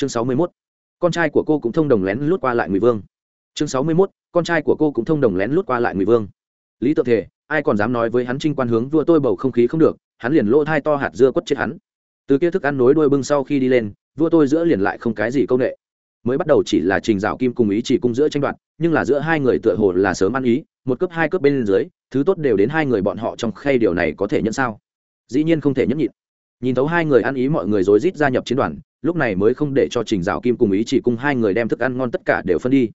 chương sáu mươi mốt. Con trai của cô cũng thông đồng lén lút qua lại ngụy vương. Chương sáu mươi mốt. Con trai của cô cũng thông đồng lén lút qua lại ngụy vương. Lý tự thể, ai còn dám nói với hắn trinh quan hướng vua tôi bầu không khí không được, hắn liền lỗ thai to hạt dưa quất chết hắn. Từ kia thức ăn nối đuôi bưng sau khi đi lên, vua tôi giữa liền lại không cái gì công nghệ. Mới bắt đầu chỉ là trình dạo kim cùng ý chỉ cung giữa tranh đoạt, nhưng là giữa hai người tựa hồ là sớm ăn ý, một cấp hai cấp bên dưới, thứ tốt đều đến hai người bọn họ trong khay điều này có thể nhận sao? Dĩ nhiên không thể nhẫn nhịn. Nhìn thấu hai người ăn ý mọi người rối rít gia nhập chiến đoàn lúc này mới không để cho trình dạo kim cùng ý chỉ cung hai người đem thức ăn ngon tất cả đều phân đi.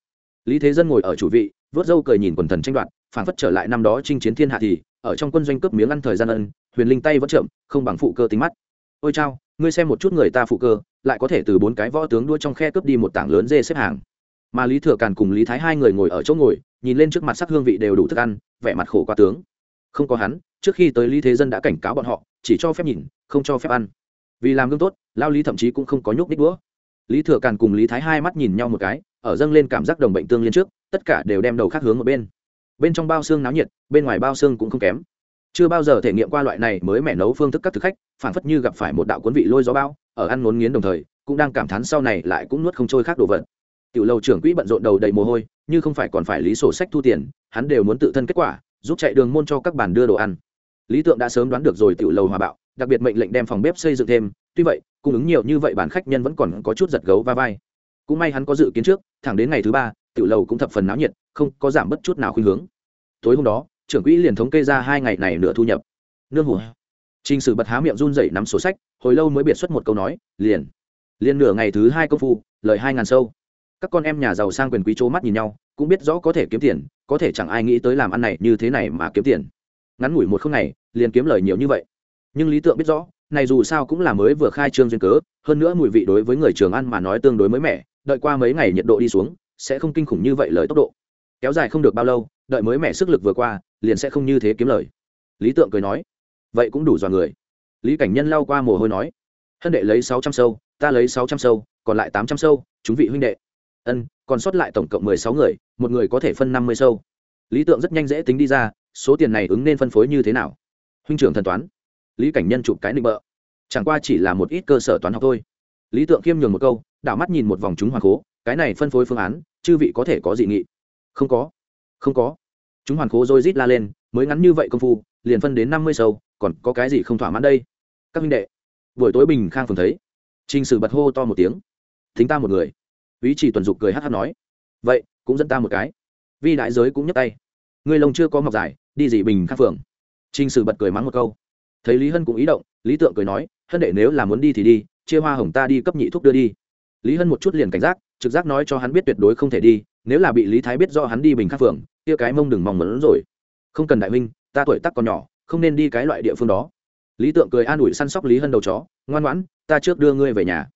Lý thế dân ngồi ở chủ vị vớt dâu cười nhìn quần thần tranh đoạt phản phất trở lại năm đó chinh chiến thiên hạ thì, ở trong quân doanh cướp miếng ăn thời gian ân, huyền linh tay vẫn chậm, không bằng phụ cơ tính mắt. Ôi chao, ngươi xem một chút người ta phụ cơ, lại có thể từ bốn cái võ tướng đua trong khe cướp đi một tảng lớn dê xếp hàng. Mà lý thừa càn cùng lý thái hai người ngồi ở chỗ ngồi, nhìn lên trước mặt sắc hương vị đều đủ thức ăn, vẻ mặt khổ qua tướng. Không có hắn, trước khi tới lý thế dân đã cảnh cáo bọn họ, chỉ cho phép nhìn, không cho phép ăn vì làm gương tốt, lao lý thậm chí cũng không có nhúc đích đũa. Lý thừa càn cùng lý thái hai mắt nhìn nhau một cái, ở dâng lên cảm giác đồng bệnh tương liên trước, tất cả đều đem đầu khác hướng một bên. Bên trong bao xương náo nhiệt, bên ngoài bao xương cũng không kém. Chưa bao giờ thể nghiệm qua loại này mới mẻ nấu phương thức các thực khách, phản phất như gặp phải một đạo cuốn vị lôi gió bao ở ăn ngốn nghiến đồng thời, cũng đang cảm thán sau này lại cũng nuốt không trôi khác đồ vật. Tiểu lầu trưởng quỹ bận rộn đầu đầy mồ hôi, như không phải còn phải lý sổ sách thu tiền, hắn đều muốn tự thân kết quả, giúp chạy đường môn cho các bàn đưa đồ ăn. Lý tượng đã sớm đoán được rồi tiểu lầu hòa bạo đặc biệt mệnh lệnh đem phòng bếp xây dựng thêm tuy vậy cung ứng nhiều như vậy bản khách nhân vẫn còn có chút giật gấu va vai cũng may hắn có dự kiến trước thẳng đến ngày thứ ba tiểu lầu cũng thập phần náo nhiệt không có giảm bất chút nào khuynh hướng tối hôm đó trưởng quỹ liền thống kê ra hai ngày này nửa thu nhập nương hùa Trình Sử bật há miệng run rẩy nắm sổ sách, hồi lâu mới biệt xuất một câu nói, liền. liền nửa ngày thứ hai công phu, lời hai ngàn sâu. Các con em nhà giàu sang quyền quý chố mắt nhìn nhau, cũng biết rõ có thể kiếm tiền, có thể chẳng ai nghĩ tới làm ăn này như thế này mà kiếm tiền. Ngắn ngủi một không ngày, liền kiếm lời nhiều như vậy. Nhưng lý tượng biết rõ, này dù sao cũng là mới vừa khai trương duyên cớ, hơn nữa mùi vị đối với người trường ăn mà nói tương đối mới mẻ, đợi qua mấy ngày nhiệt độ đi xuống, sẽ không kinh khủng như vậy lời tốc độ. Kéo dài không được bao lâu, đợi mới mẻ sức lực vừa qua, liền sẽ không như thế kiếm lời. Lý tượng cười nói, vậy cũng đủ dọa người. Lý cảnh nhân lao qua mồ hôi nói hân đệ lấy sáu trăm sâu ta lấy sáu trăm sâu còn lại tám trăm sâu chúng vị huynh đệ. Ân còn sót lại tổng cộng mười sáu người một người có thể phân năm mươi sâu. Lý tượng rất nhanh dễ tính đi ra số tiền này ứng nên phân phối như thế nào? Huynh trưởng thần toán lý cảnh nhân chụp cái nịnh bợ. Chẳng qua chỉ là một ít cơ sở toán học thôi. Lý tượng khiêm nhường một câu, đảo mắt nhìn một vòng chúng hoàn khố, cái này phân phối phương án, chư vị có thể có dị nghị. Không có. Không có. Chúng hoàn khố rồi rít la lên, mới ngắn như vậy công phu, liền phân đến năm mươi sâu, còn có cái gì không thỏa mãn đây? Các minh đệ, buổi tối bình khang phường thấy. Trình sử bật hô to một tiếng. Thính ta một người. Ý chỉ tuần dục cười hát hát nói. Vậy, cũng dẫn ta một cái. Vi đại giới cũng nhấc tay. Người lông chưa có mọc dài, đi gì bình khang phường? Trình sử bật cười mắng một câu thấy lý hân cũng ý động, lý tượng cười nói, hân đệ nếu là muốn đi thì đi, chia hoa hồng ta đi cấp nhị thuốc đưa đi. Lý hân một chút liền cảnh giác, trực giác nói cho hắn biết tuyệt đối không thể đi, nếu là bị lý thái biết do hắn đi bình khắc phường kia cái mông đừng mong mẫn rồi. Không cần đại huynh, ta tuổi tắc còn nhỏ, không nên đi cái loại địa phương đó. Lý tượng cười an ủi săn sóc lý hân đầu chó, ngoan ngoãn, ta trước đưa ngươi về nhà.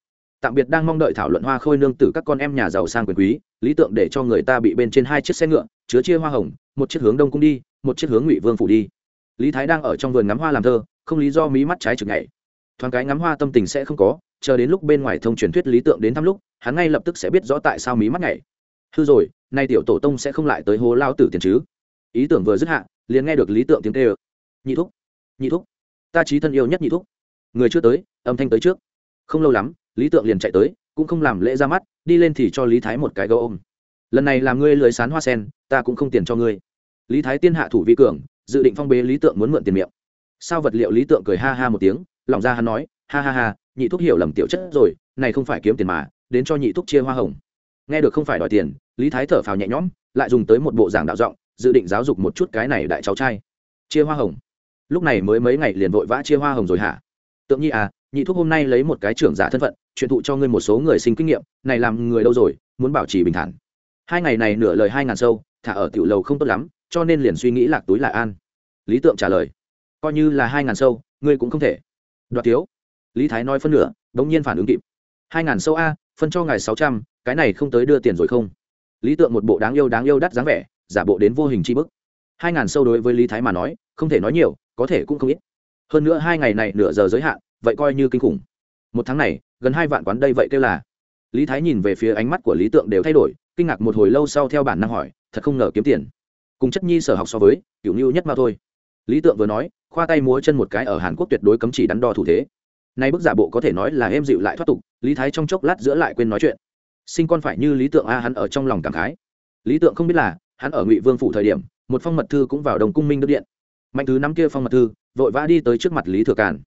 Tạm biệt đang mong đợi thảo luận hoa khôi nương tử các con em nhà giàu sang quyền quý, lý tượng để cho người ta bị bên trên hai chiếc xe ngựa, chứa chia hoa hồng, một chiếc hướng đông cung đi, một chiếc hướng ngụy vương phủ đi. Lý thái đang ở trong vườn ngắm hoa làm thơ không lý do mí mắt trái chực nhảy. Thoáng cái ngắm hoa tâm tình sẽ không có, chờ đến lúc bên ngoài thông truyền thuyết lý tượng đến thăm lúc, hắn ngay lập tức sẽ biết rõ tại sao mí mắt nhảy. Hư rồi, nay tiểu tổ tông sẽ không lại tới hố lao tử tiền chứ. Ý tưởng vừa dứt hạ, liền nghe được lý tượng tiếng tê ơ nhị thúc nhị thúc, ta trí thân yêu nhất nhị thúc. Người chưa tới, âm thanh tới trước. Không lâu lắm, lý tượng liền chạy tới, cũng không làm lễ ra mắt, đi lên thì cho lý thái một cái gấu ôm. Lần này làm ngươi lưới sán hoa sen, ta cũng không tiền cho ngươi. Lý thái tiên hạ thủ vi cường, dự định phong bế lý tượng muốn mượn tiền miệng sao vật liệu lý tượng cười ha ha một tiếng, lòng ra hắn nói, ha ha ha, nhị thúc hiểu lầm tiểu chất rồi, này không phải kiếm tiền mà, đến cho nhị thúc chia hoa hồng. Nghe được không phải đòi tiền, lý thái thở phào nhẹ nhõm, lại dùng tới một bộ giảng đạo giọng, dự định giáo dục một chút cái này đại cháu trai. Chia hoa hồng. Lúc này mới mấy ngày liền vội vã chia hoa hồng rồi hả? Tượng nhi à nhị thúc hôm nay lấy một cái trưởng giả thân phận, truyền thụ cho ngươi một số người sinh kinh nghiệm, này làm người đâu rồi, muốn bảo trì bình thản. Hai ngày này nửa lời hai ngàn sâu, thả ở tiểu lầu không tốt lắm, cho nên liền suy nghĩ lạc túi là an. Lý tượng trả lời coi như là hai ngàn sâu, ngươi cũng không thể. Đoạt thiếu. Lý thái nói phân nửa, đống nhiên phản ứng kịp. Hai ngàn sâu a, phân cho ngài sáu trăm, cái này không tới đưa tiền rồi không? Lý tượng một bộ đáng yêu đáng yêu đắt dáng vẻ, giả bộ đến vô hình chi bức. Hai ngàn sâu đối với lý thái mà nói, không thể nói nhiều, có thể cũng không ít. Hơn nữa hai ngày này nửa giờ giới hạn, vậy coi như kinh khủng. Một tháng này, gần hai vạn quán đây vậy kêu là. Lý thái nhìn về phía ánh mắt của lý tượng đều thay đổi, kinh ngạc một hồi lâu sau theo bản năng hỏi, thật không ngờ kiếm tiền. Cùng chất nhi sở học so với, kiểu như nhất mà thôi. Lý tượng vừa nói khoa tay múa chân một cái ở hàn quốc tuyệt đối cấm chỉ đắn đo thủ thế. Nay bức giả bộ có thể nói là êm dịu lại thoát tục, lý thái trong chốc lát giữa lại quên nói chuyện. Sinh con phải như lý tượng a, hắn ở trong lòng cảm khái. Lý tượng không biết là, hắn ở ngụy vương phủ thời điểm, một phong mật thư cũng vào đồng cung minh đức điện. Mạnh thứ năm kia phong mật thư, vội vã đi tới trước mặt lý thừa càn.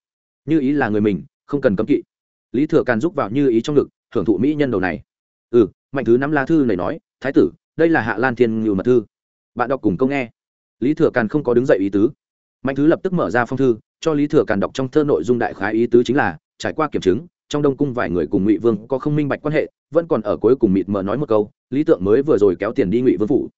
Như ý là người mình, không cần cấm kỵ. Lý thừa càn giúp vào như ý trong ngực, thưởng thụ mỹ nhân đầu này. Ừ mạnh thứ năm la thư này nói, thái tử, đây là hạ lan thiên ngưu mật thư. Bạn đọc cùng công nghe. Lý thừa càn không có đứng dậy ý tứ mạnh thứ lập tức mở ra phong thư, cho lý thừa càn đọc trong thơ nội dung đại khái ý tứ chính là, trải qua kiểm chứng, trong đông cung vài người cùng ngụy vương có không minh bạch quan hệ, vẫn còn ở cuối cùng mịt mờ nói một câu, lý tượng mới vừa rồi kéo tiền đi ngụy vương phủ.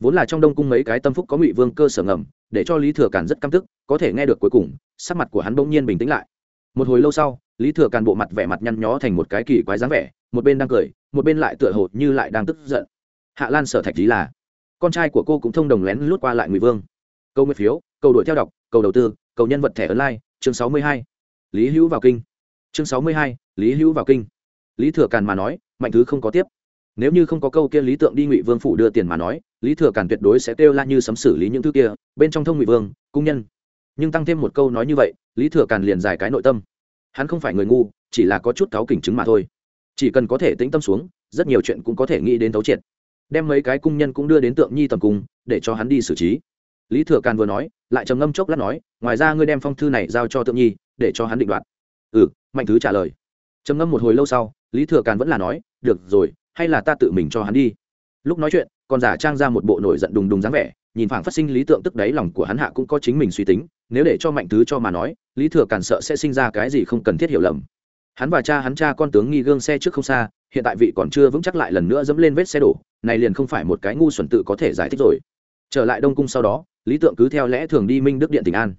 Vốn là trong đông cung mấy cái tâm phúc có ngụy vương cơ sở ngầm, để cho lý thừa càn rất căm tức, có thể nghe được cuối cùng, sắc mặt của hắn bỗng nhiên bình tĩnh lại. Một hồi lâu sau, lý thừa càn bộ mặt vẻ mặt nhăn nhó thành một cái kỳ quái dáng vẻ, một bên đang cười, một bên lại tựa hồ như lại đang tức giận. Hạ lan sở thạch lý là, con trai của cô cũng thông đồng lén lút qua lại ngụy vương câu nguyện phiếu, câu đuổi theo đọc, câu đầu tư, câu nhân vật thẻ online, chương sáu mươi hai. Lý hữu vào kinh. Chương sáu mươi hai, lý hữu vào kinh. Lý thừa càn mà nói, mạnh thứ không có tiếp. Nếu như không có câu kia lý tượng đi ngụy vương phủ đưa tiền mà nói, lý thừa càn tuyệt đối sẽ kêu la như sấm xử lý những thứ kia, bên trong thông ngụy vương, cung nhân. Nhưng tăng thêm một câu nói như vậy, lý thừa càn liền dài cái nội tâm. Hắn không phải người ngu, chỉ là có chút cáu kỉnh chứng mà thôi. Chỉ cần có thể tĩnh tâm xuống, rất nhiều chuyện cũng có thể nghĩ đến thấu triệt. Đem mấy cái cung nhân cũng đưa đến tượng nhi tầm cung, để cho hắn đi xử trí lý thừa càn vừa nói, lại trầm ngâm chốc lát nói, ngoài ra ngươi đem phong thư này giao cho tượng nhi, để cho hắn định đoạt. Ừ mạnh thứ trả lời. Trầm ngâm một hồi lâu sau, lý thừa càn vẫn là nói, được rồi, hay là ta tự mình cho hắn đi. Lúc nói chuyện còn giả trang ra một bộ nổi giận đùng đùng dáng vẻ, nhìn phảng phát sinh lý tượng tức đáy lòng của hắn hạ cũng có chính mình suy tính, nếu để cho mạnh thứ cho mà nói, lý thừa càn sợ sẽ sinh ra cái gì không cần thiết hiểu lầm. Hắn và cha hắn cha con tướng nghi gương xe trước không xa, hiện tại vị còn chưa vững chắc lại lần nữa dẫm lên vết xe đổ, này liền không phải một cái ngu xuẩn tự có thể giải thích rồi. Trở lại đông cung sau đó lý tượng cứ theo lẽ thường đi minh đức điện tỉnh an.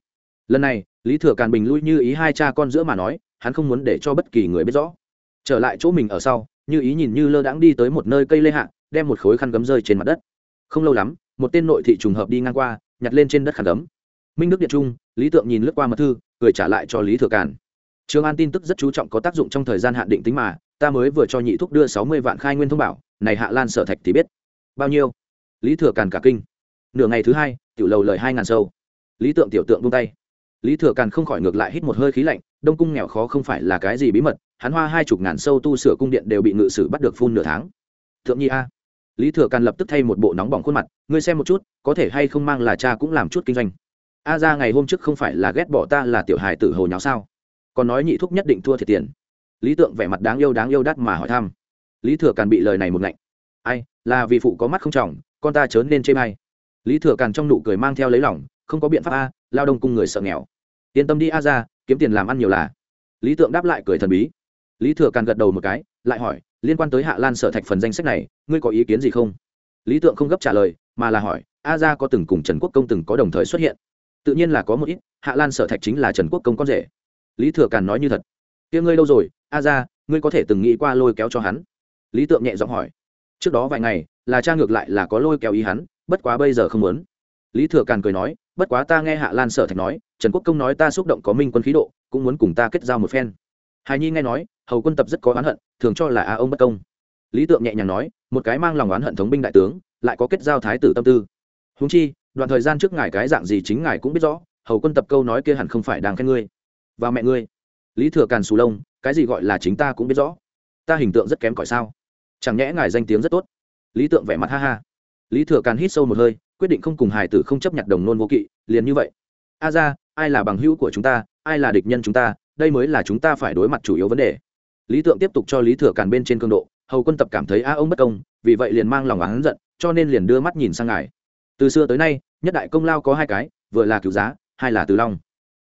Lần này, lý thừa càn bình lui như ý hai cha con giữa mà nói, hắn không muốn để cho bất kỳ người biết rõ. Trở lại chỗ mình ở sau, như ý nhìn như lơ đãng đi tới một nơi cây lê hạ, đem một khối khăn gấm rơi trên mặt đất. Không lâu lắm, một tên nội thị trùng hợp đi ngang qua, nhặt lên trên đất khăn gấm. Minh đức điện trung, lý tượng nhìn lướt qua mật thư, cười trả lại cho lý thừa càn. Trường an tin tức rất chú trọng có tác dụng trong thời gian hạn định tính mà, ta mới vừa cho nhị thúc đưa sáu mươi vạn khai nguyên thông bảo, này hạ lan sở thạch thì biết. Bao nhiêu? Lý thừa càn cả kinh nửa ngày thứ hai, tiểu lầu lời hai ngàn sâu. Lý tượng tiểu tượng buông tay. Lý thừa càn không khỏi ngược lại hít một hơi khí lạnh, đông cung nghèo khó không phải là cái gì bí mật, hắn hoa hai chục ngàn sâu tu sửa cung điện đều bị ngự sử bắt được phun nửa tháng. Thượng nhi a. Lý thừa càn lập tức thay một bộ nóng bỏng khuôn mặt, ngươi xem một chút, có thể hay không mang là cha cũng làm chút kinh doanh. A ra ngày hôm trước không phải là ghét bỏ ta là tiểu hài tử hồ nháo sao? Còn nói nhị thúc nhất định thua thiệt tiền. Lý tượng vẻ mặt đáng yêu đáng yêu đắt mà hỏi thăm. Lý thừa càn bị lời này một ngạnh. Ai, là vì phụ có mắt không trọng, con ta chớn nên chê may lý thừa càn trong nụ cười mang theo lấy lòng, không có biện pháp a, lao đông cung người sợ nghèo. Yên tâm đi a ra kiếm tiền làm ăn nhiều là. Lý tượng đáp lại cười thần bí. Lý thừa càn gật đầu một cái, lại hỏi, liên quan tới hạ lan sở thạch phần danh sách này, ngươi có ý kiến gì không? Lý tượng không gấp trả lời, mà là hỏi, a ra có từng cùng trần quốc công từng có đồng thời xuất hiện? Tự nhiên là có một ít, hạ lan sở thạch chính là trần quốc công con rể. Lý thừa càn nói như thật. Tiếng ngươi đâu rồi? A ra ngươi có thể từng nghĩ qua lôi kéo cho hắn? Lý tượng nhẹ giọng hỏi. Trước đó vài ngày, là cha ngược lại là có lôi kéo ý hắn bất quá bây giờ không muốn. Lý thừa càn cười nói, bất quá ta nghe hạ lan sở thạch nói, trần quốc công nói ta xúc động có minh quân khí độ, cũng muốn cùng ta kết giao một phen. Hài nhi nghe nói, hầu quân tập rất có oán hận, thường cho là a ông bất công. Lý tượng nhẹ nhàng nói, một cái mang lòng oán hận thống binh đại tướng, lại có kết giao thái tử tâm tư. Húng chi, đoạn thời gian trước ngài cái dạng gì chính ngài cũng biết rõ, hầu quân tập câu nói kia hẳn không phải đang khen ngươi. Và mẹ ngươi. Lý thừa càn xù lông, cái gì gọi là chính ta cũng biết rõ. Ta hình tượng rất kém cỏi sao? Chẳng nhẽ ngài danh tiếng rất tốt? Lý tượng vẻ mặt ha ha lý thừa càn hít sâu một hơi, quyết định không cùng Hải tử không chấp nhận đồng nôn vô kỵ, liền như vậy. A ra, ai là bằng hữu của chúng ta, ai là địch nhân chúng ta, đây mới là chúng ta phải đối mặt chủ yếu vấn đề. Lý tượng tiếp tục cho lý thừa càn bên trên cương độ, hầu quân tập cảm thấy a ông bất công, vì vậy liền mang lòng oán giận, cho nên liền đưa mắt nhìn sang ngài. Từ xưa tới nay, nhất đại công lao có hai cái, vừa là cứu giá, hai là từ long.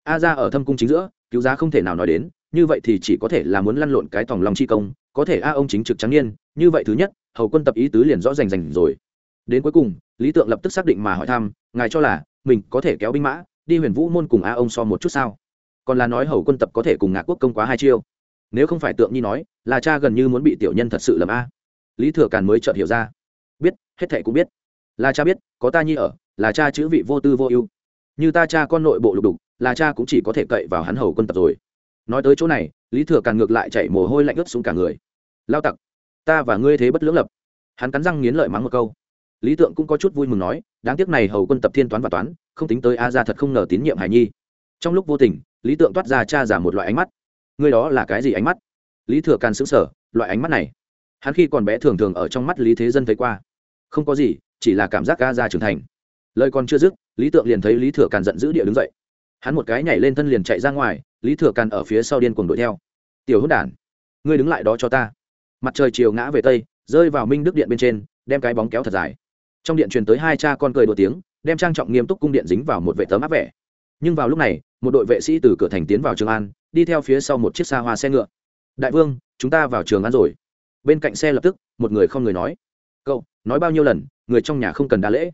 A ra ở thâm cung chính giữa, cứu giá không thể nào nói đến, như vậy thì chỉ có thể là muốn lăn lộn cái tòng lòng chi công, có thể a ông chính trực trắng niên, như vậy thứ nhất, hầu quân tập ý tứ liền rõ rành rành rồi đến cuối cùng, lý tượng lập tức xác định mà hỏi thăm, ngài cho là mình có thể kéo binh mã, đi huyền vũ môn cùng a ông so một chút sao? Còn là nói hầu quân tập có thể cùng ngạc quốc công quá hai chiêu. Nếu không phải tượng nhi nói, là cha gần như muốn bị tiểu nhân thật sự lầm a. Lý thừa càn mới chợt hiểu ra. Biết, hết thệ cũng biết. Là cha biết, có ta nhi ở, là cha chữ vị vô tư vô ưu. Như ta cha con nội bộ lục đục, là cha cũng chỉ có thể cậy vào hắn hầu quân tập rồi. Nói tới chỗ này, lý thừa càn ngược lại chạy mồ hôi lạnh ướt xuống cả người. Lao tặc, ta và ngươi thế bất lưỡng lập. Hắn cắn răng nghiến lợi mắng một câu lý tượng cũng có chút vui mừng nói, đáng tiếc này hầu quân tập thiên toán và toán, không tính tới a ra thật không ngờ tín nhiệm hải nhi. Trong lúc vô tình, lý tượng toát ra cha giả một loại ánh mắt. Ngươi đó là cái gì ánh mắt? Lý thừa càn xứng sở loại ánh mắt này. Hắn khi còn bé thường thường ở trong mắt lý thế dân thấy qua. Không có gì, chỉ là cảm giác A ra trưởng thành. Lời còn chưa dứt, lý tượng liền thấy lý thừa càn giận dữ địa đứng dậy. Hắn một cái nhảy lên thân liền chạy ra ngoài, lý thừa càn ở phía sau điên cuồng đuổi theo. Tiểu hốt đản, ngươi đứng lại đó cho ta. Mặt trời chiều ngã về tây, rơi vào minh đức điện bên trên, đem cái bóng kéo thật dài trong điện truyền tới hai cha con cười đùa tiếng, đem trang trọng nghiêm túc cung điện dính vào một vệ tấm áp vẻ. Nhưng vào lúc này, một đội vệ sĩ từ cửa thành tiến vào trường an, đi theo phía sau một chiếc xa hoa xe ngựa. Đại vương, chúng ta vào trường an rồi. Bên cạnh xe lập tức, một người không người nói. Cậu, nói bao nhiêu lần, người trong nhà không cần đa lễ.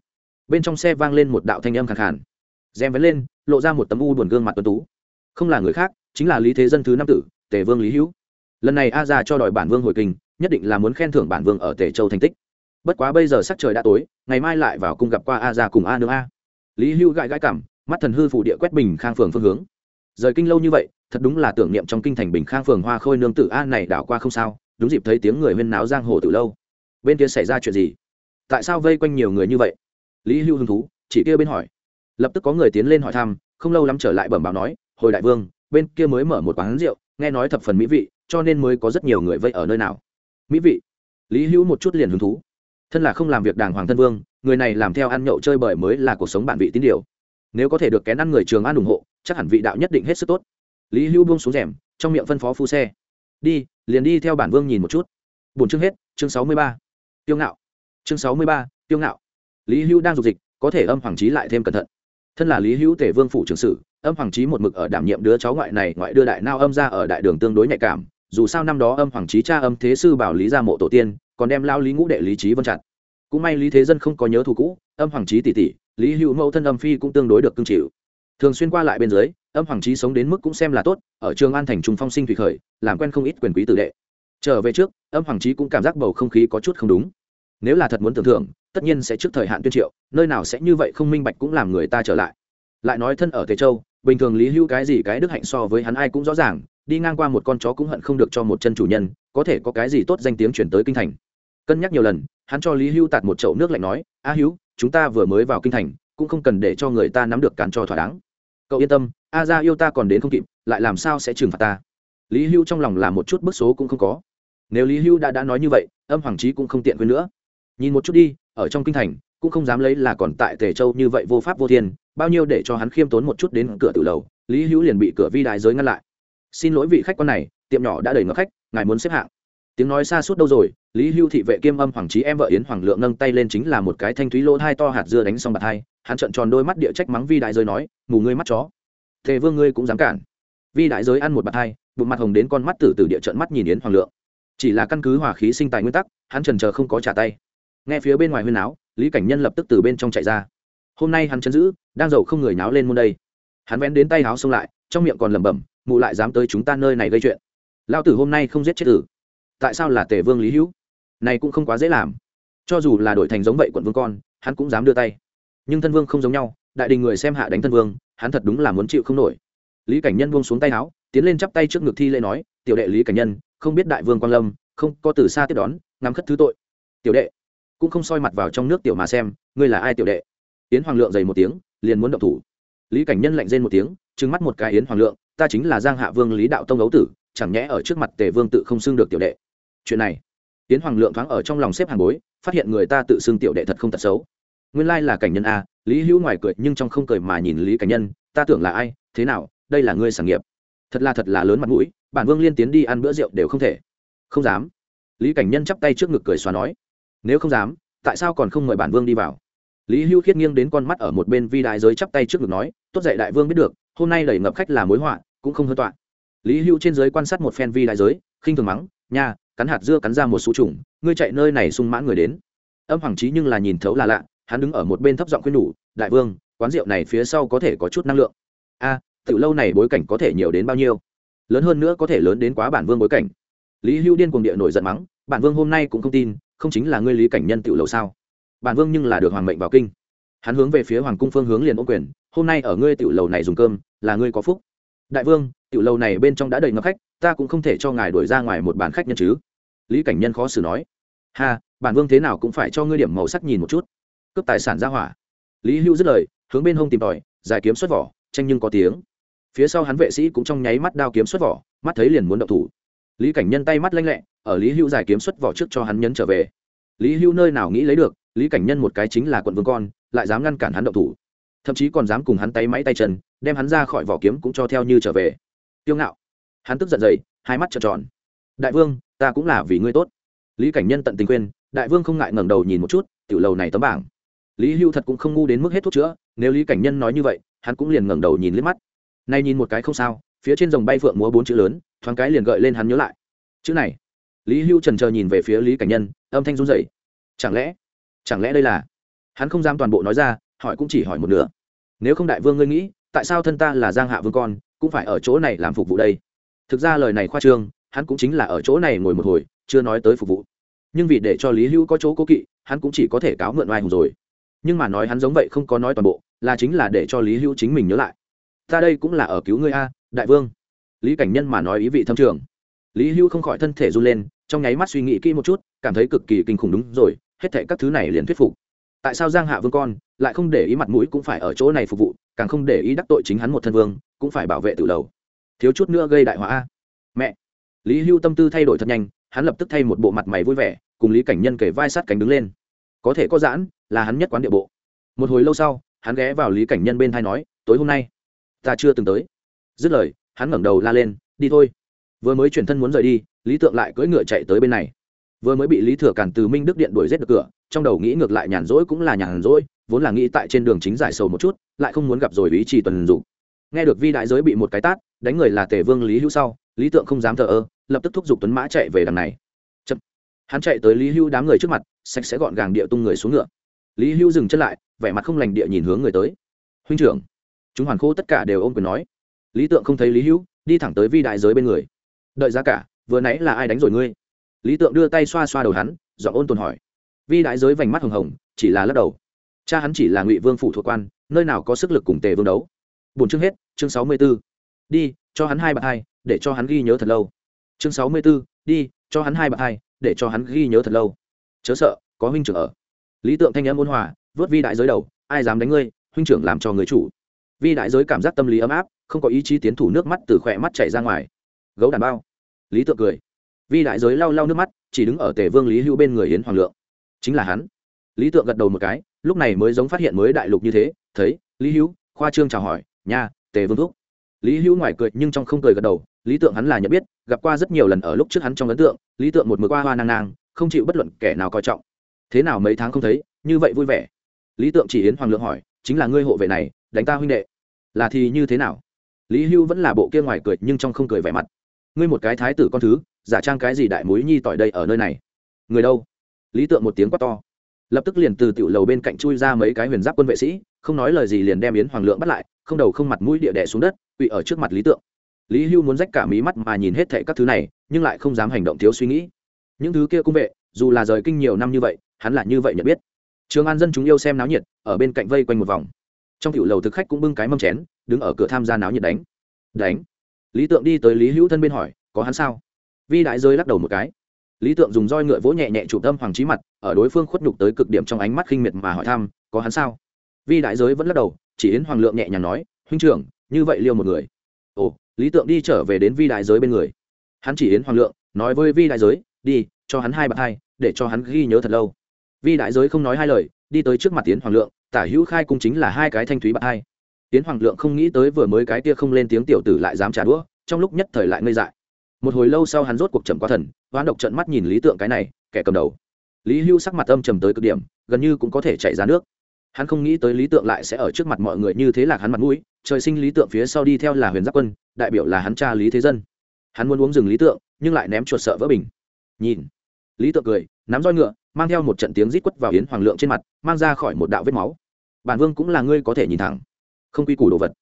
Bên trong xe vang lên một đạo thanh âm khẳng khàn. Rèm vén lên, lộ ra một tấm u buồn gương mặt tuấn tú. Không là người khác, chính là lý thế dân thứ năm tử, tề vương lý hữu. Lần này a ra cho đòi bản vương hồi kinh, nhất định là muốn khen thưởng bản vương ở tề châu thành tích bất quá bây giờ sắc trời đã tối, ngày mai lại vào cung gặp qua a ra cùng a nữa a. Lý Hưu gãi gãi cảm mắt thần hư phủ địa quét bình khang phường phương hướng. Rời kinh lâu như vậy, thật đúng là tưởng niệm trong kinh thành bình khang phường hoa khôi nương tử a này đảo qua không sao, đúng dịp thấy tiếng người huyên náo giang hồ từ lâu. Bên kia xảy ra chuyện gì? Tại sao vây quanh nhiều người như vậy? Lý hưu hứng thú, chỉ kia bên hỏi. Lập tức có người tiến lên hỏi thăm, không lâu lắm trở lại bẩm báo nói, hồi đại vương, bên kia mới mở một quán rượu, nghe nói thập phần mỹ vị, cho nên mới có rất nhiều người vây ở nơi nào. Mỹ vị? Lý hữu một chút liền hứng thú thân là không làm việc đàng hoàng thân vương, người này làm theo ăn nhậu chơi bời mới là cuộc sống bản vị tín điều. Nếu có thể được kén ăn người trường ăn ủng hộ, chắc hẳn vị đạo nhất định hết sức tốt. Lý hữu buông xuống rèm, trong miệng phân phó phu xe. Đi, liền đi theo bản vương nhìn một chút. Bổn chương hết, chương sáu mươi ba. Tiêu ngạo. Chương sáu mươi ba, tiêu ngạo. Lý hữu đang dục dịch, có thể âm hoàng trí lại thêm cẩn thận. Thân là lý hữu tể vương phủ trường sử, âm hoàng trí một mực ở đảm nhiệm đứa cháu ngoại này, ngoại đưa đại nao âm ra ở đại đường tương đối nhạy cảm. Dù sao năm đó âm hoàng trí cha âm thế sư bảo lý ra mộ tổ tiên còn đem lao lý ngũ đệ lý trí vân chặt. Cũng may lý thế dân không có nhớ thù cũ, âm hoàng trí tỷ tỷ, lý hữu mẫu thân âm phi cũng tương đối được cưng chịu. Thường xuyên qua lại bên dưới, âm hoàng trí sống đến mức cũng xem là tốt, ở trường an thành trung phong sinh thủy khởi, làm quen không ít quyền quý tử đệ. Trở về trước, âm hoàng trí cũng cảm giác bầu không khí có chút không đúng. Nếu là thật muốn tưởng thưởng, tất nhiên sẽ trước thời hạn tuyên triệu, nơi nào sẽ như vậy không minh bạch cũng làm người ta trở lại. Lại nói thân ở thế châu, bình thường lý hữu cái gì cái đức hạnh so với hắn ai cũng rõ ràng, đi ngang qua một con chó cũng hận không được cho một chân chủ nhân, có thể có cái gì tốt danh tiếng chuyển tới kinh thành cân nhắc nhiều lần, hắn cho lý Hưu tạt một chậu nước lạnh nói, a hữu chúng ta vừa mới vào kinh thành, cũng không cần để cho người ta nắm được cán cho thỏa đáng. Cậu yên tâm, a ra yêu ta còn đến không kịp, lại làm sao sẽ trừng phạt ta? Lý Hưu trong lòng là một chút bức số cũng không có. Nếu lý Hưu đã đã nói như vậy, âm hoàng trí cũng không tiện quên nữa. Nhìn một chút đi, ở trong kinh thành, cũng không dám lấy là còn tại tề châu như vậy vô pháp vô thiên, bao nhiêu để cho hắn khiêm tốn một chút đến cửa tự lầu, lý hữu liền bị cửa vi đại giới ngăn lại. Xin lỗi vị khách quan này, tiệm nhỏ đã đầy ngập khách, ngài muốn xếp hạng tiếng nói xa suốt đâu rồi, lý hưu thị vệ kiêm âm hoàng trí em vợ yến hoàng lượng nâng tay lên chính là một cái thanh thúy lỗ hai to hạt dưa đánh xong bạt hai, hắn trợn tròn đôi mắt địa trách mắng vi đại giới nói, mù ngươi mắt chó. Thế vương ngươi cũng dám cản. Vi đại giới ăn một bạt hai, bụng mặt hồng đến con mắt tử từ địa trợn mắt nhìn yến hoàng lượng. Chỉ là căn cứ hỏa khí sinh tài nguyên tắc, hắn trần chờ không có trả tay. Nghe phía bên ngoài huyên áo lý cảnh nhân lập tức từ bên trong chạy ra. Hôm nay hắn chấn giữ, đang giàu không người náo lên môn đây. Hắn vén đến tay áo xông lại, trong miệng còn lẩm bẩm, mụ lại dám tới chúng ta nơi này gây chuyện. Lao tử hôm nay không giết chết tử tại sao là tề vương lý hữu? Này cũng không quá dễ làm. Cho dù là đổi thành giống vậy quận vương con, hắn cũng dám đưa tay. Nhưng thân vương không giống nhau, đại đình người xem hạ đánh thân vương, hắn thật đúng là muốn chịu không nổi. Lý cảnh nhân buông xuống tay áo, tiến lên chắp tay trước ngực thi lễ nói, tiểu đệ lý cảnh nhân, không biết đại vương quan lâm, không có từ xa tiếp đón, ngắm khất thứ tội. Tiểu đệ? Cũng không soi mặt vào trong nước tiểu mà xem, ngươi là ai tiểu đệ? Yến hoàng lượng dày một tiếng, liền muốn động thủ. Lý cảnh nhân lạnh rên một tiếng, trừng mắt một cái yến hoàng lượng, ta chính là giang hạ vương lý đạo tông ấu tử, chẳng nhẽ ở trước mặt tề vương tự không xưng được tiểu đệ? Chuyện này. Tiến hoàng lượng thoáng ở trong lòng xếp hàng bối, phát hiện người ta tự xưng tiểu đệ thật không tật xấu. Nguyên lai là cảnh nhân a, lý hữu ngoài cười nhưng trong không cười mà nhìn lý cảnh nhân, ta tưởng là ai, thế nào, đây là ngươi sản nghiệp. Thật là thật là lớn mặt mũi, bản vương liên tiến đi ăn bữa rượu đều không thể. Không dám. Lý cảnh nhân chắp tay trước ngực cười xóa nói, nếu không dám, tại sao còn không mời bản vương đi vào? Lý hưu khiết nghiêng đến con mắt ở một bên vi đại giới chắp tay trước ngực nói, tốt dạy đại vương biết được, hôm nay đẩy ngập khách là mối họa, cũng không hơn tọa. Lý hưu trên giới quan sát một phen vi đại giới, khinh thường mắng, nha cắn hạt dưa cắn ra một số trùng ngươi chạy nơi này sung mãn người đến. Âm hoàng trí nhưng là nhìn thấu là lạ hắn đứng ở một bên thấp giọng khuyên nhủ đại vương quán rượu này phía sau có thể có chút năng lượng. A à, từ lâu này bối cảnh có thể nhiều đến bao nhiêu? Lớn hơn nữa có thể lớn đến quá bản vương bối cảnh. Lý hưu điên cuồng địa nổi giận mắng bản vương hôm nay cũng không tin không chính là ngươi lý cảnh nhân tiểu lầu sao? Bản vương nhưng là được hoàng mệnh vào kinh. Hắn hướng về phía hoàng cung phương hướng liền ô quyền hôm nay ở ngươi tiểu lầu này dùng cơm là ngươi có phúc. Đại vương tiểu lầu này bên trong đã đầy ngập khách ta cũng không thể cho ngài đuổi ra ngoài một bàn khách nhân chứ lý cảnh nhân khó xử nói, ha, bản vương thế nào cũng phải cho ngươi điểm màu sắc nhìn một chút. Cướp tài sản ra hỏa. Lý hưu dứt lời, hướng bên hông tìm tòi, giải kiếm xuất vỏ, tranh nhưng có tiếng. Phía sau hắn vệ sĩ cũng trong nháy mắt đao kiếm xuất vỏ, mắt thấy liền muốn động thủ. Lý cảnh nhân tay mắt lanh lẹ, ở lý hưu giải kiếm xuất vỏ trước cho hắn nhấn trở về. Lý hưu nơi nào nghĩ lấy được, lý cảnh nhân một cái chính là quận vương con, lại dám ngăn cản hắn động thủ. Thậm chí còn dám cùng hắn tay máy tay chân, đem hắn ra khỏi vỏ kiếm cũng cho theo như trở về. Tiêu ngạo. Hắn tức giận dậy, hai mắt trợn tròn đại vương, ta cũng là vì ngươi tốt. Lý cảnh nhân tận tình khuyên, đại vương không ngại ngẩng đầu nhìn một chút, tiểu lầu này tấm bảng. Lý hưu thật cũng không ngu đến mức hết thuốc chữa, nếu lý cảnh nhân nói như vậy, hắn cũng liền ngẩng đầu nhìn liếc mắt. Nay nhìn một cái không sao, phía trên dòng bay phượng múa bốn chữ lớn, thoáng cái liền gợi lên hắn nhớ lại. Chữ này. Lý hưu trần chờ nhìn về phía lý cảnh nhân, âm thanh run rẩy. Chẳng lẽ chẳng lẽ đây là? Hắn không dám toàn bộ nói ra, hỏi cũng chỉ hỏi một nửa. Nếu không đại vương ngươi nghĩ, tại sao thân ta là giang hạ vương con, cũng phải ở chỗ này làm phục vụ đây? Thực ra lời này khoa trương hắn cũng chính là ở chỗ này ngồi một hồi, chưa nói tới phục vụ. Nhưng vì để cho lý hữu có chỗ cố kỵ, hắn cũng chỉ có thể cáo mượn oai hùng rồi. Nhưng mà nói hắn giống vậy không có nói toàn bộ, là chính là để cho lý hữu chính mình nhớ lại. Ta đây cũng là ở cứu ngươi a, đại vương. Lý cảnh nhân mà nói ý vị thâm trường. Lý hữu không khỏi thân thể run lên, trong nháy mắt suy nghĩ kỹ một chút, cảm thấy cực kỳ kinh khủng đúng rồi, hết thệ các thứ này liền thuyết phục. Tại sao giang hạ vương con lại không để ý mặt mũi cũng phải ở chỗ này phục vụ, càng không để ý đắc tội chính hắn một thân vương, cũng phải bảo vệ tự lầu thiếu chút nữa gây đại họa a. Mẹ lý hưu tâm tư thay đổi thật nhanh, hắn lập tức thay một bộ mặt mày vui vẻ, cùng lý cảnh nhân kể vai sát cánh đứng lên. Có thể có giãn, là hắn nhất quán địa bộ. Một hồi lâu sau, hắn ghé vào lý cảnh nhân bên thai nói, tối hôm nay, ta chưa từng tới. Dứt lời, hắn ngẩng đầu la lên, đi thôi. Vừa mới chuyển thân muốn rời đi, lý tượng lại cưỡi ngựa chạy tới bên này. Vừa mới bị lý thừa cản từ minh đức điện đuổi giết được cửa, trong đầu nghĩ ngược lại nhàn rỗi cũng là nhàn rỗi, vốn là nghĩ tại trên đường chính giải sầu một chút, lại không muốn gặp rồi ý chỉ tuần dục. Nghe được vi đại giới bị một cái tát, đánh người là tề vương lý hữu sau lý tượng không dám thờ ơ lập tức thúc giục tuấn mã chạy về đằng này. Chậm. hắn chạy tới lý Hưu, đám người trước mặt sạch sẽ gọn gàng địa tung người xuống ngựa. Lý Hưu dừng chân lại vẻ mặt không lành địa nhìn hướng người tới. Huynh trưởng. Chúng hoàn khô tất cả đều ôm quyền nói. Lý tượng không thấy lý Hưu, đi thẳng tới vi đại giới bên người. Đợi ra cả vừa nãy là ai đánh rồi ngươi? Lý tượng đưa tay xoa xoa đầu hắn dọn ôn tồn hỏi. Vi đại giới vành mắt hồng hồng chỉ là lắc đầu. Cha hắn chỉ là ngụy vương phủ thuộc quan nơi nào có sức lực cùng tề vương đấu? Bốn chương hết chương sáu mươi b ố đi cho hắn hai bạc hai để cho hắn ghi nhớ thật lâu. Chương sáu mươi b ố đi, cho hắn hai bạc hai, để cho hắn ghi nhớ thật lâu. Chớ sợ, có huynh trưởng ở. Lý tượng thanh âm ôn hòa, vớt vi đại giới đầu, ai dám đánh ngươi, huynh trưởng làm cho người chủ. Vi đại giới cảm giác tâm lý ấm áp, không có ý chí tiến thủ nước mắt từ khỏe mắt chảy ra ngoài. Gấu đàn bao. Lý tượng cười. Vi đại giới lau lau nước mắt, chỉ đứng ở tề vương lý hữu bên người yến hoàng lượng. Chính là hắn. Lý tượng gật đầu một cái, lúc này mới giống phát hiện mới đại lục như thế, thấy, lý hữu, khoa trương chào hỏi nhà tề vương thúc. Lý hữu ngoài cười nhưng trong không cười gật đầu lý tượng hắn là nhận biết, gặp qua rất nhiều lần ở lúc trước hắn trong ấn tượng, lý tượng một mực qua hoa nang nang, không chịu bất luận kẻ nào coi trọng. Thế nào mấy tháng không thấy, như vậy vui vẻ. Lý tượng chỉ yến hoàng lượng hỏi, chính là ngươi hộ vệ này, đánh ta huynh đệ. Là thì như thế nào? Lý hưu vẫn là bộ kia ngoài cười nhưng trong không cười vẻ mặt. Ngươi một cái thái tử con thứ, giả trang cái gì đại mối nhi tỏi đây ở nơi này? Người đâu? Lý tượng một tiếng quát to. Lập tức liền từ tiểu lầu bên cạnh chui ra mấy cái huyền giáp quân vệ sĩ, không nói lời gì liền đem yến hoàng lượng bắt lại, không đầu không mặt mũi địa đẻ xuống đất, quỵ ở trước mặt lý tượng lý hưu muốn rách cả mí mắt mà nhìn hết thệ các thứ này, nhưng lại không dám hành động thiếu suy nghĩ. Những thứ kia cung vệ, dù là rời kinh nhiều năm như vậy, hắn là như vậy nhận biết. Trường an dân chúng yêu xem náo nhiệt, ở bên cạnh vây quanh một vòng. Trong tiểu lầu thực khách cũng bưng cái mâm chén, đứng ở cửa tham gia náo nhiệt đánh. Đánh. Lý tượng đi tới lý hữu thân bên hỏi, có hắn sao? Vi đại rơi lắc đầu một cái. Lý tượng dùng roi ngựa vỗ nhẹ nhẹ chụp tâm hoàng trí mặt, ở đối phương khuất nhục tới cực điểm trong ánh mắt khinh miệt mà hỏi thăm, có hắn sao? Vi đại giới vẫn lắc đầu, chỉ yến hoàng lượng nhẹ nhàng nói, huynh trưởng, như vậy liêu một người. Ồ lý tượng đi trở về đến vi đại giới bên người. Hắn chỉ yến hoàng lượng, nói với vi đại giới, đi, cho hắn hai bạc hai, để cho hắn ghi nhớ thật lâu. Vi đại giới không nói hai lời, đi tới trước mặt tiến hoàng lượng, tả hữu khai cung chính là hai cái thanh thúy bạc hai. Tiến hoàng lượng không nghĩ tới vừa mới cái kia không lên tiếng tiểu tử lại dám trả đũa, trong lúc nhất thời lại ngây dại. Một hồi lâu sau hắn rốt cuộc chậm qua thần, hoán độc trận mắt nhìn lý tượng cái này, kẻ cầm đầu. Lý hưu sắc mặt âm trầm tới cực điểm, gần như cũng có thể chạy ra nước hắn không nghĩ tới lý tượng lại sẽ ở trước mặt mọi người như thế là hắn mặt mũi, trời sinh lý tượng phía sau đi theo là huyền giáp quân, đại biểu là hắn cha lý thế dân. Hắn muốn uống rừng lý tượng, nhưng lại ném chuột sợ vỡ bình. Nhìn. Lý tượng cười, nắm roi ngựa, mang theo một trận tiếng rít quất vào yến hoàng lượng trên mặt, mang ra khỏi một đạo vết máu. Bản vương cũng là ngươi có thể nhìn thẳng. Không quy củ đồ vật.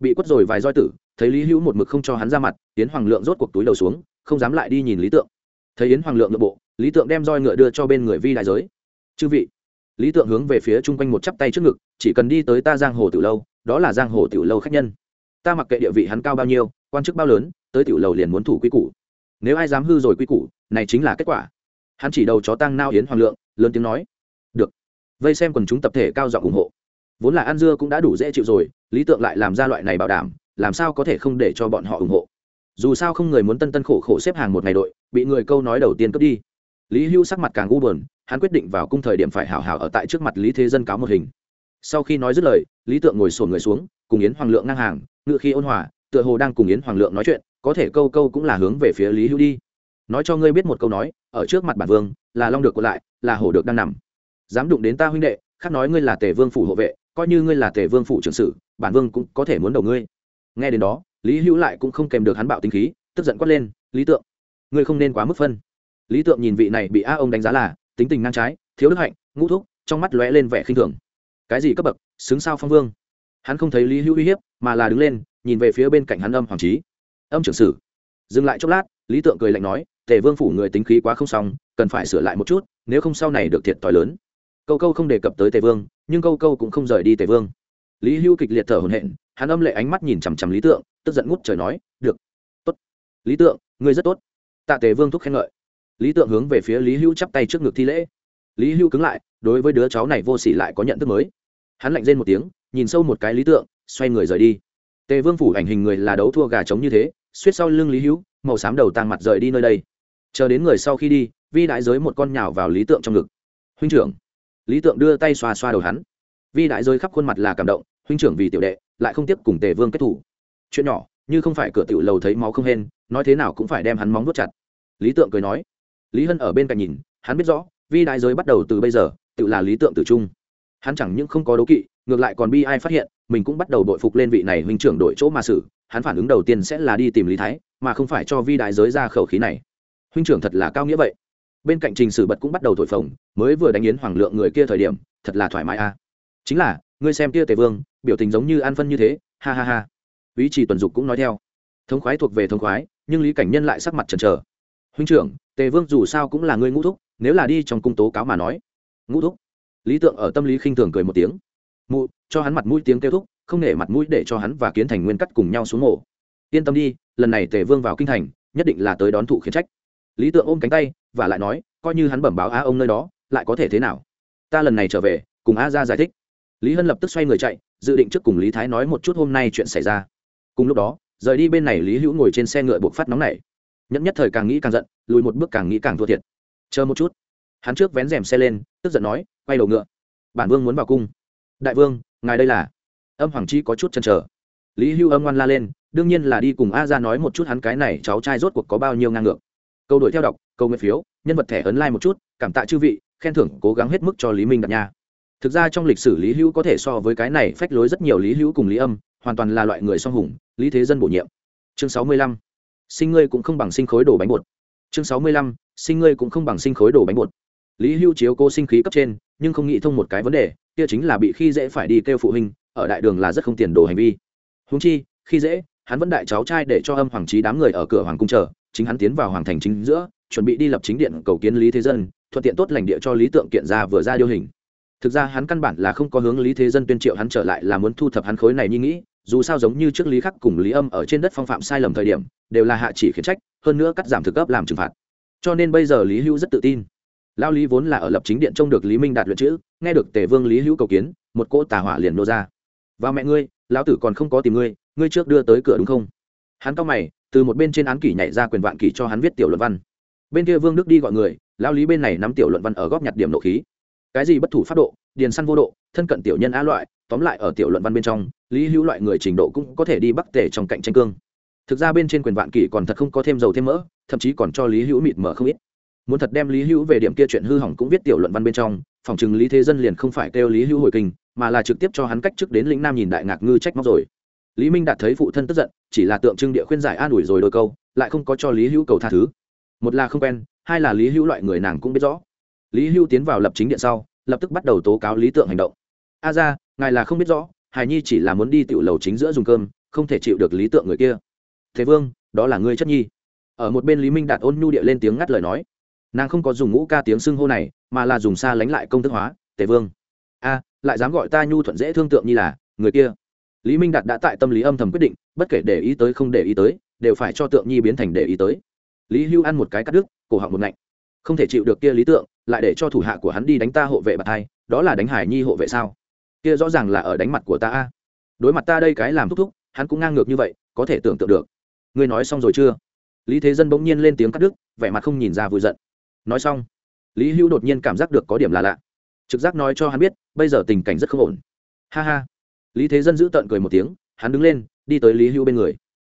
Bị quất rồi vài roi tử, thấy lý hữu một mực không cho hắn ra mặt, yến hoàng lượng rốt cuộc túi đầu xuống, không dám lại đi nhìn lý tượng. Thấy yến hoàng lượng nội bộ, lý tượng đem roi ngựa đưa cho bên người vi đại giới. Chư vị lý tượng hướng về phía chung quanh một chắp tay trước ngực, chỉ cần đi tới ta giang hồ tiểu lâu, đó là giang hồ tiểu lâu khách nhân. Ta mặc kệ địa vị hắn cao bao nhiêu, quan chức bao lớn, tới tiểu lầu liền muốn thủ quy củ. Nếu ai dám hư rồi quy củ, này chính là kết quả. Hắn chỉ đầu chó tăng nao yến hoàng lượng, lớn tiếng nói. Được. Vây xem quần chúng tập thể cao giọng ủng hộ. Vốn là ăn dưa cũng đã đủ dễ chịu rồi, lý tượng lại làm ra loại này bảo đảm, làm sao có thể không để cho bọn họ ủng hộ? Dù sao không người muốn tân tân khổ khổ xếp hàng một ngày đội, bị người câu nói đầu tiên cướp đi lý hưu sắc mặt càng u bờn hắn quyết định vào cung thời điểm phải hảo hảo ở tại trước mặt lý thế dân cáo một hình. Sau khi nói dứt lời, lý tượng ngồi sổn người xuống, cùng yến hoàng lượng ngang hàng ngự khi ôn hòa, tựa hồ đang cùng yến hoàng lượng nói chuyện, có thể câu câu cũng là hướng về phía lý hưu đi. Nói cho ngươi biết một câu nói, ở trước mặt bản vương, là long được còn lại, là hổ được đang nằm. Dám đụng đến ta huynh đệ, khác nói ngươi là tề vương phủ hộ vệ, coi như ngươi là tề vương phủ trưởng sử, bản vương cũng có thể muốn đầu ngươi. Nghe đến đó, lý hữu lại cũng không kèm được hắn bạo tính khí, tức giận quát lên, lý tượng, ngươi không nên quá mức phân lý tượng nhìn vị này bị a ông đánh giá là tính tình ngang trái, thiếu đức hạnh, ngũ thúc, trong mắt lóe lên vẻ khinh thường. Cái gì cấp bậc, xứng sao phong vương? Hắn không thấy lý hữu uy hiếp, mà là đứng lên, nhìn về phía bên cạnh hắn âm hoàng trí. Âm trưởng sử. Dừng lại chốc lát, lý tượng cười lạnh nói, tề vương phủ người tính khí quá không xong, cần phải sửa lại một chút, nếu không sau này được thiệt thòi lớn. Câu câu không đề cập tới tề vương, nhưng câu câu cũng không rời đi tề vương. Lý hưu kịch liệt thở hồn hện hắn âm lệ ánh mắt nhìn chằm chằm lý tượng, tức giận ngút trời nói, được, tốt. Lý tượng, ngươi rất tốt. Tạ tề vương thúc khen ngợi lý tượng hướng về phía lý hưu chắp tay trước ngực thi lễ. Lý hưu cứng lại, đối với đứa cháu này vô s ỉ lại có nhận thức mới. Hắn lạnh rên một tiếng, nhìn sâu một cái lý tượng, xoay người rời đi. Tề vương phủ ảnh hình người là đấu thua gà trống như thế, suýt sau lưng lý hữu, màu xám đầu tang mặt rời đi nơi đây. Chờ đến người sau khi đi, vi đại giới một con nhào vào lý tượng trong ngực. Huynh trưởng. Lý tượng đưa tay xoa xoa đầu hắn. Vi đại giới khắp khuôn mặt là cảm động, huynh trưởng vì tiểu đệ, lại không tiếp cùng tề vương kết thủ. Chuyện nhỏ, như không phải cửa tiểu lầu thấy máu không hên, nói thế nào cũng phải đem hắn móng vuốt chặt. Lý tượng cười nói lý hân ở bên cạnh nhìn, hắn biết rõ, vi đại giới bắt đầu từ bây giờ, tự là lý tượng tử trung. Hắn chẳng những không có đố kỵ, ngược lại còn bi ai phát hiện, mình cũng bắt đầu đội phục lên vị này huynh trưởng đội chỗ mà xử. Hắn phản ứng đầu tiên sẽ là đi tìm lý thái, mà không phải cho vi đại giới ra khẩu khí này. Huynh trưởng thật là cao nghĩa vậy. Bên cạnh trình sử bật cũng bắt đầu thổi phồng, mới vừa đánh yến hoàng lượng người kia thời điểm, thật là thoải mái a. Chính là, ngươi xem kia tề vương, biểu tình giống như an phân như thế, ha ha ha. Ý chỉ tuần dục cũng nói theo. Thống khoái thuộc về thống khoái, nhưng lý cảnh nhân lại sắc mặt trần trờ huynh trưởng tề vương dù sao cũng là ngươi ngũ thúc, nếu là đi trong cung tố cáo mà nói. Ngũ thúc? Lý tượng ở tâm lý khinh thường cười một tiếng. Mụ, cho hắn mặt mũi tiếng kêu thúc, không nể mặt mũi để cho hắn và kiến thành nguyên cắt cùng nhau xuống mổ yên tâm đi, lần này tề vương vào kinh thành, nhất định là tới đón thụ khiến trách. Lý tượng ôm cánh tay, và lại nói, coi như hắn bẩm báo a ông nơi đó, lại có thể thế nào? Ta lần này trở về, cùng a ra giải thích. Lý hân lập tức xoay người chạy, dự định trước cùng lý thái nói một chút hôm nay chuyện xảy ra. Cùng lúc đó, rời đi bên này lý hữu ngồi trên xe ngựa buộc phát nóng này nhẫn nhất thời càng nghĩ càng giận, lùi một bước càng nghĩ càng thua thiệt. Chờ một chút. Hắn trước vén rèm xe lên, tức giận nói, quay đầu ngựa. Bản vương muốn vào cung. Đại vương, ngài đây là? Âm hoàng chi có chút chăn trở lý hưu âm ngoan la lên, đương nhiên là đi cùng a ra nói một chút hắn cái này cháu trai rốt cuộc có bao nhiêu ngang ngược. Câu đổi theo đọc, câu nguyện phiếu, nhân vật thẻ ấn lai、like、một một chút, cảm tạ chư vị, khen thưởng cố gắng hết mức cho lý minh đặt nha. Thực ra trong lịch sử lý hữu có thể so với cái này phách lối rất nhiều lý hữu cùng lý âm, hoàn toàn là loại người song hùng, lý thế dân bổ nhiệm. Chương sáu mươi lăm sinh ngươi cũng không bằng sinh khối đồ bánh bột. Chương sáu mươi lăm, sinh ngươi cũng không bằng sinh khối đồ bánh bột. Lý hưu chiếu cô sinh khí cấp trên, nhưng không nghĩ thông một cái vấn đề, kia chính là bị khi dễ phải đi kêu phụ huynh, ở đại đường là rất không tiền đồ hành vi. Húng chi, khi dễ, hắn vẫn đại cháu trai để cho âm hoàng trí đám người ở cửa hoàng cung chờ, chính hắn tiến vào hoàng thành chính giữa, chuẩn bị đi lập chính điện cầu kiến lý thế dân, thuận tiện tốt lành địa cho lý tượng kiện ra vừa ra điêu hình. Thực ra hắn căn bản là không có hướng lý thế dân tuyên triệu hắn trở lại là muốn thu thập hắn khối này như nghĩ dù sao giống như trước lý khắc cùng lý âm ở trên đất phong phạm sai lầm thời điểm, đều là hạ chỉ khiển trách, hơn nữa cắt giảm thực cấp làm trừng phạt. Cho nên bây giờ lý hữu rất tự tin. Lao lý vốn là ở lập chính điện trông được lý minh đạt luyện chữ, nghe được tề vương lý hữu cầu kiến, một cỗ tà hỏa liền nô ra. Và mẹ ngươi, lão tử còn không có tìm ngươi ngươi trước đưa tới cửa đúng không? Hắn cao mày, từ một bên trên án kỷ nhảy ra quyền vạn kỷ cho hắn viết tiểu luận văn. Bên kia vương đức đi gọi người, lao lý bên này nắm tiểu luận văn ở góp nhặt điểm nộ khí. Cái gì bất thủ pháp độ, điền săn vô độ, thân cận tiểu nhân á loại, tóm lại ở tiểu luận văn bên trong lý hữu loại người trình độ cũng có thể đi bắc Tề trong cạnh tranh cương. Thực ra bên trên quyền vạn kỷ còn thật không có thêm dầu thêm mỡ, thậm chí còn cho lý hữu mịt mở không ít. Muốn thật đem lý hữu về điểm kia chuyện hư hỏng cũng viết tiểu luận văn bên trong, phòng chừng lý thế dân liền không phải kêu lý hữu hồi kinh, mà là trực tiếp cho hắn cách trước đến lĩnh nam nhìn đại ngạc ngư trách móc rồi. Lý minh đạt thấy phụ thân tức giận, chỉ là tượng trưng địa khuyên giải an ủi rồi đôi câu, lại không có cho lý hữu cầu tha thứ. Một là không quen, hai là lý hữu loại người nàng cũng biết rõ. Lý hữu tiến vào lập chính điện sau, lập tức bắt đầu tố cáo lý tượng hành động. A ra, ngài là không biết rõ hài nhi chỉ là muốn đi tiểu lầu chính giữa dùng cơm, không thể chịu được lý tượng người kia. Thế vương, đó là ngươi chất nhi. Ở một bên lý minh đạt ôn nhu địa lên tiếng ngắt lời nói. Nàng không có dùng ngũ ca tiếng xưng hô này, mà là dùng xa lánh lại công thức hóa, tề vương. A, lại dám gọi ta nhu thuận dễ thương tượng như là, người kia. Lý minh đạt đã tại tâm lý âm thầm quyết định, bất kể để ý tới không để ý tới, đều phải cho tượng nhi biến thành để ý tới. Lý hưu ăn một cái cắt đứt, cổ họng một ngạnh. Không thể chịu được kia lý tượng, lại để cho thủ hạ của hắn đi đánh ta hộ vệ bạc thai, đó là đánh hải nhi hộ vệ sao? Kia rõ ràng là ở đánh mặt của ta a. Đối mặt ta đây cái làm thúc thúc, hắn cũng ngang ngược như vậy, có thể tưởng tượng được. Ngươi nói xong rồi chưa? Lý thế dân bỗng nhiên lên tiếng cắt đứt, vẻ mặt không nhìn ra vui giận. Nói xong, lý hữu đột nhiên cảm giác được có điểm là lạ. Trực giác nói cho hắn biết, bây giờ tình cảnh rất không ổn. Ha ha. Lý thế dân giữ tợn cười một tiếng, hắn đứng lên, đi tới lý hữu bên người.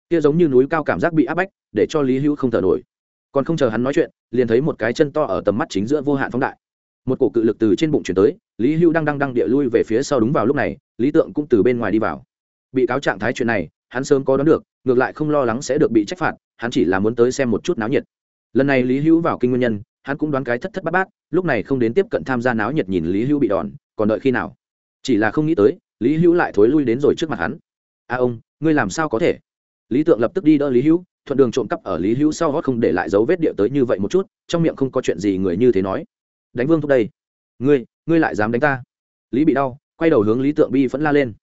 Kia giống như núi cao cảm giác bị áp bách, để cho lý hữu không thở nổi. Còn không chờ hắn nói chuyện, liền thấy một cái chân to ở tầm mắt chính giữa vô hạn phóng đại một cổ cự lực từ trên bụng chuyển tới, lý Hưu đang đang đang địa lui về phía sau đúng vào lúc này, lý tượng cũng từ bên ngoài đi vào. Bị cáo trạng thái chuyện này, hắn sớm có đoán được, ngược lại không lo lắng sẽ được bị trách phạt, hắn chỉ là muốn tới xem một chút náo nhiệt. Lần này lý hữu vào kinh nguyên nhân, hắn cũng đoán cái thất thất bát bát, lúc này không đến tiếp cận tham gia náo nhiệt nhìn lý hữu bị đòn, còn đợi khi nào? Chỉ là không nghĩ tới, lý hữu lại thối lui đến rồi trước mặt hắn. A ông, ngươi làm sao có thể? Lý tượng lập tức đi đỡ lý hữu thuận đường trộm cắp ở lý hữu sau gót không để lại dấu vết địa tới như vậy một chút, trong miệng không có chuyện gì người như thế nói đánh vương thúc đây. Ngươi ngươi lại dám đánh ta? Lý bị đau, quay đầu hướng lý tượng bi vẫn la lên.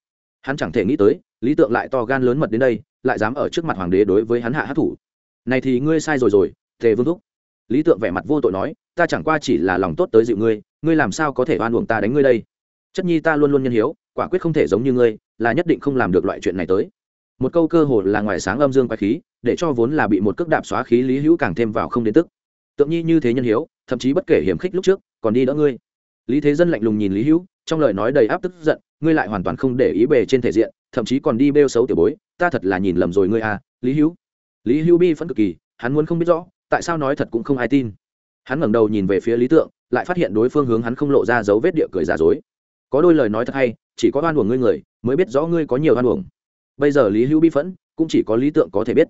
Hắn chẳng thể nghĩ tới, lý tượng lại to gan lớn mật đến đây, lại dám ở trước mặt hoàng đế đối với hắn hạ hát thủ. Này thì ngươi sai rồi rồi, tề vương thúc. Lý tượng vẻ mặt vô tội nói, ta chẳng qua chỉ là lòng tốt tới dịu ngươi ngươi làm sao có thể oan uổng ta đánh ngươi đây? Chất nhi ta luôn luôn nhân hiếu, quả quyết không thể giống như ngươi, là nhất định không làm được loại chuyện này tới. Một câu cơ hồ là ngoài sáng âm dương quái khí, để cho vốn là bị một cước đạp xóa khí lý hữu càng thêm vào không đến tức. Tượng nhi như thế nhân hiếu thậm chí bất kể hiểm khích lúc trước, còn đi đỡ ngươi. Lý thế dân lạnh lùng nhìn lý hữu, trong lời nói đầy áp tức giận, ngươi lại hoàn toàn không để ý bề trên thể diện, thậm chí còn đi bêu xấu tiểu bối, ta thật là nhìn lầm rồi ngươi à lý hữu. Lý hữu bi phẫn cực kỳ, hắn muốn không biết rõ, tại sao nói thật cũng không ai tin. Hắn ngẩng đầu nhìn về phía lý tượng, lại phát hiện đối phương hướng hắn không lộ ra dấu vết địa cười giả dối. Có đôi lời nói thật hay, chỉ có oan uổng ngươi người, mới biết rõ ngươi có nhiều oan uổng. Bây giờ lý hữu bi phẫn, cũng chỉ có lý tượng có thể biết.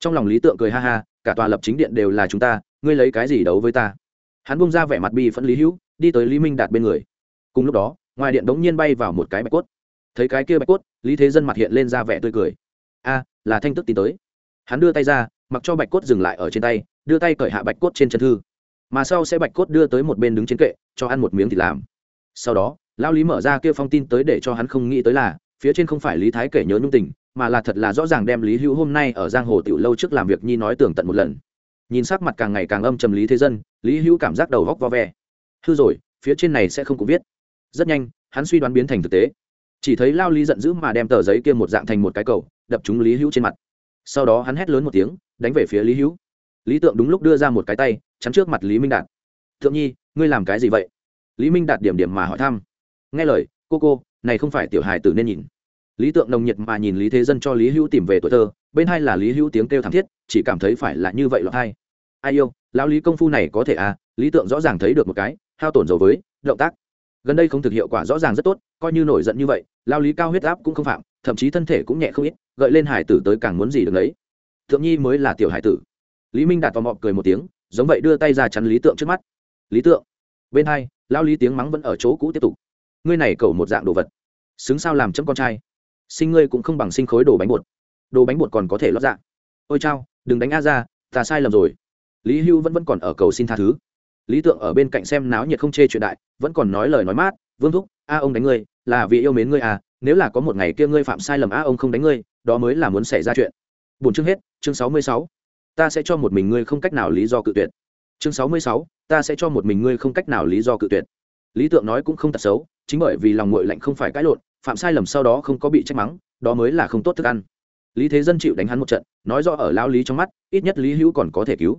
Trong lòng lý tượng cười ha ha, cả tòa lập chính điện đều là chúng ta, ngươi lấy cái gì đấu với ta? Hắn bung ra vẻ mặt bi phẫn lý hữu, đi tới lý minh đạt bên người. Cùng lúc đó, ngoài điện đống nhiên bay vào một cái bạch cốt. Thấy cái kia bạch cốt, lý thế dân mặt hiện lên ra vẻ tươi cười. A, là thanh tức tìm tới. Hắn đưa tay ra, mặc cho bạch cốt dừng lại ở trên tay, đưa tay cởi hạ bạch cốt trên chân thư. Mà sau sẽ bạch cốt đưa tới một bên đứng trên kệ, cho ăn một miếng thì làm. Sau đó lao lý mở ra kia phong tin tới để cho hắn không nghĩ tới là, phía trên không phải lý thái kể nhớ nhung tình, mà là thật là rõ ràng đem lý hữu hôm nay ở giang hồ tiểu lâu trước làm việc nhi nói tường tận một lần nhìn sắc mặt càng ngày càng âm trầm lý thế dân, lý hữu cảm giác đầu góc vo ve. Hư rồi, phía trên này sẽ không cũng viết. Rất nhanh, hắn suy đoán biến thành thực tế. Chỉ thấy lao lý giận dữ mà đem tờ giấy kia một dạng thành một cái cầu, đập trúng lý hữu trên mặt. Sau đó hắn hét lớn một tiếng, đánh về phía lý hữu. Lý tượng đúng lúc đưa ra một cái tay, chắn trước mặt lý minh đạt. Thượng nhi, ngươi làm cái gì vậy? Lý minh đạt điểm điểm mà hỏi thăm. Nghe lời, cô cô, này không phải tiểu hài tử nên nhìn lý tượng nồng nhiệt mà nhìn lý thế dân cho lý hữu tìm về tuổi thơ, bên hai là lý hữu tiếng kêu thảm thiết, chỉ cảm thấy phải là như vậy lọt hai ai yêu, lão lý công phu này có thể à? Lý tượng rõ ràng thấy được một cái, hao tổn dầu với, động tác. Gần đây không thực hiệu quả rõ ràng rất tốt, coi như nổi giận như vậy lao lý cao huyết áp cũng không phạm, thậm chí thân thể cũng nhẹ không ít, gợi lên hải tử tới càng muốn gì được đấy thượng nhi mới là tiểu hải tử. Lý minh đạt tò mò cười một tiếng, giống vậy đưa tay ra chắn lý tượng trước mắt. Lý tượng. Bên hai lao lý tiếng mắng vẫn ở chỗ cũ tiếp tục. Ngươi này cầu một dạng đồ vật. Xứng sao làm chấm con trai sinh ngươi cũng không bằng sinh khối đồ bánh bột. Đồ bánh bột còn có thể lót dạ. Ôi chao, đừng đánh a ra, ta sai lầm rồi. Lý hưu vẫn vẫn còn ở cầu xin tha thứ. Lý tượng ở bên cạnh xem náo nhiệt không chê chuyện đại, vẫn còn nói lời nói mát, vương thúc, a ông đánh ngươi, là vì yêu mến ngươi à nếu là có một ngày kia ngươi phạm sai lầm a ông không đánh ngươi, đó mới là muốn xảy ra chuyện. Bốn chương hết, chương sáu mươi sáu. Ta sẽ cho một mình ngươi không cách nào lý do cự tuyệt. Chương sáu mươi sáu, ta sẽ cho một mình ngươi không cách nào lý do cự tuyệt. Lý tượng nói cũng không tật xấu, chính bởi vì lòng ngội lạnh không phải cãi lộn phạm sai lầm sau đó không có bị trách mắng, đó mới là không tốt thức ăn. Lý thế dân chịu đánh hắn một trận, nói rõ ở lao lý trong mắt, ít nhất lý hữu còn có thể cứu.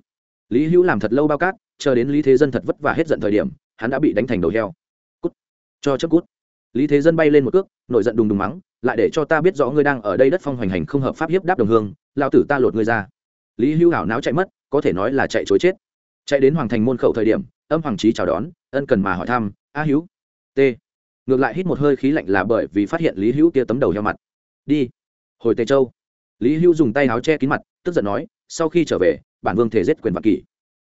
Lý hữu làm thật lâu bao cát, chờ đến lý thế dân thật vất vả hết giận thời điểm, hắn đã bị đánh thành đầu heo. Cút. Cho chấp cút. Lý thế dân bay lên một cước, nổi giận đùng đùng mắng, lại để cho ta biết rõ ngươi đang ở đây đất phong hoành hành không hợp pháp hiếp đáp đồng hương lao tử ta lột ngươi ra. Lý hữu hảo náo chạy mất, có thể nói là chạy chối chết. Chạy đến hoàng thành môn khẩu thời điểm, âm hoàng trí chào đón, ân cần mà hỏi thăm, a hữu. T ngược lại hít một hơi khí lạnh là bởi vì phát hiện lý hữu kia tấm đầu heo mặt. Đi. Hồi tề châu. Lý hữu dùng tay áo che kín mặt, tức giận nói, sau khi trở về, bản vương thể giết quyền vạn kỷ.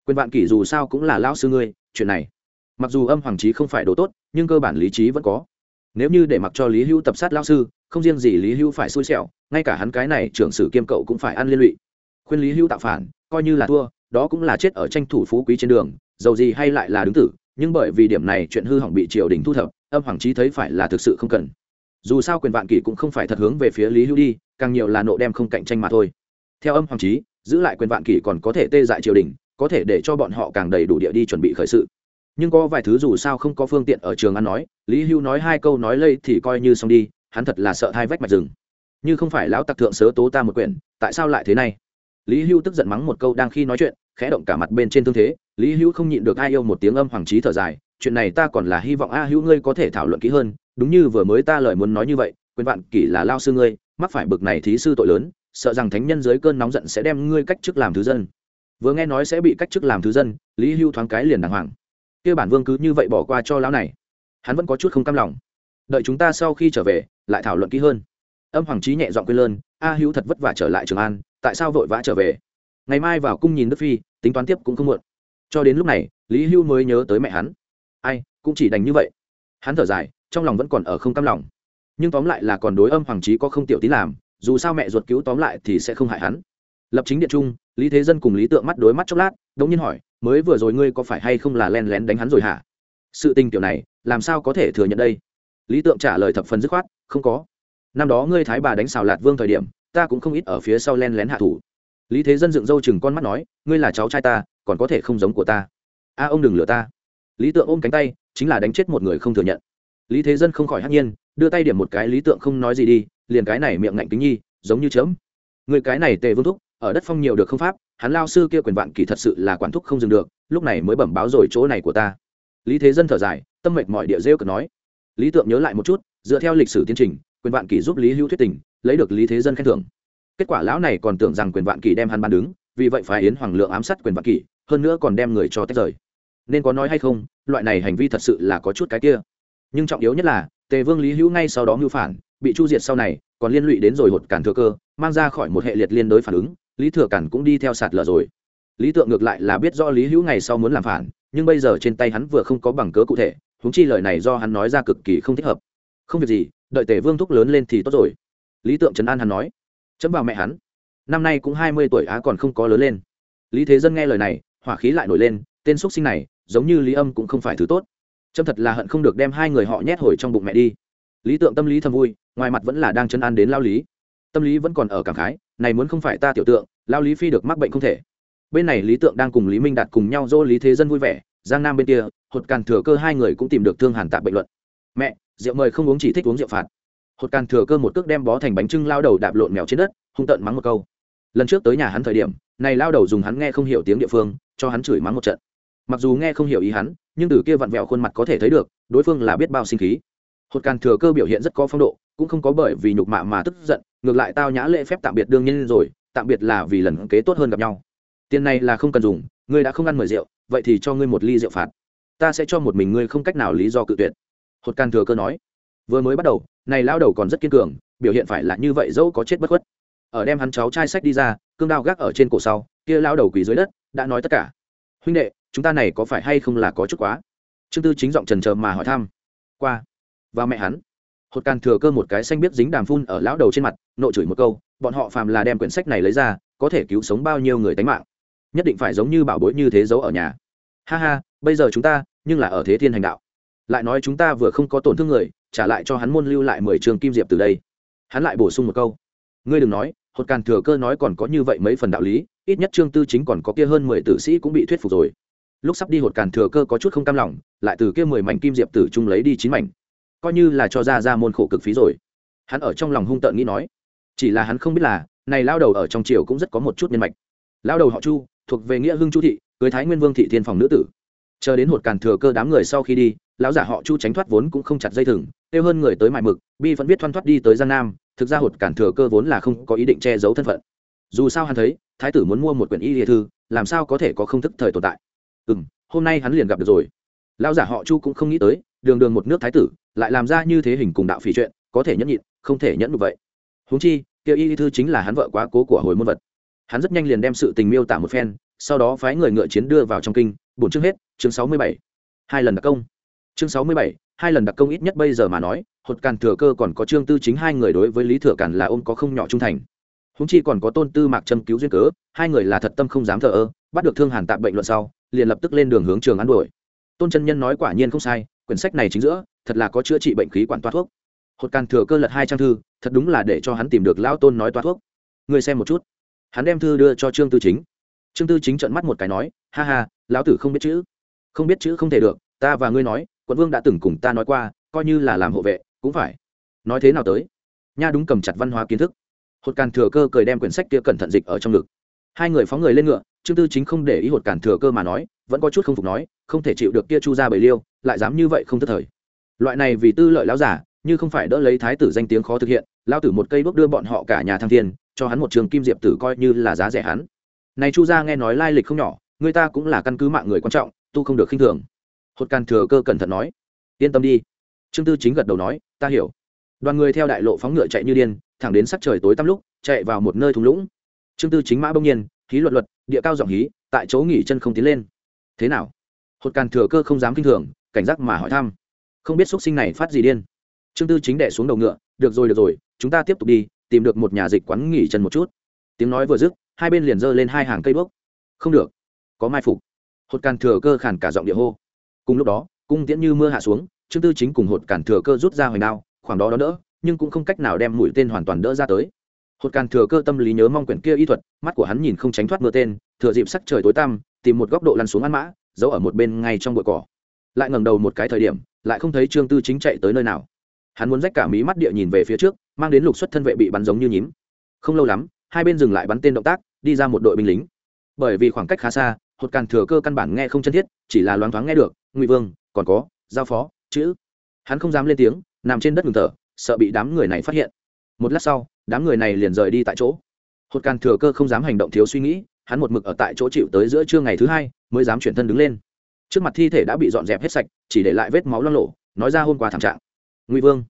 Quyền vạn kỷ dù sao cũng là lao sư ngươi, chuyện này, mặc dù âm hoàng trí không phải đồ tốt, nhưng cơ bản lý trí vẫn có. Nếu như để mặc cho lý hữu tập sát lao sư, không riêng gì lý hữu phải xui xẻo, ngay cả hắn cái này trưởng sử kiêm cậu cũng phải ăn liên lụy. Khuyên lý hữu tạo phản, coi như là thua, đó cũng là chết ở tranh thủ phú quý trên đường, dầu gì hay lại là đứng tử nhưng bởi vì điểm này chuyện hư hỏng bị triều đình thu thập, âm hoàng trí thấy phải là thực sự không cần. Dù sao quyền vạn kỷ cũng không phải thật hướng về phía lý hữu đi, càng nhiều là nộ đem không cạnh tranh mà thôi. Theo âm hoàng trí, giữ lại quyền vạn kỷ còn có thể tê dại triều đình, có thể để cho bọn họ càng đầy đủ địa đi chuẩn bị khởi sự. Nhưng có vài thứ dù sao không có phương tiện ở trường ăn nói, lý hưu nói hai câu nói lây thì coi như xong đi, hắn thật là sợ hai vách mạch rừng. Như không phải lão tặc thượng sớ tố ta một quyển, tại sao lại thế này? Lý hưu tức giận mắng một câu đang khi nói chuyện, khẽ động cả mặt bên trên thương thế lý hưu không nhịn được ai yêu một tiếng âm hoàng trí thở dài, chuyện này ta còn là hy vọng a hữu ngươi có thể thảo luận kỹ hơn, đúng như vừa mới ta lời muốn nói như vậy, quyền vạn kỷ là lao sư ngươi, mắc phải bực này thí sư tội lớn, sợ rằng thánh nhân dưới cơn nóng giận sẽ đem ngươi cách chức làm thứ dân. Vừa nghe nói sẽ bị cách chức làm thứ dân, lý hưu thoáng cái liền đàng hoàng. Kia bản vương cứ như vậy bỏ qua cho lão này. Hắn vẫn có chút không cam lòng. Đợi chúng ta sau khi trở về, lại thảo luận kỹ hơn. Âm hoàng trí nhẹ giọng quên lơn, a hữu thật vất vả trở lại trường an, tại sao vội vã trở về? Ngày mai vào cung nhìn đức phi, tính toán tiếp cũng không muộn cho đến lúc này, lý hưu mới nhớ tới mẹ hắn. Ai, cũng chỉ đành như vậy. Hắn thở dài, trong lòng vẫn còn ở không cam lòng. Nhưng tóm lại là còn đối âm hoàng trí có không tiểu tí làm, dù sao mẹ ruột cứu tóm lại thì sẽ không hại hắn. Lập chính điện trung, lý thế dân cùng lý tượng mắt đối mắt chốc lát, đống nhiên hỏi, mới vừa rồi ngươi có phải hay không là len lén đánh hắn rồi hả? Sự tình tiểu này, làm sao có thể thừa nhận đây? Lý tượng trả lời thập phần dứt khoát, không có. Năm đó ngươi thái bà đánh xào lạt vương thời điểm, ta cũng không ít ở phía sau len lén hạ thủ. Lý thế dân dựng râu chừng con mắt nói, ngươi là cháu trai ta còn có thể không giống của ta. A, ông đừng lừa ta. Lý tượng ôm cánh tay, chính là đánh chết một người không thừa nhận. Lý thế dân không khỏi hắc nhiên, đưa tay điểm một cái lý tượng không nói gì đi, liền cái này miệng ngạnh kính nhi, giống như chớm. Người cái này tề vương thúc, ở đất phong nhiều được không pháp, hắn lao sư kia quyền vạn kỳ thật sự là quản thúc không dừng được, lúc này mới bẩm báo rồi chỗ này của ta. Lý thế dân thở dài, tâm mệnh mọi địa rêu cực nói. Lý tượng nhớ lại một chút, dựa theo lịch sử tiến trình, quyền vạn kỳ giúp lý hữu thuyết tình, lấy được lý thế dân khen thưởng. Kết quả lão này còn tưởng rằng quyền vạn kỳ đem hắn ban đứng, vì vậy phải yến hoàng lượng ám sát quyền vạn kỳ hơn nữa còn đem người cho tách rời. Nên có nói hay không, loại này hành vi thật sự là có chút cái kia. Nhưng trọng yếu nhất là, tề vương lý hữu ngay sau đó mưu phản, bị chu diệt sau này, còn liên lụy đến rồi hột cản thừa cơ, mang ra khỏi một hệ liệt liên đối phản ứng, lý thừa cản cũng đi theo sạt lở rồi. Lý tượng ngược lại là biết rõ lý hữu ngày sau muốn làm phản, nhưng bây giờ trên tay hắn vừa không có bằng cớ cụ thể húng chi lời này do hắn nói ra cực kỳ không thích hợp. Không việc gì, đợi tề vương thúc lớn lên thì tốt rồi. Lý tượng trấn an hắn nói. Chấm vào mẹ hắn. Năm nay cũng hai mươi tuổi á còn không có lớn lên. Lý thế dân nghe lời này hỏa khí lại nổi lên, tên x sinh này, giống như lý âm cũng không phải thứ tốt. Trâm thật là hận không được đem hai người họ nhét hồi trong bụng mẹ đi. Lý tượng tâm lý thầm vui, ngoài mặt vẫn là đang chân an đến lao lý. Tâm lý vẫn còn ở cảm khái, này muốn không phải ta tiểu tượng, lao lý phi được mắc bệnh không thể. Bên này lý tượng đang cùng lý minh đạt cùng nhau dỗ lý thế dân vui vẻ, giang nam bên kia, hột càn thừa cơ hai người cũng tìm được thương hàn tạp bệnh luận. Mẹ, rượu mời không uống chỉ thích uống rượu phạt. Hột càn thừa cơ một cước đem bó thành bánh trưng lao đầu đạp lộn mèo trên đất, hung tợn mắng một câu. Lần trước tới nhà hắn thời điểm, này lao đầu dùng hắn nghe không hiểu tiếng địa phương cho hắn chửi mắng một trận. Mặc dù nghe không hiểu ý hắn, nhưng từ kia vặn vẹo khuôn mặt có thể thấy được, đối phương là biết bao sinh khí. Hột càn thừa cơ biểu hiện rất có phong độ, cũng không có bởi vì nhục mạ mà tức giận, ngược lại tao nhã lễ phép tạm biệt đương nhiên rồi, tạm biệt là vì lần kế tốt hơn gặp nhau. Tiền này là không cần dùng, ngươi đã không ăn mời rượu, vậy thì cho ngươi một ly rượu phạt. Ta sẽ cho một mình ngươi không cách nào lý do cự tuyệt. Hột càn thừa cơ nói. Vừa mới bắt đầu, này lao đầu còn rất kiên cường, biểu hiện phải là như vậy dẫu có chết bất khuất. Ở đem hắn cháu trai sách đi ra, cương đao gác ở trên cổ sau, kia lao đầu quỳ dưới đất đã nói tất cả. Huynh đệ, chúng ta này có phải hay không là có chút quá? Trương tư chính giọng trần trờ mà hỏi thăm. Qua. Và mẹ hắn. Hột càn thừa cơ một cái xanh biết dính đàm phun ở lão đầu trên mặt, nộ chửi một câu, bọn họ phàm là đem quyển sách này lấy ra, có thể cứu sống bao nhiêu người tánh mạng? Nhất định phải giống như bảo bối như thế giấu ở nhà. Ha ha, bây giờ chúng ta, nhưng là ở thế thiên hành đạo. Lại nói chúng ta vừa không có tổn thương người, trả lại cho hắn môn lưu lại mười trường kim diệp từ đây. Hắn lại bổ sung một câu. Ngươi đừng nói hột càn thừa cơ nói còn có như vậy mấy phần đạo lý, ít nhất trương tư chính còn có kia hơn mười tử sĩ cũng bị thuyết phục rồi. Lúc sắp đi hột càn thừa cơ có chút không cam lòng, lại từ kia mười mảnh kim diệp tử trung lấy đi chín mảnh. Coi như là cho ra ra môn khổ cực phí rồi. Hắn ở trong lòng hung tợn nghĩ nói, chỉ là hắn không biết là, này lao đầu ở trong triều cũng rất có một chút nhân mạch. Lao đầu họ chu, thuộc về nghĩa hưng chu thị, cưới thái nguyên vương thị thiên phòng nữ tử. Chờ đến hột càn thừa cơ đám người sau khi đi, lão giả họ chu tránh thoát vốn cũng không chặt dây thừng, kêu hơn người tới mại mực, bi vẫn biết thoăn thoát đi tới gian nam thực ra hột Cản thừa cơ vốn là không có ý định che giấu thân phận. Dù sao hắn thấy, thái tử muốn mua một quyển y địa thư, làm sao có thể có không thức thời tồn tại? Ừ m hôm nay hắn liền gặp được rồi. Lão giả họ chu cũng không nghĩ tới, đường đường một nước thái tử, lại làm ra như thế hình cùng đạo phỉ chuyện, có thể nhẫn nhịn, không thể nhẫn được vậy. Huống chi, kia y thư chính là hắn vợ quá cố của hồi môn vật. Hắn rất nhanh liền đem sự tình miêu tả một phen, sau đó phái người ngựa chiến đưa vào trong kinh, bổn chương hết, chương sáu mươi bảy. Hai lần đặc công. Chương sáu mươi bảy hai lần đặc công ít nhất bây giờ mà nói, hột càn thừa cơ còn có trương tư chính hai người đối với lý thừa càn là ôm có không nhỏ trung thành. Húng chi còn có tôn tư mạc châm cứu duyên cớ, hai người là thật tâm không dám thờ ơ, bắt được thương hàn tạm bệnh luận sau, liền lập tức lên đường hướng trường ăn đuổi. Tôn chân nhân nói quả nhiên không sai, quyển sách này chính giữa, thật là có chữa trị bệnh khí quản toa thuốc. Hột càn thừa cơ lật hai trang thư, thật đúng là để cho hắn tìm được lão tôn nói toa thuốc. Người xem một chút. Hắn đem thư đưa cho trương tư chính. Trương tư chính trợn mắt một cái nói, ha ha, lão tử không biết chữ. Không biết chữ không thể được, ta và ngươi nói quận vương đã từng cùng ta nói qua, coi như là làm hộ vệ, cũng phải. Nói thế nào tới? Nha đúng cầm chặt văn hóa kiến thức. Hột càn thừa cơ cười đem quyển sách kia cẩn thận dịch ở trong ngực. Hai người phóng người lên ngựa, trương tư chính không để ý hột càn thừa cơ mà nói, vẫn có chút không phục nói, không thể chịu được kia chu ra bầy liêu, lại dám như vậy không thất thời. Loại này vì tư lợi lão giả, như không phải đỡ lấy thái tử danh tiếng khó thực hiện lao tử một cây bước đưa bọn họ cả nhà thăng thiên, cho hắn một trường kim diệp tử coi như là giá rẻ hắn. Này chu gia nghe nói lai lịch không nhỏ, người ta cũng là căn cứ mạng người quan trọng, tu không được khinh thường hột càn thừa cơ cẩn thận nói, yên tâm đi. Trương tư chính gật đầu nói, ta hiểu. Đoàn người theo đại lộ phóng ngựa chạy như điên, thẳng đến sắc trời tối tăm lúc, chạy vào một nơi thung lũng. Trương tư chính mã bỗng nhiên hí luật luật, địa cao giọng hí, tại chỗ nghỉ chân không tiến lên. Thế nào? Hột càn thừa cơ không dám kinh thường, cảnh giác mà hỏi thăm. Không biết x sinh này phát gì điên? Trương tư chính đẻ xuống đầu ngựa, được rồi được rồi, chúng ta tiếp tục đi, tìm được một nhà dịch quán nghỉ chân một chút. Tiếng nói vừa dứt, hai bên liền giơ lên hai hàng cây bước. Không được, có mai phục. Hột càn thừa cơ khản cả giọng địa hô cùng lúc đó, cung tiễn như mưa hạ xuống, trương tư chính cùng hột cản thừa cơ rút ra hoành đao, khoảng đó đó đỡ, nhưng cũng không cách nào đem mũi tên hoàn toàn đỡ ra tới. Hột cản thừa cơ tâm lý nhớ mong quyển kia y thuật, mắt của hắn nhìn không tránh thoát mưa tên, thừa dịp sắc trời tối tăm, tìm một góc độ lăn xuống ăn mã, giấu ở một bên ngay trong bụi cỏ. Lại ngẩng đầu một cái thời điểm, lại không thấy trương tư chính chạy tới nơi nào. Hắn muốn rách cả mí mắt địa nhìn về phía trước, mang đến lục xuất thân vệ bị bắn giống như nhím. Không lâu lắm, hai bên dừng lại bắn tên động tác, đi ra một đội binh lính. Bởi vì khoảng cách khá xa hột càn thừa cơ căn bản nghe không chân thiết, chỉ là loáng thoáng nghe được, ngụy vương, còn có, giao phó, chữ. Hắn không dám lên tiếng, nằm trên đất ngừng thở, sợ bị đám người này phát hiện. Một lát sau, đám người này liền rời đi tại chỗ. Hột càn thừa cơ không dám hành động thiếu suy nghĩ, hắn một mực ở tại chỗ chịu tới giữa trưa ngày thứ hai mới dám chuyển thân đứng lên. Trước mặt thi thể đã bị dọn dẹp hết sạch, chỉ để lại vết máu lo lộ nói ra hôm qua thảm trạng. Ngụy vương.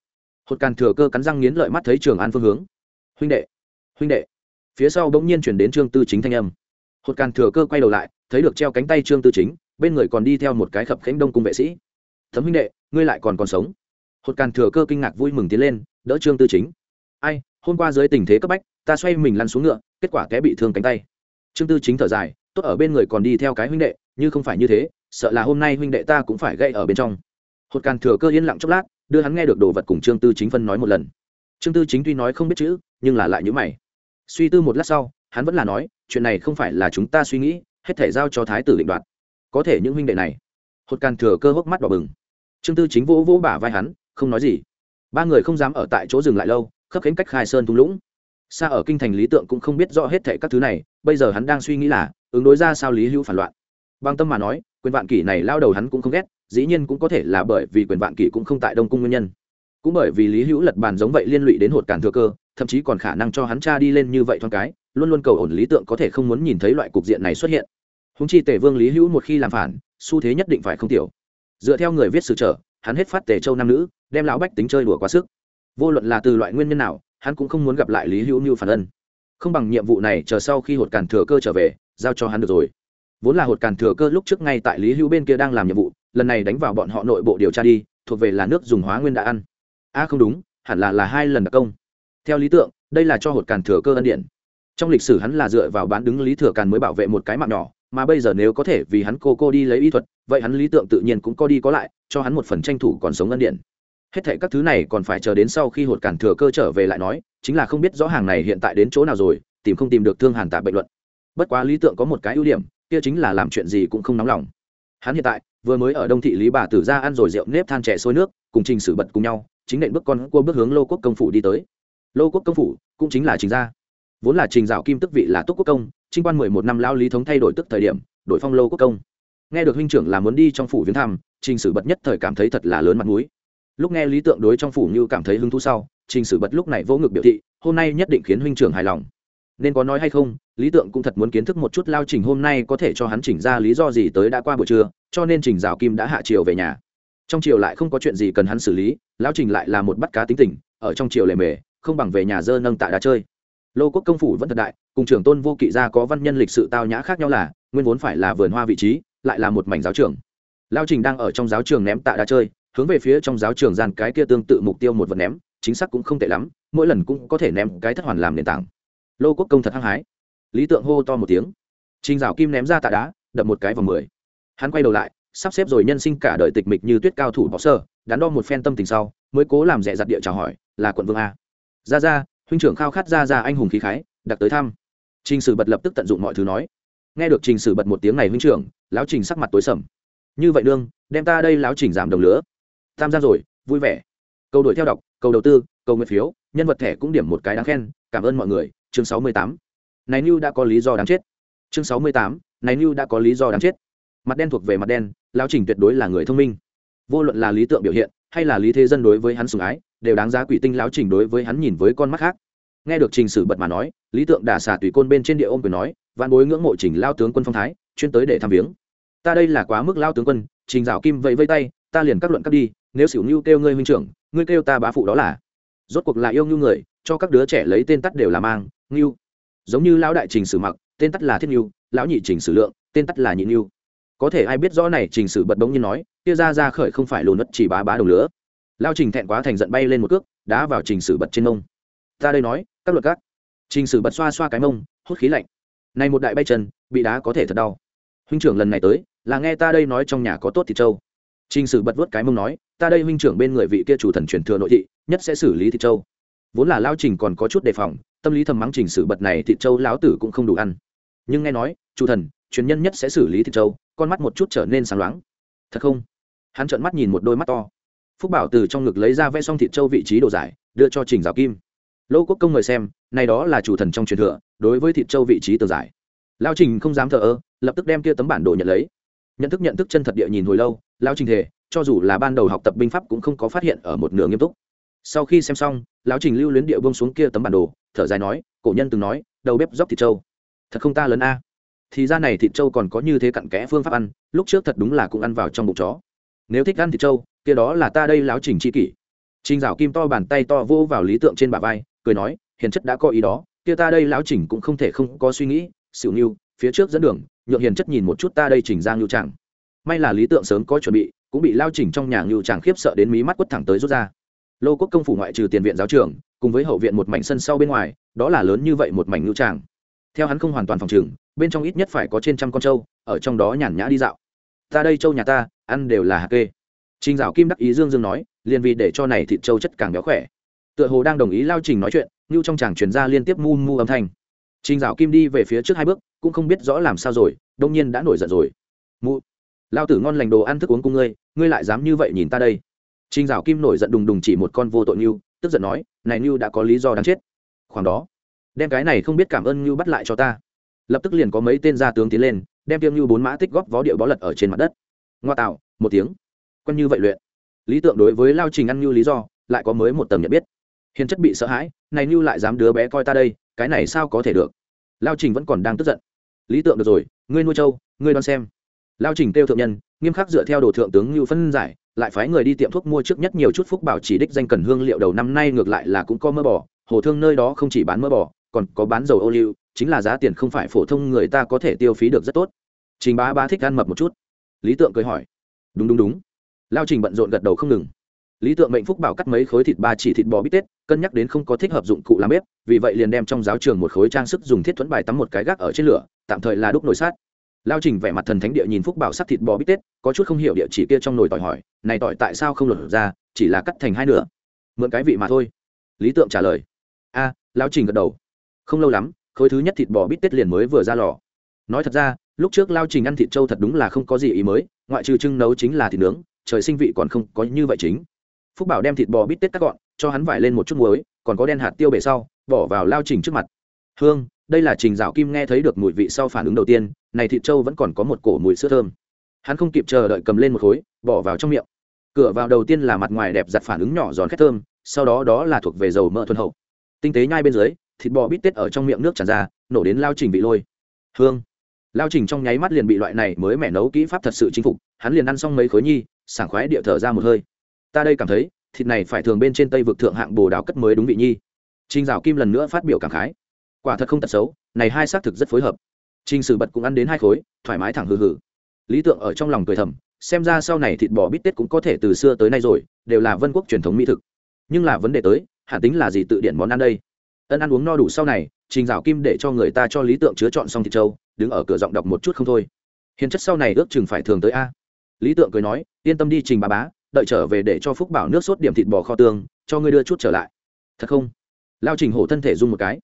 Hột càn thừa cơ cắn răng nghiến lợi mắt thấy trường an phương hướng. Huynh đệ huynh đệ. Phía sau bỗng nhiên chuyển đến trương tư chính thanh âm. Hột càn thừa cơ quay đầu lại thấy được treo cánh tay trương tư chính, bên người còn đi theo một cái khập khánh đông cung vệ sĩ. Thấm huynh đệ, ngươi lại còn còn sống? Hột càn thừa cơ kinh ngạc vui mừng tiến lên, đỡ trương tư chính. Ai, hôm qua dưới tình thế cấp bách, ta xoay mình lăn xuống ngựa, kết quả té bị thương cánh tay. Trương tư chính thở dài, tốt ở bên người còn đi theo cái huynh đệ, như không phải như thế, sợ là hôm nay huynh đệ ta cũng phải gây ở bên trong. Hột càn thừa cơ yên lặng chốc lát, đưa hắn nghe được đồ vật cùng trương tư chính phân nói một lần. Trương tư chính tuy nói không biết chữ, nhưng là lại nhữ mày. Suy tư một lát sau, hắn vẫn là nói, chuyện này không phải là chúng ta suy nghĩ hết thể giao cho thái tử định đoạt. Có thể những huynh đệ này hột càn thừa cơ hốc mắt đỏ bừng. Trương tư chính vỗ vỗ bả vai hắn, không nói gì. Ba người không dám ở tại chỗ dừng lại lâu, khớp khánh cách khai sơn thung lũng. Xa ở kinh thành lý tượng cũng không biết rõ hết thệ các thứ này, bây giờ hắn đang suy nghĩ là, ứng đối ra sao lý hữu phản loạn. Bằng tâm mà nói, quyền vạn kỷ này lao đầu hắn cũng không ghét, dĩ nhiên cũng có thể là bởi vì quyền vạn kỷ cũng không tại đông cung nguyên nhân. Cũng bởi vì lý hữu lật bàn giống vậy liên lụy đến hột cản thừa cơ thậm chí còn khả năng cho hắn cha đi lên như vậy thoáng cái, luôn luôn cầu ổn lý tượng có thể không muốn nhìn thấy loại cục diện này xuất hiện. Húng chi tể vương lý hữu một khi làm phản, xu thế nhất định phải không tiểu. Dựa theo người viết sử trở, hắn hết phát tề châu nam nữ, đem lão bách tính chơi đùa quá sức. Vô luận là từ loại nguyên nhân nào, hắn cũng không muốn gặp lại lý hữu như phản ân. Không bằng nhiệm vụ này chờ sau khi hột càn thừa cơ trở về, giao cho hắn được rồi. Vốn là hột càn thừa cơ lúc trước ngay tại lý hữu bên kia đang làm nhiệm vụ, lần này đánh vào bọn họ nội bộ điều tra đi, thuộc về là nước dùng hóa nguyên đã ăn. A, không đúng, hẳn là là hai lần đặc công theo lý tượng, đây là cho hột càn thừa cơ ân điện trong lịch sử hắn là dựa vào bán đứng lý thừa càn mới bảo vệ một cái mạng nhỏ, mà bây giờ nếu có thể vì hắn cô cô đi lấy y thuật, vậy hắn lý tượng tự nhiên cũng có đi có lại, cho hắn một phần tranh thủ còn sống ân điện hết thệ các thứ này còn phải chờ đến sau khi hột cản thừa cơ trở về lại nói, chính là không biết rõ hàng này hiện tại đến chỗ nào rồi, tìm không tìm được thương hàn tạ bệnh luận. Bất quá lý tượng có một cái ưu điểm, kia chính là làm chuyện gì cũng không nóng lòng. Hắn hiện tại, vừa mới ở đông thị lý bà tử ra ăn rồi rượu nếp than trẻ sôi nước, cùng trình sử bật cùng nhau, chính nện bước con cua bước hướng lô quốc công phủ đi tới lô quốc công phủ cũng chính là trình gia. Vốn là trình dạo kim tức vị là túc quốc công, trinh quan mười một năm lao lý thống thay đổi tức thời điểm, đổi phong lô quốc công. Nghe được huynh trưởng là muốn đi trong phủ viếng thăm, trình sử bật nhất thời cảm thấy thật là lớn mặt mũi. Lúc nghe lý tượng đối trong phủ như cảm thấy hứng thú sau, trình sử bật lúc này vỗ ngực biểu thị, hôm nay nhất định khiến huynh trưởng hài lòng. Nên có nói hay không, lý tượng cũng thật muốn kiến thức một chút lao trình hôm nay có thể cho hắn chỉnh ra lý do gì tới đã qua buổi trưa, cho nên trình rào kim đã hạ chiều về nhà. Trong chiều lại không có chuyện gì cần hắn xử lý lao trình lại là một bắt cá tính tình, ở trong chiều lề mề không bằng về nhà dơ nâng tạ đá chơi. Lô quốc công phủ vẫn thật đại, cùng trưởng tôn vô kỵ gia có văn nhân lịch sự tao nhã khác nhau là, nguyên vốn phải là vườn hoa vị trí, lại là một mảnh giáo trường. Lao trình đang ở trong giáo trường ném tạ đá chơi, hướng về phía trong giáo trường gian cái kia tương tự mục tiêu một vật ném, chính xác cũng không tệ lắm, mỗi lần cũng có thể ném cái thất hoàn làm nền tảng. Lô quốc công thật hăng hái. Lý tượng hô to một tiếng. Trình dạo kim ném ra tạ đá, đập một cái vào mười. Hắn quay đầu lại, sắp xếp rồi nhân sinh cả đời tịch mịch như tuyết cao thủ bỏ sơ, đắn đo một phen tâm tình sau, mới cố làm rẻ giặt địa chào hỏi, là quận vương a ra ra, huynh trưởng khao khát ra ra anh hùng khí khái, đặc tới thăm. Trình sử bật lập tức tận dụng mọi thứ nói. Nghe được trình sử bật một tiếng này huynh trưởng, lão trình sắc mặt tối sầm. Như vậy đương đem ta đây lão trình giảm đồng lứa tham gia rồi, vui vẻ. Câu đổi theo đọc, câu đầu tư, câu nguyện phiếu, nhân vật thẻ cũng điểm một cái đáng khen, cảm ơn mọi người, chương sáu mươi tám. Này như đã có lý do đáng chết. Chương sáu mươi tám, này như đã có lý do đáng chết. Mặt đen thuộc về mặt đen lao trình tuyệt đối là người thông minh. Vô luận là lý tượng biểu hiện, hay là lý thế dân đối với hắn sùng ái đều đáng giá quỷ tinh lão trình đối với hắn nhìn với con mắt khác. Nghe được trình sử bật mà nói, lý tượng đả xả tùy côn bên trên địa ôm quyền nói văn bối ngưỡng mộ trình lao tướng quân phong thái, chuyên tới để thăm viếng. Ta đây là quá mức lao tướng quân, trình dạo kim vẫy vây tay, ta liền các luận cắt đi, nếu xỉu ngưu kêu ngươi huynh trưởng, ngươi kêu ta bá phụ đó là. Rốt cuộc là yêu ngưu người, cho các đứa trẻ lấy tên tắt đều là mang ngưu giống như lão đại trình sử mặc, tên tắt là thiết ngưu lão nhị trình sử lượng, tên tắt là nhị ngưu có thể ai biết rõ này, trình sử bật bỗng như nói, kia ra ra khởi không phải lùn đất chỉ bá bá đồng lửa lao trình thẹn quá thành giận bay lên một cước, đá vào trình sử bật trên mông. Ta đây nói, các luật các. Trình sử bật xoa xoa cái mông, hút khí lạnh. Này một đại bay chân, bị đá có thể thật đau. Huynh trưởng lần này tới, là nghe ta đây nói trong nhà có tốt thịt trâu. Trình sử bật vớt cái mông nói, ta đây huynh trưởng bên người vị kia chủ thần truyền thừa nội thị, nhất sẽ xử lý thịt trâu. Vốn là lao trình còn có chút đề phòng, tâm lý thầm mắng trình sử bật này thịt trâu lão tử cũng không đủ ăn. Nhưng nghe nói, chủ thần, truyền nhân nhất sẽ xử lý thịt trâu, con mắt một chút trở nên sáng loáng. Thật không? Hắn trợn mắt nhìn một đôi mắt to phúc bảo từ trong ngực lấy ra vẽ xong thịt châu vị trí đồ giải, đưa cho trình giáo kim. Lỗ quốc công người xem, này đó là chủ thần trong truyền thừa, đối với thịt châu vị trí tờ giải. Lao trình không dám thờ ơ, lập tức đem kia tấm bản đồ nhận lấy. Nhận thức nhận thức chân thật địa nhìn hồi lâu lao trình thề, cho dù là ban đầu học tập binh pháp cũng không có phát hiện ở một nửa nghiêm túc. Sau khi xem xong, lão trình lưu luyến địa bông xuống kia tấm bản đồ, thở dài nói, cổ nhân từng nói, đầu bếp dóc thịt trâu thật không ta lớn a? Thì ra này thịt trâu còn có như thế cặn kẽ phương pháp ăn, lúc trước thật đúng là cũng ăn vào trong bụng chó nếu thích ăn thịt trâu, kia đó là ta đây láo trình chi kỷ. Trình dạo kim to bàn tay to vô vào lý tượng trên bả vai, cười nói, hiền chất đã có ý đó, kia ta đây láo trình cũng không thể không có suy nghĩ, xỉu nhiêu phía trước dẫn đường, nhượng hiền chất nhìn một chút ta đây trình giang ngưu chẳng may là lý tượng sớm có chuẩn bị, cũng bị lao trình trong nhà ngưu chẳng khiếp sợ đến mí mắt quất thẳng tới rút ra. Lô quốc công phủ ngoại trừ tiền viện giáo trường, cùng với hậu viện một mảnh sân sau bên ngoài, đó là lớn như vậy một mảnh ngưu tràng theo hắn không hoàn toàn phòng trường, bên trong ít nhất phải có trên trăm con trâu, ở trong đó nhàn nhã đi dạo ta đây trâu nhà ta, ăn đều là hạt kê. Trình dạo kim đắc ý dương dương nói, liền vì để cho này thịt trâu chất càng béo khỏe. Tựa hồ đang đồng ý lao trình nói chuyện, như trong chàng truyền ra liên tiếp mu mu âm thanh. Trình dạo kim đi về phía trước hai bước, cũng không biết rõ làm sao rồi, đông nhiên đã nổi giận rồi. Mu, lao tử ngon lành đồ ăn thức uống cùng ngươi ngươi lại dám như vậy nhìn ta đây. Trình dạo kim nổi giận đùng đùng chỉ một con vô tội như tức giận nói, này như đã có lý do đáng chết. Khoảng đó, đem cái này không biết cảm ơn như bắt lại cho ta. Lập tức liền có mấy tên gia tướng tiến lên đem tiêm như bốn mã tích góp vó điệu bó lật ở trên mặt đất. Ngoa tạo, một tiếng. Quen như vậy luyện. Lý tượng đối với lao trình ăn như lý do, lại có mới một tầng nhận biết. Hiền chất bị sợ hãi, này như lại dám đứa bé coi ta đây, cái này sao có thể được? Lao trình vẫn còn đang tức giận. Lý tượng được rồi, ngươi nuôi trâu, ngươi đoán xem. Lao trình kêu thượng nhân, nghiêm khắc dựa theo đồ thượng tướng như phân giải, lại phái người đi tiệm thuốc mua trước nhất nhiều chút phúc bảo chỉ đích danh cần hương liệu đầu năm nay ngược lại là cũng có mơ bò, hồ thương nơi đó không chỉ bán mơ bò, còn có bán dầu ô liu chính là giá tiền không phải phổ thông người ta có thể tiêu phí được rất tốt. Trình bá bá thích ăn mập một chút. Lý tượng cười hỏi. Đúng đúng đúng. Lao trình bận rộn gật đầu không ngừng. Lý tượng mệnh phúc bảo cắt mấy khối thịt ba chỉ thịt bò bít tết cân nhắc đến không có thích hợp dụng cụ làm bếp vì vậy liền đem trong giáo trường một khối trang sức dùng thiết thuẫn bài tắm một cái gác ở trên lửa tạm thời là đúc nồi sát lao trình vẻ mặt thần thánh địa nhìn phúc bảo sắc thịt bò bít tết có chút không hiểu địa chỉ kia trong nồi tỏi hỏi này tỏi tại sao không lột ra chỉ là cắt thành hai nửa? Mượn cái vị mà thôi. Lý tượng trả lời. A à, lao trình gật đầu. Không lâu lắm khối thứ nhất thịt bò bít tết liền mới vừa ra lò. Nói thật ra, lúc trước lao trình ăn thịt trâu thật đúng là không có gì ý mới, ngoại trừ trưng nấu chính là thịt nướng, trời sinh vị còn không có như vậy chính. Phúc bảo đem thịt bò bít tết cắt gọn, cho hắn vải lên một chút muối, còn có đen hạt tiêu bể sau, bỏ vào lao trình trước mặt. Hương, đây là trình dạo kim nghe thấy được mùi vị sau phản ứng đầu tiên, này thịt trâu vẫn còn có một cổ mùi sữa thơm. Hắn không kịp chờ đợi cầm lên một khối, bỏ vào trong miệng. Cửa vào đầu tiên là mặt ngoài đẹp giặt phản ứng nhỏ giòn khét thơm, sau đó đó là thuộc về dầu mỡ thuần hậu. Tinh tế nhai bên dưới thịt bò bít tết ở trong miệng nước tràn ra nổ đến lao trình bị lôi hương lao trình trong nháy mắt liền bị loại này mới mẻ nấu kỹ pháp thật sự chinh phục hắn liền ăn xong mấy khối nhi sảng khoái địa thở ra một hơi ta đây cảm thấy thịt này phải thường bên trên tây vực thượng hạng bồ đào cất mới đúng vị nhi Trình Dạo Kim lần nữa phát biểu cảm khái. Quả thật không tật xấu, này hai xác thực rất phối hợp. Trình Sử Bật cũng ăn đến hai khối, thoải mái thẳng hừ hừ. Lý Tượng ở trong lòng cười thầm, xem ra sau này thịt bò bít tết cũng có thể từ xưa tới nay rồi, đều là vân quốc truyền thống mỹ thực. Nhưng là vấn đề tới, hẳn tính là gì tự điển món ăn đây? Ân ăn uống no đủ sau này, Trình Dạo Kim để cho người ta cho Lý Tượng chứa chọn xong thịt trâu, đứng ở cửa giọng đọc một chút không thôi. Hiền chất sau này ước chừng phải thường tới a. Lý Tượng cười nói, yên tâm đi Trình bà bá, đợi trở về để cho phúc bảo nước sốt điểm thịt bò kho tương cho ngươi đưa chút trở lại. Thật không? Lao trình hổ thân thể dung một cái.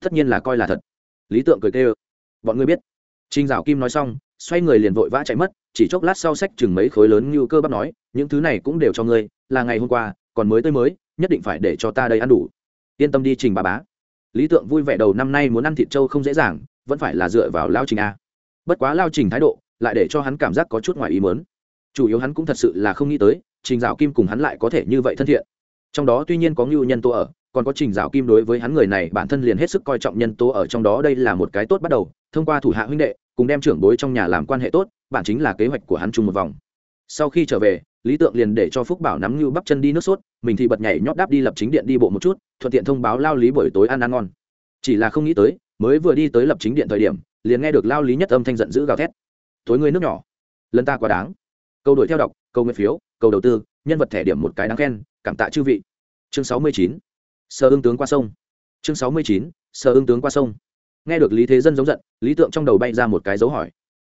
Tất nhiên là coi là thật. Lý tượng cười kêu. Bọn ngươi biết. Trình dạo kim nói xong xoay người liền vội vã chạy mất chỉ chốc lát sau sách chừng mấy khối lớn như cơ bắp nói những thứ này cũng đều cho ngươi là ngày hôm qua còn mới tới mới nhất định phải để cho ta đây ăn đủ yên tâm đi trình bà bá. Lý tượng vui vẻ đầu năm nay muốn ăn thịt trâu không dễ dàng, vẫn phải là dựa vào lao trình a. Bất quá lao trình thái độ lại để cho hắn cảm giác có chút ngoài ý mớn chủ yếu hắn cũng thật sự là không nghĩ tới, trình dạo kim cùng hắn lại có thể như vậy thân thiện. Trong đó tuy nhiên có ngưu nhân tố ở, còn có trình dạo kim đối với hắn người này bản thân liền hết sức coi trọng nhân tố ở trong đó đây là một cái tốt bắt đầu, thông qua thủ hạ huynh đệ, cùng đem trưởng bối trong nhà làm quan hệ tốt, bản chính là kế hoạch của hắn chung một vòng. Sau khi trở về lý tượng liền để cho phúc bảo nắm như bắp chân đi nước sốt, mình thì bật nhảy nhót đáp đi lập chính điện đi bộ một chút, thuận tiện thông báo lao lý buổi tối ăn ăn ngon. Chỉ là không nghĩ tới, mới vừa đi tới lập chính điện thời điểm, liền nghe được lao lý nhất âm thanh giận dữ gào thét. Tối người nước nhỏ, lần ta quá đáng. Câu đổi theo đọc, câu nguyện phiếu, câu đầu tư, nhân vật thẻ điểm một cái đáng khen, cảm tạ chư vị. Chương sáu mươi chín, sơ ương tướng qua sông. Chương sáu mươi chín, sơ ương tướng qua sông. Nghe được lý thế dân giống giận, lý tượng trong đầu bay ra một cái dấu hỏi.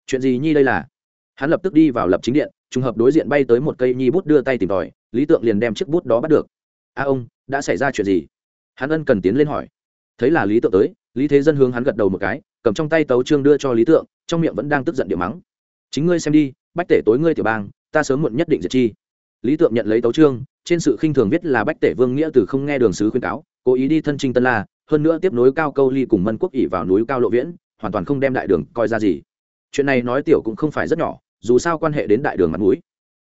Chuyện gì nhi đây là? Hắn lập tức đi vào lập chính điện trùng hợp đối diện bay tới một cây nhi bút đưa tay tìm tòi, lý tượng liền đem chiếc bút đó bắt được. A ông, đã xảy ra chuyện gì? Hắn ân cần tiến lên hỏi. Thấy là lý tượng tới, lý thế dân hướng hắn gật đầu một cái, cầm trong tay tấu trương đưa cho lý tượng, trong miệng vẫn đang tức giận điệu mắng. Chính ngươi xem đi, bách tể tối ngươi tiểu bang, ta sớm muộn nhất định diệt chi. Lý tượng nhận lấy tấu trương trên sự khinh thường viết là bách tể vương nghĩa từ không nghe đường sứ khuyên cáo, cố ý đi thân trinh tân la, hơn nữa tiếp nối cao câu ly cùng mân quốc ỉ vào núi cao lộ viễn, hoàn toàn không đem đại đường coi ra gì. Chuyện này nói tiểu cũng không phải rất nhỏ dù sao quan hệ đến đại đường mặt mũi.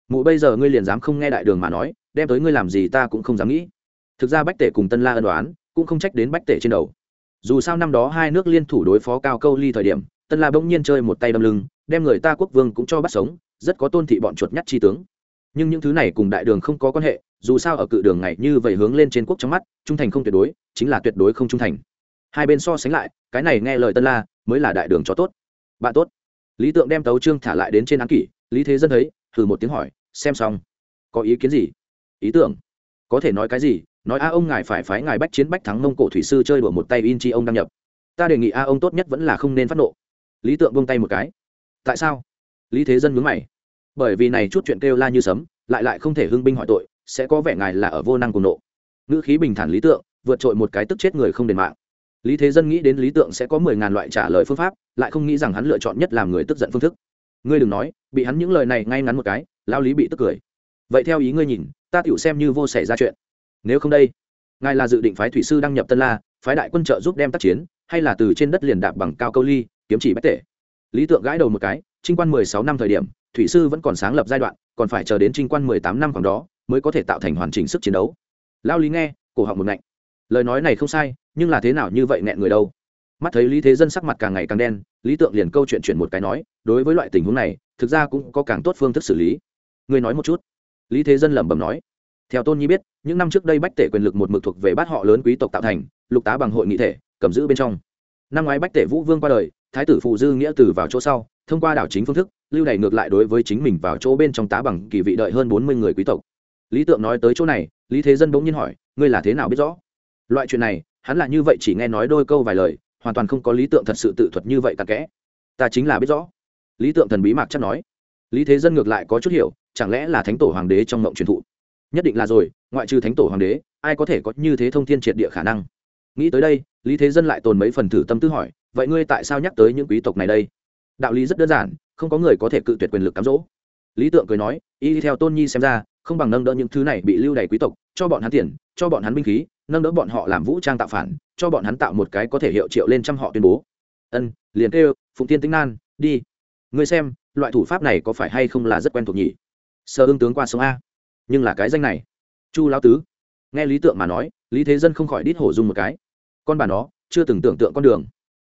Mụ bây giờ ngươi liền dám không nghe đại đường mà nói, đem tới ngươi làm gì ta cũng không dám nghĩ. Thực ra bách tể cùng tân la ân đoán cũng không trách đến bách tể trên đầu. Dù sao năm đó hai nước liên thủ đối phó cao câu ly thời điểm, tân la bỗng nhiên chơi một tay đâm lưng, đem người ta quốc vương cũng cho bắt sống, rất có tôn thị bọn chuột nhắt chi tướng. Nhưng những thứ này cùng đại đường không có quan hệ, dù sao ở cự đường này như vậy hướng lên trên quốc trong mắt, trung thành không tuyệt đối, chính là tuyệt đối không trung thành. Hai bên so sánh lại, cái này nghe lời tân la, mới là đại đường cho tốt. Bạn tốt lý tượng đem tấu trương thả lại đến trên án kỷ, lý thế dân thấy thử một tiếng hỏi, xem xong, có ý kiến gì? Ý tưởng? Có thể nói cái gì? Nói a ông ngài phải phái ngài bách chiến bách thắng mông cổ thủy sư chơi đùa một tay in chi ông đăng nhập. Ta đề nghị a ông tốt nhất vẫn là không nên phát nộ. Lý tượng buông tay một cái. Tại sao? Lý thế dân mướn mày. Bởi vì này chút chuyện kêu la như sấm, lại lại không thể hưng binh hỏi tội, sẽ có vẻ ngài là ở vô năng cùng nộ. Ngữ khí bình thản lý tượng, vượt trội một cái tức chết người không đền mạng lý thế dân nghĩ đến lý tượng sẽ có mười ngàn loại trả lời phương pháp, lại không nghĩ rằng hắn lựa chọn nhất làm người tức giận phương thức. Ngươi đừng nói, bị hắn những lời này ngay ngắn một cái lao lý bị tức cười. Vậy theo ý ngươi nhìn, ta tựu xem như vô xảy ra chuyện. Nếu không đây, ngài là dự định phái thủy sư đăng nhập tân la, phái đại quân trợ giúp đem tác chiến, hay là từ trên đất liền đạp bằng cao câu ly, kiếm chỉ bách tể? Lý tượng gãi đầu một cái, trinh quan mười sáu năm thời điểm, thủy sư vẫn còn sáng lập giai đoạn, còn phải chờ đến trinh quan mười tám năm khoảng đó, mới có thể tạo thành hoàn chỉnh sức chiến đấu. Lao lý nghe, cổ họng một ngạnh. Lời nói này không sai nhưng là thế nào như vậy nghẹn người đâu? Mắt thấy lý thế dân sắc mặt càng ngày càng đen, lý tượng liền câu chuyện chuyển một cái nói, đối với loại tình huống này, thực ra cũng có càng tốt phương thức xử lý. Người nói một chút. Lý thế dân lẩm bẩm nói. Theo tôn nhi biết, những năm trước đây bách tể quyền lực một mực thuộc về bát họ lớn quý tộc tạo thành, lục tá bằng hội nghị thể, cầm giữ bên trong. Năm ngoái bách tể vũ vương qua đời, thái tử phụ dư nghĩa tử vào chỗ sau, thông qua đảo chính phương thức, lưu này ngược lại đối với chính mình vào chỗ bên trong tá bằng kỳ vị đợi hơn bốn mươi người quý tộc. Lý tượng nói tới chỗ này, lý thế dân bỗng nhiên hỏi, ngươi là thế nào biết rõ? Loại chuyện này hắn là như vậy chỉ nghe nói đôi câu vài lời, hoàn toàn không có lý tượng thật sự tự thuật như vậy tạc kẽ. Ta chính là biết rõ. Lý tượng thần bí mạc chắc nói. Lý thế dân ngược lại có chút hiểu, chẳng lẽ là thánh tổ hoàng đế trong mộng truyền thụ? Nhất định là rồi, ngoại trừ thánh tổ hoàng đế, ai có thể có như thế thông thiên triệt địa khả năng? Nghĩ tới đây, lý thế dân lại tồn mấy phần thử tâm tư hỏi, vậy ngươi tại sao nhắc tới những quý tộc này đây? Đạo lý rất đơn giản, không có người có thể cự tuyệt quyền lực cám dỗ. Lý tượng cười nói, y theo tôn nhi xem ra, không bằng nâng đỡ những thứ này bị lưu đày quý tộc, cho bọn hắn tiền, cho bọn hắn binh khí nâng đỡ bọn họ làm vũ trang tạo phản, cho bọn hắn tạo một cái có thể hiệu triệu lên trăm họ tuyên bố. Ân, liền kêu, phụng tiên tinh nan, đi. Ngươi xem, loại thủ pháp này có phải hay không là rất quen thuộc nhỉ? Sơ ương tướng qua sông a. Nhưng là cái danh này. Chu lão tứ. Nghe lý tượng mà nói, lý thế dân không khỏi đít hổ dung một cái. Con bà nó, chưa từng tưởng tượng con đường.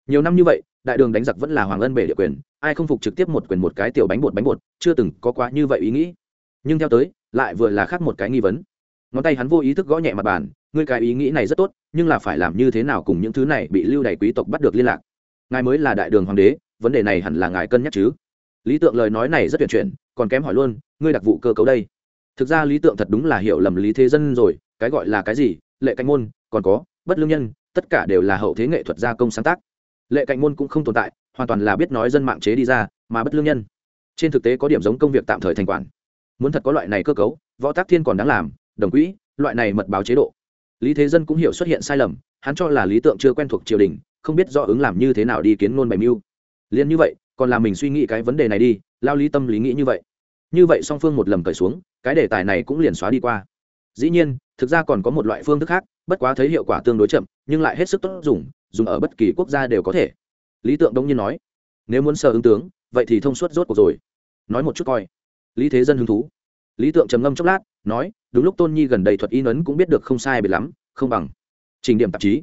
Nhiều năm như vậy, đại đường đánh giặc vẫn là hoàng ân bể địa quyền, ai không phục trực tiếp một quyền một cái tiểu bánh bột bánh bột, chưa từng có quá như vậy ý nghĩ. Nhưng theo tới, lại vừa là khác một cái nghi vấn. Ngón tay hắn vô ý thức gõ nhẹ mặt bàn ngươi cái ý nghĩ này rất tốt, nhưng là phải làm như thế nào cùng những thứ này bị lưu đày quý tộc bắt được liên lạc? Ngài mới là đại đường hoàng đế, vấn đề này hẳn là ngài cân nhắc chứ? Lý tượng lời nói này rất tuyệt chuyển, còn kém hỏi luôn, ngươi đặc vụ cơ cấu đây? Thực ra lý tượng thật đúng là hiểu lầm lý thế dân rồi, cái gọi là cái gì? Lệ canh môn, còn có, bất lương nhân, tất cả đều là hậu thế nghệ thuật gia công sáng tác. Lệ cạnh môn cũng không tồn tại, hoàn toàn là biết nói dân mạng chế đi ra, mà bất lương nhân, trên thực tế có điểm giống công việc tạm thời thành quản. Muốn thật có loại này cơ cấu, võ tác thiên còn đáng làm, đồng quỹ, loại này mật báo chế độ lý thế dân cũng hiểu xuất hiện sai lầm, hắn cho là lý tượng chưa quen thuộc triều đình, không biết do ứng làm như thế nào đi kiến ngôn bày mưu. Liền như vậy, còn là mình suy nghĩ cái vấn đề này đi, lao lý tâm lý nghĩ như vậy. Như vậy song phương một lầm cởi xuống, cái đề tài này cũng liền xóa đi qua. Dĩ nhiên, thực ra còn có một loại phương thức khác, bất quá thấy hiệu quả tương đối chậm, nhưng lại hết sức tốt dùng dùng ở bất kỳ quốc gia đều có thể. Lý tượng đông nhiên nói, nếu muốn sờ ứng tướng, vậy thì thông suốt rốt cuộc rồi. Nói một chút coi. Lý thế dân hứng thú lý tượng trầm ngâm chốc lát, nói, đúng lúc tôn nhi gần đây thuật y ấn cũng biết được không sai biệt lắm, không bằng trình điểm tạp chí.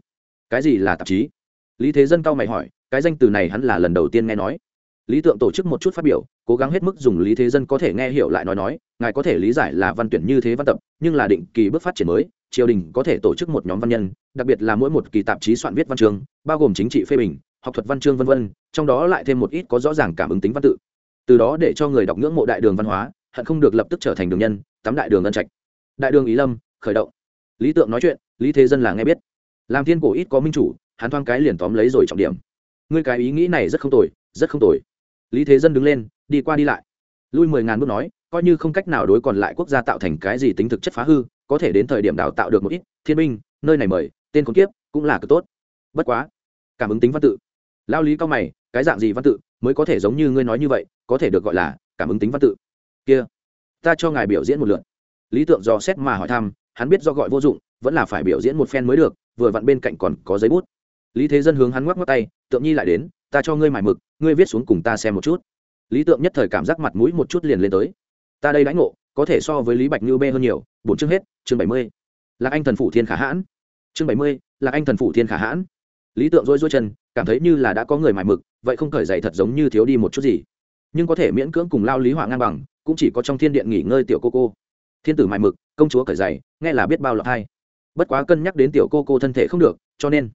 Cái gì là tạp chí? Lý thế dân cao mày hỏi, cái danh từ này hắn là lần đầu tiên nghe nói. Lý tượng tổ chức một chút phát biểu, cố gắng hết mức dùng lý thế dân có thể nghe hiểu lại nói nói, ngài có thể lý giải là văn tuyển như thế văn tập, nhưng là định kỳ bước phát triển mới, triều đình có thể tổ chức một nhóm văn nhân, đặc biệt là mỗi một kỳ tạp chí soạn viết văn chương, bao gồm chính trị phê bình, học thuật văn chương v v trong đó lại thêm một ít có rõ ràng cảm ứng tính văn tự. Từ đó để cho người đọc ngưỡng mộ đại đường văn hóa hận không được lập tức trở thành đường nhân, tắm đại đường ân trạch. Đại đường ý lâm, khởi động. Lý tượng nói chuyện, lý thế dân là nghe biết. Làm thiên cổ ít có minh chủ, hắn thoang cái liền tóm lấy rồi trọng điểm. Ngươi cái ý nghĩ này rất không tồi, rất không tồi. Lý thế dân đứng lên, đi qua đi lại. Lui mười ngàn bước nói, coi như không cách nào đối còn lại quốc gia tạo thành cái gì tính thực chất phá hư, có thể đến thời điểm đào tạo được một ít, thiên binh, nơi này mời, tên con kiếp, cũng là cực tốt. Bất quá, cảm ứng tính văn tự. Lao lý cao mày, cái dạng gì văn tự mới có thể giống như ngươi nói như vậy, có thể được gọi là cảm ứng tính văn tự kia, ta cho ngài biểu diễn một lượt. Lý tượng dò xét mà hỏi thăm, hắn biết do gọi vô dụng, vẫn là phải biểu diễn một phen mới được, vừa vặn bên cạnh còn có giấy bút. Lý thế dân hướng hắn ngoắc ngoắc tay, tượng nhi lại đến, ta cho ngươi mải mực, ngươi viết xuống cùng ta xem một chút. Lý tượng nhất thời cảm giác mặt mũi một chút liền lên tới. Ta đây đánh ngộ, có thể so với lý bạch như bê hơn nhiều, bốn chương hết, chương bảy mươi. Là anh thần phủ thiên khả hãn. Chương bảy mươi là anh thần phủ thiên khả hãn. Lý tượng dôi dôi chân, cảm thấy như là đã có người mải mực, vậy không cởi dậy thật giống như thiếu đi một chút gì nhưng có thể miễn cưỡng cùng lao lý họa ngang bằng, cũng chỉ có trong thiên điện nghỉ ngơi tiểu cô cô. Thiên tử mài mực, công chúa cởi dày nghe là biết bao lọt hay bất quá cân nhắc đến tiểu cô cô thân thể không được, cho nên,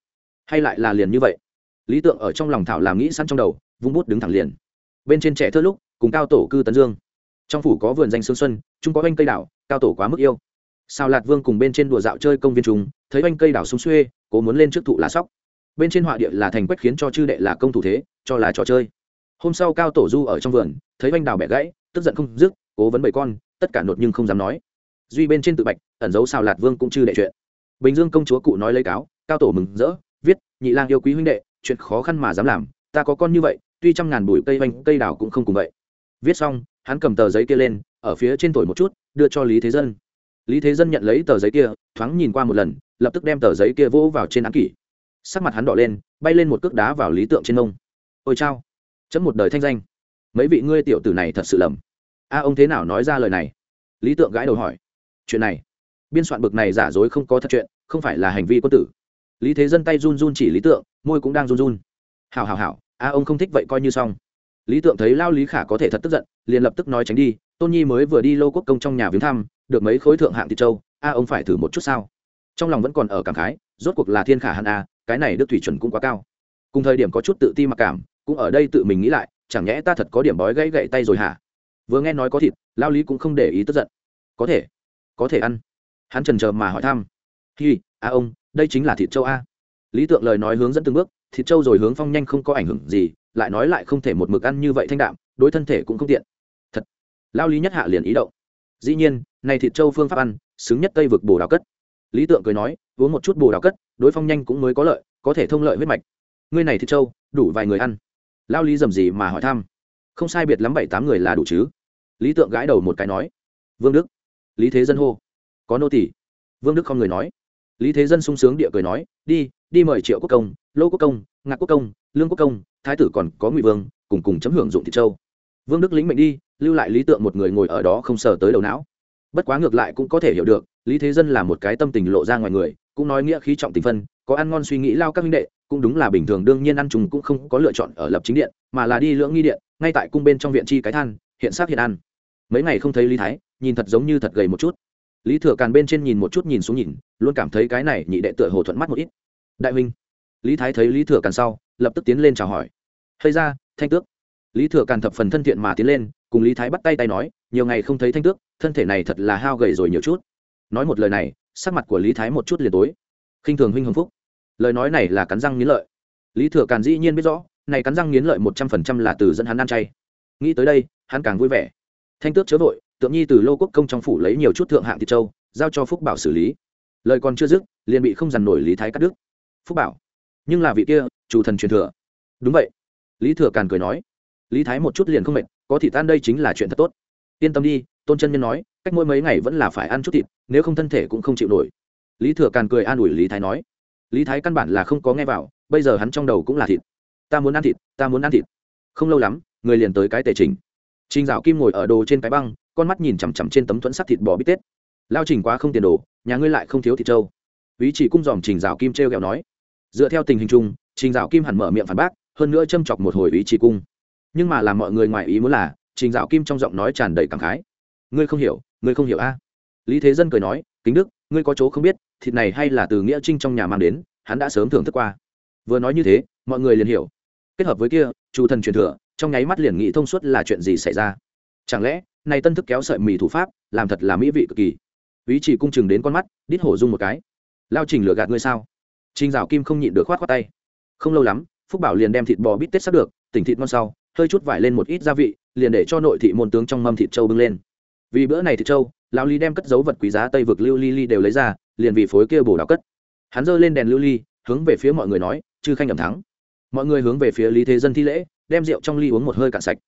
hay lại là liền như vậy. Lý tượng ở trong lòng thảo làm nghĩ sẵn trong đầu, vung bút đứng thẳng liền. Bên trên trẻ thơ lúc, cùng cao tổ cư tấn dương. Trong phủ có vườn danh sương xuân, chúng có oanh cây đảo, cao tổ quá mức yêu. Sao lạt vương cùng bên trên đùa dạo chơi công viên chúng, thấy oanh cây đảo súng xuê, cố muốn lên trước thụ lá sóc. Bên trên họa địa là thành quách khiến cho chư đệ là công thủ thế, cho là trò chơi hôm sau cao tổ du ở trong vườn, thấy oanh đào bẻ gãy, tức giận không dứt, cố vấn bảy con, tất cả nột nhưng không dám nói. Duy bên trên tự bạch, ẩn dấu sao lạt vương cũng chưa đệ chuyện. Bình dương công chúa cụ nói lấy cáo, cao tổ mừng rỡ, viết, nhị lang yêu quý huynh đệ, chuyện khó khăn mà dám làm, ta có con như vậy, tuy trăm ngàn bụi cây vanh cây đào cũng không cùng vậy. Viết xong, hắn cầm tờ giấy kia lên, ở phía trên thổi một chút, đưa cho lý thế dân. Lý thế dân nhận lấy tờ giấy kia, thoáng nhìn qua một lần, lập tức đem tờ giấy kia vỗ vào trên án kỷ. Sắc mặt hắn đỏ lên, bay lên một cước đá vào lý tượng trên mông. Ôi chao chấm một đời thanh danh. Mấy vị ngươi tiểu tử này thật sự lầm. A, ông thế nào nói ra lời này? Lý tượng gãi đầu hỏi. Chuyện này, biên soạn bực này giả dối không có thật chuyện, không phải là hành vi quân tử. Lý thế dân tay run run chỉ lý tượng, môi cũng đang run run. Hào hào hào a, ông không thích vậy coi như xong. Lý tượng thấy lao lý khả có thể thật tức giận, liền lập tức nói tránh đi, tôn nhi mới vừa đi lô quốc công trong nhà viếng thăm, được mấy khối thượng hạng thị châu a, ông phải thử một chút sao? Trong lòng vẫn còn ở cảm khái, rốt cuộc là thiên khả hạn a, cái này đức thủy chuẩn cũng quá cao. Cùng thời điểm có chút tự ti mặc cảm cũng ở đây tự mình nghĩ lại, chẳng nhẽ ta thật có điểm bói gãy gậy tay rồi hả? Vừa nghe nói có thịt, lao lý cũng không để ý tức giận. Có thể có thể ăn. Hắn trần chờ mà hỏi thăm. Hi, a ông, đây chính là thịt châu a. Lý tượng lời nói hướng dẫn từng bước, thịt châu rồi hướng phong nhanh không có ảnh hưởng gì, lại nói lại không thể một mực ăn như vậy thanh đạm, đối thân thể cũng không tiện. Thật. Lao lý nhất hạ liền ý động. Dĩ nhiên, này thịt châu phương pháp ăn, xứng nhất tây vực bồ đào cất. Lý tượng cười nói, uống một chút bồ đào cất, đối phong nhanh cũng mới có lợi, có thể thông lợi huyết mạch. Ngươi này thịt châu đủ vài người ăn lao lý dầm gì mà hỏi thăm? Không sai biệt lắm bảy tám người là đủ chứ? Lý tượng gãi đầu một cái nói. Vương đức. Lý thế dân hô. Có nô tỷ vương đức không người nói. Lý thế dân sung sướng địa cười nói. Đi đi mời triệu quốc công, lô quốc công, ngạc quốc công, lương quốc công, thái tử còn có ngụy vương, cùng cùng chấm hưởng dụng thị châu. Vương đức lĩnh mệnh đi, lưu lại lý tượng một người ngồi ở đó không sờ tới đầu não. Bất quá ngược lại cũng có thể hiểu được, lý thế dân là một cái tâm tình lộ ra ngoài người, cũng nói nghĩa khí trọng tình phân, có ăn ngon suy nghĩ lao các minh đệ cũng đúng là bình thường, đương nhiên ăn trùng cũng không có lựa chọn ở lập chính điện, mà là đi lưỡng nghi điện, ngay tại cung bên trong viện chi cái than, hiện xác hiện ăn. Mấy ngày không thấy lý thái, nhìn thật giống như thật gầy một chút. Lý thừa càn bên trên nhìn một chút nhìn xuống nhìn, luôn cảm thấy cái này nhị đệ tựa hồ thuận mắt một ít. Đại huynh. Lý thái thấy lý thừa càn sau, lập tức tiến lên chào hỏi. Hay ra, thanh tước. Lý thừa càn thập phần thân thiện mà tiến lên, cùng lý thái bắt tay tay nói, nhiều ngày không thấy thanh tước, thân thể này thật là hao gầy rồi nhiều chút. Nói một lời này, sắc mặt của lý thái một chút liền tối. Khinh thường huynh hồng phúc lời nói này là cắn răng nghiến lợi. Lý thừa càn dĩ nhiên biết rõ, này cắn răng nghiến lợi một trăm phần trăm là từ dẫn hắn ăn chay. Nghĩ tới đây, hắn càng vui vẻ. Thanh tước chớ vội, tượng nhi từ lô quốc công trong phủ lấy nhiều chút thượng hạng thịt châu giao cho phúc bảo xử lý. Lời còn chưa dứt, liền bị không dằn nổi lý thái cắt đứt. Phúc bảo, nhưng là vị kia, chủ thần truyền thừa. Đúng vậy. Lý thừa càn cười nói. Lý thái một chút liền không mệt, có thịt tan đây chính là chuyện thật tốt. Yên tâm đi, tôn chân nhân nói, cách mỗi mấy ngày vẫn là phải ăn chút thịt, nếu không thân thể cũng không chịu nổi. Lý thừa càn cười an ủi lý thái nói lý thái căn bản là không có nghe vào, bây giờ hắn trong đầu cũng là thịt. Ta muốn ăn thịt, ta muốn ăn thịt. Không lâu lắm, người liền tới cái tề trình. Trình dạo kim ngồi ở đồ trên cái băng, con mắt nhìn chằm chằm trên tấm thuẫn sắt thịt bò bít tết. Lao trình quá không tiền đồ, nhà ngươi lại không thiếu thịt trâu. Ý chỉ cung dòm trình dạo kim t r e o g ẹ o nói. Dựa theo tình hình chung, trình dạo kim hẳn mở miệng phản bác, hơn nữa châm chọc một hồi ý chỉ cung. Nhưng mà làm mọi người ngoài ý muốn là, trình dạo kim trong giọng nói tràn đầy cảm khái. Ngươi không hiểu, ngươi không hiểu a. Lý thế dân cười nói, kính đức ngươi có chỗ không biết, thịt này hay là từ nghĩa trinh trong nhà mang đến, hắn đã sớm thưởng thức qua. Vừa nói như thế, mọi người liền hiểu. Kết hợp với kia chủ thần truyền thừa, trong nháy mắt liền nghĩ thông suốt là chuyện gì xảy ra. Chẳng lẽ, này tân thức kéo sợi mì thủ pháp, làm thật là mỹ vị cực kỳ? Ý chỉ cung chừng đến con mắt, đít hổ dung một cái. Lao trình lừa gạt ngươi sao? Trình dạo kim không nhịn được khoát khoát tay. Không lâu lắm, phúc bảo liền đem thịt bò bít tết sắp được, tỉnh thịt ngon sau, hơi chút vải lên một ít gia vị, liền để cho nội thị môn tướng trong mâm thịt trâu bưng lên. Vì bữa này thịt trâu lão lý đem cất dấu vật quý giá tây vực lưu ly ly đều lấy ra, liền vì phối kia bổ đào cất. Hắn giơ lên đèn lưu ly, hướng về phía mọi người nói, chư khanh ẩm thắng. Mọi người hướng về phía lý thế dân thi lễ, đem rượu trong ly uống một hơi cạn sạch.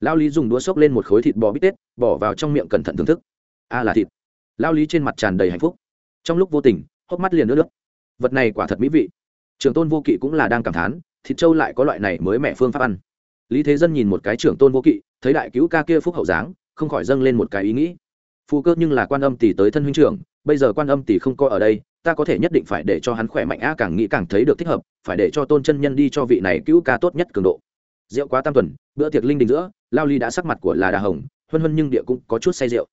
Lao lý dùng đũa xốc lên một khối thịt bò bít tết, bỏ vào trong miệng cẩn thận thưởng thức. A là thịt. Lao lý trên mặt tràn đầy hạnh phúc. Trong lúc vô tình, hốc mắt liền nước nước vật này quả thật mỹ vị. Trường tôn vô kỵ cũng là đang cảm thán, thịt trâu lại có loại này mới mẹ phương pháp ăn. Lý thế dân nhìn một cái trưởng tôn vô kỵ, thấy đại cứu ca kia phúc hậu dáng, không khỏi dâng lên một cái ý nghĩ. Phu cơ nhưng là quan âm tỷ tới thân huynh trưởng, bây giờ quan âm tỷ không coi ở đây, ta có thể nhất định phải để cho hắn khỏe mạnh a càng nghĩ càng thấy được thích hợp, phải để cho tôn chân nhân đi cho vị này cứu ca tốt nhất cường độ. Rượu quá tam tuần, bữa tiệc linh đình giữa, lao ly đã sắc mặt của là đà hồng, huân huân nhưng địa cũng có chút say rượu.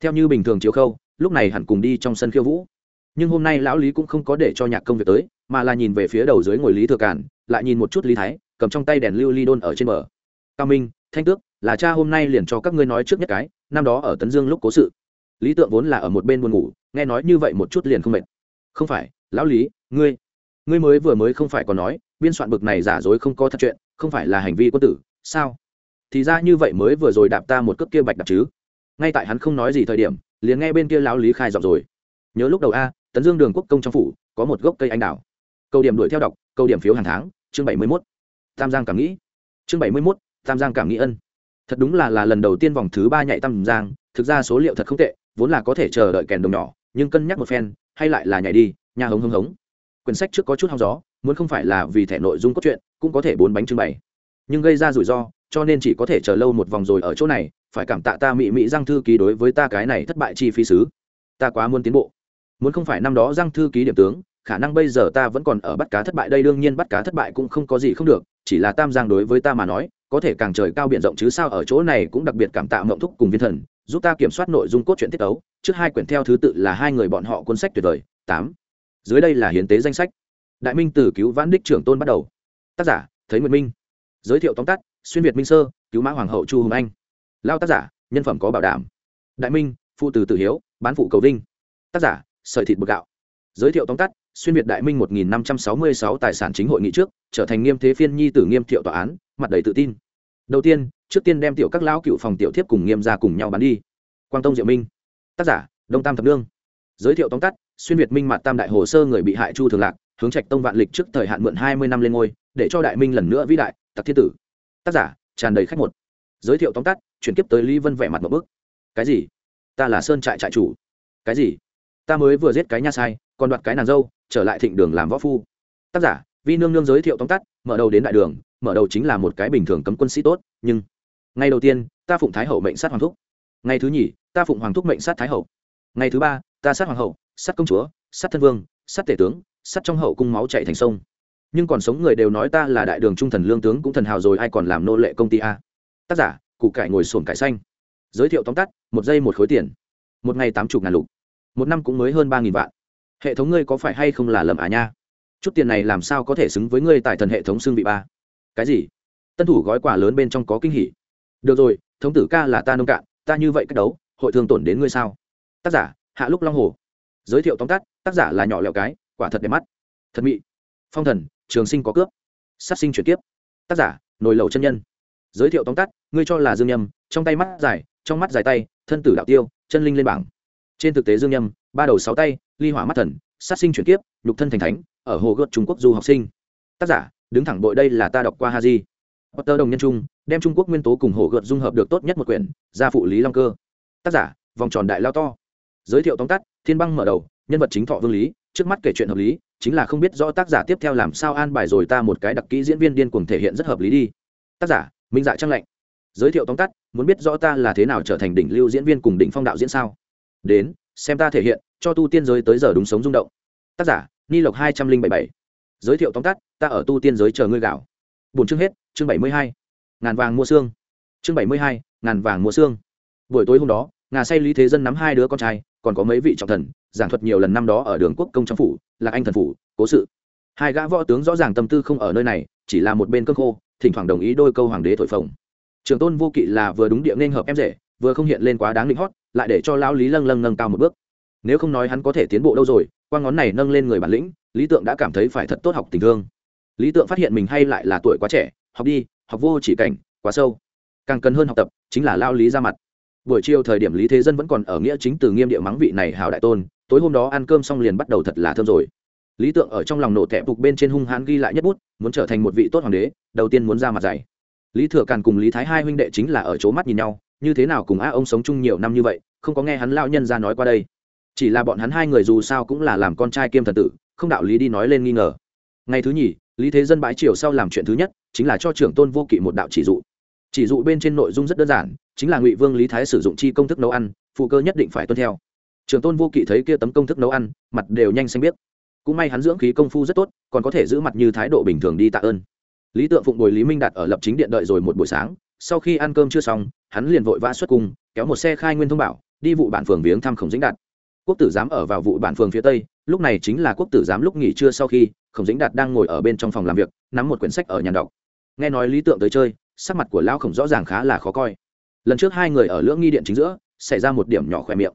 Theo như bình thường chiếu khâu, lúc này hẳn cùng đi trong sân khiêu vũ. Nhưng hôm nay lão lý cũng không có để cho nhạc công việc tới, mà là nhìn về phía đầu dưới ngồi lý thừa cản lại nhìn một chút lý thái, cầm trong tay đèn lưu ly đôn ở trên bờ. Cao minh, thanh tước, là cha hôm nay liền cho các ngươi nói trước nhất cái, năm đó ở tấn dương lúc cố sự lý tượng vốn là ở một bên buồn ngủ, nghe nói như vậy một chút liền không mệt. Không phải, lão lý, ngươi ngươi mới vừa mới không phải còn nói, biên soạn bực này giả dối không có thật chuyện, không phải là hành vi quân tử, sao? Thì ra như vậy mới vừa rồi đạp ta một cước kia bạch đạp chứ. Ngay tại hắn không nói gì thời điểm, liền nghe bên kia lão lý khai giọng rồi. Nhớ lúc đầu a, tấn dương đường quốc công trong phủ, có một gốc cây anh đào. Câu điểm đuổi theo đọc, câu điểm phiếu hàng tháng, chương bảy mươi mốt. Tam giang cảm nghĩ. Chương bảy mươi mốt, tam giang cảm nghĩ ân. Thật đúng là là lần đầu tiên vòng thứ ba nhảy tam giang, thực ra số liệu thật không tệ vốn là có thể chờ đợi kèn đồng nhỏ, nhưng cân nhắc một phen, hay lại là nhảy đi, nhà hống hống hống. Quyển sách trước có chút hóng gió, muốn không phải là vì thẻ nội dung cốt truyện, cũng có thể bốn bánh trưng bày. Nhưng gây ra rủi ro, cho nên chỉ có thể chờ lâu một vòng rồi ở chỗ này, phải cảm tạ ta mị mị giang thư ký đối với ta cái này thất bại chi phí sứ. Ta quá muốn tiến bộ. Muốn không phải năm đó giang thư ký điểm tướng, khả năng bây giờ ta vẫn còn ở bắt cá thất bại, đây đương nhiên bắt cá thất bại cũng không có gì không được, chỉ là tam giang đối với ta mà nói, có thể càng trời cao biển rộng chứ sao ở chỗ này cũng đặc biệt cảm tạ mộng thúc cùng viên thần giúp ta kiểm soát nội dung cốt truyện tiết tấu, trước hai quyển theo thứ tự là hai người bọn họ cuốn sách tuyệt vời, tám. Dưới đây là hiến tế danh sách. Đại minh từ cứu vãn đích trưởng tôn bắt đầu. Tác giả, thấy nguyệt minh. Giới thiệu tóm tắt, xuyên việt minh sơ, cứu mã hoàng hậu chu hùng anh. Lao tác giả, nhân phẩm có bảo đảm. Đại minh, phụ từ tử hiếu, bán phụ cầu vinh. Tác giả, sợi thịt bột gạo. Giới thiệu tóm tắt, xuyên việt đại minh một nghìn năm trăm sáu mươi sáu tài sản chính hội nghị trước, trở thành nghiêm thế phiên nhi tử nghiêm thiệu tòa án, mặt đầy tự tin. Đầu tiên trước tiên đem tiểu các lão cựu phòng tiểu thiếp cùng nghiêm ra cùng nhau bán đi. Quang tông diệu minh. Tác giả, đông tam thập nương. Giới thiệu tóm tắt, xuyên việt minh mặt tam đại hồ sơ người bị hại chu thường lạc, hướng trạch tông vạn lịch trước thời hạn mượn hai mươi năm lên ngôi, để cho đại minh lần nữa vĩ đại, tặc thiên tử. Tác giả, tràn đầy khách một. Giới thiệu tóm tắt, chuyển kiếp tới lý vân vẻ mặt một bức cái gì? Ta là sơn trại trại chủ. Cái gì? Ta mới vừa giết cái nha sai, còn đoạt cái nàng dâu, trở lại thịnh đường làm võ phu. Tác giả, vi nương nương giới thiệu tóm tắt, mở đầu đến đại đường, mở đầu chính là một cái bình thường cấm quân sĩ tốt, nhưng ngày đầu tiên, ta phụng thái hậu mệnh sát hoàng thúc. Ngày thứ nhì, ta phụng hoàng thúc mệnh sát thái hậu. Ngày thứ ba, ta sát hoàng hậu, sát công chúa, sát thân vương, sát tể tướng, sát trong hậu cung máu chạy thành sông. Nhưng còn sống người đều nói ta là đại đường trung thần lương tướng cũng thần hào rồi, ai còn làm nô lệ công ty a? Tác giả cụ cải ngồi sồn cải xanh. Giới thiệu tóm tắt, một giây một khối tiền. Một ngày tám chục ngàn lục. Một năm cũng mới hơn ba nghìn vạn. Hệ thống ngươi có phải hay không là lầm à nha? Chút tiền này làm sao có thể xứng với ngươi tại thần hệ thống xương vị ba? Cái gì? Tân thủ gói quà lớn bên trong có kinh hỉ được rồi, thống tử ca là ta nông cạn, ta như vậy cách đấu, hội thương tổn đến ngươi sao? Tác giả, hạ lúc long hồ. Giới thiệu tóm tắt, tác giả là nhỏ lẹo cái, quả thật đẹp mắt. Thật mị. Phong thần, trường sinh có cướp. Sát sinh chuyển kiếp. Tác giả, nồi lầu chân nhân. Giới thiệu tóm tắt, ngươi cho là dương nhâm, trong tay mắt dài, trong mắt dài tay, thân tử đạo tiêu, chân linh lên bảng. Trên thực tế dương nhâm, ba đầu sáu tay, ly hỏa mắt thần, sát sinh chuyển kiếp, nhục thân thành thánh, ở hồ gợt trung quốc du học sinh. Tác giả, đứng thẳng bội đây là ta đọc qua ha di potter đồng nhân trung, đem trung quốc nguyên tố cùng hổ gợt dung hợp được tốt nhất một quyển, gia phụ lý long cơ. Tác giả, vòng tròn đại lao to. Giới thiệu tóm tắt, thiên băng mở đầu, nhân vật chính thọ vương lý, trước mắt kể chuyện hợp lý, chính là không biết rõ tác giả tiếp theo làm sao an bài rồi ta một cái đặc kỹ diễn viên điên cuồng thể hiện rất hợp lý đi. Tác giả, minh dạ trang lệnh giới thiệu tóm tắt, muốn biết rõ ta là thế nào trở thành đỉnh lưu diễn viên cùng đỉnh phong đạo diễn sao? Đến, xem ta thể hiện, cho tu tiên giới tới giờ đúng sống rung động. Tác giả, ni lộc hai trăm linh bảy bảy. Giới thiệu tóm tắt, ta ở tu tiên giới chờ ngươi gạo. Buồn chương hết chương bảy mươi hai, ngàn vàng mua xương. Chương bảy mươi hai, ngàn vàng mua xương. Buổi tối hôm đó, ngà say lý thế dân nắm hai đứa con trai, còn có mấy vị trọng thần, giảng thuật nhiều lần năm đó ở đường quốc công trong phủ là anh thần phủ, cố sự. Hai gã võ tướng rõ ràng tâm tư không ở nơi này, chỉ là một bên cơm khô, thỉnh thoảng đồng ý đôi câu hoàng đế thổi phồng. Trường tôn vô kỵ là vừa đúng địa nên hợp em rể, vừa không hiện lên quá đáng định hót, lại để cho lão lý lâng lâng nâng cao một bước. Nếu không nói hắn có thể tiến bộ đâu rồi, qua ngón này nâng lên người bản lĩnh, lý tượng đã cảm thấy phải thật tốt học tình thương. Lý tượng phát hiện mình hay lại là tuổi quá trẻ học đi, học vô chỉ cảnh, quá sâu. Càng cần hơn học tập, chính là lao lý ra mặt. Buổi chiều thời điểm lý thế dân vẫn còn ở nghĩa chính từ nghiêm địa mắng vị này hào đại tôn, tối hôm đó ăn cơm xong liền bắt đầu thật là thơm rồi. Lý tượng ở trong lòng nổ thẹp phục bên trên hung hãn ghi lại nhất bút, muốn trở thành một vị tốt hoàng đế, đầu tiên muốn ra mặt dày lý thừa càn cùng lý thái hai huynh đệ chính là ở chỗ mắt nhìn nhau, như thế nào cùng a ông sống chung nhiều năm như vậy, không có nghe hắn lao nhân ra nói qua đây. Chỉ là bọn hắn hai người dù sao cũng là làm con trai kiêm thần tử, không đạo lý đi nói lên nghi ngờ. Ngày thứ nhì, lý thế dân bãi triều sau làm chuyện thứ nhất chính là cho trưởng tôn vô kỵ một đạo chỉ dụ. Chỉ dụ bên trên nội dung rất đơn giản, chính là ngụy vương lý thái sử dụng chi công thức nấu ăn, phụ cơ nhất định phải tuân theo. Trưởng tôn vô kỵ thấy kia tấm công thức nấu ăn, mặt đều nhanh xanh biết cũng may hắn dưỡng khí công phu rất tốt, còn có thể giữ mặt như thái độ bình thường đi tạ ơn. Lý tượng phụng bồi lý minh đạt ở lập chính điện đợi rồi một buổi sáng, sau khi ăn cơm chưa xong, hắn liền vội vã xuất cung, kéo một xe khai nguyên thông bảo, đi vụ bản phường viếng thăm khổng dĩnh đạt quốc tử giám ở vào vụ bản phường phía tây, lúc này chính là quốc tử giám lúc nghỉ trưa sau khi khổng dĩnh đạt đang ngồi ở bên trong phòng làm việc, nắm một quyển sách ở nhà đọc. Nghe nói lý tượng tới chơi, sắc mặt của lão khổng rõ ràng khá là khó coi. Lần trước hai người ở lưỡng nghi điện chính giữa, xảy ra một điểm nhỏ khỏe miệng.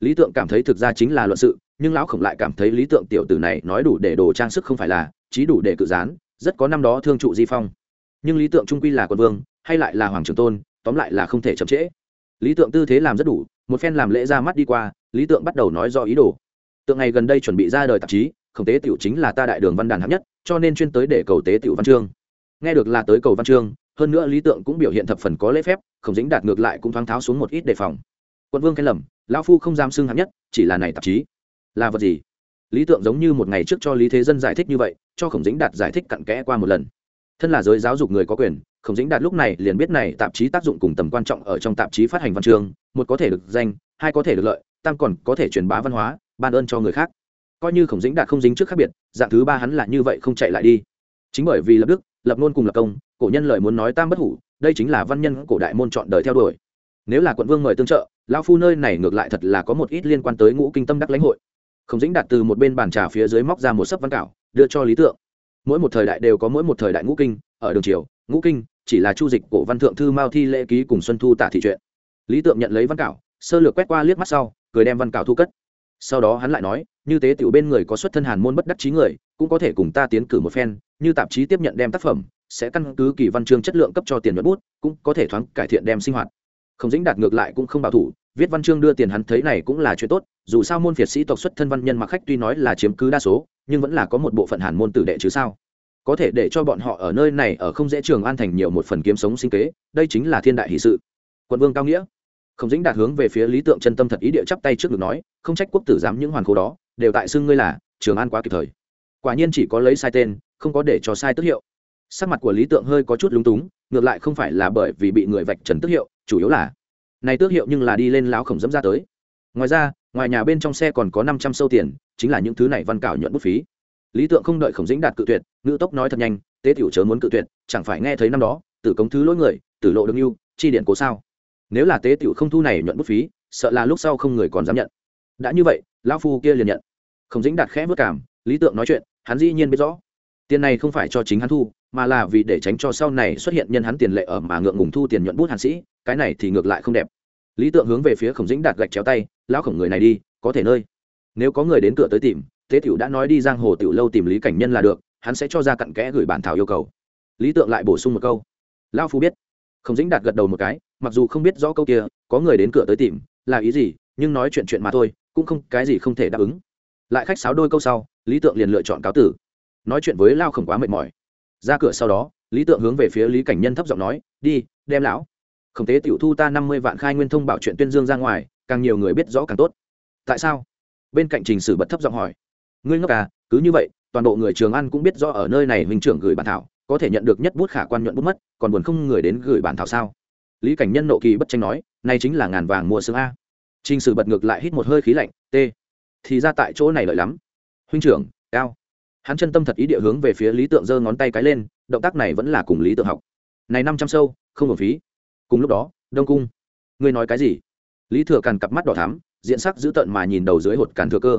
Lý tượng cảm thấy thực ra chính là luận sự, nhưng lão khổng lại cảm thấy lý tượng tiểu tử này nói đủ để đồ trang sức không phải là trí đủ để cự gián, rất có năm đó thương trụ di phong. Nhưng lý tượng trung quy là quân vương, hay lại là hoàng trường tôn, tóm lại là không thể chậm trễ. Lý tượng tư thế làm rất đủ một phen làm lễ ra mắt đi qua, lý tượng bắt đầu nói do ý đồ. Tượng này gần đây chuẩn bị ra đời tạp chí, khổng tế tiểu chính là ta đại đường văn đàn hạng nhất, cho nên chuyên tới để cầu tế tiểu văn chương. Nghe được là tới cầu văn chương, hơn nữa lý tượng cũng biểu hiện thập phần có lễ phép, khổng dính đạt ngược lại cũng thoáng tháo xuống một ít đề phòng. Quân vương khen lầm, lão phu không dám xưng hạng nhất, chỉ là này tạp chí. Là vật gì? Lý tượng giống như một ngày trước cho lý thế dân giải thích như vậy, cho khổng dính đạt giải thích cặn kẽ qua một lần. Thân là giới giáo dục người có quyền khổng Dĩnh đạt lúc này liền biết này tạp chí tác dụng cùng tầm quan trọng ở trong tạp chí phát hành văn chương, một có thể được danh, hai có thể được lợi, tam còn có thể truyền bá văn hóa, ban ơn cho người khác. Coi như khổng Dĩnh đạt không dính trước khác biệt, dạng thứ ba hắn là như vậy không chạy lại đi. Chính bởi vì lập đức, lập ngôn cùng lập công, cổ nhân lời muốn nói tam bất hủ, đây chính là văn nhân cổ đại môn chọn đời theo đuổi. Nếu là quận vương mời tương trợ lao phu nơi này ngược lại thật là có một ít liên quan tới ngũ kinh tâm đắc lãnh hội. Khổng Dĩnh đạt từ một bên bàn trà phía dưới móc ra một sấp văn cảo, đưa cho lý tượng. Mỗi một thời đại đều có mỗi một thời đại ngũ kinh, ở đường triều ngũ kinh, chỉ là chu dịch cổ văn thượng thư mao thi lễ ký cùng xuân thu tả thị truyện lý tượng nhận lấy văn cảo, sơ lược quét qua liếc mắt sau, cười đem văn cảo thu cất. Sau đó hắn lại nói, như tế tiểu bên người có xuất thân hàn môn bất đắc chí người, cũng có thể cùng ta tiến cử một phen, như tạp chí tiếp nhận đem tác phẩm, sẽ căn cứ kỳ văn chương chất lượng cấp cho tiền nhuận bút, cũng có thể thoáng cải thiện đem sinh hoạt. Không dính đạt ngược lại cũng không bảo thủ, viết văn chương đưa tiền hắn thấy này cũng là chuyện tốt, dù sao môn phiệt sĩ tộc xuất thân văn nhân mặc khách tuy nói là chiếm cứ đa số, nhưng vẫn là có một bộ phận hàn môn tử đệ chứ sao có thể để cho bọn họ ở nơi này ở không dễ trường an thành nhiều một phần kiếm sống sinh kế, đây chính là thiên đại hỷ sự. Quận vương cao nghĩa không dính đạt hướng về phía lý tượng chân tâm thật ý địa chắp tay trước ngực nói, không trách quốc tử giám những hoàn khố đó, đều tại xưng ngươi là, trường an quá kịp thời. Quả nhiên chỉ có lấy sai tên, không có để cho sai tức hiệu. Sắc mặt của lý tượng hơi có chút lúng túng, ngược lại không phải là bởi vì bị người vạch trần tức hiệu, chủ yếu là, này tước hiệu nhưng là đi lên láo khổng dẫm ra tới. Ngoài ra, ngoài nhà bên trong xe còn có năm trăm sâu tiền, chính là những thứ này văn cảo nhuận bút phí lý tượng không đợi khổng dĩnh đạt cự tuyệt, ngữ tốc nói thật nhanh, tế tiểu chớ muốn cự tuyệt, chẳng phải nghe thấy năm đó, tử công thứ lỗi người, tử lộ đương yêu chi điện cố sao? Nếu là tế tiểu không thu này nhuận bút phí, sợ là lúc sau không người còn dám nhận. Đã như vậy, lão phu kia liền nhận. Khổng dĩnh đạt khẽ vất cảm, lý tượng nói chuyện, hắn dĩ nhiên biết rõ, tiền này không phải cho chính hắn thu, mà là vì để tránh cho sau này xuất hiện nhân hắn tiền lệ ở mà ngượng ngùng thu tiền nhuận bút hàn sĩ, cái này thì ngược lại không đẹp. Lý tượng hướng về phía khổng dĩnh đạt gạch chéo tay, lão khổng người này đi, có thể nơi. Nếu có người đến cửa tới tìm thế tiểu đã nói đi giang hồ tiểu lâu tìm lý cảnh nhân là được, hắn sẽ cho ra cặn kẽ gửi bản thảo yêu cầu. Lý tượng lại bổ sung một câu. Lão phu biết. Không dĩnh đạt gật đầu một cái, mặc dù không biết rõ câu kia, có người đến cửa tới tìm, là ý gì, nhưng nói chuyện chuyện mà thôi, cũng không, cái gì không thể đáp ứng. Lại khách sáo đôi câu sau, lý tượng liền lựa chọn cáo tử. Nói chuyện với lao không quá mệt mỏi. Ra cửa sau đó, lý tượng hướng về phía lý cảnh nhân thấp giọng nói, đi, đem lão. Khổng tế tiểu thu ta năm mươi vạn khai nguyên thông bảo chuyện tuyên dương ra ngoài, càng nhiều người biết rõ càng tốt. Tại sao? Bên cạnh trình sử bật thấp giọng hỏi ngươi ngốc à cứ như vậy, toàn bộ người trường ăn cũng biết rõ ở nơi này huynh trưởng gửi bản thảo, có thể nhận được nhất bút khả quan nhuận bút mất, còn buồn không người đến gửi bản thảo sao? Lý cảnh nhân nộ kỳ bất tranh nói nay chính là ngàn vàng mua xương a. Trình sử bật ngược lại hít một hơi khí lạnh t thì ra tại chỗ này lợi lắm. Huynh trưởng, cao. Hắn chân tâm thật ý địa hướng về phía lý tượng giơ ngón tay cái lên, động tác này vẫn là cùng lý tượng học. Này năm trăm sâu, không hợp phí. Cùng lúc đó, đông cung, ngươi nói cái gì? Lý thừa càn cặp mắt đỏ thắm, diện sắc dữ tợn mà nhìn đầu dưới hột càn thừa cơ.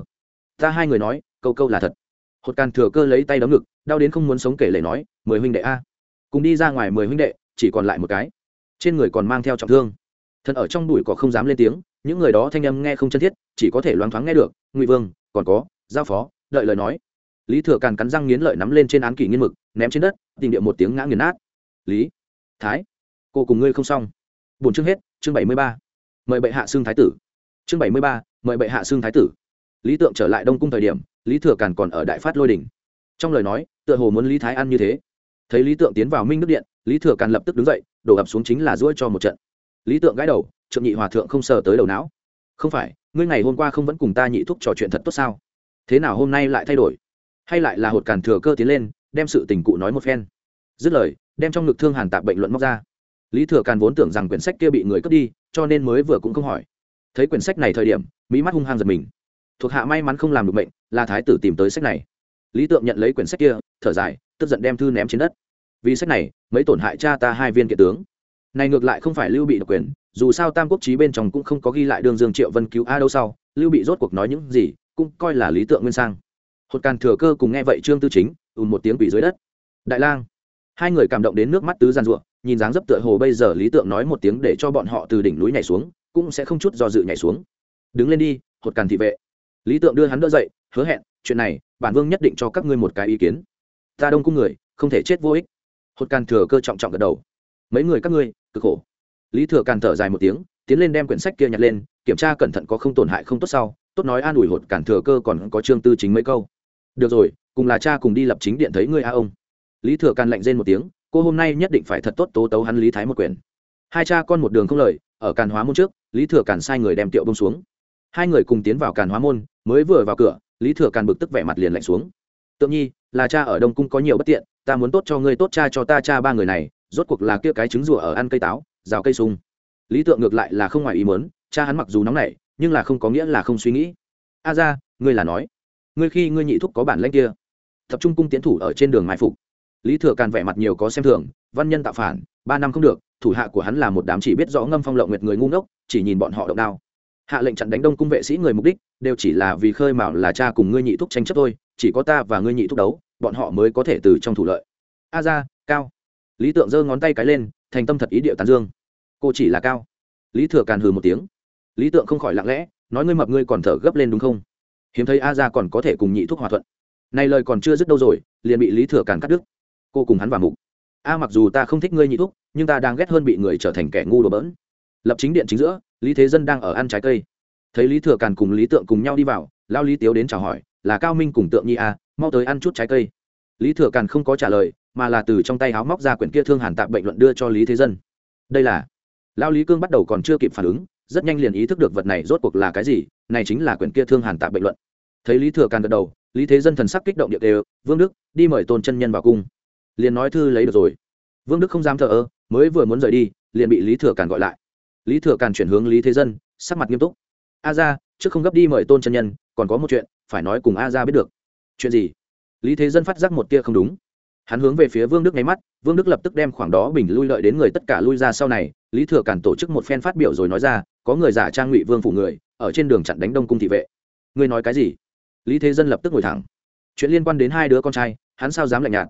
Ta hai người nói câu câu là thật. Hột càn thừa cơ lấy tay đấm ngực, đau đến không muốn sống kể lể nói, mười huynh đệ a. Cùng đi ra ngoài mười huynh đệ, chỉ còn lại một cái. Trên người còn mang theo trọng thương. Thân ở trong đùi có không dám lên tiếng, những người đó thanh âm nghe không chân thiết, chỉ có thể loáng thoáng nghe được, ngụy vương, còn có, giao phó, đợi lời nói. Lý thừa càn cắn răng nghiến lợi nắm lên trên án kỷ nghiên mực, ném trên đất, tìm địa một tiếng ngã nghiền nát. Lý, thái, cô cùng ngươi không xong. Bốn chương hết, chương bảy mươi ba. Mời bệ hạ xương thái tử. Chương bảy mươi ba, mời bệ hạ xương thái tử. Lý tượng trở lại đông cung thời điểm lý thừa càn còn ở đại phát lôi Đỉnh, trong lời nói tựa hồ muốn lý thái ăn như thế. Thấy lý tượng tiến vào minh nước điện lý thừa càn lập tức đứng dậy đổ ập xuống chính là ruỗi cho một trận. Lý tượng gãi đầu trượng nhị hòa thượng không sờ tới đầu não. Không phải ngươi ngày hôm qua không vẫn cùng ta nhị thúc trò chuyện thật tốt sao? Thế nào hôm nay lại thay đổi? Hay lại là hột càn thừa cơ tiến lên đem sự tình cụ nói một phen? Dứt lời đem trong ngực thương hàn tạp bệnh luận móc ra. Lý thừa càn vốn tưởng rằng quyển sách kia bị người cướp đi cho nên mới vừa cũng không hỏi. Thấy quyển sách này thời điểm mỹ mắt hung hăng giật mình thuộc hạ may mắn không làm được mệnh, là thái tử tìm tới sách này. Lý tượng nhận lấy quyển sách kia thở dài tức giận đem thư ném trên đất. Vì sách này mấy tổn hại cha ta hai viên kiện tướng. Này ngược lại không phải lưu bị độc quyền dù sao tam quốc trí bên trong cũng không có ghi lại đường dương triệu vân cứu a đâu sau lưu bị rốt cuộc nói những gì cũng coi là lý tượng nguyên sang. Hột càn thừa cơ cùng nghe vậy trương tư chính ùn một tiếng quỷ dưới đất. Đại lang hai người cảm động đến nước mắt tứ gian ruộng nhìn dáng dấp tựa hồ bây giờ lý tượng nói một tiếng để cho bọn họ từ đỉnh núi nhảy xuống cũng sẽ không chút do dự nhảy xuống. Đứng lên đi hột càn thị vệ lý tượng đưa hắn đỡ dậy, hứa hẹn, chuyện này, bản vương nhất định cho các ngươi một cái ý kiến. Ta đông cung người, không thể chết vô ích. Hột càn thừa cơ trọng trọng gật đầu. Mấy người các ngươi, cực khổ. Lý thừa càn thở dài một tiếng, tiến lên đem quyển sách kia nhặt lên, kiểm tra cẩn thận có không tổn hại không tốt sau, tốt nói an ủi hột càn thừa cơ còn có trương tư chính mấy câu. Được rồi, cùng là cha cùng đi lập chính điện thấy ngươi a ông. Lý thừa càn lạnh rên một tiếng, cô hôm nay nhất định phải thật tốt tố tấu hắn lý thái một quyển hai cha con một đường không lời, ở càn hóa môn trước, lý thừa càn sai người đem tiệu bông xuống hai người cùng tiến vào càn hóa môn, mới vừa vào cửa, lý thừa càn bực tức vẻ mặt liền lạnh xuống. Tượng nhi, là cha ở đông cung có nhiều bất tiện, ta muốn tốt cho ngươi tốt cha cho ta cha ba người này, rốt cuộc là kia cái trứng rùa ở ăn cây táo, rào cây sung. Lý tượng ngược lại là không ngoài ý mớn cha hắn mặc dù nóng nảy, nhưng là không có nghĩa là không suy nghĩ. A ra ngươi là nói, ngươi khi ngươi nhị thúc có bản lanh kia, tập trung cung tiến thủ ở trên đường mai phục. Lý thừa càn vẻ mặt nhiều có xem thường, văn nhân tạo phản, ba năm không được, thủ hạ của hắn là một đám chỉ biết rõ ngâm phong lộng nguyệt người ngu ngốc, chỉ nhìn bọn họ động đao hạ lệnh chặn đánh đông cung vệ sĩ người mục đích đều chỉ là vì khơi mào là cha cùng ngươi nhị thúc tranh chấp thôi chỉ có ta và ngươi nhị thúc đấu bọn họ mới có thể từ trong thủ lợi. A ra cao. Lý tượng giơ ngón tay cái lên thành tâm thật ý điệu tàn dương. Cô chỉ là cao. Lý thừa càn hừ một tiếng. Lý tượng không khỏi lặng lẽ nói ngươi mập ngươi còn thở gấp lên đúng không? Hiếm thấy a ra còn có thể cùng nhị thúc hòa thuận. Này lời còn chưa dứt đâu rồi liền bị lý thừa càn cắt đứt. Cô cùng hắn vào mục. A mặc dù ta không thích ngươi nhị thúc, nhưng ta đang ghét hơn bị người trở thành kẻ ngu đồ bỡn. Lập chính điện chính giữa lý thế dân đang ở ăn trái cây. Thấy lý thừa càn cùng lý tượng cùng nhau đi vào lao lý tiếu đến chào hỏi, là cao minh cùng tượng nhi a mau tới ăn chút trái cây. Lý thừa càn không có trả lời, mà là từ trong tay háo móc ra quyển kia thương hàn tạp bệnh luận đưa cho lý thế dân. Đây là lao lý cương bắt đầu còn chưa kịp phản ứng, rất nhanh liền ý thức được vật này rốt cuộc là cái gì, này chính là quyển kia thương hàn tạp bệnh luận. Thấy lý thừa càn gật đầu, lý thế dân thần sắc kích động địa đều vương đức, đi mời tôn chân nhân vào cung. Liền nói thư lấy được rồi. Vương đức không dám thờ ơ, mới vừa muốn rời đi, liền bị lý thừa càn gọi lại lý thừa càn chuyển hướng lý thế dân, sắc mặt nghiêm túc. A ra trước không gấp đi mời tôn chân nhân, còn có một chuyện, phải nói cùng a ra biết được. Chuyện gì? Lý thế dân phát giác một tia không đúng. Hắn hướng về phía vương đức nháy mắt, vương đức lập tức đem khoảng đó bình lui lợi đến người tất cả lui ra sau này, lý thừa càn tổ chức một phen phát biểu rồi nói ra, có người giả trang ngụy vương phủ người, ở trên đường chặn đánh đông cung thị vệ. Ngươi nói cái gì? Lý thế dân lập tức ngồi thẳng. Chuyện liên quan đến hai đứa con trai, hắn sao dám lạnh nhạt?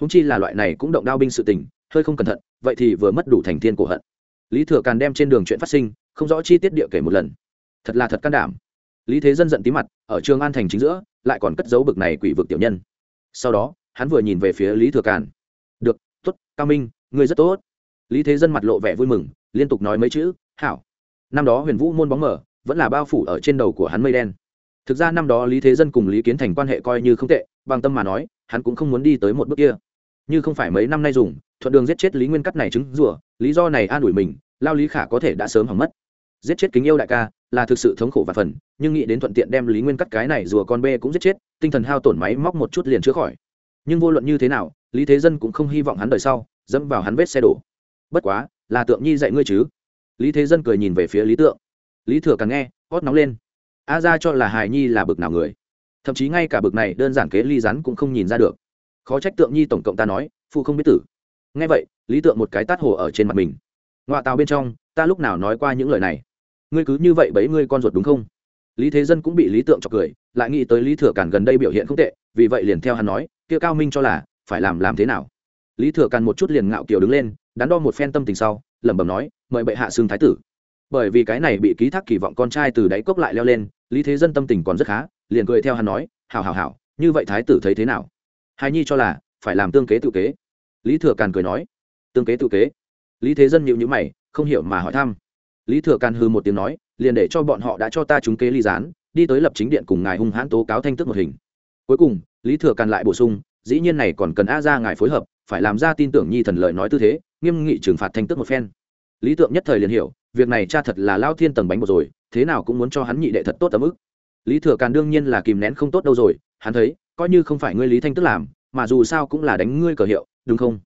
Húng chi là loại này cũng động đao binh sự tình, hơi không cẩn thận, vậy thì vừa mất đủ thành thiên của hận lý thừa càn đem trên đường chuyện phát sinh, không rõ chi tiết địa kể một lần. Thật là thật can đảm. Lý thế dân giận tí mặt, ở trường an thành chính giữa, lại còn cất giấu bực này quỷ vực tiểu nhân. Sau đó, hắn vừa nhìn về phía lý thừa càn. Được t ố t cao minh, ngươi rất tốt. Lý thế dân mặt lộ vẻ vui mừng, liên tục nói mấy chữ, hảo. Năm đó huyền vũ môn bóng mở, vẫn là bao phủ ở trên đầu của hắn mây đen. Thực ra năm đó lý thế dân cùng lý kiến thành quan hệ coi như không tệ, bằng tâm mà nói, hắn cũng không muốn đi tới một bước kia. Như không phải mấy năm nay dùng thuận đường giết chết lý nguyên cắt này chứng rủa lý do này an ủi mình, lao lý khả có thể đã sớm hỏng mất. Giết chết kính yêu đại ca, là thực sự thống khổ và phần, nhưng nghĩ đến thuận tiện đem lý nguyên cắt cái này rùa con bê cũng giết chết, tinh thần hao tổn máy móc một chút liền chữa khỏi. Nhưng vô luận như thế nào, lý thế dân cũng không hy vọng hắn đời sau, dẫm vào hắn vết xe đổ. Bất quá, là tượng nhi dạy ngươi chứ. Lý thế dân cười nhìn về phía lý tượng. Lý thừa càng nghe, hót nóng lên. A ra cho là hài nhi là bực nào người. Thậm chí ngay cả bực này đơn giản kế ly rắn cũng không nhìn ra được. Khó trách tượng nhi tổng cộng ta nói phụ không biết tử nghe vậy, lý tượng một cái tát hồ ở trên mặt mình. Ngoại tàu bên trong, ta lúc nào nói qua những lời này? Ngươi cứ như vậy bấy ngươi con ruột đúng không? Lý thế dân cũng bị lý tượng chọc cười, lại nghĩ tới lý thừa càn gần đây biểu hiện không tệ, vì vậy liền theo hắn nói, kia cao minh cho là, phải làm làm thế nào? Lý thừa càn một chút liền ngạo kiều đứng lên, đắn đo một phen tâm tình sau, lẩm bẩm nói, mời bệ hạ xương thái tử. Bởi vì cái này bị ký thác kỳ vọng con trai từ đáy cốc lại leo lên, lý thế dân tâm tình còn rất khá, liền cười theo hắn nói, hảo hảo hảo, như vậy thái tử thấy thế nào? Hài nhi cho là, phải làm tương kế tự kế lý thừa càn cười nói, tương kế tự kế. Lý thế dân nhịu nhữ mày, không hiểu mà hỏi thăm. Lý thừa càn hư một tiếng nói, liền để cho bọn họ đã cho ta chúng kế ly gián, đi tới lập chính điện cùng ngài hung hãn tố cáo thanh tức một hình. Cuối cùng, lý thừa càn lại bổ sung, dĩ nhiên này còn cần a ra ngài phối hợp, phải làm ra tin tưởng nhi thần lời nói tư thế, nghiêm nghị trừng phạt thanh tức một phen. Lý tượng nhất thời liền hiểu, việc này cha thật là lao thiên tầng bánh một rồi, thế nào cũng muốn cho hắn nhị đệ thật tốt tấm ức. Lý thừa càn đương nhiên là kìm nén không tốt đâu rồi, hắn thấy, coi như không phải ngươi lý thanh tức làm, mà dù sao cũng là đánh ngươi cờ hiệu đúng không?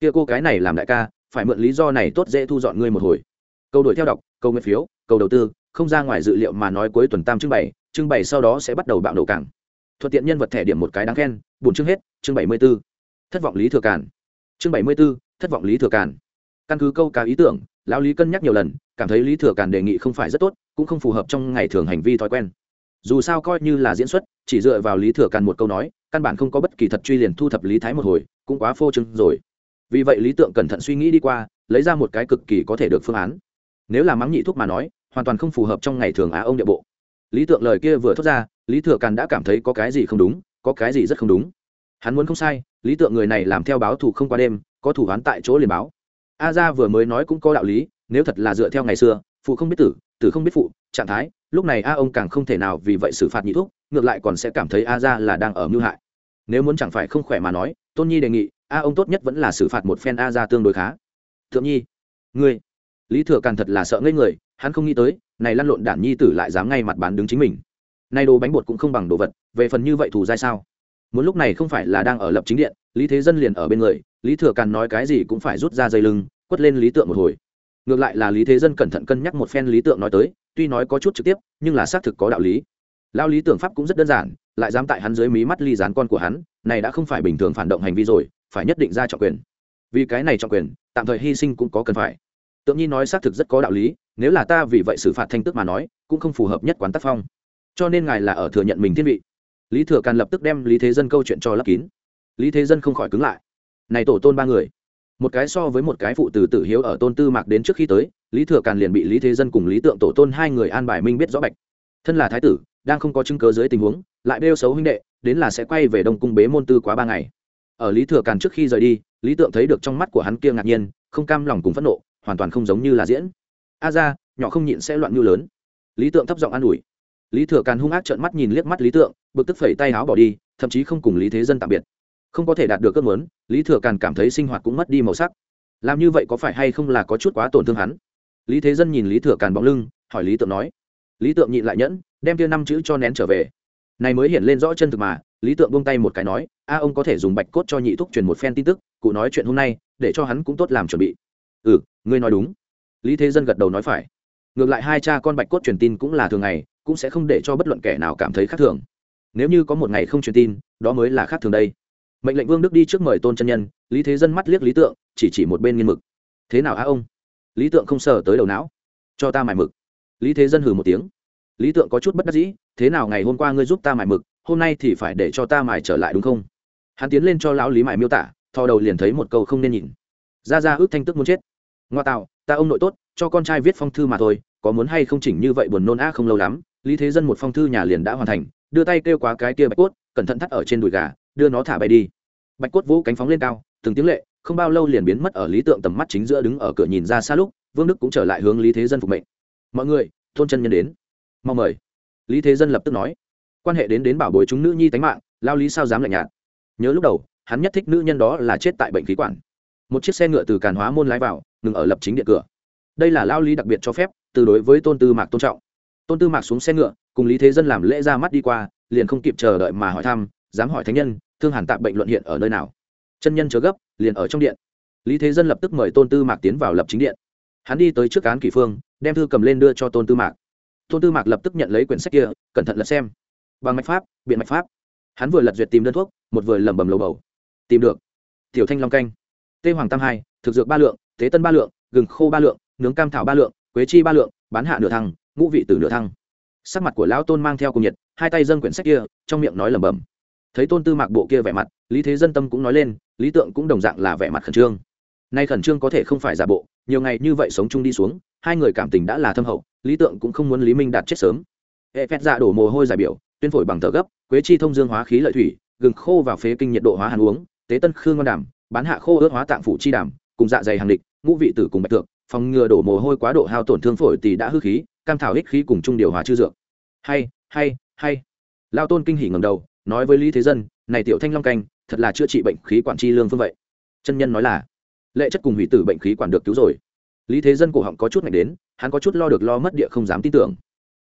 Kia cô cái này làm đại ca, phải mượn lý do này tốt dễ thu dọn ngươi một hồi. Câu đổi theo đọc, câu nguyện phiếu, câu đầu tư, không ra ngoài dự liệu mà nói cuối tuần tam trưng bày trưng bày sau đó sẽ bắt đầu bạo nổ cảng. Thuận tiện nhân vật thẻ điểm một cái đáng khen buồn chương hết, chương bảy mươi b ố thất vọng lý thừa cản chương bảy mươi b ố thất vọng lý thừa cản căn cứ câu cá ý tưởng, lão lý cân nhắc nhiều lần, cảm thấy lý thừa cản đề nghị không phải rất tốt, cũng không phù hợp trong ngày thường hành vi thói quen. Dù sao coi như là diễn xuất, chỉ dựa vào lý thừa cản một câu nói căn bản không có bất kỳ thật truy liền thu thập lý thái một hồi, cũng quá phô trương rồi. Vì vậy lý tượng cẩn thận suy nghĩ đi qua, lấy ra một cái cực kỳ có thể được phương án. Nếu là mắng nhị thuốc mà nói, hoàn toàn không phù hợp trong ngày thường á ông địa bộ. Lý tượng lời kia vừa thốt ra, lý thừa càn đã cảm thấy có cái gì không đúng, có cái gì rất không đúng. Hắn muốn không sai, lý tượng người này làm theo báo thù không qua đêm, có thủ án tại chỗ liền báo. A ra vừa mới nói cũng có đạo lý, nếu thật là dựa theo ngày xưa, phụ không biết tử tử không biết phụ, trạng thái, lúc này a ông càng không thể nào vì vậy xử phạt nhị thuốc ngược lại còn sẽ cảm thấy a ra là đang ở mưu hại nếu muốn chẳng phải không khỏe mà nói, tôn nhi đề nghị, a, ông tốt nhất vẫn là xử phạt một phen a ra tương đối khá. Thượng nhi, ngươi? Lý thừa càn thật là sợ ngây người, hắn không nghĩ tới, này lăn lộn đản nhi tử lại dám ngay mặt bán đứng chính mình. Nay đồ bánh bột cũng không bằng đồ vật, về phần như vậy thù dai sao? Muốn lúc này không phải là đang ở lập chính điện, lý thế dân liền ở bên người, lý thừa càn nói cái gì cũng phải rút ra dây lưng, quất lên lý tượng một hồi. Ngược lại là lý thế dân cẩn thận cân nhắc một phen lý tượng nói tới, tuy nói có chút trực tiếp, nhưng là xác thực có đạo lý. Lao lý tưởng pháp cũng rất đơn giản lại dám tại hắn dưới mí mắt ly dán con của hắn, này đã không phải bình thường phản động hành vi rồi, phải nhất định ra trọng quyền. Vì cái này trọng quyền, tạm thời hy sinh cũng có cần phải. Tượng nhi nói xác thực rất có đạo lý, nếu là ta vì vậy xử phạt thanh tước mà nói, cũng không phù hợp nhất quán tác phong. Cho nên ngài là ở thừa nhận mình thiên vị. Lý thừa càn lập tức đem lý thế dân câu chuyện cho lấp kín. Lý thế dân không khỏi cứng lại. Này tổ tôn ba người, một cái so với một cái phụ tử tử hiếu ở tôn tư mạc đến trước khi tới, lý thừa càn liền bị lý thế dân cùng lý tượng tổ tôn hai người an bài minh biết rõ bạch. Thân là thái tử đang không có chứng cớ dưới tình huống, lại đeo xấu huynh đệ, đến là sẽ quay về đông cung bế môn tư quá ba ngày. Ở lý thừa càn trước khi rời đi, lý tượng thấy được trong mắt của hắn kia ngạc nhiên, không cam lòng cùng phẫn nộ, hoàn toàn không giống như là diễn. A ra, nhỏ không nhịn sẽ loạn như lớn. Lý tượng thấp giọng an ủi. Lý thừa càn hung ác trợn mắt nhìn liếc mắt lý tượng, bực tức phẩy tay áo bỏ đi, thậm chí không cùng lý thế dân tạm biệt. Không có thể đạt được ước muốn, lý thừa càn cảm thấy sinh hoạt cũng mất đi màu sắc. Làm như vậy có phải hay không là có chút quá tổn thương hắn? Lý thế dân nhìn lý thừa càn bóng lưng, hỏi lý tượng nói. Lý tượng nhịn lại nhẫn đem kia năm chữ cho nén trở về. Này mới hiện lên rõ chân thực mà, lý tượng buông tay một cái nói, a, ông có thể dùng bạch cốt cho nhị thúc truyền một phen tin tức, cụ nói chuyện hôm nay, để cho hắn cũng tốt làm chuẩn bị. Ừ ngươi nói đúng. Lý thế dân gật đầu nói phải. Ngược lại hai cha con bạch cốt truyền tin cũng là thường ngày, cũng sẽ không để cho bất luận kẻ nào cảm thấy khác thường. Nếu như có một ngày không truyền tin, đó mới là khác thường đây. Mệnh lệnh vương đức đi trước mời tôn chân nhân, lý thế dân mắt liếc lý tượng, chỉ chỉ một bên nghiên mực. Thế nào á ông? Lý tượng không sờ tới đầu não. Cho ta mải mực. Lý thế dân hừ một tiếng lý tượng có chút bất đắc dĩ, thế nào ngày hôm qua ngươi giúp ta mài mực, hôm nay thì phải để cho ta mài trở lại đúng không? Hắn tiến lên cho lão lý mài miêu tả, thò đầu liền thấy một câu không nên nhìn. Ra ra ước thanh tức muốn chết. Ngoa tạo, ta ông nội tốt, cho con trai viết phong thư mà thôi, có muốn hay không chỉnh như vậy buồn nôn á không lâu lắm, lý thế dân một phong thư nhà liền đã hoàn thành, đưa tay kêu quá cái kia bạch cốt, cẩn thận thắt ở trên đùi gà, đưa nó thả bay đi. Bạch cốt vũ cánh phóng lên cao, từng tiếng lệ, không bao lâu liền biến mất ở lý tượng tầm mắt chính giữa đứng ở cửa nhìn ra xa lúc, vương đức cũng trở lại hướng lý thế dân phục mệnh. Mọi người, thôn chân nhân đến mong mời. Lý thế dân lập tức nói. Quan hệ đến đến bảo bối chúng nữ nhi tánh mạng, lao lý sao dám lạnh nhạt. Nhớ lúc đầu, hắn nhất thích nữ nhân đó là chết tại bệnh khí quản. Một chiếc xe ngựa từ càn hóa môn lái vào, ngừng ở lập chính điện cửa. Đây là lao lý đặc biệt cho phép, từ đối với tôn tư mạc tôn trọng. Tôn tư mạc xuống xe ngựa, cùng lý thế dân làm lễ ra mắt đi qua, liền không kịp chờ đợi mà hỏi thăm, dám hỏi thánh nhân, thương hàn tạm bệnh luận hiện ở nơi nào. Chân nhân chớ gấp, liền ở trong điện. Lý thế dân lập tức mời tôn tư mạc tiến vào lập chính điện. Hắn đi tới trước án kỷ phương, đem thư cầm lên đưa cho tôn tư mạc tôn tư mạc lập tức nhận lấy quyển sách kia, cẩn thận lật xem. Bằng mạch pháp, biện mạch pháp. Hắn vừa lật duyệt tìm đơn thuốc, một vừa lẩm bẩm lầu bầu. Tìm được. Tiểu thanh long canh. Tê hoàng tam hai, thực dược ba lượng, tế tân ba lượng, gừng khô ba lượng, nướng cam thảo ba lượng, quế chi ba lượng, bán hạ nửa thăng, ngũ vị Tử nửa thăng. Sắc mặt của lão tôn mang theo cùng nhiệt, hai tay dâng quyển sách kia, trong miệng nói lẩm bẩm. Thấy tôn tư mạc bộ kia vẻ mặt, lý thế dân tâm cũng nói lên, lý tượng cũng đồng dạng là vẻ mặt khẩn trương nay khẩn trương có thể không phải giả bộ, nhiều ngày như vậy sống chung đi xuống, hai người cảm tình đã là thâm hậu, lý tượng cũng không muốn lý minh đạt chết sớm. Hệ phép dạ đổ mồ hôi giải biểu, tuyên phổi bằng thở gấp, quế chi thông dương hóa khí lợi thủy, gừng khô vào phế kinh nhiệt độ hóa hàn uống, tế tân khương ngon đàm bán hạ khô ướt hóa tạng phủ chi đàm cùng dạ dày hàng địch, ngũ vị tử cùng bạch tượng phòng ngừa đổ mồ hôi quá độ hao tổn thương phổi thì đã hư khí, cam thảo ích khí cùng chung điều hòa chư dược. Hay hay hay. Lao tôn kinh hỉ ngầm đầu, nói với lý thế dân, này tiểu thanh long canh, thật là chữa trị bệnh khí quản chi lương phương vậy. Chân nhân nói là lệ chất cùng hủy tử bệnh khí quản được cứu rồi. Lý thế dân cổ họng có chút ngạch đến, hắn có chút lo được lo mất địa không dám tin tưởng.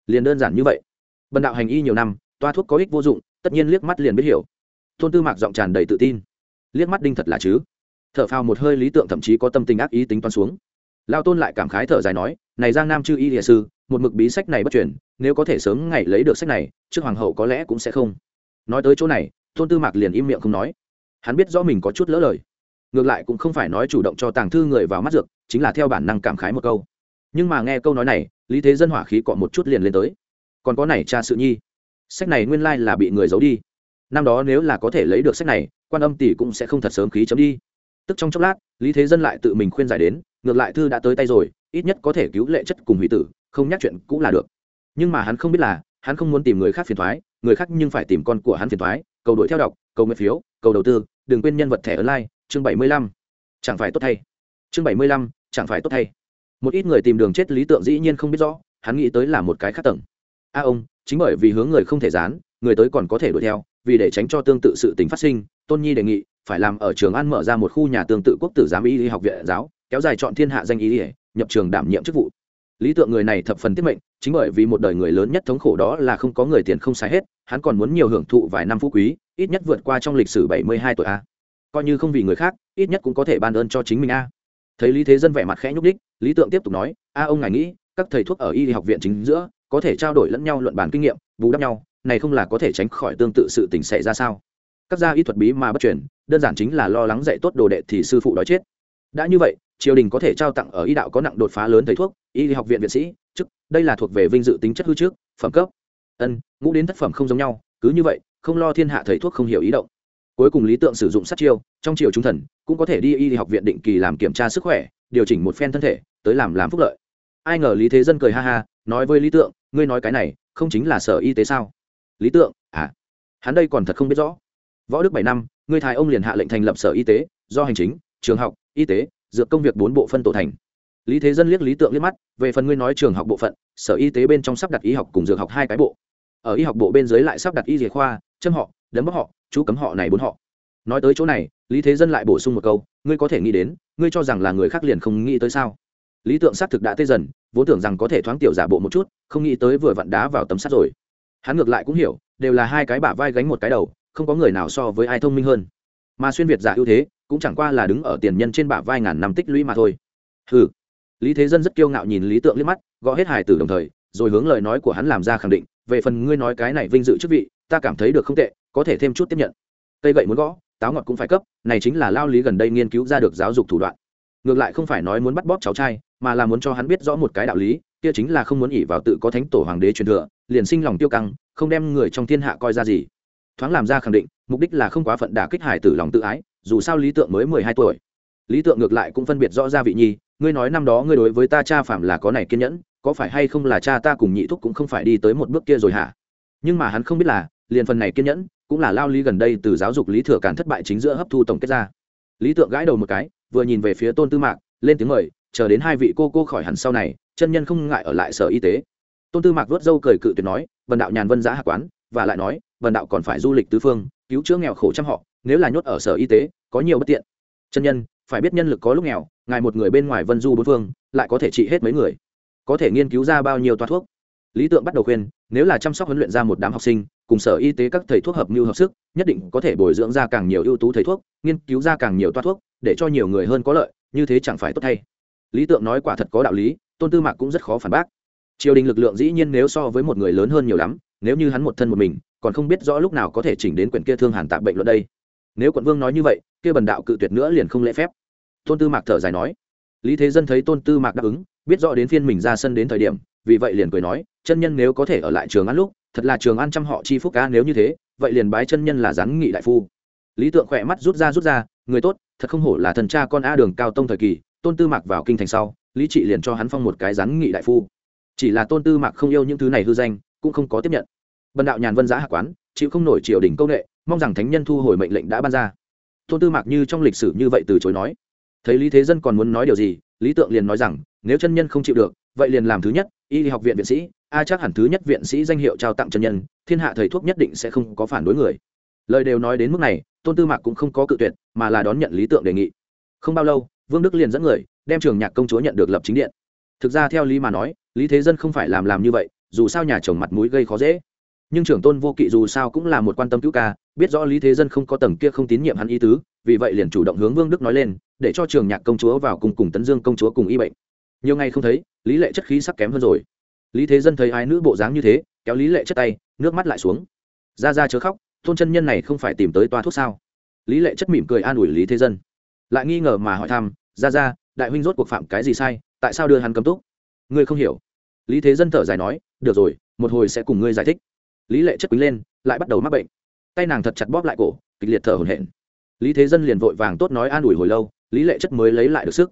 Liền đơn giản như vậy. Bần đạo hành y nhiều năm, toa thuốc có ích vô dụng, tất nhiên liếc mắt liền biết hiểu. Tôn tư mạc giọng tràn đầy tự tin. Liếc mắt đinh thật là chứ. T h ở phào một hơi lý tượng thậm chí có tâm tình ác ý tính toán xuống. Lao tôn lại cảm khái thở dài nói, này giang nam chư y địa sư, một mực bí sách này bất chuyển nếu có thể sớm ngày lấy được sách này, trước hoàng hậu có lẽ cũng sẽ không. Nói tới chỗ này, tôn tư mạc liền im miệng không nói. Hắn biết rõ mình có chút lỡ lời ngược lại cũng không phải nói chủ động cho tàng thư người vào mắt dược, chính là theo bản năng cảm khái một câu. Nhưng mà nghe câu nói này, lý thế dân hỏa khí cọ một chút liền lên tới. Còn có này cha sự nhi, sách này nguyên lai là bị người giấu đi. Năm đó nếu là có thể lấy được sách này, quan âm tỷ cũng sẽ không thật sớm khí chấm đi. Tức trong chốc lát, lý thế dân lại tự mình khuyên giải đến, ngược lại thư đã tới tay rồi, ít nhất có thể cứu lệ chất cùng hủy tử, không nhắc chuyện cũng là được. Nhưng mà hắn không biết là, hắn không muốn tìm người khác phiền thoái người khác nhưng phải tìm con của hắn phiền thoái cầu đuổi theo đọc, cầu nguyện phiếu, cầu đầu tư, đừng quên nhân vật thẻ online chương bảy mươi lăm, chẳng phải tốt thay. Chương bảy mươi lăm, chẳng phải tốt thay. Một ít người tìm đường chết lý tượng dĩ nhiên không biết rõ, hắn nghĩ tới là một cái khác tầng. A ông, chính bởi vì hướng người không thể dán, người tới còn có thể đuổi theo, vì để tránh cho tương tự sự tình phát sinh, tôn nhi đề nghị, phải làm ở trường an mở ra một khu nhà tương tự quốc tử giám y học viện giáo, kéo dài chọn thiên hạ danh y, nhập trường đảm nhiệm chức vụ. Lý tượng người này thập phần tiết mệnh, chính bởi vì một đời người lớn nhất thống khổ đó là không có người tiền không sai hết, hắn còn muốn nhiều hưởng thụ vài năm phú quý, ít nhất vượt qua trong lịch sử bảy mươi hai tuổi a coi như không vì người khác ít nhất cũng có thể ban ơn cho chính mình a. Thấy lý thế dân vẻ mặt khẽ nhúc đích lý tượng tiếp tục nói a ông ngài nghĩ các thầy thuốc ở y học viện chính giữa có thể trao đổi lẫn nhau luận bàn kinh nghiệm bù đắp nhau này không là có thể tránh khỏi tương tự sự tình xảy ra sao? Các gia y thuật bí mà bất truyền, đơn giản chính là lo lắng dạy tốt đồ đệ thì sư phụ đói chết. Đã như vậy triều đình có thể trao tặng ở y đạo có nặng đột phá lớn thầy thuốc y học viện viện sĩ chức đây là thuộc về vinh dự tính chất hư trước phẩm cấp. Ân ngũ đến tác phẩm không giống nhau cứ như vậy không lo thiên hạ thầy thuốc không hiểu ý động cuối cùng lý tượng sử dụng sát chiêu, trong triều trung thần cũng có thể đi y học viện định kỳ làm kiểm tra sức khỏe, điều chỉnh một phen thân thể, tới làm làm phúc lợi. Ai ngờ lý thế dân cười ha ha, nói với lý tượng, ngươi nói cái này, không chính là sở y tế sao? Lý tượng à hắn đây còn thật không biết rõ. Võ đức bảy năm, ngươi thái ông liền hạ lệnh thành lập sở y tế, do hành chính, trường học, y tế, dược công việc bốn bộ phân tổ thành. Lý thế dân liếc lý tượng liếc mắt, về phần ngươi nói trường học bộ phận, sở y tế bên trong sắp đặt y học cùng dược học hai cái bộ. Ở y học bộ bên dưới lại sắp đặt y dược khoa, châm họ, đấm bóc họ chú cấm họ này bốn họ. Nói tới chỗ này, lý thế dân lại bổ sung một câu, ngươi có thể nghĩ đến, ngươi cho rằng là người khác liền không nghĩ tới sao? Lý tượng xác thực đã tê dần, vốn tưởng rằng có thể thoáng tiểu giả bộ một chút, không nghĩ tới vừa vặn đá vào tấm sắt rồi. Hắn ngược lại cũng hiểu, đều là hai cái bả vai gánh một cái đầu, không có người nào so với ai thông minh hơn. Mà xuyên việt giả ưu thế, cũng chẳng qua là đứng ở tiền nhân trên bả vai ngàn năm tích lũy mà thôi. Ừ lý thế dân rất kiêu ngạo nhìn lý tượng liếc mắt, gõ hết hài tử đồng thời, rồi hướng lời nói của hắn làm ra khẳng định, về phần ngươi nói cái này vinh dự chức vị ta cảm thấy được không tệ, có thể thêm chút tiếp nhận. Cây gậy muốn gõ, táo ngọt cũng phải cấp, này chính là lao lý gần đây nghiên cứu ra được giáo dục thủ đoạn. Ngược lại không phải nói muốn bắt bóp cháu trai, mà là muốn cho hắn biết rõ một cái đạo lý, kia chính là không muốn ỉ vào tự có thánh tổ hoàng đế truyền thừa, liền sinh lòng tiêu căng, không đem người trong thiên hạ coi ra gì. Thoáng làm ra khẳng định, mục đích là không quá phận đả kích hải tử lòng tự ái, dù sao lý tượng mới mười hai tuổi. Lý tượng ngược lại cũng phân biệt rõ ra vị nhi, ngươi nói năm đó ngươi đối với ta cha phạm là có này kiên nhẫn, có phải hay không là cha ta cùng nhị thúc cũng không phải đi tới một bước kia rồi hả? Nhưng mà hắn không biết là, liền phần này kiên nhẫn, cũng là lao lý gần đây từ giáo dục lý thừa càn thất bại chính giữa hấp thu tổng kết ra. Lý tượng gãi đầu một cái, vừa nhìn về phía tôn tư mạc, lên tiếng mời, chờ đến hai vị cô cô khỏi hẳn sau này, chân nhân không ngại ở lại sở y tế. Tôn tư mạc vớt râu cười cự tuyệt nói vần đạo nhàn vân giã hạ quán, và lại nói vần đạo còn phải du lịch tứ phương, cứu chữa nghèo khổ trăm họ, nếu là nhốt ở sở y tế, có nhiều bất tiện. Chân nhân, phải biết nhân lực có lúc nghèo, ngài một người bên ngoài vân du bốn phương, lại có thể trị hết mấy người? Có thể nghiên cứu ra bao nhiêu toa thuốc? Lý tượng bắt đầu khuyên, nếu là chăm sóc huấn luyện ra một đám học sinh, cùng sở y tế các thầy thuốc hợp mưu hợp sức, nhất định có thể bồi dưỡng ra càng nhiều ưu tú thầy thuốc, nghiên cứu ra càng nhiều toa thuốc, để cho nhiều người hơn có lợi, như thế chẳng phải tốt thay. Lý tượng nói quả thật có đạo lý, tôn tư mạc cũng rất khó phản bác. Triều đình lực lượng dĩ nhiên nếu so với một người lớn hơn nhiều lắm, nếu như hắn một thân một mình, còn không biết rõ lúc nào có thể chỉnh đến quyển kia thương hàn tạp bệnh luận đây. Nếu quận vương nói như vậy, kia bần đạo cự tuyệt nữa liền không lễ phép. Tôn tư mạc thở dài nói. Lý thế dân thấy tôn tư mạc đáp ứng, biết rõ đến phiên mình ra sân đến thời điểm vì vậy liền cười nói, chân nhân nếu có thể ở lại trường ăn lúc, thật là trường ăn trăm họ chi phúc ca nếu như thế, vậy liền bái chân nhân là giáng nghị đại phu. Lý tượng khỏe mắt rút ra rút ra, người tốt, thật không hổ là thần cha con a đường cao tông thời kỳ, tôn tư mạc vào kinh thành sau, lý trị liền cho hắn phong một cái giáng nghị đại phu. Chỉ là tôn tư mạc không yêu những thứ này hư danh, cũng không có tiếp nhận. Bần đạo nhàn vân giá hạ quán, chịu không nổi triều đình công nghệ, mong rằng thánh nhân thu hồi mệnh lệnh đã ban ra. Tôn tư mạc như trong lịch sử như vậy từ chối nói. Thấy lý thế dân còn muốn nói điều gì, lý tượng liền nói rằng, nếu chân nhân không chịu được, vậy liền làm thứ nhất y học viện viện sĩ, a chắc hẳn thứ nhất viện sĩ danh hiệu trao tặng chân nhân, thiên hạ thầy thuốc nhất định sẽ không có phản đối người. Lời đều nói đến mức này, tôn tư mạc cũng không có cự tuyệt, mà là đón nhận lý tượng đề nghị. Không bao lâu, vương đức liền dẫn người, đem trường nhạc công chúa nhận được lập chính điện. Thực ra theo lý mà nói, lý thế dân không phải làm làm như vậy, dù sao nhà chồng mặt mũi gây khó dễ. Nhưng trưởng tôn vô kỵ dù sao cũng là một quan tâm cứu ca, biết rõ lý thế dân không có tầng kia không tín nhiệm hắn ý tứ, vì vậy liền chủ động hướng vương đức nói lên, để cho trường nhạc công chúa vào cùng cùng tấn dương công chúa cùng y bệnh nhiều ngày không thấy, lý lệ chất khí sắc kém hơn rồi. Lý thế dân thấy ai nữ bộ dáng như thế, kéo lý lệ chất tay, nước mắt lại xuống. Ra ra chớ khóc tôn chân nhân này không phải tìm tới toa thuốc sao? Lý lệ chất mỉm cười an ủi lý thế dân. Lại nghi ngờ mà hỏi thăm, ra ra, đại huynh rốt cuộc phạm cái gì sai? Tại sao đưa hắn cấm túc? Ngươi không hiểu. Lý thế dân thở dài nói, được rồi, một hồi sẽ cùng ngươi giải thích. Lý lệ chất quý lên, lại bắt đầu mắc bệnh. Tay nàng thật chặt bóp lại cổ, kịch liệt thở hổn hển. Lý thế dân liền vội vàng tốt nói an ủi hồi lâu, lý lệ chất mới lấy lại được sức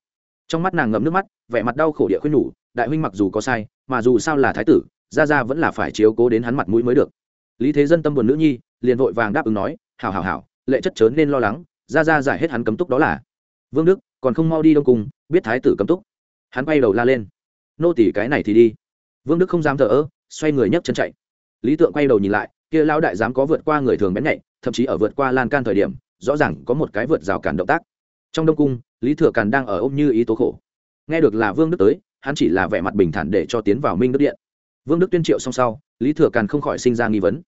trong mắt nàng ngậm nước mắt, vẻ mặt đau khổ địa khuyên nhủ, đại huynh mặc dù có sai, mà dù sao là thái tử ra ra vẫn là phải chiếu cố đến hắn mặt mũi mới được. Lý thế dân tâm buồn nữ nhi, liền vội vàng đáp ứng nói, hảo hảo hảo, lệ chất chớ nên lo lắng ra ra giải hết hắn cấm túc đó là. Vương đức, còn không mau đi đông cung, biết thái tử cấm túc. Hắn quay đầu la lên, nô tỉ cái này thì đi. Vương đức không dám thờ ơ, xoay người nhấc chân chạy. Lý tượng quay đầu nhìn lại, kia lão đại dám có vượt qua người thường bén nhạy, thậm chí ở vượt qua lan can thời điểm, rõ ràng có một cái vượt rào cản động tác trong đông cung, lý thừa càn đang ở ôm như ý tố khổ. Nghe được là vương đức tới, hắn chỉ là vẻ mặt bình thản để cho tiến vào minh đức điện. Vương đức tuyên triệu xong sau, lý thừa càn không khỏi sinh ra nghi vấn.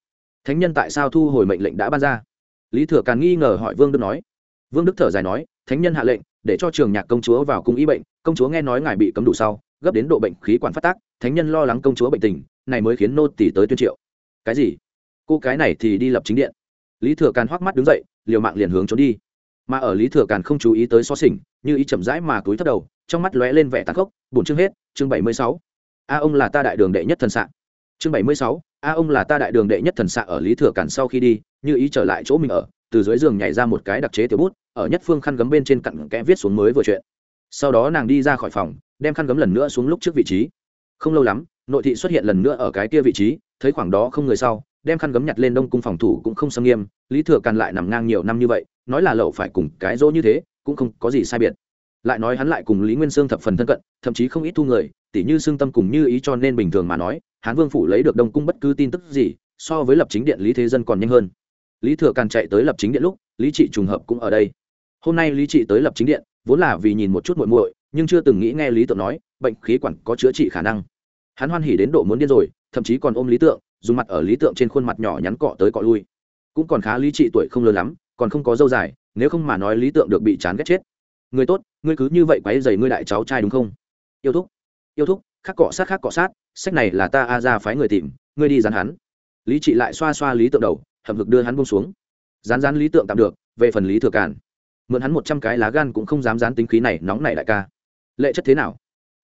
Thánh nhân tại sao thu hồi mệnh lệnh đã ban ra? Lý thừa càn nghi ngờ hỏi vương đức nói. Vương đức thở dài nói, thánh nhân hạ lệnh, để cho trường nhạc công chúa vào cung y bệnh, công chúa nghe nói ngài bị cấm đủ sau, gấp đến độ bệnh khí quản phát tác, thánh nhân lo lắng công chúa bệnh tình, này mới khiến nô tỷ tới tuyên triệu. Cái gì? Cô cái này thì đi lập chính điện. Lý thừa càn hoắc mắt đứng dậy, liều mạng liền hướng trốn đi mà ở lý thừa càn không chú ý tới xó xỉnh, như ý chậm rãi mà cúi thấp đầu, trong mắt lóe lên vẻ tàn khốc bổn chương hết, chương bảy mươi sáu. A ông là ta đại đường đệ nhất thần sạ chương bảy mươi sáu, a ông là ta đại đường đệ nhất thần sạ ở lý thừa càn sau khi đi, như ý trở lại chỗ mình ở, từ dưới giường nhảy ra một cái đặc chế tiểu bút, ở nhất phương khăn gấm bên trên cặn kẽ viết xuống mới vừa chuyện. Sau đó nàng đi ra khỏi phòng, đem khăn gấm lần nữa xuống lúc trước vị trí. Không lâu lắm, nội thị xuất hiện lần nữa ở cái kia vị trí, thấy khoảng đó không người sau, đem khăn gấm nhặt lên đông cung phòng thủ cũng không xâm nghiêm, lý thừa càn lại nằm ngang nhiều năm như vậy nói là lậu phải cùng cái dỗ như thế, cũng không có gì sai biệt. Lại nói hắn lại cùng lý nguyên sương thập phần thân cận, thậm chí không ít thu người, tỉ như xương tâm cùng như ý cho nên bình thường mà nói, hán vương phủ lấy được đông cung bất cứ tin tức gì, so với lập chính điện lý thế dân còn nhanh hơn. Lý thừa càn chạy tới lập chính điện lúc, lý trị trùng hợp cũng ở đây. Hôm nay lý trị tới lập chính điện, vốn là vì nhìn một chút muội muội, nhưng chưa từng nghĩ nghe lý tượng nói, bệnh khí quản có chữa trị khả năng. Hắn hoan hỉ đến độ muốn điên rồi, thậm chí còn ôm lý tượng, dùng mặt ở lý tượng trên khuôn mặt nhỏ nhắn cọ tới cọ lui. Cũng còn khá lý trị tuổi không lớn lắm còn không có dâu dài, nếu không mà nói lý tượng được bị chán ghét chết. Người tốt, ngươi cứ như vậy quấy dày ngươi đại cháu trai đúng không? Yêu thúc yêu thúc, khắc cọ sát khắc cọ sát, sách này là ta a ra phái người tìm, ngươi đi dán hắn. Lý trị lại xoa xoa lý tượng đầu, hậm hực đưa hắn bông xuống. Dán dán lý tượng tạm được, về phần lý thừa cản mượn hắn một trăm cái lá gan cũng không dám dán tính khí này nóng này đại ca. Lệ chất thế nào?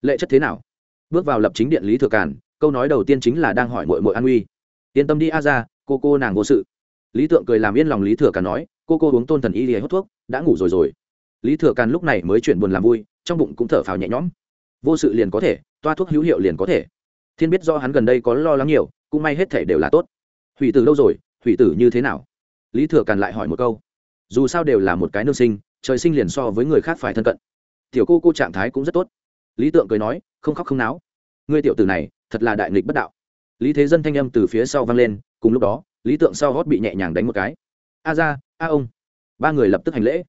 Lệ chất thế nào? Bước vào lập chính điện lý thừa cản câu nói đầu tiên chính là đang hỏi mội mội an uy. Yên tâm đi a ra cô cô nàng vô sự. Lý tượng cười làm yên lòng lý thừa cản nói cô cô uống tôn thần y lìa hút thuốc, đã ngủ rồi rồi. Lý thừa càn lúc này mới chuyển buồn làm vui, trong bụng cũng thở phào nhẹ nhõm. Vô sự liền có thể, toa thuốc hữu hiệu liền có thể. Thiên biết do hắn gần đây có lo lắng nhiều, cũng may hết thể đều là tốt. Hủy tử đâu rồi, hủy tử như thế nào? Lý thừa càn lại hỏi một câu. Dù sao đều là một cái nương sinh, trời sinh liền so với người khác phải thân cận. Tiểu cô cô trạng thái cũng rất tốt. Lý tượng cười nói, không khóc không náo. Ngươi tiểu tử này, thật là đại nghịch bất đạo. Lý thế dân thanh âm từ phía sau vang lên, cùng lúc đó, lý tượng sau hót bị nhẹ nhàng đánh một cái a ra, a ông. Ba người lập tức hành lễ.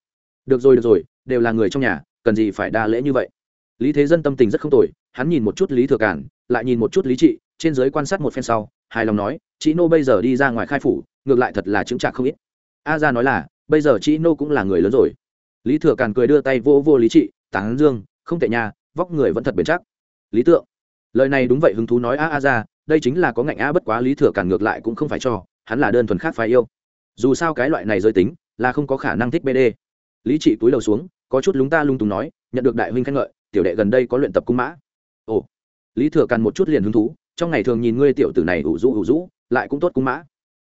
Được rồi được rồi, đều là người trong nhà, cần gì phải đa lễ như vậy? Lý thế dân tâm tình rất không tồi, hắn nhìn một chút lý thừa cản, lại nhìn một chút lý trị, trên giới quan sát một phen sau, hài lòng nói, chị nô bây giờ đi ra ngoài khai phủ, ngược lại thật là chứng trạng không ít. A ra nói là, bây giờ chị nô cũng là người lớn rồi. Lý thừa càn cười đưa tay vô vô lý trị, tán dương, không tệ nhà vóc người vẫn thật bền chắc. Lý tượng. Lời này đúng vậy hứng thú nói, a a ra, đây chính là có ngạnh a, bất quá lý thừa càn ngược lại cũng không phải cho, hắn là đơn thuần khác phải yêu dù sao cái loại này giới tính là không có khả năng thích bd lý trị túi đầu xuống, có chút lúng ta lung túng nói, nhận được đại huynh khen ngợi, tiểu đệ gần đây có luyện tập cung mã. Ồ. Lý thừa càn một chút liền hứng thú, trong ngày thường nhìn ngươi tiểu tử này ủ rũ ủ rũ, lại cũng tốt cung mã.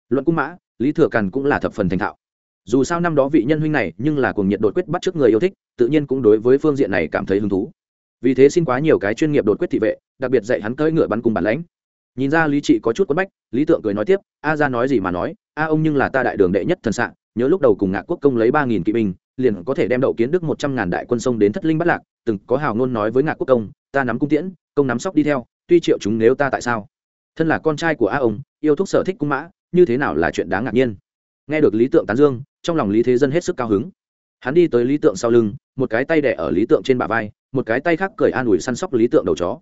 Luận cung mã, lý thừa càn cũng là thập phần thành thạo. Dù sao năm đó vị nhân huynh này nhưng là cùng nhiệt đột quyết bắt trước người yêu thích, tự nhiên cũng đối với phương diện này cảm thấy hứng thú. Vì thế xin quá nhiều cái chuyên nghiệp đột quyết thị vệ, đặc biệt dạy hắn tới ngựa bắn cung bản lãnh nhìn ra lý trị có chút quất bách, lý tượng cười nói tiếp, a ra nói gì mà nói, a ông nhưng là ta đại đường đệ nhất thần sạn nhớ lúc đầu cùng ngạc quốc công lấy ba nghìn kỵ binh, liền có thể đem đậu kiến đức một trăm ngàn đại quân sông đến thất linh bắt lạc, từng có hào ngôn nói với ngạc quốc công, ta nắm cung tiễn, công nắm sóc đi theo, tuy triệu chúng nếu ta tại sao? Thân là con trai của a ông, yêu thúc sở thích cung mã, như thế nào là chuyện đáng ngạc nhiên? Nghe được lý tượng tán dương, trong lòng lý thế dân hết sức cao hứng. Hắn đi tới lý tượng sau lưng, một cái tay đẻ ở lý tượng trên bả vai, một cái tay khác cười an ủi săn sóc lý tượng đầu chó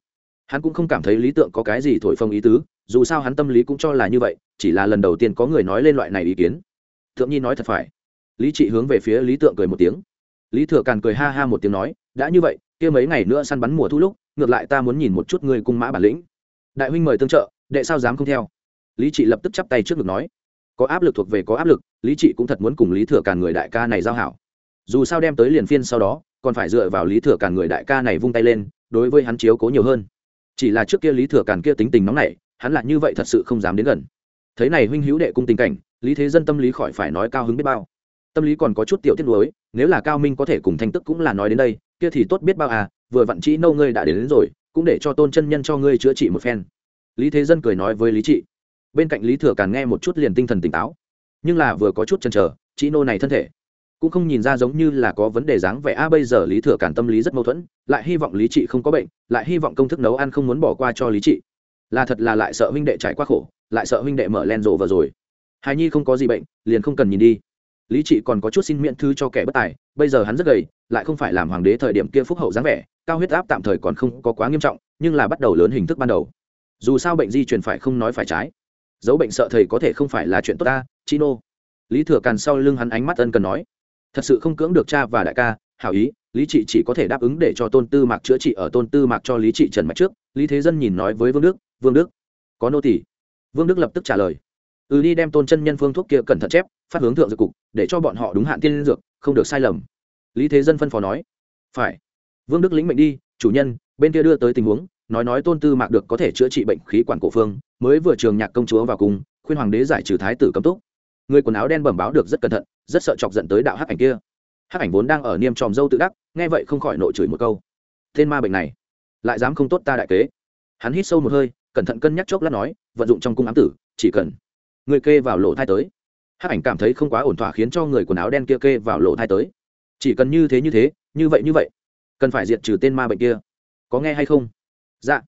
hắn cũng không cảm thấy lý tượng có cái gì thổi phồng ý tứ, dù sao hắn tâm lý cũng cho là như vậy, chỉ là lần đầu tiên có người nói lên loại này ý kiến. Thượng nhi nói thật phải. Lý trị hướng về phía lý tượng cười một tiếng. Lý thừa càn cười ha ha một tiếng nói, đã như vậy, kia mấy ngày nữa săn bắn mùa thu lúc, ngược lại ta muốn nhìn một chút ngươi cung mã bản lĩnh. Đại huynh mời tương trợ, đệ sao dám không theo? Lý trị lập tức chắp tay trước ngực nói, có áp lực thuộc về có áp lực, lý trị cũng thật muốn cùng lý thừa càn người đại ca này giao hảo. Dù sao đem tới liền phiên sau đó, còn phải dựa vào lý thừa càn người đại ca này vung tay lên, đối với hắn chiếu cố nhiều hơn chỉ là trước kia lý thừa càn kia tính tình nóng nảy hắn lại như vậy thật sự không dám đến gần. Thấy này huynh hữu đệ cung tình cảnh lý thế dân tâm lý khỏi phải nói cao hứng biết bao. Tâm lý còn có chút tiểu tiết lối nếu là cao minh có thể cùng thanh tức cũng là nói đến đây kia thì tốt biết bao à vừa vặn chỉ nâu ngươi đã đến, đến rồi cũng để cho tôn chân nhân cho ngươi chữa trị một phen. Lý thế dân cười nói với lý trị. Bên cạnh lý thừa càn nghe một chút liền tinh thần tỉnh táo. Nhưng là vừa có chút chần chờ chị nô này thân thể cũng không nhìn ra giống như là có vấn đề dáng vẻ. A bây giờ lý thừa cản tâm lý rất mâu thuẫn, lại hy vọng lý trị không có bệnh, lại hy vọng công thức nấu ăn không muốn bỏ qua cho lý trị. Là thật là lại sợ huynh đệ trải qua khổ, lại sợ huynh đệ mở len rộ vừa rồi. Hài nhi không có gì bệnh, liền không cần nhìn đi. Lý trị còn có chút xin miễn thư cho kẻ bất tài, bây giờ hắn rất gầy, lại không phải làm hoàng đế thời điểm kia phúc hậu dáng vẻ, cao huyết áp tạm thời còn không có quá nghiêm trọng, nhưng là bắt đầu lớn hình thức ban đầu. Dù sao bệnh di truyền phải không nói phải trái. Dấu bệnh sợ thầy có thể không phải là chuyện tốt ta, chino. Lý thừa càn sau lưng hắn ánh mắt ân cần nói thật sự không cưỡng được cha và đại ca, hảo ý, lý trị chỉ có thể đáp ứng để cho tôn tư mạc chữa trị ở tôn tư mạc cho lý trị trần mạch trước. Lý thế dân nhìn nói với vương đức vương đức, có nô tỷ vương đức lập tức trả lời ừ đi đem tôn chân nhân phương thuốc kia cẩn thận chép, phát hướng thượng dược cục, để cho bọn họ đúng hạn tiên dược, không được sai lầm. Lý thế dân phân phó nói, phải. Vương đức lĩnh mệnh đi, chủ nhân, bên kia đưa tới tình huống, nói nói tôn tư mạc được có thể chữa trị bệnh khí quản cổ phương, mới vừa trường nhạc công chúa vào cùng, khuyên hoàng đế giải trừ thái tử cấm túc người quần áo đen bẩm báo được rất cẩn thận, rất sợ chọc giận tới đạo hắc ảnh kia. Hắc ảnh vốn đang ở niêm tròm dâu tự đắc, nghe vậy không khỏi nội chửi một câu. Tên ma bệnh này, lại dám không tốt ta đại kế. Hắn hít sâu một hơi, cẩn thận cân nhắc chốc lát nói, vận dụng trong cung ám tử, chỉ cần người kê vào lỗ thai tới. Hắc ảnh cảm thấy không quá ổn thỏa khiến cho người quần áo đen kia kê vào lỗ thai tới. Chỉ cần như thế như thế, như vậy như vậy, cần phải diệt trừ tên ma bệnh kia. Có nghe hay không? Dạ.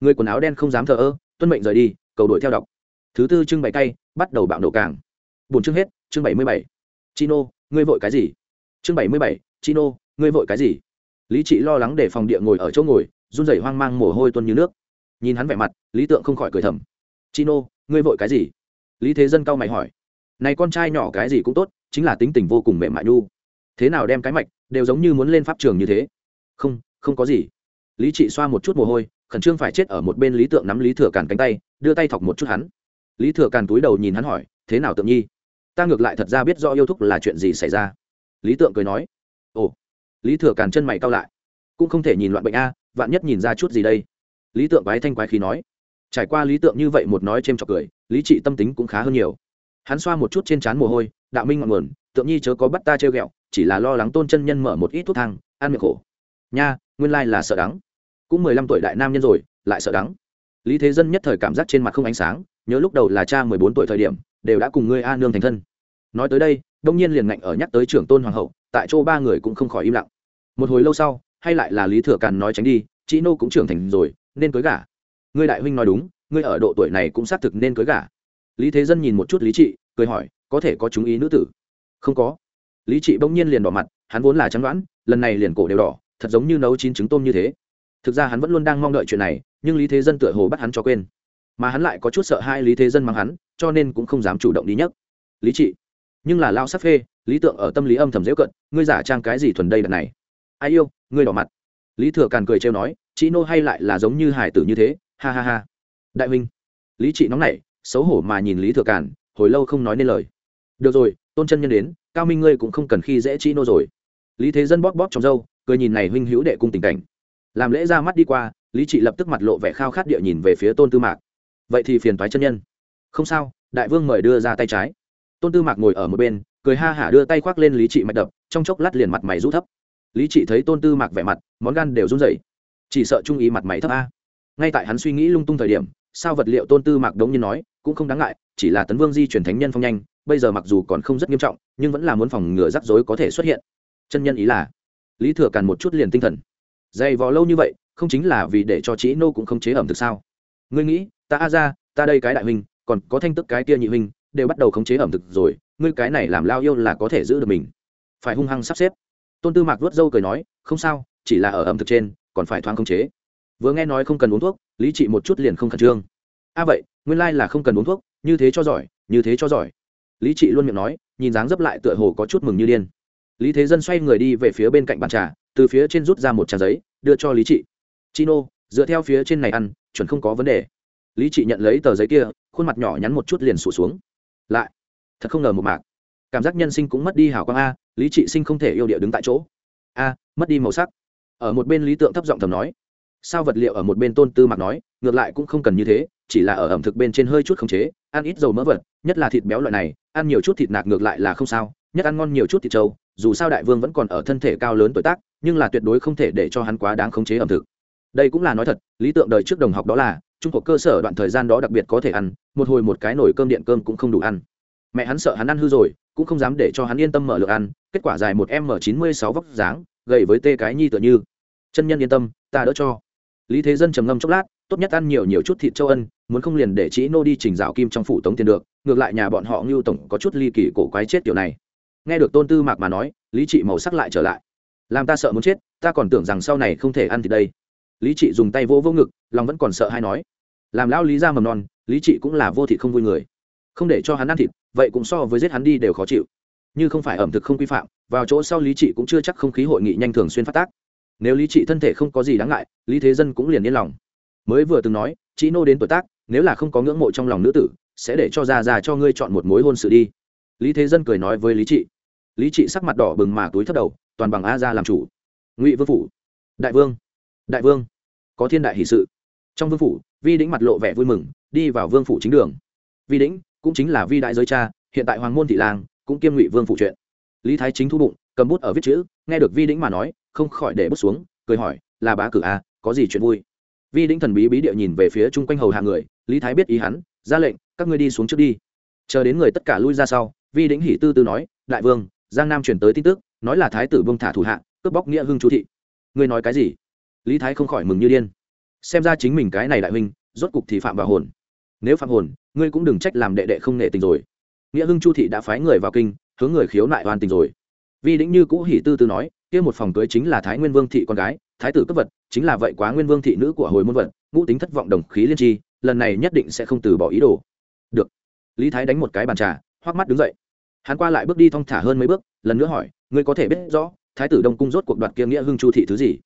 Người quần áo đen không dám thờ ơ, tuân mệnh rời đi, cầu đuổi theo đọc. Thứ tư trưng bày cay, bắt đầu bạo nổ càng bốn chương hết, chương bảy mươi bảy. Chino, ngươi vội cái gì? Chương bảy mươi bảy, chino, ngươi vội cái gì? Lý trị lo lắng để phòng địa ngồi ở chỗ ngồi, run rẩy hoang mang mồ hôi tuôn như nước. Nhìn hắn vẻ mặt, lý tượng không khỏi cười thầm. Chino, ngươi vội cái gì? Lý thế dân cao mày hỏi. Này con trai nhỏ cái gì cũng tốt, chính là tính tình vô cùng mềm mại nhu. Thế nào đem cái mạch đều giống như muốn lên pháp trường như thế? Không không có gì. Lý trị xoa một chút mồ hôi, khẩn trương phải chết ở một bên lý tượng nắm lý thừa càn cánh tay, đưa tay thọc một chút hắn. Lý thừa càn túi đầu nhìn hắn hỏi, thế nào tượng nhi? Ta ngược lại thật ra biết rõ yêu thúc là chuyện gì xảy ra. Lý tượng cười nói, ồ, lý thừa càn chân mày cao lại, cũng không thể nhìn loạn bệnh a, vạn nhất nhìn ra chút gì đây? Lý tượng quái thanh quái khí nói, trải qua lý tượng như vậy một nói c h cười, lý trị tâm tính cũng khá hơn nhiều. Hắn xoa một chút trên trán mồ hôi, đạo minh ngọn nguồn, tượng nhi chớ có bắt ta treo o chỉ là lo lắng tôn chân nhân mở một ít thuốc thang, ăn miệng khổ. Nha, nguyên lai là sợ đắng. Cũng mười lăm tuổi đại nam nhân rồi, lại sợ đắng. Lý thế dân nhất thời cảm giác trên mặt không ánh sáng, nhớ lúc đầu là cha mười bốn tuổi thời điểm, đều đã cùng ngươi a nương thành thân nói tới đây, đông nhiên liền ngạnh ở nhắc tới trưởng tôn hoàng hậu, tại chỗ ba người cũng không khỏi im lặng. Một hồi lâu sau, hay lại là lý thừa càn nói tránh đi chị nô cũng trưởng thành rồi, nên cưới gả. Ngươi đại huynh nói đúng, ngươi ở độ tuổi này cũng xác thực nên cưới gả. Lý thế dân nhìn một chút lý trị, cười hỏi, có thể có chúng ý nữ tử? Không có. Lý trị bỗng nhiên liền đỏ mặt, hắn vốn là chán đoán, lần này liền cổ đều đỏ, thật giống như nấu chín trứng tôm như thế. Thực ra hắn vẫn luôn đang mong đợi chuyện này, nhưng lý thế dân tựa hồ bắt hắn cho quên. Mà hắn lại có chút sợ hai lý thế dân mang hắn, cho nên cũng không dám chủ động đi nhất lý trị nhưng là lao sắc phê, lý tượng ở tâm lý âm thầm dễ cận, ngươi giả trang cái gì thuần đây đợt này? Ai yêu, ngươi đỏ mặt. Lý thừa càn cười trêu nói chị nô hay lại là giống như hải tử như thế, ha ha ha. Đại huynh. Lý trị nóng nảy, xấu hổ mà nhìn lý thừa càn, hồi lâu không nói nên lời. Được rồi, tôn chân nhân đến, cao minh ngươi cũng không cần khi dễ chị nô rồi. Lý thế dân bóp bóp trong râu, cười nhìn này huynh hữu đệ cung tình cảnh. Làm lễ ra mắt đi qua, lý trị lập tức mặt lộ vẻ khao khát địa nhìn về phía tôn tư mạc. Vậy thì phiền thoái chân nhân. Không sao, đại vương mời đưa ra tay trái tôn tư mạc ngồi ở một bên, cười ha hả đưa tay khoác lên lý trị mạch đập, trong chốc lát liền mặt mày rũ thấp. Lý trị thấy tôn tư mạc vẻ mặt, món gan đều run rẩy. Chỉ sợ trung ý mặt mày thấp a. Ngay tại hắn suy nghĩ lung tung thời điểm, sao vật liệu tôn tư mạc đống như nói, cũng không đáng ngại, chỉ là tấn vương di chuyển thánh nhân phong nhanh, bây giờ mặc dù còn không rất nghiêm trọng, nhưng vẫn là muốn phòng ngừa rắc rối có thể xuất hiện. Chân nhân ý là, lý thừa càn một chút liền tinh thần. Dày vò lâu như vậy, không chính là vì để cho chị nô cũng không chế ẩm thực sao? Ngươi nghĩ, ta a ra, ta đây cái đại huynh, còn có thanh tức cái tia nhị huynh đều bắt đầu khống chế ẩm thực rồi, ngươi cái này làm lao yêu là có thể giữ được mình. Phải hung hăng sắp xếp. Tôn tư mạc vớt dâu cười nói, không sao, chỉ là ở ẩm thực trên, còn phải thoáng khống chế. Vừa nghe nói không cần uống thuốc, lý trị một chút liền không khẩn trương. A vậy, nguyên lai là không cần uống thuốc, như thế cho giỏi, như thế cho giỏi. Lý trị luôn miệng nói, nhìn dáng dấp lại tựa hồ có chút mừng như điên. Lý thế dân xoay người đi về phía bên cạnh bàn trà, từ phía trên rút ra một trang giấy, đưa cho lý trị. Chino, dựa theo phía trên này ăn, chuẩn không có vấn đề. Lý trị nhận lấy tờ giấy kia, khuôn mặt nhỏ nhắn một chút liền sụt xuống lại. Thật không ngờ một mạc. Cảm giác nhân sinh cũng mất đi hảo quang a, lý trị sinh không thể yêu địa đứng tại chỗ. A, mất đi màu sắc. Ở một bên lý tượng thấp giọng thầm nói. Sao vật liệu ở một bên tôn tư mạc nói, ngược lại cũng không cần như thế, chỉ là ở ẩm thực bên trên hơi chút khống chế, ăn ít dầu mỡ vật, nhất là thịt béo loại này, ăn nhiều chút thịt nạc ngược lại là không sao, nhất ăn ngon nhiều chút thịt trâu, dù sao đại vương vẫn còn ở thân thể cao lớn tuổi tác, nhưng là tuyệt đối không thể để cho hắn quá đáng khống chế ẩm thực. Đây cũng là nói thật, lý tượng đời trước đồng học đó là trung cuộc cơ sở đoạn thời gian đó đặc biệt có thể ăn, một hồi một cái nồi cơm điện cơm cũng không đủ ăn. Mẹ hắn sợ hắn ăn hư rồi, cũng không dám để cho hắn yên tâm mở lượng ăn, kết quả dài một m chín mươi sáu vóc dáng, gầy với tê cái nhi tựa như. Chân nhân yên tâm, ta đỡ cho. Lý thế dân trầm ngâm chốc lát, tốt nhất ăn nhiều nhiều chút thịt châu ân, muốn không liền để chị nô đi trình dạo kim trong phủ tống tiền được, ngược lại nhà bọn họ ngưu tổng có chút ly kỳ cổ quái chết kiểu này. Nghe được tôn tư mạc mà nói, lý trị màu sắc lại trở lại. Làm ta sợ muốn chết, ta còn tưởng rằng sau này không thể ăn thịt đây lý trị dùng tay vô vô ngực, lòng vẫn còn sợ hay nói, làm lão lý ra mầm non, lý trị cũng là vô thịt không vui người. Không để cho hắn ăn thịt, vậy cũng so với giết hắn đi đều khó chịu. Như không phải ẩm thực không quy phạm, vào chỗ sau lý trị cũng chưa chắc không khí hội nghị nhanh thường xuyên phát tác. Nếu lý trị thân thể không có gì đáng ngại, lý thế dân cũng liền yên lòng. Mới vừa từng nói chị nô đến tuổi tác, nếu là không có ngưỡng mộ trong lòng nữ tử, sẽ để cho già già cho ngươi chọn một mối hôn sự đi. Lý thế dân cười nói với lý trị. Lý trị sắc mặt đỏ bừng mà túi thấp đầu, toàn bằng a ra làm chủ. Ngụy vương phủ. Đại vương đại vương, có thiên đại hỷ sự. Trong vương phủ, vi đĩnh mặt lộ vẻ vui mừng, đi vào vương phủ chính đường. Vi đĩnh cũng chính là vi đại giới cha, hiện tại hoàng môn thị lang cũng kiêm ngụy vương phủ chuyện. Lý thái chính thu bụng, cầm bút ở viết chữ, nghe được vi đĩnh mà nói, không khỏi để bút xuống, cười hỏi, là bá cử a có gì chuyện vui? Vi đĩnh thần bí bí địa nhìn về phía chung quanh hầu hạ người, lý thái biết ý hắn, ra lệnh, các ngươi đi xuống trước đi. Chờ đến người tất cả lui ra sau, vi đĩnh hỉ tư tư nói, đại vương, giang nam chuyển tới tin tức, nói là thái tử vương thả thủ hạ, cướp bóc nghĩa hưng chú thị. Ngươi nói cái gì? Lý thái không khỏi mừng như điên. Xem ra chính mình cái này đại huynh, rốt cục thì phạm vào hồn. Nếu phạm hồn, ngươi cũng đừng trách làm đệ đệ không nệ tình rồi. Nghĩa hưng chu thị đã phái người vào kinh, hướng người khiếu nại hoàn tình rồi. Vi đĩnh như cũ hỉ tư tư nói, kia một phòng cưới chính là thái nguyên vương thị con gái, thái tử cấp vật, chính là vậy quá nguyên vương thị nữ của hồi môn vật, ngũ tính thất vọng đồng khí liên tri, lần này nhất định sẽ không từ bỏ ý đồ. Được. Lý thái đánh một cái bàn trà, hoắc mắt đứng dậy. Hắn qua lại bước đi thong thả hơn mấy bước, lần nữa hỏi, ngươi có thể biết rõ, thái tử đông cung rốt cuộc đoạt kia nghĩa hưng chu thị thứ gì?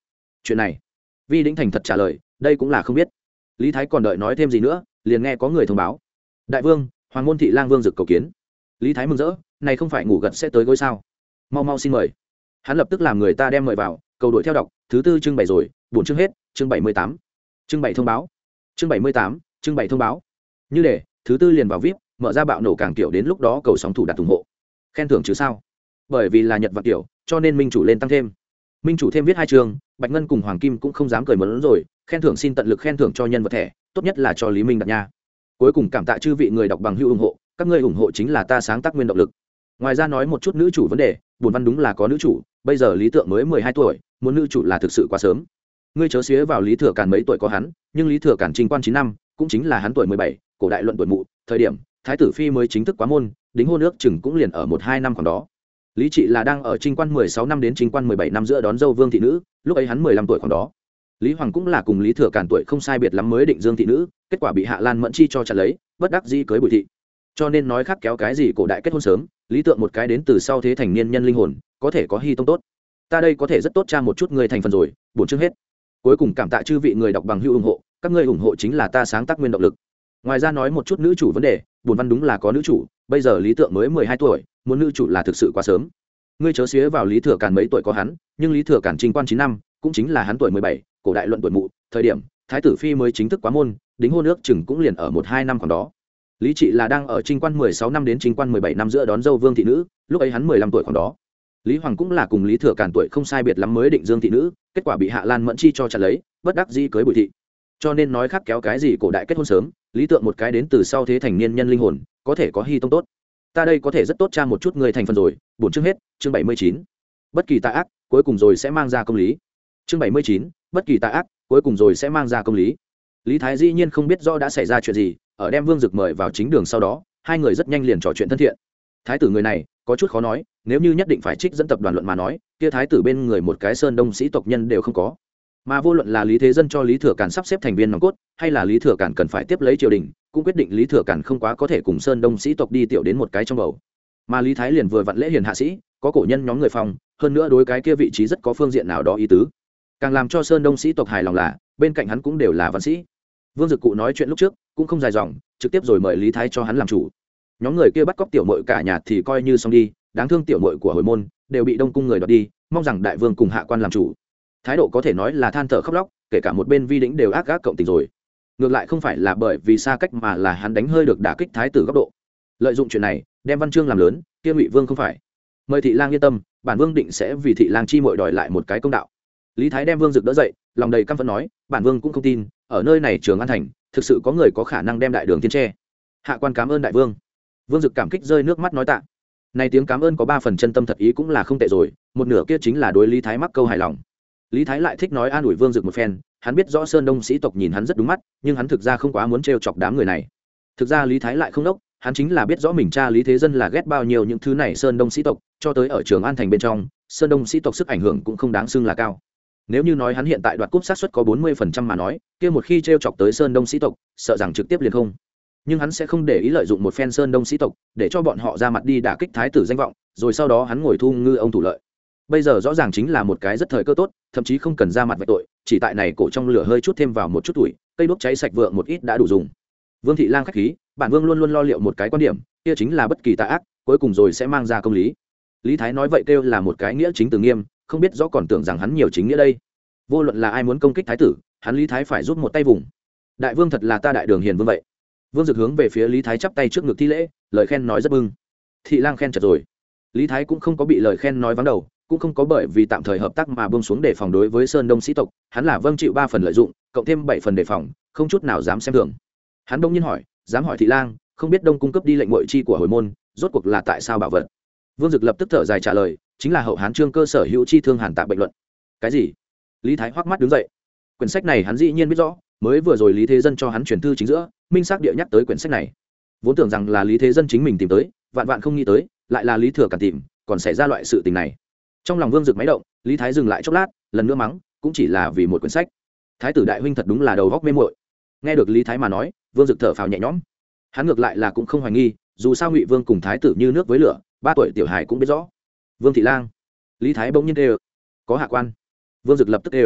Chuyện này vi đĩnh thành thật trả lời đây cũng là không biết. Lý thái còn đợi nói thêm gì nữa liền nghe có người thông báo. Đại vương hoàng môn thị lang vương dực cầu kiến. Lý thái mừng rỡ này không phải ngủ gật sẽ tới gối sao? Mau mau xin mời. Hắn lập tức làm người ta đem mời vào cầu đuổi theo đọc thứ tư chương bảy rồi bốn chương hết chương bảy mươi tám. Chương bảy thông báo. Chương bảy mươi tám chương bảy thông báo. Như để thứ tư liền vào vip mở ra bạo nổ càng tiểu đến lúc đó cầu sóng thủ đặt ủng hộ. Khen thưởng chứ sao? Bởi vì là nhật vật tiểu, cho nên minh chủ lên tăng thêm minh chủ thêm viết hai chương, bạch ngân cùng hoàng kim cũng không dám cười mớn rồi, khen thưởng xin tận lực khen thưởng cho nhân vật thẻ, tốt nhất là cho lý minh đặt nha. Cuối cùng cảm tạ chư vị người đọc bằng hữu ủng hộ, các ngươi ủng hộ chính là ta sáng tác nguyên động lực. Ngoài ra nói một chút nữ chủ vấn đề, bùn văn đúng là có nữ chủ, bây giờ lý tượng mới mười hai tuổi, muốn nữ chủ là thực sự quá sớm. Ngươi chớ xía vào lý thừa càn mấy tuổi có hắn, nhưng lý thừa càn trinh quan chín năm, cũng chính là hắn tuổi mười bảy, cổ đại luận tuổi mụ, thời điểm, thái tử phi mới chính thức quá môn, đính hôn nước chừng cũng liền ở một hai năm còn đó lý trị là đang ở trinh quan mười sáu năm đến trinh quan mười bảy năm giữa đón dâu vương thị nữ, lúc ấy hắn mười lăm tuổi khoảng đó. Lý hoàng cũng là cùng lý thừa cản tuổi không sai biệt lắm mới định dương thị nữ, kết quả bị hạ lan mẫn chi cho chặt lấy, bất đắc dĩ cưới bùi thị. Cho nên nói khác kéo cái gì cổ đại kết hôn sớm, lý tượng một cái đến từ sau thế thành niên nhân linh hồn, có thể có hy tông tốt. Ta đây có thể rất tốt cha một chút người thành phần rồi, bổn chương hết. Cuối cùng cảm tạ chư vị người đọc bằng hữu ủng hộ, các ngươi ủng hộ chính là ta sáng tác nguyên động lực. Ngoài ra nói một chút nữ chủ vấn đề, bổn văn đúng là có nữ chủ, bây giờ lý tượng mới mười hai tuổi muốn nữ chủ là thực sự quá sớm. Ngươi chớ xía vào lý thừa càn mấy tuổi có hắn, nhưng lý thừa càn trình quan chín năm, cũng chính là hắn tuổi mười bảy, cổ đại luận tuổi mụ, thời điểm, thái tử phi mới chính thức quá môn, đính hôn nước chừng cũng liền ở một hai năm còn đó. Lý trị là đang ở trinh quan mười sáu năm đến trinh quan mười bảy năm giữa đón dâu vương thị nữ, lúc ấy hắn mười lăm tuổi còn đó. Lý hoàng cũng là cùng lý thừa càn tuổi không sai biệt lắm mới định dương thị nữ, kết quả bị hạ lan mẫn chi cho chặt lấy, bất đắc dĩ cưới bùi thị. Cho nên nói khác kéo cái gì cổ đại kết hôn sớm, lý tượng một cái đến từ sau thế thành niên nhân linh hồn, có thể có hy tông tốt ta đây có thể rất tốt cha một chút người thành phần rồi, bổn chương hết, chương bảy mươi chín. Bất kỳ tạ ác, cuối cùng rồi sẽ mang ra công lý. Chương bảy mươi chín, bất kỳ tạ ác, cuối cùng rồi sẽ mang ra công lý. Lý thái dĩ nhiên không biết do đã xảy ra chuyện gì, ở đem vương dực mời vào chính đường sau đó, hai người rất nhanh liền trò chuyện thân thiện. Thái tử người này, có chút khó nói, nếu như nhất định phải trích dẫn tập đoàn luận mà nói, kia thái tử bên người một cái sơn đông sĩ tộc nhân đều không có. Mà vô luận là lý thế dân cho lý thừa càn sắp xếp thành viên nòng cốt, hay là lý thừa càn cần phải tiếp lấy triều đình cũng quyết định lý thừa cản không quá có thể cùng sơn đông sĩ tộc đi tiểu đến một cái trong bầu. Mà lý thái liền vừa vặn lễ hiền hạ sĩ, có cổ nhân nhóm người phòng hơn nữa đối cái kia vị trí rất có phương diện nào đó ý tứ. Càng làm cho sơn đông sĩ tộc hài lòng là, bên cạnh hắn cũng đều là văn sĩ. Vương dực cụ nói chuyện lúc trước, cũng không dài dòng, trực tiếp rồi mời lý thái cho hắn làm chủ. Nhóm người kia bắt cóc tiểu mội cả nhà thì coi như xong đi, đáng thương tiểu mội của hồi môn, đều bị đông cung người đoạt đi, mong rằng đại vương cùng hạ quan làm chủ. Thái độ có thể nói là than thở khóc lóc, kể cả một bên vi đĩnh đều ác gác cộng tình rồi ngược lại không phải là bởi vì xa cách mà là hắn đánh hơi được đả kích thái tử góc độ. Lợi dụng chuyện này, đem văn chương làm lớn, kia ngụy vương không phải. Mời thị lang yên tâm, bản vương định sẽ vì thị lang chi mội đòi lại một cái công đạo. Lý thái đem vương dực đỡ dậy, lòng đầy căm phẫn nói, bản vương cũng không tin, ở nơi này trường an thành, thực sự có người có khả năng đem đại đường tiên tre. Hạ quan cảm ơn đại vương. Vương dực cảm kích rơi nước mắt nói tạ. Này tiếng cảm ơn có ba phần chân tâm thật ý cũng là không tệ rồi, một nửa kia chính là đối lý thái mắc câu hài lòng lý thái lại thích nói an ủi vương dực một phen, hắn biết rõ sơn đông sĩ tộc nhìn hắn rất đúng mắt, nhưng hắn thực ra không quá muốn t chọc đám người này. Thực ra lý thái lại không đốc, hắn chính là biết rõ mình cha lý thế dân là ghét bao nhiêu những thứ này sơn đông sĩ tộc, cho tới ở trường an thành bên trong, sơn đông sĩ tộc sức ảnh hưởng cũng không đáng xưng là cao. Nếu như nói hắn hiện tại đoạt cúp sát xuất có bốn mươi phần trăm mà nói, kia một khi t chọc tới sơn đông sĩ tộc, sợ rằng trực tiếp liền không. Nhưng hắn sẽ không để ý lợi dụng một phen sơn đông sĩ tộc, để cho bọn họ ra mặt đi đả kích thái tử danh vọng, rồi sau đó hắn ngồi thu ngư ông thủ lợi bây giờ rõ ràng chính là một cái rất thời cơ tốt, thậm chí không cần ra mặt vạch tội, chỉ tại này cổ trong lửa hơi chút thêm vào một chút tuổi, cây đốt cháy sạch vượng một ít đã đủ dùng. Vương thị lang k h á c h khí, bản vương luôn luôn lo liệu một cái quan điểm, kia chính là bất kỳ tạ ác, cuối cùng rồi sẽ mang ra công lý. Lý thái nói vậy kêu là một cái nghĩa chính từ nghiêm, không biết rõ còn tưởng rằng hắn nhiều chính nghĩa đây. Vô luận là ai muốn công kích thái tử, hắn lý thái phải rút một tay vùng. Đại vương thật là ta đại đường hiền vương vậy. Vương dực hướng về phía lý thái chắp tay trước ngực thi lễ, lời khen nói rất bưng. Thị lang khen chật rồi. Lý thái cũng không có bị lời khen nói vắng đầu cũng không có bởi vì tạm thời hợp tác mà buông xuống để phòng đối với sơn đông sĩ tộc, hắn là vâng chịu ba phần lợi dụng, cộng thêm bảy phần đề phòng, không chút nào dám xem thường. Hắn đông nhiên hỏi, dám hỏi thị lang, không biết đông cung cấp đi lệnh ngội chi của hồi môn, rốt cuộc là tại sao bảo vật? Vương dực lập tức thở dài trả lời, chính là hậu hán trương cơ sở hữu chi thương hàn tạ bệnh luận. Cái gì? Lý thái hoắc mắt đứng dậy. Quyển sách này hắn dĩ nhiên biết rõ, mới vừa rồi lý thế dân cho hắn chuyển thư chính giữa, minh xác địa nhắc tới quyển sách này. Vốn tưởng rằng là lý thế dân chính mình tìm tới, vạn vạn không nghĩ tới, lại là lý thừa cả tìm, còn xảy ra loại sự tình này trong lòng vương dực máy động, lý thái dừng lại chốc lát, lần nữa mắng, cũng chỉ là vì một quyển sách. Thái tử đại huynh thật đúng là đầu góc mê mội nghe được lý thái mà nói, vương dực thở phào nhẹ nhõm. Hắn ngược lại là cũng không hoài nghi, dù sao ngụy vương cùng thái tử như nước với lửa, ba tuổi tiểu Hải cũng biết rõ. Vương thị lang. Lý thái bỗng nhiên tê có hạ quan. Vương dực lập tức tê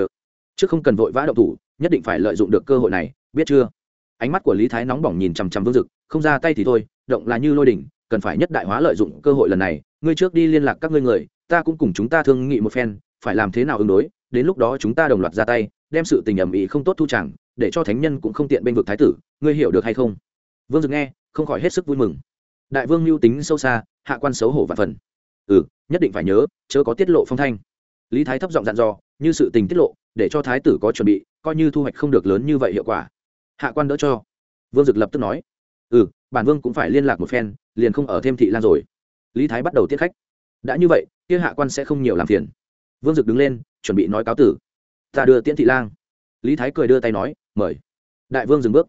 trước không cần vội vã động thủ, nhất định phải lợi dụng được cơ hội này, biết chưa? Ánh mắt của lý thái nóng bỏng nhìn chằm chằm vương dực, không ra tay thì thôi, động là như lôi đỉnh, cần phải nhất đại hóa lợi dụng cơ hội lần này. Ngươi trước đi liên lạc các ngươi người ta cũng cùng chúng ta thương nghị một phen, phải làm thế nào ứng đối, đến lúc đó chúng ta đồng loạt ra tay, đem sự tình ẩm ý không tốt thu chẳng, để cho thánh nhân cũng không tiện bên vực thái tử, ngươi hiểu được hay không? Vương dực nghe, không khỏi hết sức vui mừng. Đại vương mưu tính sâu xa, hạ quan xấu hổ vạn phần. Ừ nhất định phải nhớ, chớ có tiết lộ phong thanh. Lý thái thấp giọng dặn dò, như sự tình tiết lộ, để cho thái tử có chuẩn bị, coi như thu hoạch không được lớn như vậy hiệu quả. Hạ quan đỡ cho. Vương dực lập tức nói. Ừ bản vương cũng phải liên lạc một phen, liền không ở thêm thị lan rồi. Lý thái bắt đầu tiết khách. Đã như vậy kia hạ quan sẽ không nhiều làm phiền. Vương dực đứng lên, chuẩn bị nói cáo tử. Ta đưa tiễn thị lang. Lý thái cười đưa tay nói, mời. Đại vương dừng bước.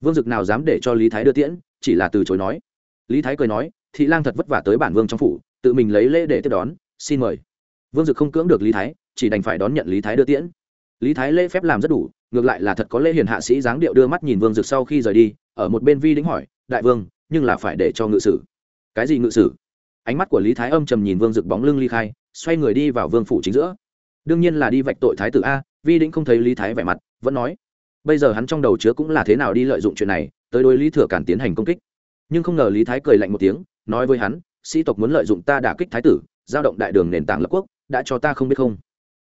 Vương dực nào dám để cho lý thái đưa tiễn, chỉ là từ chối nói. Lý thái cười nói, thị lang thật vất vả tới bản vương trong phủ, tự mình lấy lễ để tiếp đón, xin mời. Vương dực không cưỡng được lý thái, chỉ đành phải đón nhận lý thái đưa tiễn. Lý thái lễ phép làm rất đủ, ngược lại là thật có lễ hiền hạ sĩ dáng điệu đưa mắt nhìn vương dực sau khi rời đi, ở một bên vi đính hỏi, đại vương, nhưng là phải để cho ngự sử. Cái gì ngự sử? Ánh mắt của lý thái âm trầm nhìn vương dực bóng lưng ly khai, xoay người đi vào vương phủ chính giữa. Đương nhiên là đi vạch tội thái tử a, vi đĩnh không thấy lý thái vẻ mặt, vẫn nói, bây giờ hắn trong đầu chứa cũng là thế nào đi lợi dụng chuyện này, tới đối lý thừa cản tiến hành công kích. Nhưng không ngờ lý thái cười lạnh một tiếng, nói với hắn, sĩ tộc muốn lợi dụng ta đả kích thái tử, giao động đại đường nền tảng lập quốc, đã cho ta không biết không.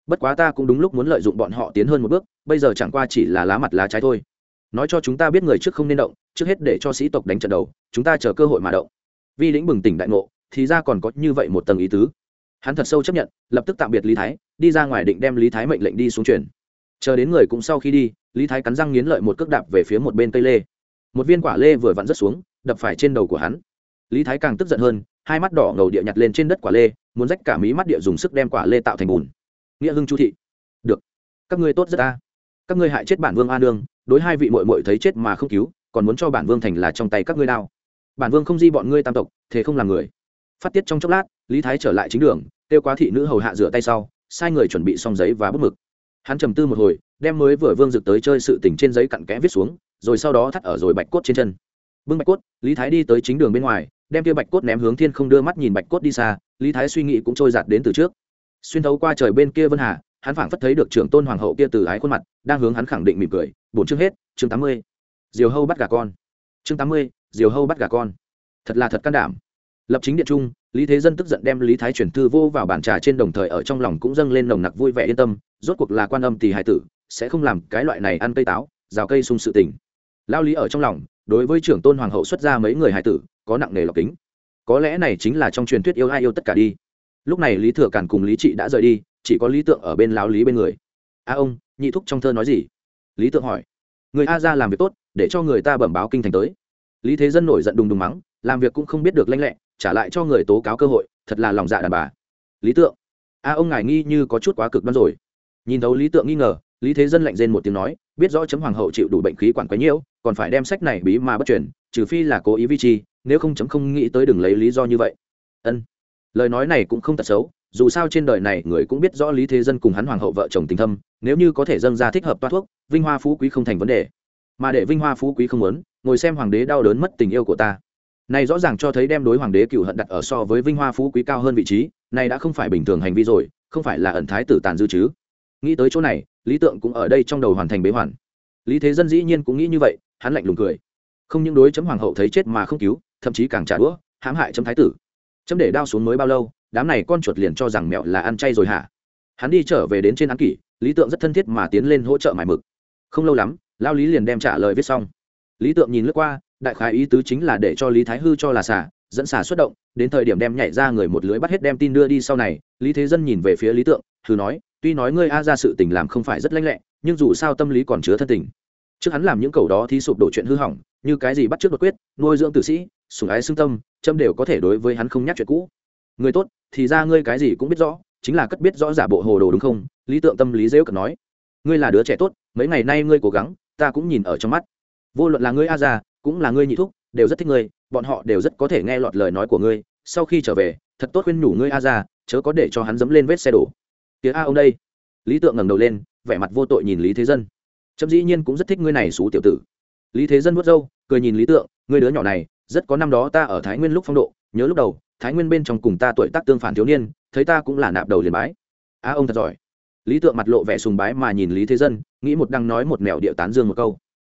Bất quá ta cũng đúng lúc muốn lợi dụng bọn họ tiến hơn một bước, bây giờ chẳng qua chỉ là lá mặt lá trái thôi. Nói cho chúng ta biết người trước không nên động, trước hết để cho sĩ tộc đánh trận đầu, chúng ta chờ cơ hội mà động. Vi lĩnh bừng tỉnh đại ngộ thì ra còn có như vậy một tầng ý tứ. Hắn thật sâu chấp nhận, lập tức tạm biệt lý thái, đi ra ngoài định đem lý thái mệnh lệnh đi xuống chuyển. chờ đến người cũng sau khi đi, lý thái cắn răng nghiến lợi một cước đạp về phía một bên cây lê. Một viên quả lê vừa vặn rớt xuống, đập phải trên đầu của hắn. Lý thái càng tức giận hơn, hai mắt đỏ ngầu địa nhặt lên trên đất quả lê, muốn rách cả mí mắt địa dùng sức đem quả lê tạo thành bùn. Nghĩa hưng chu thị. Được. Các ngươi tốt rất ta. Các ngươi hại chết bản vương a nương, đối hai vị mội mội thấy chết mà không cứu, còn muốn cho bản vương thành là trong tay các ngươi đao. Bản vương không di bọn ngươi tam tộc, thế không làm người phát tiết trong chốc lát, lý thái trở lại chính đường, kêu quá thị nữ hầu hạ rửa tay sau, sai người chuẩn bị xong giấy và bút mực. Hắn trầm tư một hồi, đem mới vừa vương dực tới chơi sự tình trên giấy cặn kẽ viết xuống, rồi sau đó thắt ở rồi bạch cốt trên chân. Bưng bạch cốt, lý thái đi tới chính đường bên ngoài, đem kia bạch cốt ném hướng thiên không đưa mắt nhìn bạch cốt đi xa, lý thái suy nghĩ cũng trôi giạt đến từ trước. Xuyên thấu qua trời bên kia vân hà, hắn phảng phất thấy được trưởng tôn hoàng hậu kia từ ái khuôn mặt, đang hướng hắn khẳng định mỉm cười, Bổn chương hết, chương tám mươi. Diều hâu bắt gà con. Chương tám mươi, diều hâu bắt gà con. Thật là thật can đảm lập chính điện trung, lý thế dân tức giận đem lý thái chuyển thư vô vào bàn trà trên đồng thời ở trong lòng cũng dâng lên nồng nặc vui vẻ yên tâm, rốt cuộc là quan âm thì hải tử, sẽ không làm cái loại này ăn cây táo, rào cây sung sự tình. Lao lý ở trong lòng, đối với trưởng tôn hoàng hậu xuất ra mấy người hải tử, có nặng nề lọc kính. Có lẽ này chính là trong truyền thuyết yêu ai yêu tất cả đi. Lúc này lý thừa càn cùng lý trị đã rời đi, chỉ có lý tượng ở bên lao lý bên người. A ông, nhị thúc trong thơ nói gì? Lý tượng hỏi. Người a ra làm việc tốt, để cho người ta bẩm báo kinh thành tới. Lý thế dân nổi giận đùng đùng mắng, làm việc cũng không biết được lanh lẹ trả lại cho người tố cáo cơ hội, thật là lòng dạ đàn bà. Lý tượng. A, ông ngài nghi như có chút quá cực đoan rồi. Nhìn thấu lý tượng nghi ngờ, lý thế dân lạnh rên một tiếng nói, biết rõ chấm hoàng hậu chịu đủ bệnh khí quản quấy nhiễu, còn phải đem sách này bí mà bất chuyển trừ phi là cố ý vi chi nếu không chấm không nghĩ tới đừng lấy lý do như vậy. Ân. Lời nói này cũng không tật xấu, dù sao trên đời này người cũng biết rõ lý thế dân cùng hắn hoàng hậu vợ chồng tình thâm, nếu như có thể dâng ra thích hợp toa thuốc, vinh hoa phú quý không thành vấn đề. Mà để vinh hoa phú quý không muốn, ngồi xem hoàng đế đau đớn mất tình yêu của ta này rõ ràng cho thấy đem đối hoàng đế cựu hận đặt ở so với vinh hoa phú quý cao hơn vị trí, này đã không phải bình thường hành vi rồi, không phải là ẩn thái tử tàn dư chứ. Nghĩ tới chỗ này, lý tượng cũng ở đây trong đầu hoàn thành bế hoàn. Lý thế dân dĩ nhiên cũng nghĩ như vậy, hắn lạnh lùng cười. Không những đối chấm hoàng hậu thấy chết mà không cứu, thậm chí càng trả đũa, hãm hại chấm thái tử. Chấm để đao xuống mới bao lâu, đám này con chuột liền cho rằng mẹo là ăn chay rồi hả? Hắn đi trở về đến trên án kỷ, lý tượng rất thân thiết mà tiến lên hỗ trợ mải mực. Không lâu lắm lao lý liền đem trả lời viết xong. Lý tượng nhìn lướt qua đại khái ý tứ chính là để cho lý thái hư cho là xả, dẫn xả xuất động, đến thời điểm đem nhảy ra người một lưới bắt hết đem tin đưa đi sau này, lý thế dân nhìn về phía lý tượng, thử nói, tuy nói ngươi a ra sự tình làm không phải rất lanh lẹ, nhưng dù sao tâm lý còn chứa thân tình. Trước hắn làm những cầu đó thì sụp đổ chuyện hư hỏng, như cái gì bắt trước đột quyết, nuôi dưỡng tử sĩ, sủng ái xương tâm châm đều có thể đối với hắn không nhắc chuyện cũ. Người tốt, thì ra ngươi cái gì cũng biết rõ, chính là cất biết rõ giả bộ hồ đồ đúng không? Lý tượng tâm lý dễ cận nói. Ngươi là đứa trẻ tốt, mấy ngày nay ngươi cố gắng, ta cũng nhìn ở trong mắt. Vô luận là ngươi a già cũng là ngươi nhị thúc, đều rất thích ngươi, bọn họ đều rất có thể nghe lọt lời nói của ngươi, sau khi trở về, thật tốt khuyên nhủ ngươi a ra chớ có để cho hắn dẫm lên vết xe đổ. Tía a ông đây. Lý tượng ngẩng đầu lên, vẻ mặt vô tội nhìn lý thế dân. Trâm dĩ nhiên cũng rất thích ngươi này xú tiểu tử. Lý thế dân vuốt râu, cười nhìn lý tượng, ngươi đứa nhỏ này, rất có năm đó ta ở thái nguyên lúc phong độ, nhớ lúc đầu, thái nguyên bên trong cùng ta tuổi tác tương phản thiếu niên, thấy ta cũng là nạp đầu liền bái. A ông thật giỏi. Lý tượng mặt lộ vẻ sùng bái mà nhìn lý thế dân, nghĩ một đăng nói một mẹo điệu tán dương một câu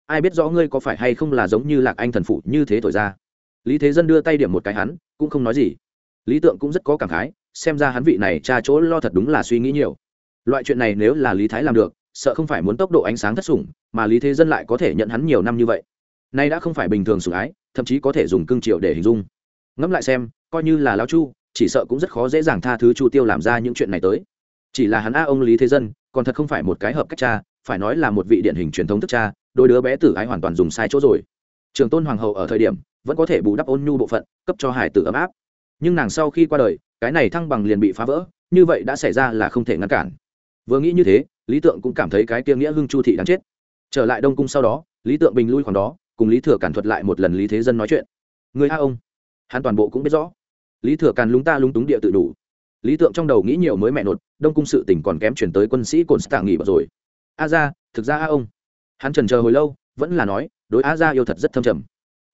ai biết rõ ngươi có phải hay không là giống như lạc anh thần phụ như thế thổi ra. Lý thế dân đưa tay điểm một cái hắn, cũng không nói gì. Lý tượng cũng rất có cảm khái, xem ra hắn vị này cha chỗ lo thật đúng là suy nghĩ nhiều. Loại chuyện này nếu là lý thái làm được, sợ không phải muốn tốc độ ánh sáng thất sủng, mà lý thế dân lại có thể nhận hắn nhiều năm như vậy. Nay đã không phải bình thường sủng ái, thậm chí có thể dùng cương triệu để hình dung. Ngẫm lại xem, coi như là lao chu, chỉ sợ cũng rất khó dễ dàng tha thứ chu tiêu làm ra những chuyện này tới. Chỉ là hắn a ông lý thế dân, còn thật không phải một cái hợp cách cha, phải nói là một vị điển hình truyền thống thức cha đôi đứa bé tử ái hoàn toàn dùng sai chỗ rồi. Trường tôn hoàng hậu ở thời điểm, vẫn có thể bù đắp ôn nhu bộ phận, cấp cho hải tử ấm áp. Nhưng nàng sau khi qua đời, cái này thăng bằng liền bị phá vỡ, như vậy đã xảy ra là không thể ngăn cản. Vừa nghĩ như thế, lý tượng cũng cảm thấy cái kia nghĩa hưng chu thị đáng chết. Trở lại đông cung sau đó, lý tượng bình lui khoảng đó, cùng lý thừa cản thuật lại một lần lý thế dân nói chuyện. Người a ông. Hắn toàn bộ cũng biết rõ. Lý thừa càn lúng ta lúng túng địa tự đủ. Lý tượng trong đầu nghĩ nhiều mới mẹ nột, đông cung sự tỉnh còn kém chuyển tới quân sĩ cồn stạng nghỉ bật rồi. A ra, thực ra a ông hắn trần chờ hồi lâu, vẫn là nói, đối a ra yêu thật rất thâm trầm.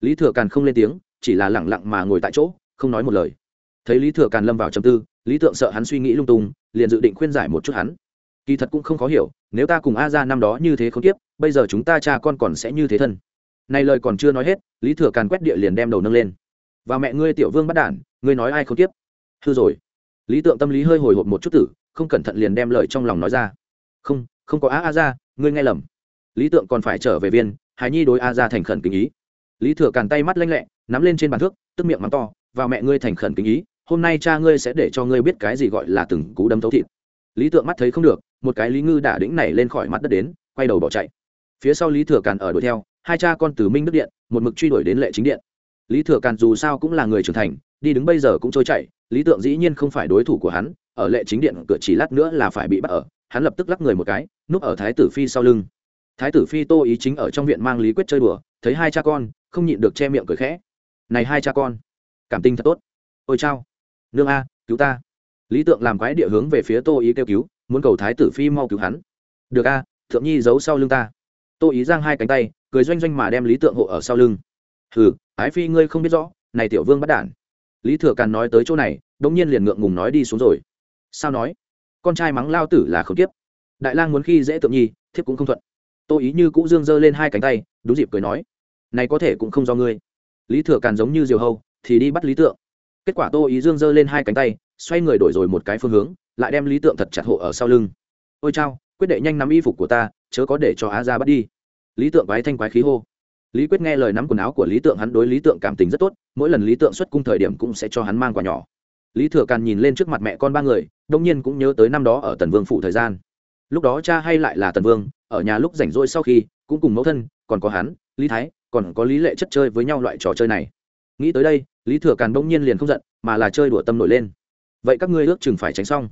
Lý thừa càn không lên tiếng, chỉ là lẳng lặng mà ngồi tại chỗ, không nói một lời. Thấy lý thừa càn lâm vào trầm tư, lý tượng sợ hắn suy nghĩ lung tung, liền dự định khuyên giải một chút hắn. Kỳ thật cũng không khó hiểu, nếu ta cùng a ra năm đó như thế không tiếp, bây giờ chúng ta cha con còn sẽ như thế thân. Này lời còn chưa nói hết, lý thừa càn quét địa liền đem đầu nâng lên. Và mẹ ngươi tiểu vương bắt đản, ngươi nói ai không tiếp? Hư rồi. Lý tượng tâm lý hơi hồi hộp một chút tử, không cẩn thận liền đem lời trong lòng nói ra. Không không có a a ra ngươi nghe lầm lý tượng còn phải trở về viên Hải nhi đối a ra thành khẩn kính ý. Lý thừa càn tay mắt lanh lẹ, nắm lên trên bàn thước, tức miệng mắng to và mẹ ngươi thành khẩn kính ý, hôm nay cha ngươi sẽ để cho ngươi biết cái gì gọi là từng cú đấm thấu thịt. Lý tượng mắt thấy không được, một cái lý ngư đả đĩnh này lên khỏi mặt đất đến, quay đầu bỏ chạy. Phía sau lý thừa càn ở đuổi theo, hai cha con từ minh đức điện, một mực truy đuổi đến lệ chính điện. Lý thừa càn dù sao cũng là người trưởng thành, đi đứng bây giờ cũng trôi chạy lý tượng dĩ nhiên không phải đối thủ của hắn, ở lệ chính điện cửa chỉ lát nữa là phải bị bắt ở, hắn lập tức lắc người một cái, núp ở thái tử phi sau lưng thái tử phi tô ý chính ở trong viện mang lý quyết chơi đùa, thấy hai cha con, không nhịn được che miệng cười khẽ. Này hai cha con, cảm tình thật tốt. Ôi chao. Nương a, cứu ta. Lý tượng làm quái địa hướng về phía tô ý kêu cứu, muốn cầu thái tử phi mau cứu hắn. Được a, thượng nhi giấu sau lưng ta. Tô ý giang hai cánh tay, cười doanh doanh mà đem lý tượng hộ ở sau lưng. Hừ, ái phi ngươi không biết rõ, này tiểu vương bắt đản. Lý thừa càn nói tới chỗ này đ ỗ n g nhiên liền ngượng ngùng nói đi xuống rồi. Sao nói? Con trai mắng lao tử là không tiếp đại lang muốn khi dễ tượng nhi, thiếp cũng không thuận tô ý như cũ dương giơ lên hai cánh tay, đúng dịp cười nói, này có thể cũng không do ngươi. Lý thừa càn giống như diều hâu, thì đi bắt lý tượng. Kết quả tô ý dương giơ lên hai cánh tay, xoay người đổi rồi một cái phương hướng, lại đem lý tượng thật chặt hộ ở sau lưng. Ôi chao, quyết đệ nhanh nắm y phục của ta, chớ có để cho á ra bắt đi. Lý tượng quái thanh quái khí hô. Lý quyết nghe lời nắm quần áo của lý tượng hắn đối lý tượng cảm tình rất tốt, mỗi lần lý tượng xuất cung thời điểm cũng sẽ cho hắn mang quà nhỏ. Lý thừa càn nhìn lên trước mặt mẹ con ba người đông nhiên cũng nhớ tới năm đó ở tần vương phụ thời gian. Lúc đó cha hay lại là tần vương ở nhà lúc rảnh rỗi sau khi, cũng cùng mẫu thân, còn có hắn, lý thái, còn có lý lệ chất chơi với nhau loại trò chơi này. Nghĩ tới đây, lý thừa càn bỗng nhiên liền không giận, mà là chơi đùa tâm nổi lên. Vậy các ngươi ước chừng phải tránh xong.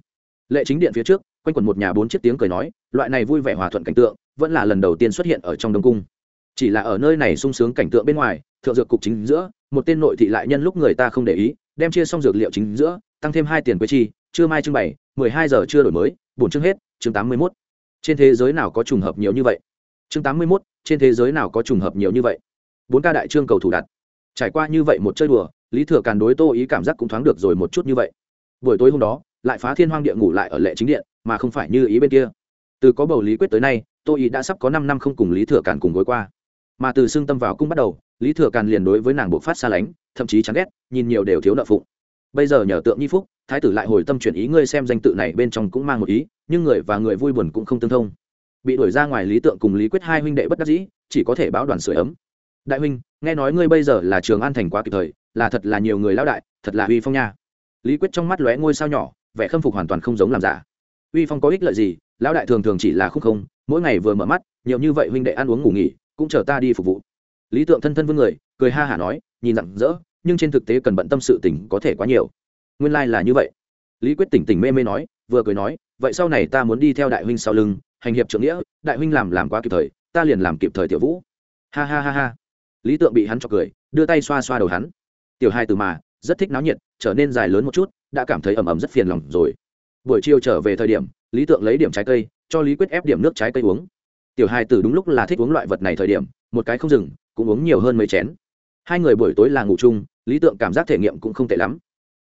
Lệ chính điện phía trước, quanh quẩn một nhà bốn chiếc tiếng cười nói, loại này vui vẻ hòa thuận cảnh tượng, vẫn là lần đầu tiên xuất hiện ở trong đông cung. Chỉ là ở nơi này sung sướng cảnh tượng bên ngoài, thượng dược cục chính giữa, một tên nội thị lại nhân lúc người ta không để ý, đem chia xong dược liệu chính giữa, tăng thêm hai tiền quế chi chưa mai trưng bày mười hai giờ chưa đổi mới, bổn chương hết, chương tám mươi mốt trên thế giới nào có trùng hợp nhiều như vậy? Chương tám mươi mốt, trên thế giới nào có trùng hợp nhiều như vậy? Bốn ca đại trương cầu thủ đặt. Trải qua như vậy một chơi đùa, lý thừa càn đối tô ý cảm giác cũng thoáng được rồi một chút như vậy. Buổi tối hôm đó, lại phá thiên hoang địa ngủ lại ở lệ chính điện, mà không phải như ý bên kia. Từ có bầu lý quyết tới nay, tô ý đã sắp có năm năm không cùng lý thừa càn cùng gối qua. Mà từ xương tâm vào cung bắt đầu, lý thừa càn liền đối với nàng bộ phát xa lánh, thậm chí chán ghét, nhìn nhiều đều thiếu nợ phụng bây giờ nhờ tượng nhi phúc, thái tử lại hồi tâm chuyển ý ngươi xem danh tự này bên trong cũng mang một ý, nhưng người và người vui buồn cũng không tương thông. Bị đuổi ra ngoài lý tượng cùng lý quyết hai huynh đệ bất đắc dĩ, chỉ có thể báo đoàn sửa ấm. Đại huynh, nghe nói ngươi bây giờ là trường an thành quá kịp thời, là thật là nhiều người lão đại, thật là uy phong nha. Lý quyết trong mắt lóe ngôi sao nhỏ, vẻ khâm phục hoàn toàn không giống làm giả. Uy phong có ích lợi gì, lão đại thường thường chỉ là khúc không, mỗi ngày vừa mở mắt, nhiều như vậy huynh đệ ăn uống ngủ nghỉ, cũng chờ ta đi phục vụ. Lý tượng thân thân vương người, cười ha hả nói, nhìn rặng rỡ nhưng trên thực tế cần bận tâm sự tình có thể quá nhiều. Nguyên lai là như vậy. Lý quyết tỉnh tỉnh mê mê nói, vừa cười nói, vậy sau này ta muốn đi theo đại huynh sau lưng, hành hiệp trưởng nghĩa, đại huynh làm làm quá kịp thời, ta liền làm kịp thời tiểu vũ. Ha ha ha ha. Lý tượng bị hắn cho cười, đưa tay xoa xoa đầu hắn. Tiểu hai từ mà, rất thích náo nhiệt, trở nên dài lớn một chút, đã cảm thấy ẩm ẩm rất phiền lòng rồi. Buổi chiều trở về thời điểm, lý tượng lấy điểm trái cây, cho lý quyết ép điểm nước trái cây uống. Tiểu hai tử đúng lúc là thích uống loại vật này thời điểm, một cái không dừng, cũng uống nhiều hơn mấy chén. Hai người buổi tối là ngủ chung lý tượng cảm giác thể nghiệm cũng không tệ lắm.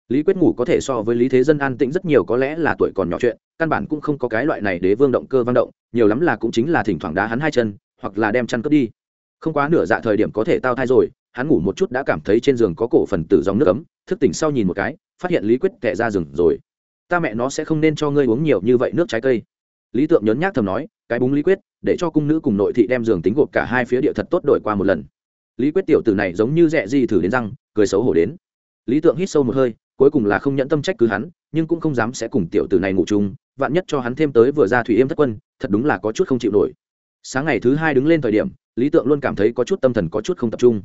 Lý quyết ngủ có thể so với lý thế dân an tĩnh rất nhiều có lẽ là tuổi còn nhỏ chuyện, căn bản cũng không có cái loại này đế vương động cơ văn động, nhiều lắm là cũng chính là thỉnh thoảng đá hắn hai chân, hoặc là đem chăn cướp đi. Không quá nửa dạ thời điểm có thể tao thai rồi, hắn ngủ một chút đã cảm thấy trên giường có cổ phần tử dòng nước ấm, thức tỉnh sau nhìn một cái, phát hiện lý quyết tệ ra rừng rồi. Ta mẹ nó sẽ không nên cho ngươi uống nhiều như vậy nước trái cây. Lý tượng nhớn nhác thầm nói, cái búng lý quyết, để cho cung nữ cùng nội thị đem giường tính gộp cả hai phía địa thật tốt đổi qua một lần. Lý quyết tiểu tử này giống như rẻ di thử đến răng cười xấu hổ đến. Lý tượng hít sâu một hơi, cuối cùng là không nhẫn tâm trách cứ hắn, nhưng cũng không dám sẽ cùng tiểu tử này ngủ chung, vạn nhất cho hắn thêm tới vừa ra thủy yêm thất quân, thật đúng là có chút không chịu nổi. Sáng ngày thứ hai đứng lên thời điểm, lý tượng luôn cảm thấy có chút tâm thần có chút không tập trung.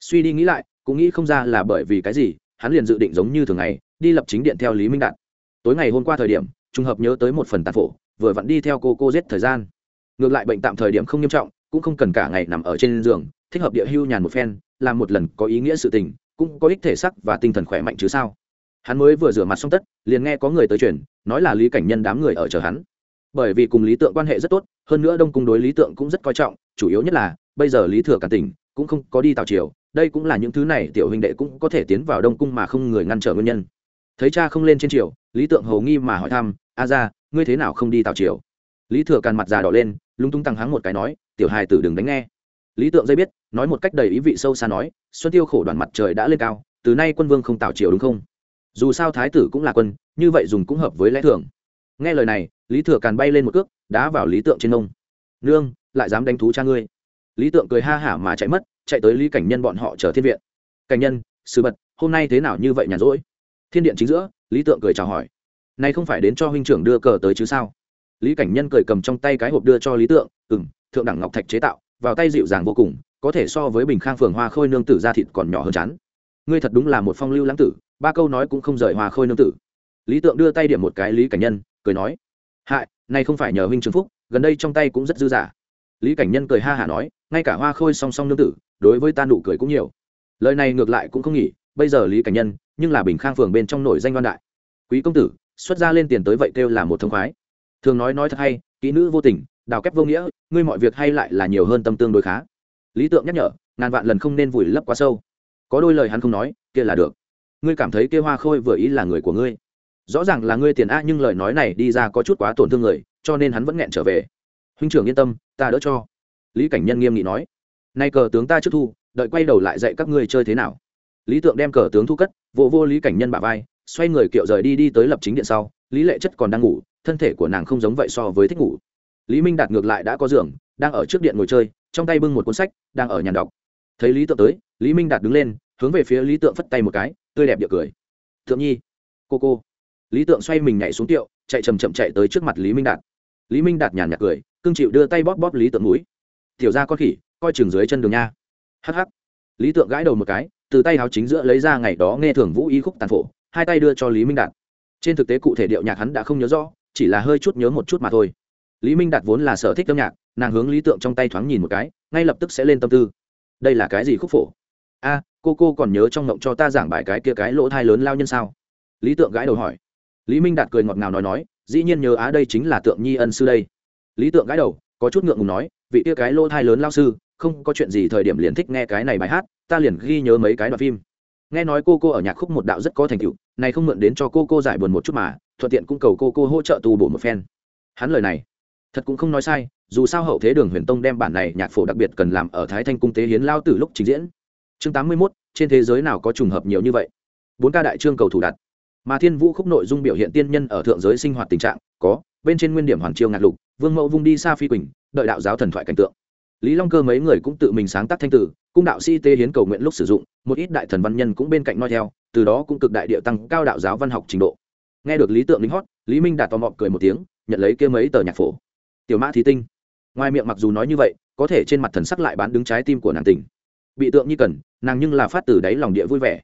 Suy đi nghĩ lại, cũng nghĩ không ra là bởi vì cái gì, hắn liền dự định giống như thường ngày, đi lập chính điện theo lý minh đạt. Tối ngày hôm qua thời điểm, trùng hợp nhớ tới một phần tàn phổ, vừa vặn đi theo cô cô giết thời gian. Ngược lại bệnh tạm thời điểm không nghiêm trọng, cũng không cần cả ngày nằm ở trên giường, thích hợp địa hưu nhàn một phen, làm một lần có ý nghĩa sự tình cũng có ích thể sắc và tinh thần khỏe mạnh chứ sao? Hắn mới vừa rửa mặt xong tất, liền nghe có người tới chuyển nói là lý cảnh nhân đám người ở chờ hắn. Bởi vì cùng lý tượng quan hệ rất tốt, hơn nữa đông cung đối lý tượng cũng rất coi trọng, chủ yếu nhất là, bây giờ lý thừa cả tỉnh cũng không có đi tào triều, đây cũng là những thứ này tiểu huynh đệ cũng có thể tiến vào đông cung mà không người ngăn trở nguyên nhân. Thấy cha không lên trên triều, lý tượng hầu nghi mà hỏi thăm, a ra ngươi thế nào không đi tào triều? Lý thừa càn mặt già đỏ lên, lúng túng tăng hắng một cái nói, tiểu hài tử đừng đánh nghe. Lý tượng dây biết nói một cách đầy ý vị sâu xa nói, xuân tiêu khổ đoàn mặt trời đã lên cao, từ nay quân vương không tạo triều đúng không? Dù sao thái tử cũng là quân, như vậy dùng cũng hợp với lẽ thường. Nghe lời này, lý thừa càn bay lên một cước, đá vào lý tượng trên nông nương, lại dám đánh thú cha ngươi. Lý tượng cười ha hả mà chạy mất, chạy tới lý cảnh nhân bọn họ chờ thiên viện. Cảnh nhân, sư bật, hôm nay thế nào như vậy nhàn rỗi? Thiên điện chính giữa, lý tượng cười chào hỏi. Nay không phải đến cho huynh trưởng đưa cờ tới chứ sao? Lý cảnh nhân cười cầm trong tay cái hộp đưa cho lý tượng ừng thượng đẳng ngọc thạch chế tạo, vào tay dịu dàng vô cùng có thể so với bình khang phường hoa khôi nương tử ra thịt còn nhỏ hơn chán. Ngươi thật đúng là một phong lưu lãng tử, ba câu nói cũng không rời hoa khôi nương tử. Lý tượng đưa tay điểm một cái lý cảnh nhân, cười nói, hại, này không phải nhờ huynh trường phúc, gần đây trong tay cũng rất dư giả lý cảnh nhân cười ha hả nói, ngay cả hoa khôi song song nương tử, đối với ta nụ cười cũng nhiều. Lời này ngược lại cũng không nghỉ, bây giờ lý cảnh nhân, nhưng là bình khang phường bên trong nổi danh văn đại. Quý công tử, xuất ra lên tiền tới vậy kêu là một thông khoái. Thường nói nói thật hay, kỹ nữ vô tình, đào kép vô nghĩa, ngươi mọi việc hay lại là nhiều hơn tâm tương đối khá lý tượng nhắc nhở, ngàn vạn lần không nên vùi lấp quá sâu. Có đôi lời hắn không nói, kia là được. Ngươi cảm thấy kia hoa khôi vừa ý là người của ngươi. Rõ ràng là ngươi tiền a, nhưng lời nói này đi ra có chút quá tổn thương người, cho nên hắn vẫn nghẹn trở về. Huynh trưởng yên tâm, ta đỡ cho. Lý cảnh nhân nghiêm nghị nói. Nay cờ tướng ta trước thu, đợi quay đầu lại dạy các ngươi chơi thế nào. Lý tượng đem cờ tướng thu cất vô vô lý cảnh nhân bả vai, xoay người kiệu rời đi đi tới lập chính điện sau, lý lệ chất còn đang ngủ, thân thể của nàng không giống vậy so với thích ngủ. Lý minh đạt ngược lại đã có giường, đang ở trước điện ngồi chơi trong tay bưng một cuốn sách, đang ở nhàn đọc. Thấy lý tượng tới, lý minh đạt đứng lên, hướng về phía lý tượng phất tay một cái, tươi đẹp địa cười. Thượng nhi, cô cô. Lý tượng xoay mình nhảy xuống tiệu, chạy chầm chậm chạy tới trước mặt lý minh đạt. Lý minh đạt nhàn nhạt cười cưng chịu đưa tay bóp bóp lý tượng mũi. Tiểu ra con khỉ, coi chừng dưới chân đường nha. Hh lý tượng gãi đầu một cái, từ tay háo chính giữa lấy ra ngày đó nghe thường vũ y khúc tàn phổ, hai tay đưa cho lý minh đạt. Trên thực tế cụ thể điệu nhạc hắn đã không nhớ rõ, chỉ là hơi chút nhớ một chút mà thôi. Lý minh đạt vốn là sở thích âm nhạc nàng hướng lý tượng trong tay thoáng nhìn một cái, ngay lập tức sẽ lên tâm tư. Đây là cái gì khúc phổ? A, cô cô còn nhớ trong ngộng cho ta giảng bài cái kia cái lỗ thai lớn lao nhân sao? Lý tượng gãi đầu hỏi. Lý minh đạt cười ngọt ngào nói nói, dĩ nhiên nhớ á, đây chính là tượng nhi ân sư đây. Lý tượng gãi đầu, có chút ngượng ngùng nói, vị kia cái lỗ thai lớn lao sư, không có chuyện gì thời điểm liền thích nghe cái này bài hát, ta liền ghi nhớ mấy cái đoạn phim. Nghe nói cô cô ở nhạc khúc một đạo rất có thành tựu, này không mượn đến cho cô cô giải buồn một chút mà, thuận tiện cũng cầu cô cô hỗ trợ tu bổ một phen. Hắn lời này, thật cũng không nói sai dù sao hậu thế đường huyền tông đem bản này nhạc phổ đặc biệt cần làm ở thái thanh cung tế hiến lao từ lúc trình diễn. Chương tám mươi mốt, trên thế giới nào có trùng hợp nhiều như vậy? Bốn ca đại trương cầu thủ đặt. Mà thiên vũ khúc nội dung biểu hiện tiên nhân ở thượng giới sinh hoạt tình trạng, có, bên trên nguyên điểm hoàng chiêu ngạc lục, vương mẫu vung đi xa phi quỳnh, đợi đạo giáo thần thoại cảnh tượng. Lý long cơ mấy người cũng tự mình sáng tác thanh tử, cung đạo sĩ tế hiến cầu nguyện lúc sử dụng, một ít đại thần văn nhân cũng bên cạnh nói theo, từ đó cũng cực đại địa tăng cao đạo giáo văn học trình độ. Nghe được lý tượng lính hót, lý minh đạt tò mò cười một tiếng, nhận lấy kia mấy tờ nhạc phổ. Tiểu mã thí tinh ngoài miệng mặc dù nói như vậy, có thể trên mặt thần sắc lại bán đứng trái tim của nàng tình bị tượng như cần, nàng nhưng là phát từ đáy lòng địa vui vẻ.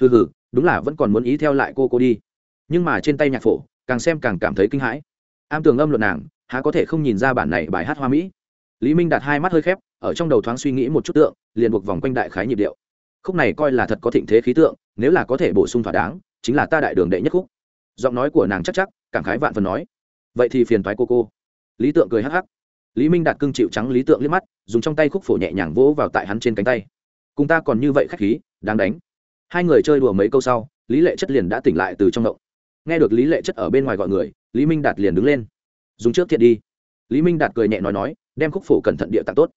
Hừ hừ, đúng là vẫn còn muốn ý theo lại cô cô đi. Nhưng mà trên tay nhạc phổ, càng xem càng cảm thấy kinh hãi. Am tường âm luận nàng, há có thể không nhìn ra bản này bài hát hoa mỹ. Lý minh đặt hai mắt hơi khép, ở trong đầu thoáng suy nghĩ một chút tượng, liền buộc vòng quanh đại khái nhịp điệu. Khúc này coi là thật có thịnh thế khí tượng, nếu là có thể bổ sung thỏa đáng, chính là ta đại đường đệ nhất khúc. Giọng nói của nàng chắc chắc, cảm khái vạn phần nói. Vậy thì phiền thoái cô cô. Lý tượng cười hắc hắc lý minh đạt cưng chịu trắng lý tượng liếc mắt, dùng trong tay khúc phổ nhẹ nhàng vỗ vào tại hắn trên cánh tay. Cùng ta còn như vậy khách khí, đáng đánh. Hai người chơi đùa mấy câu sau, lý lệ chất liền đã tỉnh lại từ trong động. Nghe được lý lệ chất ở bên ngoài gọi người, lý minh đạt liền đứng lên. Dùng trước thiện đi. Lý minh đạt cười nhẹ nói nói, đem khúc phổ cẩn thận địa tặng tốt.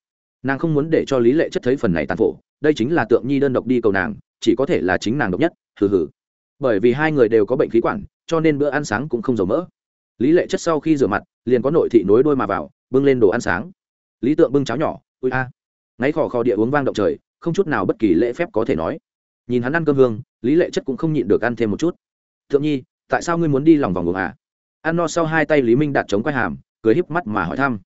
Nàng không muốn để cho lý lệ chất thấy phần này tàn phổ, đây chính là tượng nhi đơn độc đi cầu nàng, chỉ có thể là chính nàng độc nhất, hừ hừ. Bởi vì hai người đều có bệnh khí quản, cho nên bữa ăn sáng cũng không dầu mỡ lý lệ chất sau khi rửa mặt, liền có nội thị nối đôi mà vào, bưng lên đồ ăn sáng. Lý tượng bưng cháo nhỏ ui a. Ngáy khò khò địa uống vang động trời, không chút nào bất kỳ lễ phép có thể nói. Nhìn hắn ăn cơm hương, lý lệ chất cũng không nhịn được ăn thêm một chút. Thượng nhi, tại sao ngươi muốn đi lòng vòng ngủ à? Ăn no sau hai tay lý minh đặt chống quay hàm, cười híp mắt mà hỏi thăm.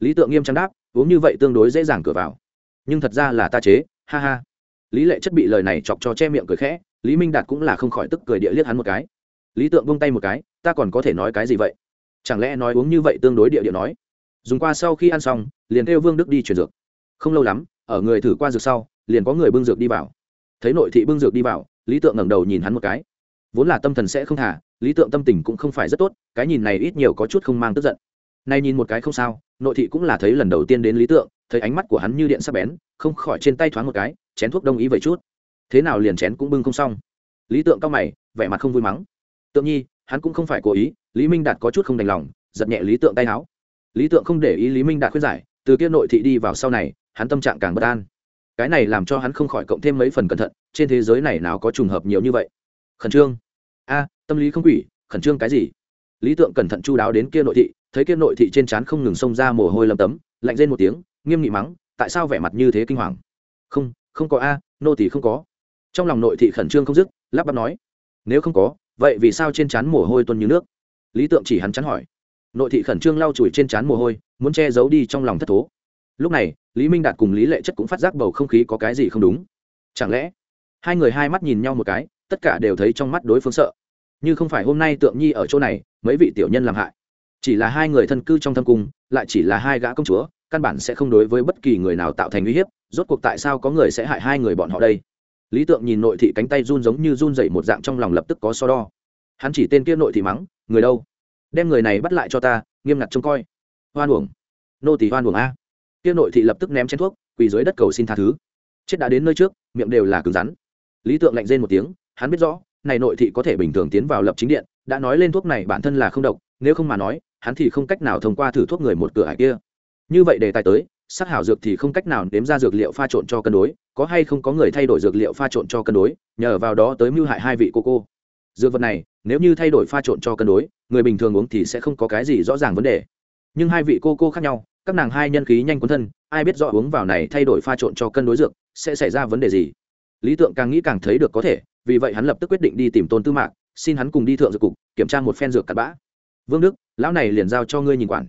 Lý tượng nghiêm trang đáp, uống như vậy tương đối dễ dàng cửa vào. Nhưng thật ra là ta chế, ha ha. Lý lệ chất bị lời này chọc cho che miệng cười khẽ, lý minh đạt cũng là không khỏi tức cười địa liếc hắn một cái. Lý tượng vung tay một cái ta còn có thể nói cái gì vậy? Chẳng lẽ nói uống như vậy tương đối địa địa nói? Dùng qua sau khi ăn xong, liền kêu vương đức đi chuyển dược. Không lâu lắm, ở người thử qua dược sau, liền có người bưng dược đi vào. Thấy nội thị bưng dược đi vào, lý tượng ngẩng đầu nhìn hắn một cái. Vốn là tâm thần sẽ không thả, lý tượng tâm tình cũng không phải rất tốt, cái nhìn này ít nhiều có chút không mang tức giận. Nay nhìn một cái không sao, nội thị cũng là thấy lần đầu tiên đến lý tượng, thấy ánh mắt của hắn như điện sắp bén, không khỏi trên tay thoáng một cái, chén thuốc đông ý vậy chút. Thế nào liền chén cũng bưng không xong. Lý tượng cao mày, vẻ mặt không vui mắng. Tượng nhi hắn cũng không phải cố ý, lý minh đạt có chút không đành lòng, giật nhẹ lý tượng tay áo. Lý tượng không để ý lý minh đạt khuyên giải, từ kia nội thị đi vào sau này, hắn tâm trạng càng bất an. Cái này làm cho hắn không khỏi cộng thêm mấy phần cẩn thận, trên thế giới này nào có trùng hợp nhiều như vậy? Khẩn trương. A, tâm lý không quỷ, khẩn trương cái gì? Lý tượng cẩn thận chu đáo đến kia nội thị, thấy kia nội thị trên trán không ngừng xông ra mồ hôi lầm tấm, lạnh rên một tiếng, nghiêm nghị mắng, tại sao vẻ mặt như thế kinh hoàng? Không không có a, nô tỷ không có. Trong lòng nội thị khẩn trương không dứt, lắp bắp nói, nếu không có vậy vì sao trên trán mồ hôi tuân như nước? Lý tượng chỉ hắn chắn hỏi. Nội thị khẩn trương lau chùi trên trán mồ hôi, muốn che giấu đi trong lòng thất thố. Lúc này, lý minh đạt cùng lý lệ chất cũng phát giác bầu không khí có cái gì không đúng. Chẳng lẽ, hai người hai mắt nhìn nhau một cái, tất cả đều thấy trong mắt đối phương sợ? Như không phải hôm nay tượng nhi ở chỗ này, mấy vị tiểu nhân làm hại. Chỉ là hai người thân cư trong thâm cung, lại chỉ là hai gã công chúa, căn bản sẽ không đối với bất kỳ người nào tạo thành uy hiếp, rốt cuộc tại sao có người sẽ hại hai người bọn họ đây? Lý tượng nhìn nội thị cánh tay run giống như run dậy một dạng trong lòng lập tức có so đo. Hắn chỉ tên kia nội thị mắng, người đâu? Đem người này bắt lại cho ta, nghiêm ngặt trông coi. Hoan uổng. Nô tỷ hoan uổng a. Kia nội thị lập tức ném chén thuốc, quỳ dưới đất cầu xin tha thứ. Chết đã đến nơi trước, miệng đều là cứng rắn. Lý tượng lạnh rên một tiếng, hắn biết rõ, này nội thị có thể bình thường tiến vào lập chính điện, đã nói lên thuốc này bản thân là không độc, nếu không mà nói, hắn thì không cách nào thông qua thử thuốc người một cửa hải kia. Như vậy đề tài tới sắc hảo dược thì không cách nào đếm ra dược liệu pha trộn cho cân đối, có hay không có người thay đổi dược liệu pha trộn cho cân đối, nhờ vào đó tới mưu hại hai vị cô cô. Dược vật này, nếu như thay đổi pha trộn cho cân đối, người bình thường uống thì sẽ không có cái gì rõ ràng vấn đề. Nhưng hai vị cô cô khác nhau, các nàng hai nhân khí nhanh cuốn thân, ai biết rõ uống vào này thay đổi pha trộn cho cân đối dược, sẽ xảy ra vấn đề gì? Lý tượng càng nghĩ càng thấy được có thể, vì vậy hắn lập tức quyết định đi tìm tôn tư mạc, xin hắn cùng đi thượng dược cục, kiểm tra một phen dược cặn bã. Vương đức, lão này liền giao cho ngươi nhìn quản.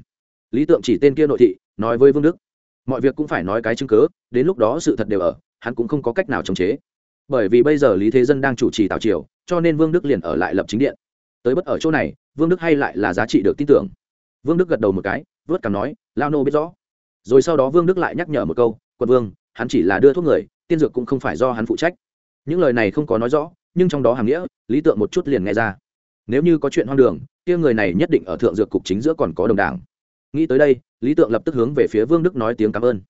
Lý tượng chỉ tên kia nội thị, nói với vương đức mọi việc cũng phải nói cái chứng cớ, đến lúc đó sự thật đều ở, hắn cũng không có cách nào chống chế. Bởi vì bây giờ lý thế dân đang chủ trì tào triều, cho nên vương đức liền ở lại lập chính điện. Tới bất ở chỗ này, vương đức hay lại là giá trị được tin tưởng. Vương đức gật đầu một cái, vớt cảm nói lao nô biết rõ. Rồi sau đó vương đức lại nhắc nhở một câu, quận vương, hắn chỉ là đưa thuốc người, tiên dược cũng không phải do hắn phụ trách. Những lời này không có nói rõ, nhưng trong đó hàm nghĩa, lý tượng một chút liền nghe ra. Nếu như có chuyện hoang đường, kia người này nhất định ở thượng dược cục chính giữa còn có đồng đảng. Nghĩ tới đây lý tượng lập tức hướng về phía vương đức nói tiếng cảm ơn.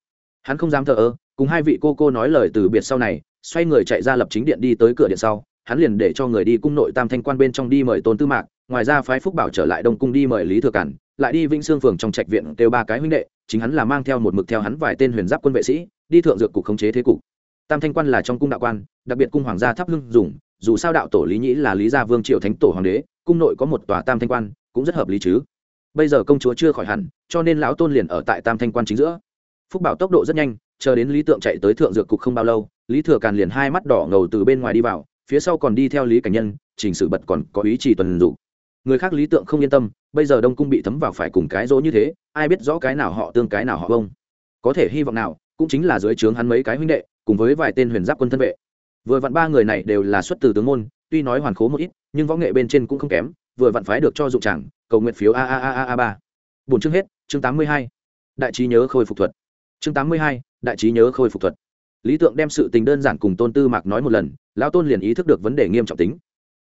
Hắn không dám thờ ơ, cùng hai vị cô cô nói lời từ biệt sau này, xoay người chạy ra lập chính điện đi tới cửa điện sau, hắn liền để cho người đi cung nội tam thanh quan bên trong đi mời tôn tư mạc, ngoài ra phái phúc bảo trở lại đông cung đi mời lý thừa cản, lại đi vĩnh sương phường trong trạch viện kêu ba cái huynh đệ, chính hắn là mang theo một mực theo hắn vài tên huyền giáp quân vệ sĩ, đi thượng dược cục khống chế thế cục. Tam thanh quan là trong cung đạo quan, đặc biệt cung hoàng gia tháp hưng dùng, dù sao đạo tổ lý nhĩ là lý gia vương triệu thánh tổ hoàng đế, cung nội có một tòa tam thanh quan, cũng rất hợp lý chứ bây giờ công chúa chưa khỏi hẳn, cho nên lão tôn liền ở tại tam thanh quan chính giữa. Phúc bảo tốc độ rất nhanh, chờ đến lý tượng chạy tới thượng dược cục không bao lâu, lý thừa càn liền hai mắt đỏ ngầu từ bên ngoài đi vào, phía sau còn đi theo lý cảnh nhân, trình sử bật còn có ý chỉ tuần dụ người khác lý tượng không yên tâm, bây giờ đông cung bị thấm vào phải cùng cái dỗ như thế, ai biết rõ cái nào họ tương cái nào họ bông có thể hy vọng nào, cũng chính là dưới trướng hắn mấy cái huynh đệ, cùng với vài tên huyền giáp quân thân vệ. Vừa vặn ba người này đều là xuất từ tướng môn, tuy nói hoàn khố một ít, nhưng võ nghệ bên trên cũng không kém, vừa vặn phái được cho dụng chẳng cầu nguyện phiếu a a a a a ba. Bốn chương hết, chương tám mươi hai. Đại trí nhớ khôi phục thuật. Chương tám mươi hai, đại trí nhớ khôi phục thuật. Lý tượng đem sự tình đơn giản cùng tôn tư mạc nói một lần, lão tôn liền ý thức được vấn đề nghiêm trọng tính.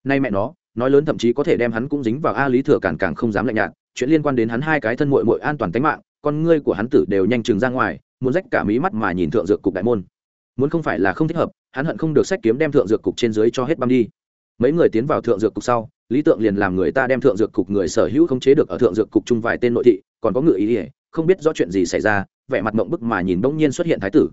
Nay mẹ nó, nói lớn thậm chí có thể đem hắn cũng dính vào a lý thừa càng càng không dám lạnh nhạt, chuyện liên quan đến hắn hai cái thân muội muội an toàn tính mạng, con ngươi của hắn tử đều nhanh chừng ra ngoài, muốn rách cả mí mắt mà nhìn thượng dược cục đại môn. Muốn không phải là không thích hợp, hắn hận không được sách kiếm đem thượng dược cục trên dưới cho hết băm đi mấy người tiến vào thượng dược cục sau, lý tượng liền làm người ta đem thượng dược cục người sở hữu khống chế được ở thượng dược cục chung vài tên nội thị, còn có ngự ý ỉa không biết rõ chuyện gì xảy ra, vẻ mặt mộng bức mà nhìn bỗng nhiên xuất hiện thái tử.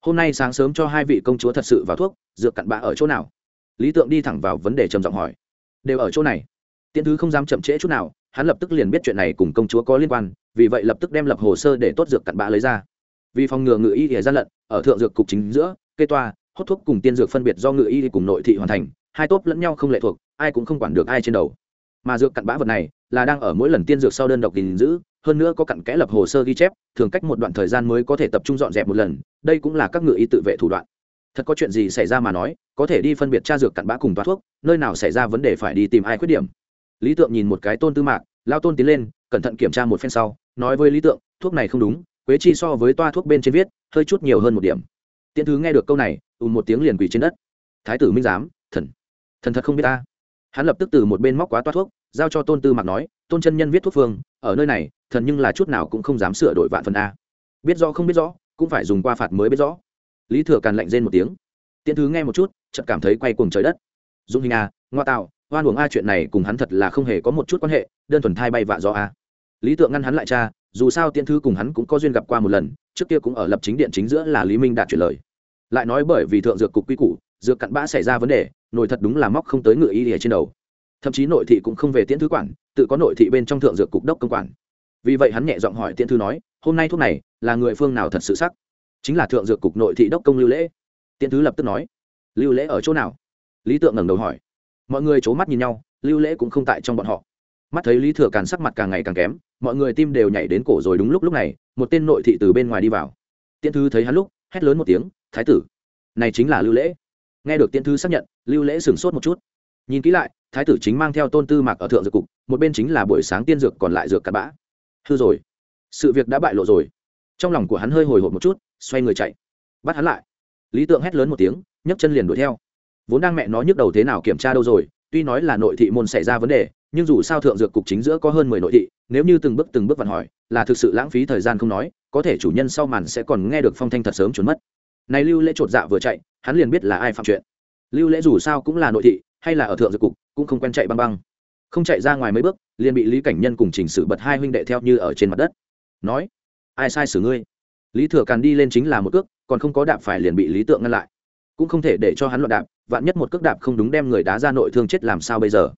Hôm nay sáng sớm cho hai vị công chúa thật sự vào thuốc, dược cặn bã ở chỗ nào? Lý tượng đi thẳng vào vấn đề trầm giọng hỏi. Đều ở chỗ này. Tiễn thứ không dám chậm trễ chút nào, hắn lập tức liền biết chuyện này cùng công chúa có liên quan, vì vậy lập tức đem lập hồ sơ để tốt dược cặn bã lấy ra. Vì phòng ngừa ngự y ỉa gian lận, ở thượng dược cục chính giữa, kê toa hốt thuốc cùng tiên dược phân biệt do ngự y cùng nội thị hoàn thành hai tốt lẫn nhau không lệ thuộc, ai cũng không quản được ai trên đầu. Mà dược cặn bã vật này là đang ở mỗi lần tiên dược sau đơn độc gìn giữ, hơn nữa có cặn kẽ lập hồ sơ ghi chép, thường cách một đoạn thời gian mới có thể tập trung dọn dẹp một lần, đây cũng là các ngự y tự vệ thủ đoạn. Thật có chuyện gì xảy ra mà nói, có thể đi phân biệt tra dược cặn bã cùng toa thuốc, nơi nào xảy ra vấn đề phải đi tìm ai khuyết điểm. Lý tượng nhìn một cái tôn tư mạc, lao tôn tiến lên, cẩn thận kiểm tra một phen sau, nói với lý tượng, thuốc này không đúng, quế chi so với toa thuốc bên trên viết, hơi chút nhiều hơn một điểm. Tiễn thứ nghe được câu này ùn một tiếng liền quỳ trên đất. Thái tử minh giám, thần thần thật không biết ta. Hắn lập tức từ một bên móc quá toát thuốc, giao cho tôn tư mạc nói, tôn chân nhân viết thuốc phương, ở nơi này, thần nhưng là chút nào cũng không dám sửa đổi vạn phần a. Biết rõ không biết rõ, cũng phải dùng qua phạt mới biết rõ. Lý thừa càn lạnh rên một tiếng. Tiễn thứ nghe một chút, chợt cảm thấy quay cuồng trời đất. Dung hình a, ngoa tạo, oan uổng a chuyện này cùng hắn thật là không hề có một chút quan hệ, đơn thuần thai bay vạ do a. Lý tượng ngăn hắn lại cha, dù sao tiễn thứ cùng hắn cũng có duyên gặp qua một lần, trước kia cũng ở lập chính điện chính giữa là lý minh đạt chuyển lời. Lại nói bởi vì thượng dược cục quy củ, dược cặn bã xảy ra vấn đề nội thật đúng là móc không tới ngựa y lìa trên đầu. Thậm chí nội thị cũng không về tiễn thứ quản, tự có nội thị bên trong thượng dược cục đốc công quản. Vì vậy hắn nhẹ giọng hỏi tiễn thư nói, hôm nay thuốc này là người phương nào thật sự sắc? Chính là thượng dược cục nội thị đốc công lưu lễ. Tiễn thứ lập tức nói, lưu lễ ở chỗ nào? Lý tượng ngẩng đầu hỏi. Mọi người c h ố mắt nhìn nhau, lưu lễ cũng không tại trong bọn họ. Mắt thấy lý thừa càn sắc mặt càng ngày càng kém, mọi người tim đều nhảy đến cổ rồi đúng lúc lúc này, một tên nội thị từ bên ngoài đi vào. Tiễn thư thấy hắn lúc, hét lớn một tiếng, thái tử, này chính là lưu lễ nghe được tiễn thư xác nhận, lưu lễ sửng sốt một chút. Nhìn kỹ lại, thái tử chính mang theo tôn tư mạc ở thượng dược cục, một bên chính là buổi sáng tiên dược, còn lại dược cặn bã. Hư rồi. Sự việc đã bại lộ rồi. Trong lòng của hắn hơi hồi hộp một chút, xoay người chạy. Bắt hắn lại. Lý tượng hét lớn một tiếng, nhấc chân liền đuổi theo. Vốn đang mẹ nó nhức đầu thế nào kiểm tra đâu rồi, tuy nói là nội thị môn xảy ra vấn đề, nhưng dù sao thượng dược cục chính giữa có hơn mười nội thị, nếu như từng bước từng bước vặn hỏi, là thực sự lãng phí thời gian không nói, có thể chủ nhân sau màn sẽ còn nghe được phong thanh thật sớm trốn mất này lưu lễ chột dạ vừa chạy, hắn liền biết là ai phạm chuyện. Lưu lễ dù sao cũng là nội thị, hay là ở thượng dược cục, cũng không quen chạy băng băng. Không chạy ra ngoài mấy bước, liền bị lý cảnh nhân cùng chỉnh sự bật hai huynh đệ theo như ở trên mặt đất. Nói, ai sai xử ngươi? Lý thừa càn đi lên chính là một cước, còn không có đạp phải liền bị lý tượng ngăn lại. Cũng không thể để cho hắn loạn đạp, vạn nhất một cước đạp không đúng đem người đá ra nội thương chết làm sao bây giờ?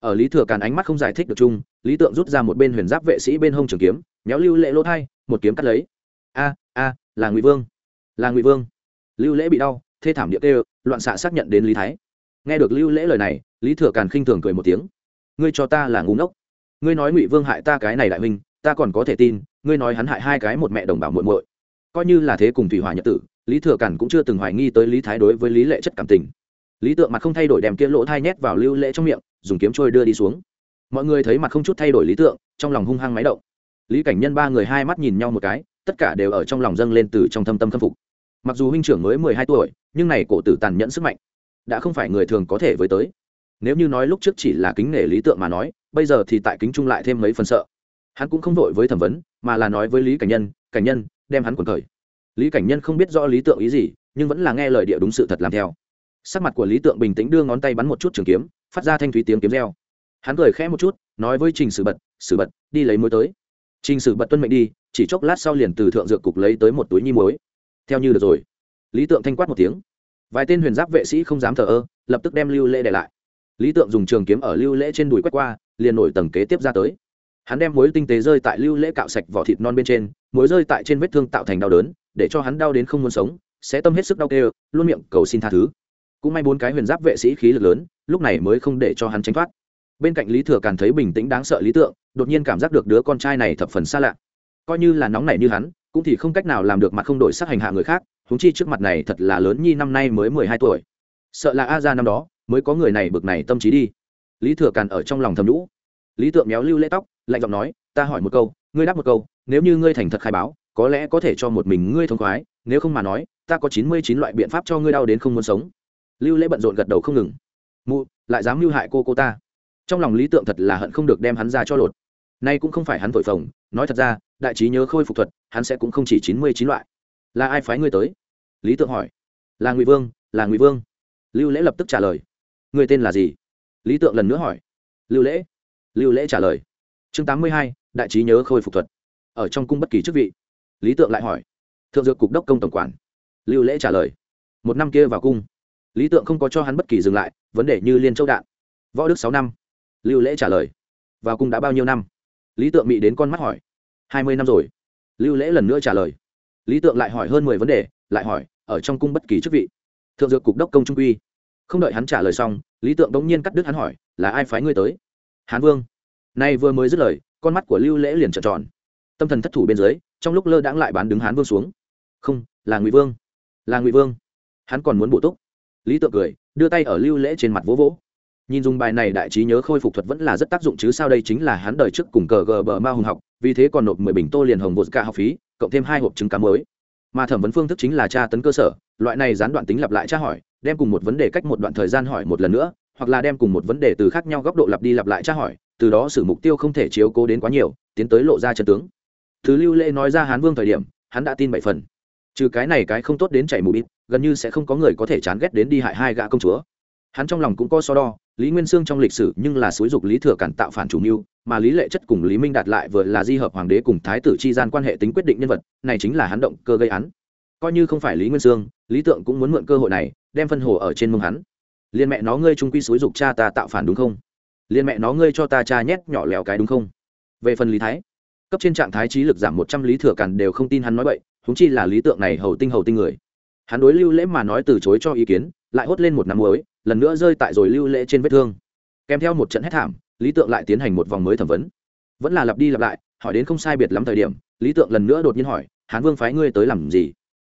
Ở lý thừa càn ánh mắt không giải thích được chung, lý tượng rút ra một bên huyền giáp vệ sĩ bên hông trường kiếm, méo lưu lễ lỗ thai, một kiếm cắt lấy. A a, là ngụy vương, là ngụy vương lưu lễ bị đau, thê thảm địa kêu, loạn xạ xác nhận đến lý thái. Nghe được lưu lễ lời này, lý thừa càn khinh thường cười một tiếng. Ngươi cho ta là ngu ngốc. Ngươi nói ngụy vương hại ta cái này đại huynh, ta còn có thể tin, ngươi nói hắn hại hai cái một mẹ đồng bào muội muội. Coi như là thế cùng thủy hỏa nhật tử, lý thừa càn cũng chưa từng hoài nghi tới lý thái đối với lý lệ chất cảm tình. Lý tượng mặt không thay đổi đem kia lỗ thai nhét vào lưu lễ trong miệng, dùng kiếm trôi đưa đi xuống. Mọi người thấy mặt không chút thay đổi lý tượng, trong lòng hung hăng máy động. Lý cảnh nhân ba người hai mắt nhìn nhau một cái, tất cả đều ở trong lòng dâng lên từ trong thâm tâm khâm phục mặc dù huynh trưởng mới mười hai tuổi, nhưng này cổ tử tàn nhẫn sức mạnh đã không phải người thường có thể với tới. Nếu như nói lúc trước chỉ là kính nể lý tượng mà nói, bây giờ thì tại kính trung lại thêm mấy phần sợ. Hắn cũng không vội với thẩm vấn, mà là nói với lý cảnh nhân cảnh nhân, đem hắn quần thời lý cảnh nhân không biết rõ lý tượng ý gì, nhưng vẫn là nghe lời địa đúng sự thật làm theo. Sắc mặt của lý tượng bình tĩnh đưa ngón tay bắn một chút trường kiếm, phát ra thanh thúy tiếng kiếm reo. Hắn cười khẽ một chút, nói với trình sử bật sử bật, đi lấy muối tới. Trình sử bật tuân mệnh đi, chỉ chốc lát sau liền từ thượng dược cục lấy tới một túi nhi muối theo như được rồi. Lý tượng thanh quát một tiếng. Vài tên huyền giáp vệ sĩ không dám thờ ơ, lập tức đem lưu lễ để lại. Lý tượng dùng trường kiếm ở lưu lễ trên đùi quét qua, liền nổi tầng kế tiếp ra tới. Hắn đem muối tinh tế rơi tại lưu lễ cạo sạch vỏ thịt non bên trên, muối rơi tại trên vết thương tạo thành đau đớn, để cho hắn đau đến không muốn sống, sẽ tâm hết sức đau kêu, luôn miệng cầu xin tha thứ. Cũng may bốn cái huyền giáp vệ sĩ khí lực lớn, lúc này mới không để cho hắn tránh thoát. Bên cạnh lý thừa càn thấy bình tĩnh đáng sợ lý tượng, đột nhiên cảm giác được đứa con trai này thập phần xa lạ. Coi như là nóng nảy như hắn cũng thì không cách nào làm được mặt không đổi sắc hành hạ người khác húng chi trước mặt này thật là lớn nhi năm nay mới mười hai tuổi. Sợ là a ra năm đó mới có người này bực này tâm trí đi. Lý thừa càn ở trong lòng thầm lũ lý tượng méo lưu lễ tóc, lạnh giọng nói, ta hỏi một câu, ngươi đáp một câu, nếu như ngươi thành thật khai báo, có lẽ có thể cho một mình ngươi thông khoái, nếu không mà nói, ta có chín mươi chín loại biện pháp cho ngươi đau đến không muốn sống. Lưu lễ bận rộn gật đầu không ngừng. Mụ, lại dám mưu hại cô cô ta. Trong lòng lý tượng thật là hận không được đem hắn ra cho lột. Nay cũng không phải hắn thổi phồng nói thật ra, đại trí nhớ khôi phục thuật, hắn sẽ cũng không chỉ chín mươi chín loại. Là ai phái ngươi tới? Lý tượng hỏi. Là ngụy vương, là ngụy vương. Lưu lễ lập tức trả lời. Người tên là gì? Lý tượng lần nữa hỏi. Lưu lễ. Lưu lễ trả lời. Chương tám mươi hai, đại trí nhớ khôi phục thuật. Ở trong cung bất kỳ chức vị. Lý tượng lại hỏi. Thượng dược cục đốc công tổng quản. Lưu lễ trả lời. Một năm kia vào cung. Lý tượng không có cho hắn bất kỳ dừng lại, vấn đề như liên châu đạn. Võ đức sáu năm. Lưu lễ trả lời. Vào cung đã bao nhiêu năm? Lý tượng bị đến con mắt hỏi. Hai mươi năm rồi. Lưu lễ lần nữa trả lời. Lý tượng lại hỏi hơn mười vấn đề, lại hỏi, ở trong cung bất kỳ chức vị? Thượng dược cục đốc công trung quy. Không đợi hắn trả lời xong, lý tượng đống nhiên cắt đứt hắn hỏi, là ai phái ngươi tới? Hán vương. Nay vừa mới dứt lời, con mắt của lưu lễ liền trợn tròn. Tâm thần thất thủ bên dưới, trong lúc lơ đãng lại bán đứng hán vương xuống. Không, là ngụy vương. Là ngụy vương. Hắn còn muốn bổ túc. Lý tượng cười, đưa tay ở lưu lễ trên mặt vỗ vỗ nhìn dùng bài này đại trí nhớ khôi phục thuật vẫn là rất tác dụng chứ sao đây chính là hắn đời trước cùng cờ gờ bờ ma hùng học, vì thế còn nộp mười bình tô liền hồng bột cả học phí, cộng thêm hai hộp trứng cá mới mà thẩm vấn phương thức chính là tra tấn cơ sở, loại này gián đoạn tính lặp lại tra hỏi, đem cùng một vấn đề cách một đoạn thời gian hỏi một lần nữa, hoặc là đem cùng một vấn đề từ khác nhau góc độ lặp đi lặp lại tra hỏi, từ đó xử mục tiêu không thể chiếu cố đến quá nhiều, tiến tới lộ ra chân tướng. Thứ lưu lễ nói ra hán vương thời điểm, hắn đã tin bảy phần. Trừ cái này cái không tốt đến chảy mù bít, gần như sẽ không có người có thể chán ghét đến đi hại hai gã công chúa hắn trong lòng cũng có so đo, lý nguyên sương trong lịch sử nhưng là xúi dục lý thừa cản tạo phản chủ mưu, mà lý lệ chất cùng lý minh đạt lại vừa là di hợp hoàng đế cùng thái tử chi gian quan hệ tính quyết định nhân vật, này chính là hắn động cơ gây án. Coi như không phải lý nguyên sương, lý tượng cũng muốn mượn cơ hội này, đem phân hồ ở trên mông hắn. Liên mẹ nó ngươi trung quy xúi dục cha ta tạo phản đúng không? Liên mẹ nó ngươi cho ta cha nhét nhỏ lèo cái đúng không? Về phần lý thái, cấp trên trạng thái trí lực giảm một trăm lý thừa cản đều không tin hắn nói vậy húng chi là lý tượng này hầu tinh hầu tinh người. Hắn đối lưu lễ mà nói từ chối cho ý kiến, lại hốt lên một năm mới lần nữa rơi tại rồi lưu lễ trên vết thương. Kèm theo một trận hét thảm, lý tượng lại tiến hành một vòng mới thẩm vấn. Vẫn là lặp đi lặp lại, hỏi đến không sai biệt lắm thời điểm, lý tượng lần nữa đột nhiên hỏi, hán vương phái ngươi tới làm gì?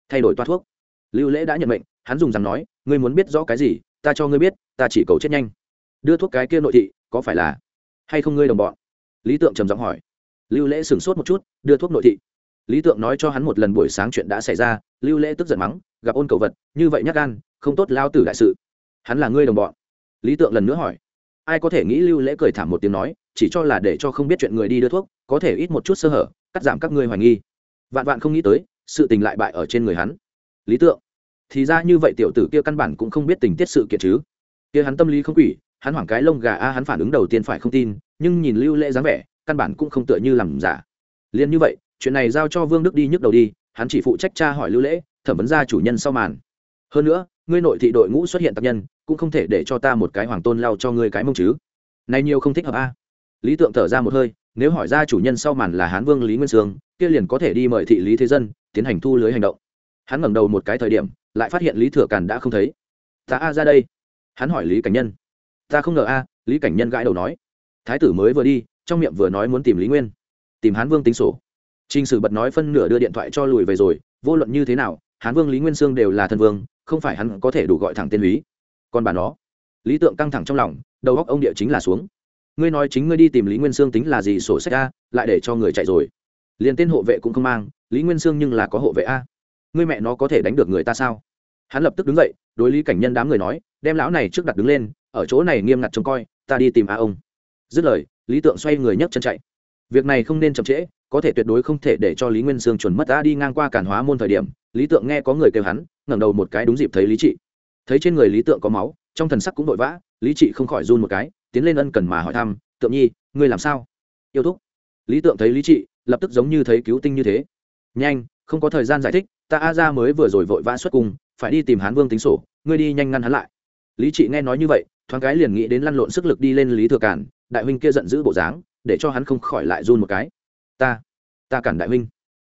Thay đổi toa thuốc. Lưu lễ đã nhận mệnh, hắn dùng rằng nói, ngươi muốn biết rõ cái gì, ta cho ngươi biết, ta chỉ cầu chết nhanh. Đưa thuốc cái kia nội thị, có phải là hay không ngươi đồng bọn? Lý tượng trầm giọng hỏi. Lưu lễ sửng sốt một chút, đưa thuốc nội thị. Lý tượng nói cho hắn một lần buổi sáng chuyện đã xảy ra, lưu lễ tức giận mắng, gặp ôn cầu vật, như vậy nhắc gan, không tốt lao tử đại sự hắn là ngươi đồng bọn. Lý tượng lần nữa hỏi. Ai có thể nghĩ lưu lễ cười thảm một tiếng nói, chỉ cho là để cho không biết chuyện người đi đưa thuốc, có thể ít một chút sơ hở, cắt giảm các ngươi hoài nghi. Vạn vạn không nghĩ tới, sự tình lại bại ở trên người hắn. Lý tượng. Thì ra như vậy tiểu tử kia căn bản cũng không biết tình tiết sự kiện chứ. Kia hắn tâm lý không quỷ, hắn hoảng cái lông gà a, hắn phản ứng đầu tiên phải không tin, nhưng nhìn lưu lễ dáng vẻ, căn bản cũng không tựa như làm giả. Liền như vậy, chuyện này giao cho vương đức đi nhức đầu đi, hắn chỉ phụ trách cha hỏi lưu lễ, thẩm vấn ra chủ nhân sau màn. Hơn nữa, ngươi nội thị đội ngũ xuất hiện tác nhân cũng không thể để cho ta một cái hoàng tôn lao cho ngươi cái mông chứ. Này nhiều không thích hợp a. Lý tượng thở ra một hơi, nếu hỏi ra chủ nhân sau màn là hán vương lý nguyên sương, kia liền có thể đi mời thị lý thế dân, tiến hành thu lưới hành động. Hắn ngẩng đầu một cái thời điểm, lại phát hiện lý thừa càn đã không thấy. Ta a ra đây. Hắn hỏi lý cảnh nhân. Ta không ngờ a, lý cảnh nhân gãi đầu nói. Thái tử mới vừa đi, trong miệng vừa nói muốn tìm lý nguyên. Tìm hán vương tính sổ. T r n h sử bật nói phân nửa đưa điện thoại cho lùi về rồi, vô luận như thế nào, hán vương lý nguyên sương đều là thân vương, không phải hắn có thể đủ gọi thẳng tên lý còn bà nó. Lý tượng căng thẳng trong lòng, đầu góc ông địa chính là xuống. Ngươi nói chính ngươi đi tìm lý nguyên sương tính là gì sổ sách a, lại để cho người chạy rồi. Liền tên hộ vệ cũng không mang, lý nguyên sương nhưng là có hộ vệ a. Ngươi mẹ nó có thể đánh được người ta sao? Hắn lập tức đứng dậy, đối lý cảnh nhân đám người nói, đem lão này trước đặt đứng lên, ở chỗ này nghiêm ngặt trông coi, ta đi tìm a ông. Dứt lời, lý tượng xoay người nhấc chân chạy. Việc này không nên chậm trễ, có thể tuyệt đối không thể để cho lý nguyên sương chuẩn mất Ta đi ngang qua cản hóa môn thời điểm. Lý tượng nghe có người kêu hắn, ngẩng đầu một cái đúng dịp thấy lý trị thấy trên người lý tượng có máu, trong thần sắc cũng vội vã, lý trị không khỏi run một cái, tiến lên ân cần mà hỏi thăm, tượng nhi, ngươi làm sao? Yêu thúc. Lý tượng thấy lý trị, lập tức giống như thấy cứu tinh như thế. Nhanh, không có thời gian giải thích, ta a ra mới vừa rồi vội vã xuất cùng phải đi tìm hán vương tính sổ, ngươi đi nhanh ngăn hắn lại. Lý trị nghe nói như vậy, thoáng cái liền nghĩ đến lăn lộn sức lực đi lên lý thừa cản đại huynh kia giận dữ bộ dáng, để cho hắn không khỏi lại run một cái. Ta ta cản đại huynh.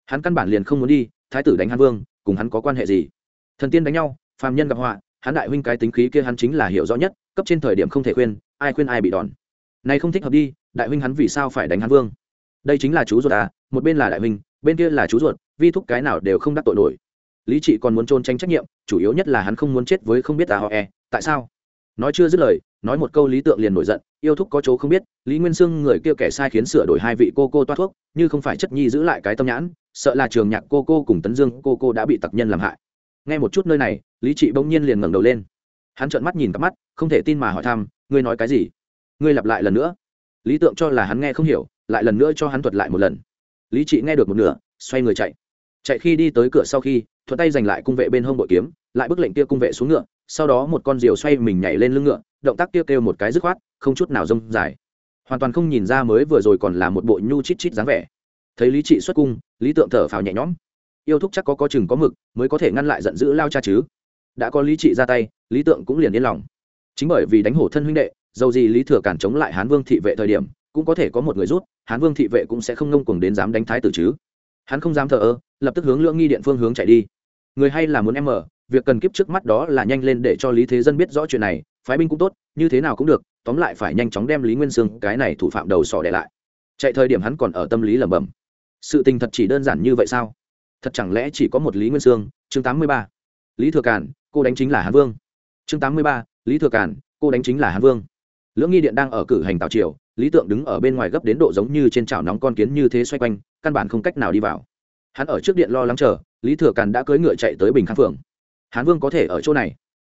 Hắn căn bản liền không muốn đi, thái tử đánh Hán vương, cùng hắn có quan hệ gì? Thần tiên đánh nhau, phàm nhân gặp họa hắn đại huynh cái tính khí kia hắn chính là hiểu rõ nhất, cấp trên thời điểm không thể khuyên, ai khuyên ai bị đòn. Này không thích hợp đi, đại huynh hắn vì sao phải đánh hắn vương? Đây chính là chú ruột à một bên là đại huynh, bên kia là chú ruột, vi thúc cái nào đều không đắc tội nổi. Lý trị còn muốn trôn tránh trách nhiệm, chủ yếu nhất là hắn không muốn chết với không biết à họ e tại sao? Nói chưa dứt lời, nói một câu lý tượng liền nổi giận, yêu thúc có chỗ không biết, lý nguyên sương người kia kẻ sai khiến sửa đổi hai vị cô cô toát thuốc, như không phải chất nhi giữ lại cái tâm nhãn, sợ là trường nhạc cô cô cùng tấn dương cô cô đã bị tặc nhân làm hại. Nghe một chút nơi này lý trị bỗng nhiên liền ngẩng đầu lên. Hắn trợn mắt nhìn cặp mắt, không thể tin mà hỏi thăm, ngươi nói cái gì? Ngươi lặp lại lần nữa. Lý tượng cho là hắn nghe không hiểu, lại lần nữa cho hắn thuật lại một lần. Lý trị nghe được một nửa, xoay người chạy. Chạy khi đi tới cửa sau khi, thuận tay giành lại cung vệ bên hông bội kiếm, lại bức lệnh kia cung vệ xuống ngựa, sau đó một con diều xoay mình nhảy lên lưng ngựa, động tác kia kêu một cái dứt khoát, không chút nào rông dài. Hoàn toàn không nhìn ra mới vừa rồi còn là một bộ nhu chít chít dáng vẻ. Thấy lý trị xuất cung, lý tượng thở phào nhẹ nhõm. Yêu thúc chắc có có chừng có mực, mới có thể ngăn lại giận dữ lao cha chứ đã có lý trị ra tay, lý tượng cũng liền yên lòng. Chính bởi vì đánh hổ thân huynh đệ, dầu gì lý thừa cản chống lại hán vương thị vệ thời điểm, cũng có thể có một người rút, hán vương thị vệ cũng sẽ không ngông cuồng đến dám đánh thái tử chứ. Hắn không dám thờ ơ, lập tức hướng lưỡng nghi điện phương hướng chạy đi. Người hay là muốn em mở việc cần kiếp trước mắt đó là nhanh lên để cho lý thế dân biết rõ chuyện này, phái binh cũng tốt, như thế nào cũng được, tóm lại phải nhanh chóng đem lý nguyên sương, cái này thủ phạm đầu sỏ để lại. Chạy thời điểm hắn còn ở tâm lý lẩm bẩm. Sự tình thật chỉ đơn giản như vậy sao? Thật chẳng lẽ chỉ có một lý nguyên sương? Chương tám mươi ba. Lý thừa cản cô đánh chính là hán vương. Chương tám mươi ba, lý thừa cản cô đánh chính là hán vương. Lưỡng nghi điện đang ở cử hành tào triều, lý tượng đứng ở bên ngoài gấp đến độ giống như trên chảo nóng con kiến như thế xoay quanh, căn bản không cách nào đi vào. Hắn ở trước điện lo lắng chờ, lý thừa càn đã cưỡi ngựa chạy tới bình khang phường hán vương có thể ở chỗ này?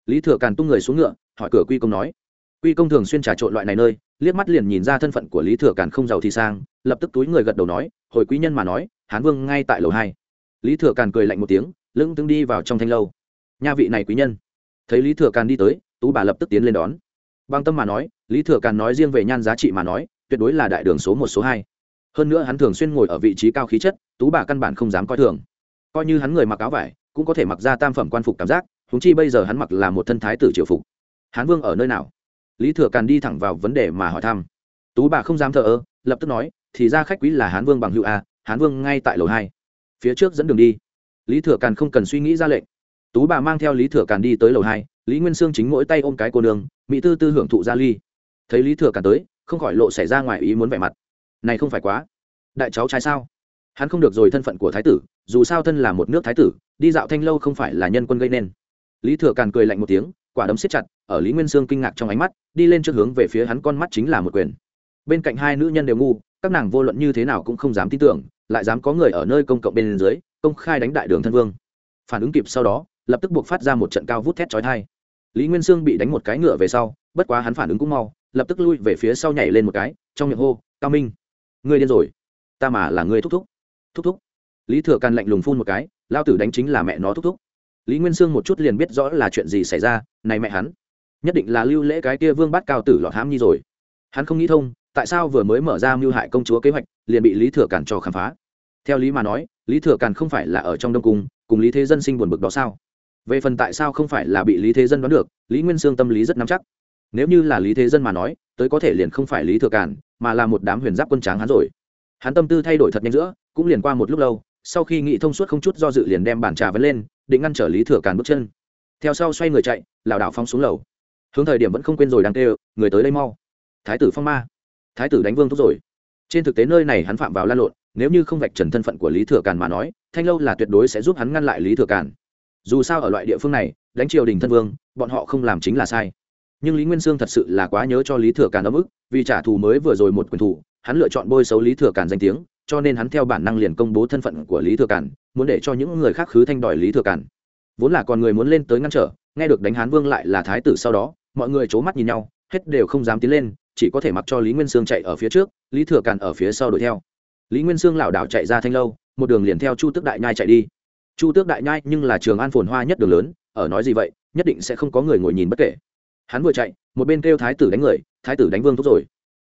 Lý thừa càn tung người xuống ngựa, hỏi cửa quy công nói. Quy công thường xuyên trà trộn loại này nơi, liếc mắt liền nhìn ra thân phận của lý thừa càn không giàu thì sang, lập tức túi người gật đầu nói, hồi quý nhân mà nói, hán vương ngay tại lầu hai. Lý thừa càn cười lạnh một tiếng, lững tướng đi vào trong thanh lâu nha vị này quý nhân. Thấy lý thừa càn đi tới, tú bà lập tức tiến lên đón. Bằng tâm mà nói, lý thừa càn nói riêng về nhan giá trị mà nói, tuyệt đối là đại đường số một, số hai. Hơn nữa hắn thường xuyên ngồi ở vị trí cao khí chất, tú bà căn bản không dám coi thường. Coi như hắn người mặc áo vải, cũng có thể mặc ra tam phẩm quan phục cảm giác húng chi bây giờ hắn mặc là một thân thái tử triều phục. Hán vương ở nơi nào? Lý thừa càn đi thẳng vào vấn đề mà hỏi thăm. Tú bà không dám thờ ơ, lập tức nói, thì ra khách quý là hán vương bằng hữu a, hán vương ngay tại lầu hai. Phía trước dẫn đường đi. Lý thừa càn không cần suy nghĩ ra lệnh tú bà mang theo lý thừa càn đi tới lầu hai, lý nguyên sương chính mỗi tay ôm cái cô nương, mỹ tư tư hưởng thụ gia ly. thấy lý thừa càn tới, không khỏi lộ xảy ra ngoài ý muốn vẻ mặt. này không phải quá. đại cháu trai sao? hắn không được rồi thân phận của thái tử, dù sao thân là một nước thái tử, đi dạo thanh lâu không phải là nhân quân gây nên. lý thừa càn cười lạnh một tiếng, quả đấm siết chặt, ở lý nguyên sương kinh ngạc trong ánh mắt, đi lên trước hướng về phía hắn con mắt chính là một quyền. bên cạnh hai nữ nhân đều ngu, các nàng vô luận như thế nào cũng không dám tin tưởng, lại dám có người ở nơi công cộng bên dưới, công khai đánh đại đường thân vương. phản ứng kịp sau đó lập tức buộc phát ra một trận cao vút thét chói tai, lý nguyên sương bị đánh một cái ngựa về sau bất quá hắn phản ứng cũng mau lập tức lui về phía sau nhảy lên một cái trong miệng hô cao minh ngươi điên rồi. Ta mà là ngươi thúc thúc. Thúc thúc? Lý thừa càn lạnh lùng phun một cái lao tử đánh chính là mẹ nó thúc thúc. Lý nguyên sương một chút liền biết rõ là chuyện gì xảy ra này mẹ hắn nhất định là lưu lễ cái kia vương bát cao tử lọt hãm nhi rồi. Hắn không nghĩ thông tại sao vừa mới mở ra mưu hại công chúa kế hoạch liền bị lý thừa càn cho khám phá. Theo lý mà nói lý thừa càn không phải là ở trong đông cung cùng lý thế dân sinh buồn bực đó sao? Về phần tại sao không phải là bị lý thế dân đoán được, lý nguyên sương tâm lý rất nắm chắc. Nếu như là lý thế dân mà nói, tới có thể liền không phải lý thừa càn mà là một đám huyền giáp quân tráng hắn rồi. Hắn tâm tư thay đổi thật nhanh giữa, cũng liền qua một lúc lâu, sau khi nghị thông suốt không chút do dự liền đem bản trà vấn lên, định ngăn trở lý thừa càn bước chân. Theo sau xoay người chạy, lảo đảo phong xuống lầu. Hướng thời điểm vẫn không quên rồi đang kêu, người tới đây mau. Thái tử phong ma. Thái tử đánh vương thúc rồi. Trên thực tế nơi này hắn phạm vào lan lộn, nếu như không vạch trần thân phận của lý thừa càn mà nói, thanh lâu là tuyệt đối sẽ giúp hắn ngăn lại lý thừa càn dù sao ở loại địa phương này, đánh triều đình thân vương, bọn họ không làm chính là sai. Nhưng lý nguyên sương thật sự là quá nhớ cho lý thừa càn ấm ức, vì trả thù mới vừa rồi một quyền thủ, hắn lựa chọn bôi xấu lý thừa càn danh tiếng, cho nên hắn theo bản năng liền công bố thân phận của lý thừa càn, muốn để cho những người khác khứ thanh đòi lý thừa càn. Vốn là còn người muốn lên tới ngăn trở, nghe được đánh hán vương lại là thái tử sau đó, mọi người c h ố mắt nhìn nhau, hết đều không dám tiến lên, chỉ có thể mặc cho lý nguyên sương chạy ở phía trước, lý thừa càn ở phía sau đuổi theo. Lý nguyên sương lảo đảo chạy ra thanh lâu, một đường liền theo chu tước đại nhai chạy đi chu tước đại nhai nhưng là trường an phồn hoa nhất đường lớn, ở nói gì vậy, nhất định sẽ không có người ngồi nhìn bất kể. Hắn vừa chạy, một bên kêu thái tử đánh người, thái tử đánh vương thúc rồi.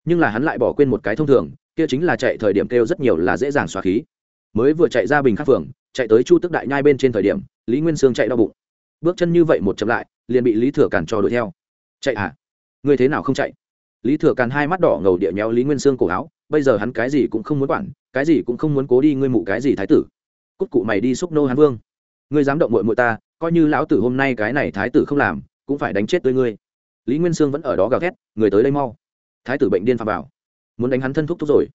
Nhưng là hắn lại bỏ quên một cái thông thường, kia chính là chạy thời điểm kêu rất nhiều là dễ dàng xóa khí. Mới vừa chạy ra bình khắc phường, chạy tới chu Tước đại nhai bên trên thời điểm, lý nguyên sương chạy đau bụng. Bước chân như vậy một chậm lại, liền bị lý thừa càn cho đuổi theo. Chạy à? Ngươi thế nào không chạy? Lý thừa càn hai mắt đỏ ngầu địa nhéo lý nguyên sương cổ áo, bây giờ hắn cái gì cũng không muốn quản, cái gì cũng không muốn cố đi ngươi mụ cái gì thái tử cút cụ mày đi xúc nô hán vương. Ngươi dám động mội mội ta, coi như lão tử hôm nay cái này thái tử không làm, cũng phải đánh chết tươi ngươi. Lý nguyên sương vẫn ở đó gào thét, người tới đây mau. Thái tử bệnh điên phà bảo. Muốn đánh hắn thân thúc thúc rồi.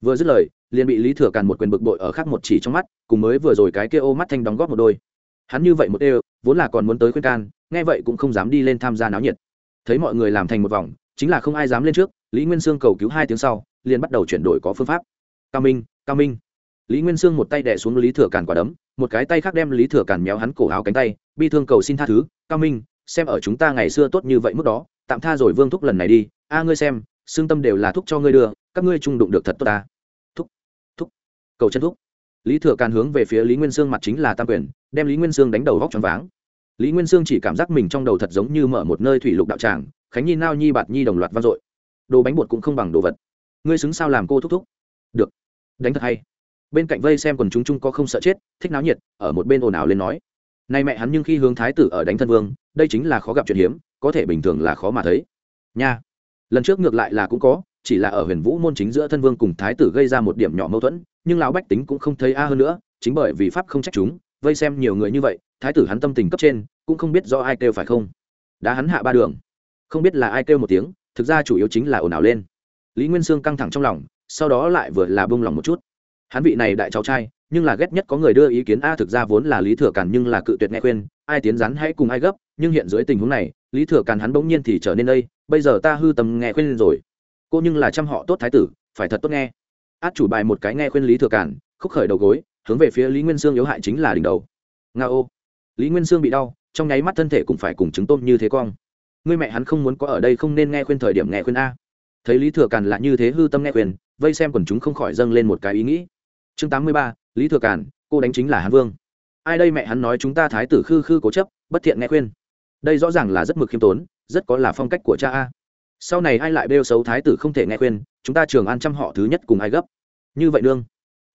Vừa dứt lời, liền bị lý thừa càn một quyền bực bội ở khác một chỉ trong mắt, cùng mới vừa rồi cái kia ô mắt thanh đóng góp một đôi. Hắn như vậy một đê vốn là còn muốn tới khuyên can, nghe vậy cũng không dám đi lên tham gia náo nhiệt. Thấy mọi người làm thành một vòng, chính là không ai dám lên trước, lý nguyên sương cầu cứu hai tiếng sau, liền bắt đầu chuyển đổi có phương pháp. Cao minh cao minh lý nguyên sương một tay đẻ xuống lý thừa càn quả đấm, một cái tay khác đem lý thừa càn méo hắn cổ áo cánh tay, bi thương cầu xin tha thứ, cao minh, xem ở chúng ta ngày xưa tốt như vậy mức đó, tạm tha rồi vương thúc lần này đi, a ngươi xem, xương tâm đều là thúc cho ngươi đưa, các ngươi trung đụng được thật tốt ta. Thúc thúc, cầu chân thúc. Lý thừa càn hướng về phía lý nguyên sương mặt chính là tam quyền, đem lý nguyên sương đánh đầu vóc t r váng. Lý nguyên sương chỉ cảm giác mình trong đầu thật giống như mở một nơi thủy lục đạo tràng, khánh nhi, nao nhi, bạt nhi đồng loạt vang dội. Đồ bánh bột cũng không bằng đồ vật. Ngươi xứng sao làm cô thúc thúc? Được. Đánh thật hay bên cạnh vây xem quần chúng chung có không sợ chết, thích náo nhiệt, ở một bên ồn ào lên nói. Nay mẹ hắn nhưng khi hướng thái tử ở đánh thân vương, đây chính là khó gặp chuyện hiếm, có thể bình thường là khó mà thấy. Nha. Lần trước ngược lại là cũng có, chỉ là ở huyền vũ môn chính giữa thân vương cùng thái tử gây ra một điểm nhỏ mâu thuẫn, nhưng lão bách tính cũng không thấy a hơn nữa, chính bởi vì pháp không trách chúng, vây xem nhiều người như vậy, thái tử hắn tâm tình cấp trên, cũng không biết do ai kêu phải không. Đã hắn hạ ba đường, không biết là ai kêu một tiếng, thực ra chủ yếu chính là ồn ào lên. Lý nguyên sương căng thẳng trong lòng, sau đó lại vừa là bông lòng một chút hắn vị này đại cháu trai, nhưng là ghét nhất có người đưa ý kiến, a, thực ra vốn là lý thừa càn nhưng là cự tuyệt nghe khuyên, ai tiến rắn hãy cùng ai gấp, nhưng hiện dưới tình huống này, lý thừa càn hắn bỗng nhiên thì trở nên đây, bây giờ ta hư tầm nghe khuyên rồi. Cô nhưng là chăm họ tốt thái tử, phải thật tốt nghe. Át chủ bài một cái nghe khuyên lý thừa càn, khúc khởi đầu gối, hướng về phía lý nguyên sương yếu hại chính là đỉnh đầu. Nga ô. Lý nguyên sương bị đau, trong nháy mắt thân thể cũng phải cùng chứng tôm như thế cong. Ngươi mẹ hắn không muốn có ở đây không nên nghe khuyên thời điểm nghe khuyên a. Thấy lý thừa càn là như thế hư tâm nghe khuyên, vây xem quần chúng không khỏi dâng lên một cái ý nghĩ chương tám mươi ba, lý thừa càn, cô đánh chính là hán vương. Ai đây mẹ hắn nói chúng ta thái tử khư khư cố chấp, bất thiện nghe khuyên. Đây rõ ràng là rất mực khiêm tốn, rất có là phong cách của cha a. Sau này ai lại bêu xấu thái tử không thể nghe khuyên, chúng ta trường an trăm họ thứ nhất cùng ai gấp. Như vậy nương.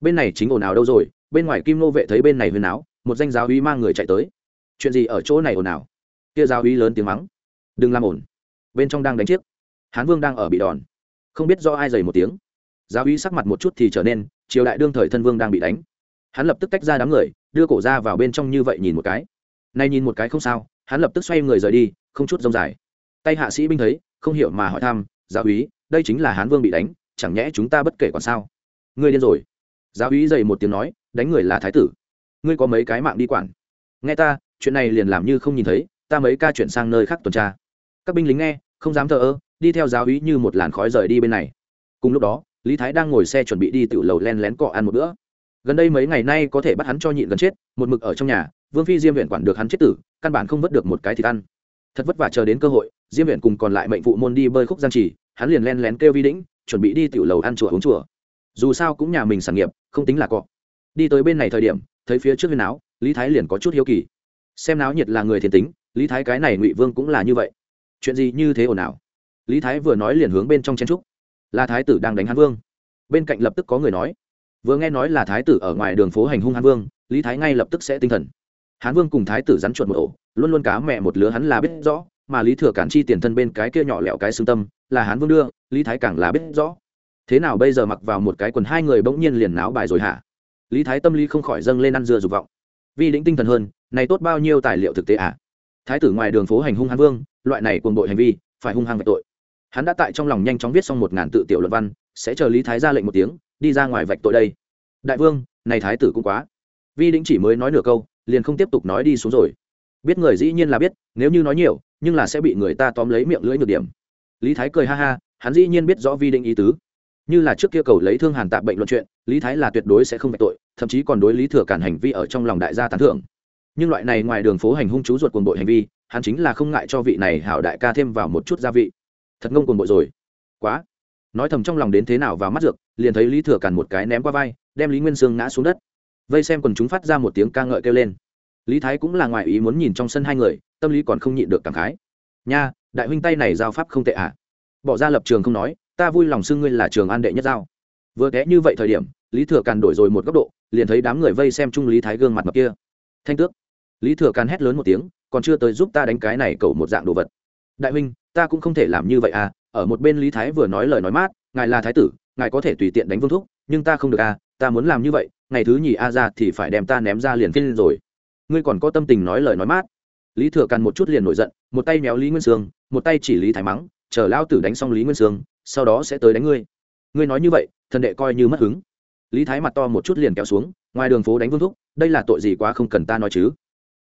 Bên này chính ồn ào đâu rồi, bên ngoài kim nô vệ thấy bên này huyền áo, một danh giáo uy mang người chạy tới. Chuyện gì ở chỗ này ồn ào? Kia giáo uy lớn tiếng mắng. Đừng làm ổn bên trong đang đánh chiếc. Hán vương đang ở bị đòn. Không biết do ai dày một tiếng. Giáo uy sắc mặt một chút thì trở nên triều đại đương thời thân vương đang bị đánh. Hắn lập tức tách ra đám người, đưa cổ ra vào bên trong như vậy nhìn một cái. Nay nhìn một cái không sao, hắn lập tức xoay người rời đi, không chút rông dài. Tay hạ sĩ binh thấy, không hiểu mà hỏi thăm, giáo úy, đây chính là hán vương bị đánh, chẳng nhẽ chúng ta bất kể còn sao? Ngươi điên rồi. Giáo úy dày một tiếng nói, đánh người là thái tử. Ngươi có mấy cái mạng đi quản? Nghe ta, chuyện này liền làm như không nhìn thấy, ta mấy ca chuyển sang nơi khác tuần tra. Các binh lính nghe, không dám thờ ơ, đi theo giáo úy như một làn khói rời đi bên này. Cùng lúc đó lý thái đang ngồi xe chuẩn bị đi tự lầu len lén cọ ăn một bữa. Gần đây mấy ngày nay có thể bắt hắn cho nhịn gần chết, một mực ở trong nhà, vương phi diêm viện quản được hắn chết tử, căn bản không vớt được một cái thịt ăn. Thật vất vả chờ đến cơ hội, diêm viện cùng còn lại mệnh phụ môn đi bơi khúc giang trì, hắn liền len lén kêu vi đĩnh, chuẩn bị đi tiểu lầu ăn chùa uống chùa. Dù sao cũng nhà mình sản nghiệp, không tính là cọ. Đi tới bên này thời điểm, thấy phía trước viên áo, lý thái liền có chút hiếu kỳ. Xem náo nhiệt là người thiền tính, lý thái cái này ngụy vương cũng là như vậy. Chuyện gì như thế ồn ào? Lý thái vừa nói liền hướng bên trong chen trúc là thái tử đang đánh hán vương. Bên cạnh lập tức có người nói, vừa nghe nói là thái tử ở ngoài đường phố hành hung hán vương, lý thái ngay lập tức sẽ tinh thần. Hán vương cùng thái tử rắn chuột một ổ, luôn luôn cá mẹ một lứa hắn là biết rõ, mà lý thừa cản chi tiền thân bên cái kia nhỏ lẹo cái xương tâm, là hán vương đưa, lý thái càng là biết rõ. Thế nào bây giờ mặc vào một cái quần hai người bỗng nhiên liền náo bài rồi hả? Lý thái tâm lý không khỏi dâng lên ăn dưa dục vọng. Vì lĩnh tinh thần hơn, này tốt bao nhiêu tài liệu thực tế à? Thái tử ngoài đường phố hành hung hán vương, loại này cuồng bội hành vi, phải hung hăng về tội hắn đã tại trong lòng nhanh chóng viết xong một ngàn tự tiểu luận văn, sẽ chờ lý thái ra lệnh một tiếng, đi ra ngoài vạch tội đây. Đại vương, này thái tử cũng quá. Vi đĩnh chỉ mới nói nửa câu, liền không tiếp tục nói đi xuống rồi. Biết người dĩ nhiên là biết, nếu như nói nhiều, nhưng là sẽ bị người ta tóm lấy miệng lưỡi nhược điểm. Lý thái cười ha ha, hắn dĩ nhiên biết rõ vi đĩnh ý tứ. Như là trước kia cầu lấy thương hàn tạp bệnh luận chuyện, lý thái là tuyệt đối sẽ không vạch tội, thậm chí còn đối lý thừa cản hành vi ở trong lòng đại gia tán thưởng. Nhưng loại này ngoài đường phố hành hung chú ruột cuồng bội hành vi, hắn chính là không ngại cho vị này hảo đại ca thêm vào một chút gia vị thật ngông cuồng bội rồi. Quá. Nói thầm trong lòng đến thế nào vào mắt dược, liền thấy lý thừa Càn một cái ném qua vai, đem lý nguyên sương ngã xuống đất. Vây xem quần chúng phát ra một tiếng ca ngợi kêu lên. Lý thái cũng là ngoài ý muốn nhìn trong sân hai người, tâm lý còn không nhịn được cảm khái. Nha, đại huynh tay này giao pháp không tệ à bỏ ra lập trường không nói, ta vui lòng xưng ngươi là trường an đệ nhất giao. Vừa té như vậy thời điểm, lý thừa càn đổi rồi một góc độ, liền thấy đám người vây xem chung lý thái gương mặt mặt kia. Thanh tước. Lý thừa càn hét lớn một tiếng, còn chưa tới giúp ta đánh cái này cầu một dạng đồ vật đại huynh, ta cũng không thể làm như vậy à ở một bên lý thái vừa nói lời nói mát, ngài là thái tử, ngài có thể tùy tiện đánh vương thúc, nhưng ta không được à ta muốn làm như vậy, ngày thứ nhì a ra thì phải đem ta ném ra liền phiên rồi. Ngươi còn có tâm tình nói lời nói mát. Lý thừa càn một chút liền nổi giận, một tay méo lý nguyên sương, một tay chỉ lý thái mắng, chờ lao tử đánh xong lý nguyên sương, sau đó sẽ tới đánh ngươi. Ngươi nói như vậy, thần đệ coi như mất hứng. Lý thái mặt to một chút liền kéo xuống, ngoài đường phố đánh vương thúc, đây là tội gì quá không cần ta nói chứ.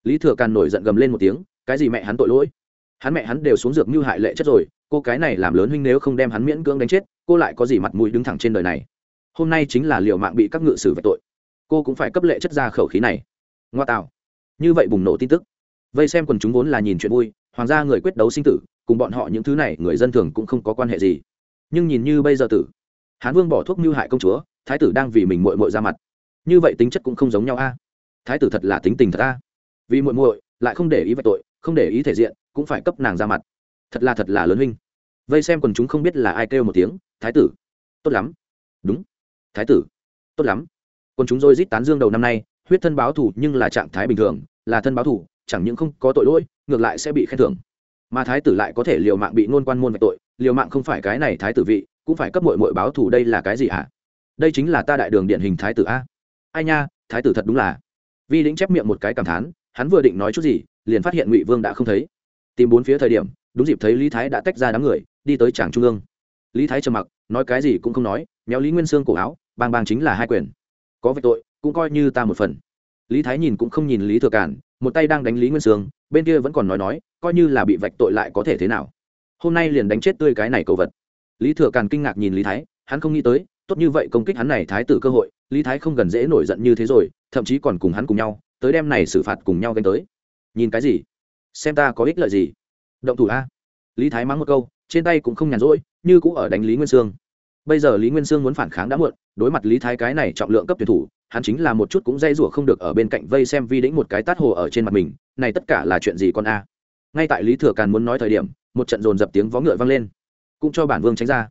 Lý thừa càn nổi giận gầm lên một tiếng, cái gì mẹ hắn tội lỗi? Hắn mẹ hắn đều xuống dược như hại lệ chất rồi, cô cái này làm lớn huynh nếu không đem hắn miễn cưỡng đánh chết, cô lại có gì mặt mũi đứng thẳng trên đời này? Hôm nay chính là liệu mạng bị các ngự sử về tội. Cô cũng phải cấp lệ chất ra khẩu khí này. Ngoa tạo. Như vậy bùng nổ tin tức. Vây xem quần chúng vốn là nhìn chuyện vui, hoàng gia người quyết đấu sinh tử, cùng bọn họ những thứ này, người dân thường cũng không có quan hệ gì. Nhưng nhìn như bây giờ tử, hán vương bỏ thuốc mưu hại công chúa, thái tử đang vì mình mội mội ra mặt. Như vậy tính chất cũng không giống nhau a. Thái tử thật là tính tình thật a. Vì mội mội lại không để ý về tội không để ý thể diện, cũng phải cấp nàng ra mặt. Thật là thật là lớn huynh. Vây xem quần chúng không biết là ai kêu một tiếng, thái tử. Tốt lắm. Đúng. Thái tử. Tốt lắm. Quần chúng dôi rít tán dương đầu năm nay, huyết thân báo thủ nhưng là trạng thái bình thường, là thân báo thủ chẳng những không có tội lỗi, ngược lại sẽ bị khen thưởng. Mà thái tử lại có thể liều mạng bị ngôn quan môn về tội, liều mạng không phải cái này thái tử vị, cũng phải cấp mội mội báo thủ đây là cái gì hả? Đây chính là ta đại đường điển hình thái tử a. Ai nha, thái tử thật đúng là. Vi lĩnh chép miệng một cái cảm thán, hắn vừa định nói chút gì liền phát hiện ngụy vương đã không thấy tìm bốn phía thời điểm đúng dịp thấy lý thái đã tách ra đám người đi tới tràng trung ương lý thái trầm mặc nói cái gì cũng không nói méo lý nguyên sương cổ áo bang bang chính là hai quyền có vạch tội cũng coi như ta một phần lý thái nhìn cũng không nhìn lý thừa cản một tay đang đánh lý nguyên sương bên kia vẫn còn nói nói coi như là bị vạch tội lại có thể thế nào hôm nay liền đánh chết tươi cái này cầu vật lý thừa càn kinh ngạc nhìn lý thái hắn không nghĩ tới tốt như vậy công kích hắn này thái tử cơ hội lý thái không gần dễ nổi giận như thế rồi thậm chí còn cùng hắn cùng nhau tới đem này xử phạt cùng nhau gánh tới nhìn cái gì? Xem ta có ích lợi gì? Động thủ a. Lý thái mắng một câu, trên tay cũng không nhàn rỗi, như cũng ở đánh lý nguyên sương. Bây giờ lý nguyên sương muốn phản kháng đã muộn, đối mặt lý thái cái này trọng lượng cấp tuyển thủ, hắn chính là một chút cũng dây rủa không được ở bên cạnh vây xem vi đĩnh một cái tát hồ ở trên mặt mình, này tất cả là chuyện gì con a? Ngay tại lý thừa càn muốn nói thời điểm, một trận dồn dập tiếng vó ngựa vang lên. Cũng cho bản vương tránh ra.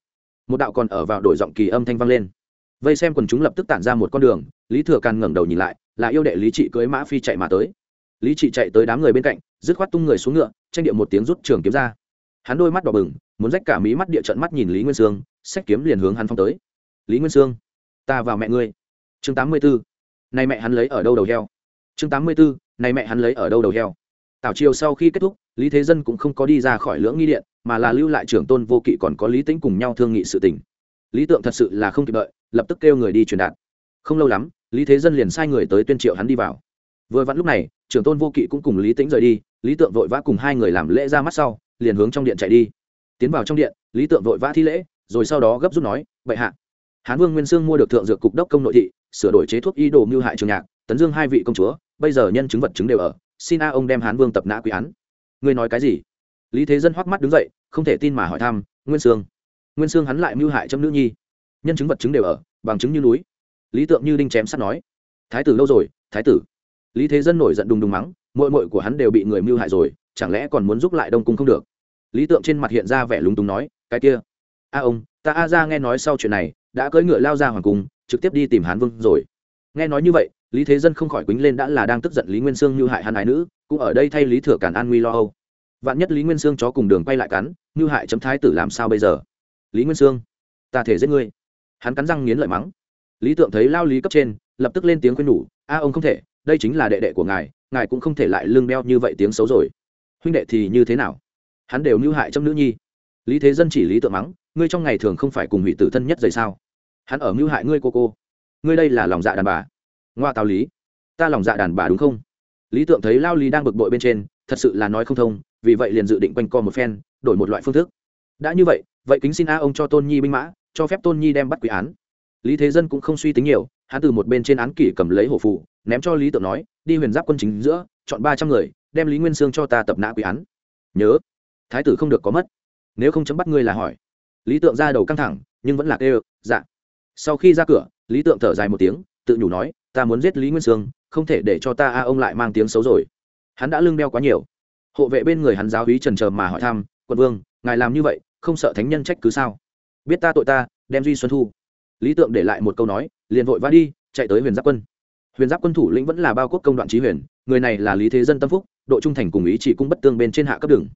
Một đạo còn ở vào đổi giọng kỳ âm thanh vang lên. Vây xem quần chúng lập tức tản ra một con đường, lý thừa càn ngẩng đầu nhìn lại, là yêu đệ lý trị cưới mã phi chạy mà tới lý trị chạy tới đám người bên cạnh, dứt khoát tung người xuống ngựa, tranh điệu một tiếng rút trường kiếm ra. Hắn đôi mắt đỏ bừng, muốn rách cả mí mắt địa trận mắt nhìn lý nguyên sương sách kiếm liền hướng hắn phong tới. Lý nguyên sương, ta vào mẹ ngươi. Chương tám mươi bốn này mẹ hắn lấy ở đâu đầu heo? Chương tám mươi bốn này mẹ hắn lấy ở đâu đầu heo? Tảo triều sau khi kết thúc, lý thế dân cũng không có đi ra khỏi lưỡng nghi điện, mà là lưu lại trưởng tôn vô kỵ còn có lý tính cùng nhau thương nghị sự tình. Lý tượng thật sự là không kịp đợi, lập tức kêu người đi truyền đạt. Không lâu lắm, lý thế dân liền sai người tới tuyên triệu hắn đi vào. Vừa vặn lúc này trưởng tôn vô kỵ cũng cùng lý tĩnh rời đi, lý tượng vội vã cùng hai người làm lễ ra mắt sau, liền hướng trong điện chạy đi. Tiến vào trong điện, lý tượng vội vã thi lễ, rồi sau đó gấp rút nói, bệ hạ. Hán vương nguyên sương mua được thượng dược cục đốc công nội thị, sửa đổi chế thuốc y đồ mưu hại trường nhạc, tấn dương hai vị công chúa, bây giờ nhân chứng vật chứng đều ở, xin a ông đem hán vương tập nã quy án. Ngươi nói cái gì? Lý thế dân hoắc mắt đứng dậy, không thể tin mà hỏi thăm, nguyên sương? Nguyên sương hắn lại mưu hại trong nữ nhi. Nhân chứng vật chứng đều ở, bằng chứng như núi. Lý tượng như đinh chém sắt nói, thái tử lâu rồi, thái tử lý thế dân nổi giận đùng đùng mắng mội mội của hắn đều bị người mưu hại rồi, chẳng lẽ còn muốn giúp lại đông cung không được? Lý tượng trên mặt hiện ra vẻ lúng túng nói, cái kia, a ông, ta a ra nghe nói sau chuyện này, đã cưỡi ngựa lao ra hoàng cung, trực tiếp đi tìm hán vương rồi. Nghe nói như vậy, lý thế dân không khỏi quýnh lên đã là đang tức giận lý nguyên sương mưu hại hắn ái nữ, cũng ở đây thay lý thừa cản an nguy lo âu. Vạn nhất lý nguyên sương chó cùng đường quay lại cắn mưu hại chấm thái tử làm sao bây giờ? Lý nguyên sương, ta thể giết ngươi. Hắn cắn răng nghiến lợi mắng. Lý tượng thấy lao lý cấp trên, lập tức lên tiếng khuyên nhủ, a ông không thể đây chính là đệ đệ của ngài ngài cũng không thể lại lương đeo như vậy tiếng xấu rồi. Huynh đệ thì như thế nào? Hắn đều mưu hại trong nữ nhi. Lý thế dân chỉ lý tượng mắng, ngươi trong ngày thường không phải cùng hủy tử thân nhất rồi sao? Hắn ở mưu hại ngươi cô cô. Ngươi đây là lòng dạ đàn bà. Ngoa tào lý. Ta lòng dạ đàn bà đúng không? Lý tượng thấy lao lý đang bực bội bên trên, thật sự là nói không thông, vì vậy liền dự định quanh co một phen, đổi một loại phương thức. Đã như vậy vậy kính xin a ông cho tôn nhi binh mã, cho phép tôn nhi đem bắt quỷ án. Lý thế dân cũng không suy tính nhiều, hắn từ một bên trên án kỷ cầm lấy hổ phụ ném cho lý tượng nói, đi huyền giáp quân chính giữa, chọn ba trăm người, đem lý nguyên sương cho ta tập nã quy án. Nhớ, thái tử không được có mất. Nếu không chấm bắt ngươi là hỏi. Lý tượng ra đầu căng thẳng, nhưng vẫn là kêu dạ. Sau khi ra cửa, lý tượng thở dài một tiếng, tự nhủ nói, ta muốn giết lý nguyên sương, không thể để cho ta a ông lại mang tiếng xấu rồi. Hắn đã lương đeo quá nhiều. Hộ vệ bên người hắn giáo hí trần trờ mà hỏi thăm, quận vương, ngài làm như vậy, không sợ thánh nhân trách cứ sao? Biết ta tội ta, đem duy xuân thu. Lý tượng để lại một câu nói, liền vội vã đi, chạy tới huyền giáp quân huyền giáp quân thủ lĩnh vẫn là bao quốc công đoạn trí huyền, người này là lý thế dân tâm phúc, độ trung thành cùng ý chỉ cung bất tương bên trên hạ cấp đường.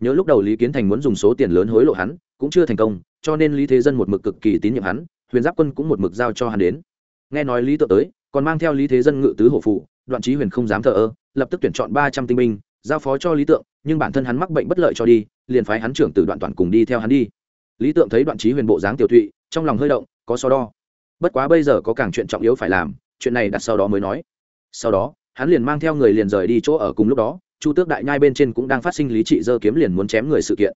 Nhớ lúc đầu lý kiến thành muốn dùng số tiền lớn hối lộ hắn, cũng chưa thành công, cho nên lý thế dân một mực cực kỳ tín nhiệm hắn, huyền giáp quân cũng một mực giao cho hắn đến. Nghe nói lý tượng tới, còn mang theo lý thế dân ngự tứ hổ phụ đoạn trí huyền không dám thờ ơ, lập tức tuyển chọn ba trăm tinh binh, giao phó cho lý tượng, nhưng bản thân hắn mắc bệnh bất lợi cho đi, liền phái hắn trưởng từ đoạn toàn cùng đi theo hắn đi. Lý tượng thấy đoạn trí huyền bộ dáng tiểu thụy, trong lòng hơi động, có so đo. Bất quá bây giờ có càng chuyện trọng yếu phải làm chuyện này đặt sau đó mới nói. Sau đó, hắn liền mang theo người liền rời đi chỗ ở cùng lúc đó, chu tước đại nhai bên trên cũng đang phát sinh lý trị dơ kiếm liền muốn chém người sự kiện.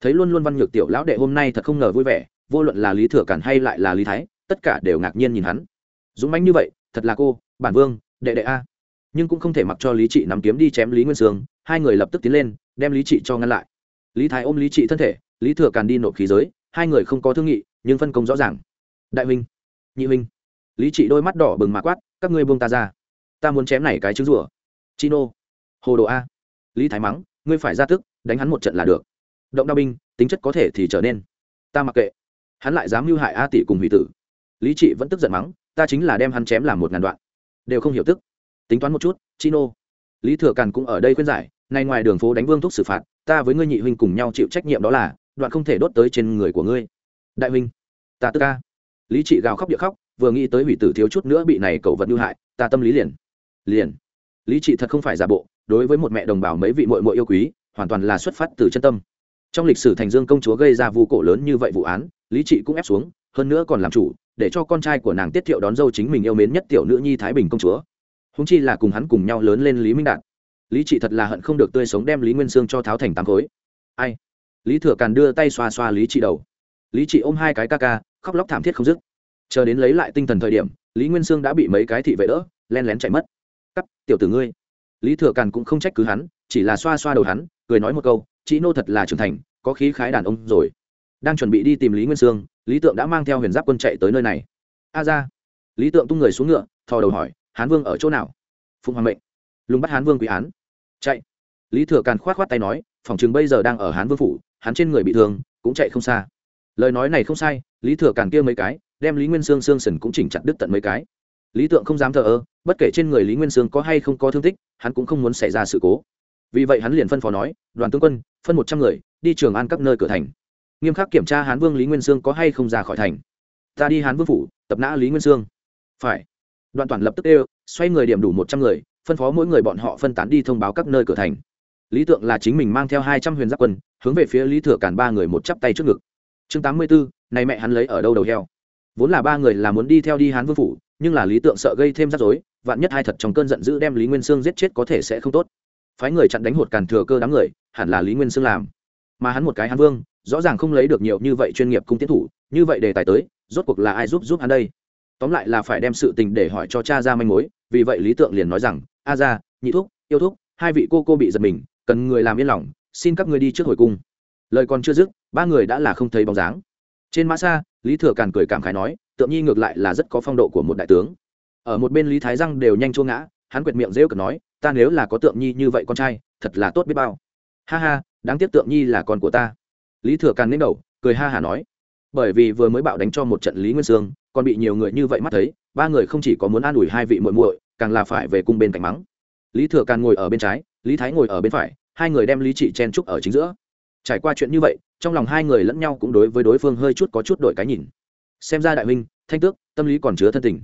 Thấy luôn luôn văn nhược tiểu lão đệ hôm nay thật không ngờ vui vẻ, vô luận là lý thừa cản hay lại là lý thái, tất cả đều ngạc nhiên nhìn hắn. Dũng mãnh như vậy, thật là cô, bản vương, đệ đệ a. Nhưng cũng không thể mặc cho lý trị nắm kiếm đi chém lý nguyên sương, hai người lập tức tiến lên, đem lý trị cho ngăn lại. Lý thái ôm lý trị thân thể, lý thừa càn đi nộp khí giới, hai người không có thương nghị, nhưng phân công rõ ràng. Đại huynh, nhị huynh lý trị đôi mắt đỏ bừng mà quát, các ngươi buông ta ra. Ta muốn chém này cái trứng rủa chino, hồ đồ a. Lý thái mắng, ngươi phải ra tức, đánh hắn một trận là được. Động đao binh, tính chất có thể thì trở nên. Ta mặc kệ. Hắn lại dám mưu hại a tỷ cùng hủy tử. Lý trị vẫn tức giận mắng, ta chính là đem hắn chém làm một ngàn đoạn. Đều không hiểu tức. Tính toán một chút, chino. Lý thừa càn cũng ở đây khuyên giải, nay ngoài đường phố đánh vương thúc xử phạt, ta với ngươi nhị huynh cùng nhau chịu trách nhiệm đó là, đoạn không thể đốt tới trên người của ngươi. Đại huynh, ta tức ca lý trị gào khóc địa khóc vừa nghĩ tới hủy tử thiếu chút nữa bị này cậu vật hư hại, ta tâm lý liền liền. Lý trị thật không phải giả bộ, đối với một mẹ đồng bào mấy vị mội mội yêu quý, hoàn toàn là xuất phát từ chân tâm. Trong lịch sử thành dương công chúa gây ra vụ cổ lớn như vậy vụ án, lý trị cũng ép xuống, hơn nữa còn làm chủ, để cho con trai của nàng tiết thiệu đón dâu chính mình yêu mến nhất tiểu nữ nhi thái bình công chúa. Húng chi là cùng hắn cùng nhau lớn lên lý minh đạt. Lý trị thật là hận không được tươi sống đem lý nguyên sương cho tháo thành tám khối. Ai? Lý thừa càn đưa tay xoa xoa lý trị đầu. Lý trị ôm hai cái ca ca, khóc lóc thảm thiết không dứt chờ đến lấy lại tinh thần thời điểm, lý nguyên sương đã bị mấy cái thị vệ đỡ, len lén chạy mất. Cắt, tiểu tử ngươi. Lý thừa càn cũng không trách cứ hắn, chỉ là xoa xoa đầu hắn, cười nói một câu chị nô thật là trưởng thành, có khí khái đàn ông rồi. Đang chuẩn bị đi tìm lý nguyên sương, lý tượng đã mang theo huyền giáp quân chạy tới nơi này. A ra. Lý tượng tung người xuống ngựa, thò đầu hỏi, hán vương ở chỗ nào? Phụng hoàng mệnh. Lùng bắt hán vương quý án. Chạy. Lý thừa càn k h o á t k h o á t tay nói, phòng chừng bây giờ đang ở hán vương phủ, hắn trên người bị thương, cũng chạy không xa. Lời nói này không sai, lý thừa càn kia mấy cái đem lý nguyên sương sương sần cũng chỉnh chặt đứt tận mấy cái. Lý tượng không dám thờ ơ, bất kể trên người lý nguyên sương có hay không có thương tích, hắn cũng không muốn xảy ra sự cố. Vì vậy hắn liền phân phó nói, đoàn tướng quân, phân một trăm người, đi trường an các nơi cửa thành. Nghiêm khắc kiểm tra hán vương lý nguyên sương có hay không ra khỏi thành. Ta đi hán vương phủ, tập nã lý nguyên sương. Phải. Đoàn toàn lập tức đều xoay người điểm đủ một trăm người, phân phó mỗi người bọn họ phân tán đi thông báo các nơi cửa thành. Lý tượng là chính mình mang theo hai trăm huyền giáp quân, hướng về phía lý thừa cản ba người một chắp tay trước ngực. Chương tám mươi bốn này mẹ hắn lấy ở đâu đầu heo? Vốn là ba người là muốn đi theo đi hán vương phủ, nhưng là lý tượng sợ gây thêm rắc rối, vạn nhất hai thật trong cơn giận dữ đem lý nguyên sương giết chết có thể sẽ không tốt. Phái người chặn đánh hột càn thừa cơ đám người, hẳn là lý nguyên sương làm. Mà hắn một cái hán vương, rõ ràng không lấy được nhiều như vậy chuyên nghiệp cung tiến thủ, như vậy đề tài tới, rốt cuộc là ai giúp giúp hắn đây? Tóm lại là phải đem sự tình để hỏi cho cha ra manh mối, vì vậy lý tượng liền nói rằng, a ra nhị thúc, yêu thúc, hai vị cô cô bị giật mình, cần người làm yên lòng, xin các người đi trước hồi cung. Lời còn chưa dứt, ba người đã là không thấy bóng dáng. Trên mã xa lý thừa càn cười cảm khái nói, tượng nhi ngược lại là rất có phong độ của một đại tướng. Ở một bên lý thái răng đều nhanh chua ngã, hắn quyệt miệng rêu cực nói, ta nếu là có tượng nhi như vậy con trai, thật là tốt biết bao. Ha ha, đáng tiếc tượng nhi là con của ta. Lý thừa càn đến đầu, cười ha hà nói, bởi vì vừa mới bạo đánh cho một trận lý nguyên sương, còn bị nhiều người như vậy mắt thấy, ba người không chỉ có muốn an ủi hai vị muội muội, càng là phải về cùng bên cạnh mắng. Lý thừa càn ngồi ở bên trái, lý thái ngồi ở bên phải, hai người đem lý trị chen trúc ở chính giữa. Trải qua chuyện như vậy trong lòng hai người lẫn nhau cũng đối với đối phương hơi chút có chút đổi cái nhìn. Xem ra đại huynh thanh tước tâm lý còn chứa thân tình.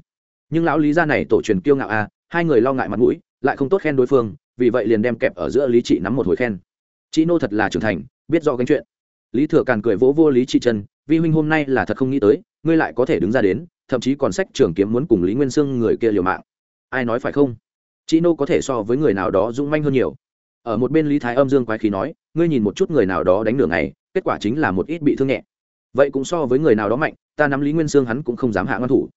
Nhưng lão lý gia này tổ truyền kiêu ngạo a à, hai người lo ngại mặt mũi lại không tốt khen đối phương vì vậy liền đem kẹp ở giữa lý trị nắm một hồi khen. Chị nô thật là trưởng thành biết do gánh chuyện. Lý thừa càn cười vỗ vô lý trị chân vi huynh hôm nay là thật không nghĩ tới ngươi lại có thể đứng ra đến thậm chí còn sách trưởng kiếm muốn cùng lý nguyên sương người kia liều mạng. Ai nói phải không? Chị nô có thể so với người nào đó dũng manh hơn nhiều. Ở một bên lý thái âm dương quái khí nói ngươi nhìn một chút người nào đó đánh đường này kết quả chính là một ít bị thương nhẹ. Vậy cũng so với người nào đó mạnh, ta nắm lý nguyên sương hắn cũng không dám hạ ngăn thủ.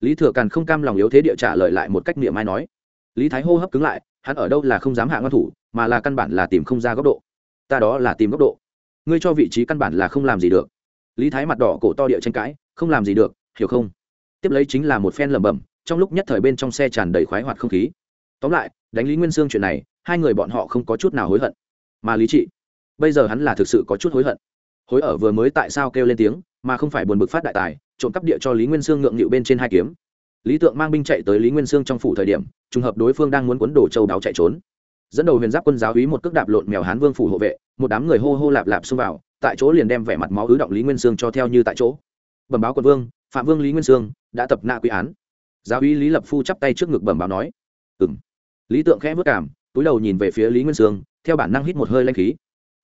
Lý thừa càn không cam lòng yếu thế địa trả lời lại một cách niệm mai nói. Lý thái hô hấp cứng lại, hắn ở đâu là không dám hạ ngăn thủ, mà là căn bản là tìm không ra góc độ. Ta đó là tìm góc độ. Ngươi cho vị trí căn bản là không làm gì được. Lý thái mặt đỏ cổ to địa tranh cãi, không làm gì được, hiểu không? Tiếp lấy chính là một phen lẩm bẩm, trong lúc nhất thời bên trong xe tràn đầy khoái hoạt không khí. Tóm lại, đánh lý nguyên sương chuyện này, hai người bọn họ không có chút nào hối hận. Mà lý trị? Bây giờ hắn là thực sự có chút hối hận. Hối ở vừa mới tại sao kêu lên tiếng, mà không phải buồn bực phát đại tài, trộm cắp địa cho lý nguyên sương ngượng nghịu bên trên hai kiếm. Lý tượng mang binh chạy tới lý nguyên sương trong phủ thời điểm, trùng hợp đối phương đang muốn cuốn đổ châu đáo chạy trốn. Dẫn đầu huyền giáp quân giáo hí một cước đạp lộn mèo hán vương phủ hộ vệ, một đám người hô hô lạp lạp xông vào, tại chỗ liền đem vẻ mặt máu ứ động lý nguyên sương cho theo như tại chỗ. Bẩm báo quân vương, phạm vương lý nguyên sương đã tập nạ quy án. Giáo hí lý lập phu chắp tay trước ngực bẩm báo nói. Ừ m lý tượng khẽ vất cảm, túi đầu nhìn về phía lý nguyên sương, theo bản năng hít một hơi lanh khí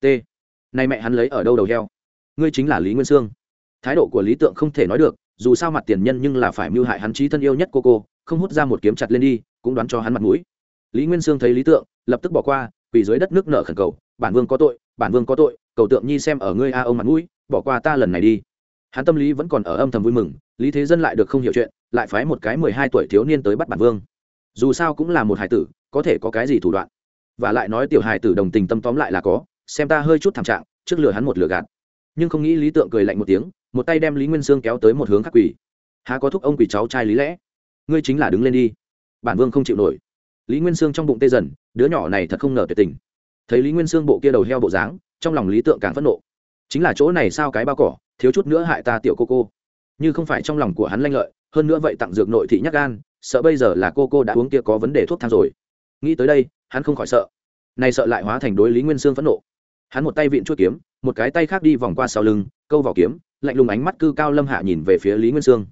t. Nay mẹ hắn lấy ở đâu đầu heo? Ngươi chính là lý nguyên sương. Thái độ của lý tượng không thể nói được, dù sao mặt tiền nhân nhưng là phải mưu hại hắn trí thân yêu nhất cô cô, không hút ra một kiếm chặt lên đi, cũng đoán cho hắn mặt mũi. Lý nguyên sương thấy lý tượng, lập tức bỏ qua vì dưới đất nước nợ khẩn cầu, bản vương có tội, bản vương có tội, cầu tượng nhi xem ở ngươi a ông mặt mũi, bỏ qua ta lần này đi. Hắn tâm lý vẫn còn ở âm thầm vui mừng, lý thế dân lại được không hiểu chuyện, lại phái một cái mười hai tuổi thiếu niên tới bắt bản vương. Dù sao cũng là một hải tử, có thể có cái gì thủ đoạn. Và lại nói tiểu hải tử đồng tình tâm tóm lại là có xem ta hơi chút thảm trạng, trước lửa hắn một lửa gạt. Nhưng không nghĩ lý tượng cười lạnh một tiếng, một tay đem lý nguyên sương kéo tới một hướng khắc quỷ há có thúc ông quỷ cháu trai lý lẽ? Ngươi chính là đứng lên đi. Bản vương không chịu nổi. Lý nguyên sương trong bụng tê dần, đứa nhỏ này thật không ngờ tuyệt tình. Thấy lý nguyên sương bộ kia đầu heo bộ dáng, trong lòng lý tượng càng phẫn nộ. Chính là chỗ này sao cái bao cỏ, thiếu chút nữa hại ta tiểu cô cô. Như không phải trong lòng của hắn lanh lợi, hơn nữa vậy tặng dược nội thị nhắc gan, sợ bây giờ là cô cô đã uống kia có vấn đề thuốc thang rồi. Nghĩ tới đây, hắn không khỏi sợ. Này sợ lại hóa thành đối lý nguyên sương phẫn nộ hắn một tay vịn chuôi kiếm, một cái tay khác đi vòng qua sau lưng, câu vào kiếm, lạnh lùng ánh mắt cư cao lâm hạ nhìn về phía lý nguyên sương.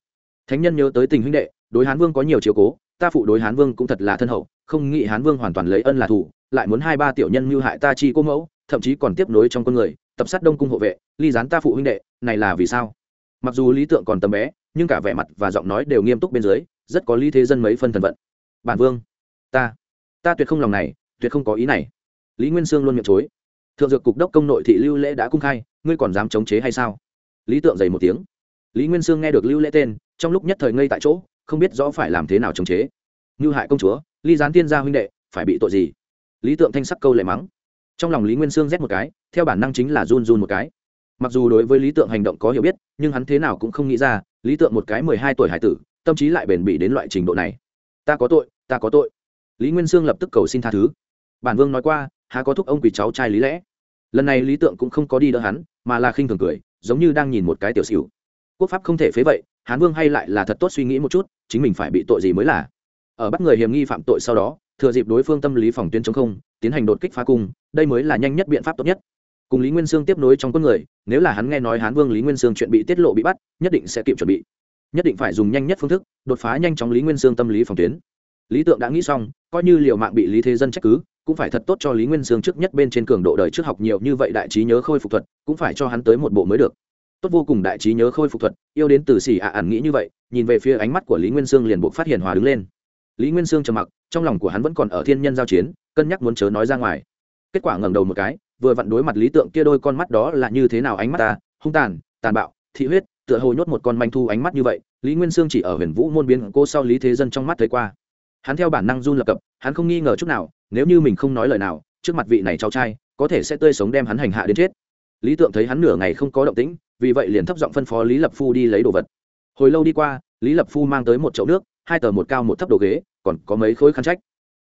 Thánh nhân nhớ tới tình huynh đệ, đối hán vương có nhiều chiều cố, ta phụ đối hán vương cũng thật là thân hậu, không nghĩ hán vương hoàn toàn lấy ân là thủ, lại muốn hai ba tiểu nhân mưu hại ta chi cô mẫu, thậm chí còn tiếp nối trong con người, tập sát đông cung hộ vệ, ly gián ta phụ huynh đệ, này là vì sao? Mặc dù lý tượng còn tầm bé, nhưng cả vẻ mặt và giọng nói đều nghiêm túc bên dưới, rất có lý thế dân mấy phân thần vận. Bản vương, ta ta tuyệt không lòng này, tuyệt không có ý này. Lý nguyên sương luôn miệng chối thượng dược cục đốc công nội thị lưu lễ đã cung khai ngươi còn dám chống chế hay sao lý tượng dày một tiếng lý nguyên sương nghe được lưu lễ tên trong lúc nhất thời ngây tại chỗ không biết rõ phải làm thế nào chống chế như hại công chúa ly gián tiên gia huynh đệ phải bị tội gì lý tượng thanh sắc câu lệ mắng trong lòng lý nguyên sương rét một cái theo bản năng chính là run run một cái mặc dù đối với lý tượng hành động có hiểu biết nhưng hắn thế nào cũng không nghĩ ra lý tượng một cái mười hai tuổi hải tử tâm trí lại bền bỉ đến loại trình độ này ta có tội ta có tội lý nguyên sương lập tức cầu xin tha thứ bản vương nói qua há có thúc ông quỳ cháu trai lý lẽ. Lần này lý tượng cũng không có đi đỡ hắn, mà là khinh thường cười, giống như đang nhìn một cái tiểu xỉu. Quốc pháp không thể phế vậy, hán vương hay lại là thật tốt suy nghĩ một chút, chính mình phải bị tội gì mới là. Ở bắt người hiểm nghi phạm tội sau đó, thừa dịp đối phương tâm lý phòng tuyến chống không, tiến hành đột kích phá cung, đây mới là nhanh nhất biện pháp tốt nhất. Cùng lý nguyên sương tiếp nối trong con người, nếu là hắn nghe nói hán vương lý nguyên sương chuyện bị tiết lộ bị bắt, nhất định sẽ kịp chuẩn bị. Nhất định phải dùng nhanh nhất phương thức, đột phá nhanh chóng lý nguyên sương tâm lý phòng tuyến. Lý tượng đã nghĩ xong, coi như liệu mạng bị lý thế dân trách cứ cũng phải thật tốt cho lý nguyên sương trước nhất bên trên cường độ đời trước học nhiều như vậy đại trí nhớ khôi phục thuật, cũng phải cho hắn tới một bộ mới được. Tốt vô cùng đại trí nhớ khôi phục thuật, yêu đến từ xì ạ ản nghĩ như vậy, nhìn về phía ánh mắt của lý nguyên sương liền buộc phát hiện hòa đứng lên. Lý nguyên sương trầm mặc, trong lòng của hắn vẫn còn ở thiên nhân giao chiến, cân nhắc muốn chớ nói ra ngoài. Kết quả ngẩng đầu một cái, vừa vặn đối mặt lý tượng kia đôi con mắt đó là như thế nào ánh mắt ta, hung tàn tàn bạo, thị huyết, tựa hồ nhốt một con manh thu ánh mắt như vậy, lý nguyên sương chỉ ở huyền vũ môn biến cô sau lý thế dân trong mắt thấy qua. Hắn theo bản năng run lập cập, hắn không nghi ngờ chút nào nếu như mình không nói lời nào, trước mặt vị này cháu trai, có thể sẽ tươi sống đem hắn hành hạ đến chết. Lý tượng thấy hắn nửa ngày không có động tĩnh, vì vậy liền thấp giọng phân phó lý lập phu đi lấy đồ vật. Hồi lâu đi qua, lý lập phu mang tới một chậu nước, hai tờ một cao một thấp đồ ghế, còn có mấy khối khăn trách.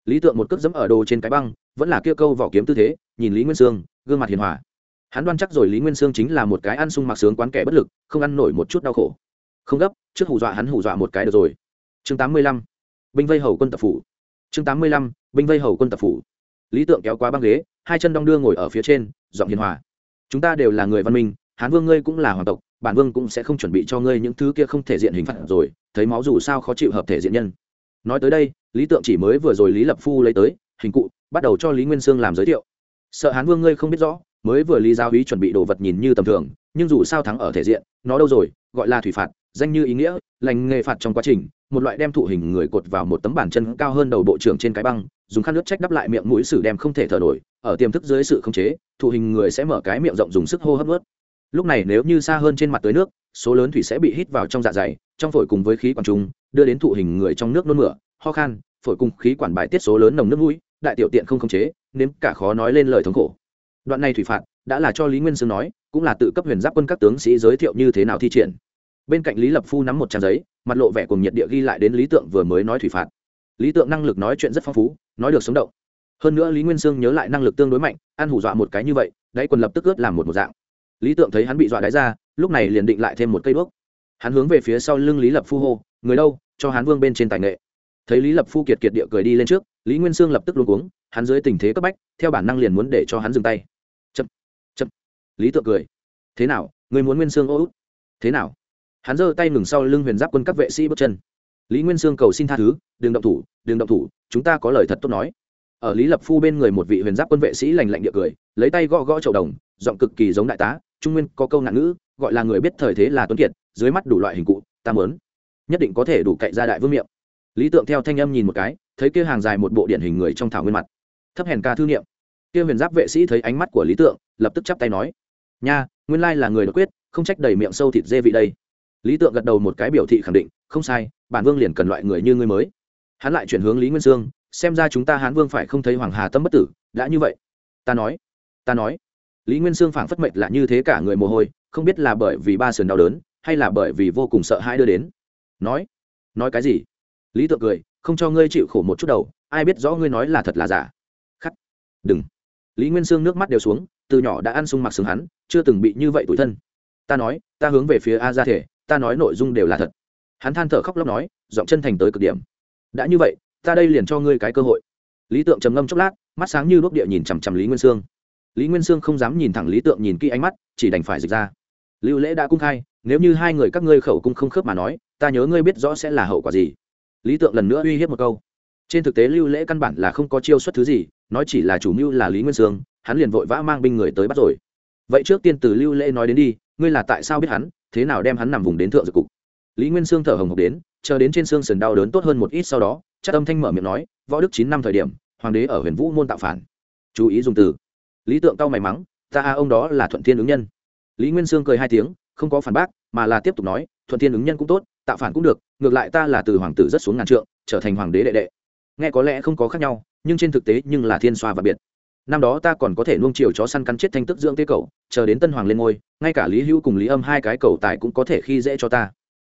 Lý tượng một cước dẫm ở đồ trên cái băng, vẫn là kia câu vỏ kiếm tư thế, nhìn lý nguyên sương, gương mặt hiền hòa. Hắn đoan chắc rồi lý nguyên sương chính là một cái ăn sung mặc sướng quán kẻ bất lực, không ăn nổi một chút đau khổ. Không gấp, trước hù dọa hắn hù dọa một cái được rồi. Chương tám mươi lăm, binh vây hầu quân tập phủ chương tám mươi lăm, binh vây hầu quân tập phủ. Lý tượng kéo qua băng ghế, hai chân đong đưa ngồi ở phía trên, giọng hiền hòa. Chúng ta đều là người văn minh, hán vương ngươi cũng là hoàng tộc, bản vương cũng sẽ không chuẩn bị cho ngươi những thứ kia không thể diện hình phạt rồi, thấy máu dù sao khó chịu hợp thể diện nhân. Nói tới đây, lý tượng chỉ mới vừa rồi lý lập phu lấy tới, hình cụ, bắt đầu cho lý nguyên sương làm giới thiệu. Sợ hán vương ngươi không biết rõ, mới vừa lý giáo úy chuẩn bị đồ vật nhìn như tầm thường, nhưng dù sao thắng ở thể diện, nó đâu rồi, gọi là thủy phạt danh như ý nghĩa, lành nghề phạt trong quá trình, một loại đem thụ hình người cột vào một tấm bản chân cao hơn đầu bộ trưởng trên cái băng, dùng khăn nước trách đắp lại miệng mũi sử đem không thể thở nổi, ở tiềm thức dưới sự khống chế, thụ hình người sẽ mở cái miệng rộng dùng sức hô hấp ướt lúc này nếu như xa hơn trên mặt tới nước, số lớn thủy sẽ bị hít vào trong dạ dày, trong phổi cùng với khí quản trung đưa đến thụ hình người trong nước nôn mửa, ho khan, phổi cùng khí quản bài tiết số lớn nồng nước mũi, đại tiểu tiện không khống chế, nếm cả khó nói lên lời thống khổ. Đoạn này thủy phạt đã là cho lý nguyên sương nói, cũng là tự cấp huyền giáp quân các tướng sĩ giới thiệu như thế nào thi triển bên cạnh lý lập phu nắm một trang giấy, mặt lộ vẻ cùng nhiệt địa ghi lại đến lý tượng vừa mới nói thủy phạt. Lý tượng năng lực nói chuyện rất phong phú, nói được sống động. Hơn nữa lý nguyên sương nhớ lại năng lực tương đối mạnh, ăn hủ dọa một cái như vậy, đáy quần lập tức ướt làm một một dạng. Lý tượng thấy hắn bị dọa đáy ra, lúc này liền định lại thêm một cây đuốc. Hắn hướng về phía sau lưng lý lập phu hô, người đâu, cho hắn vương bên trên tài nghệ. Thấy lý lập phu kiệt kiệt địa cười đi lên trước, lý nguyên sương lập tức luôn cuống, hắn dưới tình thế cấp bách, theo bản năng liền muốn để cho hắn dừng tay. Chậm chậm. Lý tượng cười, thế nào, người muốn nguyên sương ô út? Thế nào? Hắn giơ tay ngừng sau lưng huyền giáp quân các vệ sĩ bước chân. Lý nguyên sương cầu xin tha thứ, đừng động thủ, đừng động thủ, chúng ta có lời thật tốt nói. Ở lý lập phu bên người một vị huyền giáp quân vệ sĩ lành lạnh địa cười, lấy tay gõ gõ chậu đồng, giọng cực kỳ giống đại tá, trung nguyên có câu nạn ngữ, gọi là người biết thời thế là tuấn kiệt, dưới mắt đủ loại hình cụ, ta lớn nhất định có thể đủ cậy ra đại vương miệng. Lý tượng theo thanh âm nhìn một cái, thấy kia hàng dài một bộ điển hình người trong thảo nguyên mặt. Thấp hèn ca thư niệm. Kia huyền giáp vệ sĩ thấy ánh mắt của lý tượng, lập tức chắp tay nói, nha, nguyên lai là người đột quyết, không trách đầy miệng sâu thịt dê vị đây lý tượng gật đầu một cái biểu thị khẳng định, không sai, bản vương liền cần loại người như ngươi mới. Hắn lại chuyển hướng lý nguyên sương, xem ra chúng ta hán vương phải không thấy hoàng hà tâm bất tử, đã như vậy. Ta nói ta nói. Lý nguyên sương phảng phất mệnh là như thế cả người mồ hôi, không biết là bởi vì ba sườn đau đớn, hay là bởi vì vô cùng sợ hãi đưa đến. Nói nói cái gì? Lý tượng cười, không cho ngươi chịu khổ một chút đầu, ai biết rõ ngươi nói là thật là giả. Khắc, đừng. Lý nguyên sương nước mắt đều xuống, từ nhỏ đã ăn sung mặc sướng hắn, chưa từng bị như vậy tủi thân. Ta nói, ta hướng về phía a ra thể ta nói nội dung đều là thật. Hắn than thở khóc lóc nói, giọng chân thành tới cực điểm. Đã như vậy, ta đây liền cho ngươi cái cơ hội. Lý tượng trầm ngâm chốc lát, mắt sáng như đốt địa nhìn chằm chằm lý nguyên sương. Lý nguyên sương không dám nhìn thẳng lý tượng nhìn kỹ ánh mắt, chỉ đành phải dịch ra. Lưu lễ đã cung khai, nếu như hai người các ngươi khẩu cung không khớp mà nói, ta nhớ ngươi biết rõ sẽ là hậu quả gì. Lý tượng lần nữa uy hiếp một câu. Trên thực tế lưu lễ căn bản là không có chiêu xuất thứ gì, nói chỉ là chủ mưu là lý nguyên sương, hắn liền vội vã mang binh người tới bắt rồi. Vậy trước tiên từ lưu lễ nói đến đi, ngươi là tại sao biết hắn thế nào đem hắn nằm vùng đến thượng dược cục? Lý nguyên sương thở hồng hộc đến, chờ đến trên xương sườn đau đớn tốt hơn một ít sau đó, chắc âm thanh mở miệng nói, võ đức chín năm thời điểm, hoàng đế ở huyền vũ môn tạo phản. Chú ý dùng từ. Lý tượng cao may mắn ta a ông đó là thuận thiên ứng nhân. Lý nguyên sương cười hai tiếng, không có phản bác, mà là tiếp tục nói, thuận thiên ứng nhân cũng tốt, tạo phản cũng được, ngược lại ta là từ hoàng tử rất xuống ngàn trượng, trở thành hoàng đế đệ đệ. Nghe có lẽ không có khác nhau, nhưng trên thực tế nhưng là thiên xoa và biệt năm đó ta còn có thể nuông chiều chó săn cắn chết thanh tức dưỡng tế cầu chờ đến tân hoàng lên ngôi, ngay cả lý hữu cùng lý âm hai cái cầu tài cũng có thể khi dễ cho ta.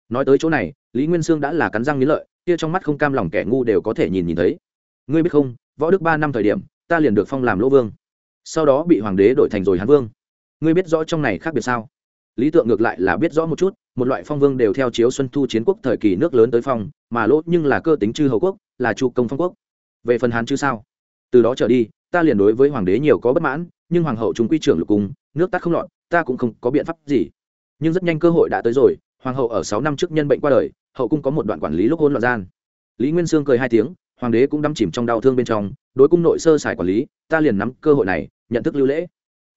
Nói tới chỗ này, lý nguyên sương đã là cắn răng nghĩ lợi, kia trong mắt không cam lòng kẻ ngu đều có thể nhìn nhìn thấy. Ngươi biết không, võ đức ba năm thời điểm, ta liền được phong làm lỗ vương. Sau đó bị hoàng đế đổi thành rồi hán vương. Ngươi biết rõ trong này khác biệt sao? Lý tượng ngược lại là biết rõ một chút, một loại phong vương đều theo chiếu xuân thu chiến quốc thời kỳ nước lớn tới phong, mà lỗ nhưng là cơ tính chư hầu quốc, là chu công phong quốc. Về phần hán chứ sao? Từ đó trở đi ta liền đối với hoàng đế nhiều có bất mãn, nhưng hoàng hậu chúng quy trưởng lục cung, nước tắt không lọt, ta cũng không có biện pháp gì. Nhưng rất nhanh cơ hội đã tới rồi, hoàng hậu ở sáu năm trước nhân bệnh qua đời, hậu cung có một đoạn quản lý lúc hôn loạn gian. Lý nguyên sương cười hai tiếng, hoàng đế cũng đắm chìm trong đau thương bên trong, đối cung nội sơ sài quản lý, ta liền nắm cơ hội này, nhận thức lưu lễ.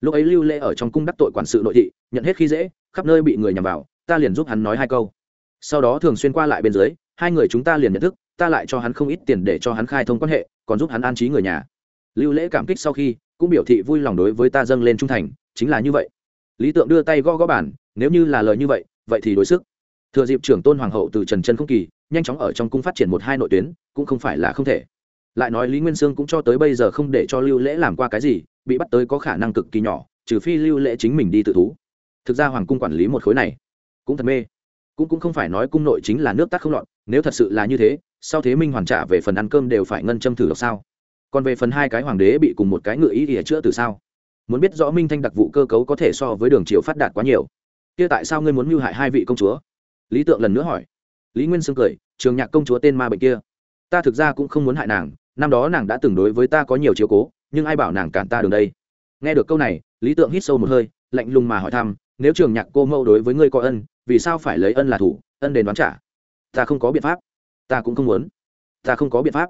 Lúc ấy lưu lễ ở trong cung đắc tội quản sự nội thị, nhận hết khi dễ, khắp nơi bị người nhằm vào, ta liền giúp hắn nói hai câu. Sau đó thường xuyên qua lại bên dưới, hai người chúng ta liền nhận thức, ta lại cho hắn không ít tiền để cho hắn khai thông quan hệ, còn giúp hắn an trí người nhà lưu lễ cảm kích sau khi, cũng biểu thị vui lòng đối với ta dâng lên trung thành, chính là như vậy. Lý tượng đưa tay gõ gõ bản nếu như là lời như vậy vậy thì đối sức. Thừa dịp trưởng tôn hoàng hậu từ trần chân không kỳ, nhanh chóng ở trong cung phát triển một hai nội tuyến, cũng không phải là không thể. Lại nói lý nguyên sương cũng cho tới bây giờ không để cho lưu lễ làm qua cái gì, bị bắt tới có khả năng cực kỳ nhỏ, trừ phi lưu lễ chính mình đi tự thú. Thực ra hoàng cung quản lý một khối này, cũng thật mê. Cũng cũng không phải nói cung nội chính là nước tắc không lọt, nếu thật sự là như thế, sau thế minh hoàn trả về phần ăn cơm đều phải ngân châm thử độc sao? Còn về phần hai cái hoàng đế bị cùng một cái ngự ý ỉa chữa từ sao? Muốn biết rõ minh thanh đặc vụ cơ cấu có thể so với đường triều phát đạt quá nhiều. Kia tại sao ngươi muốn mưu hại hai vị công chúa? Lý tượng lần nữa hỏi. Lý nguyên sương cười, trường nhạc công chúa tên ma bệnh kia, ta thực ra cũng không muốn hại nàng, năm đó nàng đã từng đối với ta có nhiều chiếu cố, nhưng ai bảo nàng cản ta đường đây? Nghe được câu này, lý tượng hít sâu một hơi, lạnh lùng mà hỏi thăm, nếu trường nhạc cô mẫu đối với ngươi có ân, vì sao phải lấy ân là thủ, ân đền đoán trả? Ta không có biện pháp. Ta cũng không muốn. Ta không có biện pháp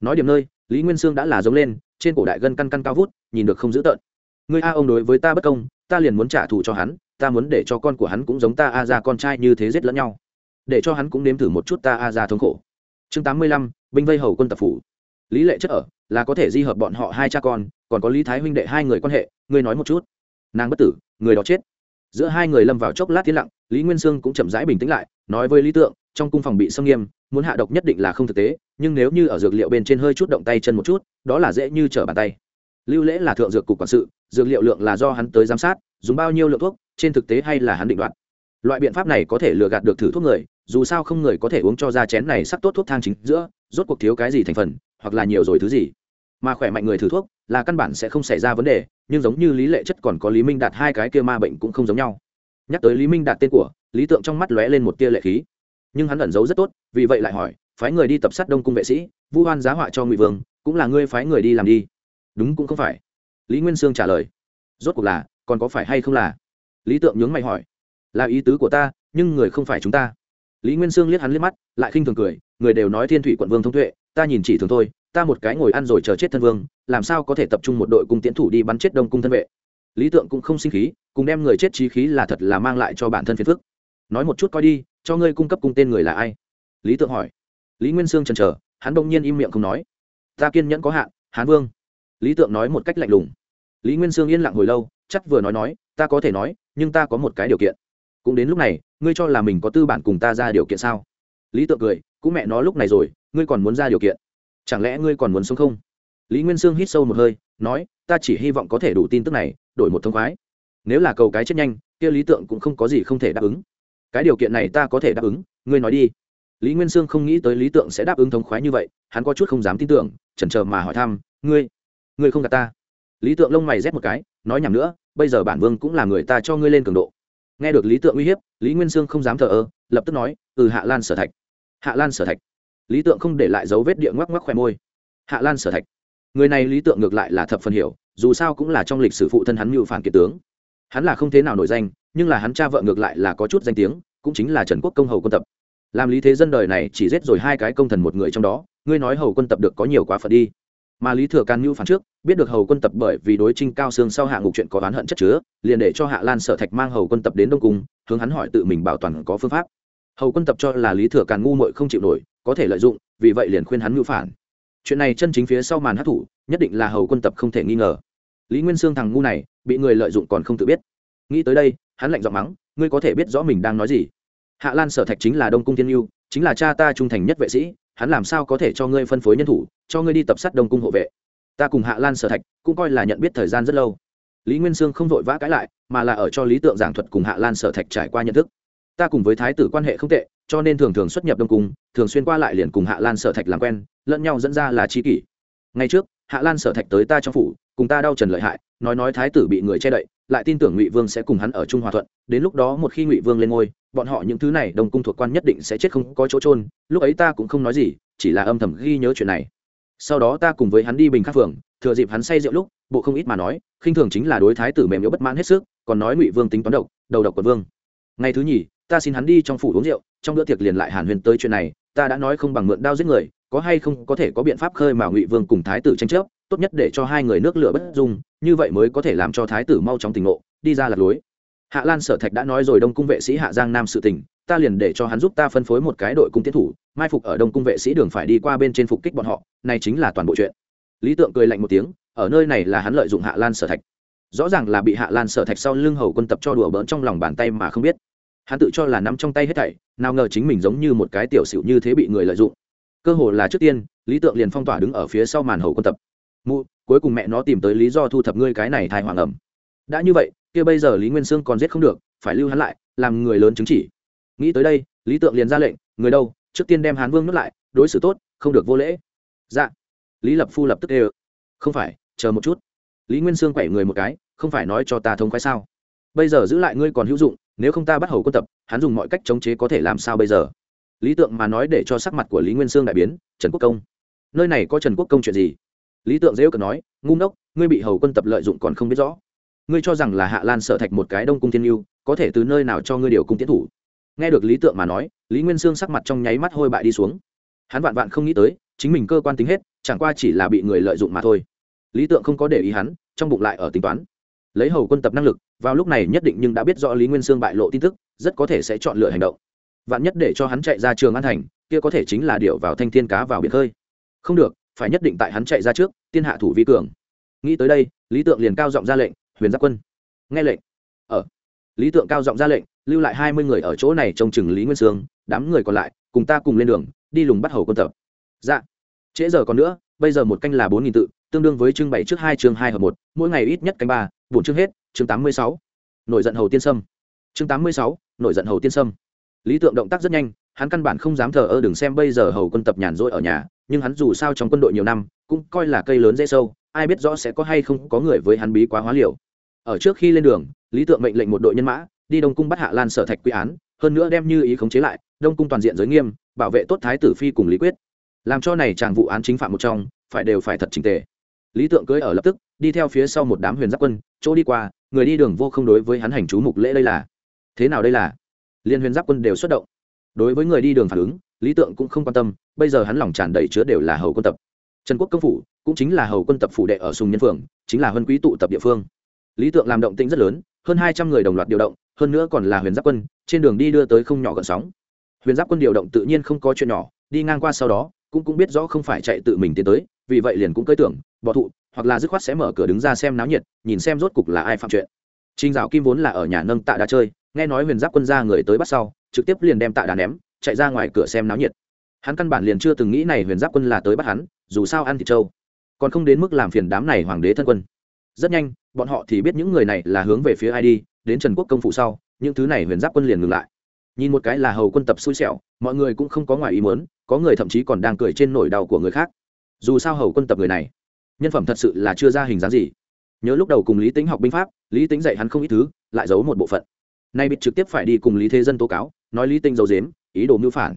nói điểm nơi, lý nguyên sương đã là giống lên, trên cổ đại gân căn căn cao vút, nhìn được không dữ tợn. Ngươi a ông đối với ta bất công, ta liền muốn trả thù cho hắn, ta muốn để cho con của hắn cũng giống ta a ra con trai như thế giết lẫn nhau. Để cho hắn cũng nếm thử một chút ta a ra thống khổ. Chương tám mươi lăm, binh vây hầu quân tập phủ. Lý lệ chất ở, là có thể di hợp bọn họ hai cha con, còn có lý thái huynh đệ hai người quan hệ, ngươi nói một chút. Nàng bất tử, người đó chết. Giữa hai người lâm vào chốc lát tiến lặng, lý nguyên sương cũng chậm rãi bình tĩnh lại, nói với lý tượng trong cung phòng bị xâm nghiêm, muốn hạ độc nhất định là không thực tế, nhưng nếu như ở dược liệu bên trên hơi chút động tay chân một chút, đó là dễ như trở bàn tay. Lưu lễ là thượng dược cục quản sự, dược liệu lượng là do hắn tới giám sát, dùng bao nhiêu lượng thuốc, trên thực tế hay là hắn định đoạt. Loại biện pháp này có thể lừa gạt được thử thuốc người, dù sao không người có thể uống cho ra chén này sắc tốt thuốc thang chính giữa, rốt cuộc thiếu cái gì thành phần, hoặc là nhiều rồi thứ gì. Mà khỏe mạnh người thử thuốc, là căn bản sẽ không xảy ra vấn đề, nhưng giống như lý lệ chất còn có lý minh đạt hai cái kia ma bệnh cũng không giống nhau. Nhắc tới lý minh đạt tên của, lý tượng trong mắt lóe lên một tia lệ khí nhưng hắn ẩn giấu rất tốt, vì vậy lại hỏi, phái người đi tập sát đông cung vệ sĩ, vu hoan giá họa cho ngụy vương, cũng là ngươi phái người đi làm đi. Đúng cũng không phải. Lý nguyên sương trả lời. Rốt cuộc là, còn có phải hay không là? Lý tượng nhướng mày hỏi. Là ý tứ của ta, nhưng người không phải chúng ta. Lý nguyên sương liếc hắn liếc mắt, lại khinh thường cười, người đều nói thiên thủy quận vương thông tuệ, ta nhìn chỉ thường thôi, ta một cái ngồi ăn rồi chờ chết thân vương, làm sao có thể tập trung một đội cung tiến thủ đi bắn chết đông cung thân vệ? Lý tượng cũng không sinh khí, cùng đem người chết trí khí là thật là mang lại cho bản thân phiền phức. Nói một chút coi đi cho ngươi cung cấp cung tên người là ai? Lý tượng hỏi. Lý nguyên sương chần chờ, hắn bỗng nhiên im miệng không nói. Ta kiên nhẫn có hạn, hán vương. Lý tượng nói một cách lạnh lùng. Lý nguyên sương yên lặng hồi lâu, chắc vừa nói nói, ta có thể nói, nhưng ta có một cái điều kiện. Cũng đến lúc này, ngươi cho là mình có tư bản cùng ta ra điều kiện sao? Lý tượng cười, cũng mẹ nó lúc này rồi, ngươi còn muốn ra điều kiện? Chẳng lẽ ngươi còn muốn sống không? Lý nguyên sương hít sâu một hơi, nói, ta chỉ hy vọng có thể đủ tin tức này, đổi một thông khoái. Nếu là cầu cái chết nhanh, kia lý tượng cũng không có gì không thể đáp ứng cái điều kiện này ta có thể đáp ứng, ngươi nói đi. Lý nguyên sương không nghĩ tới lý tượng sẽ đáp ứng thống khoái như vậy, hắn có chút không dám tin tưởng, chần chờ mà hỏi thăm, ngươi ngươi không gạt ta? Lý tượng lông mày rét một cái, nói nhầm nữa, bây giờ bản vương cũng là người ta cho ngươi lên cường độ. Nghe được lý tượng uy hiếp, lý nguyên sương không dám thờ ơ, lập tức nói từ hạ lan sở thạch. Hạ lan sở thạch. Lý tượng không để lại dấu vết địa ngoắc ngoắc khoe môi. Hạ lan sở thạch. Người này lý tượng ngược lại là thập phần hiểu, dù sao cũng là trong lịch sử phụ thân hắn mưu phản kiệt tướng. Hắn là không thế nào nổi danh nhưng là hắn cha vợ ngược lại là có chút danh tiếng, cũng chính là trần quốc công hầu quân tập. Làm lý thế dân đời này chỉ giết rồi hai cái công thần một người trong đó, ngươi nói hầu quân tập được có nhiều quá phật đi. Mà lý thừa can mưu phản trước, biết được hầu quân tập bởi vì đối trinh cao xương sau hạ ngục chuyện có oán hận chất chứa, liền để cho hạ lan sở thạch mang hầu quân tập đến đông cung, hướng hắn hỏi tự mình bảo toàn có phương pháp. Hầu quân tập cho là lý thừa càn ngu muội không chịu nổi, có thể lợi dụng, vì vậy liền khuyên hắn mưu phản. Chuyện này chân chính phía sau màn hát thủ nhất định là hầu quân tập không thể nghi ngờ. Lý nguyên sương thằng ngu này, bị người lợi dụng còn không tự biết. Nghĩ tới đây hắn lạnh giọng mắng, ngươi có thể biết rõ mình đang nói gì? Hạ lan sở thạch chính là đông cung thiên yêu chính là cha ta trung thành nhất vệ sĩ, hắn làm sao có thể cho ngươi phân phối nhân thủ, cho ngươi đi tập sát đông cung hộ vệ? Ta cùng hạ lan sở thạch cũng coi là nhận biết thời gian rất lâu. Lý nguyên sương không vội vã cãi lại, mà là ở cho lý tượng giảng thuật cùng hạ lan sở thạch trải qua nhận thức. Ta cùng với thái tử quan hệ không tệ, cho nên thường thường xuất nhập đông cung, thường xuyên qua lại liền cùng hạ lan sở thạch làm quen, lẫn nhau dẫn ra là c kỷ. Ngay trước, hạ lan sở thạch tới ta trong phủ, cùng ta đau trần lợi hại, nói nói thái tử bị người che đậy lại tin tưởng ngụy vương sẽ cùng hắn ở trung hòa thuận, đến lúc đó một khi ngụy vương lên ngôi, bọn họ những thứ này đồng cung thuộc quan nhất định sẽ chết không có chỗ trôn lúc ấy ta cũng không nói gì, chỉ là âm thầm ghi nhớ chuyện này. Sau đó ta cùng với hắn đi bình khắc phường, thừa dịp hắn say rượu lúc, bộ không ít mà nói, khinh thường chính là đối thái tử mềm yếu bất mãn hết sức, còn nói ngụy vương tính toán độc, đầu độc quận vương. Ngày thứ nhì, ta xin hắn đi trong phủ uống rượu, trong bữa tiệc liền lại hàn huyền tới chuyện này, ta đã nói không bằng mượn đao giết người, có hay không có thể có biện pháp khơi mà ngụy vương cùng thái tử tranh chấp, tốt nhất để cho hai người nước lửa bất dung như vậy mới có thể làm cho thái tử mau chóng tỉnh ngộ, đi ra lạc lối. Hạ lan sở thạch đã nói rồi đông cung vệ sĩ hạ giang nam sự tình, ta liền để cho hắn giúp ta phân phối một cái đội cung tiến thủ, mai phục ở đông cung vệ sĩ đường phải đi qua bên trên phục kích bọn họ, này chính là toàn bộ chuyện. Lý tượng cười lạnh một tiếng, ở nơi này là hắn lợi dụng hạ lan sở thạch. Rõ ràng là bị hạ lan sở thạch sau lưng hầu quân tập cho đùa bỡn trong lòng bàn tay mà không biết. Hắn tự cho là nắm trong tay hết thảy, nào ngờ chính mình giống như một cái tiểu xỉu như thế bị người lợi dụng. Cơ hồ là trước tiên, lý tượng liền phong tỏa đứng ở phía sau màn hầu quân tập mụ, cuối cùng mẹ nó tìm tới lý do thu thập ngươi cái này thai hoàng ẩm. Đã như vậy, kia bây giờ lý nguyên sương còn giết không được, phải lưu hắn lại, làm người lớn chứng chỉ. Nghĩ tới đây, lý tượng liền ra lệnh, người đâu, trước tiên đem hán vương nuốt lại, đối xử tốt, không được vô lễ. Dạ. Lý lập phu lập tức ê ơ không phải, chờ một chút. Lý nguyên sương quẩy người một cái, không phải nói cho ta thông khoái sao? Bây giờ giữ lại ngươi còn hữu dụng, nếu không ta bắt hầu quân tập, hắn dùng mọi cách chống chế có thể làm sao bây giờ? Lý tượng mà nói để cho sắc mặt của lý nguyên sương đại biến, trần quốc công. Nơi này có trần quốc công chuyện gì? Lý tượng dễ cận nói, ngu ngốc, ngươi bị hầu quân tập lợi dụng còn không biết rõ. Ngươi cho rằng là hạ lan sở thạch một cái đông cung thiên yêu có thể từ nơi nào cho ngươi điều cung tiến thủ? Nghe được lý tượng mà nói, lý nguyên sương sắc mặt trong nháy mắt hôi bại đi xuống. Hắn vạn vạn không nghĩ tới, chính mình cơ quan tính hết, chẳng qua chỉ là bị người lợi dụng mà thôi. Lý tượng không có để ý hắn, trong bụng lại ở tính toán. Lấy hầu quân tập năng lực, vào lúc này nhất định nhưng đã biết rõ lý nguyên sương bại lộ tin tức, rất có thể sẽ chọn lựa hành động. Vạn nhất để cho hắn chạy ra trường an thành, kia có thể chính là điệu vào thanh thiên cá vào biển khơi. Không được phải nhất định tại hắn chạy ra trước, tiên hạ thủ vi cường. Nghĩ tới đây, lý tượng liền cao giọng ra lệnh, huyền giáp quân, nghe lệnh. Ở lý tượng cao giọng ra lệnh, lưu lại hai mươi người ở chỗ này trông chừng lý nguyên sương, đám người còn lại, cùng ta cùng lên đường, đi lùng bắt hầu quân tập. Dạ. Trễ giờ còn nữa, bây giờ một canh là bốn nghìn tự, tương đương với chương bảy trước hai, chương hai hợp một, mỗi ngày ít nhất canh ba, bốn chương hết, chương tám mươi sáu. Nổi giận hầu tiên sâm. Chương tám mươi sáu, nổi giận hầu tiên sâm. Lý tượng động tác rất nhanh, hắn căn bản không dám thờ ơ đừng xem bây giờ hầu quân tập nhàn rỗi ở nhà nhưng hắn dù sao trong quân đội nhiều năm, cũng coi là cây lớn dễ sâu, ai biết rõ sẽ có hay không có người với hắn bí quá hóa liều. Ở trước khi lên đường, lý tượng mệnh lệnh một đội nhân mã, đi đông cung bắt hạ lan sở thạch quy án, hơn nữa đem như ý khống chế lại, đông cung toàn diện giới nghiêm, bảo vệ tốt thái tử phi cùng lý quyết. Làm cho này chàng vụ án chính phạm một trong, phải đều phải thật trình tề. Lý tượng cưới ở lập tức, đi theo phía sau một đám huyền giáp quân, chỗ đi qua, người đi đường vô không đối với hắn hành chú mục lễ đây là. Thế nào đây là? Liên huyền giáp quân đều xuất động. Đối với người đi đường phản ứng lý tượng cũng không quan tâm bây giờ hắn lòng tràn đầy chứa đều là hầu quân tập. Trần quốc công phủ cũng chính là hầu quân tập phủ đệ ở sùng nhân phường chính là huân quý tụ tập địa phương. Lý tượng làm động tĩnh rất lớn hơn hai trăm người đồng loạt điều động hơn nữa còn là huyền giáp quân trên đường đi đưa tới không nhỏ gần sóng. Huyền giáp quân điều động tự nhiên không có chuyện nhỏ đi ngang qua sau đó cũng cũng biết rõ không phải chạy tự mình tiến tới vì vậy liền cũng cơi tưởng bỏ thụ hoặc là dứt khoát sẽ mở cửa đứng ra xem náo nhiệt nhìn xem rốt cục là ai phạm chuyện. Trình Dạo Kim vốn là ở nhà nâng tạ đá chơi, nghe nói Huyền Giáp quân ra người tới bắt sau, trực tiếp liền đem tạ đá ném, chạy ra ngoài cửa xem náo nhiệt. Hắn căn bản liền chưa từng nghĩ này Huyền Giáp quân là tới bắt hắn, dù sao ăn thịt trâu, còn không đến mức làm phiền đám này hoàng đế thân quân. Rất nhanh, bọn họ thì biết những người này là hướng về phía ai đi, đến Trần Quốc công phủ sau, những thứ này Huyền Giáp quân liền ngừng lại. Nhìn một cái là hầu quân tập xui xẻo, mọi người cũng không có ngoài ý muốn, có người thậm chí còn đang cười trên nỗi đau của người khác. Dù sao hầu quân tập người này, nhân phẩm thật sự là chưa ra hình dáng gì nhớ lúc đầu cùng lý tính học binh pháp lý tính dạy hắn không ít thứ lại giấu một bộ phận nay bịt trực tiếp phải đi cùng lý thế dân tố cáo nói lý tinh giấu dếm ý đồ mưu phản.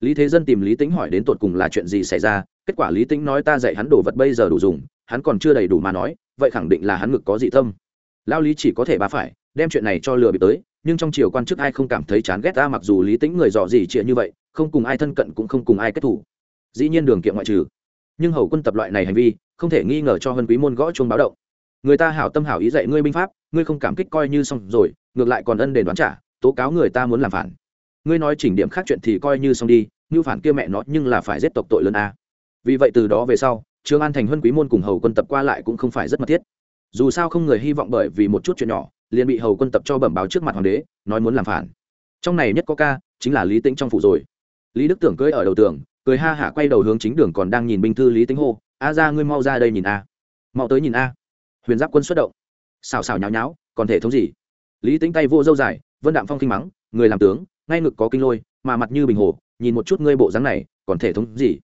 Lý thế dân tìm lý tính hỏi đến tột cùng là chuyện gì xảy ra, kết quả lý tính nói ta dạy hắn đồ vật bây giờ đủ dùng, hắn còn chưa đầy đủ mà nói, vậy khẳng định là hắn ngực có dị tâm. Lao lý chỉ có thể bà phải, đem chuyện này cho lừa bị tới, nhưng trong chiều quan chức ai không cảm thấy chán ghét ta, mặc dù lý tính người dò gì chuyện như vậy, không cùng ai thân cận cũng không cùng ai kết thủ dĩ nhiên đường kiện ngoại trừ. Nhưng hầu quân tập loại này hành vi, không thể nghi ngờ cho hơn quý môn gõ chuông báo động. Người ta hảo tâm hảo ý dạy ngươi binh pháp, ngươi không cảm kích coi như xong rồi, ngược lại còn ân đền đoán trả, tố cáo người ta muốn làm phản ngươi nói chỉnh điểm khác chuyện thì coi như xong đi ngưu phản kia mẹ nó, nhưng là phải giết tộc tội lớn a. Vì vậy từ đó về sau, trương an thành huân quý môn cùng hầu quân tập qua lại cũng không phải rất mật thiết. Dù sao không người hy vọng bởi vì một chút chuyện nhỏ, liền bị hầu quân tập cho bẩm báo trước mặt hoàng đế, nói muốn làm phản. Trong này nhất có ca, chính là lý tĩnh trong phủ rồi. Lý đức tưởng cưới ở đầu tường, cười ha hả quay đầu hướng chính đường còn đang nhìn binh thư lý tĩnh hô, a ra ngươi mau ra đây nhìn a. Mau tới nhìn a. Huyền giáp quân xuất động. Xào xào nháo nháo, còn thể thống gì? Lý tĩnh tay vô dâu dài, vân đạm phong khinh mắng, người làm tướng ngay ngực có kinh lôi, mà mặt như bình hồ, nhìn một chút ngươi bộ dáng này, còn thể thống gì?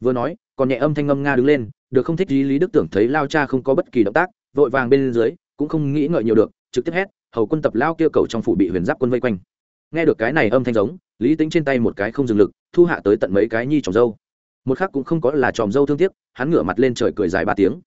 Vừa nói, còn nhẹ âm thanh ngâm nga đứng lên, được không thích gì lý đức tưởng thấy lao cha không có bất kỳ động tác, vội vàng bên dưới, cũng không nghĩ ngợi nhiều được, trực tiếp hét, hầu quân tập lao kêu cầu trong phủ bị huyền giáp quân vây quanh. Nghe được cái này âm thanh giống, lý tính trên tay một cái không dừng lực, thu hạ tới tận mấy cái nhi tròng dâu. Một khác cũng không có là tròm dâu thương tiếc, hắn ngửa mặt lên trời cười dài ba tiếng.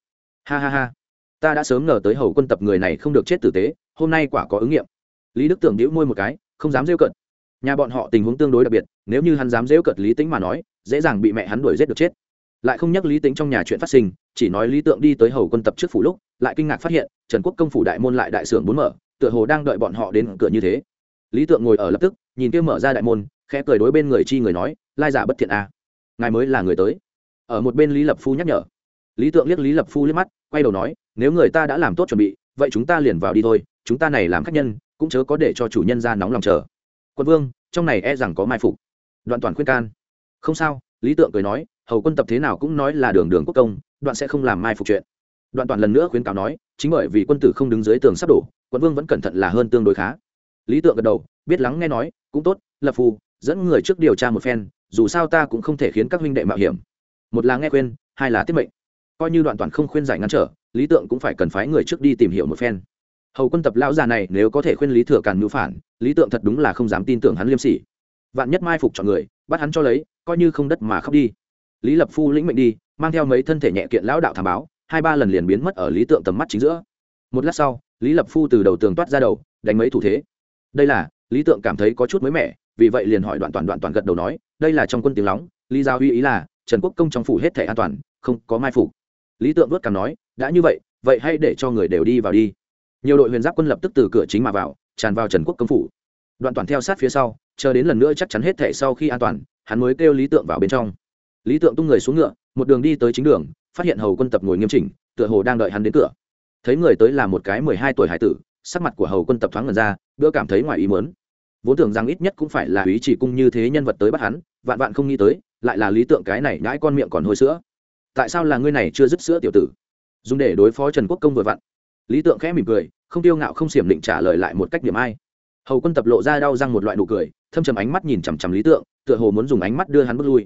Ha ha ha. Ta đã sớm ngờ tới hầu quân tập người này không được chết tử tế, hôm nay quả có ứng nghiệm. Lý đức tưởng đĩu môi một cái, không dám rêu cận nhà bọn họ tình huống tương đối đặc biệt, nếu như hắn dám dễu cợt lý tính mà nói, dễ dàng bị mẹ hắn đuổi giết được chết. Lại không nhắc lý tính trong nhà chuyện phát sinh, chỉ nói lý tượng đi tới hầu quân tập trước phủ lúc, lại kinh ngạc phát hiện, trần quốc công phủ đại môn lại đại sưởng bốn mở, tựa hồ đang đợi bọn họ đến cửa như thế. Lý tượng ngồi ở lập tức, nhìn kia mở ra đại môn, khẽ cười đối bên người chi người nói, lai giả bất thiện à. ngài mới là người tới. Ở một bên lý lập phu nhắc nhở. Lý tượng liếc lý lập phu liếc mắt, quay đầu nói, nếu người ta đã làm tốt chuẩn bị, vậy chúng ta liền vào đi thôi, chúng ta này làm khách nhân, cũng chớ có để cho chủ nhân ra nóng lòng chờ quân vương, trong này e rằng có mai phục. Đoạn toàn khuyên can. Không sao, lý tượng cười nói, hầu quân tập thế nào cũng nói là đường đường quốc công, đoạn sẽ không làm mai phục chuyện. Đoạn toàn lần nữa khuyến cáo nói, chính bởi vì quân tử không đứng dưới tường sắp đổ, quân vương vẫn cẩn thận là hơn tương đối khá. Lý tượng gật đầu, biết lắng nghe nói, cũng tốt, lập phù, dẫn người trước điều tra một phen, dù sao ta cũng không thể khiến các huynh đệ mạo hiểm. Một là nghe khuyên, hai là tiết mệnh. Coi như đoạn toàn không khuyên giải ngăn trở, lý tượng cũng phải cần phái người trước đi tìm hiểu một phen hầu quân tập lão già này nếu có thể khuyên lý thừa càn mưu phản, lý tượng thật đúng là không dám tin tưởng hắn liêm sỉ. Vạn nhất mai phục chọn người, bắt hắn cho lấy, coi như không đất mà khóc đi. Lý lập phu lĩnh mệnh đi, mang theo mấy thân thể nhẹ kiện lão đạo thảm báo, hai ba lần liền biến mất ở lý tượng tầm mắt chính giữa. Một lát sau, lý lập phu từ đầu tường toát ra đầu, đánh mấy thủ thế. Đây là, lý tượng cảm thấy có chút mới mẻ, vì vậy liền hỏi đoạn toàn đoạn toàn gật đầu nói, đây là trong quân tiếng lóng, lý giao uy ý là, trần quốc công trong phủ hết thể an toàn, không có mai phục. Lý tượng vớt cảm nói, đã như vậy vậy hãy để cho người đều đi vào đi nhiều đội huyền giáp quân lập tức từ cửa chính mà vào, tràn vào trần quốc công phủ. Đoạn toàn theo sát phía sau, chờ đến lần nữa chắc chắn hết thể sau khi an toàn, hắn mới kêu lý tượng vào bên trong. Lý tượng tung người xuống ngựa, một đường đi tới chính đường, phát hiện hầu quân tập ngồi nghiêm chỉnh, tựa hồ đang đợi hắn đến cửa. Thấy người tới là một cái mười hai tuổi hải tử, sắc mặt của hầu quân tập thoáng ngần ra đỡ cảm thấy ngoài ý mớn vốn tưởng rằng ít nhất cũng phải là ý chỉ cung như thế nhân vật tới bắt hắn, vạn vạn không nghĩ tới, lại là lý tượng cái này nhãi con miệng còn hôi sữa. Tại sao là ngươi này chưa dứt sữa tiểu tử? Dùng để đối phó trần quốc công vừa vặn lý tượng khẽ mỉm cười, không tiêu ngạo không xiểm định trả lời lại một cách điểm ai. Hầu quân tập lộ ra đau răng một loại nụ cười, thâm trầm ánh mắt nhìn chằm chằm lý tượng, tựa hồ muốn dùng ánh mắt đưa hắn bước lui.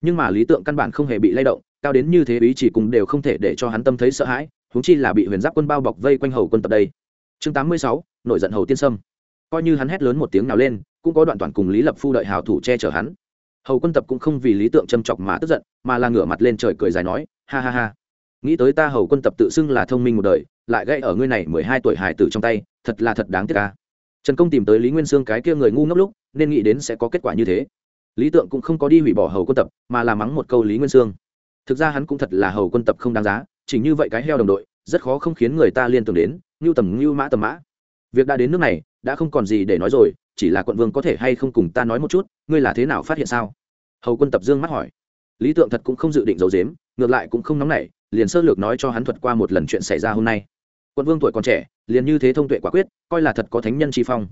Nhưng mà lý tượng căn bản không hề bị lay động, cao đến như thế ý chỉ cùng đều không thể để cho hắn tâm thấy sợ hãi, huống chi là bị huyền giáp quân bao bọc vây quanh hầu quân tập đây. Chương tám mươi sáu, nổi giận hầu tiên sâm. Coi như hắn hét lớn một tiếng nào lên, cũng có đoạn toàn cùng lý lập phu đợi hào thủ che chở hắn. Hầu quân tập cũng không vì lý tượng châm chọc mà tức giận, mà là ngửa mặt lên trời cười dài nói, ha ha ha. Nghĩ tới ta hầu quân tập tự xưng là thông minh một đời lại gây ở ngươi này mười hai tuổi hải tử trong tay, thật là thật đáng tiếc ca trần công tìm tới lý nguyên sương cái kia người ngu ngốc lúc, nên nghĩ đến sẽ có kết quả như thế. Lý tượng cũng không có đi hủy bỏ hầu quân tập, mà là mắng một câu lý nguyên sương. Thực ra hắn cũng thật là hầu quân tập không đáng giá, chỉ như vậy cái heo đồng đội, rất khó không khiến người ta liên tưởng đến, ngưu tầm ngưu mã tầm mã. Việc đã đến nước này, đã không còn gì để nói rồi, chỉ là quận vương có thể hay không cùng ta nói một chút, ngươi là thế nào phát hiện sao? Hầu quân tập dương mắt hỏi. Lý tượng thật cũng không dự định giấu dếm ngược lại cũng không nóng nảy, liền sơ lược nói cho hắn thuật qua một lần chuyện xảy ra hôm nay quận vương tuổi còn trẻ, liền như thế thông tuệ quả quyết, coi là thật có thánh nhân tri phong.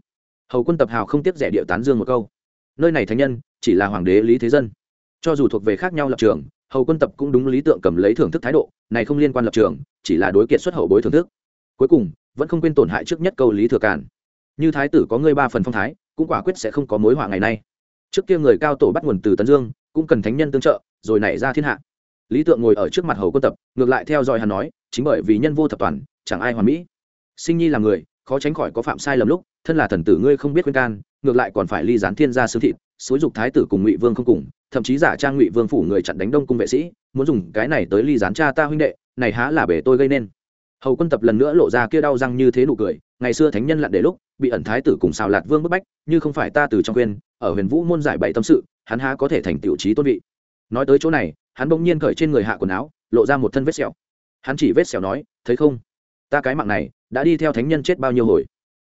Hầu quân tập hào không tiếp rẻ điệu tán dương một câu. Nơi này thánh nhân, chỉ là hoàng đế lý thế dân. Cho dù thuộc về khác nhau lập trường, hầu quân tập cũng đúng lý tượng cầm lấy thưởng thức thái độ, này không liên quan lập trường, chỉ là đối kiện xuất hậu bối thưởng thức. Cuối cùng, vẫn không quên tổn hại trước nhất câu lý thừa cản như thái tử có ngươi ba phần phong thái, cũng quả quyết sẽ không có mối họa ngày nay. Trước kia người cao tổ bắt nguồn từ tấn dương, cũng cần thánh nhân tương trợ, rồi nảy ra thiên hạ. Lý tượng ngồi ở trước mặt hầu quân tập, ngược lại theo dõi hắn nói, chính bởi vì nhân vô thập toàn chẳng ai hoàn mỹ. Sinh nhi là người, khó tránh khỏi có phạm sai lầm lúc, thân là thần tử ngươi không biết khuyên can, ngược lại còn phải ly gián thiên gia sứ thịt, xúi dục thái tử cùng ngụy vương không cùng, thậm chí giả trang ngụy vương phủ người chặn đánh đông cung vệ sĩ, muốn dùng cái này tới ly gián cha ta huynh đệ, này há là bể tôi gây nên. Hầu quân tập lần nữa lộ ra kia đau răng như thế nụ cười, ngày xưa thánh nhân lặn để lúc, bị ẩn thái tử cùng xào lạt vương bức bách, như không phải ta từ trong quên, ở huyền vũ môn giải bảy tâm sự, hắn há có thể thành tiểu trí tôn vị. Nói tới chỗ này, hắn bỗng nhiên cởi trên người hạ quần áo, lộ ra một thân vết sẹo. Hắn chỉ vết sẹo nói, thấy không? Ta cái mạng này đã đi theo thánh nhân chết bao nhiêu hồi.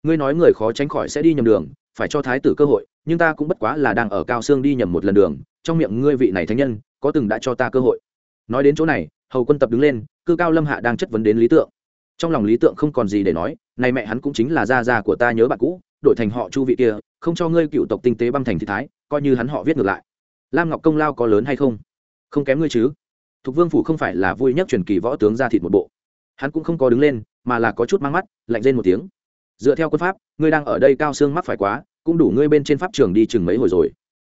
Ngươi nói người khó tránh khỏi sẽ đi nhầm đường, phải cho thái tử cơ hội, nhưng ta cũng bất quá là đang ở cao xương đi nhầm một lần đường, trong miệng ngươi vị này thánh nhân có từng đã cho ta cơ hội. Nói đến chỗ này, hầu quân tập đứng lên, cư cao lâm hạ đang chất vấn đến lý tượng. Trong lòng lý tượng không còn gì để nói nay mẹ hắn cũng chính là gia gia của ta nhớ bạn cũ, đổi thành họ chu vị kia, không cho ngươi cựu tộc tinh tế băng thành thị thái, coi như hắn họ viết ngược lại. Lam ngọc công lao có lớn hay không? Không kém ngươi chứ. Thục vương phủ không phải là vui nhất truyền kỳ võ tướng ra thịt một bộ hắn cũng không có đứng lên, mà là có chút mang mắt, lạnh lên một tiếng. Dựa theo quân pháp, ngươi đang ở đây cao xương mắc phải quá, cũng đủ ngươi bên trên pháp trường đi chừng mấy hồi rồi.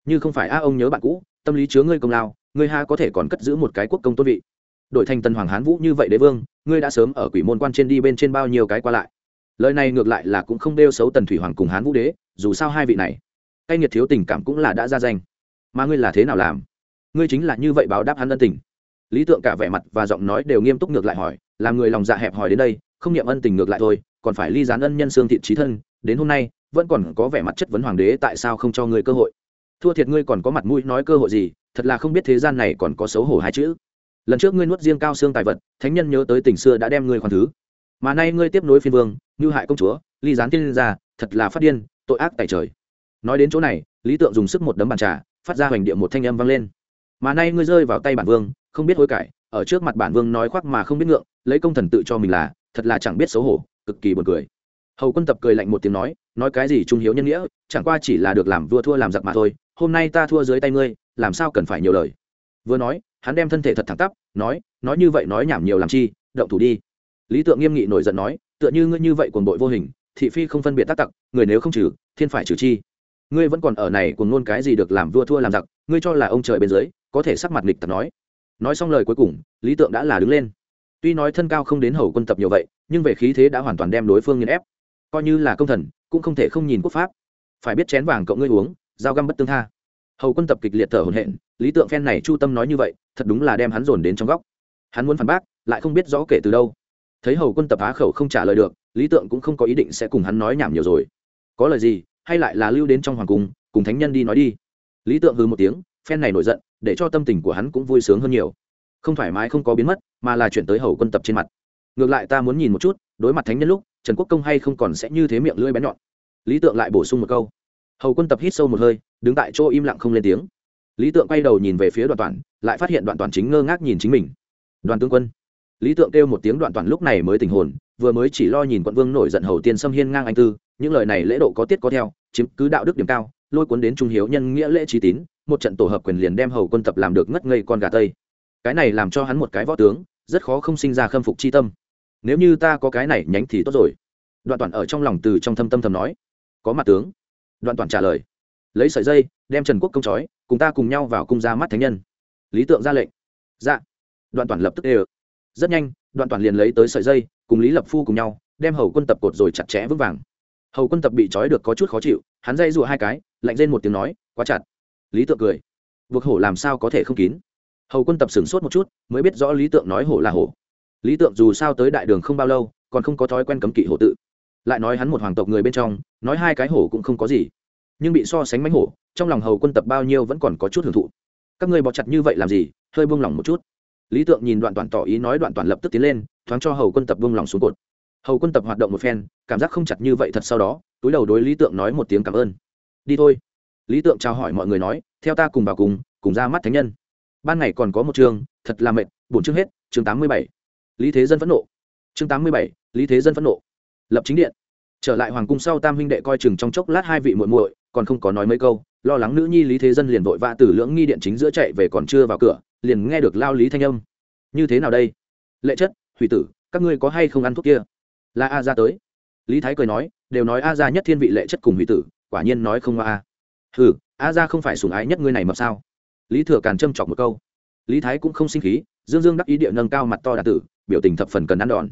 Như không phải a ông nhớ bạn cũ, tâm lý chứa ngươi công lao, ngươi ha có thể còn cất giữ một cái quốc công tôn vị. Đổi thành tần hoàng hán vũ như vậy đế vương, ngươi đã sớm ở quỷ môn quan trên đi bên trên bao nhiêu cái qua lại. Lời này ngược lại là cũng không đeo xấu tần thủy hoàng cùng hán vũ đế, dù sao hai vị này, cay nghiệt thiếu tình cảm cũng là đã ra danh. Mà ngươi là thế nào làm? Ngươi chính là như vậy báo đáp hắn ân tình. Lý tượng cả vẻ mặt và giọng nói đều nghiêm túc ngược lại hỏi làm người lòng dạ hẹp hòi đến đây, không niệm ân tình ngược lại thôi, còn phải ly gián ân nhân xương thịt trí thân, đến hôm nay, vẫn còn có vẻ mặt chất vấn hoàng đế tại sao không cho ngươi cơ hội. Thua thiệt ngươi còn có mặt mũi nói cơ hội gì, thật là không biết thế gian này còn có xấu hổ hai chữ. Lần trước ngươi nuốt riêng cao xương tài vật, thánh nhân nhớ tới tình xưa đã đem ngươi khoan thứ. Mà nay ngươi tiếp nối phiên vương, như hại công chúa, ly gián tiên ra thật là phát điên, tội ác tại trời. Nói đến chỗ này, lý tượng dùng sức một đấm bàn trà, phát ra hoành địa một thanh âm vang lên. Mà nay ngươi rơi vào tay bản vương, không biết hối cải ở trước mặt bản vương nói khoác mà không biết ngượng, lấy công thần tự cho mình là, thật là chẳng biết xấu hổ, cực kỳ buồn cười. Hầu quân tập cười lạnh một tiếng nói nói cái gì trung hiếu nhân nghĩa, chẳng qua chỉ là được làm vua thua làm giặc mà thôi, hôm nay ta thua dưới tay ngươi, làm sao cần phải nhiều lời. Vừa nói, hắn đem thân thể thật thẳng tắp, nói nói như vậy nói nhảm nhiều làm chi, động thủ đi. Lý tượng nghiêm nghị nổi giận nói, tựa như ngươi như vậy cuồng bội vô hình, thị phi không phân biệt tác tặc, người nếu không trừ, thiên phải trừ chi. Ngươi vẫn còn ở này cùng ngôn cái gì được làm vua thua làm giặc, ngươi cho là ông trời bên dưới, có thể sắc mặt nghịch tập nói nói xong lời cuối cùng, lý tượng đã là đứng lên. Tuy nói thân cao không đến hầu quân tập nhiều vậy, nhưng về khí thế đã hoàn toàn đem đối phương nghiền ép. Coi như là công thần, cũng không thể không nhìn quốc pháp. Phải biết chén vàng cậu ngươi uống, dao găm bất tương tha. Hầu quân tập kịch liệt thở hổn hển, lý tượng phen này chu tâm nói như vậy, thật đúng là đem hắn dồn đến trong góc. Hắn muốn phản bác, lại không biết rõ kể từ đâu. Thấy hầu quân tập á khẩu không trả lời được, lý tượng cũng không có ý định sẽ cùng hắn nói nhảm nhiều rồi. Có lời gì, hay lại là lưu đến trong hoàng cung, cùng thánh nhân đi nói đi. Lý tượng hừ một tiếng, phen này nổi giận để cho tâm tình của hắn cũng vui sướng hơn nhiều. Không thoải mái không có biến mất, mà là chuyển tới hầu quân tập trên mặt. Ngược lại ta muốn nhìn một chút, đối mặt thánh nhân lúc, trần quốc công hay không còn sẽ như thế miệng lưỡi bén nhọn. Lý tượng lại bổ sung một câu. Hầu quân tập hít sâu một hơi, đứng tại chỗ im lặng không lên tiếng. Lý tượng quay đầu nhìn về phía đoàn toàn, lại phát hiện đoạn toàn chính ngơ ngác nhìn chính mình. Đoàn tướng quân. Lý tượng kêu một tiếng đoạn toàn lúc này mới tình hồn, vừa mới chỉ lo nhìn quận vương nổi giận hầu tiên xâm hiên ngang anh tư, những lời này lễ độ có tiết có theo, chiếm cứ đạo đức điểm cao, lôi cuốn đến trung hiếu nhân nghĩa lễ trí tín một trận tổ hợp quyền liền đem hầu quân tập làm được ngất ngây con gà tây. Cái này làm cho hắn một cái võ tướng, rất khó không sinh ra khâm phục chi tâm. Nếu như ta có cái này nhánh thì tốt rồi. Đoạn toàn ở trong lòng từ trong thâm tâm thầm nói. Có mặt tướng. Đoạn toàn trả lời. Lấy sợi dây, đem trần quốc công trói, cùng ta cùng nhau vào cung ra mắt thánh nhân. Lý tượng ra lệnh. Dạ. Đoạn toàn lập tức ê ờ rất nhanh, đoạn toàn liền lấy tới sợi dây, cùng lý lập phu cùng nhau, đem hầu quân tập cột rồi chặt chẽ vững vàng. Hầu quân tập bị trói được có chút khó chịu, hắn dây dụa hai cái, lạnh lên một tiếng nói, quá chặt lý tượng cười. Buộc hổ làm sao có thể không kín? Hầu quân tập sửng sốt một chút, mới biết rõ lý tượng nói hổ là hổ. Lý tượng dù sao tới đại đường không bao lâu, còn không có thói quen cấm kỵ hổ tự. Lại nói hắn một hoàng tộc người bên trong, nói hai cái hổ cũng không có gì. Nhưng bị so sánh mánh hổ, trong lòng hầu quân tập bao nhiêu vẫn còn có chút hưởng thụ. Các ngươi bọc chặt như vậy làm gì? Hơi buông lỏng một chút. Lý tượng nhìn đoạn toàn tỏ ý nói đoạn toàn lập tức tiến lên, thoáng cho hầu quân tập buông lỏng xuống cột. Hầu quân tập hoạt động một phen, cảm giác không chặt như vậy thật sau đó, túi đầu đối lý tượng nói một tiếng cảm ơn. Đi thôi lý tượng chào hỏi mọi người nói, theo ta cùng vào cùng cùng ra mắt thánh nhân. Ban ngày còn có một chương thật là mệt bổn chương hết, chương tám mươi bảy. Lý thế dân phẫn nộ. Chương tám mươi bảy, lý thế dân phẫn nộ. Lập chính điện. Trở lại hoàng cung sau tam huynh đệ coi chừng trong chốc lát hai vị muội muội, còn không có nói mấy câu, lo lắng nữ nhi lý thế dân liền vội vã từ lưỡng nghi điện chính giữa chạy về còn chưa vào cửa, liền nghe được lao lý thanh âm. Như thế nào đây? Lệ chất, hủy tử, các ngươi có hay không ăn thuốc kia? Là a ra tới. Lý thái cười nói, đều nói a ra nhất thiên vị lệ chất cùng hủy tử, quả nhiên nói không a hừ, a ra không phải sùng ái nhất ngươi này mập sao? Lý thừa càn châm chọc một câu. Lý thái cũng không sinh khí, dương dương đắc ý địa nâng cao mặt to đà tử, biểu tình thập phần cần ăn đòn.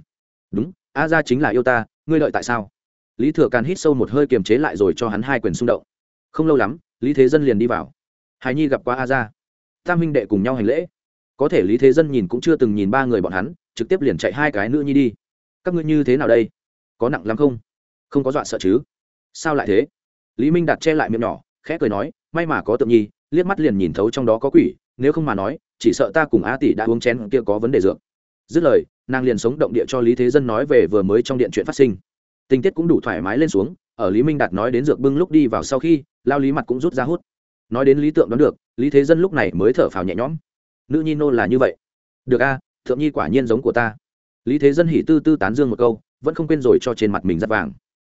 Đúng, a ra chính là yêu ta, ngươi lợi tại sao? Lý thừa càn hít sâu một hơi kiềm chế lại rồi cho hắn hai quyền xung động. Không lâu lắm, lý thế dân liền đi vào. Hài nhi gặp qua a ra tam huynh đệ cùng nhau hành lễ. Có thể lý thế dân nhìn cũng chưa từng nhìn ba người bọn hắn, trực tiếp liền chạy hai cái nữ nhi đi. Các ngươi như thế nào đây? Có nặng lắm không? Không có dọa sợ chứ? Sao lại thế? Lý minh đặt che lại miệng nhỏ khẽ cười nói, may mà có tượng nhi. Liếc mắt liền nhìn thấu trong đó có quỷ, nếu không mà nói, chỉ sợ ta cùng a tỷ đã uống chén kia có vấn đề dược. Dứt lời, nàng liền sống động địa cho lý thế dân nói về vừa mới trong điện chuyện phát sinh. Tình tiết cũng đủ thoải mái lên xuống, ở lý minh đạt nói đến dược bưng lúc đi vào sau khi, lao lý mặt cũng rút ra hút. Nói đến lý tượng đoán được, lý thế dân lúc này mới thở phào nhẹ nhõm. Nữ nhi nô là như vậy. Được a thượng nhi quả nhiên giống của ta. Lý thế dân hỉ tư tư tán dương một câu, vẫn không quên rồi cho trên mặt mình rất vàng.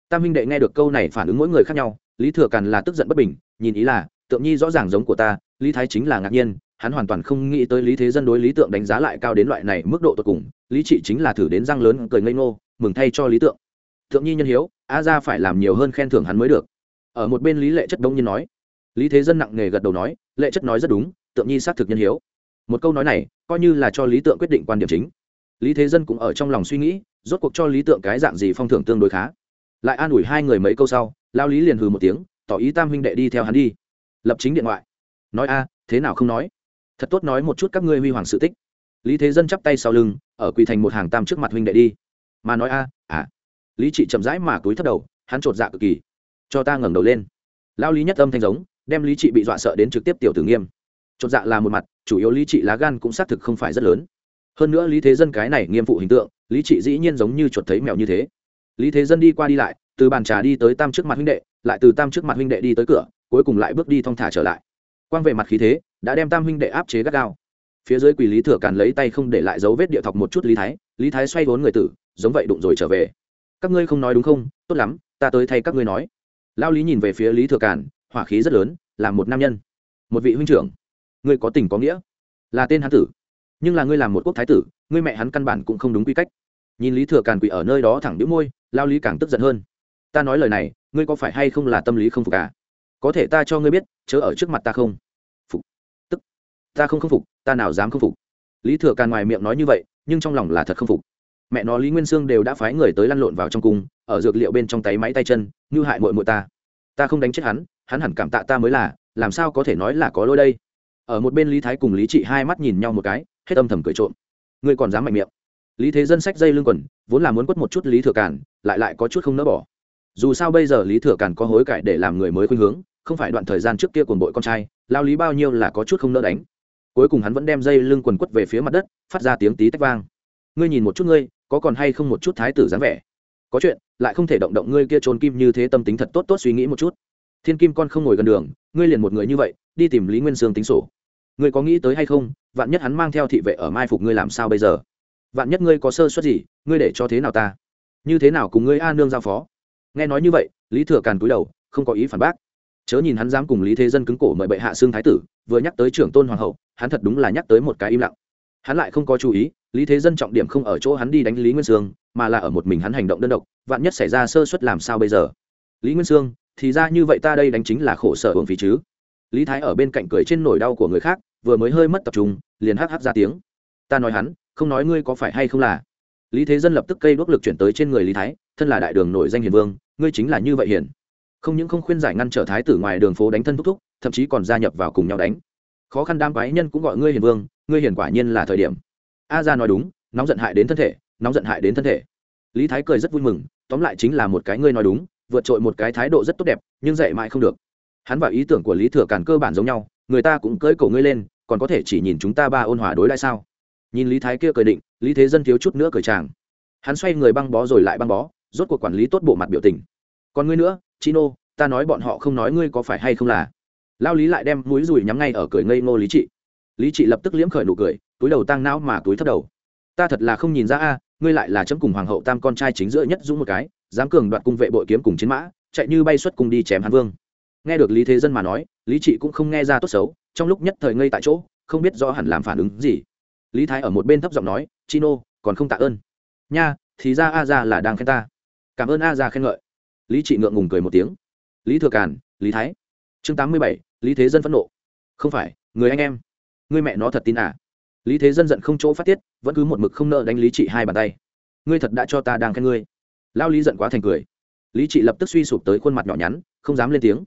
Tam huynh đệ nghe được câu này phản ứng mỗi người khác nhau lý thừa càn là tức giận bất bình, nhìn ý là, tượng nhi rõ ràng giống của ta, lý thái chính là ngạc nhiên, hắn hoàn toàn không nghĩ tới lý thế dân đối lý tượng đánh giá lại cao đến loại này mức độ tột cùng, lý trị chính là thử đến răng lớn, cười ngây ngô, mừng thay cho lý tượng. Thượng nhi nhân hiếu a ra phải làm nhiều hơn khen thưởng hắn mới được. Ở một bên lý lệ chất đông nhiên nói, lý thế dân nặng nề gật đầu nói, lệ chất nói rất đúng, tượng nhi xác thực nhân hiếu. Một câu nói này, coi như là cho lý tượng quyết định quan điểm chính. Lý thế dân cũng ở trong lòng suy nghĩ, rốt cuộc cho lý tượng cái dạng gì phong thưởng tương đối khá. Lại an ủi hai người mấy câu sau lao lý liền hừ một tiếng, tỏ ý tam huynh đệ đi theo hắn đi. Lập chính điện thoại nói a, thế nào không nói? Thật tốt nói một chút các ngươi huy hoàng sự tích. Lý thế dân chắp tay sau lưng, ở quỳ thành một hàng tam trước mặt huynh đệ đi. Mà nói a à. Lý trị chậm rãi mà túi thất đầu, hắn chột dạ cực kỳ. Cho ta ngẩng đầu lên. Lao lý nhất âm thanh giống, đem lý trị bị dọa sợ đến trực tiếp tiểu tử nghiêm. Chột dạ là một mặt, chủ yếu lý trị lá gan cũng xác thực không phải rất lớn. Hơn nữa lý thế dân cái này nghiêm phụ hình tượng, lý trị dĩ nhiên giống như chuột thấy mèo như thế. Lý thế dân đi qua đi lại từ bàn trà đi tới tam trước mặt huynh đệ, lại từ tam trước mặt huynh đệ đi tới cửa, cuối cùng lại bước đi thong thả trở lại. Quang về mặt khí thế, đã đem tam huynh đệ áp chế gắt gao. Phía dưới quỳ lý thừa càn lấy tay không để lại dấu vết địa thọc một chút lý thái lý thái xoay vốn người tử, giống vậy đụng rồi trở về. Các ngươi không nói đúng không? Tốt lắm, ta tới thay các ngươi nói. Lao lý nhìn về phía lý thừa càn, hỏa khí rất lớn, là một nam nhân. Một vị huynh trưởng. Ngươi có tình có nghĩa. Là tên hán tử. Nhưng là ngươi làm một quốc thái tử, ngươi mẹ hắn căn bản cũng không đúng quy cách. Nhìn lý thừa càn quỳ ở nơi đó thẳng đĩu môi, lao lý càng tức giận hơn ta nói lời này, ngươi có phải hay không là tâm lý không phục à? có thể ta cho ngươi biết, chớ ở trước mặt ta không phục. Tức, ta không không phục, ta nào dám không phục? Lý thừa càn ngoài miệng nói như vậy, nhưng trong lòng là thật không phục. Mẹ nó, lý nguyên sương đều đã phái người tới lăn lộn vào trong cung, ở dược liệu bên trong tay máy tay chân, như hại mội mội ta. Ta không đánh chết hắn hắn hẳn cảm tạ ta mới là, làm sao có thể nói là có lỗi đây? Ở một bên lý thái cùng lý trị hai mắt nhìn nhau một cái, hết âm thầm cười trộm. Ngươi còn dám mạnh miệng. Lý thế dân sách dây lưng quần, vốn là muốn quất một chút lý thừa cản lại lại có chút không nỡ bỏ dù sao bây giờ lý thừa càn có hối cải để làm người mới khuynh hướng, không phải đoạn thời gian trước kia quần bội con trai, lao lý bao nhiêu là có chút không nỡ đánh. Cuối cùng hắn vẫn đem dây lưng quần quất về phía mặt đất, phát ra tiếng tí tách vang. Ngươi nhìn một chút ngươi, có còn hay không một chút thái tử dáng vẻ? Có chuyện, lại không thể động động ngươi kia trốn kim như thế tâm tính thật tốt tốt suy nghĩ một chút. Thiên kim con không ngồi gần đường, ngươi liền một người như vậy, đi tìm lý nguyên sương tính sổ. Ngươi có nghĩ tới hay không, vạn nhất hắn mang theo thị vệ ở mai phục ngươi làm sao bây giờ? Vạn nhất ngươi có sơ suất gì, ngươi để cho thế nào ta? Như thế nào cùng ngươi a nương giao phó? Nghe nói như vậy, lý thừa càn cúi đầu, không có ý phản bác. Chớ nhìn hắn dám cùng lý thế dân cứng cổ mời bệ hạ xương thái tử, vừa nhắc tới trưởng tôn hoàng hậu, hắn thật đúng là nhắc tới một cái im lặng. Hắn lại không có chú ý, lý thế dân trọng điểm không ở chỗ hắn đi đánh lý nguyên sương, mà là ở một mình hắn hành động đơn độc, vạn nhất xảy ra sơ suất làm sao bây giờ? Lý nguyên sương, thì ra như vậy ta đây đánh chính là khổ sở hưởng phí chứ. Lý thái ở bên cạnh cười trên nỗi đau của người khác, vừa mới hơi mất tập trung, liền hắc hắc ra tiếng. Ta nói hắn, không nói ngươi có phải hay không là? Lý thế dân lập tức cây đuốc lực chuyển tới trên người lý thái, thân là đại đường nổi danh hiền vương ngươi chính là như vậy hiền. Không những không khuyên giải ngăn trở thái tử ngoài đường phố đánh thân thúc thúc, thậm chí còn gia nhập vào cùng nhau đánh. Khó khăn đam quái nhân cũng gọi ngươi hiền vương, ngươi hiền quả nhiên là thời điểm. A ra nói đúng, nóng giận hại đến thân thể, nóng giận hại đến thân thể. Lý thái cười rất vui mừng, tóm lại chính là một cái ngươi nói đúng, vượt trội một cái thái độ rất tốt đẹp, nhưng dạy mãi không được. Hắn và ý tưởng của lý thừa càn cơ bản giống nhau, người ta cũng cưỡi cổ ngươi lên, còn có thể chỉ nhìn chúng ta ba ôn hòa đối lại sao? Nhìn lý thái kia cười định, lý thế dân thiếu chút nữa cười chàng. Hắn xoay người băng bó rồi lại băng bó rốt cuộc quản lý tốt bộ mặt biểu tình. Còn ngươi nữa, chino, ta nói bọn họ không nói ngươi có phải hay không là? Lao lý lại đem mũi rùi nhắm ngay ở cười ngây ngô lý trị. Lý trị lập tức liễm khởi nụ cười, túi đầu tăng não mà túi thất đầu. Ta thật là không nhìn ra a, ngươi lại là chấm cùng hoàng hậu tam con trai chính giữa nhất dũng một cái, dám cường đoạt cung vệ bội kiếm cùng chiến mã, chạy như bay xuất cùng đi chém hán vương. Nghe được lý thế dân mà nói, lý trị cũng không nghe ra tốt xấu, trong lúc nhất thời ngây tại chỗ, không biết do hẳn làm phản ứng gì. Lý thái ở một bên thấp giọng nói, chino, còn không tạ ơn. Nha, thì ra a ra là đang khen ta cảm ơn a ra khen ngợi. Lý trị ngượng ngùng cười một tiếng. Lý thừa càn, lý thái. Chương tám mươi bảy, lý thế dân phẫn nộ. Không phải, người anh em. Người mẹ nó thật tin à? Lý thế dân giận không chỗ phát tiết, vẫn cứ một mực không nợ đánh lý trị hai bàn tay. Ngươi thật đã cho ta đang khen ngươi. Lao lý giận quá thành cười. Lý trị lập tức suy sụp tới khuôn mặt nhỏ nhắn, không dám lên tiếng.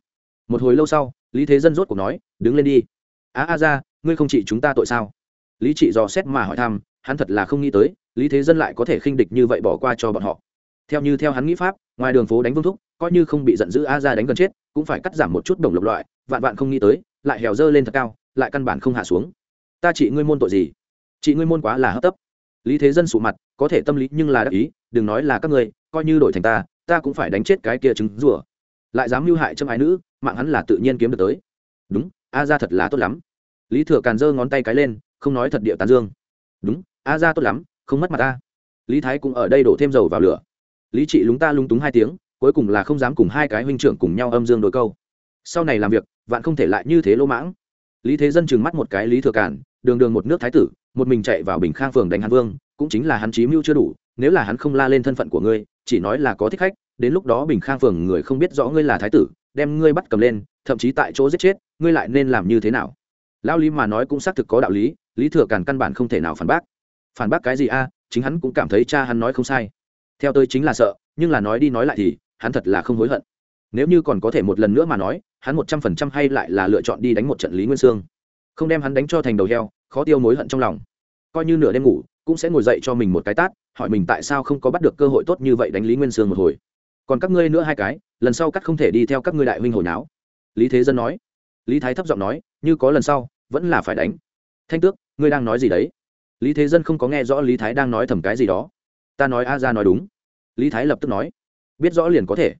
Một hồi lâu sau, lý thế dân rốt cuộc nói, đứng lên đi. Á a ra ngươi không trị chúng ta tội sao? Lý trị dò xét mà hỏi thăm, hắn thật là không nghĩ tới, lý thế dân lại có thể khinh địch như vậy bỏ qua cho bọn họ theo như theo hắn nghĩ pháp, ngoài đường phố đánh vương thúc, coi như không bị giận dữ a ra đánh gần chết, cũng phải cắt giảm một chút đồng lộc loại, vạn vạn không nghĩ tới, lại hèo dơ lên thật cao, lại căn bản không hạ xuống. Ta trị ngươi môn tội gì? Chị ngươi môn quá là hấp tấp. Lý thế dân sụ mặt, có thể tâm lý nhưng là đắc ý, đừng nói là các ngươi, coi như đổi thành ta ta cũng phải đánh chết cái kia trứng rùa. Lại dám mưu hại châm ái nữ, mạng hắn là tự nhiên kiếm được tới. Đúng, a ra thật là tốt lắm. Lý thừa càn giơ ngón tay cái lên, không nói thật địa tàn dương. Đúng, a ra tốt lắm, không mất mặt ta. Lý thái cũng ở đây đổ thêm dầu vào lửa lý trị lúng ta lung túng hai tiếng, cuối cùng là không dám cùng hai cái huynh trưởng cùng nhau âm dương đôi câu. Sau này làm việc, vạn không thể lại như thế lỗ mãng. Lý thế dân trừng mắt một cái lý thừa cản, đường đường một nước thái tử, một mình chạy vào bình khang phường đánh hàn vương, cũng chính là hắn chí mưu chưa đủ, nếu là hắn không la lên thân phận của ngươi, chỉ nói là có thích khách, đến lúc đó bình khang phường người không biết rõ ngươi là thái tử, đem ngươi bắt cầm lên, thậm chí tại chỗ giết chết, ngươi lại nên làm như thế nào? Lao lý mà nói cũng xác thực có đạo lý lý thừa càn căn bản không thể nào phản bác. Phản bác cái gì a? Chính hắn cũng cảm thấy cha hắn nói không sai theo tôi chính là sợ, nhưng là nói đi nói lại thì, hắn thật là không hối hận. Nếu như còn có thể một lần nữa mà nói, hắn một trăm phần trăm hay lại là lựa chọn đi đánh một trận lý nguyên sương. Không đem hắn đánh cho thành đầu heo, khó tiêu mối hận trong lòng. Coi như nửa đêm ngủ, cũng sẽ ngồi dậy cho mình một cái tát, hỏi mình tại sao không có bắt được cơ hội tốt như vậy đánh lý nguyên sương một hồi. Còn các ngươi nữa hai cái, lần sau cắt không thể đi theo các ngươi đại huynh hồi náo. Lý thế dân nói. Lý thái thấp giọng nói, như có lần sau, vẫn là phải đánh. Thanh tước, ngươi đang nói gì đấy? Lý thế dân không có nghe rõ lý thái đang nói thầm cái gì đó ta nói a ra nói đúng. Lý thái lập tức nói. Biết rõ liền có thể.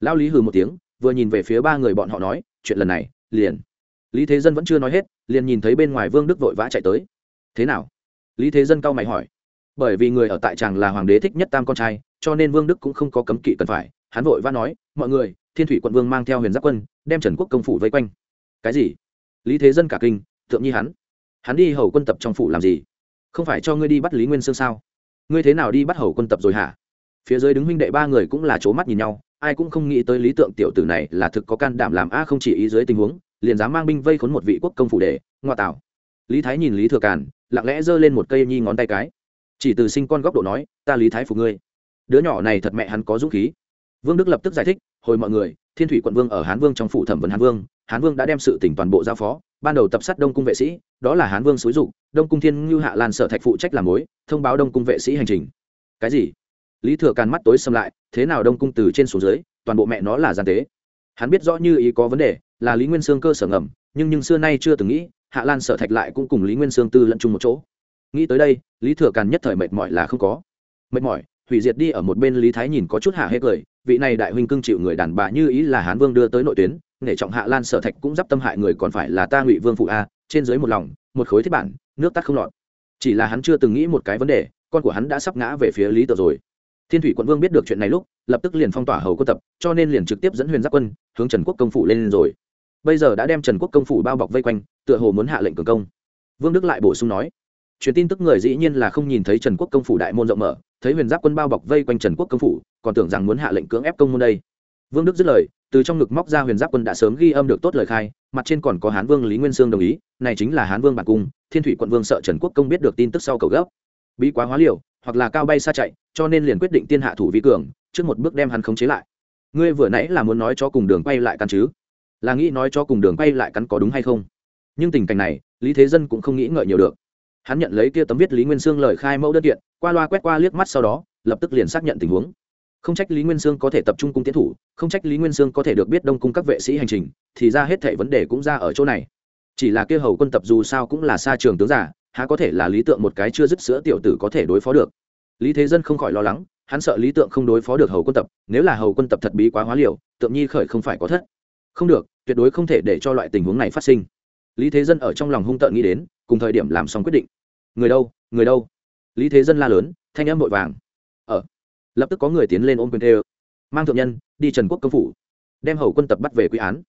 Lao lý hừ một tiếng, vừa nhìn về phía ba người bọn họ nói, chuyện lần này, liền. Lý thế dân vẫn chưa nói hết, liền nhìn thấy bên ngoài vương đức vội vã chạy tới. Thế nào? Lý thế dân cau mày hỏi. Bởi vì người ở tại tràng là hoàng đế thích nhất tam con trai, cho nên vương đức cũng không có cấm kỵ cần phải. Hắn vội vã nói, mọi người, thiên thủy quận vương mang theo huyền giáp quân, đem trần quốc công phủ vây quanh. Cái gì? Lý thế dân cả kinh, thượng nhi hắn. Hắn đi hầu quân tập trong phủ làm gì? Không phải cho ngươi đi bắt lý nguyên sương sao? Ngươi thế nào đi bắt hầu quân tập rồi hả? Phía dưới đứng huynh đệ ba người cũng là c mắt nhìn nhau, ai cũng không nghĩ tới lý tượng tiểu tử này là thực có can đảm làm a à không chỉ ý dưới tình huống, liền dám mang binh vây khốn một vị quốc công phủ đề ngoại tảo lý thái nhìn lý thừa càn, lặng lẽ giơ lên một cây nhi ngón tay cái. Chỉ từ sinh con góc độ nói, ta lý thái phục ngươi. Đứa nhỏ này thật mẹ hắn có dũng khí. Vương đức lập tức giải thích, hồi mọi người, thiên thủy quận vương ở hán vương trong phủ thẩm vấn hán vương hán vương đã đem sự tỉnh toàn bộ giao phó. Ban đầu tập sát đông cung vệ sĩ, đó là hán vương xúi dục, đông cung thiên ngưu hạ lan sở thạch phụ trách làm mối, thông báo đông cung vệ sĩ hành trình. Cái gì? Lý thừa càn mắt tối xâm lại, thế nào đông cung từ trên xuống dưới, toàn bộ mẹ nó là gian tế. Hắn biết rõ như ý có vấn đề, là lý nguyên sương cơ sở ngầm, nhưng nhưng xưa nay chưa từng nghĩ, hạ lan sở thạch lại cũng cùng lý nguyên sương tư lẫn chung một chỗ. Nghĩ tới đây, lý thừa càn nhất thời mệt mỏi là không có. Mệt mỏi, hủy diệt đi ở một bên lý thái nhìn có chút hạ hết cười vị này đại huynh cưng chịu người đàn bà như ý là hán vương đưa tới nội tuyến, nể trọng hạ lan sở thạch cũng d tâm hại người còn phải là ta ngụy vương phụ a, trên dưới một lòng, một khối thiết bản, nước tắt không lọt. Chỉ là hắn chưa từng nghĩ một cái vấn đề, con của hắn đã sắp ngã về phía lý tự rồi. Thiên thủy quận vương biết được chuyện này lúc, lập tức liền phong tỏa hầu quân tập, cho nên liền trực tiếp dẫn huyền giáp quân, hướng trần quốc công phủ lên rồi. Bây giờ đã đem trần quốc công phủ bao bọc vây quanh, tựa hồ muốn hạ lệnh cường công. Vương đức lại bổ sung nói truyền tin tức người dĩ nhiên là không nhìn thấy trần quốc công phủ đại môn rộng mở, thấy huyền giáp quân bao bọc vây quanh trần quốc công phủ, còn tưởng rằng muốn hạ lệnh cưỡng ép công môn đây. Vương đức dứt lời, từ trong ngực móc ra huyền giáp quân đã sớm ghi âm được tốt lời khai, mặt trên còn có hán vương lý nguyên sương đồng ý, này chính là hán vương bản cung, thiên thủy quận vương sợ trần quốc công biết được tin tức sau cầu gấp. Bí quá hóa liều, hoặc là cao bay xa chạy, cho nên liền quyết định tiên hạ thủ vi cường, trước một bước đem hắn khống chế lại. Ngươi vừa nãy là muốn nói cho cùng đường quay lại căn chứ? Là nghĩ nói cho cùng đường quay lại cắn có đúng hay không? Nhưng tình cảnh này, lý thế dân cũng không nghĩ ngợi nhiều được hắn nhận lấy kia tấm viết lý nguyên sương lời khai mẫu đơn kiện, qua loa quét qua liếc mắt sau đó, lập tức liền xác nhận tình huống. Không trách lý nguyên sương có thể tập trung cung tiến thủ, không trách lý nguyên sương có thể được biết đông cung các vệ sĩ hành trình, thì ra hết thảy vấn đề cũng ra ở chỗ này. Chỉ là kia hầu quân tập dù sao cũng là xa trường tướng giả, há có thể là lý tượng một cái chưa dứt sữa tiểu tử có thể đối phó được. Lý thế dân không khỏi lo lắng, hắn sợ lý tượng không đối phó được hầu quân tập, nếu là hầu quân tập thật bí quá hóa liều, tượng nhi khởi không phải có thất. Không được, tuyệt đối không thể để cho loại tình huống này phát sinh. Lý thế dân ở trong lòng hung tợn nghĩ đến cùng thời điểm làm xong quyết định. Người đâu người đâu? Lý thế dân la lớn, thanh âm vội vàng. Ở lập tức có người tiến lên ôm quyền tê mang thượng nhân, đi trần quốc công phủ. Đem hầu quân tập bắt về quy án.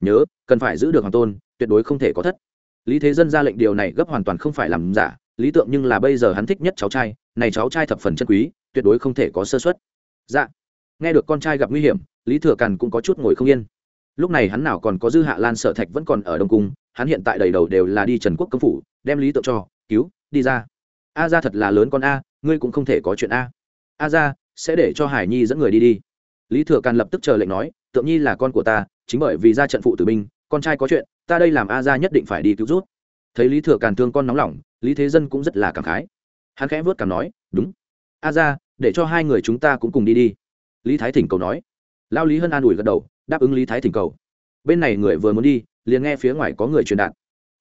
Nhớ, cần phải giữ được hoàng tôn, tuyệt đối không thể có thất. Lý thế dân ra lệnh điều này gấp hoàn toàn không phải làm giả. Lý tượng nhưng là bây giờ hắn thích nhất cháu trai. Này cháu trai thập phần chân quý, tuyệt đối không thể có sơ xuất dạ. Nghe được con trai gặp nguy hiểm, lý thừa càn cũng có chút ngồi không yên lúc này hắn nào còn có dư hạ lan sợ thạch vẫn còn ở đông cung, hắn hiện tại đầy đầu đều là đi trần quốc công phủ, đem lý tượng cho, cứu, đi ra. A ra thật là lớn con a, ngươi cũng không thể có chuyện a. A ra, sẽ để cho hải nhi dẫn người đi đi. Lý thừa càn lập tức chờ lệnh nói, tượng nhi là con của ta, chính bởi vì ra trận phụ tử binh, con trai có chuyện, ta đây làm a ra nhất định phải đi cứu rút thấy lý thừa càn thương con nóng lòng, lý thế dân cũng rất là cảm khái. Hắn khẽ vớt cảm nói, đúng. A ra, để cho hai người chúng ta cũng cùng đi đi. Lý thái thỉnh cầu nói. Lao lý hân an ủi gật đầu đáp ứng lý thái thỉnh cầu. Bên này người vừa muốn đi, liền nghe phía ngoài có người truyền đạt.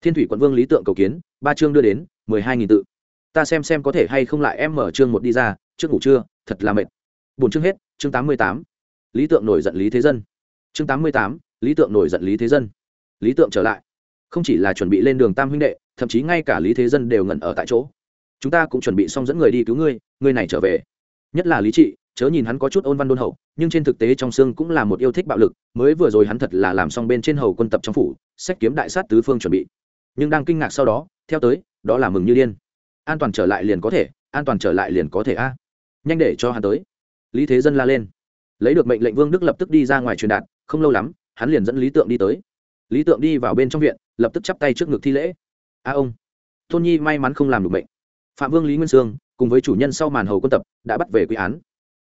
Thiên thủy quận vương lý tượng cầu kiến, ba chương đưa đến, mười hai nghìn tự. Ta xem xem có thể hay không lại em mở chương một đi ra, trước ngủ trưa, thật là mệt. Bốn chương hết, chương tám mươi tám. Lý tượng nổi giận lý thế dân. Chương tám mươi tám, lý tượng nổi giận lý thế dân. Lý tượng trở lại. Không chỉ là chuẩn bị lên đường tam huynh đệ, thậm chí ngay cả lý thế dân đều ngẩn ở tại chỗ. Chúng ta cũng chuẩn bị xong dẫn người đi cứu ngươi ngươi này trở về. Nhất là lý trị chớ nhìn hắn có chút ôn văn đôn hậu, nhưng trên thực tế trong xương cũng là một yêu thích bạo lực, mới vừa rồi hắn thật là làm xong bên trên hầu quân tập trong phủ sách kiếm đại sát tứ phương chuẩn bị. Nhưng đang kinh ngạc sau đó, theo tới, đó là mừng như điên. An toàn trở lại liền có thể, an toàn trở lại liền có thể a. Nhanh để cho hắn tới. Lý thế dân la lên. Lấy được mệnh lệnh vương đức lập tức đi ra ngoài truyền đạt, không lâu lắm, hắn liền dẫn lý tượng đi tới. Lý tượng đi vào bên trong viện, lập tức chắp tay trước ngực thi lễ. A ông, tôn nhi may mắn không làm được bệnh phạm vương lý nguyên sương, cùng với chủ nhân sau màn hầu quân tập, đã bắt về quy án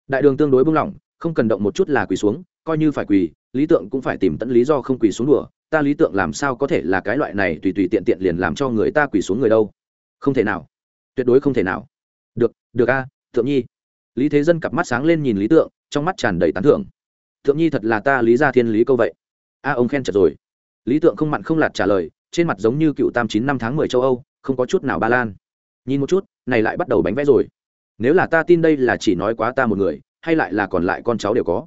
đại đường tương đối buông lỏng, không cần động một chút là quỳ xuống, coi như phải quỳ, lý tượng cũng phải tìm tận lý do không quỳ xuống đùa. Ta lý tượng làm sao có thể là cái loại này tùy tùy tiện tiện liền làm cho người ta quỳ xuống người đâu? Không thể nào. Tuyệt đối không thể nào. Được được a, Thượng nhi. Lý thế dân cặp mắt sáng lên nhìn lý tượng, trong mắt tràn đầy tán thưởng. Thượng nhi thật là ta lý gia thiên lý câu vậy. A, ông khen chật rồi. Lý tượng không mặn không lạt trả lời, trên mặt giống như cựu tam chín năm tháng mười châu âu, không có chút nào ba lan. Nhìn một chút, này lại bắt đầu bánh vẽ rồi nếu là ta tin đây là chỉ nói quá ta một người, hay lại là còn lại con cháu đều có.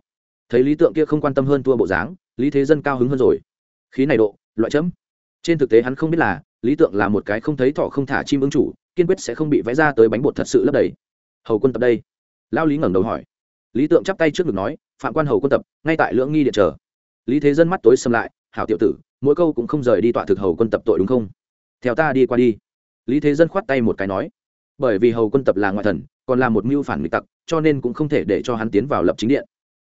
Thấy lý tượng kia không quan tâm hơn tua bộ dáng, lý thế dân cao hứng hơn rồi. Khí này độ, loại chấm. Trên thực tế hắn không biết là, lý tượng là một cái không thấy thọ không thả chim ứng chủ, kiên quyết sẽ không bị vẽ ra tới bánh bột thật sự lấp đầy. Hầu quân tập đây. Lao lý ngẩng đầu hỏi. Lý tượng chắp tay trước ngực nói, phạm quan hầu quân tập, ngay tại lưỡng nghi điện chờ. Lý thế dân mắt tối xâm lại, hảo tiểu tử, mỗi câu cũng không rời đi tọa thực hầu quân tập tội đúng không? Theo ta đi qua đi. Lý thế dân khoát tay một cái nói, bởi vì hầu quân tập là ngoại thần còn là một mưu phản nghịch tặc, cho nên cũng không thể để cho hắn tiến vào lập chính điện.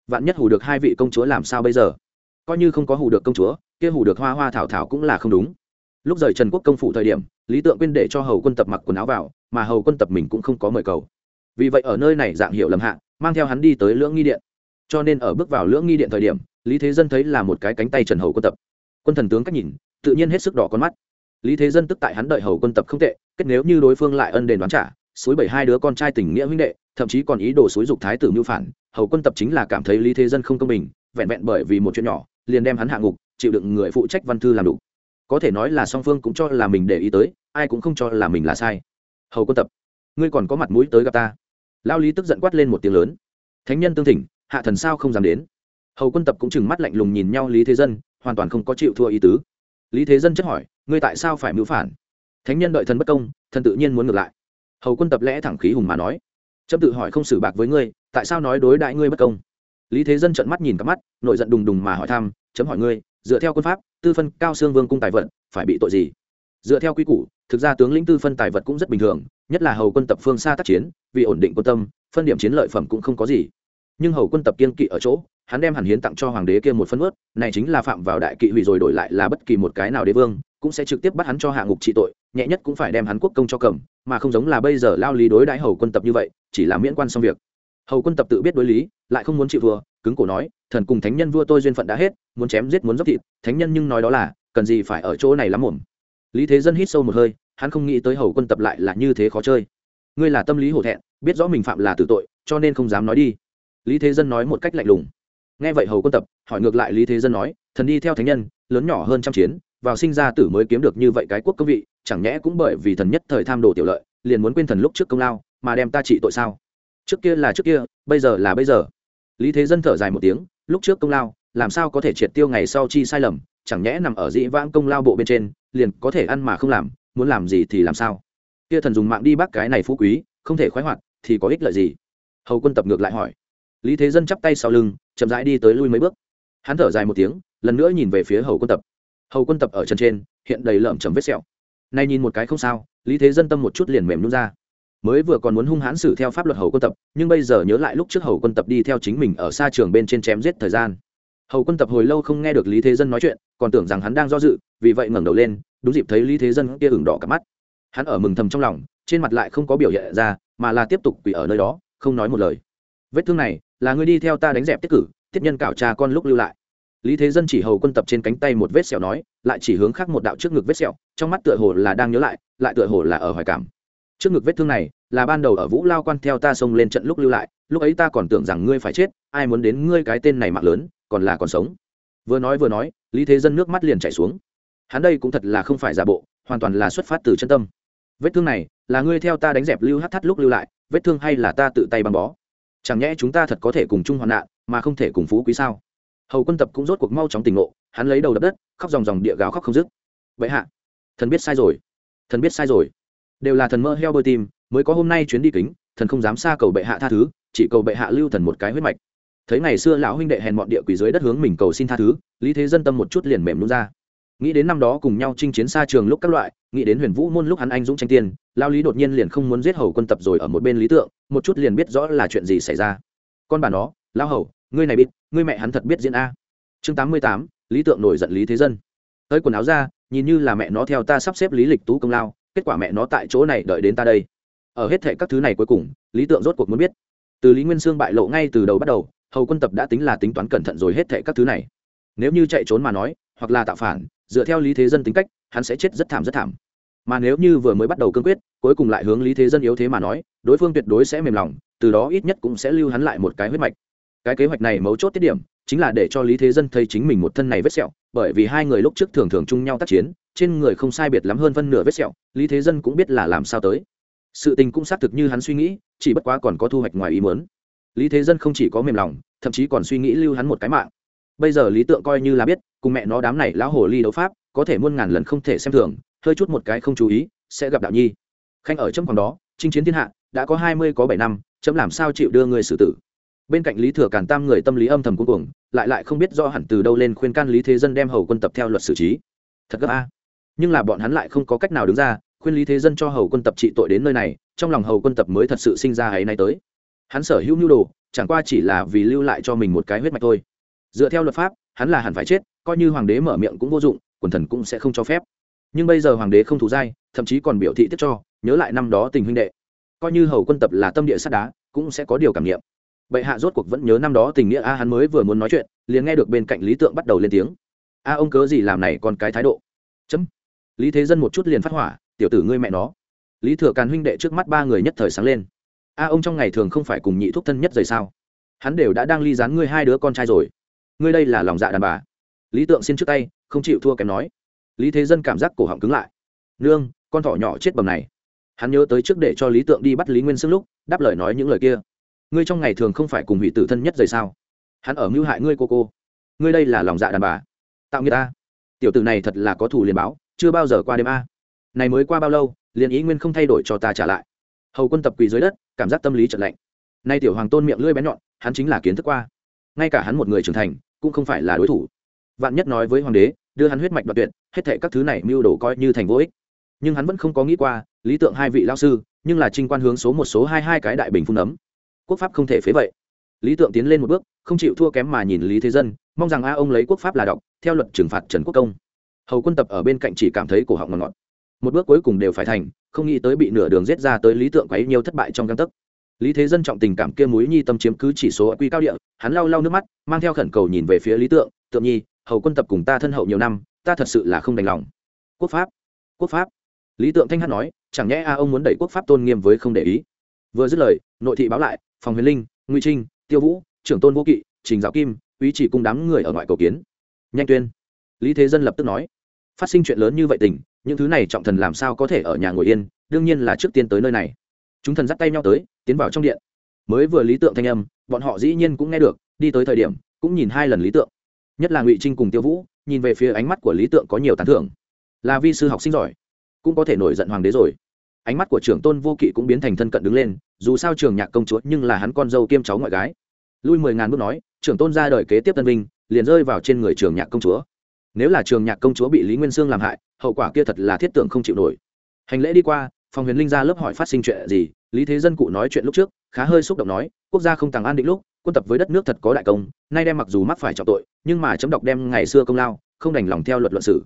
Vạn nhất hù được hai vị công chúa làm sao bây giờ? Coi như không có hù được công chúa, kia hù được hoa hoa thảo thảo cũng là không đúng. Lúc rời trần quốc công phủ thời điểm, lý tượng quên để cho hầu quân tập mặc quần áo vào, mà hầu quân tập mình cũng không có mời cầu. Vì vậy ở nơi này dạng hiệu lầm hạ, mang theo hắn đi tới lưỡng nghi điện. Cho nên ở bước vào lưỡng nghi điện thời điểm, lý thế dân thấy là một cái cánh tay trần hầu quân tập. Quân thần tướng cách nhìn, tự nhiên hết sức đỏ con mắt. Lý thế dân tức tại hắn đợi hầu quân tập không tệ, kết nếu như đối phương lại ân đền đoán trả suối bảy hai đứa con trai tình nghĩa huynh đệ, thậm chí còn ý đồ suối dục thái tử mưu phản, hầu quân tập chính là cảm thấy lý thế dân không công bình, vẹn vẹn bởi vì một chuyện nhỏ, liền đem hắn hạ ngục, chịu đựng người phụ trách văn thư làm đủ. Có thể nói là song phương cũng cho là mình để ý tới, ai cũng không cho là mình là sai. Hầu quân tập, ngươi còn có mặt mũi tới gặp ta. Lao lý tức giận quát lên một tiếng lớn. Thánh nhân tương thỉnh, hạ thần sao không dám đến? Hầu quân tập cũng chừng mắt lạnh lùng nhìn nhau lý thế dân, hoàn toàn không có chịu thua ý tứ. Lý thế dân chất hỏi, ngươi tại sao phải mưu phản? Thánh nhân đợi thần bất công, thần tự nhiên muốn ngược lại hầu quân tập lẽ thẳng khí hùng mà nói, trâm tự hỏi không xử bạc với ngươi, tại sao nói đối đại ngươi bất công? Lý thế dân trợn mắt nhìn cặp mắt, nội giận đùng đùng mà hỏi thăm, chấm hỏi ngươi, dựa theo quân pháp, tư phân cao xương vương cung tài vận, phải bị tội gì? Dựa theo quy củ, thực ra tướng lĩnh tư phân tài vật cũng rất bình thường, nhất là hầu quân tập phương xa tác chiến, vì ổn định quân tâm, phân điểm chiến lợi phẩm cũng không có gì. Nhưng hầu quân tập kiên kỵ ở chỗ, hắn đem hẳn hiến tặng cho hoàng đế kia một phân ướt này chính là phạm vào đại kỵ hủy rồi đổi lại là bất kỳ một cái nào đế vương cũng sẽ trực tiếp bắt hắn cho hạ ngục trị tội, nhẹ nhất cũng phải đem hắn quốc công cho cầm, mà không giống là bây giờ lao lý đối đãi hầu quân tập như vậy, chỉ là miễn quan xong việc. Hầu quân tập tự biết đối lý, lại không muốn chịu thua, cứng cổ nói, thần cùng thánh nhân vua tôi duyên phận đã hết, muốn chém giết muốn dốc thịt, thánh nhân nhưng nói đó là, cần gì phải ở chỗ này lắm muộn. lý thế dân hít sâu một hơi, hắn không nghĩ tới hầu quân tập lại là như thế khó chơi. Ngươi là tâm lý hổ thẹn, biết rõ mình phạm là tử tội, cho nên không dám nói đi. Lý thế dân nói một cách lạnh lùng. Nghe vậy hầu quân tập, hỏi ngược lại lý thế dân nói, thần đi theo thánh nhân, lớn nhỏ hơn trăm chiến vào sinh ra tử mới kiếm được như vậy cái quốc công vị, chẳng nhẽ cũng bởi vì thần nhất thời tham đồ tiểu lợi, liền muốn quên thần lúc trước công lao, mà đem ta trị tội sao? Trước kia là trước kia, bây giờ là bây giờ. Lý thế dân thở dài một tiếng, lúc trước công lao, làm sao có thể triệt tiêu ngày sau chi sai lầm, chẳng nhẽ nằm ở dĩ vãng công lao bộ bên trên, liền có thể ăn mà không làm, muốn làm gì thì làm sao? Kia thần dùng mạng đi bác cái này phú quý, không thể khoái hoạt, thì có ích lợi gì? Hầu quân tập ngược lại hỏi. Lý thế dân chắp tay sau lưng, chậm rãi đi tới lui mấy bước. Hắn thở dài một tiếng, lần nữa nhìn về phía hầu quân tập hầu quân tập ở chân trên, hiện đầy lợm chầm vết sẹo. Nay nhìn một cái không sao, lý thế dân tâm một chút liền mềm nhún ra. Mới vừa còn muốn hung hãn xử theo pháp luật hầu quân tập, nhưng bây giờ nhớ lại lúc trước hầu quân tập đi theo chính mình ở xa trường bên trên chém giết thời gian. Hầu quân tập hồi lâu không nghe được lý thế dân nói chuyện, còn tưởng rằng hắn đang do dự, vì vậy ngẩng đầu lên, đúng dịp thấy lý thế dân kia ửng đỏ cả mắt. Hắn ở mừng thầm trong lòng, trên mặt lại không có biểu hiện ra, mà là tiếp tục quỳ ở nơi đó, không nói một lời. Vết thương này, là người đi theo ta đánh dẹp tiết cử, tiết nhân cảo cha con lúc lưu lại lý thế dân chỉ hầu quân tập trên cánh tay một vết sẹo nói, lại chỉ hướng khác một đạo trước ngực vết sẹo, trong mắt tựa hồ là đang nhớ lại lại tựa hồ là ở hoài cảm. Trước ngực vết thương này, là ban đầu ở vũ lao quan theo ta xông lên trận lúc lưu lại, lúc ấy ta còn tưởng rằng ngươi phải chết, ai muốn đến ngươi cái tên này mạng lớn, còn là còn sống. Vừa nói vừa nói, lý thế dân nước mắt liền chảy xuống. Hắn đây cũng thật là không phải giả bộ, hoàn toàn là xuất phát từ chân tâm. Vết thương này, là ngươi theo ta đánh dẹp lưu hát thắt lúc lưu lại, vết thương hay là ta tự tay băng bó? Chẳng nhẽ chúng ta thật có thể cùng chung hoạn nạn, mà không thể cùng phú quý sao? Hầu quân tập cũng rốt cuộc mau chóng tỉnh ngộ, hắn lấy đầu đập đất, khóc dòng dòng địa gào khóc không dứt. Vậy hạ, thần biết sai rồi, thần biết sai rồi. Đều là thần mơ heo bơi tim, mới có hôm nay chuyến đi kính, thần không dám xa cầu bệ hạ tha thứ, chỉ cầu bệ hạ lưu thần một cái huyết mạch. Thấy ngày xưa lão huynh đệ hèn mọn địa quỷ dưới đất hướng mình cầu xin tha thứ, lý thế dân tâm một chút liền mềm luôn ra. Nghĩ đến năm đó cùng nhau chinh chiến xa trường lúc các loại, nghĩ đến huyền vũ môn lúc hắn anh dũng tranh tiên lao lý đột nhiên liền không muốn giết hầu quân tập rồi ở một bên lý tượng, một chút liền biết rõ là chuyện gì xảy ra. Con bà nó lao hầu, ngươi này biết ngươi mẹ hắn thật biết diễn a. Chương tám mươi tám, lý tượng nổi giận lý thế dân. Tới quần áo ra, nhìn như là mẹ nó theo ta sắp xếp lý lịch tú công lao, kết quả mẹ nó tại chỗ này đợi đến ta đây. Ở hết thệ các thứ này cuối cùng, lý tượng rốt cuộc muốn biết. Từ lý nguyên sương bại lộ ngay từ đầu bắt đầu, hầu quân tập đã tính là tính toán cẩn thận rồi hết thệ các thứ này. Nếu như chạy trốn mà nói, hoặc là tạo phản, dựa theo lý thế dân tính cách, hắn sẽ chết rất thảm rất thảm. Mà nếu như vừa mới bắt đầu cương quyết, cuối cùng lại hướng lý thế dân yếu thế mà nói, đối phương tuyệt đối sẽ mềm lòng, từ đó ít nhất cũng sẽ lưu hắn lại một cái huyết mạch cái kế hoạch này mấu chốt tiết điểm chính là để cho lý thế dân thấy chính mình một thân này vết sẹo, bởi vì hai người lúc trước thường thường chung nhau tác chiến, trên người không sai biệt lắm hơn phân nửa vết sẹo, lý thế dân cũng biết là làm sao tới. Sự tình cũng xác thực như hắn suy nghĩ, chỉ bất quá còn có thu hoạch ngoài ý muốn. Lý thế dân không chỉ có mềm lòng, thậm chí còn suy nghĩ lưu hắn một cái mạng. Bây giờ lý tượng coi như là biết, cùng mẹ nó đám này lão hồ ly đấu pháp, có thể muôn ngàn lần không thể xem thường, hơi chút một cái không chú ý, sẽ gặp đạo nhi. Khanh ở trong phòng đó, chinh chiến thiên hạ, đã có hai mươi có bảy năm, chấm làm sao chịu đưa người xử tử? Bên cạnh lý thừa càn tam người tâm lý âm thầm cuối cùng lại lại không biết do hẳn từ đâu lên khuyên can lý thế dân đem hầu quân tập theo luật xử trí. Thật gấp a. Nhưng là bọn hắn lại không có cách nào đứng ra, khuyên lý thế dân cho hầu quân tập trị tội đến nơi này, trong lòng hầu quân tập mới thật sự sinh ra ấy nay tới. Hắn sở hữu nhu đồ, chẳng qua chỉ là vì lưu lại cho mình một cái huyết mạch thôi. Dựa theo luật pháp, hắn là hẳn phải chết, coi như hoàng đế mở miệng cũng vô dụng, quần thần cũng sẽ không cho phép. Nhưng bây giờ hoàng đế không thù dai, thậm chí còn biểu thị tiếp cho, nhớ lại năm đó tình huynh đệ. Coi như hầu quân tập là tâm địa sắt đá, cũng sẽ có điều cảm nghiệm bệ hạ rốt cuộc vẫn nhớ năm đó tình nghĩa a hắn mới vừa muốn nói chuyện, liền nghe được bên cạnh lý tượng bắt đầu lên tiếng. A, ông cớ gì làm này còn cái thái độ? Chấm. Lý thế dân một chút liền phát hỏa, tiểu tử ngươi mẹ nó. Lý thừa càn huynh đệ trước mắt ba người nhất thời sáng lên. A, ông trong ngày thường không phải cùng nhị thúc thân nhất rời sao? Hắn đều đã đang ly dán ngươi hai đứa con trai rồi. Ngươi đây là lòng dạ đàn bà. Lý tượng xin trước tay, không chịu thua kém nói. Lý thế dân cảm giác cổ họng cứng lại. Nương, con thỏ nhỏ chết bầm này. Hắn nhớ tới trước để cho lý tượng đi bắt lý nguyên sương lúc, đáp lời nói những lời kia ngươi trong ngày thường không phải cùng hủy tử thân nhất rời sao? Hắn ở mưu hại ngươi cô cô. Ngươi đây là lòng dạ đàn bà. Tạo người ta. Tiểu tử này thật là có thù liền báo, chưa bao giờ qua đêm a. Này mới qua bao lâu, liền ý nguyên không thay đổi cho ta trả lại. Hầu quân tập quỳ dưới đất, cảm giác tâm lý trật lạnh. Nay tiểu hoàng tôn miệng lưỡi bén nhọn, hắn chính là kiến thức qua. Ngay cả hắn một người trưởng thành, cũng không phải là đối thủ. Vạn nhất nói với hoàng đế, đưa hắn huyết mạch đoạt tuyệt, hết thệ các thứ này mưu đồ coi như thành vô ích. Nhưng hắn vẫn không có nghĩ qua, lý tượng hai vị lao sư, nhưng là trinh quan hướng số một, số hai hai cái đại bình phun ấm quốc pháp không thể phế vậy. Lý tượng tiến lên một bước, không chịu thua kém mà nhìn lý thế dân, mong rằng a ông lấy quốc pháp là đọc, theo luật trừng phạt trần quốc công. Hầu quân tập ở bên cạnh chỉ cảm thấy cổ họng ngọt ngọt. Một bước cuối cùng đều phải thành, không nghĩ tới bị nửa đường giết ra tới lý tượng quấy nhiều thất bại trong găng tấc. Lý thế dân trọng tình cảm kia múi nhi tâm chiếm cứ chỉ số quy cao địa, hắn lau lau nước mắt, mang theo khẩn cầu nhìn về phía lý tượng tượng nhi, hầu quân tập cùng ta thân hậu nhiều năm, ta thật sự là không đành lòng. Quốc pháp quốc pháp? Lý tượng thanh hát nói, chẳng nhẽ a ông muốn đẩy quốc pháp tôn nghiêm với không để ý. Vừa dứt lời, nội thị báo lại phòng huyền linh, Ngụy trinh, tiêu vũ, trưởng tôn vô kỵ, trình giáo kim, uy chỉ cung đám người ở ngoại cầu kiến. Nhanh tuyên. Lý thế dân lập tức nói, phát sinh chuyện lớn như vậy tình, những thứ này trọng thần làm sao có thể ở nhà ngồi yên, đương nhiên là trước tiên tới nơi này. Chúng thần dắt tay nhau tới, tiến vào trong điện. Mới vừa lý tượng thanh âm, bọn họ dĩ nhiên cũng nghe được, đi tới thời điểm, cũng nhìn hai lần lý tượng. Nhất là ngụy trinh cùng tiêu vũ, nhìn về phía ánh mắt của lý tượng có nhiều tán thưởng. Là vi sư học sinh giỏi, cũng có thể nổi giận hoàng đế rồi. Ánh mắt của trưởng tôn vô kỵ cũng biến thành thân cận đứng lên dù sao trường nhạc công chúa nhưng là hắn con dâu kiêm cháu ngoại gái. Lui mười ngàn bước nói, trưởng tôn ra đời kế tiếp tân vinh liền rơi vào trên người trường nhạc công chúa. Nếu là trường nhạc công chúa bị lý nguyên sương làm hại, hậu quả kia thật là thiết tưởng không chịu nổi. Hành lễ đi qua, phòng huyền linh ra lớp hỏi phát sinh chuyện gì, lý thế dân cụ nói chuyện lúc trước, khá hơi xúc động nói, quốc gia không tàng an định lúc, quân tập với đất nước thật có đại công, nay đem mặc dù mắc phải trọng tội, nhưng mà chấm đọc đem ngày xưa công lao, không đành lòng theo luật luận sử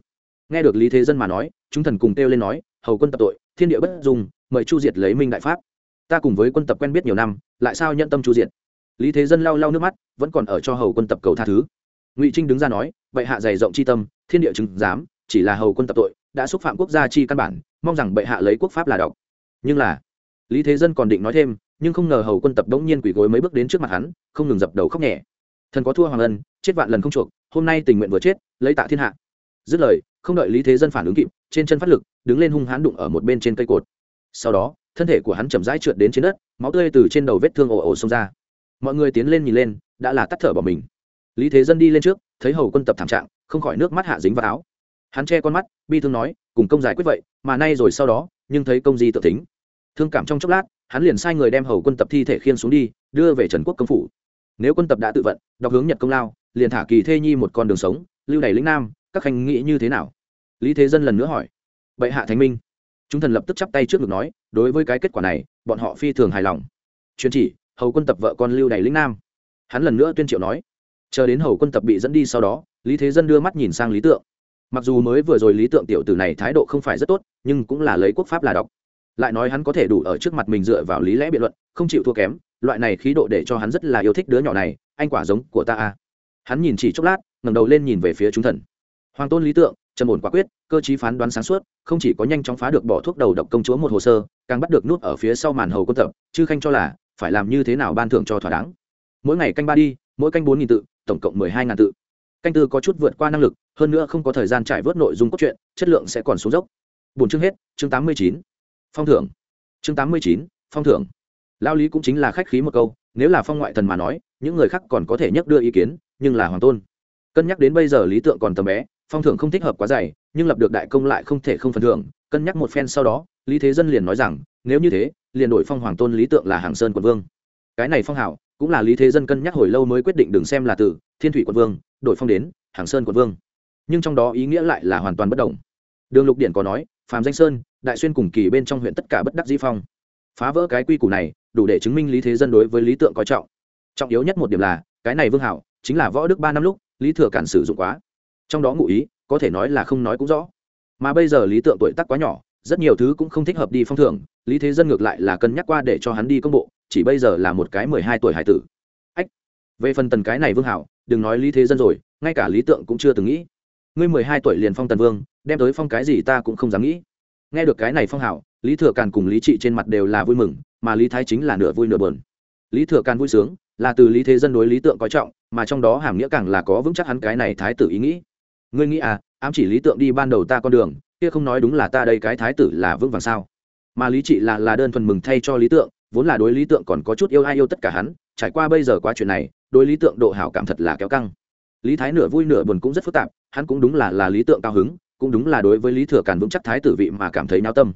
nghe được lý thế dân mà nói, chúng thần cùng kêu lên nói, hầu quân tập tội, thiên địa bất dùng mời chu diệt lấy minh đại pháp ta cùng với quân tập quen biết nhiều năm, lại sao nhận tâm chu diện? lý thế dân lau lau nước mắt, vẫn còn ở cho hầu quân tập cầu tha thứ. Ngụy trinh đứng ra nói, bệ hạ dày rộng c h i tâm, thiên địa chứng giám, chỉ là hầu quân tập tội, đã xúc phạm quốc gia chi căn bản, mong rằng bệ hạ lấy quốc pháp là đọc nhưng là, lý thế dân còn định nói thêm, nhưng không ngờ hầu quân tập đống nhiên quỷ gối mấy bước đến trước mặt hắn, không ngừng dập đầu khóc nhẹ. Thần có thua hoàng ân, chết vạn lần không chuộc, hôm nay tình nguyện vừa chết, lấy tạ thiên hạ. Dứt lời, không đợi lý thế dân phản ứng kịp, trên chân phát lực, đứng lên hung hãn đụng ở một bên trên cây cột. Sau đó thân thể của hắn chậm rãi trượt đến trên đất, máu tươi từ trên đầu vết thương ồ ồ xông ra. Mọi người tiến lên nhìn lên, đã là tắt thở bỏ mình. Lý thế dân đi lên trước, thấy hầu quân tập thảm trạng, không khỏi nước mắt hạ dính vào áo. Hắn che con mắt, bi thương nói, cùng công giải quyết vậy, mà nay rồi sau đó, nhưng thấy công di tự tính thương cảm trong chốc lát, hắn liền sai người đem hầu quân tập thi thể khiên xuống đi, đưa về trần quốc công phủ. Nếu quân tập đã tự vận, đọc hướng nhật công lao, liền thả kỳ thê nhi một con đường sống, lưu đày lĩnh nam, các khanh nghĩ như thế nào? Lý thế dân lần nữa hỏi. Bệ hạ thánh minh chúng thần lập tức chắp tay trước ngực nói, đối với cái kết quả này, bọn họ phi thường hài lòng. Chuyên chỉ, hầu quân tập vợ con lưu đầy lĩnh nam. Hắn lần nữa tuyên triệu nói, chờ đến hầu quân tập bị dẫn đi sau đó, lý thế dân đưa mắt nhìn sang lý tượng. Mặc dù mới vừa rồi lý tượng tiểu tử này thái độ không phải rất tốt, nhưng cũng là lấy quốc pháp là đọc. Lại nói hắn có thể đủ ở trước mặt mình dựa vào lý lẽ biện luận, không chịu thua kém, loại này khí độ để cho hắn rất là yêu thích đứa nhỏ này, anh quả giống của ta a. Hắn nhìn chỉ chốc lát, ngẩng đầu lên nhìn về phía chúng thần. Hoàng tôn lý tượng trầm ổn quả quyết, cơ chí phán đoán sáng suốt, không chỉ có nhanh chóng phá được bỏ thuốc đầu độc công chúa một hồ sơ, càng bắt được nút ở phía sau màn hầu quân tập, chư khanh cho là phải làm như thế nào ban thưởng cho thỏa đáng. Mỗi ngày canh ba đi, mỗi canh bốn nghìn tự, tổng cộng mười hai ngàn tự. Canh tư có chút vượt qua năng lực, hơn nữa không có thời gian trải vớt nội dung cốt truyện, chất lượng sẽ còn xuống dốc. Bốn chương hết, chương tám mươi chín. Phong thưởng. Chương tám mươi chín, phong thưởng. Lao lý cũng chính là khách khí một câu, nếu là phong ngoại thần mà nói, những người khác còn có thể nhắc đưa ý kiến, nhưng là hoàng tôn. Cân nhắc đến bây giờ lý tượng còn tầm bé phong thưởng không thích hợp quá dày, nhưng lập được đại công lại không thể không phần thưởng, cân nhắc một phen sau đó, lý thế dân liền nói rằng, nếu như thế, liền đổi phong hoàng tôn lý tượng là hàng sơn quận vương. Cái này phong hảo, cũng là lý thế dân cân nhắc hồi lâu mới quyết định đừng xem là từ, thiên thủy quận vương, đổi phong đến, hàng sơn quận vương. Nhưng trong đó ý nghĩa lại là hoàn toàn bất đồng. Đường lục điện có nói phạm danh sơn, đại xuyên cùng kỳ bên trong huyện tất cả bất đắc dĩ phong. Phá vỡ cái quy củ này, đủ để chứng minh lý thế dân đối với lý tượng coi trọng. Trọng yếu nhất một điểm là, cái này vương hảo, chính là võ đức ba năm lúc, lý thừa cản sử dụng quá trong đó ngụ ý, có thể nói là không nói cũng rõ. Mà bây giờ lý tượng tuổi tác quá nhỏ, rất nhiều thứ cũng không thích hợp đi phong thưởng, lý thế dân ngược lại là cân nhắc qua để cho hắn đi công bộ, chỉ bây giờ là một cái mười hai tuổi hải tử. Ách, về phần tần cái này vương hảo, đừng nói lý thế dân rồi, ngay cả lý tượng cũng chưa từng nghĩ. Ngươi mười hai tuổi liền phong tần vương, đem tới phong cái gì ta cũng không dám nghĩ. Nghe được cái này phong hảo, lý thừa càn cùng lý trị trên mặt đều là vui mừng, mà lý thái chính là nửa vui nửa bờn lý thừa càn vui sướng, là từ lý thế dân đối lý tượng coi trọng, mà trong đó hàm nghĩa càng là có vững chắc hắn cái này thái tử ý nghĩ ngươi nghĩ à ám chỉ lý tượng đi ban đầu ta con đường, kia không nói đúng là ta đây cái thái tử là vững vàng sao? Mà lý trị là là đơn thuần mừng thay cho lý tượng, vốn là đối lý tượng còn có chút yêu ai yêu tất cả hắn, trải qua bây giờ qua chuyện này, đối lý tượng độ hảo cảm thật là kéo căng. Lý thái nửa vui nửa buồn cũng rất phức tạp, hắn cũng đúng là là lý tượng cao hứng, cũng đúng là đối với lý thừa càn vững chắc thái tử vị mà cảm thấy nao tâm.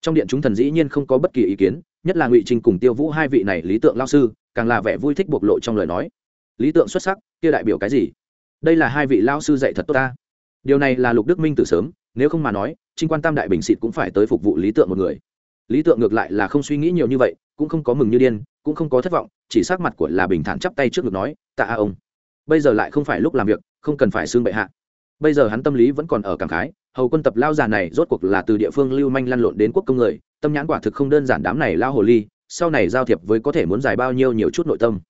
Trong điện chúng thần dĩ nhiên không có bất kỳ ý kiến, nhất là ngụy trinh cùng tiêu vũ hai vị này lý tượng lao sư, càng là vẻ vui thích bộc lộ trong lời nói. Lý tượng xuất sắc, kia đại biểu cái gì? Đây là hai vị lao sư dạy thật tốt ta điều này là lục đức minh từ sớm, nếu không mà nói, trinh quan tam đại bình xịt cũng phải tới phục vụ lý tượng một người. Lý tượng ngược lại là không suy nghĩ nhiều như vậy, cũng không có mừng như điên, cũng không có thất vọng, chỉ sát mặt của là bình thản chắp tay trước ngực nói, tạ a ông, bây giờ lại không phải lúc làm việc, không cần phải xương bệ hạ. Bây giờ hắn tâm lý vẫn còn ở cảm khái, hầu quân tập lao già này rốt cuộc là từ địa phương lưu manh lăn lộn đến quốc công người, tâm nhãn quả thực không đơn giản đám này lao hồ ly, sau này giao thiệp với có thể muốn dài bao nhiêu nhiều chút nội tâm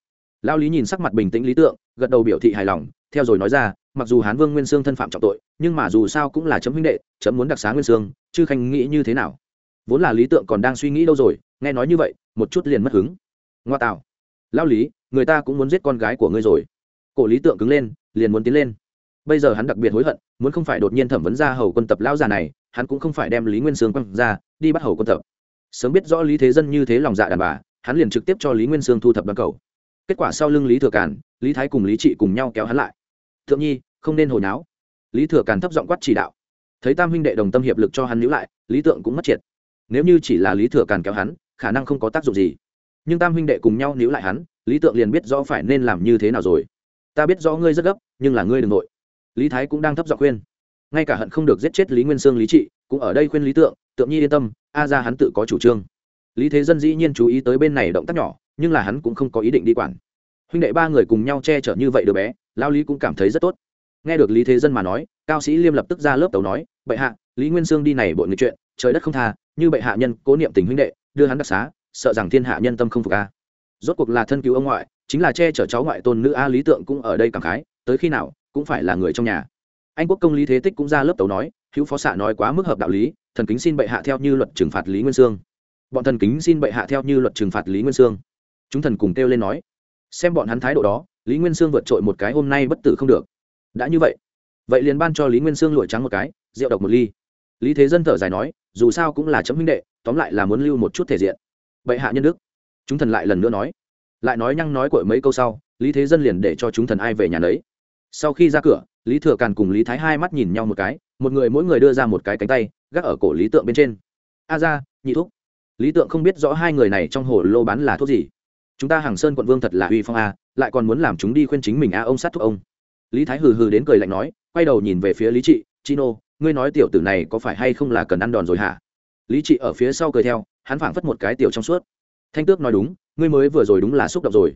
lao lý nhìn sắc mặt bình tĩnh lý tượng, gật đầu biểu thị hài lòng, theo rồi nói ra, mặc dù hán vương nguyên sương thân phạm trọng tội, nhưng mà dù sao cũng là chấm huynh đệ, chấm muốn đặc xá nguyên sương, chứ khanh nghĩ như thế nào? Vốn là lý tượng còn đang suy nghĩ đâu rồi, nghe nói như vậy, một chút liền mất hứng. Ngoa tạo. Lao lý, người ta cũng muốn giết con gái của ngươi rồi. Cổ lý tượng cứng lên, liền muốn tiến lên. Bây giờ hắn đặc biệt hối hận, muốn không phải đột nhiên thẩm vấn ra hầu quân tập lão già này, hắn cũng không phải đem lý nguyên sương quăng ra, đi bắt hầu quân tập. Sớm biết rõ lý thế dân như thế lòng dạ đàn bà, hắn liền trực tiếp cho lý nguyên sương thu thập đoàn cầu kết quả sau lưng lý thừa Càn, lý thái cùng lý trị cùng nhau kéo hắn lại. Thượng nhi không nên hồi náo. Lý thừa Càn thấp giọng quát chỉ đạo. Thấy tam huynh đệ đồng tâm hiệp lực cho hắn níu lại lý tượng cũng mất triệt. Nếu như chỉ là lý thừa Càn kéo hắn khả năng không có tác dụng gì. Nhưng tam huynh đệ cùng nhau níu lại hắn lý tượng liền biết rõ phải nên làm như thế nào rồi. Ta biết rõ ngươi rất gấp nhưng là ngươi đ ừ n g nội. Lý thái cũng đang thấp giọng khuyên. Ngay cả hận không được giết chết lý nguyên sương lý trị cũng ở đây khuyên lý tượng tượng nhi yên tâm a ra hắn tự có chủ trương lý thế dân dĩ nhiên chú ý tới bên này động tác nhỏ, nhưng là hắn cũng không có ý định đi quản. Huynh đệ ba người cùng nhau che chở như vậy đứa bé lao lý cũng cảm thấy rất tốt. Nghe được lý thế dân mà nói, cao sĩ liêm lập tức ra lớp tàu nói, bệ hạ, lý nguyên sương đi này bội người chuyện, trời đất không tha, như bệ hạ nhân cố niệm tình huynh đệ, đưa hắn đặc xá, sợ rằng thiên hạ nhân tâm không phục a. Rốt cuộc là thân cứu ông ngoại, chính là che chở cháu ngoại tôn nữ a lý tượng cũng ở đây cảm khái, tới khi nào, cũng phải là người trong nhà. Anh quốc công lý thế tích cũng ra lớp tàu nói, hữu phó xạ nói quá mức hợp đạo lý, thần kính xin bệ hạ theo như luật trừng phạt lý nguyên sương bọn thần kính xin bệ hạ theo như luật trừng phạt lý nguyên sương. Chúng thần cùng kêu lên nói, xem bọn hắn thái độ đó, lý nguyên sương vượt trội một cái hôm nay bất tử không được. Đã như vậy vậy liền ban cho lý nguyên sương lụi trắng một cái, rượu độc một ly. Lý thế dân thở dài nói, dù sao cũng là chấm huynh đệ, tóm lại là muốn lưu một chút thể diện. Bệ hạ nhân đức. Chúng thần lại lần nữa nói. Lại nói nhăng nói cội mấy câu sau, lý thế dân liền để cho chúng thần ai về nhà lấy sau khi ra cửa, lý thừa càn cùng lý thái hai mắt nhìn nhau một cái, một người mỗi người đưa ra một cái cánh tay, gác ở cổ lý tượng bên trên. A ra nhị thuốc lý tượng không biết rõ hai người này trong hồ lô bán là thuốc gì. Chúng ta hàng sơn quận vương thật là uy phong a, lại còn muốn làm chúng đi khuyên chính mình a ông sát thuốc ông. Lý thái hừ hừ đến cười lạnh nói, quay đầu nhìn về phía lý trị, chino, ngươi nói tiểu tử này có phải hay không là cần ăn đòn rồi hả? Lý trị ở phía sau cười theo, hắn phảng phất một cái tiểu trong suốt. Thanh tước nói đúng, ngươi mới vừa rồi đúng là xúc động rồi.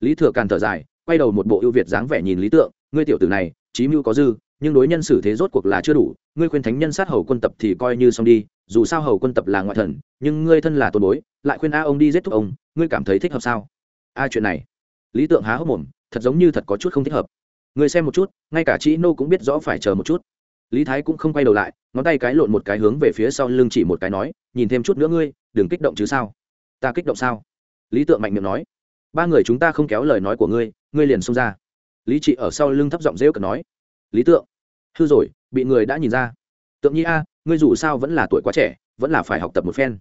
Lý thừa càn thở dài, quay đầu một bộ ưu việt dáng vẻ nhìn lý tượng, ngươi tiểu tử này trí mưu có dư nhưng đối nhân xử thế rốt cuộc là chưa đủ, ngươi khuyên thánh nhân sát hầu quân tập thì coi như xong đi, dù sao hầu quân tập là ngoại thần, nhưng ngươi thân là tôn bối, lại khuyên a ông đi giết thúc ông, ngươi cảm thấy thích hợp sao? A, chuyện này, lý tượng há hốc mồm, thật giống như thật có chút không thích hợp. Ngươi xem một chút, ngay cả chị nô cũng biết rõ phải chờ một chút. Lý thái cũng không quay đầu lại, ngón tay cái lộn một cái hướng về phía sau lưng chỉ một cái nói, nhìn thêm chút nữa ngươi, đừng kích động chứ sao? Ta kích động sao? Lý tượng mạnh miệng nói. Ba người chúng ta không kéo lời nói của ngươi ngươi liền xông ra. Lý trị ở sau lưng thấp giọng rêu cờ nói lý tượng. Hư rồi, bị người đã nhìn ra. Tượng nhi a, ngươi dù sao vẫn là tuổi quá trẻ, vẫn là phải học tập một phen.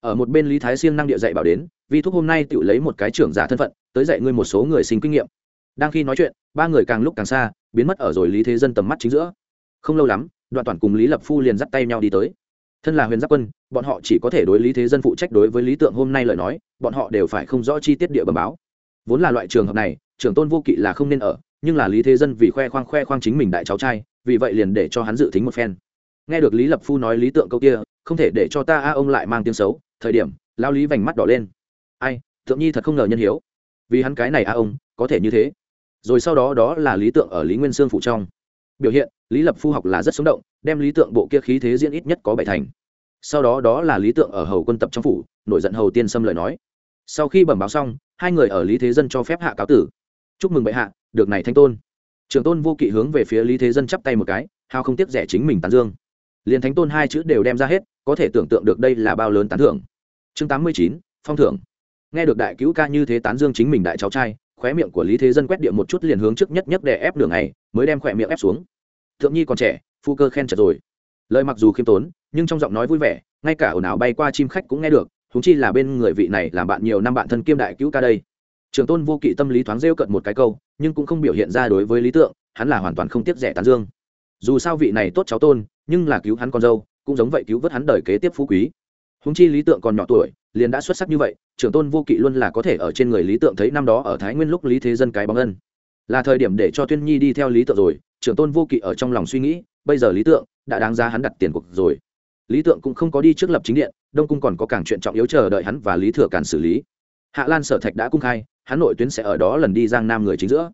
Ở một bên lý thái siêng năng địa dạy bảo đến, Vi thúc hôm nay tự lấy một cái trưởng giả thân phận, tới dạy ngươi một số người sinh kinh nghiệm. Đang khi nói chuyện, ba người càng lúc càng xa, biến mất ở rồi lý thế dân tầm mắt chính giữa. Không lâu lắm, đoạn toàn cùng lý lập phu liền dắt tay nhau đi tới. Thân là huyền giáp quân, bọn họ chỉ có thể đối lý thế dân phụ trách đối với lý tượng hôm nay lời nói, bọn họ đều phải không rõ chi tiết địa bẩm báo. Vốn là loại trường hợp này, trưởng tôn vô kỵ là không nên ở nhưng là lý thế dân vì khoe khoang khoe khoang chính mình đại cháu trai, vì vậy liền để cho hắn dự tính một phen. Nghe được lý lập phu nói lý tượng câu kia, không thể để cho ta a ông lại mang tiếng xấu, thời điểm lao lý vành mắt đỏ lên. Ai, thượng nhi thật không ngờ nhân hiếu. Vì hắn cái này a ông, có thể như thế. Rồi sau đó đó là lý tượng ở lý nguyên sương phụ trong. Biểu hiện, lý lập phu học là rất sống động, đem lý tượng bộ kia khí thế diễn ít nhất có bảy thành. Sau đó đó là lý tượng ở hầu quân tập trong phủ, nổi giận hầu tiên xâm lời nói. Sau khi bẩm báo xong, hai người ở lý thế dân cho phép hạ cáo tử. Chúc mừng bệ hạ được này thanh tôn. Trường tôn vô kỵ hướng về phía lý thế dân chắp tay một cái, hao không tiếc rẻ chính mình tán dương. Liền thánh tôn hai chữ đều đem ra hết, có thể tưởng tượng được đây là bao lớn tán thưởng. Chương tám mươi chín, phong thưởng. Nghe được đại cứu ca như thế tán dương chính mình đại cháu trai, khóe miệng của lý thế dân quét điện một chút liền hướng trước nhất nhất để ép đường này, mới đem khỏe miệng ép xuống. Thượng nhi còn trẻ, phu cơ khen chật rồi. Lời mặc dù khiêm tốn, nhưng trong giọng nói vui vẻ, ngay cả ồn ào bay qua chim khách cũng nghe được thúng chi là bên người vị này làm bạn nhiều năm bạn thân kiêm đại cứu ca đây trường tôn vô kỵ tâm lý thoáng rêu cận một cái câu, nhưng cũng không biểu hiện ra đối với lý tượng hắn là hoàn toàn không tiếc rẻ tán dương. Dù sao vị này tốt cháu tôn, nhưng là cứu hắn con dâu, cũng giống vậy cứu vớt hắn đời kế tiếp phú quý. Húng chi lý tượng còn nhỏ tuổi, liền đã xuất sắc như vậy trưởng tôn vô kỵ luôn là có thể ở trên người lý tượng thấy năm đó ở thái nguyên lúc lý thế dân cái bóng ân. Là thời điểm để cho tuyên nhi đi theo lý tượng rồi trưởng tôn vô kỵ ở trong lòng suy nghĩ, bây giờ lý tượng đã đáng ra hắn đặt tiền cuộc rồi. Lý tượng cũng không có đi trước lập chính điện, đông cung còn có càng chuyện trọng yếu chờ đợi hắn và lý thừa càn xử lý. Hạ lan sở thạch đã cung khai hắn nội tuyến sẽ ở đó lần đi giang nam người chính giữa.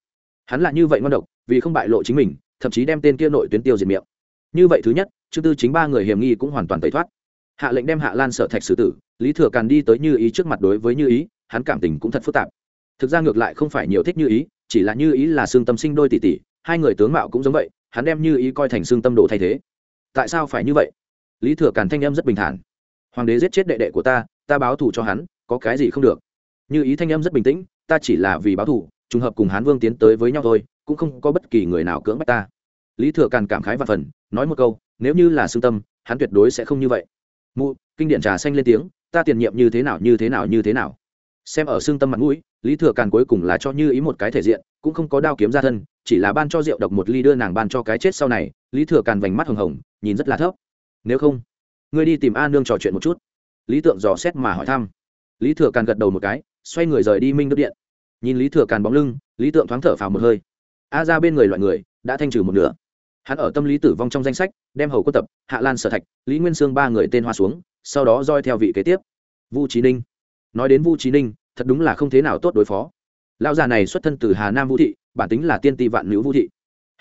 Hắn là như vậy ngon độc, vì không bại lộ chính mình, thậm chí đem tên kia nội tuyến tiêu diệt miệng. Như vậy thứ nhất chương tư chính ba người hiểm nghi cũng hoàn toàn tẩy thoát. Hạ lệnh đem hạ lan sở thạch xử tử, lý thừa càn đi tới như ý trước mặt đối với như ý, hắn cảm tình cũng thật phức tạp. Thực ra ngược lại không phải nhiều thích như ý, chỉ là như ý là xương tâm sinh đôi tỷ tỷ, hai người tướng mạo cũng giống vậy, hắn đem như ý coi thành xương tâm đồ thay thế. Tại sao phải như vậy? Lý thừa càn thanh em rất bình thản. Hoàng đế giết chết đệ đệ của ta ta báo thù cho hắn, có cái gì không được. Như ý thanh em rất bình tĩnh ta chỉ là vì báo thù, trùng hợp cùng hán vương tiến tới với nhau thôi, cũng không có bất kỳ người nào cưỡng bắt ta. Lý thừa càn cảm khái và phần, nói một câu, nếu như là xương tâm, hắn tuyệt đối sẽ không như vậy. Mụ, kinh điện trà xanh lên tiếng, ta tiền nhiệm như thế nào, như thế nào, như thế nào? Xem ở xương tâm mặt mũi, lý thừa càn cuối cùng là cho như ý một cái thể diện, cũng không có đao kiếm ra thân, chỉ là ban cho rượu độc một ly đưa nàng ban cho cái chết sau này, lý thừa càn vành mắt hồng hồng, nhìn rất là thấp. Nếu không, ngươi đi tìm a nương trò chuyện một chút. Lý tượng dò xét mà hỏi thăm. Lý thừa càn gật đầu một cái xoay người rời đi minh đức điện. Nhìn lý thừa càn bóng lưng, lý tượng thoáng thở phào một hơi. A ra bên người loại người, đã thanh trừ một nửa. Hắn ở tâm lý tử vong trong danh sách, đem hầu quân tập, hạ lan sở thạch, lý nguyên sương ba người tên hoa xuống, sau đó roi theo vị kế tiếp. Vu trí ninh. Nói đến vu trí ninh, thật đúng là không thế nào tốt đối phó. Lão già này xuất thân từ hà nam vũ thị, bản tính là tiên ti vạn nữ vũ thị.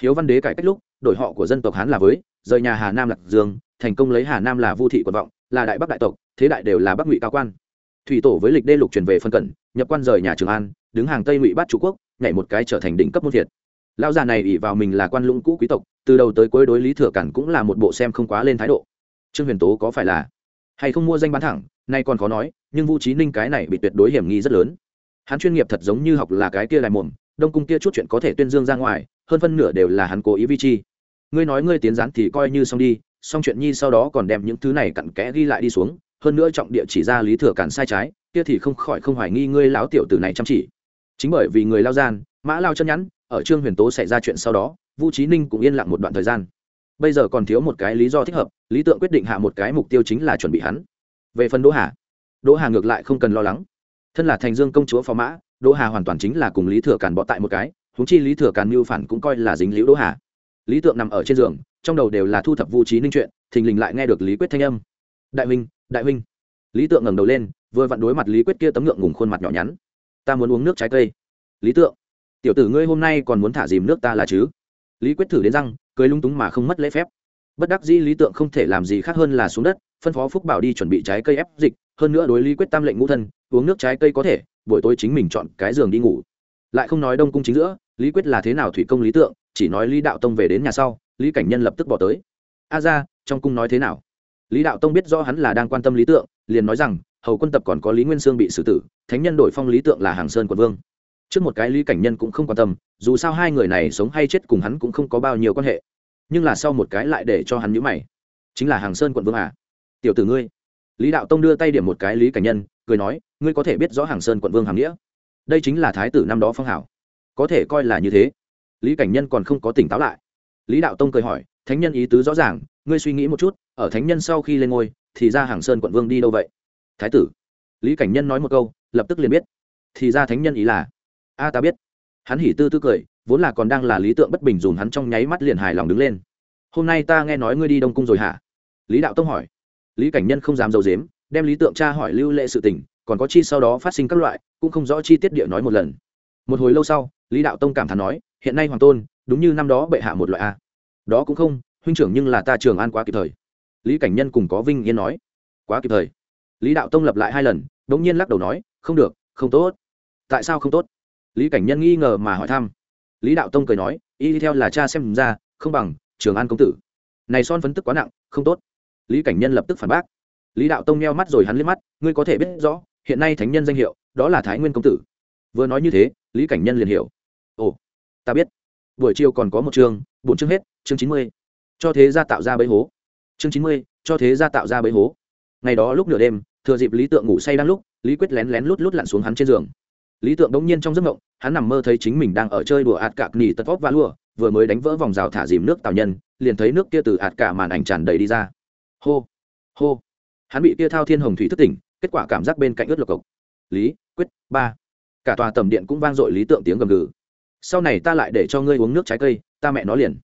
Hiếu văn đế cải cách lúc, đổi họ của dân tộc hán là với, rời nhà hà nam lạc dương, thành công lấy hà nam là vu thị quận vọng, là đại bắc đại tộc, thế đại đều là bắc ngụy cao quan thủy tổ với lịch đê lục truyền về phân cẩn, nhập quan rời nhà trường an, đứng hàng tây ngụy bắt chủ quốc, nhảy một cái trở thành đỉnh cấp môn thiệt lão già này ỉ vào mình là quan lũng cũ quý tộc, từ đầu tới cuối đối lý thừa cản cũng là một bộ xem không quá lên thái độ. Trương huyền tố có phải là hay không mua danh bán thẳng, nay còn khó nói, nhưng vũ trí ninh cái này bị tuyệt đối hiểm nghi rất lớn. Hắn chuyên nghiệp thật giống như học là cái kia lại mồm, đông cung kia chút chuyện có thể tuyên dương ra ngoài, hơn phân nửa đều là hắn cố ý vi chi. Ngươi nói ngươi tiến gián thì coi như xong đi, xong chuyện nhi sau đó còn đem những thứ này cặn kẽ ghi lại đi xuống hơn nữa trọng địa chỉ ra lý thừa cản sai trái, kia thì không khỏi không hoài nghi ngươi lão tiểu tử này chăm chỉ. Chính bởi vì người lao gian, mã lao chân nhắn, ở trương huyền tố xảy ra chuyện sau đó, vu trí ninh cũng yên lặng một đoạn thời gian. Bây giờ còn thiếu một cái lý do thích hợp, lý tượng quyết định hạ một cái mục tiêu chính là chuẩn bị hắn. Về phần đỗ hà đỗ hà ngược lại không cần lo lắng. Thân là thành dương công chúa phó mã, đỗ hà hoàn toàn chính là cùng lý thừa càn bọ tại một cái húng chi lý thừa càn mưu phản cũng coi là dính liễu đỗ hà. Lý tượng nằm ở trên giường, trong đầu đều là thu thập vũ trí ninh chuyện, thình lình lại nghe được lý quyết thanh âm đại huynh đại huynh. Lý tượng ngẩng đầu lên, vừa vặn đối mặt lý quyết kia tấm ngượng ngùng khuôn mặt nhỏ nhắn. Ta muốn uống nước trái cây. Lý tượng, tiểu tử ngươi hôm nay còn muốn thả dìm nước ta là chứ? Lý quyết thử đến răng, cười lung túng mà không mất lễ phép. Bất đắc dĩ lý tượng không thể làm gì khác hơn là xuống đất, phân phó phúc bảo đi chuẩn bị trái cây ép dịch, hơn nữa đối lý quyết tam lệnh ngũ thân, uống nước trái cây có thể, buổi tối chính mình chọn cái giường đi ngủ. Lại không nói đông cung chính giữa, lý quyết là thế nào thủy công lý tượng, chỉ nói lý đạo tông về đến nhà sau, lý cảnh nhân lập tức bỏ tới. A ra, trong cung nói thế nào? Lý đạo tông biết rõ hắn là đang quan tâm lý tượng, liền nói rằng, hầu quân tập còn có lý nguyên sương bị xử tử, thánh nhân đổi phong lý tượng là hàng sơn quận vương. Trước một cái lý cảnh nhân cũng không quan tâm, dù sao hai người này sống hay chết cùng hắn cũng không có bao nhiêu quan hệ. Nhưng là sau một cái lại để cho hắn nhữ mày. Chính là hàng sơn quận vương à? Tiểu tử ngươi. Lý đạo tông đưa tay điểm một cái lý cảnh nhân, cười nói, ngươi có thể biết rõ hàng sơn quận vương hàm nghĩa. Đây chính là thái tử năm đó phong hảo. Có thể coi là như thế. Lý cảnh nhân còn không có tỉnh táo lại. Lý đạo tông cười hỏi, thánh nhân ý tứ rõ ràng ngươi suy nghĩ một chút, ở thánh nhân sau khi lên ngôi, thì ra hàng sơn quận vương đi đâu vậy? Thái tử, lý cảnh nhân nói một câu, lập tức liền biết. Thì ra thánh nhân ý là, a, ta biết. Hắn hỉ tư tư cười, vốn là còn đang là lý tượng bất bình dùng hắn trong nháy mắt liền hài lòng đứng lên. Hôm nay ta nghe nói ngươi đi đông cung rồi hả? Lý đạo tông hỏi. Lý cảnh nhân không dám d i ấ u dếm đem lý tượng cha hỏi lưu lệ sự tình, còn có chi sau đó phát sinh các loại, cũng không rõ chi tiết địa nói một lần. Một hồi lâu sau, lý đạo tông cảm thán nói, hiện nay hoàng tôn, đúng như năm đó bệ hạ một loại a. Đó cũng không huynh trưởng nhưng là ta trường an quá kịp thời. Lý cảnh nhân cùng có vinh yên nói, quá kịp thời. Lý đạo tông lập lại hai lần đ ỗ n g nhiên lắc đầu nói, không được, không tốt. Tại sao không tốt? Lý cảnh nhân nghi ngờ mà hỏi thăm. Lý đạo tông cười nói, y theo là cha xem ra, không bằng trường an công tử. Này son phấn tức quá nặng, không tốt. Lý cảnh nhân lập tức phản bác. Lý đạo tông neo mắt rồi hắn liếc mắt, ngươi có thể biết rõ, hiện nay thánh nhân danh hiệu, đó là thái nguyên công tử. Vừa nói như thế, lý cảnh nhân liền hiểu. Ồ, ta biết. Buổi chiều còn có một chương, bốn chương hết, chương chín mươi cho thế gia tạo ra bẫy hố. Chương chín mươi, cho thế gia tạo ra bẫy hố. Ngày đó lúc nửa đêm, thừa dịp lý tượng ngủ say đang lúc, lý quyết lén lén lút lút lặn xuống hắn trên giường. Lý tượng đống nhiên trong giấc mộng, hắn nằm mơ thấy chính mình đang ở chơi đùa ạt cạc nỉ tật vóc và lua vừa mới đánh vỡ vòng rào thả dìm nước tào nhân, liền thấy nước kia từ ạt cả màn ảnh tràn đầy đi ra. Hô hô. Hắn bị kia thao thiên hồng thủy thức tỉnh, kết quả cảm giác bên cạnh ướt lộc cộc. Lý, quyết, ba. Cả tòa tầm điện cũng vang dội lý tượng tiếng gầm gừ. Sau này ta lại để cho ngươi uống nước trái cây, ta mẹ nó liền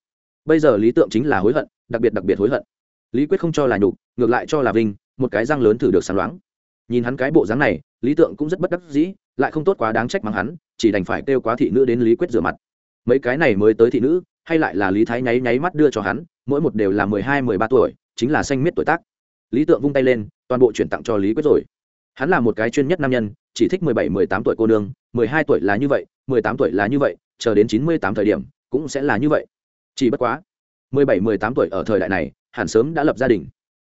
bây giờ lý tượng chính là hối hận, đặc biệt đặc biệt hối hận. Lý quyết không cho là nhục, ngược lại cho là vinh, một cái răng lớn thử được sáng loáng. Nhìn hắn cái bộ dáng này, lý tượng cũng rất bất đắc dĩ, lại không tốt quá đáng trách mắng hắn, chỉ đành phải kêu quá thị nữ đến lý quyết rửa mặt. Mấy cái này mới tới thị nữ, hay lại là lý thái nháy nháy mắt đưa cho hắn, mỗi một đều là mười hai, mười ba tuổi, chính là xanh miết tuổi tác. Lý tượng vung tay lên, toàn bộ chuyển tặng cho lý quyết rồi. Hắn là một cái chuyên nhất nam nhân, chỉ thích mười bảy, mười tám tuổi cô nương, mười hai tuổi là như vậy, mười tám tuổi là như vậy, chờ đến chín mươi tám thời điểm, cũng sẽ là như vậy chỉ bất quá, mười bảy, mười tám tuổi ở thời đại này, hẳn sớm đã lập gia đình.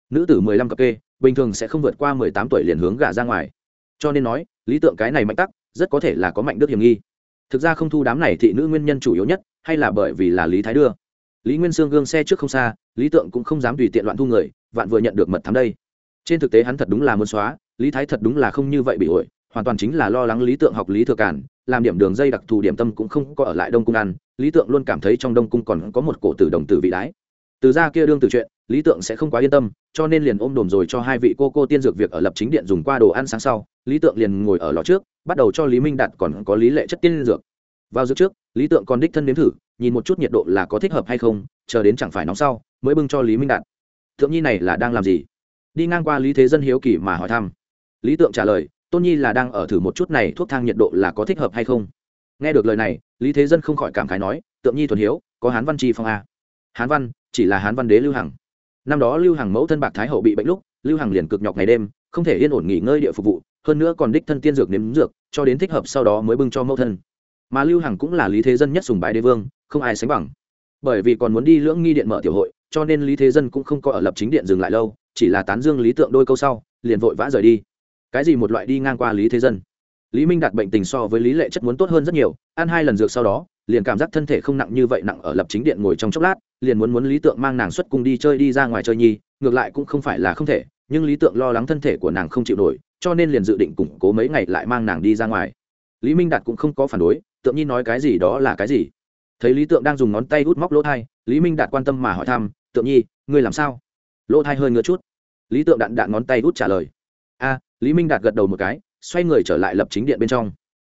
Nữ tử mười lăm cặp kê, bình thường sẽ không vượt qua mười tám tuổi liền hướng gả ra ngoài. Cho nên nói, lý tượng cái này mạnh tắc, rất có thể là có mạnh đức hiểm nghi. Thực ra không thu đám này thị nữ nguyên nhân chủ yếu nhất, hay là bởi vì là lý thái đưa. Lý nguyên sương gương xe trước không xa, lý tượng cũng không dám tùy tiện loạn thu người, vạn vừa nhận được mật thám đây. Trên thực tế hắn thật đúng là muốn xóa, lý thái thật đúng là không như vậy bị ổi, hoàn toàn chính là lo lắng lý tượng học lý thừa cản làm điểm đường dây đặc thù điểm tâm cũng không có ở lại đông cung ăn, lý tượng luôn cảm thấy trong đông cung còn có một cổ tử đồng tử vị đái. Từ ra kia đương từ chuyện, lý tượng sẽ không quá yên tâm, cho nên liền ôm đồm rồi cho hai vị cô cô tiên dược việc ở lập chính điện dùng qua đồ ăn sáng sau, lý tượng liền ngồi ở lò trước, bắt đầu cho lý minh đạt còn có lý lệ chất tiên dược. Vào dược trước, lý tượng còn đích thân nếm thử, nhìn một chút nhiệt độ là có thích hợp hay không, chờ đến chẳng phải nóng sau, mới bưng cho lý minh đạt. Thượng nhi này là đang làm gì? Đi ngang qua lý thế dân hiếu kỳ mà hỏi thăm. Lý tượng trả lời tôn nhi là đang ở thử một chút này thuốc thang nhiệt độ là có thích hợp hay không? Nghe được lời này, lý thế dân không khỏi cảm khái nói, tượng nhi thuần hiếu, có hán văn tri phong a hán văn, chỉ là hán văn đế lưu hằng. Năm đó lưu hằng mẫu thân bạc thái hậu bị bệnh lúc, lưu hằng liền cực nhọc ngày đêm, không thể yên ổn nghỉ ngơi địa phục vụ, hơn nữa còn đích thân tiên dược nếm dược, cho đến thích hợp sau đó mới bưng cho mẫu thân. Mà lưu hằng cũng là lý thế dân nhất sùng bái đế vương, không ai sánh bằng. Bởi vì còn muốn đi lưỡng nghi điện mở tiểu hội, cho nên lý thế dân cũng không có ở lập chính điện dừng lại lâu, chỉ là tán dương lý tượng đôi câu sau, liền vội vã rời đi cái gì một loại đi ngang qua lý thế dân? Lý minh đạt bệnh tình so với lý lệ chất muốn tốt hơn rất nhiều, ăn hai lần dược sau đó, liền cảm giác thân thể không nặng như vậy nặng ở lập chính điện ngồi trong chốc lát, liền muốn muốn lý tượng mang nàng xuất cung đi chơi đi ra ngoài chơi nhi, ngược lại cũng không phải là không thể, nhưng lý tượng lo lắng thân thể của nàng không chịu nổi, cho nên liền dự định củng cố mấy ngày lại mang nàng đi ra ngoài. Lý minh đạt cũng không có phản đối, tượng nhi nói cái gì đó là cái gì? Thấy lý tượng đang dùng ngón tay hút móc lỗ thai, lý minh đạt quan tâm mà hỏi thăm, tượng nhi, ngươi làm sao? Lỗ thai hơi ngứa chút. Lý tượng đạn đạn ngón tay hút trả lời, a lý minh đạt gật đầu một cái, xoay người trở lại lập chính điện bên trong.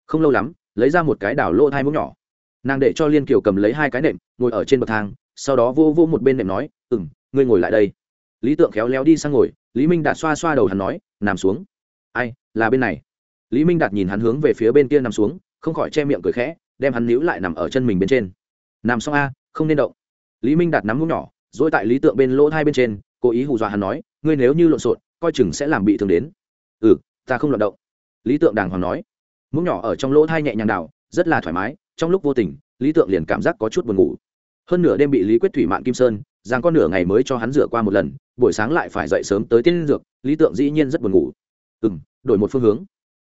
Không lâu lắm, lấy ra một cái đảo lỗ thai mũ nhỏ. Nàng để cho liên kiều cầm lấy hai cái nệm, ngồi ở trên bậc thang, sau đó vô vô một bên nệm nói ừ m ngươi ngồi lại đây. Lý tượng khéo léo đi sang ngồi, lý minh đạt xoa xoa đầu hắn nói, nằm xuống. Ai, là bên này. Lý minh đạt nhìn hắn hướng về phía bên kia nằm xuống, không khỏi che miệng cười khẽ, đem hắn níu lại nằm ở chân mình bên trên. Nằm xong a, không nên động. Lý minh đạt nắm mũ nhỏ dỗi tại lý tượng bên lỗ hai bên trên, cố ý hù dọa hắn nói, ngươi nếu như lộn xộn, coi chừng sẽ làm bị thương đến ừ ta không loạn động. Lý tượng đàng hoàng nói. Mũ nhỏ ở trong lỗ thai nhẹ nhàng đào rất là thoải mái, trong lúc vô tình, lý tượng liền cảm giác có chút buồn ngủ. Hơn nửa đêm bị lý quyết thủy mạng kim sơn giang con nửa ngày mới cho hắn rửa qua một lần, buổi sáng lại phải dậy sớm tới tiên dược, lý tượng dĩ nhiên rất buồn ngủ. Ừ m đổi một phương hướng.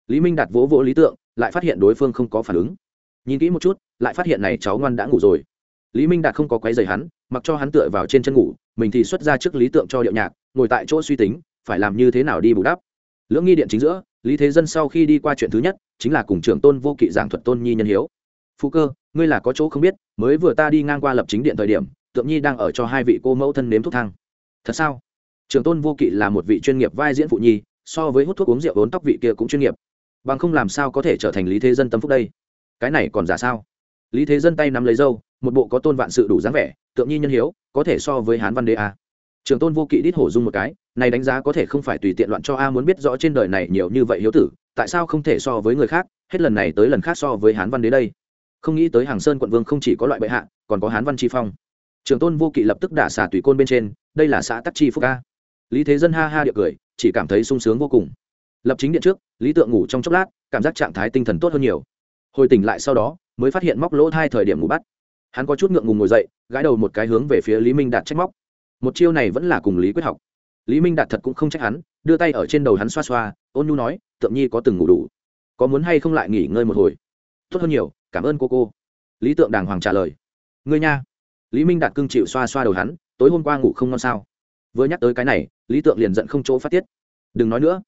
Lý minh đặt vỗ vỗ lý tượng, lại phát hiện đối phương không có phản ứng. Nhìn kỹ một chút, lại phát hiện này cháu ngoan đã ngủ rồi. Lý minh đạt không có quấy dày hắn, mặc cho hắn tựa vào trên chân ngủ, mình thì xuất ra trước lý tượng cho điệu nhạc, ngồi tại chỗ suy tính, phải làm như thế nào đi bù đắp lưỡng nghi điện chính giữa, lý thế dân sau khi đi qua chuyện thứ nhất, chính là cùng trưởng tôn vô kỵ giảng thuật tôn nhi nhân hiếu. Phụ cơ, ngươi là có chỗ không biết, mới vừa ta đi ngang qua lập chính điện thời điểm, tượng nhi đang ở cho hai vị cô mẫu thân nếm thuốc thang. Thật sao? Trưởng tôn vô kỵ là một vị chuyên nghiệp vai diễn phụ nhi, so với hút thuốc uống rượu vốn tóc vị kia cũng chuyên nghiệp. Bằng không làm sao có thể trở thành lý thế dân tâm phúc đây? Cái này còn giả sao? Lý thế dân tay nắm lấy dâu, một bộ có tôn vạn sự đủ dáng vẻ, tượng nhi nhân hiếu, có thể so với hán văn đế a trường tôn vô kỵ đít hổ dung một cái, này đánh giá có thể không phải tùy tiện loạn cho a muốn biết rõ trên đời này nhiều như vậy hiếu tử, tại sao không thể so với người khác, hết lần này tới lần khác so với hán văn đế đây. Không nghĩ tới hàng sơn quận vương không chỉ có loại bệ hạ, còn có hán văn tri phong. Trường tôn vô kỵ lập tức đả xả tùy côn bên trên, đây là xã tắc chi phúc a. Lý thế dân ha ha điệu cười, chỉ cảm thấy sung sướng vô cùng. Lập chính điện trước, lý tượng ngủ trong chốc lát, cảm giác trạng thái tinh thần tốt hơn nhiều. Hồi tỉnh lại sau đó, mới phát hiện móc lỗ hai thời điểm ngủ bắt. Hắn có chút ngượng ngùng ngồi dậy, gãi đầu một cái hướng về phía lý minh đạt trách móc một chiêu này vẫn là cùng lý quyết học. Lý minh đạt thật cũng không trách hắn, đưa tay ở trên đầu hắn xoa xoa, ôn nhu nói, tượng nhi có từng ngủ đủ, có muốn hay không lại nghỉ ngơi một hồi? Tốt hơn nhiều, cảm ơn cô cô. Lý tượng đàng hoàng trả lời, ngươi nha. Lý minh đạt cưng chịu xoa xoa đầu hắn, tối hôm qua ngủ không ngon sao? Vừa nhắc tới cái này, lý tượng liền giận không chỗ phát tiết. Đừng nói nữa,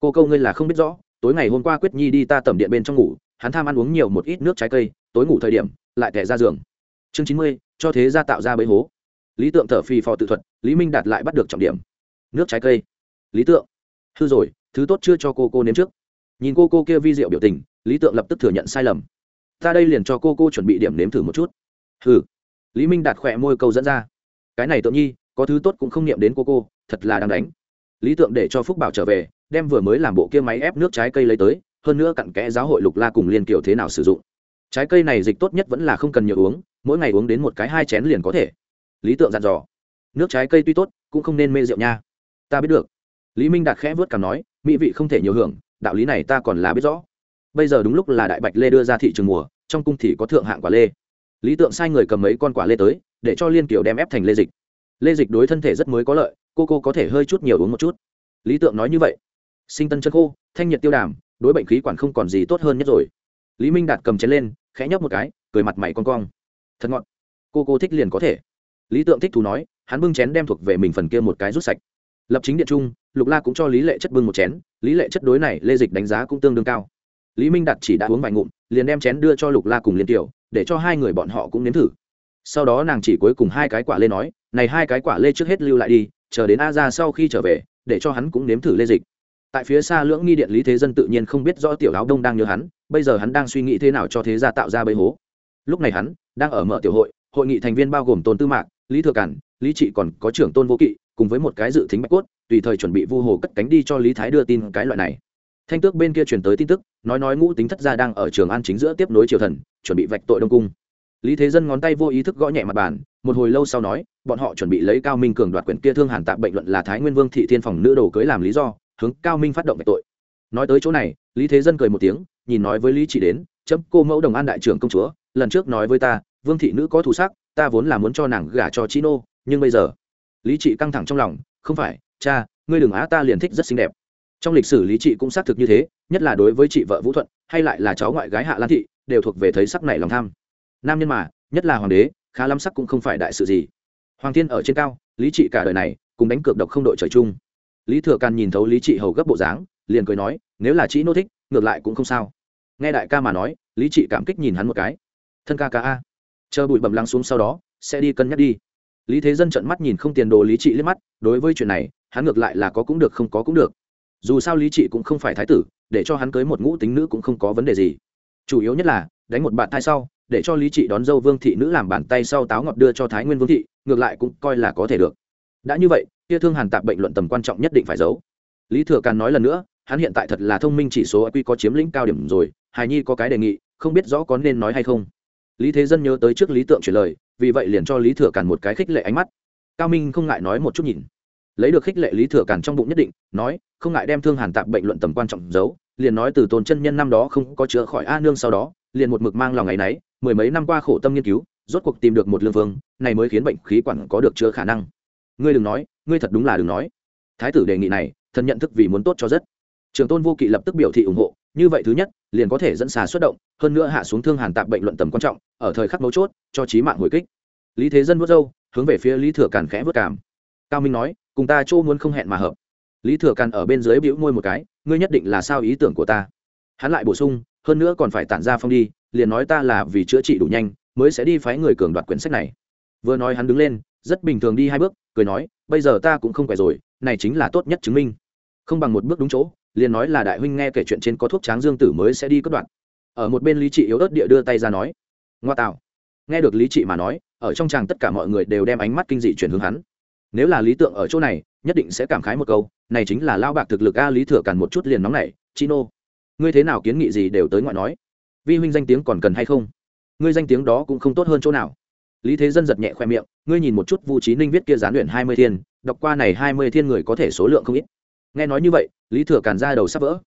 cô câu ngươi là không biết rõ, tối ngày hôm qua quyết nhi đi ta tẩm điện bên trong ngủ, hắn tham ăn uống nhiều một ít nước trái cây, tối ngủ thời điểm, lại tẻ ra giường. Chương chín mươi, cho thế ra tạo ra bấy hố lý tượng thở phì phò tự thuật, lý minh đạt lại bắt được trọng điểm. Nước trái cây. Lý tượng. Hư rồi, thứ tốt chưa cho cô cô nếm trước. Nhìn cô cô kia vi diệu biểu tình, lý tượng lập tức thừa nhận sai lầm. Ta đây liền cho cô cô chuẩn bị điểm nếm thử một chút. Hừ. Lý minh đạt khỏe môi câu dẫn ra. Cái này tượng nhi, có thứ tốt cũng không niệm đến cô cô, thật là đang đánh. Lý tượng để cho phúc bảo trở về, đem vừa mới làm bộ kia máy ép nước trái cây lấy tới, hơn nữa cặn kẽ giáo hội lục la cùng liên kiểu thế nào sử dụng. Trái cây này dịch tốt nhất vẫn là không cần nhiều uống, mỗi ngày uống đến một cái hai chén liền có thể lý tượng dặn dò. Nước trái cây tuy tốt, cũng không nên mê rượu nha. Ta biết được. Lý minh đạt khẽ vớt cảm nói, mỹ vị không thể nhiều hưởng, đạo lý này ta còn là biết rõ. Bây giờ đúng lúc là đại bạch lê đưa ra thị trường mùa, trong cung thì có thượng hạng quả lê. Lý tượng sai người cầm mấy con quả lê tới, để cho liên kiều đem ép thành lê dịch. Lê dịch đối thân thể rất mới có lợi, cô cô có thể hơi chút nhiều uống một chút. Lý tượng nói như vậy. Sinh tân chân khô, thanh nhiệt tiêu đàm đối bệnh khí quản không còn gì tốt hơn nhất rồi. Lý minh đạt cầm chén lên, khẽ nhấp một cái, cười mặt mày con cong. Thật ngọt. Cô cô thích liền có thể lý tượng thích thú nói, hắn bưng chén đem thuộc về mình phần kia một cái rút sạch. Lập chính điện trung, lục la cũng cho lý lệ chất bưng một chén, lý lệ chất đối này lê dịch đánh giá cũng tương đương cao. Lý minh đạt chỉ đã uống vài ngụm, liền đem chén đưa cho lục la cùng liên tiểu, để cho hai người bọn họ cũng nếm thử. Sau đó nàng chỉ cuối cùng hai cái quả lê nói, này hai cái quả lê trước hết lưu lại đi, chờ đến a ra sau khi trở về, để cho hắn cũng nếm thử lê dịch. Tại phía xa lưỡng nghi điện lý thế dân tự nhiên không biết rõ tiểu áo đông đang nhớ hắn, bây giờ hắn đang suy nghĩ thế nào cho thế gia tạo ra bấy hố. Lúc này hắn đang ở mở tiểu hội hội nghị thành viên bao gồm tôn tư mạc lý thừa cản, lý trị còn có trưởng tôn vô kỵ, cùng với một cái dự thính bạch cốt, tùy thời chuẩn bị vu hồ cất cánh đi cho lý thái đưa tin cái loại này. Thanh tước bên kia truyền tới tin tức, nói nói ngũ tính thất gia đang ở trường an chính giữa tiếp nối triều thần, chuẩn bị vạch tội đông cung. Lý thế dân ngón tay vô ý thức gõ nhẹ mặt bàn, một hồi lâu sau nói, bọn họ chuẩn bị lấy cao minh cường đoạt quyển kia thương hàn tạm bệnh luận là thái nguyên vương thị thiên phòng nữ đồ cưới làm lý do, hướng cao minh phát động vạch tội. Nói tới chỗ này, lý thế dân cười một tiếng, nhìn nói với lý Chỉ đến, chấm, cô mẫu đồng an đại trưởng công chúa, lần trước nói với ta, vương thị nữ có thủ sắc ta vốn là muốn cho nàng gả cho chi nô nhưng bây giờ, lý trị căng thẳng trong lòng, không phải, cha, ngươi đừng á ta liền thích rất xinh đẹp. Trong lịch sử lý trị cũng xác thực như thế, nhất là đối với chị vợ vũ thuận, hay lại là cháu ngoại gái hạ lan thị, đều thuộc về thấy sắc này lòng tham. Nam nhân mà, nhất là hoàng đế, khá lắm sắc cũng không phải đại sự gì. Hoàng thiên ở trên cao, lý trị cả đời này, cùng đánh cược độc không đội trời chung. Lý thừa càn nhìn thấu lý trị hầu gấp bộ dáng, liền cười nói, nếu là chị nô thích, ngược lại cũng không sao. Nghe đại ca mà nói, lý trị cảm kích nhìn hắn một cái. Thân ca ca a chờ bụi bầm lắng xuống sau đó, sẽ đi cân nhắc đi. Lý thế dân trận mắt nhìn không tiền đồ lý trị liếc mắt, đối với chuyện này, hắn ngược lại là có cũng được không có cũng được. Dù sao lý trị cũng không phải thái tử, để cho hắn cưới một ngũ tính nữ cũng không có vấn đề gì. Chủ yếu nhất là, đánh một bạn thai sau, để cho lý trị đón dâu vương thị nữ làm bàn tay sau táo ngọt đưa cho thái nguyên vương thị, ngược lại cũng coi là có thể được. Đã như vậy, kia thương hàn tạp bệnh luận tầm quan trọng nhất định phải giấu. Lý thừa càn nói lần nữa, hắn hiện tại thật là thông minh chỉ số IQ có chiếm lĩnh cao điểm rồi hài nhi có cái đề nghị, không biết rõ có nên nói hay không lý thế dân nhớ tới trước lý tượng chuyển lời, vì vậy liền cho lý thừa càn một cái khích lệ ánh mắt. Cao minh không ngại nói một chút nhìn. Lấy được khích lệ lý thừa càn trong bụng nhất định, nói, không ngại đem thương hàn tạp bệnh luận tầm quan trọng giấu, liền nói từ tôn chân nhân năm đó không có chữa khỏi a nương sau đó, liền một mực mang lòng ngày nấy, mười mấy năm qua khổ tâm nghiên cứu, rốt cuộc tìm được một lương vương, này mới khiến bệnh khí quản có được chữa khả năng. Ngươi đừng nói, ngươi thật đúng là đừng nói. Thái tử đề nghị này, thần nhận thức vì muốn tốt cho rất. Trường tôn vô kỵ lập tức biểu thị ủng hộ như vậy thứ nhất, liền có thể dẫn xà xuất động, hơn nữa hạ xuống thương hàn tạp bệnh luận tầm quan trọng, ở thời khắc mấu chốt, cho trí mạng hồi kích. Lý thế dân vớt râu, hướng về phía lý thừa càn khẽ vớt cảm cao minh nói, cùng ta chỗ muốn không hẹn mà hợp. Lý thừa càn ở bên dưới bĩu môi một cái, ngươi nhất định là sao ý tưởng của ta? Hắn lại bổ sung, hơn nữa còn phải tản ra phong đi, liền nói ta là vì chữa trị đủ nhanh, mới sẽ đi phái người cường đoạt quyển sách này. Vừa nói hắn đứng lên, rất bình thường đi hai bước, cười nói, bây giờ ta cũng không khỏe rồi, này chính là tốt nhất chứng minh. Không bằng một bước đúng chỗ liền nói là đại huynh nghe kể chuyện trên có thuốc tráng dương tử mới sẽ đi cất đoạn. Ở một bên lý trị yếu ớt địa đưa tay ra nói, ngoa tạo. Nghe được lý trị mà nói, ở trong tràng tất cả mọi người đều đem ánh mắt kinh dị chuyển hướng hắn. Nếu là lý tượng ở chỗ này, nhất định sẽ cảm khái một câu, này chính là lao bạc thực lực a, lý thừa càn một chút liền nóng này chino. Ngươi thế nào kiến nghị gì đều tới ngoại nói. Vi huynh danh tiếng còn cần hay không? Ngươi danh tiếng đó cũng không tốt hơn chỗ nào. Lý thế dân giật nhẹ khoe miệng, ngươi nhìn một chút vu trí ninh viết kia gián luyện hai mươi thiên, đọc qua này hai mươi thiên người có thể số lượng không ít. Nghe nói như vậy lý thừa càn ra đầu sắp vỡ.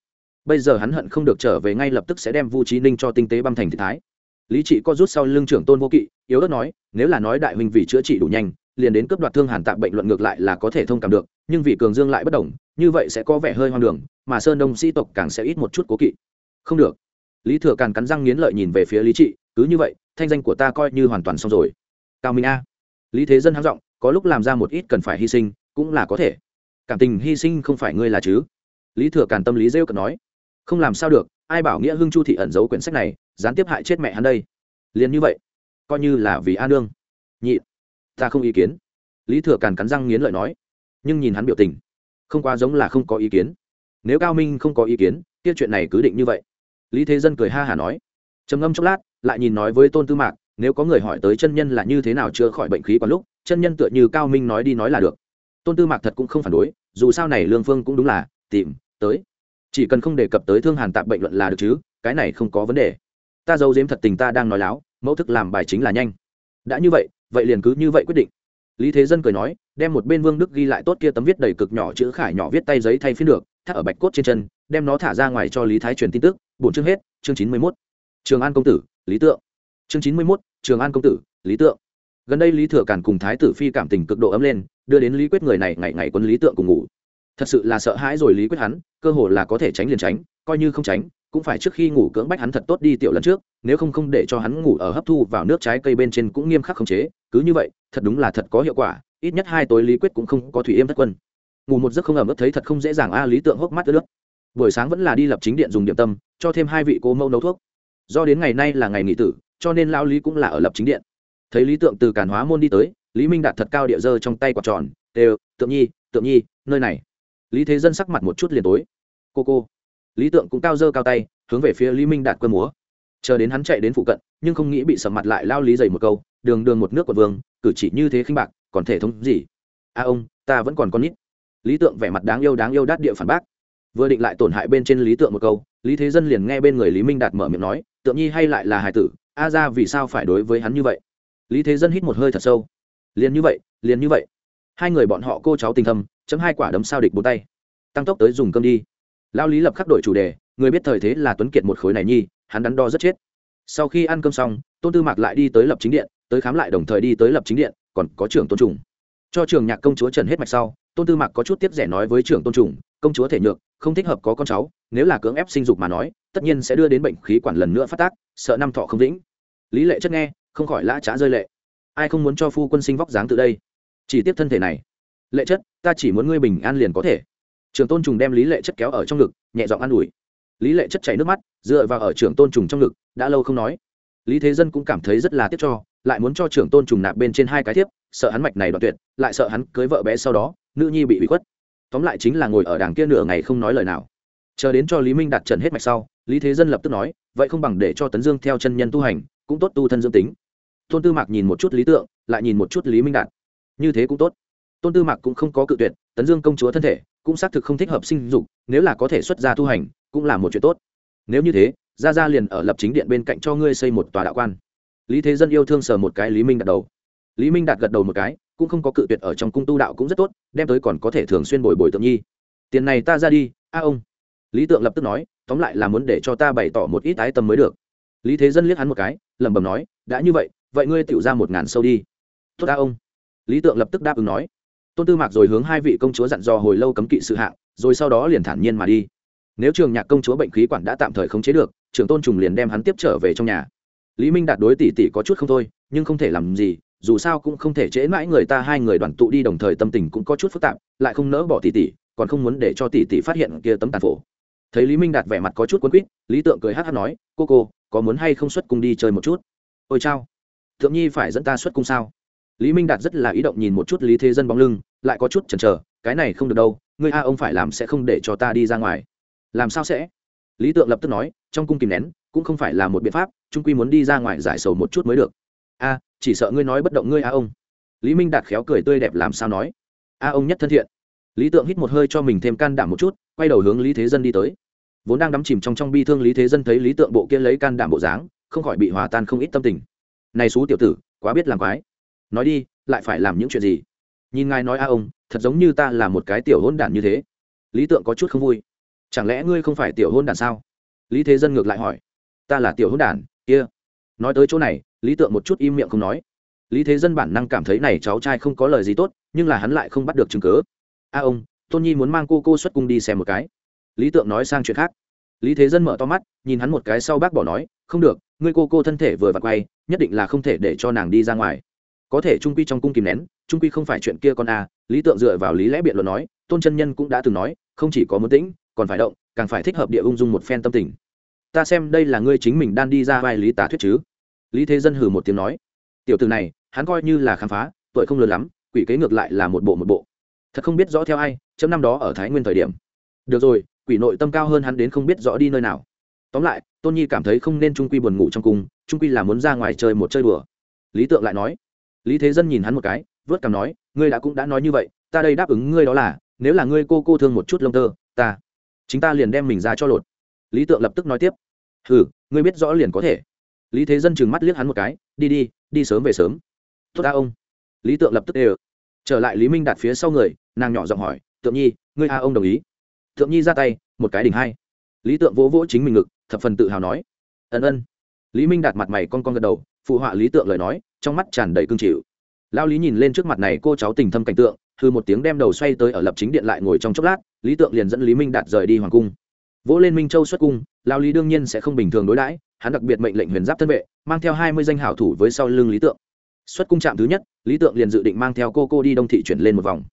Bây giờ hắn hận không được trở về ngay lập tức sẽ đem vu trí ninh cho tinh tế băm thành thị thái. Lý trị co rút sau lưng trưởng tôn vô kỵ, yếu ớt nói, nếu là nói đại huynh vì chữa trị đủ nhanh, liền đến cấp đoạt thương hàn tạm bệnh luận ngược lại là có thể thông cảm được, nhưng vì cường dương lại bất đồng, như vậy sẽ có vẻ hơi hoang đường, mà sơn đông sĩ tộc càng sẽ ít một chút cố kỵ. Không được. Lý thừa càn cắn răng nghiến lợi nhìn về phía lý trị, cứ như vậy, thanh danh của ta coi như hoàn toàn xong rồi. Cao minh a. Lý thế dân hám giọng, có lúc làm ra một ít cần phải hy sinh, cũng là có thể. Cảm tình hy sinh không phải ngươi là chứ? Lý thừa càn tâm lý rêu cợt nói, không làm sao được, ai bảo nghĩa hưng chu thị ẩn giấu quyển sách này, gián tiếp hại chết mẹ hắn đây? Liền như vậy, coi như là vì a nương. Nhị, ta không ý kiến. Lý thừa càn cắn răng nghiến lợi nói, nhưng nhìn hắn biểu tình, không quá giống là không có ý kiến. Nếu cao minh không có ý kiến tiết chuyện này cứ định như vậy. Lý thế dân cười ha hả nói, trầm ngâm chốc lát, lại nhìn nói với tôn tư mạc, nếu có người hỏi tới chân nhân là như thế nào chữa khỏi bệnh khí còn lúc, chân nhân tựa như cao minh nói đi nói là được. Tôn tư mạc thật cũng không phản đối, dù sao này lương phương cũng đúng là, tìm tới. Chỉ cần không đề cập tới thương hàn tạp bệnh luận là được chứ, cái này không có vấn đề. Ta giấu giếm thật tình ta đang nói láo, mẫu thức làm bài chính là nhanh. Đã như vậy vậy liền cứ như vậy quyết định. Lý thế dân cười nói, đem một bên vương đức ghi lại tốt kia tấm viết đầy cực nhỏ chữ khải nhỏ viết tay giấy thay phiên được, thắt ở bạch cốt trên chân, đem nó thả ra ngoài cho lý thái truyền tin tức bổn chương hết, chương chín mươi mốt. Trường an công tử, lý tượng. Chương chín mươi mốt, trường an công tử, lý tượng. Gần đây lý thừa càn cùng thái tử phi cảm tình cực độ ấm lên, đưa đến lý quyết người này ngày ngày quân lý tượng cùng ngủ thật sự là sợ hãi rồi lý quyết hắn, cơ hồ là có thể tránh liền tránh, coi như không tránh, cũng phải trước khi ngủ cưỡng bách hắn thật tốt đi tiểu lần trước, nếu không không để cho hắn ngủ ở hấp thu vào nước trái cây bên trên cũng nghiêm khắc khống chế, cứ như vậy, thật đúng là thật có hiệu quả, ít nhất hai tối lý quyết cũng không có thủy yêm thất quân. Ngủ một giấc không ẩm ướt thấy thật không dễ dàng a, lý tượng hốc mắt ướt nước buổi sáng vẫn là đi lập chính điện dùng điểm tâm, cho thêm hai vị cô mẫu nấu thuốc. Do đến ngày nay là ngày nghỉ tử, cho nên lao lý cũng là ở lập chính điện. Thấy lý tượng từ càn hóa môn đi tới, lý minh đạt thật cao địa dơ trong tay quạt tròn, đều, tượng nhi tượng nhi, nơi này lý thế dân sắc mặt một chút liền tối. Cô cô. Lý tượng cũng cao dơ cao tay, hướng về phía lý minh đạt cơ múa. Chờ đến hắn chạy đến phụ cận, nhưng không nghĩ bị sầm mặt lại lao lý dày một câu, đường đường một nước quận vương, cử chỉ như thế khinh bạc, còn thể thống gì? A ông, ta vẫn còn con nít. Lý tượng vẻ mặt đáng yêu đáng yêu đát địa phản bác. Vừa định lại tổn hại bên trên lý tượng một câu, lý thế dân liền nghe bên người lý minh đạt mở miệng nói, tượng nhi hay lại là hài tử, a ra vì sao phải đối với hắn như vậy? Lý thế dân hít một hơi thật sâu. Liền như vậy, liền như vậy hai người bọn họ cô cháu tình thâm, chấm hai quả đấm sao địch bốn tay. Tăng tốc tới dùng cơm đi. Lao lý lập khắc đổi chủ đề, người biết thời thế là tuấn kiệt một khối này nhi, hắn đắn đo rất chết. Sau khi ăn cơm xong, tôn tư mạc lại đi tới lập chính điện, tới khám lại đồng thời đi tới lập chính điện, còn có trưởng tôn trùng. Cho trường nhạc công chúa trần hết mạch sau, tôn tư mạc có chút tiếp rẻ nói với trưởng tôn trùng, công chúa thể nhược, không thích hợp có con cháu, nếu là cưỡng ép sinh dục mà nói, tất nhiên sẽ đưa đến bệnh khí quản lần nữa phát tác, sợ năm thọ không vĩnh. Lý lệ chất nghe, không khỏi lã trá rơi lệ. Ai không muốn cho phu quân sinh vóc dáng từ đây? Chỉ tiếp thân thể này. Lệ chất ta chỉ muốn ngươi bình an liền có thể. Trường tôn trùng đem lý lệ chất kéo ở trong ngực nhẹ giọng an ủi. Lý lệ chất chảy nước mắt dựa vào ở trường tôn trùng trong ngực đã lâu không nói. Lý thế dân cũng cảm thấy rất là tiếc cho lại muốn cho trưởng tôn trùng nạp bên trên hai cái thiếp, sợ hắn mạch này đoạn tuyệt lại sợ hắn cưới vợ bé sau đó nữ nhi bị bị khuất. Tóm lại chính là ngồi ở đàng kia nửa ngày không nói lời nào. Chờ đến cho lý minh đặt trần hết mạch sau lý thế dân lập tức nói vậy không bằng để cho tấn dương theo chân nhân tu hành cũng tốt tu thân dưỡng tính. Tôn tư mạc nhìn một chút lý tượng lại nhìn một chút lý minh đạt như thế cũng tốt. Tôn tư mạc cũng không có cự tuyệt, tấn dương công chúa thân thể cũng xác thực không thích hợp sinh dục, nếu là có thể xuất gia tu hành, cũng là một chuyện tốt. Nếu như thế, gia gia liền ở lập chính điện bên cạnh cho ngươi xây một tòa đạo quan. Lý thế dân yêu thương sờ một cái lý minh đặt đầu. Lý minh đạt gật đầu một cái, cũng không có cự tuyệt ở trong cung tu đạo cũng rất tốt, đem tới còn có thể thường xuyên bồi bồi tượng nhi. Tiền này ta ra đi, a ông. Lý tượng lập tức nói, tóm lại là muốn để cho ta bày tỏ một ít ái tâm mới được. Lý thế dân liếc hắn một cái, lẩm bẩm nói, đã như vậy vậy ngươi tự ra một ngàn sâu đi. Tốt a ông lý tượng lập tức đáp ứng nói. Tôn tư mạc rồi hướng hai vị công chúa dặn dò hồi lâu cấm kỵ sự hạng, rồi sau đó liền thản nhiên mà đi. Nếu trường nhạc công chúa bệnh khí quản đã tạm thời khống chế được, trưởng tôn trùng liền đem hắn tiếp trở về trong nhà. Lý minh đạt đối tỷ tỷ có chút không thôi, nhưng không thể làm gì, dù sao cũng không thể trễ mãi người ta hai người đoàn tụ đi đồng thời tâm tình cũng có chút phức tạp, lại không nỡ bỏ tỷ tỷ, còn không muốn để cho tỷ tỷ phát hiện kia tấm tàn phổ. Thấy lý minh đạt vẻ mặt có chút quấn quýt, lý tượng cười hát hát nói, cô cô, có muốn hay không xuất cung đi chơi một chút? Ôi chao, thượng nhi phải dẫn ta xuất cung sao? Lý minh đạt rất là ý động nhìn một chút lý thế dân bóng lưng, lại có chút chần chờ, cái này không được đâu, ngươi a ông phải làm sẽ không để cho ta đi ra ngoài. Làm sao sẽ? Lý tượng lập tức nói, trong cung kìm nén, cũng không phải là một biện pháp, trung quy muốn đi ra ngoài giải sầu một chút mới được. A, chỉ sợ ngươi nói bất động ngươi a ông. Lý minh đạt khéo cười tươi đẹp làm sao nói. A ông nhất thân thiện. Lý tượng hít một hơi cho mình thêm can đảm một chút, quay đầu hướng lý thế dân đi tới. Vốn đang đắm chìm trong trong bi thương lý thế dân thấy lý tượng bộ kia lấy can đảm bộ dáng, không khỏi bị hòa tan không ít tâm tình. Này xú tiểu tử, quá biết làm quái nói đi, lại phải làm những chuyện gì? Nhìn ngài nói a ông, thật giống như ta là một cái tiểu hôn đản như thế. Lý tượng có chút không vui. Chẳng lẽ ngươi không phải tiểu hôn đản sao? Lý thế dân ngược lại hỏi. Ta là tiểu hôn đản, kia. Nói tới chỗ này, lý tượng một chút im miệng không nói. Lý thế dân bản năng cảm thấy này cháu trai không có lời gì tốt, nhưng là hắn lại không bắt được chứng cớ a ông, tôn nhi muốn mang cô cô xuất cung đi xem một cái. Lý tượng nói sang chuyện khác. Lý thế dân mở to mắt, nhìn hắn một cái sau bác bỏ nói, không được, ngươi cô cô thân thể vừa vặt quay, nhất định là không thể để cho nàng đi ra ngoài có thể trung quy trong cung kìm nén, trung quy không phải chuyện kia con a lý tượng dựa vào lý lẽ biện luận nói, tôn chân nhân cũng đã từng nói, không chỉ có muốn tĩnh, còn phải động, càng phải thích hợp địa ung dung một phen tâm tình. Ta xem đây là ngươi chính mình đang đi ra vai lý tả thuyết chứ? Lý thế dân hừ một tiếng nói. Tiểu từ này, hắn coi như là khám phá, tuổi không lớn lắm, quỷ kế ngược lại là một bộ một bộ. Thật không biết rõ theo ai, chấm năm đó ở thái nguyên thời điểm. Được rồi, quỷ nội tâm cao hơn hắn đến không biết rõ đi nơi nào. Tóm lại, tôn nhi cảm thấy không nên trung quy buồn ngủ trong cung, trung quy là muốn ra ngoài chơi một chơi đùa. Lý tượng lại nói lý thế dân nhìn hắn một cái, vớt cằm nói, ngươi đã cũng đã nói như vậy, ta đây đáp ứng ngươi đó là, nếu là ngươi cô cô thương một chút lông tơ, ta, chính ta liền đem mình ra cho lột. Lý tượng lập tức nói tiếp, hừ, ngươi biết rõ liền có thể. Lý thế dân trừng mắt liếc hắn một cái, đi đi đi sớm về sớm. Tốt ta ông. Lý tượng lập tức đều, trở lại lý minh đạt phía sau người, nàng nhỏ giọng hỏi, tượng nhi, ngươi a ông đồng ý? Tượng nhi ra tay, một cái đỉnh hai. Lý tượng vỗ vỗ chính mình ngực, thập phần tự hào nói, ân ân. Lý minh đạt mặt mày con con gật đầu, phụ họa lý tượng lời nói trong mắt tràn đầy cương chịu. Lao lý nhìn lên trước mặt này cô cháu tình thâm cảnh tượng thư một tiếng đem đầu xoay tới ở lập chính điện lại ngồi trong chốc lát, lý tượng liền dẫn lý minh đạt rời đi hoàng cung. Vỗ lên minh châu xuất cung, lao lý đương nhiên sẽ không bình thường đối đãi, hắn đặc biệt mệnh lệnh huyền giáp thân vệ, mang theo hai mươi danh hảo thủ với sau lưng lý tượng. Xuất cung trạm thứ nhất, lý tượng liền dự định mang theo cô cô đi đông thị chuyển lên một vòng.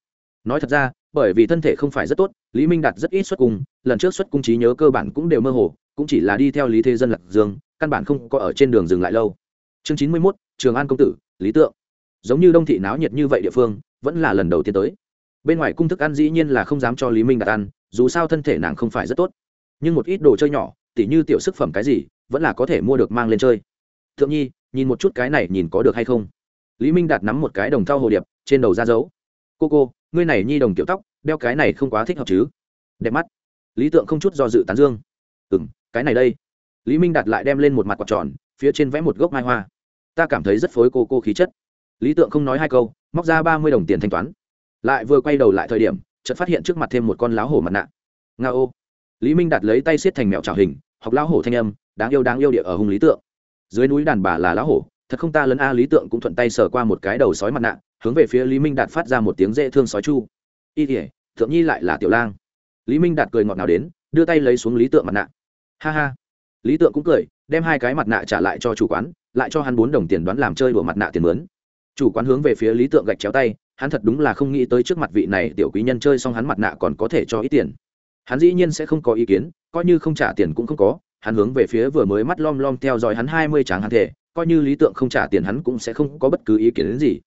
Nói thật ra, bởi vì thân thể không phải rất tốt, lý minh đạt rất ít xuất cung, lần trước xuất cung trí nhớ cơ bản cũng đều mơ hồ, cũng chỉ là đi theo lý thế dân lạc dương, căn bản không có ở trên đường dừng lại lâu. Chương chín mươi mốt trường an công tử, lý tượng. Giống như đông thị náo nhiệt như vậy địa phương, vẫn là lần đầu tiên tới. Bên ngoài cung thức ăn dĩ nhiên là không dám cho lý minh đạt ăn, dù sao thân thể nàng không phải rất tốt. Nhưng một ít đồ chơi nhỏ, tỉ như tiểu sức phẩm cái gì, vẫn là có thể mua được mang lên chơi. Thượng nhi, nhìn một chút cái này nhìn có được hay không? Lý minh đạt nắm một cái đồng thau hồ điệp, trên đầu ra dấu. Cô cô, ngươi này nhi đồng tiểu tóc, đeo cái này không quá thích hợp chứ? Đẹp mắt. Lý tượng không chút do dự tán dương. Ừ m cái này đây. Lý minh đạt lại đem lên một mặt quạt tròn, phía trên vẽ một gốc mai hoa ta cảm thấy rất phối cô cô khí chất. Lý tượng không nói hai câu, móc ra ba mươi đồng tiền thanh toán. Lại vừa quay đầu lại thời điểm, chợt phát hiện trước mặt thêm một con láo hổ mặt nạ. Nga ô. Lý minh đạt lấy tay xiết thành mẹo trào hình, học lão hổ thanh âm, đáng yêu đáng yêu địa ở hùng lý tượng. Dưới núi đàn bà là lão hổ, thật không ta lấn a, lý tượng cũng thuận tay sờ qua một cái đầu sói mặt nạ, hướng về phía lý minh đạt phát ra một tiếng dễ thương sói chu. Y thể thượng nhi lại là tiểu lang. Lý minh đạt cười ngọt nào đến, đưa tay lấy xuống lý tượng mặt nạ. Ha ha. Lý tượng cũng cười, đem hai cái mặt nạ trả lại cho chủ quán lại cho hắn bốn đồng tiền đoán làm chơi đùa mặt nạ tiền mướn. Chủ quán hướng về phía lý tượng gạch chéo tay, hắn thật đúng là không nghĩ tới trước mặt vị này tiểu quý nhân chơi xong hắn mặt nạ còn có thể cho ít tiền. Hắn dĩ nhiên sẽ không có ý kiến, coi như không trả tiền cũng không có, hắn hướng về phía vừa mới mắt lom lom theo dõi hắn hai mươi tráng hắn thể, coi như lý tượng không trả tiền hắn cũng sẽ không có bất cứ ý kiến đến gì.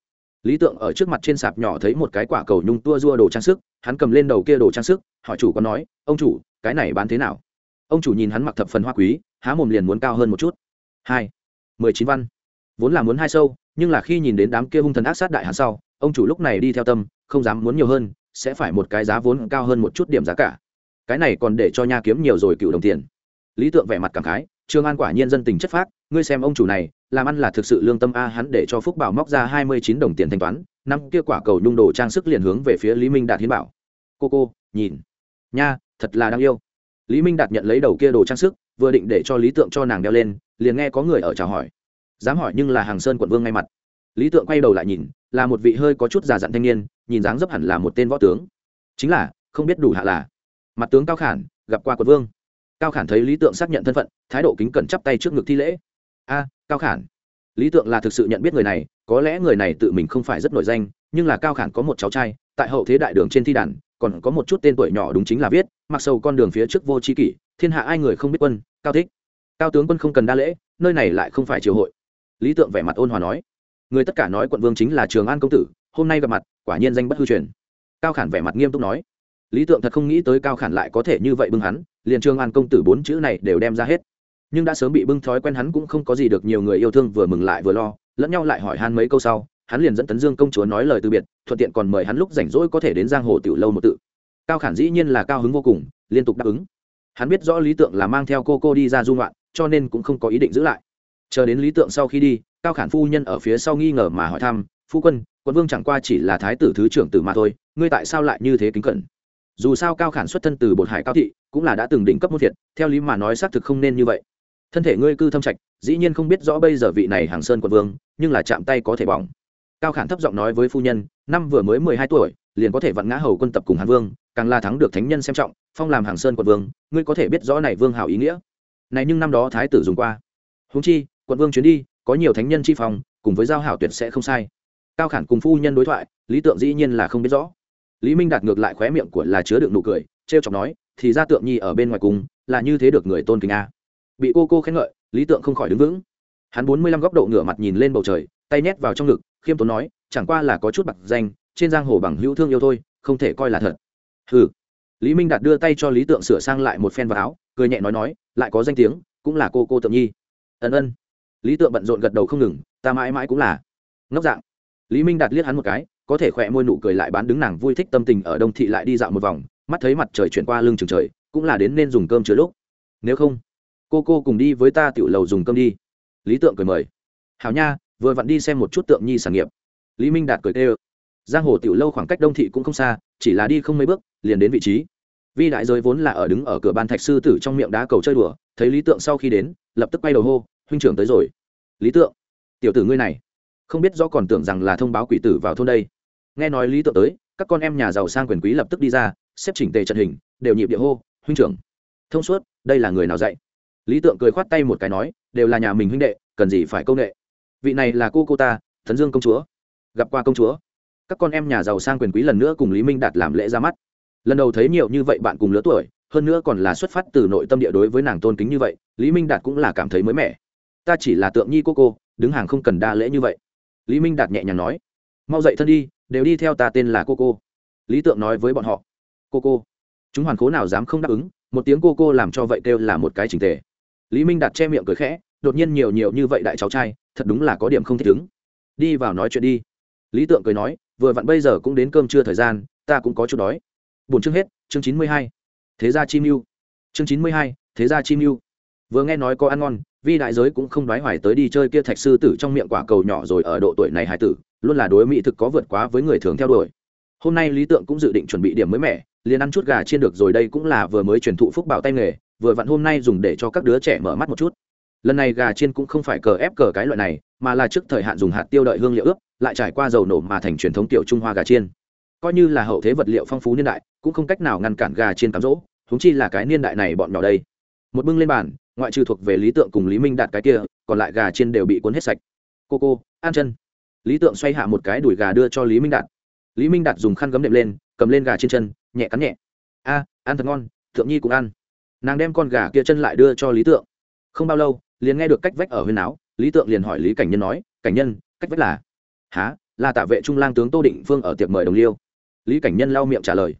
Lý tượng ở trước mặt trên sạp nhỏ thấy một cái quả cầu nhung tua dua đồ trang sức, hắn cầm lên đầu kia đồ trang sức, hỏi chủ có nói, ông chủ, cái này bán thế nào? Ông chủ nhìn hắn mặc thập phần hoa quý, há mồm liền muốn cao hơn một chút. Hai mười chín văn. Vốn là muốn hai sâu, nhưng là khi nhìn đến đám kia hung thần ác sát đại hán sau, ông chủ lúc này đi theo tâm, không dám muốn nhiều hơn, sẽ phải một cái giá vốn cao hơn một chút điểm giá cả. Cái này còn để cho nha kiếm nhiều rồi cựu đồng tiền. Lý tượng vẻ mặt cảm khái, trương an quả nhiên dân tình chất phác, ngươi xem ông chủ này, làm ăn là thực sự lương tâm a, hắn để cho phúc bảo móc ra hai mươi chín đồng tiền thanh toán, năm kia quả cầu nhung đồ trang sức liền hướng về phía lý minh đạt hiến bảo. Cô cô, nhìn. Nha, thật là đáng yêu. Lý minh đạt nhận lấy đầu kia đồ trang sức, vừa định để cho lý tượng cho nàng đeo lên liền nghe có người ở chào hỏi. Dám hỏi nhưng là hàng sơn quận vương ngay mặt. Lý tượng quay đầu lại nhìn, là một vị hơi có chút già dặn thanh niên, nhìn dáng dấp hẳn là một tên võ tướng. Chính là, không biết đủ hạ là. Mặt tướng cao khản, gặp qua quận vương. Cao khản thấy lý tượng xác nhận thân phận, thái độ kính cẩn chắp tay trước ngực thi lễ. A, cao khản. Lý tượng là thực sự nhận biết người này, có lẽ người này tự mình không phải rất nổi danh, nhưng là cao khản có một cháu trai, tại hậu thế đại đường trên thi đàn, còn có một chút tên tuổi nhỏ đúng chính là viết, mặc sầu con đường phía trước vô tri kỷ, thiên hạ ai người không biết quân, cao thích cao tướng quân không cần đa lễ, nơi này lại không phải triều hội. Lý tượng vẻ mặt ôn hòa nói, người tất cả nói quận vương chính là trường an công tử, hôm nay gặp mặt, quả nhiên danh bất hư truyền. Cao khản vẻ mặt nghiêm túc nói, lý tượng thật không nghĩ tới cao khản lại có thể như vậy bưng hắn, liền trường an công tử bốn chữ này đều đem ra hết. Nhưng đã sớm bị bưng thói quen hắn cũng không có gì được nhiều người yêu thương vừa mừng lại vừa lo, lẫn nhau lại hỏi han mấy câu sau, hắn liền dẫn tấn dương công chúa nói lời từ biệt, thuận tiện còn mời hắn lúc rảnh rỗi có thể đến giang hồ tiểu lâu một tự. Cao khản dĩ nhiên là cao hứng vô cùng, liên tục đáp ứng. Hắn biết rõ lý tượng là mang theo cô cô đi ra du ngoạn cho nên cũng không có ý định giữ lại. Chờ đến lý tượng sau khi đi, cao khản phu nhân ở phía sau nghi ngờ mà hỏi thăm, phu quân quân vương chẳng qua chỉ là thái tử thứ trưởng tử mà thôi, ngươi tại sao lại như thế kính cẩn? Dù sao cao khản xuất thân từ bột hải cao thị, cũng là đã từng đỉnh cấp môn thiệt theo lý mà nói xác thực không nên như vậy. Thân thể ngươi cư thâm trạch, dĩ nhiên không biết rõ bây giờ vị này hàng sơn quận vương, nhưng là chạm tay có thể bỏng. Cao khản thấp giọng nói với phu nhân, năm vừa mới mười hai tuổi, liền có thể vặn ngã hầu quân tập cùng hàn vương, càng là thắng được thánh nhân xem trọng, phong làm hàng sơn quận vương, ngươi có thể biết rõ này vương hảo ý nghĩa này nhưng năm đó thái tử dùng qua. Húng chi, quận vương chuyến đi, có nhiều thánh nhân chi phòng, cùng với giao hảo tuyệt sẽ không sai. Cao khản cùng phu nhân đối thoại, lý tượng dĩ nhiên là không biết rõ. Lý minh đạt ngược lại khóe miệng của là chứa đựng nụ cười t r e o chọc nói, thì ra tượng nhi ở bên ngoài cùng, là như thế được người tôn kính a. Bị cô cô khen ngợi, lý tượng không khỏi đứng vững. Hắn bốn mươi lăm góc độ ngửa mặt nhìn lên bầu trời, tay nhét vào trong ngực, khiêm tốn nói, chẳng qua là có chút bạc danh, trên giang hồ bằng hữu thương yêu thôi, không thể coi là thật. Ừ lý minh đạt đưa tay cho lý tượng sửa sang lại một phen vào áo, cười nhẹ nói nói lại có danh tiếng, cũng là cô cô tượng nhi. Ân ân. Lý tượng bận rộn gật đầu không ngừng, ta mãi mãi cũng là. Ngốc dạng. Lý minh đạt liếc hắn một cái, có thể khỏe môi nụ cười lại bán đứng nàng vui thích tâm tình ở đông thị lại đi dạo một vòng, mắt thấy mặt trời chuyển qua lưng trường trời, cũng là đến nên dùng cơm chứa lúc. Nếu không, cô cô cùng đi với ta tiểu lầu dùng cơm đi. Lý tượng cười mời. Hảo nha, vừa vặn đi xem một chút tượng nhi sản nghiệp. Lý minh đạt cười tê ơ giang hồ tiểu lâu khoảng cách đông thị cũng không xa, chỉ là đi không mấy bước, liền đến vị trí vi đại giới vốn là ở đứng ở cửa ban thạch sư tử trong miệng đá cầu chơi đùa, thấy lý tượng sau khi đến, lập tức quay đầu hô, huynh trưởng tới rồi. Lý tượng, tiểu tử ngươi này, không biết do còn tưởng rằng là thông báo quỷ tử vào thôn đây. Nghe nói lý tượng tới, các con em nhà giàu sang quyền quý lập tức đi ra, xếp chỉnh tề trận hình, đều nhịp địa hô, huynh trưởng, thông suốt, đây là người nào dạy? Lý tượng cười khoát tay một cái nói, đều là nhà mình huynh đệ, cần gì phải công nghệ? Vị này là cô cô ta thần dương công chúa, gặp qua công chúa. Các con em nhà giàu sang quyền quý lần nữa cùng lý minh đạt làm lễ ra mắt lần đầu thấy nhiều như vậy bạn cùng lứa tuổi, hơn nữa còn là xuất phát từ nội tâm địa đối với nàng tôn kính như vậy, lý minh đạt cũng là cảm thấy mới mẻ. Ta chỉ là tượng nhi cô cô, đứng hàng không cần đa lễ như vậy. Lý minh đạt nhẹ nhàng nói, mau dậy thân đi, đều đi theo ta tên là cô cô. Lý tượng nói với bọn họ, cô cô. Chúng hoàn cố nào dám không đáp ứng, một tiếng cô cô làm cho vậy kêu là một cái trình tề. Lý minh đạt che miệng cười khẽ, đột nhiên nhiều nhiều như vậy đại cháu trai, thật đúng là có điểm không thích ứng. Đi vào nói chuyện đi. Lý tượng cười nói, vừa vặn bây giờ cũng đến cơm trưa thời gian, ta cũng có chút đói bốn chương hết, chương chín mươi hai. Thế gia chim mưu chương chín mươi hai, thế gia chim mưu vừa nghe nói có ăn ngon, vi đại giới cũng không đoái hoài tới đi chơi kia thạch sư tử trong miệng quả cầu nhỏ rồi ở độ tuổi này hải tử, luôn là đối mỹ thực có vượt quá với người thường theo đuổi. Hôm nay lý tượng cũng dự định chuẩn bị điểm mới mẻ, liền ăn chút gà chiên được rồi đây cũng là vừa mới truyền thụ phúc bảo tay nghề, vừa vặn hôm nay dùng để cho các đứa trẻ mở mắt một chút. Lần này gà chiên cũng không phải cờ ép cờ cái loại này, mà là trước thời hạn dùng hạt tiêu đợi hương liệu ướp, lại trải qua dầu nổ mà thành truyền thống tiểu trung hoa gà chiên coi như là hậu thế vật liệu phong phú niên đại, cũng không cách nào ngăn cản gà trên cám rỗ húng chi là cái niên đại này bọn nhỏ đây. Một bưng lên bàn, ngoại trừ thuộc về lý tượng cùng lý minh đạt cái kia, còn lại gà trên đều bị cuốn hết sạch. Cô cô, ăn chân. Lý tượng xoay hạ một cái đùi gà đưa cho lý minh đạt. Lý minh đạt dùng khăn gấm đệm lên, cầm lên gà trên chân, nhẹ cắn nhẹ. A, ăn thật ngon, thượng nhi cũng ăn. Nàng đem con gà kia chân lại đưa cho lý tượng. Không bao lâu, liền nghe được cách vách ở huyên áo, lý tượng liền hỏi lý cảnh nhân nói, cảnh nhân, cách vách là? Há là tạ vệ trung lang tướng tô định phương ở tiệc mời đồng liêu lý cảnh nhân lau miệng trả lời.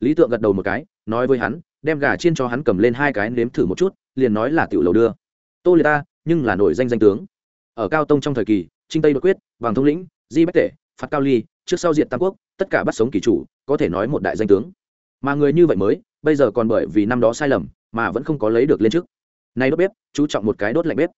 Lý tượng gật đầu một cái, nói với hắn, đem gà chiên cho hắn cầm lên hai cái nếm thử một chút, liền nói là tiểu lầu đưa. Tô liệt ta, nhưng là nổi danh danh tướng. Ở cao tông trong thời kỳ, trinh tây đột quyết, vàng thông lĩnh, di bách tể, phạt cao ly, trước sau diện tam quốc, tất cả bắt sống kỳ chủ, có thể nói một đại danh tướng. Mà người như vậy mới, bây giờ còn bởi vì năm đó sai lầm, mà vẫn không có lấy được lên trước. Nay đốt bếp, chú trọng một cái đốt lạnh bếp.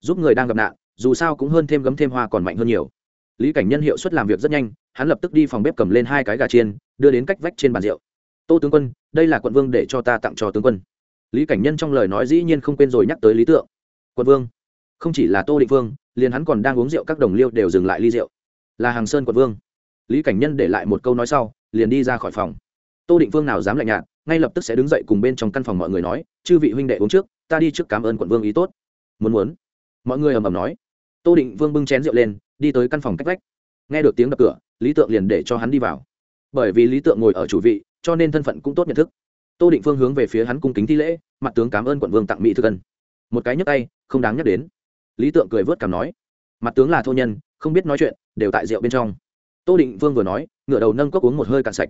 Giúp người đang gặp nạn, dù sao cũng hơn thêm gấm thêm hoa còn mạnh hơn nhiều lý cảnh nhân hiệu suất làm việc rất nhanh, hắn lập tức đi phòng bếp cầm lên hai cái gà chiên, đưa đến cách vách trên bàn rượu. Tô tướng quân, đây là quận vương để cho ta tặng cho tướng quân. Lý cảnh nhân trong lời nói dĩ nhiên không quên rồi nhắc tới lý tượng. Quận vương, không chỉ là tô định vương, liền hắn còn đang uống rượu các đồng liêu đều dừng lại ly rượu. Là hàng sơn quận vương. Lý cảnh nhân để lại một câu nói sau, liền đi ra khỏi phòng. Tô định vương nào dám lạnh nhạt, ngay lập tức sẽ đứng dậy cùng bên trong căn phòng mọi người nói, chư vị huynh đệ uống trước, ta đi trước cảm ơn quận vương ý tốt muốn muốn. Mọi người ầm ầm nói. Tô định vương bưng chén rượu lên đi tới căn phòng cách vách. Nghe được tiếng đập cửa, lý tượng liền để cho hắn đi vào. Bởi vì lý tượng ngồi ở chủ vị, cho nên thân phận cũng tốt nhận thức. Tô định phương hướng về phía hắn cung kính thi lễ, mặt tướng cảm ơn quận vương tặng mỹ thư cân. Một cái nhấc tay, không đáng nhắc đến. Lý tượng cười vớt cảm nói, mặt tướng là thô nhân, không biết nói chuyện, đều tại rượu bên trong. Tô định vương vừa nói ngựa đầu nâng cốc uống một hơi cạn sạch.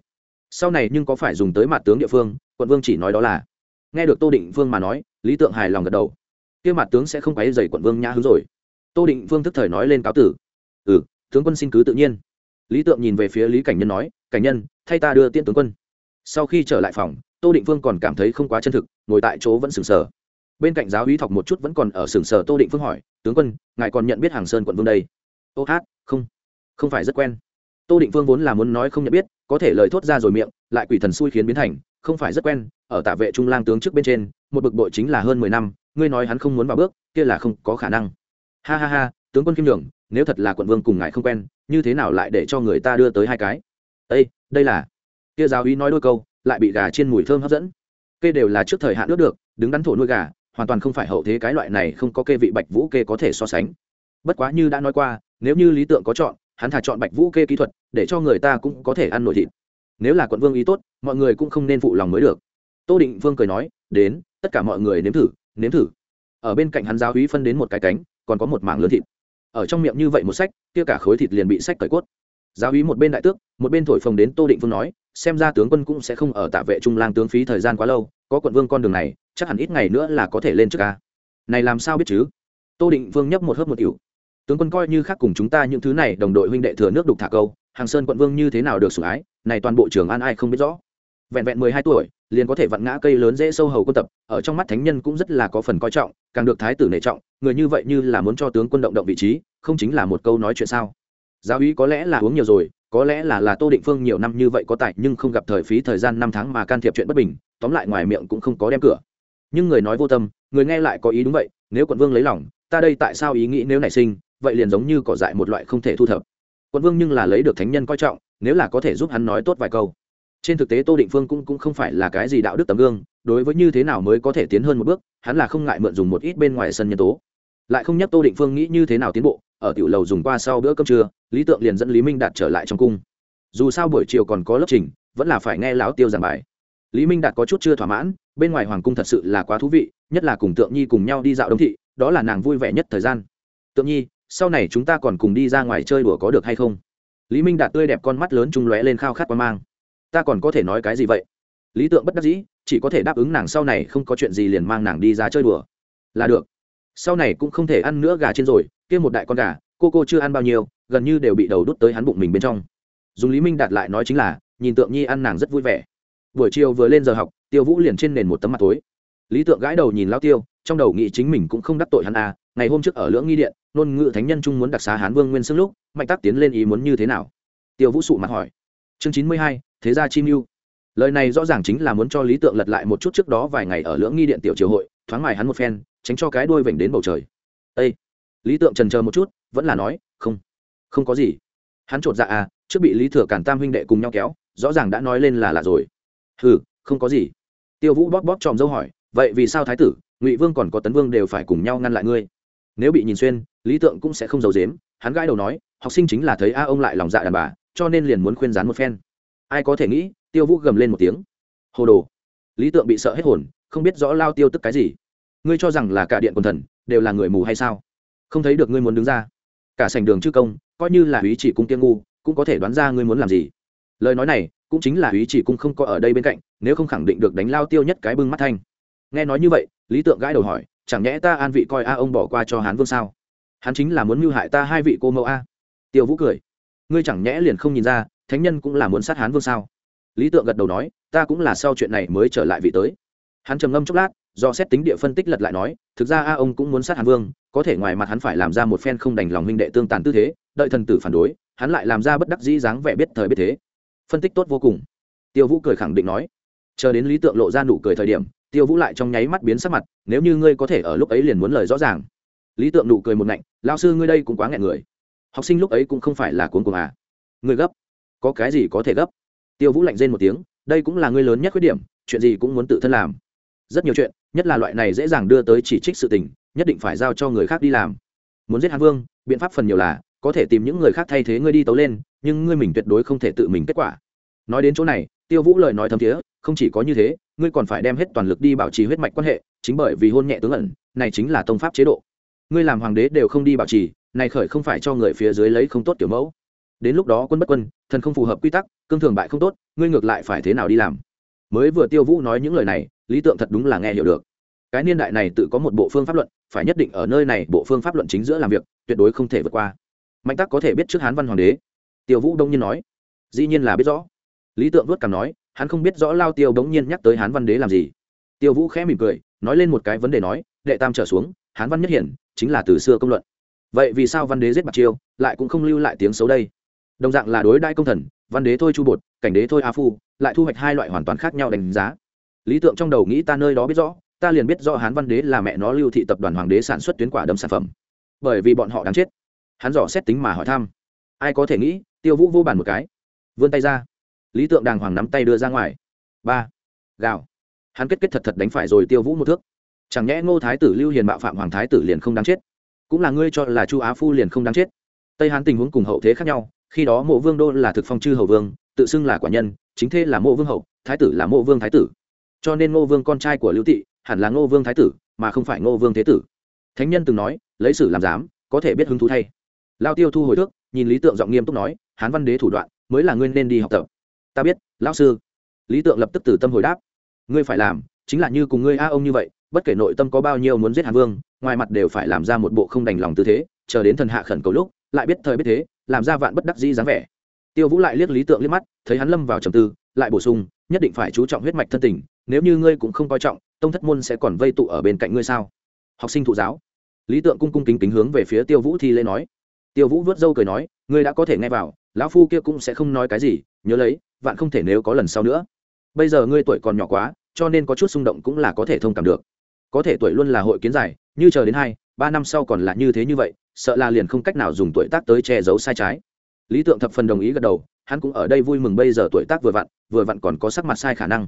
Sau này nhưng có phải dùng tới mặt tướng địa phương, quận vương chỉ nói đó là. Nghe được tô định vương mà nói, lý tượng hài lòng gật đầu. Kia mặt tướng sẽ không quấy dày quận vương nhã hứng rồi. Tô định vương thức thời nói lên cáo tử ừ tướng quân xin cứ tự nhiên. Lý tượng nhìn về phía lý cảnh nhân nói, cảnh nhân, thay ta đưa tiễn tướng quân. Sau khi trở lại phòng, tô định phương còn cảm thấy không quá chân thực, ngồi tại chỗ vẫn sừng sờ. Bên cạnh giáo hí thọc một chút vẫn còn ở sừng sờ tô định phương hỏi, tướng quân, ngài còn nhận biết hàng sơn quận vương đây? Ô hát, không không phải rất quen. Tô định phương vốn là muốn nói không nhận biết, có thể lời thốt ra rồi miệng, lại quỷ thần xui khiến biến thành, không phải rất quen, ở tả vệ trung lang tướng trước bên trên, một bực bội chính là hơn mười năm, ngươi nói hắn không muốn vào bước, kia là không có khả năng. Ha ha ha, tướng quân kim đường nếu thật là quận vương cùng ngài không quen, như thế nào lại để cho người ta đưa tới hai cái? Ây đây là. Kia giáo úy nói đôi câu, lại bị gà trên mùi thơm hấp dẫn. Kê đều là trước thời hạn nước được, đứng đắn thổ nuôi gà, hoàn toàn không phải hậu thế cái loại này không có kê vị bạch vũ kê có thể so sánh. Bất quá như đã nói qua, nếu như lý tượng có chọn, hắn thà chọn bạch vũ kê kỹ thuật, để cho người ta cũng có thể ăn nổi thịt. Nếu là quận vương ý tốt, mọi người cũng không nên phụ lòng mới được. Tô định vương cười nói, đến, tất cả mọi người nếm thử nếm thử. Ở bên cạnh hắn giáo úy phân đến một cái cánh, còn có một mảng lớn thịt ở trong miệng như vậy một sách, kia cả khối thịt liền bị sách cởi cốt. Giáo úy một bên đại tước, một bên thổi phồng đến tô định vương nói, xem ra tướng quân cũng sẽ không ở tạ vệ trung lang tướng phí thời gian quá lâu, có quận vương con đường này, chắc hẳn ít ngày nữa là có thể lên trước ca. Này làm sao biết chứ? Tô định vương nhấp một hớp một tiểu. Tướng quân coi như khác cùng chúng ta những thứ này, đồng đội huynh đệ thừa nước đục thả câu, hàng sơn quận vương như thế nào được sủng ái, này toàn bộ trường an ai không biết rõ. Vẹn vẹn mười hai tuổi liền có thể vặn ngã cây lớn dễ sâu hầu quân tập, ở trong mắt thánh nhân cũng rất là có phần coi trọng, càng được thái tử nể trọng, người như vậy như là muốn cho tướng quân động động vị trí, không chính là một câu nói chuyện sao? Giáo úy có lẽ là uống nhiều rồi, có lẽ là là tô định phương nhiều năm như vậy có tài nhưng không gặp thời phí thời gian năm tháng mà can thiệp chuyện bất bình, tóm lại ngoài miệng cũng không có đem cửa. Nhưng người nói vô tâm, người nghe lại có ý đúng vậy, nếu quận vương lấy lòng, ta đây tại sao ý nghĩ nếu nảy sinh, vậy liền giống như cỏ dại một loại không thể thu thập. Quận vương nhưng là lấy được thánh nhân coi trọng, nếu là có thể giúp hắn nói tốt vài câu trên thực tế tô định phương cũng, cũng không phải là cái gì đạo đức tấm gương đối với như thế nào mới có thể tiến hơn một bước hắn là không ngại mượn dùng một ít bên ngoài sân nhân tố. Lại không nhắc tô định phương nghĩ như thế nào tiến bộ ở tiểu lầu dùng qua sau bữa cơm trưa lý tượng liền dẫn lý minh đạt trở lại trong cung. Dù sao buổi chiều còn có lớp trình vẫn là phải nghe lão tiêu giảng bài. Lý minh đạt có chút chưa thỏa mãn bên ngoài hoàng cung thật sự là quá thú vị nhất là cùng tượng nhi cùng nhau đi dạo đông thị đó là nàng vui vẻ nhất thời gian. Tượng nhi sau này chúng ta còn cùng đi ra ngoài chơi đùa có được hay không? Lý minh đạt tươi đẹp con mắt lớn trung lóe lên khao khát quan mang ta còn có thể nói cái gì vậy? Lý tượng bất đắc dĩ, chỉ có thể đáp ứng nàng sau này không có chuyện gì liền mang nàng đi ra chơi đùa. Là được. Sau này cũng không thể ăn nữa gà trên rồi, kia một đại con gà, cô cô chưa ăn bao nhiêu, gần như đều bị đầu đút tới hắn bụng mình bên trong. Dùng lý minh đạt lại nói chính là, nhìn tượng nhi ăn nàng rất vui vẻ. Buổi chiều vừa lên giờ học, tiêu vũ liền trên nền một tấm mặt tối. Lý tượng gãi đầu nhìn lao tiêu, trong đầu nghĩ chính mình cũng không đắc tội hắn à ngày hôm trước ở lưỡng nghi điện nôn ngự thánh nhân trung muốn đặc xá hán vương nguyên xưng lúc mạnh tác tiến lên ý muốn như thế nào? Tiêu vũ sụ mặt hỏi. Chương chín mươi hai thế gia chim mưu. Lời này rõ ràng chính là muốn cho lý tượng lật lại một chút trước đó vài ngày ở lưỡng nghi điện tiểu triều hội, thoáng mài hắn một phen, tránh cho cái đuôi vểnh đến bầu trời. Ây lý tượng trần chờ một chút, vẫn là nói, không không có gì. Hắn chột dạ à trước bị lý thừa cản tam huynh đệ cùng nhau kéo, rõ ràng đã nói lên là là rồi. Hừ, không có gì. Tiêu vũ bóp bóp tròm dâu hỏi, vậy vì sao thái tử, ngụy vương còn có tấn vương đều phải cùng nhau ngăn lại ngươi? Nếu bị nhìn xuyên, lý tượng cũng sẽ không giấu dếm hắn gãi đầu nói, học sinh chính là thấy a ông lại lòng dạ đàn bà, cho nên liền muốn khuyên rán một phen ai có thể nghĩ, tiêu vũ gầm lên một tiếng. Hồ đồ. Lý tượng bị sợ hết hồn, không biết rõ lao tiêu tức cái gì. Ngươi cho rằng là cả điện quần thần, đều là người mù hay sao? Không thấy được ngươi muốn đứng ra. Cả sảnh đường chư công, coi như là ý chỉ cung tiên ngu, cũng có thể đoán ra ngươi muốn làm gì. Lời nói này, cũng chính là ý chỉ cung không có ở đây bên cạnh, nếu không khẳng định được đánh lao tiêu nhất cái bưng mắt thanh. Nghe nói như vậy, lý tượng gãi đầu hỏi, chẳng nhẽ ta an vị coi a ông bỏ qua cho hán vương sao? Hắn chính là muốn mưu hại ta hai vị cô mẫu a. Tiêu vũ cười, ngươi chẳng nhẽ liền không nhìn ra thánh nhân cũng là muốn sát hán vương sao? Lý tượng gật đầu nói, ta cũng là sau chuyện này mới trở lại vị tới. Hắn trầm ngâm chốc lát, do xét tính địa phân tích lật lại nói, thực ra a ông cũng muốn sát hán vương, có thể ngoài mặt hắn phải làm ra một phen không đành lòng huynh đệ tương tàn tư thế, đợi thần tử phản đối, hắn lại làm ra bất đắc dĩ dáng vẻ biết thời biết thế. Phân tích tốt vô cùng. Tiêu vũ cười khẳng định nói. Chờ đến lý tượng lộ ra nụ cười thời điểm, tiêu vũ lại trong nháy mắt biến sắc mặt, nếu như ngươi có thể ở lúc ấy liền muốn lời rõ ràng. Lý tượng nụ cười một ngạnh lao sư ngươi đây cũng quá nghẹn người. Học sinh lúc ấy cũng không phải là cuốn cuồng à. Người gấp có cái gì có thể gấp? Tiêu vũ lạnh rên một tiếng, đây cũng là ngươi lớn nhất khuyết điểm, chuyện gì cũng muốn tự thân làm. Rất nhiều chuyện, nhất là loại này dễ dàng đưa tới chỉ trích sự tình, nhất định phải giao cho người khác đi làm. Muốn giết hán vương, biện pháp phần nhiều là, có thể tìm những người khác thay thế ngươi đi tấu lên, nhưng ngươi mình tuyệt đối không thể tự mình kết quả. Nói đến chỗ này, tiêu vũ lời nói thấm thiế, không chỉ có như thế, ngươi còn phải đem hết toàn lực đi bảo trì huyết mạch quan hệ, chính bởi vì hôn nhẹ tướng ẩn, này chính là tông pháp chế độ. Ngươi làm hoàng đế đều không đi bảo trì, này khởi không phải cho người phía dưới lấy không tốt kiểu mẫu đến lúc đó quân bất quân, thần không phù hợp quy tắc, cương thường bại không tốt, ngươi ngược lại phải thế nào đi làm? Mới vừa tiêu vũ nói những lời này, lý tượng thật đúng là nghe hiểu được. Cái niên đại này tự có một bộ phương pháp luận, phải nhất định ở nơi này bộ phương pháp luận chính giữa làm việc, tuyệt đối không thể vượt qua. Mạnh tắc có thể biết trước hán văn hoàng đế. Tiêu vũ đông nhiên nói, dĩ nhiên là biết rõ. Lý tượng vớt cảm nói, hắn không biết rõ lao tiêu bỗng nhiên nhắc tới hán văn đế làm gì. Tiêu vũ khẽ mỉm cười, nói lên một cái vấn đề nói, đệ tam trở xuống, hán văn nhất hiển, chính là từ xưa công luận. Vậy vì sao văn đế giết bạc chiêu, lại cũng không lưu lại tiếng xấu đây? Đồng dạng là đối đại công thần, văn đế thôi chu bột, cảnh đế thôi a phu, lại thu hoạch hai loại hoàn toàn khác nhau đánh giá. Lý tượng trong đầu nghĩ ta nơi đó biết rõ, ta liền biết rõ hán văn đế là mẹ nó lưu thị tập đoàn hoàng đế sản xuất tuyến quả đấm sản phẩm. Bởi vì bọn họ đáng chết. Hắn dò xét tính mà hỏi thăm. Ai có thể nghĩ, tiêu vũ vô bàn một cái. Vươn tay ra. Lý tượng đàng hoàng nắm tay đưa ra ngoài. Ba. Gạo hắn kết kết thật thật đánh phải rồi tiêu vũ một thước. Chẳng nhẽ ngô thái tử lưu hiền bạo phạm hoàng thái tử liền không đáng chết? Cũng là ngươi cho là chu á phu liền không đáng chết. Tây hán tình huống cùng hậu thế khác nhau khi đó mộ vương đô là thực phong chư hầu vương, tự xưng là quả nhân, chính thế là mộ vương hậu, thái tử là mộ vương thái tử. Cho nên ngô vương con trai của lưu tị hẳn là ngô vương thái tử, mà không phải ngô vương thế tử. Thánh nhân từng nói, lấy sử làm giám, có thể biết hứng thú thay. Lao tiêu thu hồi thước, nhìn lý tượng giọng nghiêm túc nói, hán văn đế thủ đoạn, mới là ngươi nên đi học tập. Ta biết, lão sư. Lý tượng lập tức từ tâm hồi đáp, ngươi phải làm, chính là như cùng ngươi a ông như vậy, bất kể nội tâm có bao nhiêu muốn giết hàn vương, ngoài mặt đều phải làm ra một bộ không đành lòng tư thế, chờ đến thần hạ khẩn cầu lúc, lại biết thời biết thế làm ra vạn bất đắc dĩ dáng vẻ. Tiêu vũ lại liếc lý tượng liếc mắt, thấy hắn lâm vào trầm tư, lại bổ sung, nhất định phải chú trọng huyết mạch thân tình, nếu như ngươi cũng không coi trọng, tông thất môn sẽ còn vây tụ ở bên cạnh ngươi sao? Học sinh thụ giáo. Lý tượng cung cung kính kính hướng về phía tiêu vũ thi lễ nói. Tiêu vũ vớt râu cười nói, ngươi đã có thể nghe vào, lão phu kia cũng sẽ không nói cái gì, nhớ lấy, vạn không thể nếu có lần sau nữa. Bây giờ ngươi tuổi còn nhỏ quá, cho nên có chút xung động cũng là có thể thông cảm được. Có thể tuổi luôn là hội kiến giải như chờ đến hai, ba năm sau còn là như thế như vậy sợ là liền không cách nào dùng tuổi tác tới che giấu sai trái. Lý tượng thập phần đồng ý gật đầu, hắn cũng ở đây vui mừng bây giờ tuổi tác vừa vặn vừa vặn còn có sắc mặt sai khả năng.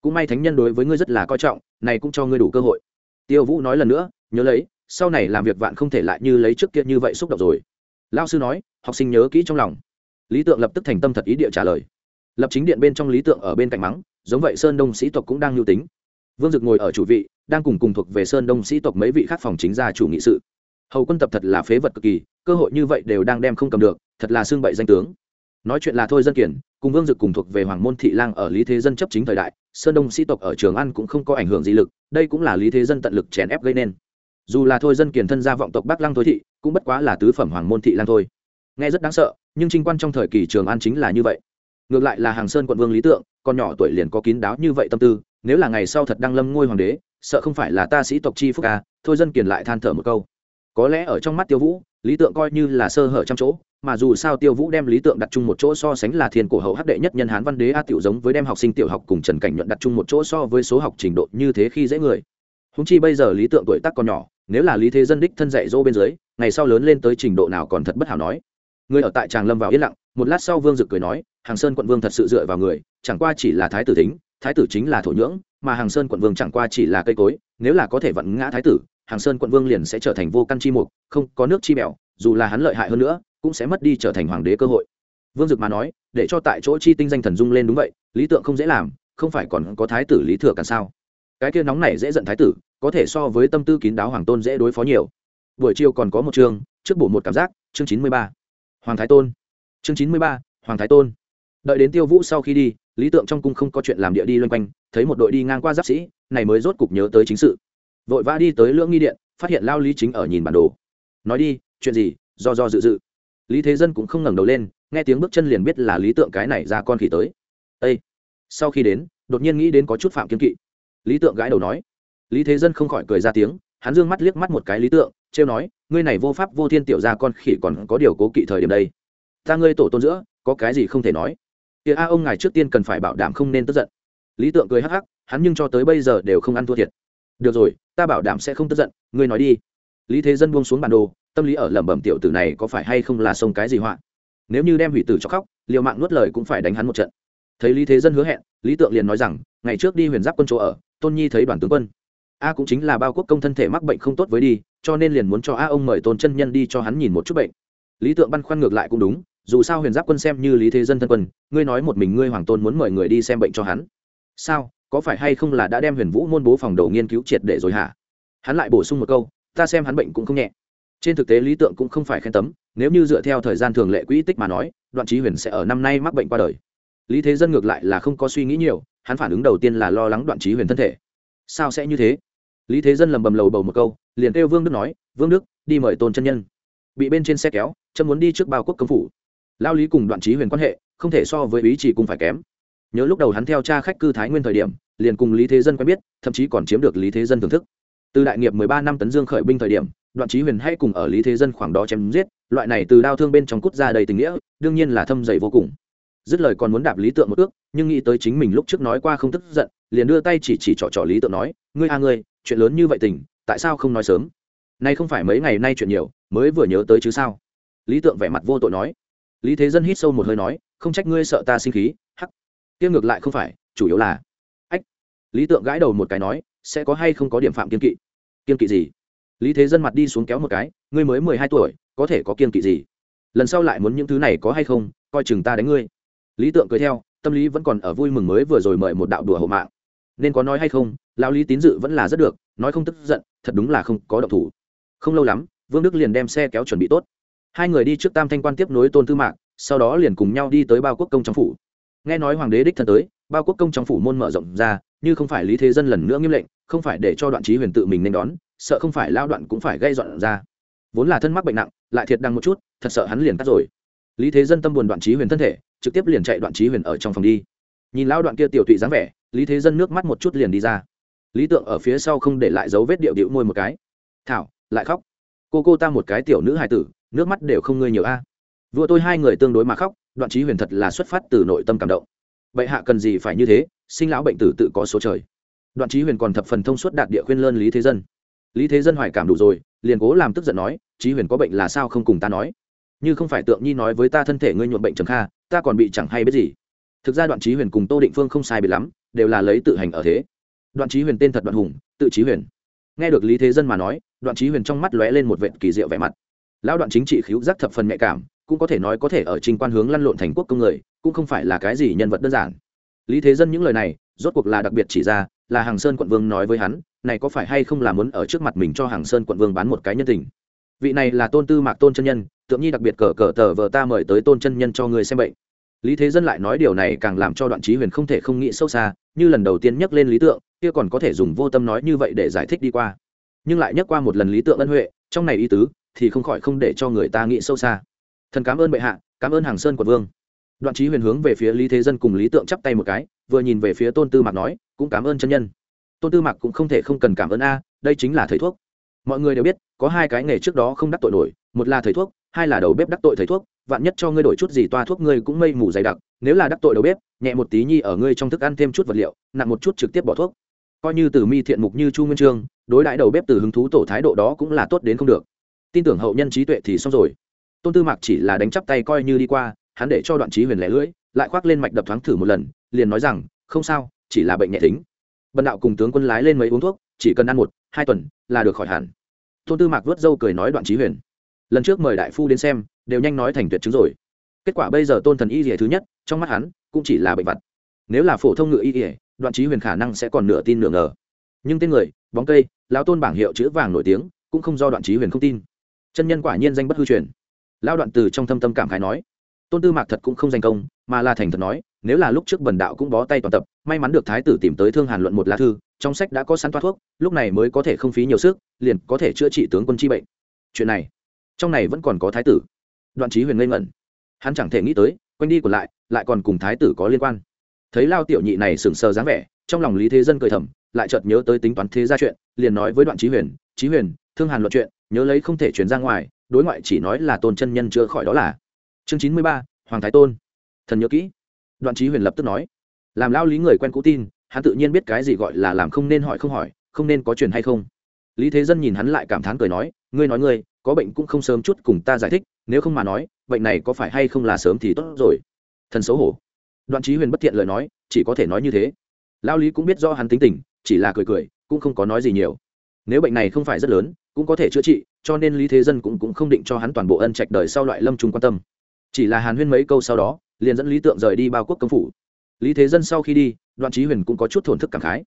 Cũng may thánh nhân đối với ngươi rất là coi trọng, này cũng cho ngươi đủ cơ hội. Tiêu vũ nói lần nữa, nhớ lấy, sau này làm việc vạn không thể lại như lấy trước kia như vậy xúc động rồi. Lao sư nói, học sinh nhớ kỹ trong lòng. Lý tượng lập tức thành tâm thật ý địa trả lời. Lập chính điện bên trong lý tượng ở bên cạnh mắng, giống vậy sơn đông sĩ tộc cũng đang lưu tính. Vương dực ngồi ở chủ vị, đang cùng cùng thuộc về sơn đông sĩ tộc mấy vị khác phòng chính gia chủ nghị sự hầu quân tập thật là phế vật cực kỳ, cơ hội như vậy đều đang đem không cầm được, thật là xương bậy danh tướng. Nói chuyện là thôi dân kiển, cùng vương dực cùng thuộc về hoàng môn thị lang ở lý thế dân chấp chính thời đại, sơn đông sĩ tộc ở trường ăn cũng không có ảnh hưởng gì lực, đây cũng là lý thế dân tận lực chèn ép gây nên. Dù là thôi dân kiển thân gia vọng tộc bắc lăng thôi thị, cũng bất quá là tứ phẩm hoàng môn thị lang thôi. Nghe rất đáng sợ, nhưng trinh quan trong thời kỳ trường an chính là như vậy. Ngược lại là hàng sơn quận vương lý tượng, con nhỏ tuổi liền có kín đáo như vậy tâm tư, nếu là ngày sau thật đăng lâm ngôi hoàng đế, sợ không phải là ta sĩ tộc chi phúc ca thôi dân kiền lại than thở một câu có lẽ ở trong mắt tiêu vũ, lý tượng coi như là sơ hở trăm chỗ, mà dù sao tiêu vũ đem lý tượng đặt chung một chỗ so sánh là thiên cổ hậu hắc đệ nhất nhân hán văn đế a tiểu giống với đem học sinh tiểu học cùng trần cảnh nhuận đặt chung một chỗ so với số học trình độ như thế khi dễ người. Húng chi bây giờ lý tượng tuổi tác còn nhỏ, nếu là lý thế dân đích thân dạy dỗ bên dưới, ngày sau lớn lên tới trình độ nào còn thật bất hảo nói. Người ở tại tràng lâm vào yên lặng, một lát sau vương dực cười nói, hàng sơn quận vương thật sự dựa vào người, chẳng qua chỉ là thái tử tính, thái tử chính là thổ nhưỡng, mà hàng sơn quận vương chẳng qua chỉ là cây cối, nếu là có thể vận ngã thái tử hàng sơn quận vương liền sẽ trở thành vô căn chi mục, không có nước chi bèo, dù là hắn lợi hại hơn nữa, cũng sẽ mất đi trở thành hoàng đế cơ hội. Vương dực mà nói, để cho tại chỗ chi tinh danh thần dung lên đúng vậy, lý tượng không dễ làm, không phải còn có thái tử lý thừa càng sao? Cái kia nóng này dễ giận thái tử, có thể so với tâm tư kín đáo hoàng tôn dễ đối phó nhiều. Buổi chiều còn có một chương, trước bổ một cảm giác, chương chín mươi ba. Hoàng thái tôn. Chương chín mươi ba, hoàng thái tôn. Đợi đến tiêu vũ sau khi đi, lý tượng trong cung không có chuyện làm địa đi loanh quanh, thấy một đội đi ngang qua giáp sĩ, này mới rốt cục nhớ tới chính sự vội vã đi tới lưỡng nghi điện, phát hiện lao lý chính ở nhìn bản đồ. Nói đi, chuyện gì? Do do dự dự. Lý thế dân cũng không ngẩng đầu lên, nghe tiếng bước chân liền biết là lý tượng cái này ra con khỉ tới. Â sau khi đến, đột nhiên nghĩ đến có chút phạm kiên kỵ. Lý tượng gãi đầu nói. Lý thế dân không khỏi cười ra tiếng, hắn dương mắt liếc mắt một cái lý tượng, trêu nói, ngươi này vô pháp vô thiên tiểu ra con khỉ còn có điều cố kỵ thời điểm đây. Ta ngươi tổ tôn giữa, có cái gì không thể nói? Kia a ông ngài trước tiên cần phải bảo đảm không nên tức giận. Lý tượng cười hắc hắc, hắn nhưng cho tới bây giờ đều không ăn thua thiệt được rồi, ta bảo đảm sẽ không tức giận, ngươi nói đi. Lý thế dân buông xuống bản đồ, tâm lý ở lẩm bẩm tiểu tử này có phải hay không là sông cái gì họa? Nếu như đem hủy tử cho khóc, liều mạng nuốt lời cũng phải đánh hắn một trận. Thấy lý thế dân hứa hẹn, lý tượng liền nói rằng, ngày trước đi huyền giáp quân chỗ ở, tôn nhi thấy đoàn tướng quân. A cũng chính là bao quốc công thân thể mắc bệnh không tốt với đi, cho nên liền muốn cho a ông mời tôn chân nhân đi cho hắn nhìn một chút bệnh. Lý tượng băn khoăn ngược lại cũng đúng, dù sao huyền giáp quân xem như lý thế dân thân quân, ngươi nói một mình ngươi hoàng tôn muốn mời người đi xem bệnh cho hắn. Sao? Có phải hay không là đã đem huyền vũ môn bố phòng đầu nghiên cứu triệt để rồi hả? Hắn lại bổ sung một câu, ta xem hắn bệnh cũng không nhẹ. Trên thực tế lý tượng cũng không phải khen tấm, nếu như dựa theo thời gian thường lệ quỹ tích mà nói, đoạn trí huyền sẽ ở năm nay mắc bệnh qua đời. Lý thế dân ngược lại là không có suy nghĩ nhiều, hắn phản ứng đầu tiên là lo lắng đoạn trí huyền thân thể. Sao sẽ như thế? Lý thế dân lầm bầm lầu bầu một câu, liền kêu vương đức nói, vương đức, đi mời tôn chân nhân. Bị bên trên xe kéo chân muốn đi trước bao quốc công phủ. Lao lý cùng đoạn trí huyền quan hệ, không thể so với ý chỉ cùng phải kém. Nhớ lúc đầu hắn theo cha khách cư thái nguyên thời điểm liền cùng lý thế dân quen biết, thậm chí còn chiếm được lý thế dân thưởng thức. Từ đại nghiệp mười ba năm tấn dương khởi binh thời điểm, đoạn trí huyền hay cùng ở lý thế dân khoảng đó chém giết, loại này từ đau thương bên trong cút ra đầy tình nghĩa, đương nhiên là thâm dày vô cùng. Dứt lời còn muốn đạp lý tượng một ước, nhưng nghĩ tới chính mình lúc trước nói qua không tức giận, liền đưa tay chỉ chỉ trỏ trỏ lý tượng nói, ngươi a ngươi, chuyện lớn như vậy tình, tại sao không nói sớm? Nay không phải mấy ngày nay chuyện nhiều, mới vừa nhớ tới chứ sao? Lý tượng vẻ mặt vô tội nói. Lý thế dân hít sâu một hơi nói, không trách ngươi sợ ta sinh khí, hắc. Tiêu ngược lại không phải, chủ yếu là lý tượng gãi đầu một cái nói, sẽ có hay không có điểm phạm kiên kỵ? Kiên kỵ gì? Lý thế dân mặt đi xuống kéo một cái, ngươi mới mười hai tuổi, có thể có kiên kỵ gì? Lần sau lại muốn những thứ này có hay không, coi chừng ta đánh ngươi. Lý tượng cười theo, tâm lý vẫn còn ở vui mừng mới vừa rồi mời một đạo đùa hộ mạng. Nên có nói hay không, lão lý tín dự vẫn là rất được, nói không tức giận, thật đúng là không có động thủ. Không lâu lắm, vương đức liền đem xe kéo chuẩn bị tốt. Hai người đi trước tam thanh quan tiếp nối tôn tư mạc, sau đó liền cùng nhau đi tới bao quốc công trong phủ. Nghe nói hoàng đế đích thân tới, bao quốc công trong phủ môn mở rộng ra như không phải lý thế dân lần nữa nghiêm lệnh, không phải để cho đoạn trí huyền tự mình nên đón, sợ không phải lao đoạn cũng phải gây dọn ra. Vốn là thân mắc bệnh nặng, lại thiệt đăng một chút, thật sợ hắn liền cắt rồi. Lý thế dân tâm buồn đoạn trí huyền thân thể, trực tiếp liền chạy đoạn trí huyền ở trong phòng đi. Nhìn lao đoạn kia tiểu tụy dáng vẻ, lý thế dân nước mắt một chút liền đi ra. Lý tượng ở phía sau không để lại dấu vết điệu điệu môi một cái. Thảo, lại khóc. Cô cô ta một cái tiểu nữ hài tử, nước mắt đều không ngơi nhiều a. Vua tôi hai người tương đối mà khóc. Đoạn trí huyền thật là xuất phát từ nội tâm cảm động vậy hạ cần gì phải như thế, sinh lão bệnh tử tự có số trời. Đoạn trí huyền còn thập phần thông suốt đạt địa khuyên lơn lý thế dân. Lý thế dân hoài cảm đủ rồi, liền cố làm tức giận nói trí huyền có bệnh là sao không cùng ta nói? Như không phải tượng nhi nói với ta thân thể ngươi nhuộm bệnh trầm kha, ta còn bị chẳng hay biết gì. Thực ra đoạn trí huyền cùng tô định phương không sai bị lắm, đều là lấy tự hành ở thế. Đoạn trí huyền tên thật đoạn hùng, tự trí huyền. Nghe được lý thế dân mà nói, đoạn trí huyền trong mắt lóe lên một vệt kỳ diệu vẻ mặt. Lão đoạn chính trị khiếu giác thập phần nhạy cảm, cũng có thể nói có thể ở trình quan hướng lăn lộn thành quốc công người cũng không phải là cái gì nhân vật đơn giản. Lý thế dân những lời này, rốt cuộc là đặc biệt chỉ ra, là hàng sơn quận vương nói với hắn, này có phải hay không là muốn ở trước mặt mình cho hàng sơn quận vương bán một cái nhân tình? Vị này là tôn tư mạc tôn chân nhân, tượng nhi đặc biệt cờ cờ tờ vờ ta mời tới tôn chân nhân cho người xem bệnh. Lý thế dân lại nói điều này càng làm cho đoạn trí huyền không thể không nghĩ sâu xa, như lần đầu tiên nhắc lên lý tượng, kia còn có thể dùng vô tâm nói như vậy để giải thích đi qua. Nhưng lại nhắc qua một lần lý tượng ân huệ, trong này ý tứ thì không khỏi không để cho người ta nghĩ sâu xa. Thần cảm ơn bệ hạ, cảm ơn hàng sơn quận vương đoạn trí huyền hướng về phía lý thế dân cùng lý tượng chắp tay một cái, vừa nhìn về phía tôn tư mạc nói, cũng cảm ơn chân nhân. Tôn tư mạc cũng không thể không cần cảm ơn a, đây chính là thầy thuốc. Mọi người đều biết, có hai cái nghề trước đó không đắc tội nổi, một là thầy thuốc, hai là đầu bếp đắc tội thầy thuốc, vạn nhất cho ngươi đổi chút gì toa thuốc ngươi cũng mây mù dày đặc, nếu là đắc tội đầu bếp, nhẹ một tí nhi ở ngươi trong thức ăn thêm chút vật liệu, nặng một chút trực tiếp bỏ thuốc. Coi như từ mi thiện mục như chu nguyên trương, đối đãi đầu bếp từ hứng thú tổ thái độ đó cũng là tốt đến không được. Tin tưởng hậu nhân trí tuệ thì xong rồi. Tôn tư mạc chỉ là đánh chắp tay coi như đi qua hắn để cho đoạn trí huyền lẻ lưỡi, lại khoác lên mạch đập thoáng thử một lần, liền nói rằng, không sao, chỉ là bệnh nhẹ tính. Bần đạo cùng tướng quân lái lên mấy uống thuốc, chỉ cần ăn một, hai tuần là được khỏi hẳn. Tôn tư mạc vớt dâu cười nói đoạn trí huyền, lần trước mời đại phu đến xem, đều nhanh nói thành tuyệt chứng rồi. Kết quả bây giờ tôn thần y rỉa thứ nhất, trong mắt hắn cũng chỉ là bệnh vật nếu là phổ thông ngựa y rỉa đoạn trí huyền khả năng sẽ còn nửa tin nửa ngờ. Nhưng tên người, bóng cây, lão tôn bảng hiệu chữ vàng nổi tiếng, cũng không do đoạn trí huyền không tin. Chân nhân quả nhiên danh bất hư truyền. Lao đoạn từ trong thâm tâm cảm khái nói tôn tư mạc thật cũng không danh công, mà là thành thật nói, nếu là lúc trước bần đạo cũng bó tay toàn tập, may mắn được thái tử tìm tới thương hàn luận một lá thư, trong sách đã có sẵn toa thuốc, lúc này mới có thể không phí nhiều sức, liền có thể chữa trị tướng quân chi bệnh. Chuyện này, trong này vẫn còn có thái tử. Đoạn trí huyền ngây ngẩn. Hắn chẳng thể nghĩ tới, quanh đi còn lại lại còn cùng thái tử có liên quan. Thấy lao tiểu nhị này sừng sờ dáng vẻ, trong lòng lý thế dân cười thầm, lại chợt nhớ tới tính toán thế gia chuyện, liền nói với đoạn trí huyền trí huyền, thương hàn luận chuyện, nhớ lấy không thể chuyển ra ngoài, đối ngoại chỉ nói là tôn chân nhân chữa khỏi đó là chương chín mươi ba hoàng thái tôn. Thần nhớ kỹ. Đoạn trí huyền lập tức nói. Làm lao lý người quen cũ tin hắn tự nhiên biết cái gì gọi là làm không nên hỏi không hỏi không nên có chuyện hay không. Lý thế dân nhìn hắn lại cảm thán cười nói ngươi nói ngươi có bệnh cũng không sớm chút cùng ta giải thích nếu không mà nói bệnh này có phải hay không là sớm thì tốt rồi? Thần xấu hổ. Đoạn trí huyền bất thiện lời nói chỉ có thể nói như thế. Lao lý cũng biết do hắn tính tình chỉ là cười cười cũng không có nói gì nhiều. Nếu bệnh này không phải rất lớn cũng có thể chữa trị cho nên lý thế dân cũng, cũng không định cho hắn toàn bộ ân trạch đời sau loại lâm trung quan tâm chỉ là hàn huyên mấy câu sau đó, liền dẫn lý tượng rời đi bao quốc công phủ. Lý thế dân sau khi đi, đoạn trí huyền cũng có chút thổn thức cảm khái.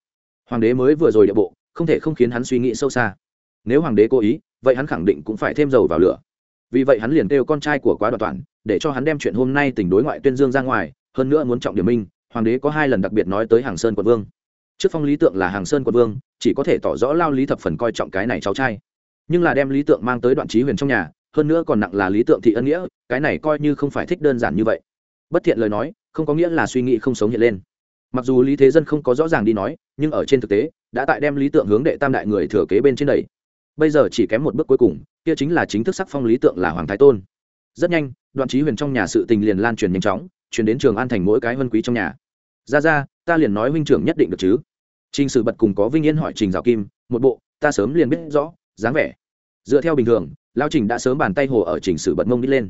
Hoàng đế mới vừa rồi địa bộ, không thể không khiến hắn suy nghĩ sâu xa. Nếu hoàng đế cố ý, vậy hắn khẳng định cũng phải thêm dầu vào lửa. Vì vậy hắn liền kêu con trai của quá đoạn toàn, để cho hắn đem chuyện hôm nay tỉnh đối ngoại tuyên dương ra ngoài, hơn nữa muốn trọng điểm minh, hoàng đế có hai lần đặc biệt nói tới hàng sơn quận vương. Trước phong lý tượng là hàng sơn quận vương, chỉ có thể tỏ rõ lao lý thập phần coi trọng cái này cháu trai. Nhưng là đem lý tượng mang tới đoạn trí huyền trong nhà hơn nữa còn nặng là lý tượng thị ân nghĩa, cái này coi như không phải thích đơn giản như vậy. Bất thiện lời nói, không có nghĩa là suy nghĩ không sống hiện lên. Mặc dù lý thế dân không có rõ ràng đi nói, nhưng ở trên thực tế, đã tại đem lý tượng hướng đệ tam đại người thừa kế bên trên đầy bây giờ chỉ kém một bước cuối cùng, kia chính là chính thức sắc phong lý tượng là hoàng thái tôn. Rất nhanh, đoạn trí huyền trong nhà sự tình liền lan truyền nhanh chóng chuyển đến trường an thành mỗi cái vân quý trong nhà. Ra ra, ta liền nói huynh trưởng nhất định được chứ. Trình sử bật cùng có vinh yên hỏi trình giáo kim, một bộ, ta sớm liền biết rõ, dáng vẻ. Dựa theo bình thường lao trình đã sớm bàn tay hồ ở trình sử bật mông đi lên.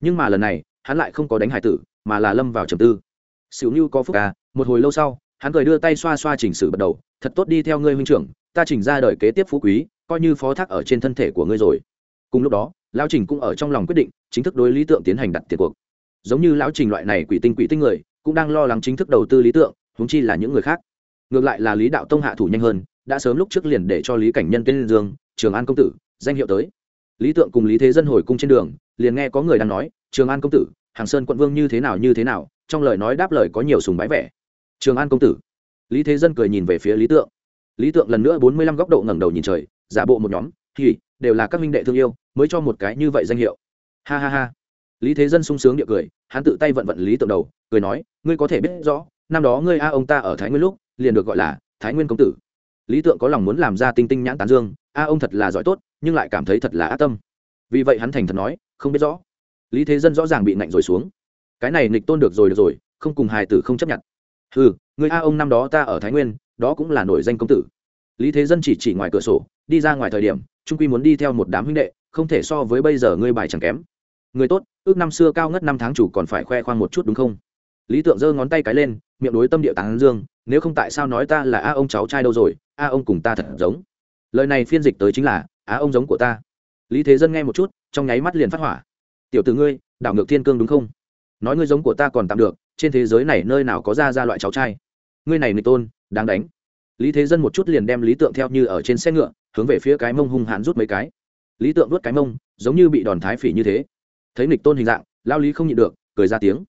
Nhưng mà lần này, hắn lại không có đánh hải tử, mà là lâm vào trầm tư. Xỉu như có phúc à một hồi lâu sau, hắn cười đưa tay xoa xoa chỉnh sử bật đầu, thật tốt đi theo ngươi huynh trưởng, ta chỉnh ra đời kế tiếp phú quý, coi như phó thác ở trên thân thể của ngươi rồi. Cùng lúc đó, lão trình cũng ở trong lòng quyết định, chính thức đối lý tượng tiến hành đặt tiền cuộc. Giống như lão trình loại này quỷ tinh quỷ tinh người, cũng đang lo lắng chính thức đầu tư lý tượng húng chi là những người khác. Ngược lại là lý đạo tông hạ thủ nhanh hơn, đã sớm lúc trước liền để cho lý cảnh nhân tên dương, trường an công tử, danh hiệu tới lý tượng cùng lý thế dân hồi cung trên đường, liền nghe có người đang nói, trường an công tử, hàng sơn quận vương như thế nào, như thế nào? Trong lời nói đáp lời có nhiều sùng bái vẻ. Trường an công tử. Lý thế dân cười nhìn về phía lý tượng. Lý tượng lần nữa bốn mươi lăm góc độ ngẩng đầu nhìn trời, giả bộ một nhóm thì đều là các minh đệ thương yêu, mới cho một cái như vậy danh hiệu. Ha ha ha. Lý thế dân sung sướng địa cười, hắn tự tay vận vận lý tượng đầu, cười nói, ngươi có thể biết rõ, năm đó ngươi a ông ta ở thái nguyên lúc, liền được gọi là thái nguyên công tử lý tượng có lòng muốn làm ra tinh tinh nhãn tán dương, a, ông thật là giỏi tốt, nhưng lại cảm thấy thật là ác tâm. Vì vậy hắn thành thật nói, không biết rõ. Lý thế dân rõ ràng bị nạnh rồi xuống. Cái này nịch tôn được rồi được rồi, không cùng hài tử không chấp nhận. Ừ người a, ông năm đó ta ở thái nguyên, đó cũng là nổi danh công tử. Lý thế dân chỉ chỉ ngoài cửa sổ, đi ra ngoài thời điểm, trung quy muốn đi theo một đám huynh đệ, không thể so với bây giờ ngươi bài chẳng kém. Người tốt, ước năm xưa cao ngất năm tháng chủ còn phải khoe khoang một chút đúng không? Lý tượng giơ ngón tay cái lên, miệng đối tâm địa tán dương, nếu không tại sao nói ta là a ông cháu trai đâu rồi, a ông cùng ta thật giống. Lời này phiên dịch tới chính là á ông giống của ta. Lý thế dân nghe một chút, trong nháy mắt liền phát hỏa. Tiểu t ử ngươi, đảo ngược thiên cương đúng không? Nói ngươi giống của ta còn tạm được, trên thế giới này nơi nào có ra ra loại cháu trai? Ngươi này nịch tôn, đáng đánh. Lý thế dân một chút liền đem lý tượng theo như ở trên xe ngựa, hướng về phía cái mông hung hãn rút mấy cái. Lý tượng đuốt cái mông, giống như bị đòn thái phỉ như thế. Thấy nịch tôn hình dạng, lao lý không nhịn được, cười ra tiếng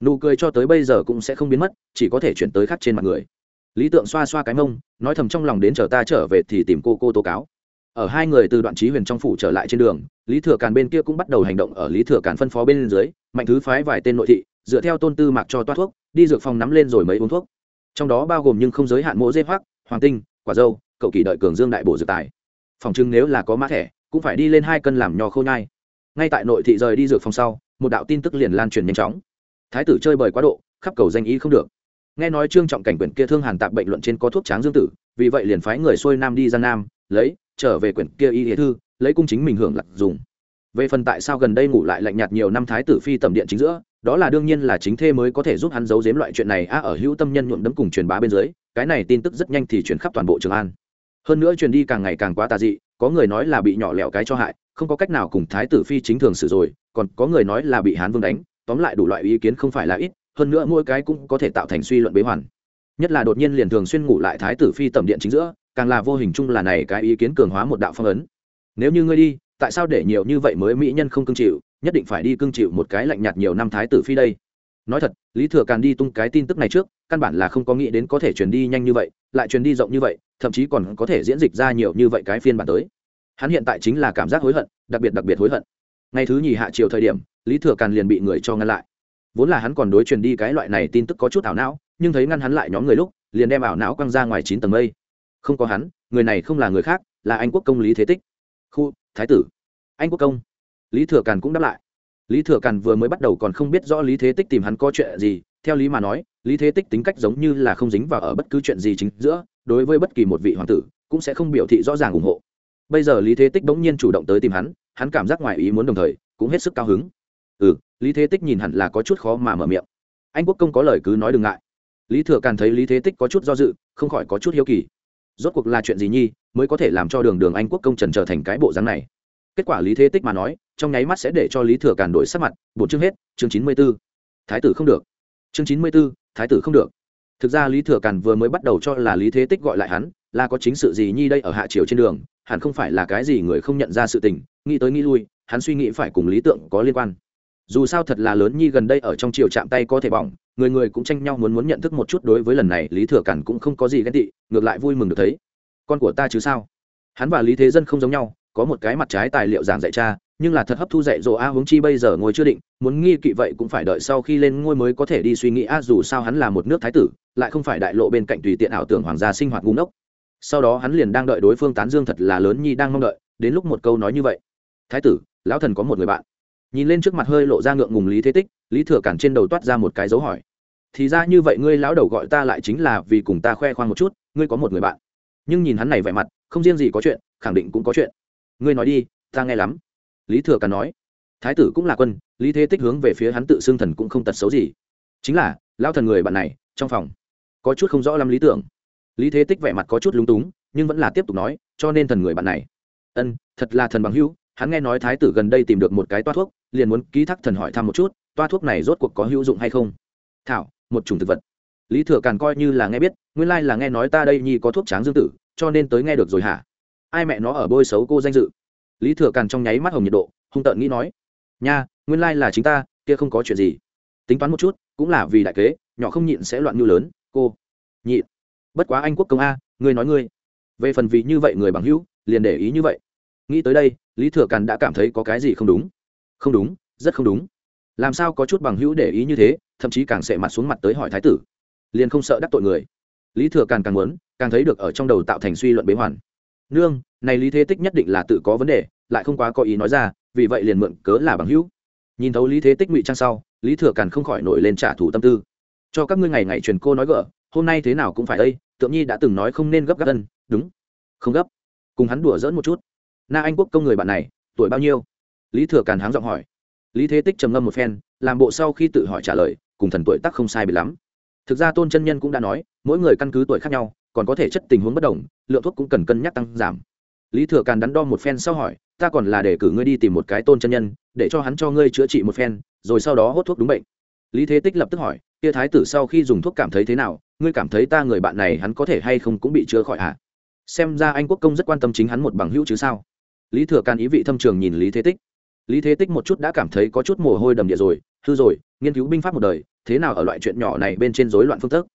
nụ cười cho tới bây giờ cũng sẽ không biến mất, chỉ có thể chuyển tới khắc trên mặt người. Lý tượng xoa xoa cái mông, nói thầm trong lòng đến chờ ta trở về thì tìm cô cô tố cáo. Ở hai người từ đoạn trí huyền trong phủ trở lại trên đường, lý thừa càn bên kia cũng bắt đầu hành động ở lý thừa càn phân phó bên dưới, mạnh thứ phái vài tên nội thị, dựa theo tôn tư mạc cho toát thuốc, đi dược phòng nắm lên rồi mấy uống thuốc. Trong đó bao gồm nhưng không giới hạn mỗ dê hoác hoàng tinh, quả dâu, cậu kỳ đợi cường dương đại bổ dược tài. Phòng trưng nếu là có mã thẻ, cũng phải đi lên hai cân làm nho khâu nhai. Ngay tại nội thị rời đi dược phòng sau, một đạo tin tức liền lan truyền nhanh chóng thái tử chơi bời quá độ, khắp cầu danh ý không được. Nghe nói trương trọng cảnh quyển kia thương hàn tạp bệnh luận trên có thuốc tráng dương tử, vì vậy liền phái người xuôi nam đi ra nam, lấy, trở về quyển kia y hệ thư, lấy cung chính mình hưởng lạc dùng. Về phần tại sao gần đây ngủ lại lạnh nhạt nhiều năm thái tử phi tầm điện chính giữa, đó là đương nhiên là chính thê mới có thể giúp hắn giấu giếm loại chuyện này a ở hữu tâm nhân nhuộm đấm cùng truyền bá bên dưới, cái này tin tức rất nhanh thì truyền khắp toàn bộ trường an. Hơn nữa truyền đi càng ngày càng quá tà dị, có người nói là bị nhỏ lẹo cái cho hại, không có cách nào cùng thái tử phi chính thường xử rồi, còn có người nói là bị hán vương đánh tóm lại đủ loại ý kiến không phải là ít, hơn nữa mỗi cái cũng có thể tạo thành suy luận bế hoàn. Nhất là đột nhiên liền thường xuyên ngủ lại thái tử phi tầm điện chính giữa, càng là vô hình chung là này cái ý kiến cường hóa một đạo phong ấn. Nếu như ngươi đi, tại sao để nhiều như vậy mới mỹ nhân không cưng chịu, nhất định phải đi cưng chịu một cái lạnh nhạt nhiều năm thái tử phi đây. Nói thật, lý thừa càn đi tung cái tin tức này trước, căn bản là không có nghĩ đến có thể truyền đi nhanh như vậy, lại truyền đi rộng như vậy, thậm chí còn có thể diễn dịch ra nhiều như vậy cái phiên bản tới. Hắn hiện tại chính là cảm giác hối hận, đặc biệt đặc biệt hối hận ngày thứ nhì hạ chiều thời điểm, lý thừa càn liền bị người cho ngăn lại. Vốn là hắn còn đối truyền đi cái loại này tin tức có chút ảo não, nhưng thấy ngăn hắn lại nhóm người lúc, liền đem ảo não quăng ra ngoài chín tầng mây. Không có hắn, người này không là người khác, là anh quốc công lý thế tích. Khu, thái tử. Anh quốc công. Lý thừa càn cũng đáp lại. Lý thừa càn vừa mới bắt đầu còn không biết rõ lý thế tích tìm hắn có chuyện gì, theo lý mà nói, lý thế tích tính cách giống như là không dính vào ở bất cứ chuyện gì chính giữa, đối với bất kỳ một vị hoàng tử, cũng sẽ không biểu thị rõ ràng ủng hộ. Bây giờ lý thế tích bỗng nhiên chủ động tới tìm hắn hắn cảm giác ngoài ý muốn đồng thời, cũng hết sức cao hứng. Ừ lý thế tích nhìn hẳn là có chút khó mà mở miệng. Anh quốc công có lời cứ nói đừng ngại. Lý thừa càn thấy lý thế tích có chút do dự, không khỏi có chút hiếu kỳ. Rốt cuộc là chuyện gì nhi, mới có thể làm cho đường đường anh quốc công trần trở thành cái bộ dáng này? Kết quả lý thế tích mà nói, trong nháy mắt sẽ để cho lý thừa càn đổi sắc mặt bổn chương hết, chương chín mươi b ố thái tử không được. Chương chín mươi b ố thái tử không được. Thực ra lý thừa càn vừa mới bắt đầu cho là lý thế tích gọi lại hắn, là có chính sự gì nhi đây ở hạ triều trên đường, hẳn không phải là cái gì người không nhận ra sự tình nghĩ tới nghĩ lui, hắn suy nghĩ phải cùng lý tượng có liên quan. Dù sao thật là lớn nhi gần đây ở trong triều chạm tay có thể bỏng, người người cũng tranh nhau muốn muốn nhận thức một chút đối với lần này, lý thừa cản cũng không có gì ghen tị, ngược lại vui mừng được thấy. Con của ta chứ sao? Hắn và lý thế dân không giống nhau, có một cái mặt trái tài liệu giảng dạy cha, nhưng là thật hấp thu dạy dỗ a huống chi bây giờ ngồi chưa định, muốn nghi kỵ vậy cũng phải đợi sau khi lên ngôi mới có thể đi suy nghĩ a, dù sao hắn là một nước thái tử, lại không phải đại lộ bên cạnh tùy tiện ảo tưởng hoàng gia sinh hoạt ngu ngốc. Sau đó hắn liền đang đợi đối phương tán dương thật là lớn nhi đang mong đợi, đến lúc một câu nói như vậy thái tử, lão thần có một người bạn. Nhìn lên trước mặt hơi lộ ra ngượng ngùng lý thế tích, lý thừa cản trên đầu toát ra một cái dấu hỏi. Thì ra như vậy ngươi lão đầu gọi ta lại chính là vì cùng ta khoe khoang một chút, ngươi có một người bạn. Nhưng nhìn hắn này vẻ mặt, không riêng gì có chuyện, khẳng định cũng có chuyện. Ngươi nói đi, ta nghe lắm. Lý thừa cản nói. Thái tử cũng là quân, lý thế tích hướng về phía hắn tự xưng thần cũng không tật xấu gì. Chính là, lão thần người bạn này, trong phòng, có chút không rõ lắm lý tưởng. Lý thế tích vẻ mặt có chút lúng túng, nhưng vẫn là tiếp tục nói, cho nên thần người bạn này. Ân, thật là thần bằng hữu hắn nghe nói thái tử gần đây tìm được một cái toa thuốc, liền muốn ký thác thần hỏi thăm một chút, toa thuốc này rốt cuộc có hữu dụng hay không? Thảo, một chủng thực vật. Lý thừa càn coi như là nghe biết, nguyên lai là nghe nói ta đây nhi có thuốc tráng dương tử, cho nên tới nghe được rồi hả? Ai mẹ nó ở bôi xấu cô danh dự? Lý thừa càn trong nháy mắt hồng nhiệt độ, hung tợn nghĩ nói, nha, nguyên lai là chính ta, kia không có chuyện gì. Tính toán một chút, cũng là vì đại kế, nhỏ không nhịn sẽ loạn như lớn, cô. Nhịn. Bất quá anh quốc công a, ngươi nói ngươi. Về phần vì như vậy người bằng hữu, liền để ý như vậy. Nghĩ tới đây lý thừa càn đã cảm thấy có cái gì không đúng. Không đúng, rất không đúng. Làm sao có chút bằng hữu để ý như thế, thậm chí càng sệ mặt xuống mặt tới hỏi thái tử. Liền không sợ đắc tội người. Lý thừa càn càng muốn, càng thấy được ở trong đầu tạo thành suy luận bế hoàn. Nương, này lý thế tích nhất định là tự có vấn đề, lại không quá có ý nói ra, vì vậy liền mượn cớ là bằng hữu. Nhìn thấu lý thế tích ngụy trang sau, lý thừa càn không khỏi nổi lên trả thù tâm tư. Cho các ngươi ngày ngày truyền cô nói gỡ hôm nay thế nào cũng phải đây, tượng nhi đã từng nói không nên gấp gáp ân, đúng. Không gấp. Cùng hắn đùa dỡn một chút na anh quốc công người bạn này, tuổi bao nhiêu? Lý thừa càn háng giọng hỏi. Lý thế tích trầm ngâm một phen, làm bộ sau khi tự hỏi trả lời, cùng thần tuổi tác không sai bị lắm. Thực ra tôn chân nhân cũng đã nói, mỗi người căn cứ tuổi khác nhau, còn có thể chất tình huống bất đồng, lượng thuốc cũng cần cân nhắc tăng giảm. Lý thừa càn đắn đo một phen sau hỏi, ta còn là để cử ngươi đi tìm một cái tôn chân nhân, để cho hắn cho ngươi chữa trị một phen, rồi sau đó hốt thuốc đúng bệnh. Lý thế tích lập tức hỏi, kia thái tử sau khi dùng thuốc cảm thấy thế nào? Ngươi cảm thấy ta người bạn này hắn có thể hay không cũng bị chữa khỏi hả? À? xem ra anh quốc công rất quan tâm chính hắn một bằng hữu chứ sao? Lý thừa càn ý vị thâm trường nhìn lý thế tích. Lý thế tích một chút đã cảm thấy có chút mồ hôi đầm địa rồi. Hư rồi, nghiên cứu binh pháp một đời, thế nào ở loại chuyện nhỏ này bên trên rối loạn phương thức?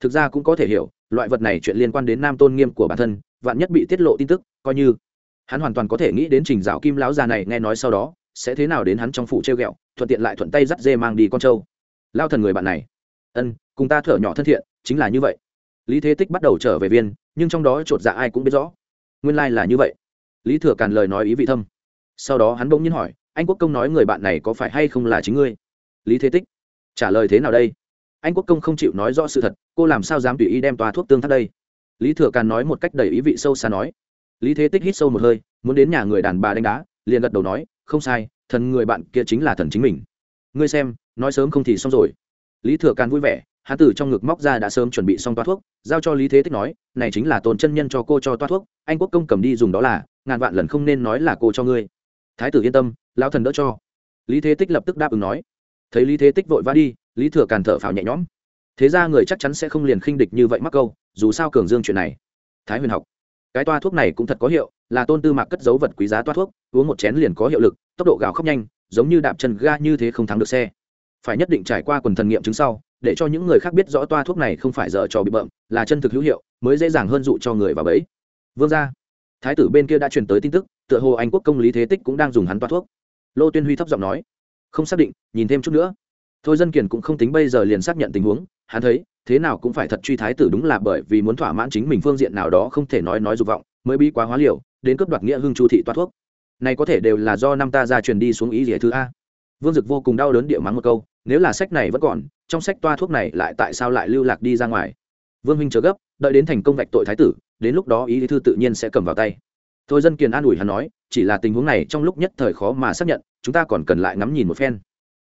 Thực ra cũng có thể hiểu, loại vật này chuyện liên quan đến nam tôn nghiêm của bản thân, vạn nhất bị tiết lộ tin tức, coi như. Hắn hoàn toàn có thể nghĩ đến trình dạo kim lão già này, nghe nói sau đó, sẽ thế nào đến hắn trong phủ treo ghẹo, thuận tiện lại thuận tay dắt dê mang đi con trâu. Lao thần người bạn này. Ân, cùng ta thở nhỏ thân thiện, chính là như vậy. Lý thế tích bắt đầu trở về viên, nhưng trong đó chột dạ ai cũng biết rõ. Nguyên lai、like、là như vậy lý thừa càn lời nói ý vị thâm. Sau đó hắn bỗng nhiên hỏi, anh quốc công nói người bạn này có phải hay không là chính ngươi? Lý thế tích, trả lời thế nào đây? Anh quốc công không chịu nói rõ sự thật, cô làm sao dám tùy ý đem toa thuốc tương thắt đây? Lý thừa càn nói một cách đầy ý vị sâu xa nói. Lý thế tích hít sâu một hơi, muốn đến nhà người đàn bà đánh đá, liền gật đầu nói, không sai, thần người bạn kia chính là thần chính mình. Ngươi xem, nói sớm không thì xong rồi. Lý thừa càn vui vẻ hắn tử trong ngực móc ra đã sớm chuẩn bị xong toa thuốc, giao cho lý thế tích nói, này chính là tôn chân nhân cho cô cho toa thuốc, anh quốc công cầm đi dùng đó là, ngàn vạn lần không nên nói là cô cho ngươi. Thái tử yên tâm, lão thần đỡ cho. Lý thế tích lập tức đáp ứng nói. Thấy lý thế tích vội vã đi, lý thừa càn thở phào nhẹ nhõm. Thế ra người chắc chắn sẽ không liền khinh địch như vậy mắc câu, dù sao cường dương chuyện này. Thái huyền học. Cái toa thuốc này cũng thật có hiệu, là tôn tư mạc cất dấu vật quý giá toa thuốc, uống một chén liền có hiệu lực, tốc độ gào khóc nhanh, giống như đạp chân ga như thế không thắng được xe. Phải nhất định trải qua quần thần nghiệm chứng sau để cho những người khác biết rõ toa thuốc này không phải dở trò bị bợm, là chân thực hữu hiệu, mới dễ dàng hơn dụ cho người vào bẫy. Vương gia, thái tử bên kia đã truyền tới tin tức, tựa hồ anh quốc công lý thế tích cũng đang dùng hắn toa thuốc. Lô tuyên huy thấp giọng nói, không xác định, nhìn thêm chút nữa. Thôi dân kiền cũng không tính bây giờ liền xác nhận tình huống, hắn thấy, thế nào cũng phải thật truy thái tử đúng là bởi vì muốn thỏa mãn chính mình phương diện nào đó không thể nói nói dục vọng, mới bi quá hóa liều, đến cướp đoạt nghĩa hưng chu thị toa thuốc. Này có thể đều là do năm ta ra truyền đi xuống ý rỉa thứ a. Vương dực vô cùng đau đớn địa mắng một câu nếu là sách này vẫn còn, trong sách toa thuốc này lại tại sao lại lưu lạc đi ra ngoài? Vương huynh chờ gấp, đợi đến thành công vạch tội thái tử, đến lúc đó ý thư tự nhiên sẽ cầm vào tay. Thôi dân kiền an ủi hắn nói, chỉ là tình huống này trong lúc nhất thời khó mà xác nhận, chúng ta còn cần lại ngắm nhìn một phen.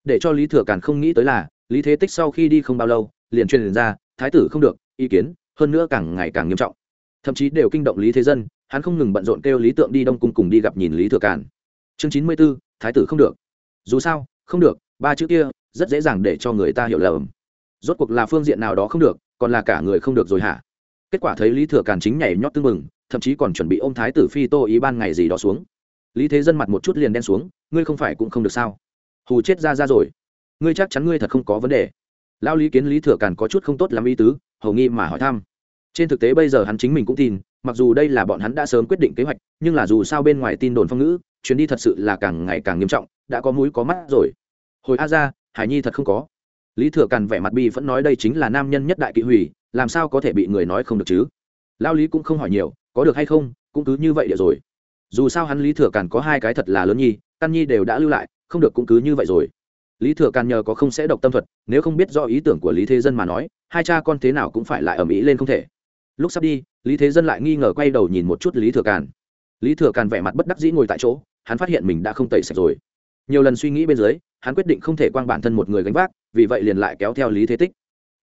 Để cho lý thừa càn không nghĩ tới là, lý thế tích sau khi đi không bao lâu, liền truyền ra, thái tử không được, ý kiến, hơn nữa càng ngày càng nghiêm trọng. Thậm chí đều kinh động lý thế dân, hắn không ngừng bận rộn kêu lý tượng đi đông cung cùng đi gặp nhìn lý thừa càn. Chương chín mươi b ố thái tử không được. Dù sao, không được, ba chữ kia rất dễ dàng để cho người ta hiểu lầm. Rốt cuộc là phương diện nào đó không được, còn là cả người không được rồi hả? Kết quả thấy lý thừa càn chính nhảy nhót tưng mừng thậm chí còn chuẩn bị ôm thái tử phi tô ý ban ngày gì đó xuống. Lý thế dân mặt một chút liền đen xuống, ngươi không phải cũng không được sao? Hù chết ra ra rồi. Ngươi chắc chắn ngươi thật không có vấn đề. Lao lý kiến lý thừa càn có chút không tốt làm ý tứ, hầu nghi mà hỏi thăm. Trên thực tế bây giờ hắn chính mình cũng tin, mặc dù đây là bọn hắn đã sớm quyết định kế hoạch, nhưng là dù sao bên ngoài tin đồn phong ngữ, chuyến đi thật sự là càng ngày càng nghiêm trọng, đã có mũi có mắt rồi. Hồi a ra hải nhi thật không có. Lý thừa càn vẻ mặt bi vẫn nói đây chính là nam nhân nhất đại kỵ hủy, làm sao có thể bị người nói không được chứ? Lao lý cũng không hỏi nhiều, có được hay không, cũng cứ như vậy địa rồi. Dù sao hắn lý thừa càn có hai cái thật là lớn nhi, căn nhi đều đã lưu lại, không được cũng cứ như vậy rồi. Lý thừa càn nhờ có không sẽ độc tâm thuật, nếu không biết do ý tưởng của lý thế dân mà nói, hai cha con thế nào cũng phải lại ở mỹ lên không thể. Lúc sắp đi, lý thế dân lại nghi ngờ quay đầu nhìn một chút lý thừa càn. Lý thừa càn vẻ mặt bất đắc dĩ ngồi tại chỗ, hắn phát hiện mình đã không tẩy sạch rồi. Nhiều lần suy nghĩ bên dưới hắn quyết định không thể quang bản thân một người gánh vác, vì vậy liền lại kéo theo lý thế tích.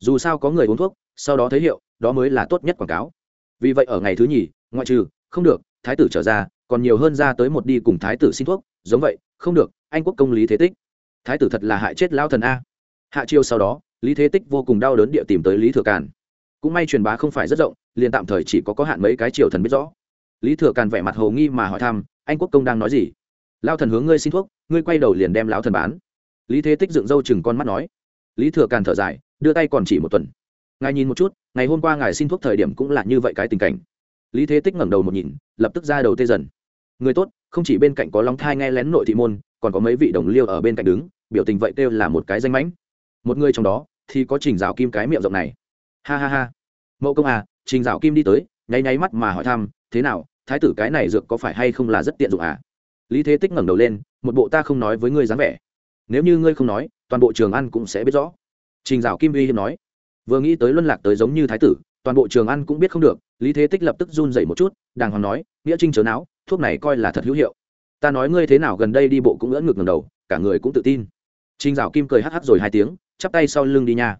Dù sao có người uống thuốc, sau đó thấy hiệu, đó mới là tốt nhất quảng cáo. Vì vậy ở ngày thứ nhì, ngoại trừ, không được, thái tử trở ra, còn nhiều hơn ra tới một đi cùng thái tử xin thuốc, giống vậy, không được, anh quốc công lý thế tích. Thái tử thật là hại chết lao thần a. Hạ chiêu sau đó, lý thế tích vô cùng đau đớn địa tìm tới lý thừa càn. Cũng may truyền bá không phải rất rộng, liền tạm thời chỉ có có hạn mấy cái triều thần biết rõ. Lý thừa càn vẻ mặt hồ nghi mà hỏi thăm, anh quốc công đang nói gì? Lao thần hướng ngươi xin thuốc, ngươi quay đầu liền đem lão thần bán. Lý thế tích dựng râu chừng con mắt nói. Lý thừa càn thở dài, đưa tay còn chỉ một tuần. Ngài nhìn một chút, ngày hôm qua ngài xin thuốc thời điểm cũng là như vậy cái tình cảnh. Lý thế tích ngẩng đầu một nhìn, lập tức ra đầu tê dần. Người tốt, không chỉ bên cạnh có lóng thai nghe lén nội thị môn, còn có mấy vị đồng liêu ở bên cạnh đứng, biểu tình vậy kêu là một cái danh mãnh. Một người trong đó, thì có trình rào kim cái miệng rộng này. Ha ha ha. Mẫu công à trình rào kim đi tới, nháy nháy mắt mà hỏi thăm, thế nào, thái tử cái này dược có phải hay không là rất tiện dụng à? Lý thế tích ngẩng đầu lên, một bộ ta không nói với ngươi dáng vẻ. Nếu như ngươi không nói, toàn bộ trường ăn cũng sẽ biết rõ. Trình dạo kim uy hiếm nói. Vừa nghĩ tới luân lạc tới giống như thái tử, toàn bộ trường ăn cũng biết không được, lý thế tích lập tức run dậy một chút, đàng hoàng nói, nghĩa trinh chớ não thuốc này coi là thật hữu hiệu. Ta nói ngươi thế nào gần đây đi bộ cũng ưỡn ngược ngầm đầu, cả người cũng tự tin. Trình dạo kim cười hắc hắc rồi hai tiếng, chắp tay sau lưng đi nha.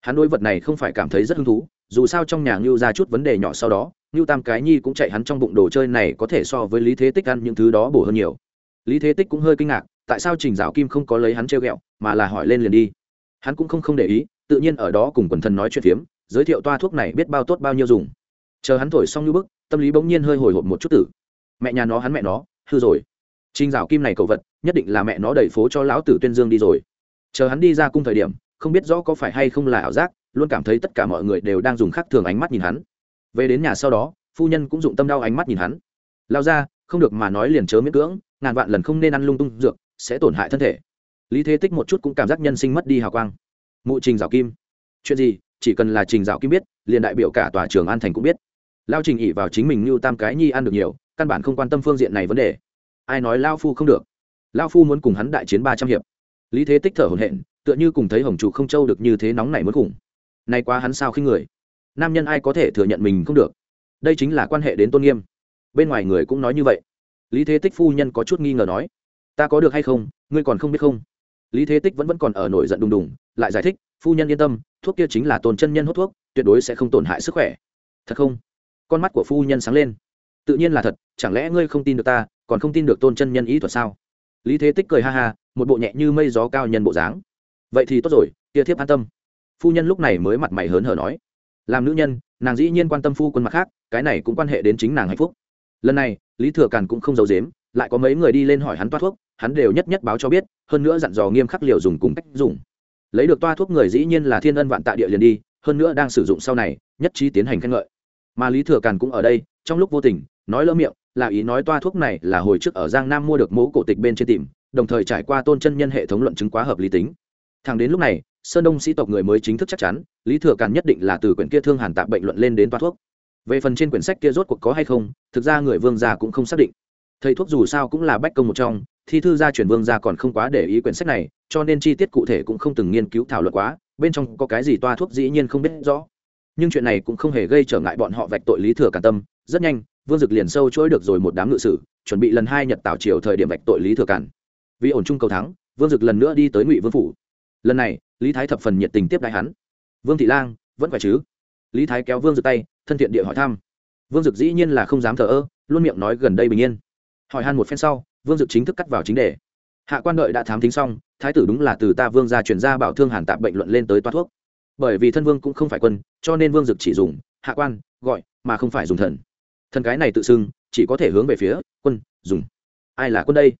Hắn đối vật này không phải cảm thấy rất hứng thú, dù sao trong nhà ngưu ra chút vấn đề nhỏ sau đó ngưu tam cái nhi cũng chạy hắn trong bụng đồ chơi này có thể so với lý thế tích ăn những thứ đó bổ hơn nhiều. Lý thế tích cũng hơi kinh ngạc, tại sao trình dạo kim không có lấy hắn treo ghẹo, mà là hỏi lên liền đi. Hắn cũng không không để ý, tự nhiên ở đó cùng quần thần nói chuyện phiếm, giới thiệu toa thuốc này biết bao tốt bao nhiêu dùng. Chờ hắn thổi xong như bức, tâm lý bỗng nhiên hơi hồi hộp một chút tử. Mẹ nhà nó, hắn mẹ nó, hư rồi. Trình dạo kim này cầu vật, nhất định là mẹ nó đẩy phố cho lão tử tuyên dương đi rồi. Chờ hắn đi ra cung thời điểm, không biết rõ có phải hay không là ảo giác, luôn cảm thấy tất cả mọi người đều đang dùng khác thường ánh mắt nhìn hắn về đến nhà sau đó, phu nhân cũng dụng tâm đau ánh mắt nhìn hắn. Lao ra, không được mà nói liền chớ miễn cưỡng, ngàn vạn lần không nên ăn lung tung dược, sẽ tổn hại thân thể. Lý thế tích một chút cũng cảm giác nhân sinh mất đi hào quang. Mụ trình rào kim. Chuyện gì? Chỉ cần là trình rào kim biết, liền đại biểu cả tòa trường an thành cũng biết. Lao trình ỉ vào chính mình như tam cái nhi ăn được nhiều, căn bản không quan tâm phương diện này vấn đề. Ai nói lao phu không được? Lao phu muốn cùng hắn đại chiến ba trăm hiệp. Lý thế tích thở hổn hển, tựa như cùng thấy hồng chủ không châu được như thế nóng này muốn cùng. Nay quá hắn sao khi người nam nhân ai có thể thừa nhận mình không được? Đây chính là quan hệ đến tôn nghiêm. Bên ngoài người cũng nói như vậy. Lý thế tích phu nhân có chút nghi ngờ nói, ta có được hay không? Ngươi còn không biết không? Lý thế tích vẫn vẫn còn ở nổi giận đùng đùng, lại giải thích, phu nhân yên tâm, thuốc kia chính là tôn chân nhân hút thuốc, tuyệt đối sẽ không tổn hại sức khỏe. Thật không? Con mắt của phu nhân sáng lên. Tự nhiên là thật, chẳng lẽ ngươi không tin được ta, còn không tin được tôn chân nhân ý thuật sao? Lý thế tích cười ha ha, một bộ nhẹ như mây gió cao nhân bộ dáng. Vậy thì tốt rồi, kia thiếp an tâm. Phu nhân lúc này mới mặt mày hớn hở nói làm nữ nhân, nàng dĩ nhiên quan tâm phu quân mặt khác, cái này cũng quan hệ đến chính nàng hạnh phúc. Lần này, lý thừa càn cũng không giấu dếm lại có mấy người đi lên hỏi hắn toa thuốc, hắn đều nhất nhất báo cho biết, hơn nữa dặn dò nghiêm khắc liều dùng cùng cách dùng. Lấy được toa thuốc người dĩ nhiên là thiên ân vạn tạ địa liền đi, hơn nữa đang sử dụng sau này, nhất trí tiến hành khen ngợi. Mà lý thừa càn cũng ở đây, trong lúc vô tình, nói lỡ miệng, là ý nói toa thuốc này là hồi trước ở giang nam mua được mẫu cổ tịch bên trên tìm, đồng thời trải qua tôn chân nhân hệ thống luận chứng quá hợp lý tính. Thẳng đến lúc này, sơn đông sĩ tộc người mới chính thức chắc chắn lý thừa càn nhất định là từ quyển kia thương hàn tạp bệnh luận lên đến toa thuốc. Về phần trên quyển sách kia rốt cuộc có hay không, thực ra người vương gia cũng không xác định. Thầy thuốc dù sao cũng là bách công một trong, thi thư gia truyền vương gia còn không quá để ý quyển sách này, cho nên chi tiết cụ thể cũng không từng nghiên cứu thảo luận quá, bên trong có cái gì toa thuốc dĩ nhiên không biết rõ. Nhưng chuyện này cũng không hề gây trở ngại bọn họ vạch tội lý thừa càn tâm, rất nhanh, vương dực liền sâu chuỗi được rồi một đám ngự sử, chuẩn bị lần hai nhật tảo triều thời điểm vạch tội lý thừa càn. Vì ổn trung cầu thắng, vương dực lần nữa đi tới ngụy vương phủ. Lần này, lý thái thập phần nhiệt tình tiếp đại hắn vương thị lang, vẫn phải chứ? Lý thái kéo vương dực tay, thân thiện địa hỏi thăm. Vương dực dĩ nhiên là không dám thờ ơ, luôn miệng nói gần đây bình yên. Hỏi han một phen sau, vương dực chính thức cắt vào chính đề. Hạ quan đợi đã thám tính xong, thái tử đúng là từ ta vương gia chuyển ra bảo thương hàn tạp bệnh luận lên tới toa thuốc. Bởi vì thân vương cũng không phải quân, cho nên vương dực chỉ dùng, hạ quan, gọi, mà không phải dùng thần. Thần cái này tự xưng, chỉ có thể hướng về phía, quân, dùng. Ai là quân đây?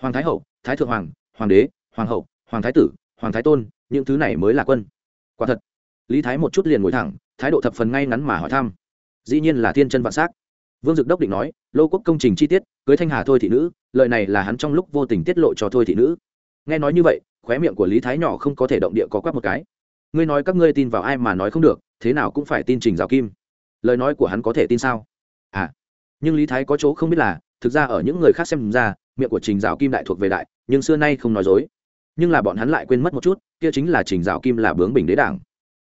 Hoàng thái hậu, thái thượng hoàng hoàng đế, hoàng hậu, hoàng thái tử, hoàng thái tôn, những thứ này mới là quân. Quả thật lý thái một chút liền ngồi thẳng, thái độ thập phần ngay ngắn mà hỏi thăm. Dĩ nhiên là thiên chân vạn s á c vương dực đốc định nói, lô quốc công trình chi tiết, cưới thanh hà thôi thị nữ lợi này là hắn trong lúc vô tình tiết lộ cho thôi thị nữ. Nghe nói như vậy, khóe miệng của lý thái nhỏ không có thể động địa có quắc một cái. Ngươi nói các ngươi tin vào ai mà nói không được, thế nào cũng phải tin trình rào kim. Lời nói của hắn có thể tin sao? À nhưng lý thái có chỗ không biết là, thực ra ở những người khác xem ra, miệng của trình rào kim đại thuộc về đại, nhưng xưa nay không nói dối. Nhưng là bọn hắn lại quên mất một chút, kia chính là trình rào kim là bướng bình đế đảng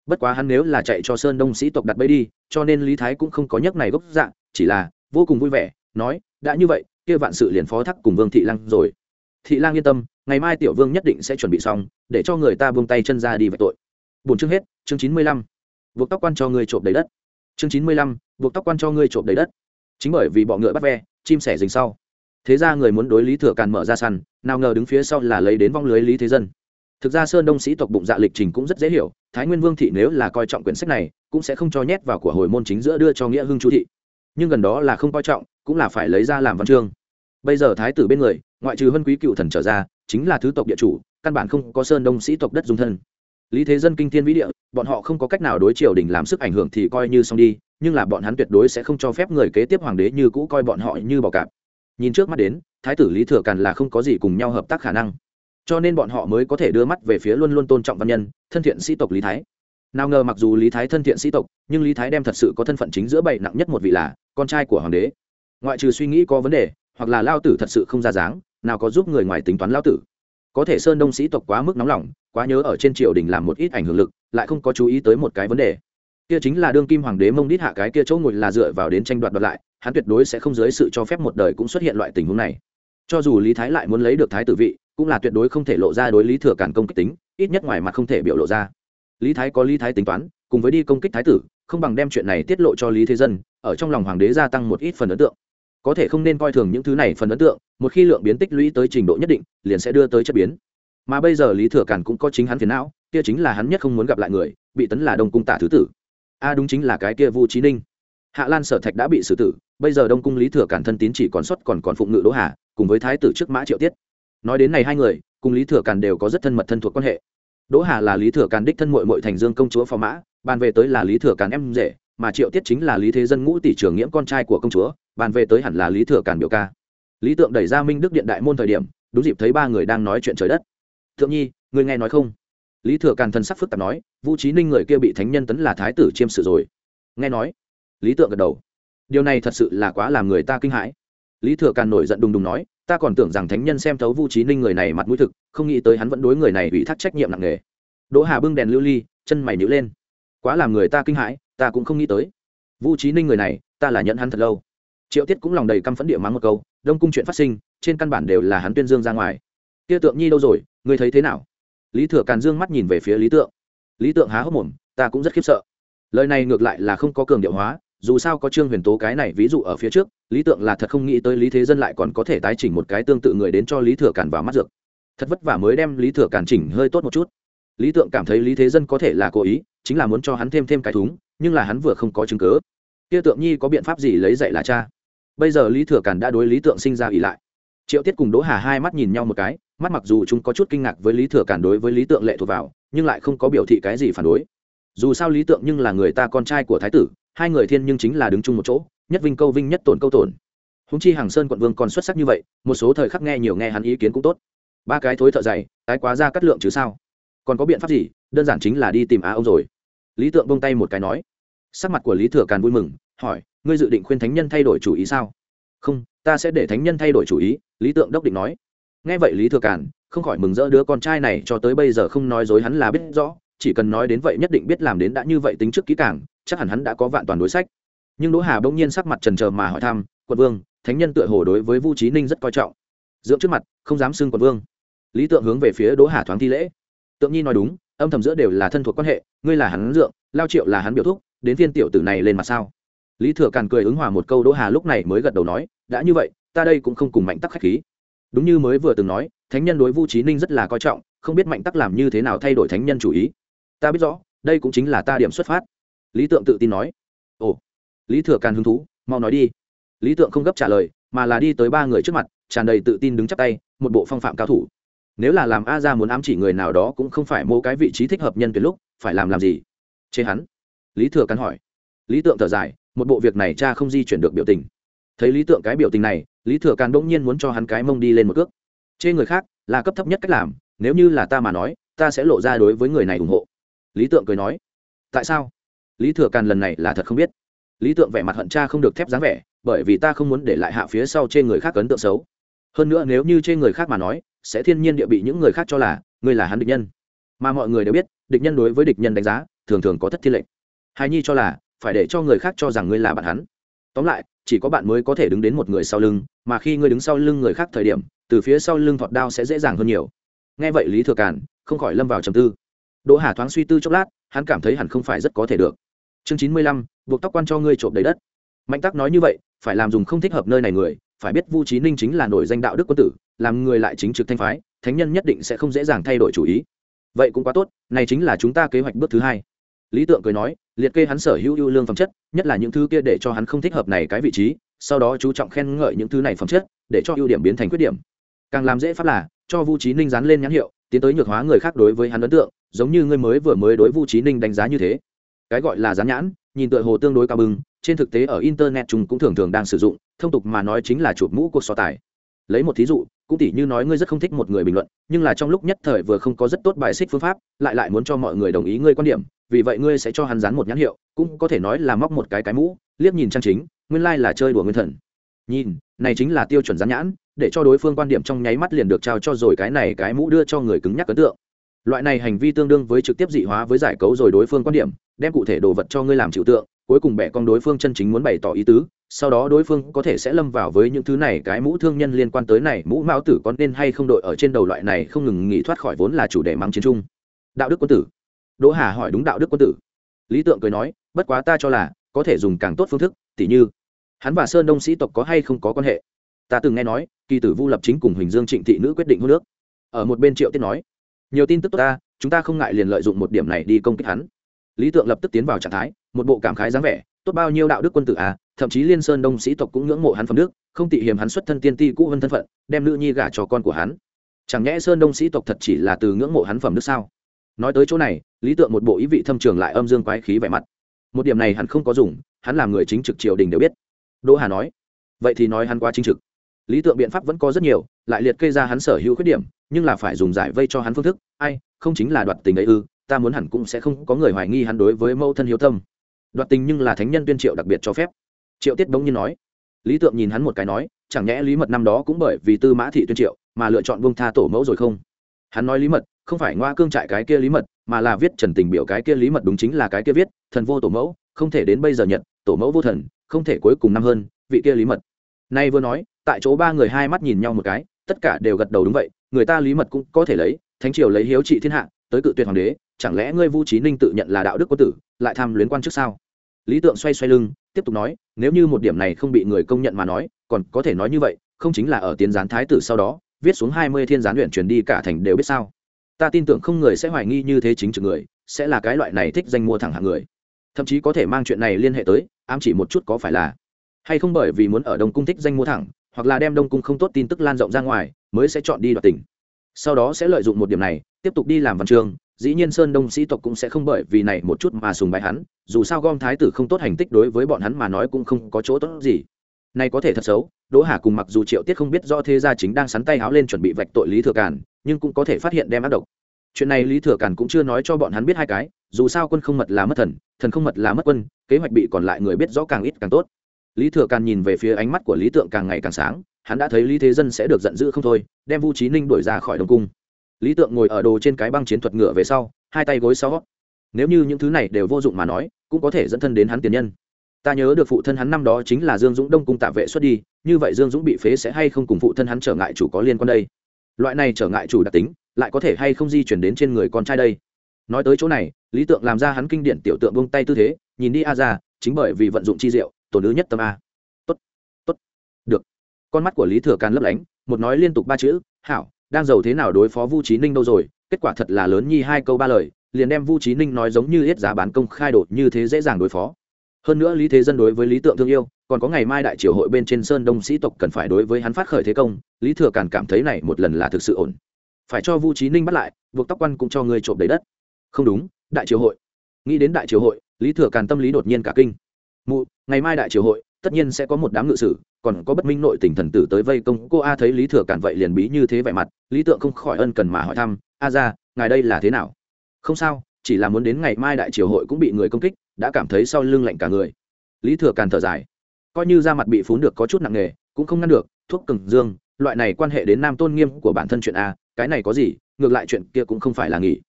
bất quá hắn nếu là chạy cho sơn đông sĩ tộc đặt bẫy đi, cho nên lý thái cũng không có nhắc này gốc dạng chỉ là vô cùng vui vẻ, nói, đã như vậy, kia vạn sự liền phó thác cùng vương thị lăng rồi. Thị lang yên tâm, ngày mai tiểu vương nhất định sẽ chuẩn bị xong, để cho người ta buông tay chân ra đi về tội. Bốn chương hết, chương chín mươi lăm. Buộc tóc quan cho người trộm đầy đất. Chương chín mươi lăm, buộc tóc quan cho người trộm đầy đất. Chính bởi vì bọ ngựa bắt ve, chim sẻ dình sau. Thế ra người muốn đối lý thừa càn mở ra săn, nào ngờ đứng phía sau là lấy đến vong lưới lý thế dân thực ra sơn đông sĩ tộc bụng dạ lịch trình cũng rất dễ hiểu, thái nguyên vương thị nếu là coi trọng quyển sách này, cũng sẽ không cho nhét vào của hồi môn chính giữa đưa cho nghĩa hưng chu thị. Nhưng gần đó là không coi trọng, cũng là phải lấy ra làm văn chương. Bây giờ thái tử bên người, ngoại trừ vân quý cựu thần trở ra, chính là thứ tộc địa chủ, căn bản không có sơn đông sĩ tộc đất dung thân. Lý thế dân kinh thiên vĩ địa, bọn họ không có cách nào đối triều đình làm sức ảnh hưởng thì coi như xong đi, nhưng là bọn hắn tuyệt đối sẽ không cho phép người kế tiếp hoàng đế như cũ coi bọn họ như bò cạp. Nhìn trước mắt đến, thái tử lý thừa càn là không có gì cùng nhau hợp tác khả năng cho nên bọn họ mới có thể đưa mắt về phía luôn luôn tôn trọng văn nhân, thân thiện sĩ tộc lý thái. Nào ngờ mặc dù lý thái thân thiện sĩ tộc, nhưng lý thái đem thật sự có thân phận chính giữa bảy nặng nhất một vị là con trai của hoàng đế. Ngoại trừ suy nghĩ có vấn đề, hoặc là lao tử thật sự không ra dáng, nào có giúp người ngoài tính toán lao tử. Có thể sơn đông sĩ tộc quá mức nóng lòng, quá nhớ ở trên triều đình làm một ít ảnh hưởng lực, lại không có chú ý tới một cái vấn đề. Kia chính là đương kim hoàng đế mông đít hạ cái kia chỗ ngồi là dựa vào đến tranh đoạt đoạt lại, hắn tuyệt đối sẽ không dưới sự cho phép một đời cũng xuất hiện loại tình huống này. Cho dù lý thái lại muốn lấy được thái tử vị cũng là tuyệt đối không thể lộ ra đối lý thừa cản công kích tính, ít nhất ngoài mặt không thể biểu lộ ra. Lý thái có lý thái tính toán, cùng với đi công kích thái tử, không bằng đem chuyện này tiết lộ cho lý thế dân, ở trong lòng hoàng đế gia tăng một ít phần ấn tượng. Có thể không nên coi thường những thứ này phần ấn tượng, một khi lượng biến tích lũy tới trình độ nhất định, liền sẽ đưa tới chất biến. Mà bây giờ lý thừa càn cũng có chính hắn phiền não, kia chính là hắn nhất không muốn gặp lại người, bị tấn là đông cung tả thứ tử. A, đúng chính là cái kia vu trí ninh. Hạ lan sở thạch đã bị xử tử, bây giờ đông cung lý thừa càn thân tín chỉ còn xuất còn còn phụng ngự đỗ hà, cùng với thái tử trước mã triệu tiết nói đến này hai người, cùng lý thừa càn đều có rất thân mật thân thuộc quan hệ. Đỗ hà là lý thừa càn đích thân mội mội thành dương công chúa phò mã, bàn về tới là lý thừa càn em rể, mà triệu tiết chính là lý thế dân ngũ tỷ trưởng nghiễm con trai của công chúa, bàn về tới hẳn là lý thừa càn biểu ca. Lý tượng đẩy ra minh đức điện đại môn thời điểm, đúng dịp thấy ba người đang nói chuyện trời đất. Thượng nhi, người nghe nói không? Lý thừa càn thân sắc phức tạp nói vũ trí ninh người kia bị thánh nhân tấn là thái tử chiêm sự rồi. Nghe nói, lý tượng gật đầu. Điều này thật sự là quá làm người ta kinh hãi. Lý thừa càn nổi giận đùng đùng nói ta còn tưởng rằng thánh nhân xem thấu Vu trí ninh người này mặt mũi thực, không nghĩ tới hắn vẫn đối người này ủy thác trách nhiệm nặng nề. Đỗ hà bưng đèn lưu ly, chân mày nhữ lên. Quá làm người ta kinh hãi, ta cũng không nghĩ tới. Vu trí ninh người này, ta là nhận hắn thật lâu. Triệu tiết cũng lòng đầy căm phẫn địa mắng một câu, đông cung chuyện phát sinh, trên căn bản đều là hắn tuyên dương ra ngoài. Kia tượng nhi đâu rồi, ngươi thấy thế nào? Lý thừa càn dương mắt nhìn về phía lý tượng. Lý tượng há hốc mồm, ta cũng rất khiếp sợ. Lời này ngược lại là không có cường điệu hóa dù sao có trương huyền tố cái này ví dụ ở phía trước, lý tượng là thật không nghĩ tới lý thế dân lại còn có thể tái chỉnh một cái tương tự người đến cho lý thừa Cản vào mắt dược. Thật vất vả mới đem lý thừa Cản chỉnh hơi tốt một chút. Lý tượng cảm thấy lý thế dân có thể là cố ý, chính là muốn cho hắn thêm thêm cái thúng, nhưng là hắn vừa không có chứng cớ kia tượng nhi có biện pháp gì lấy dạy là cha? Bây giờ lý thừa Cản đã đối lý tượng sinh ra ỉ lại. Triệu tiết cùng đỗ hà hai mắt nhìn nhau một cái, mắt mặc dù chúng có chút kinh ngạc với lý thừa Cản đối với lý tượng lệ thuộc vào, nhưng lại không có biểu thị cái gì phản đối. Dù sao lý tượng nhưng là người ta con trai của thái tử hai người thiên nhưng chính là đứng chung một chỗ, nhất vinh câu vinh nhất tổn câu tổn. Húng chi hàng sơn quận vương còn xuất sắc như vậy, một số thời khắc nghe nhiều nghe hắn ý kiến cũng tốt. Ba cái thối thợ dày, tái quá ra cắt lượng chứ sao? Còn có biện pháp gì? Đơn giản chính là đi tìm á ông rồi. Lý tượng bông tay một cái nói. Sắc mặt của lý thừa càn vui mừng, hỏi, ngươi dự định khuyên thánh nhân thay đổi chủ ý sao? Không, ta sẽ để thánh nhân thay đổi chủ ý, lý tượng đốc định nói. Nghe vậy lý thừa càn, không khỏi mừng rỡ đứa con trai này cho tới bây giờ không nói dối hắn là biết rõ, chỉ cần nói đến vậy nhất định biết làm đến đã như vậy tính trước kỹ càng chắc hẳn hắn đã có vạn toàn đối sách. Nhưng đỗ hà bỗng nhiên sắc mặt trần trờ mà hỏi thăm, quận vương, thánh nhân tựa hồ đối với vu trí ninh rất coi trọng. Dưỡng trước mặt, không dám xưng quận vương. Lý tượng hướng về phía đỗ hà thoáng thi lễ. Tượng nhi nói đúng, âm thầm giữa đều là thân thuộc quan hệ, ngươi là hắn dượng lao triệu là hắn biểu thúc, đến viên tiểu tử này lên mặt sao? Lý thừa càn cười ứng hòa một câu đỗ hà lúc này mới gật đầu nói, đã như vậy, ta đây cũng không cùng mạnh tắc khách khí. Đúng như mới vừa từng nói, thánh nhân đối vu trí ninh rất là coi trọng, không biết mạnh tắc làm như thế nào thay đổi thánh nhân chủ ý. Ta biết rõ, đây cũng chính là ta điểm xuất phát lý tượng tự tin nói. Ồ, lý thừa càn hứng thú, mau nói đi. Lý tượng không gấp trả lời, mà là đi tới ba người trước mặt, tràn đầy tự tin đứng chắp tay, một bộ phong phạm cao thủ. Nếu là làm a ra muốn ám chỉ người nào đó cũng không phải mô cái vị trí thích hợp nhân tuyệt lúc, phải làm làm gì? Chế hắn. Lý thừa càn hỏi. Lý tượng thở dài, một bộ việc này cha không di chuyển được biểu tình. Thấy lý tượng cái biểu tình này, lý thừa càn bỗng nhiên muốn cho hắn cái mông đi lên một cước. Chê người khác là cấp thấp nhất cách làm, nếu như là ta mà nói, ta sẽ lộ ra đối với người này ủng hộ. Lý tượng cười nói. Tại sao? Lý thừa càn lần này là thật không biết. Lý tượng vẻ mặt hận cha không được thép dáng vẻ, bởi vì ta không muốn để lại hạ phía sau trên người khác ấn tượng xấu. Hơn nữa nếu như trên người khác mà nói, sẽ thiên nhiên địa bị những người khác cho là, ngươi là hắn địch nhân. Mà mọi người đều biết, địch nhân đối với địch nhân đánh giá, thường thường có thất thiên lệnh. Hài nhi cho là, phải để cho người khác cho rằng ngươi là bạn hắn. Tóm lại, chỉ có bạn mới có thể đứng đến một người sau lưng, mà khi ngươi đứng sau lưng người khác thời điểm, từ phía sau lưng thọt đao sẽ dễ dàng hơn nhiều. Nghe vậy lý thừa càn, không khỏi lâm vào trầm tư đỗ hà thoáng suy tư chốc lát, hắn cảm thấy hẳn không phải rất có thể được. Chương chín mươi lăm, buộc tóc quan cho ngươi trộm đầy đất. Mạnh tắc nói như vậy, phải làm dùng không thích hợp nơi này người, phải biết vu trí ninh chính là nổi danh đạo đức quân tử, làm người lại chính trực thanh phái, thánh nhân nhất định sẽ không dễ dàng thay đổi chủ ý. Vậy cũng quá tốt, này chính là chúng ta kế hoạch bước thứ hai. Lý tượng cười nói, liệt kê hắn sở hữu ưu lương phẩm chất, nhất là những thứ kia để cho hắn không thích hợp này cái vị trí, sau đó chú trọng khen ngợi những thứ này phẩm chất, để cho ưu điểm biến thành khuyết điểm. Càng làm dễ pháp là, cho vu trí ninh dán lên nhãn hiệu, tiến tới nhược hóa người khác đối với hắn ấn tượng giống như ngươi mới vừa mới đối vu trí ninh đánh giá như thế. Cái gọi là gián nhãn, nhìn tựa hồ tương đối cao bừng, trên thực tế ở internet chúng cũng thường thường đang sử dụng, thông tục mà nói chính là chụp mũ cuộc so tài. Lấy một thí dụ, cũng tỉ như nói ngươi rất không thích một người bình luận, nhưng là trong lúc nhất thời vừa không có rất tốt bài xích phương pháp, lại lại muốn cho mọi người đồng ý ngươi quan điểm, vì vậy ngươi sẽ cho hắn dán một nhãn hiệu, cũng có thể nói là móc một cái cái mũ, liếc nhìn trang chính, nguyên lai、like、là chơi đùa nguyên thần. Nhìn, này chính là tiêu chuẩn dán nhãn, để cho đối phương quan điểm trong nháy mắt liền được trao cho rồi cái này cái mũ đưa cho người cứng nhắc ấn tượng loại này hành vi tương đương với trực tiếp dị hóa với giải cấu rồi đối phương quan điểm, đem cụ thể đồ vật cho ngươi làm chịu tượng, cuối cùng bẻ con đối phương chân chính muốn bày tỏ ý tứ, sau đó đối phương có thể sẽ lâm vào với những thứ này, cái mũ thương nhân liên quan tới này, mũ mão tử có nên hay không đội ở trên đầu loại này không ngừng nghỉ thoát khỏi vốn là chủ đề mắng chiến trung đạo đức quân tử. Đỗ hà hỏi đúng đạo đức quân tử. Lý tượng cười nói, bất quá ta cho là, có thể dùng càng tốt phương thức, tỉ như, hắn và sơn đông sĩ tộc có hay không có quan hệ? Ta từng nghe nói, kỳ tử vu lập chính cùng huỳnh dương trịnh thị nữ quyết định hôn nước ở một bên triệu tiết nói nhiều tin tức tốt ta, chúng ta không ngại liền lợi dụng một điểm này đi công kích hắn. Lý tượng lập tức tiến vào trạng thái, một bộ cảm khái dáng vẻ, tốt bao nhiêu đạo đức quân tử à thậm chí liên sơn đông sĩ tộc cũng ngưỡng mộ hắn phẩm đức, không tị hiềm hắn xuất thân tiên ti cũ hơn thân phận, đem nữ nhi gả cho con của hắn. Chẳng nhẽ sơn đông sĩ tộc thật chỉ là từ ngưỡng mộ hắn phẩm đức sao? Nói tới chỗ này, lý tượng một bộ ý vị thâm trường lại âm dương quái khí vẻ mặt. Một điểm này hắn không có dùng, hắn làm người chính trực triều đình đều biết. Đỗ hà nói, vậy thì nói hắn quá chính trực. Lý tượng biện pháp vẫn có rất nhiều, lại liệt kê ra hắn sở hữu khuyết điểm nhưng là phải dùng giải vây cho hắn phương thức. Ai, không chính là đoạt tình ấy ư, ta muốn hẳn cũng sẽ không có người hoài nghi hắn đối với mẫu thân hiếu tâm. Đoạt tình nhưng là thánh nhân tuyên triệu đặc biệt cho phép. Triệu tiết bỗng nhiên nói. Lý tượng nhìn hắn một cái nói, chẳng nhẽ lý mật năm đó cũng bởi vì tư mã thị tuyên triệu mà lựa chọn vương tha tổ mẫu rồi không? Hắn nói lý mật, không phải ngoa cương trại cái kia lý mật, mà là viết trần tình biểu cái kia lý mật đúng chính là cái kia viết, thần vô tổ mẫu, không thể đến bây giờ nhận, tổ mẫu vô thần, không thể cuối cùng năm hơn, vị kia lý mật. Nay vừa nói, tại chỗ ba người hai mắt nhìn nhau một cái tất cả đều gật đầu đúng vậy, người ta lý mật cũng có thể lấy, thánh triều lấy hiếu trị thiên hạ, tới cự tuyệt hoàng đế, chẳng lẽ ngươi vu trí ninh tự nhận là đạo đức quân tử, lại tham luyến quan trước sao? Lý tượng xoay xoay lưng, tiếp tục nói, nếu như một điểm này không bị người công nhận mà nói, còn có thể nói như vậy, không chính là ở tiến gián thái tử sau đó, viết xuống hai mươi thiên gián luyện truyền đi cả thành đều biết sao? Ta tin tưởng không người sẽ hoài nghi như thế chính trực người, sẽ là cái loại này thích danh mua thẳng hạng người. Thậm chí có thể mang chuyện này liên hệ tới, ám chỉ một chút có phải là hay không bởi vì muốn ở đông cung thích danh mua thẳng hoặc là đem đông cung không tốt tin tức lan rộng ra ngoài, mới sẽ chọn đi đoạt tỉnh. Sau đó sẽ lợi dụng một điểm này, tiếp tục đi làm văn Trường. dĩ nhiên sơn đông sĩ tộc cũng sẽ không bởi vì này một chút mà sùng bái hắn, dù sao gom thái tử không tốt hành tích đối với bọn hắn mà nói cũng không có chỗ tốt gì. Này có thể thật xấu, đỗ hà cùng mặc dù triệu tiết không biết do thế gia chính đang sắn tay háo lên chuẩn bị vạch tội lý thừa càn, nhưng cũng có thể phát hiện đem ác độc. Chuyện này lý thừa càn cũng chưa nói cho bọn hắn biết hai cái, dù sao quân không mật là mất thần thần không mật là mất quân, kế hoạch bị còn lại người biết rõ càng ít càng tốt lý thừa càn nhìn về phía ánh mắt của lý tượng càng ngày càng sáng, hắn đã thấy lý thế dân sẽ được giận dữ không thôi, đem vu trí ninh đuổi ra khỏi đông cung. Lý tượng ngồi ở đồ trên cái băng chiến thuật ngựa về sau, hai tay gối sau. Nếu như những thứ này đều vô dụng mà nói, cũng có thể dẫn thân đến hắn tiền nhân. Ta nhớ được phụ thân hắn năm đó chính là dương dũng đông cung tạ vệ xuất đi, như vậy dương dũng bị phế sẽ hay không cùng phụ thân hắn trở ngại chủ có liên quan đây? Loại này trở ngại chủ đặc tính, lại có thể hay không di chuyển đến trên người con trai đây? Nói tới chỗ này, lý tượng làm ra hắn kinh điển tiểu tượng bông tay tư thế, nhìn đi a ra, chính bởi vì vận dụng chi diệu tổ nữ nhất tâm a. Tốt tốt. Được. Con mắt của lý thừa càn lấp lánh, một nói liên tục ba chữ, hảo, đang giàu thế nào đối phó vu trí ninh đâu rồi? Kết quả thật là lớn nhi hai câu ba lời, liền đem vu trí ninh nói giống như hết giá bán công khai đột như thế dễ dàng đối phó. Hơn nữa lý thế dân đối với lý tượng thương yêu, còn có ngày mai đại triều hội bên trên sơn đông sĩ tộc cần phải đối với hắn phát khởi thế công, lý thừa càn cảm thấy này một lần là thực sự ổn. Phải cho vu trí ninh bắt lại, buộc tóc quan cũng cho người trộm đầy đất. Không đúng, đại triều hội. Nghĩ đến đại triều hội, lý thừa càn tâm lý đột nhiên cả kinh mụ, ngày mai đại triều hội, tất nhiên sẽ có một đám ngự sử, còn có bất minh nội tình thần tử tới vây công. Cô a thấy lý thừa cản vậy liền bí như thế vẻ mặt, lý tượng không khỏi ân cần mà hỏi thăm, a ra ngài đây là thế nào? Không sao, chỉ là muốn đến ngày mai đại triều hội cũng bị người công kích, đã cảm thấy sau lưng lạnh cả người. Lý thừa càn thở dài. Coi như da mặt bị phún được có chút nặng nề, cũng không ngăn được, thuốc cừng dương, loại này quan hệ đến nam tôn nghiêm của bản thân chuyện a, cái này có gì, ngược lại chuyện kia cũng không phải là nghỉ.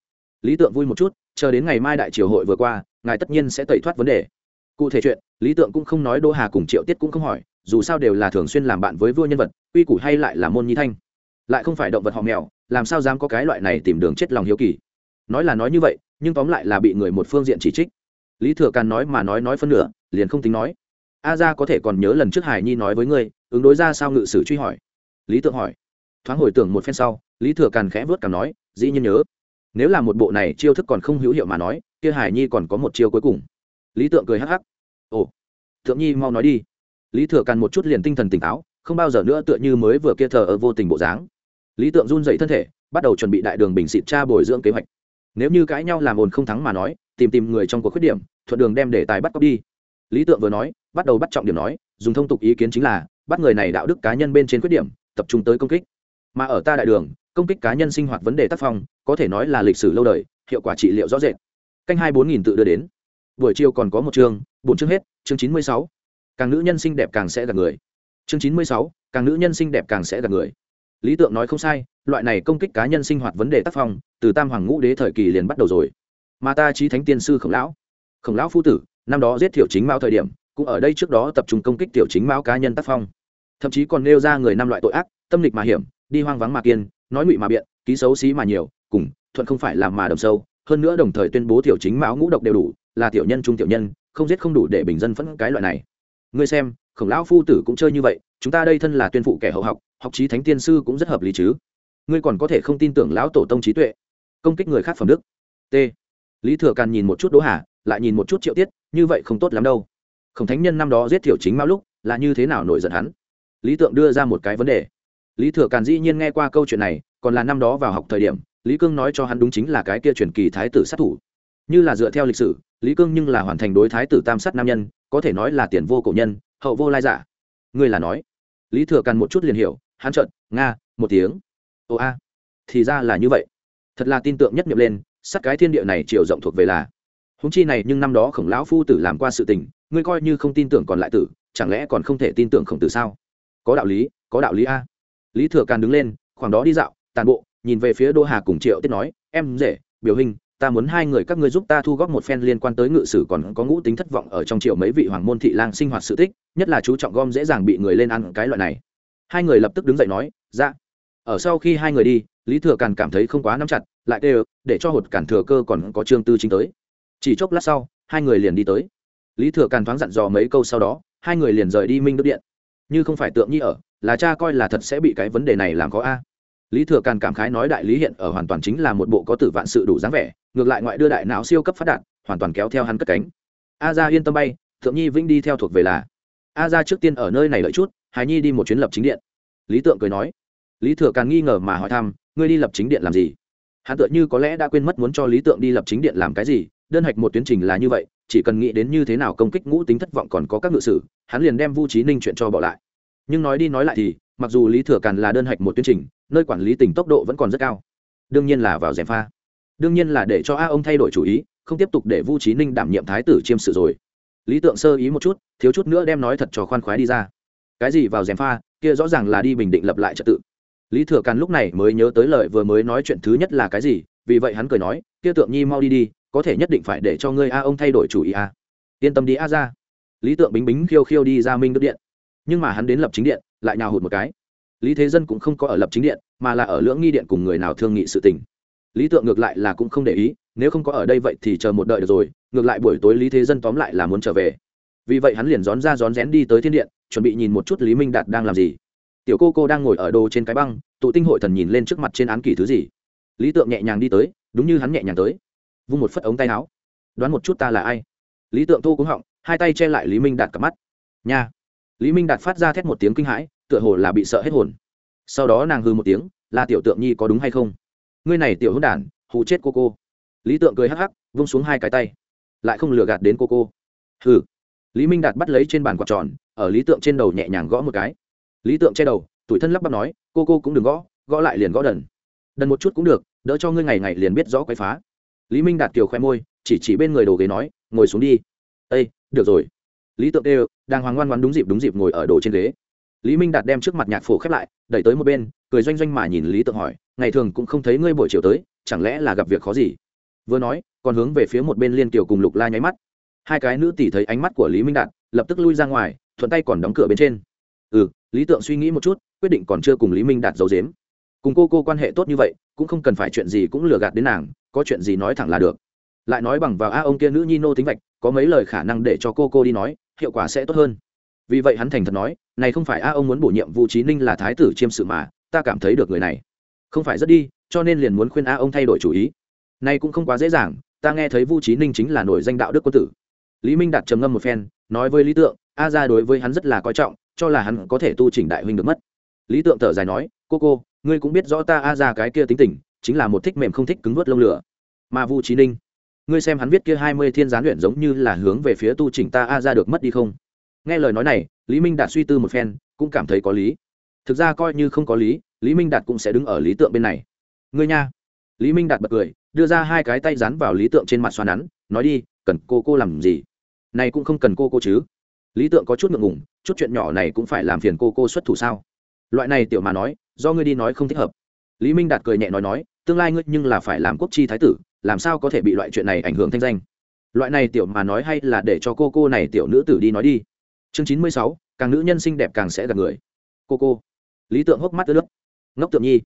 Lý tượng vui một chút, chờ đến ngày mai đại triều hội vừa qua, ngài tất nhiên sẽ tẩy thoát vấn đề cụ thể chuyện, lý tượng cũng không nói, đỗ hà cùng triệu tiết cũng không hỏi, dù sao đều là thường xuyên làm bạn với vua nhân vật uy củ hay lại là môn nhi thanh. Lại không phải động vật họ mèo, làm sao dám có cái loại này tìm đường chết lòng hiếu kỳ. Nói là nói như vậy, nhưng tóm lại là bị người một phương diện chỉ trích. Lý thừa càn nói mà nói nói phân nửa, liền không tính nói. A ra có thể còn nhớ lần trước hải nhi nói với ngươi, ứng đối ra sao ngự sử truy hỏi. Lý tượng hỏi. Thoáng hồi tưởng một phen sau, lý thừa càn khẽ vớt cảm nói, dĩ nhiên nhớ. Nếu là một bộ này chiêu thức còn không hữu hiệu mà nói, kia hải nhi còn có một chiêu cuối cùng lý tượng cười hắc hắc. Ồ, thượng nhi mau nói đi. Lý thừa càn một chút liền tinh thần tỉnh táo, không bao giờ nữa tựa như mới vừa kia thờ ở vô tình bộ dáng. Lý tượng run dậy thân thể, bắt đầu chuẩn bị đại đường bình xịt tra bồi dưỡng kế hoạch. Nếu như cãi nhau làm ồn không thắng mà nói, tìm tìm người trong cuộc khuyết điểm, thuận đường đem đề tài bắt cóc đi. Lý tượng vừa nói, bắt đầu bắt trọng điểm nói, dùng thông tục ý kiến chính là, bắt người này đạo đức cá nhân bên trên khuyết điểm, tập trung tới công kích. Mà ở ta đại đường, công kích cá nhân sinh hoạt vấn đề tác phong, có thể nói là lịch sử lâu đời, hiệu quả trị liệu rõ rệt. Canh hai bốn nghìn tự đưa đến buổi chiều còn có một chương, bốn chương hết, chương chín mươi sáu. Càng nữ nhân xinh đẹp càng sẽ gặp người. Chương chín mươi sáu, càng nữ nhân xinh đẹp càng sẽ gặp người. Lý tượng nói không sai, loại này công kích cá nhân sinh hoạt vấn đề tác phong, từ tam hoàng ngũ đế thời kỳ liền bắt đầu rồi. Mà ta trí thánh tiên sư khổng lão khổng lão phu tử, năm đó giết thiểu chính mao thời điểm, cũng ở đây trước đó tập trung công kích tiểu chính mao cá nhân tác phong. Thậm chí còn nêu ra người năm loại tội ác, tâm lịch mà hiểm, đi hoang vắng mà kiên, nói ngụy mà biện, ký xấu xí mà nhiều, cùng, thuận không phải làm mà đầm sâu, hơn nữa đồng thời tuyên bố tiểu chính mão ngũ độc đều đủ là tiểu nhân trung tiểu nhân, không giết không đủ để bình dân phẫn cái loại này. Ngươi xem, khổng lão phu tử cũng chơi như vậy, chúng ta đây thân là tuyên phụ kẻ hậu học học trí thánh tiên sư cũng rất hợp lý chứ. Ngươi còn có thể không tin tưởng lão tổ tông trí tuệ. Công kích người khác phẩm đức. T. Lý thừa càn nhìn một chút đỗ hà, lại nhìn một chút triệu tiết, như vậy không tốt lắm đâu. Khổng thánh nhân năm đó giết thiểu chính mao lúc, là như thế nào nổi giận hắn? Lý tượng đưa ra một cái vấn đề. Lý thừa càn dĩ nhiên nghe qua câu chuyện này, còn là năm đó vào học thời điểm, lý cương nói cho hắn đúng chính là cái kia truyền kỳ thái tử sát thủ như là dựa theo lịch sử, lý cương nhưng là hoàn thành đối thái tử tam sát nam nhân, có thể nói là tiền vô cổ nhân, hậu vô lai giả. Ngươi là nói. Lý thừa càn một chút liền hiểu, hắn trợn, nga, một tiếng. Ồ a, thì ra là như vậy. Thật là tin tưởng nhất miệng lên sắc cái thiên địa này chiều rộng thuộc về là. Húng chi này nhưng năm đó khổng lão phu tử làm qua sự tình, ngươi coi như không tin tưởng còn lại tử, chẳng lẽ còn không thể tin tưởng khổng tử sao? Có đạo lý, có đạo lý a. Lý thừa càn đứng lên, khoảng đó đi dạo, tàn bộ, nhìn về phía đô hà cùng triệu tiết nói, em rể, biểu hình ta muốn hai người các ngươi giúp ta thu góp một phen liên quan tới ngự sử còn có ngũ tính thất vọng ở trong triệu mấy vị hoàng môn thị lang sinh hoạt sự tích, nhất là chú trọng gom dễ dàng bị người lên ăn cái loại này. Hai người lập tức đứng dậy nói dạ. Ở sau khi hai người đi, lý thừa càn cảm thấy không quá nắm chặt, lại đều, để cho hột cản thừa cơ còn có trương tư chính tới. Chỉ chốc lát sau, hai người liền đi tới. Lý thừa càn thoáng dặn dò mấy câu sau đó, hai người liền rời đi minh đức điện. Như không phải tượng nhi ở, là cha coi là thật sẽ bị cái vấn đề này làm khó a lý thừa càn cảm khái nói đại lý hiện ở hoàn toàn chính là một bộ có tử vạn sự đủ dáng vẻ ngược lại ngoại đưa đại não siêu cấp phát đạt, hoàn toàn kéo theo hắn cất cánh. A ra yên tâm bay thượng nhi vĩnh đi theo thuộc về là. A ra trước tiên ở nơi này lợi chút hài nhi đi một chuyến lập chính điện. Lý tượng cười nói. Lý thừa càn nghi ngờ mà hỏi thăm ngươi đi lập chính điện làm gì? Hắn tựa như có lẽ đã quên mất muốn cho lý tượng đi lập chính điện làm cái gì đơn hạch một tuyến trình là như vậy chỉ cần nghĩ đến như thế nào công kích ngũ tính thất vọng còn có các ngự sử hắn liền đem vu trí ninh chuyện cho bỏ lại nhưng nói đi nói lại thì, mặc dù lý thừa càn là đơn hạch một tuyến trình, nơi quản lý tỉnh tốc độ vẫn còn rất cao. Đương nhiên là vào gièm pha. Đương nhiên là để cho a ông thay đổi chủ ý, không tiếp tục để vu trí ninh đảm nhiệm thái tử chiêm sự rồi. Lý tượng sơ ý một chút, thiếu chút nữa đem nói thật cho khoan khoái đi ra. Cái gì vào gièm pha, kia rõ ràng là đi bình định lập lại trật tự. Lý thừa càn lúc này mới nhớ tới lời vừa mới nói chuyện thứ nhất là cái gì, vì vậy hắn cười nói, kia tượng nhi mau đi đi, có thể nhất định phải để cho ngươi a ông thay đổi chủ ý a yên tâm đi a ra lý tượng bính bính khiêu khiêu đi ra minh đức điện nhưng mà hắn đến lập chính điện, lại nhào hụt một cái. Lý thế dân cũng không có ở lập chính điện, mà là ở lưỡng nghi điện cùng người nào thương nghị sự tình. Lý tượng ngược lại là cũng không để ý, nếu không có ở đây vậy thì chờ một đợi được rồi, ngược lại buổi tối lý thế dân tóm lại là muốn trở về. Vì vậy hắn liền rón ra rón rén đi tới thiên điện, chuẩn bị nhìn một chút lý minh đạt đang làm gì. Tiểu cô cô đang ngồi ở đồ trên cái băng, tụ tinh hội thần nhìn lên trước mặt trên án kỷ thứ gì. Lý tượng nhẹ nhàng đi tới, đúng như hắn nhẹ nhàng tới. Vung một phất ống tay áo. Đoán một chút ta là ai. Lý tượng thu cúng họng, hai tay che lại lý minh đạt cặp mắt. Nha lý minh đạt phát ra thét một tiếng kinh hãi, tựa hồ là bị sợ hết hồn. Sau đó nàng hư một tiếng, là tiểu tượng nhi có đúng hay không? Ngươi này tiểu hôn đản hụ chết cô cô. Lý tượng cười hắc hắc, vung xuống hai cái tay. Lại không lừa gạt đến cô cô. Hừ. Lý minh đạt bắt lấy trên bàn quạt tròn, ở lý tượng trên đầu nhẹ nhàng gõ một cái. Lý tượng che đầu tủi thân lắp bắp nói, cô cô cũng đừng gõ gõ lại liền gõ đần. Đần một chút cũng được, đỡ cho ngươi ngày ngày liền biết rõ quấy phá. Lý minh đạt kiều khoe môi, chỉ chỉ bên người đồ ghế nói, ngồi xuống đi. Ây được rồi lý tượng đều đang hoàng ngoan ngoan đúng dịp đúng dịp ngồi ở đồ trên ghế. Lý minh đạt đem trước mặt nhạc phổ khép lại, đẩy tới một bên, cười doanh doanh mà nhìn lý tượng hỏi, ngày thường cũng không thấy ngươi buổi chiều tới, chẳng lẽ là gặp việc khó gì? Vừa nói, còn hướng về phía một bên liên kiều cùng lục la nháy mắt. Hai cái nữ tỷ thấy ánh mắt của lý minh đạt, lập tức lui ra ngoài, thuận tay còn đóng cửa bên trên. Ừ lý tượng suy nghĩ một chút, quyết định còn chưa cùng lý minh đạt giấu dếm cùng cô cô quan hệ tốt như vậy, cũng không cần phải chuyện gì cũng lừa gạt đến nàng, có chuyện gì nói thẳng là được. Lại nói bằng vào, a, ông kia nữ nhi nô tính vạch, có mấy lời khả năng để cho cô cô đi nói hiệu quả sẽ tốt hơn. Vì vậy hắn thành thật nói, này không phải a ông muốn bổ nhiệm vu trí ninh là thái tử chiêm sự mà, ta cảm thấy được người này. Không phải rất đi, cho nên liền muốn khuyên a ông thay đổi chủ ý. Này cũng không quá dễ dàng, ta nghe thấy vu trí ninh chính là nổi danh đạo đức quân tử. Lý minh đạt trầm ngâm một phen, nói với lý tượng, a ra đối với hắn rất là coi trọng, cho là hắn có thể tu chỉnh đại huynh được mất. Lý tượng thở dài nói, cô cô, ngươi cũng biết rõ ta a ra cái kia tính tình, chính là một thích mềm không thích cứng vớt lông lửa. Mà vu trí ninh ngươi xem hắn viết kia hai mươi thiên gián luyện giống như là hướng về phía tu chỉnh ta a ra được mất đi không? Nghe lời nói này, lý minh đạt suy tư một phen, cũng cảm thấy có lý. Thực ra coi như không có lý lý minh đạt cũng sẽ đứng ở lý tượng bên này. Ngươi nha. Lý minh đạt bật cười, đưa ra hai cái tay dán vào lý tượng trên mặt xoa nắn, nói đi, cần cô cô làm gì? Này cũng không cần cô cô chứ. Lý tượng có chút ngượng ngùng, chút chuyện nhỏ này cũng phải làm phiền cô cô xuất thủ sao? Loại này tiểu mà nói, do ngươi đi nói không thích hợp. Lý minh đạt cười nhẹ nói nói, tương lai ngươi nhưng là phải làm quốc chi thái tử làm sao có thể bị loại chuyện này ảnh hưởng thanh danh? Loại này tiểu mà nói hay là để cho cô cô này tiểu nữ tử đi nói đi. Chương chín mươi sáu, càng nữ nhân xinh đẹp càng sẽ gặp người. Cô cô. Lý tượng hốc mắt ướt nước. Ngốc tượng nhi.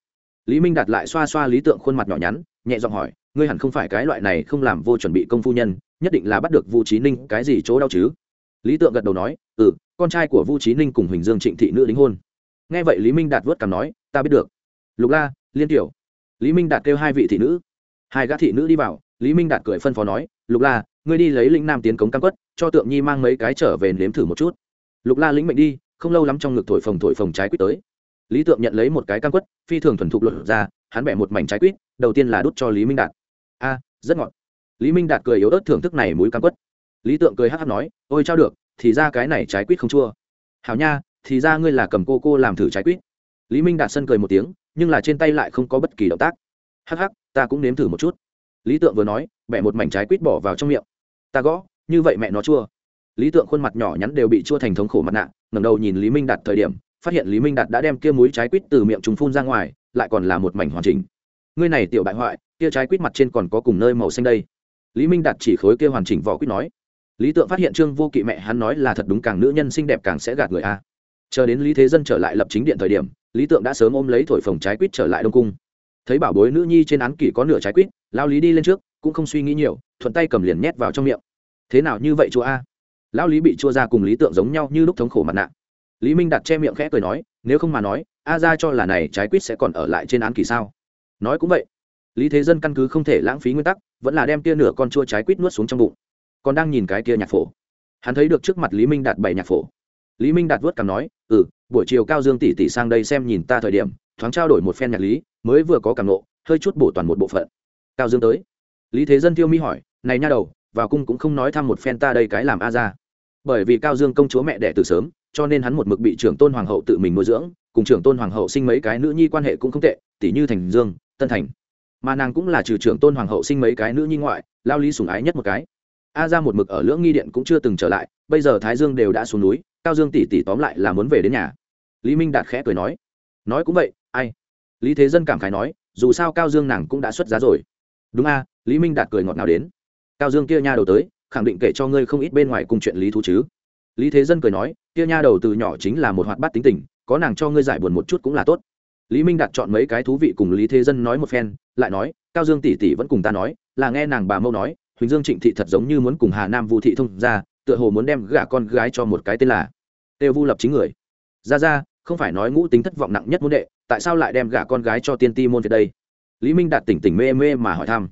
Lý minh đạt lại xoa xoa lý tượng khuôn mặt nhỏ nhắn, nhẹ giọng hỏi, ngươi hẳn không phải cái loại này không làm vô chuẩn bị công phu nhân, nhất định là bắt được vu trí ninh cái gì chỗ đau chứ? Lý tượng gật đầu nói ừ con trai của vu trí ninh cùng huỳnh dương trịnh thị nữ đính hôn. Nghe vậy lý minh đạt vớt cằm nói, ta biết được. Lục la, liên tiểu. Lý minh đạt kêu hai vị thị nữ hai gã thị nữ đi vào, lý minh đạt cười phân phó nói, lục la, ngươi đi lấy lĩnh nam tiến cống cam quất, cho tượng nhi mang mấy cái trở về nếm thử một chút. Lục la lĩnh mệnh đi, không lâu lắm trong ngực thổi phồng thổi phồng trái quýt tới. Lý tượng nhận lấy một cái cam quất, phi thường thuần thục luật ra, hắn bẻ một mảnh trái quýt, đầu tiên là đút cho lý minh đạt. A, rất ngọt. Lý minh đạt cười yếu ớt thưởng thức này mũi cam quất. Lý tượng cười hắc hắc nói, ôi trao được, thì ra cái này trái quýt không chua. Hảo nha, thì ra ngươi là cầm cô cô làm thử trái quýt. Lý minh đạt sân cười một tiếng, nhưng là trên tay lại không có bất kỳ động tác. Hắc hắc ta cũng nếm thử một chút. Lý tượng vừa nói, bẻ một mảnh trái quýt bỏ vào trong miệng. Ta gõ, như vậy mẹ nó chua. Lý tượng khuôn mặt nhỏ nhắn đều bị chua thành thống khổ mặt nạ, ngẩng đầu nhìn lý minh đạt thời điểm, phát hiện lý minh đạt đã đem kia múi trái quýt từ miệng chúng phun ra ngoài, lại còn là một mảnh hoàn chỉnh. Ngươi này tiểu bại hoại, kia trái quýt mặt trên còn có cùng nơi màu xanh đây. Lý minh đạt chỉ khối kia hoàn chỉnh vỏ quýt nói. Lý tượng phát hiện trương vô kỵ mẹ hắn nói là thật đúng, càng nữ nhân xinh đẹp càng sẽ gạt người a. Chờ đến lý thế dân trở lại lập chính điện thời điểm, lý tượng đã sớm ôm lấy thổi phồng trái quýt trở lại đông cung thấy bảo bối nữ nhi trên án kỷ có nửa trái quýt, lao lý đi lên trước, cũng không suy nghĩ nhiều, thuận tay cầm liền nhét vào trong miệng. Thế nào như vậy chúa a? Lão lý bị chua ra cùng lý tượng giống nhau như lúc thống khổ mặt nạ. Lý minh đặt che miệng khẽ cười nói, nếu không mà nói, a ra cho là này trái quýt sẽ còn ở lại trên án kỳ sao? Nói cũng vậy. Lý thế dân căn cứ không thể lãng phí nguyên tắc, vẫn là đem tia nửa con chua trái quýt nuốt xuống trong bụng. Còn đang nhìn cái tia nhạc phổ. Hắn thấy được trước mặt lý minh đạt bảy nhạc phổ. Lý minh đạt vớt cằm nói ừ buổi chiều cao dương tỷ tỷ sang đây xem nhìn ta thời điểm, thoáng trao đổi một phen nhạc lý mới vừa có cảm nộ, hơi chút bổ toàn một bộ phận. Cao dương tới. Lý thế dân tiêu mi hỏi, này nha đầu, vào cung cũng không nói thăm một phen ta đây cái làm a ra. Bởi vì cao dương công chúa mẹ đẻ từ sớm, cho nên hắn một mực bị trưởng tôn hoàng hậu tự mình nuôi dưỡng, cùng trưởng tôn hoàng hậu sinh mấy cái nữ nhi quan hệ cũng không tệ tỷ như thành dương, tân thành. Mà nàng cũng là trừ trưởng tôn hoàng hậu sinh mấy cái nữ nhi ngoại, lao lý sùng ái nhất một cái. A ra một mực ở lưỡng nghi điện cũng chưa từng trở lại, bây giờ thái dương đều đã xuống núi, cao dương tỷ tỷ tóm lại là muốn về đến nhà. Lý minh đạt khẽ cười nói nói cũng vậy, ai lý thế dân cảm khái nói, dù sao cao dương nàng cũng đã xuất giá rồi. Đúng a, lý minh đạt cười ngọt nào đến. Cao dương kia nha đầu tới, khẳng định kể cho ngươi không ít bên ngoài cùng chuyện lý thú chứ. Lý thế dân cười nói, kia nha đầu từ nhỏ chính là một hoạt bát tính tình, có nàng cho ngươi giải buồn một chút cũng là tốt. Lý minh đạt chọn mấy cái thú vị cùng lý thế dân nói một phen, lại nói, cao dương tỷ tỷ vẫn cùng ta nói, là nghe nàng bà mâu nói, huỳnh dương trịnh thị thật giống như muốn cùng hà nam vu thị thông ra tựa hồ muốn đem gả con gái cho một cái tên là têu vu lập chính người. Ra ra, không phải nói ngũ tính thất vọng nặng nhất muốn đệ tại sao lại đem gả con gái cho tiên ti môn việt đây? Lý minh đạt tỉnh tỉnh mê mê mà hỏi thăm.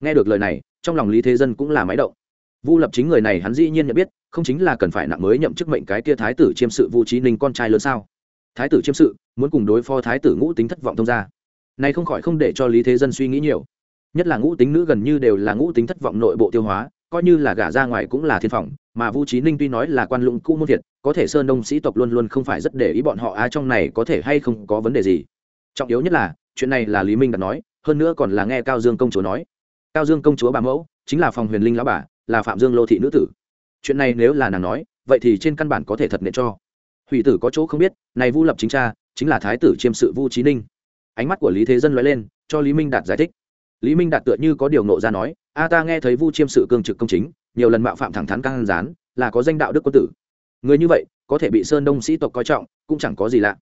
Nghe được lời này, trong lòng lý thế dân cũng là máy động. Vu lập chính người này hắn dĩ nhiên nhận biết, không chính là cần phải nặng mới nhậm chức mệnh cái kia thái tử chiêm sự vu trí ninh con trai lớn sao? Thái tử chiêm sự, muốn cùng đối phó thái tử ngũ tính thất vọng thông ra này không khỏi không để cho lý thế dân suy nghĩ nhiều. Nhất là ngũ tính nữ gần như đều là ngũ tính thất vọng nội bộ tiêu hóa, coi như là gả ra ngoài cũng là thiên phòng mà vu Chí ninh tuy nói là quan lũng cũ môn thiệt có thể sơn đông sĩ tộc luôn luôn không phải rất để ý bọn họ á trong này có thể hay không có vấn đề gì. Trọng yếu nhất là, chuyện này là lý minh đặt nói, hơn nữa còn là nghe cao dương công chúa nói. Cao dương công chúa bà mẫu, chính là phòng huyền linh lão bà, là phạm dương lô thị nữ tử. Chuyện này nếu là nàng nói, vậy thì trên căn bản có thể thật nện cho. Hủy tử có chỗ không biết, này vu lập chính cha, chính là thái tử chiêm sự vu Chí ninh. Ánh mắt của lý thế dân lóe lên, cho lý minh đạt giải thích. Lý minh đạt tựa như có điều nộ ra nói, a, ta nghe thấy vu chiêm sự cương trực công chính nhiều lần mạo phạm thẳng thắn căng rán là có danh đạo đức quân tử. Người như vậy, có thể bị sơn đông sĩ tộc coi trọng, cũng chẳng có gì lạ.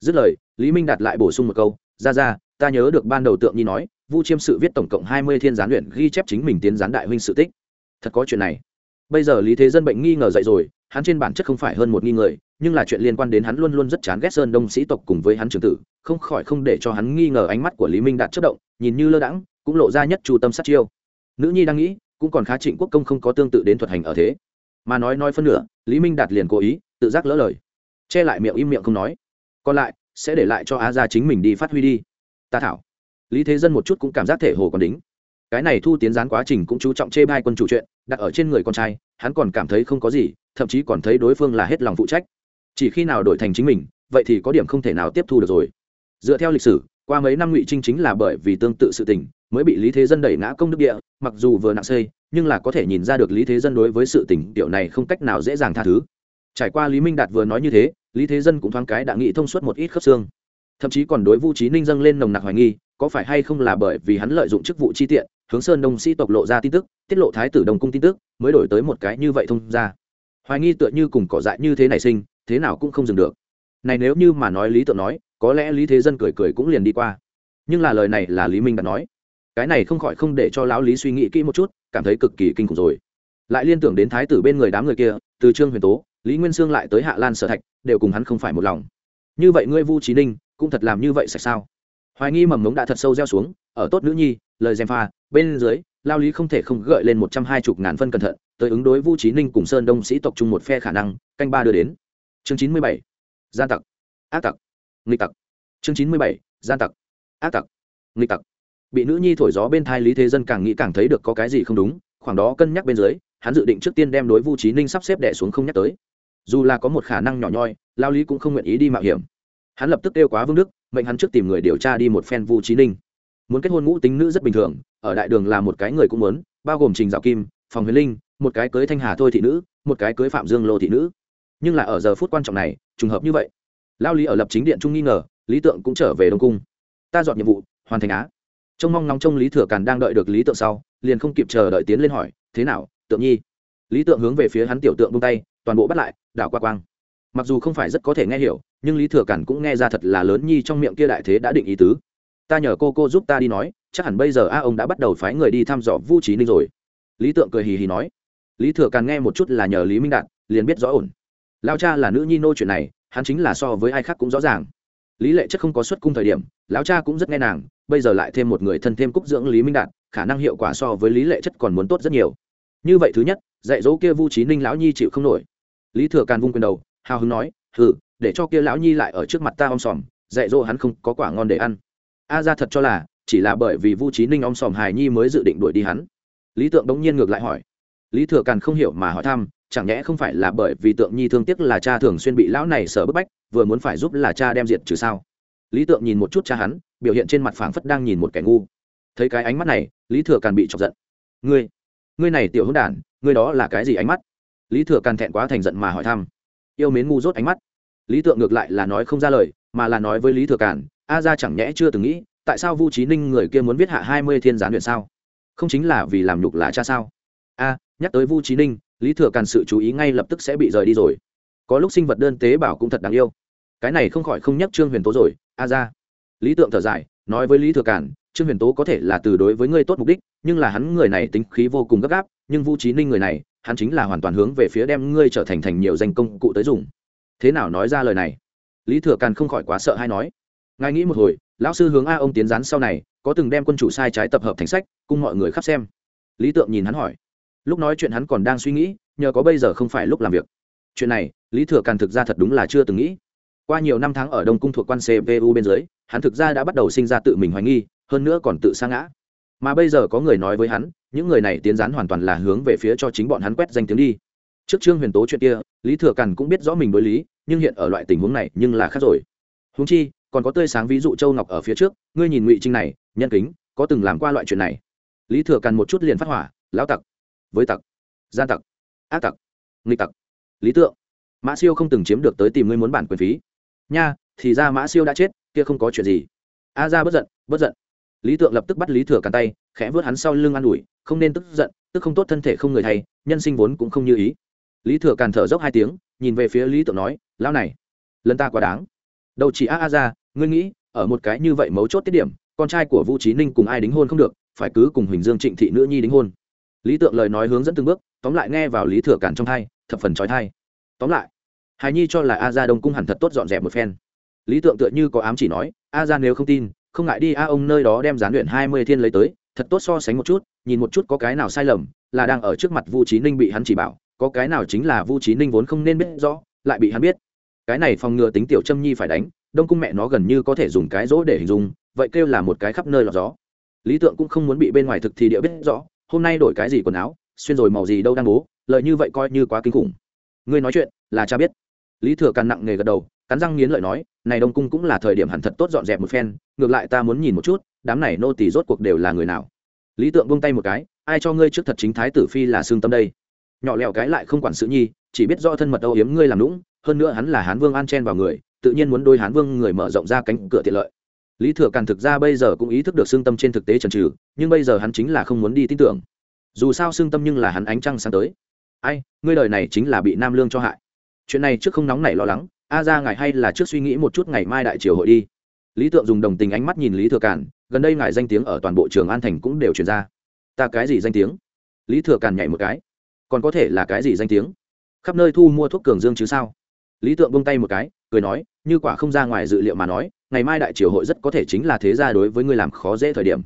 Dứt lời, lý minh đạt lại bổ sung một câu, ra ra, ta nhớ được ban đầu tượng nhi nói, vu chiêm sự viết tổng cộng hai mươi thiên gián luyện ghi chép chính mình tiến gián đại huynh sự tích. Thật có chuyện này. Bây giờ lý thế dân bệnh nghi ngờ dậy rồi, hắn trên bản chất không phải hơn một nghi người, nhưng là chuyện liên quan đến hắn luôn luôn rất chán ghét sơn đông sĩ tộc cùng với hắn trường tử, không khỏi không để cho hắn nghi ngờ ánh mắt của lý minh đạt chất động, nhìn như lơ đãng, cũng lộ ra nhất chu tâm sát chiêu. Nữ nhi đang nghĩ cũng còn khá trịnh quốc công không có tương tự đến thuật hành ở thế. Mà nói nói phân nửa, lý minh đạt liền cố ý, tự giác lỡ lời. Che lại miệng im miệng không nói. Còn lại, sẽ để lại cho á gia chính mình đi phát huy đi. Ta thảo. Lý thế dân một chút cũng cảm giác thể hồ còn đính. Cái này thu tiến gián quá trình cũng chú trọng chê bai quân chủ chuyện, đặt ở trên người con trai, hắn còn cảm thấy không có gì, thậm chí còn thấy đối phương là hết lòng phụ trách. Chỉ khi nào đổi thành chính mình, vậy thì có điểm không thể nào tiếp thu được rồi. Dựa theo lịch sử, qua mấy năm ngụy trinh chính là bởi vì tương tự sự tình mới bị lý thế dân đẩy ngã công đức địa, mặc dù vừa nặng xây, nhưng là có thể nhìn ra được lý thế dân đối với sự tình tiểu này không cách nào dễ dàng tha thứ. Trải qua lý minh đạt vừa nói như thế, lý thế dân cũng thoáng cái đã nghĩ thông suốt một ít khớp xương. Thậm chí còn đối vu trí ninh dâng lên nồng nặc hoài nghi, có phải hay không là bởi vì hắn lợi dụng chức vụ chi tiện, hướng sơn đông sĩ tộc lộ ra tin tức, tiết lộ thái tử đồng cung tin tức, mới đổi tới một cái như vậy thông ra hoài nghi tựa như cùng cỏ dại như thế này sinh, thế nào cũng không dừng được. Này nếu như mà nói lý tượng nói, có lẽ lý thế dân cười cười cũng liền đi qua. Nhưng là lời này là lý minh đã nói cái này không khỏi không để cho lão lý suy nghĩ kỹ một chút, cảm thấy cực kỳ kinh khủng rồi. Lại liên tưởng đến thái tử bên người đám người kia, từ trương huyền tố, lý nguyên sương lại tới hạ lan sở thạch, đều cùng hắn không phải một lòng. Như vậy ngươi vu trí ninh, cũng thật làm như vậy sạch sao? Hoài nghi mầm mống đã thật sâu gieo xuống, ở tốt nữ nhi, lời gièm pha, bên dưới lao lý không thể không gợi lên một trăm hai chục ngàn phân cẩn thận, tới ứng đối vu trí ninh cùng sơn đông sĩ tộc chung một phe khả năng, canh ba đưa đến. Chương chín mươi bảy, gian tặc, ác tặc, nghịch tặc. Chương chín mươi bảy, gian tặc, ác tặc, nghịch tặc bị nữ nhi thổi gió bên thai lý thế dân càng nghĩ càng thấy được có cái gì không đúng, khoảng đó cân nhắc bên dưới, hắn dự định trước tiên đem đối vu trí ninh sắp xếp đẻ xuống không nhắc tới. Dù là có một khả năng nhỏ nhoi, lao lý cũng không nguyện ý đi mạo hiểm. Hắn lập tức kêu quá vương đức, mệnh hắn trước tìm người điều tra đi một phen vu trí ninh. Muốn kết hôn ngũ tính nữ rất bình thường, ở đại đường là một cái người cũng muốn, bao gồm trình dạo kim, phòng huyền linh, một cái cưới thanh hà thôi thị nữ, một cái cưới phạm dương lô thị nữ. Nhưng là ở giờ phút quan trọng này, trùng hợp như vậy, lao lý ở lập chính điện trung nghi ngờ, lý tượng cũng trở về đông cung. Ta dọn nhiệm vụ, hoàn thành á trông mong nóng trông lý thừa càn đang đợi được lý tượng sau, liền không kịp chờ đợi tiến lên hỏi, thế nào, tượng nhi? Lý tượng hướng về phía hắn tiểu tượng bung tay, toàn bộ bắt lại, đảo qua quang. Mặc dù không phải rất có thể nghe hiểu, nhưng lý thừa cản cũng nghe ra thật là lớn nhi trong miệng kia đại thế đã định ý tứ. Ta nhờ cô cô giúp ta đi nói, chắc hẳn bây giờ a ông đã bắt đầu phái người đi thăm dò vu trí ninh rồi. Lý tượng cười hì hì nói. Lý thừa càn nghe một chút là nhờ lý minh đạt, liền biết rõ ổn. Lao cha là nữ nhi nô chuyện này, hắn chính là so với ai khác cũng rõ ràng. Lý lệ chất không có xuất cung thời điểm, lão cha cũng rất nghe nàng bây giờ lại thêm một người thân thêm cúc dưỡng lý minh đạt, khả năng hiệu quả so với lý lệ chất còn muốn tốt rất nhiều. Như vậy thứ nhất, dạy dỗ kia vu trí ninh lão nhi chịu không nổi. Lý thừa càn vung quyền đầu, hào hứng nói, hừ, để cho kia lão nhi lại ở trước mặt ta om sòm, dạy dỗ hắn không có quả ngon để ăn. A ra thật cho là, chỉ là bởi vì vu trí ninh om sòm hài nhi mới dự định đuổi đi hắn. Lý tượng đống nhiên ngược lại hỏi. Lý thừa càn không hiểu mà hỏi thăm, chẳng nhẽ không phải là bởi vì tượng nhi thương tiếc là cha thường xuyên bị lão này sợ bức bách, vừa muốn phải giúp là cha đem diệt trừ sao? Lý tượng nhìn một chút cha hắn, biểu hiện trên mặt phảng phất đang nhìn một kẻ ngu. Thấy cái ánh mắt này, lý thừa càn bị chọc giận. Ngươi ngươi này tiểu hữu đản, ngươi đó là cái gì ánh mắt? Lý thừa càn thẹn quá thành giận mà hỏi thăm. Yêu mến ngu dốt ánh mắt. Lý tượng ngược lại là nói không ra lời, mà là nói với lý thừa càn, a ra chẳng nhẽ chưa từng nghĩ, tại sao vu trí ninh người kia muốn viết hạ hai mươi thiên gián luyện sao? Không chính là vì làm nhục là cha sao? A, nhắc tới vu trí ninh, lý thừa càn sự chú ý ngay lập tức sẽ bị rời đi rồi. Có lúc sinh vật đơn tế bảo cũng thật đáng yêu. Cái này không khỏi không nhắc trương huyền tố rồi a ra lý tượng thở dài nói với lý thừa Cản, trương huyền tố có thể là từ đối với ngươi tốt mục đích nhưng là hắn người này tính khí vô cùng gấp gáp nhưng vu trí ninh người này hắn chính là hoàn toàn hướng về phía đem ngươi trở thành thành nhiều danh công cụ tới dùng. Thế nào nói ra lời này? Lý thừa càn không khỏi quá sợ hay nói. Ngài nghĩ một hồi lão sư hướng a ông tiến rán sau này có từng đem quân chủ sai trái tập hợp thành sách cùng mọi người khắp xem. Lý tượng nhìn hắn hỏi. Lúc nói chuyện hắn còn đang suy nghĩ nhờ có bây giờ không phải lúc làm việc. Chuyện này lý thừa càn thực ra thật đúng là chưa từng nghĩ qua nhiều năm tháng ở đông cung thuộc quan cpu bên dưới, hắn thực ra đã bắt đầu sinh ra tự mình hoài nghi, hơn nữa còn tự sa ngã. Mà bây giờ có người nói với hắn, những người này tiến rán hoàn toàn là hướng về phía cho chính bọn hắn quét danh tiếng đi. Trước trương huyền tố chuyện kia, lý thừa càn cũng biết rõ mình đối lý, nhưng hiện ở loại tình huống này nhưng là khác rồi. Húng chi, còn có tươi sáng ví dụ châu ngọc ở phía trước, ngươi nhìn ngụy trinh này, nhân kính, có từng làm qua loại chuyện này. Lý thừa càn một chút liền phát hỏa, lão tặc, với tặc gian tặc, ác tặc, nghịch tặc. Lý tượng, mã siêu không từng chiếm được tới tìm ngươi muốn bản quyền phí nha, thì ra mã siêu đã chết, kia không có chuyện gì. A ra bất giận bất giận. Lý tượng lập tức bắt lý thừa càn tay, khẽ vớt hắn sau lưng an ủi, không nên tức giận, tức không tốt thân thể không người thay, nhân sinh vốn cũng không như ý. Lý thừa càn thở dốc hai tiếng, nhìn về phía lý tượng nói, lão này, lần ta quá đáng. Đâu chỉ a a ra ngươi nghĩ, ở một cái như vậy mấu chốt tiết điểm, con trai của vũ trí ninh cùng ai đính hôn không được, phải cứ cùng huỳnh dương trịnh thị nữ nhi đính hôn. Lý tượng lời nói hướng dẫn từng bước, tóm lại nghe vào lý thừa cản trong thai, thập phần trói thai. Tóm lại hài nhi cho là a ra đông cung hẳn thật tốt dọn dẹp một phen. Lý tượng tựa như có ám chỉ nói, a ra nếu không tin, không ngại đi a ông nơi đó đem gián luyện hai mươi thiên lấy tới, thật tốt so sánh một chút, nhìn một chút có cái nào sai lầm, là đang ở trước mặt vu trí ninh bị hắn chỉ bảo, có cái nào chính là vu trí ninh vốn không nên biết rõ, lại bị hắn biết. Cái này phòng ngừa tính tiểu trâm nhi phải đánh, đông cung mẹ nó gần như có thể dùng cái rỗ để hình dung, vậy kêu là một cái khắp nơi lọt gió. Lý tượng cũng không muốn bị bên ngoài thực thì địa biết rõ, hôm nay đổi cái gì quần áo, xuyên rồi màu gì đâu đang bố lợi như vậy coi như quá kinh khủng. Ngươi nói chuyện, là cha biết lý thừa càn nặng nề gật đầu, cắn răng nghiến lợi nói, này đông cung cũng là thời điểm hẳn thật tốt dọn dẹp một phen, ngược lại ta muốn nhìn một chút, đám này nô tỳ rốt cuộc đều là người nào? Lý tượng buông tay một cái, ai cho ngươi trước thật chính thái tử phi là xương tâm đây? Nhỏ lẹo cái lại không quản sự nhi, chỉ biết do thân mật âu yếm ngươi làm lũng hơn nữa hắn là hán vương an chen vào người, tự nhiên muốn đôi hán vương người mở rộng ra cánh cửa tiện lợi. Lý thừa càn thực ra bây giờ cũng ý thức được xương tâm trên thực tế trần trừ nhưng bây giờ hắn chính là không muốn đi tin tưởng. Dù sao xương tâm nhưng là hắn ánh trăng sáng tới. Ai, ngươi đời này chính là bị nam lương cho hại chuyện này trước không nóng nảy lo lắng a ra ngài hay là trước suy nghĩ một chút ngày mai đại triều hội đi. Lý tượng dùng đồng tình ánh mắt nhìn lý thừa Cản, gần đây ngài danh tiếng ở toàn bộ trường an thành cũng đều truyền ra. Ta cái gì danh tiếng? Lý thừa Cản nhảy một cái. Còn có thể là cái gì danh tiếng? Khắp nơi thu mua thuốc cường dương chứ sao? Lý tượng bông tay một cái cười nói như quả không ra ngoài dự liệu mà nói ngày mai đại triều hội rất có thể chính là thế gia đối với người làm khó dễ thời điểm.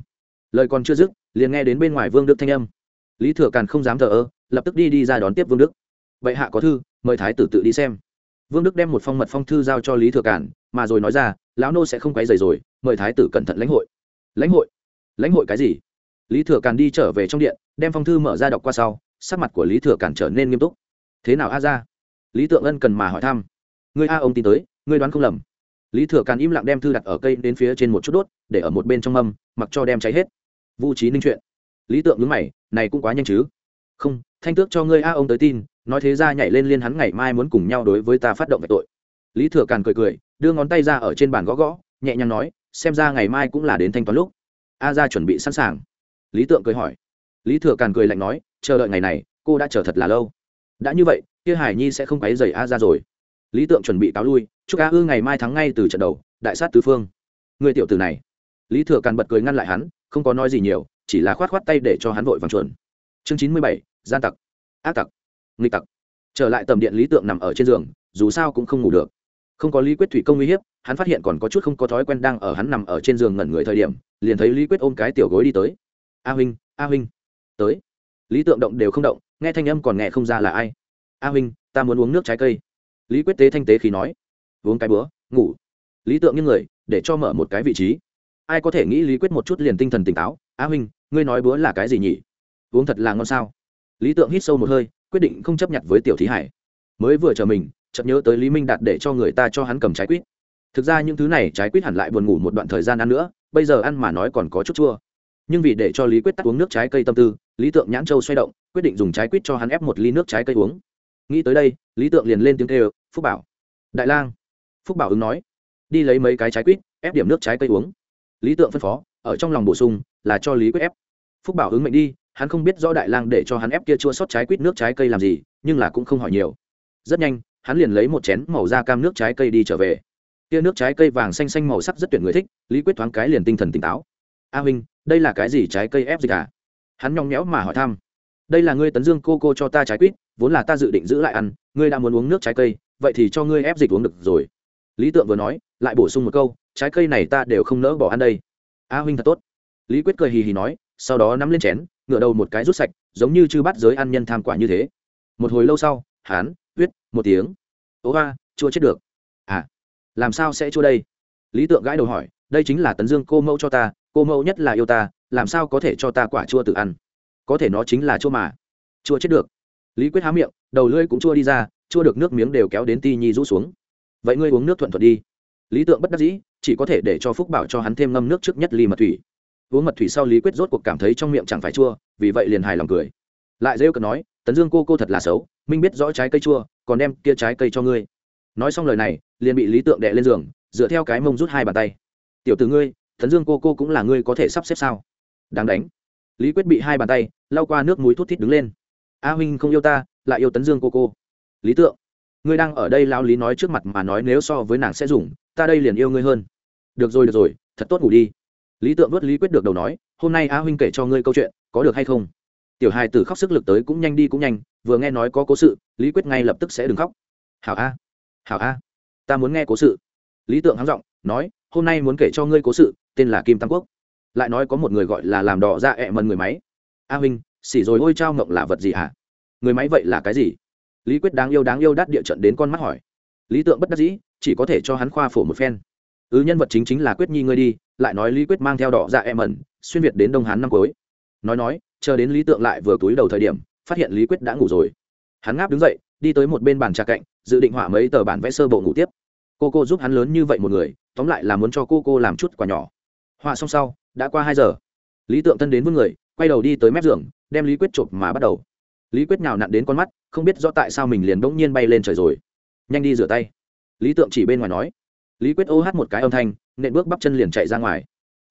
Lời còn chưa dứt liền nghe đến bên ngoài vương đức thanh âm. Lý thừa càn không dám thờ ơ lập tức đi đi ra đón tiếp vương đức. Vậy hạ có thư mời thái tử tự đi xem. Vương đức đem một phong mật phong thư giao cho lý thừa Cản, mà rồi nói ra lão nô sẽ không quấy dày rồi mời thái tử cẩn thận lãnh hội. Lãnh hội? Lãnh hội cái gì? Lý thừa Cản đi trở về trong điện đem phong thư mở ra đọc qua sau sắc mặt của lý thừa Cản trở nên nghiêm túc. Thế nào a ra lý tượng ân cần mà hỏi thăm. Ngươi a ông tin tới ngươi đoán không lầm. Lý thừa càn im lặng đem thư đặt ở cây đến phía trên một chút đốt để ở một bên trong mâm mặc cho đem cháy hết. Vu trí ninh chuyện. Lý tượng nhướng mày này cũng quá nhanh chứ không, thanh tước cho ngươi a ông tới tin, nói thế ra nhảy lên liên hắn ngày mai muốn cùng nhau đối với ta phát động về tội. Lý thừa càn cười cười, đưa ngón tay ra ở trên bàn gõ gõ, nhẹ nhàng nói, xem ra ngày mai cũng là đến thanh toán lúc. A ra chuẩn bị sẵn sàng. Lý tượng cười hỏi. Lý thừa càn cười lạnh nói, chờ đợi ngày này, cô đã chờ thật là lâu. Đã như vậy, kia hải nhi sẽ không quấy dày a ra rồi. Lý tượng chuẩn bị cáo lui, chúc a ư ngày mai thắng ngay từ trận đầu, đại sát tứ phương. Người tiểu tử này. Lý thừa càn bật cười ngăn lại hắn, không có nói gì nhiều, chỉ là khoát khoát tay để cho hắn vội vàng chuẩn chương chín mươi bảy, gian tặc. Ác tặc. Nghịch tặc. Trở lại tầm điện lý tượng nằm ở trên giường, dù sao cũng không ngủ được. Không có lý quyết thủy công uy hiếp, hắn phát hiện còn có chút không có thói quen đang ở hắn nằm ở trên giường ngẩn người thời điểm, liền thấy lý quyết ôm cái tiểu gối đi tới. A huynh a huynh. Tới. Lý tượng động đều không động, nghe thanh âm còn nghe không ra là ai. A huynh, ta muốn uống nước trái cây. Lý quyết tế thanh tế khi nói. Uống cái bữa, ngủ. Lý tượng như người, để cho mở một cái vị trí. Ai có thể nghĩ lý quyết một chút liền tinh thần tỉnh táo. A huynh, ngươi nói bữa là cái gì nhỉ? Uống thật là ngon sao? Lý tượng hít sâu một hơi, quyết định không chấp nhận với tiểu thí hải. Mới vừa chờ mình, chợt nhớ tới lý minh đạt để cho người ta cho hắn cầm trái quýt. Thực ra những thứ này trái quýt hẳn lại buồn ngủ một đoạn thời gian ăn nữa, bây giờ ăn mà nói còn có chút chua. Nhưng vì để cho lý quyết tắt uống nước trái cây tâm tư, lý tượng nhãn châu xoay động, quyết định dùng trái quýt cho hắn ép một ly nước trái cây uống. Nghĩ tới đây, lý tượng liền lên tiếng kêu, phúc bảo, đại lang. Phúc bảo ứng nói, đi lấy mấy cái trái quýt, ép điểm nước trái cây uống. Lý tượng phân phó, ở trong lòng bổ sung là cho lý quyết ép. Phúc bảo ứng mệnh đi hắn không biết rõ đại lang để cho hắn ép kia chua sót trái quýt nước trái cây làm gì, nhưng là cũng không hỏi nhiều. Rất nhanh, hắn liền lấy một chén màu da cam nước trái cây đi trở về. Kia nước trái cây vàng xanh xanh màu sắc rất tuyệt người thích, lý quyết thoáng cái liền tinh thần tỉnh táo. A huynh, đây là cái gì trái cây ép gì cả à? hắn nhong nhẽo mà hỏi thăm. Đây là ngươi tấn dương cô cô cho ta trái quýt, vốn là ta dự định giữ lại ăn, ngươi đã muốn uống nước trái cây, vậy thì cho ngươi ép dịch uống được rồi. Lý tượng vừa nói, lại bổ sung một câu, trái cây này ta đều không nỡ bỏ ăn đây. A huynh thật tốt. Lý quyết cười hì hì nói sau đó nắm lên chén ngựa đầu một cái rút sạch, giống như chư bắt giới ăn nhân tham quả như thế. Một hồi lâu sau, hán huyết một tiếng. Ố ba chua chết được. À làm sao sẽ chua đây? Lý tượng gãi đầu hỏi, đây chính là tấn dương cô mẫu cho ta, cô mẫu nhất là yêu ta, làm sao có thể cho ta quả chua tự ăn? Có thể nó chính là chua mà. Chua chết được. Lý quyết há miệng, đầu lưỡi cũng chua đi ra, chua được nước miếng đều kéo đến ti nhi rũ xuống. Vậy ngươi uống nước thuận thuận đi. Lý tượng bất đắc dĩ, chỉ có thể để cho phúc bảo cho hắn thêm ngâm nước trước nhất ly mật thủy uống mật thủy sau lý quyết rốt cuộc cảm thấy trong miệng chẳng phải chua, vì vậy liền hài lòng cười. Lại rêu cợt nói, tấn dương cô cô thật là xấu, minh biết rõ trái cây chua, còn đem kia trái cây cho ngươi. Nói xong lời này, liền bị lý tượng đệ lên giường, dựa theo cái mông rút hai bàn tay. Tiểu từ ngươi, tấn dương cô cô cũng là ngươi có thể sắp xếp sao? Đáng đánh. Lý quyết bị hai bàn tay, lau qua nước muối thút thít đứng lên. A huynh không yêu ta, lại yêu tấn dương cô cô. Lý tượng, ngươi đang ở đây lao lý nói trước mặt mà nói nếu so với nàng sẽ dùng, ta đây liền yêu ngươi hơn. Được rồi được rồi, thật tốt ngủ đi lý tượng vớt lý quyết được đầu nói hôm nay a huynh kể cho ngươi câu chuyện có được hay không? Tiểu hài tử khóc sức lực tới cũng nhanh đi cũng nhanh vừa nghe nói có cố sự lý quyết ngay lập tức sẽ đừng khóc. Hảo a hảo a ta muốn nghe cố sự. Lý tượng hắng giọng nói hôm nay muốn kể cho ngươi cố sự tên là kim tam quốc. Lại nói có một người gọi là làm đỏ ra ẹ mần người máy. A huynh xỉ rồi ôi trao ngộng là vật gì hả? Người máy vậy là cái gì? Lý quyết đáng yêu đáng yêu đắt địa trận đến con mắt hỏi. Lý tượng bất đắc dĩ chỉ có thể cho hắn khoa phổ một phen. Ư ừ, nhân vật chính chính là quyết nhi ngươi đi lại nói lý quyết mang theo đỏ dạ em ẩn, xuyên việt đến đông hán năm cuối. Nói nói, chờ đến lý tượng lại vừa túi đầu thời điểm, phát hiện lý quyết đã ngủ rồi. Hắn ngáp đứng dậy, đi tới một bên bàn trà cạnh, dự định họa mấy tờ bản vẽ sơ bộ ngủ tiếp. Cô cô giúp hắn lớn như vậy một người, tóm lại là muốn cho cô cô làm chút quà nhỏ. Họa xong sau, đã qua hai giờ. Lý tượng tân đến với người, quay đầu đi tới mép giường, đem lý quyết chộp mà bắt đầu. Lý quyết nào nặn đến con mắt, không biết rõ tại sao mình liền bỗng nhiên bay lên trời rồi. Nhanh đi rửa tay. Lý tượng chỉ bên ngoài nói lý quyết ô hát một cái âm thanh, nện bước bắp chân liền chạy ra ngoài.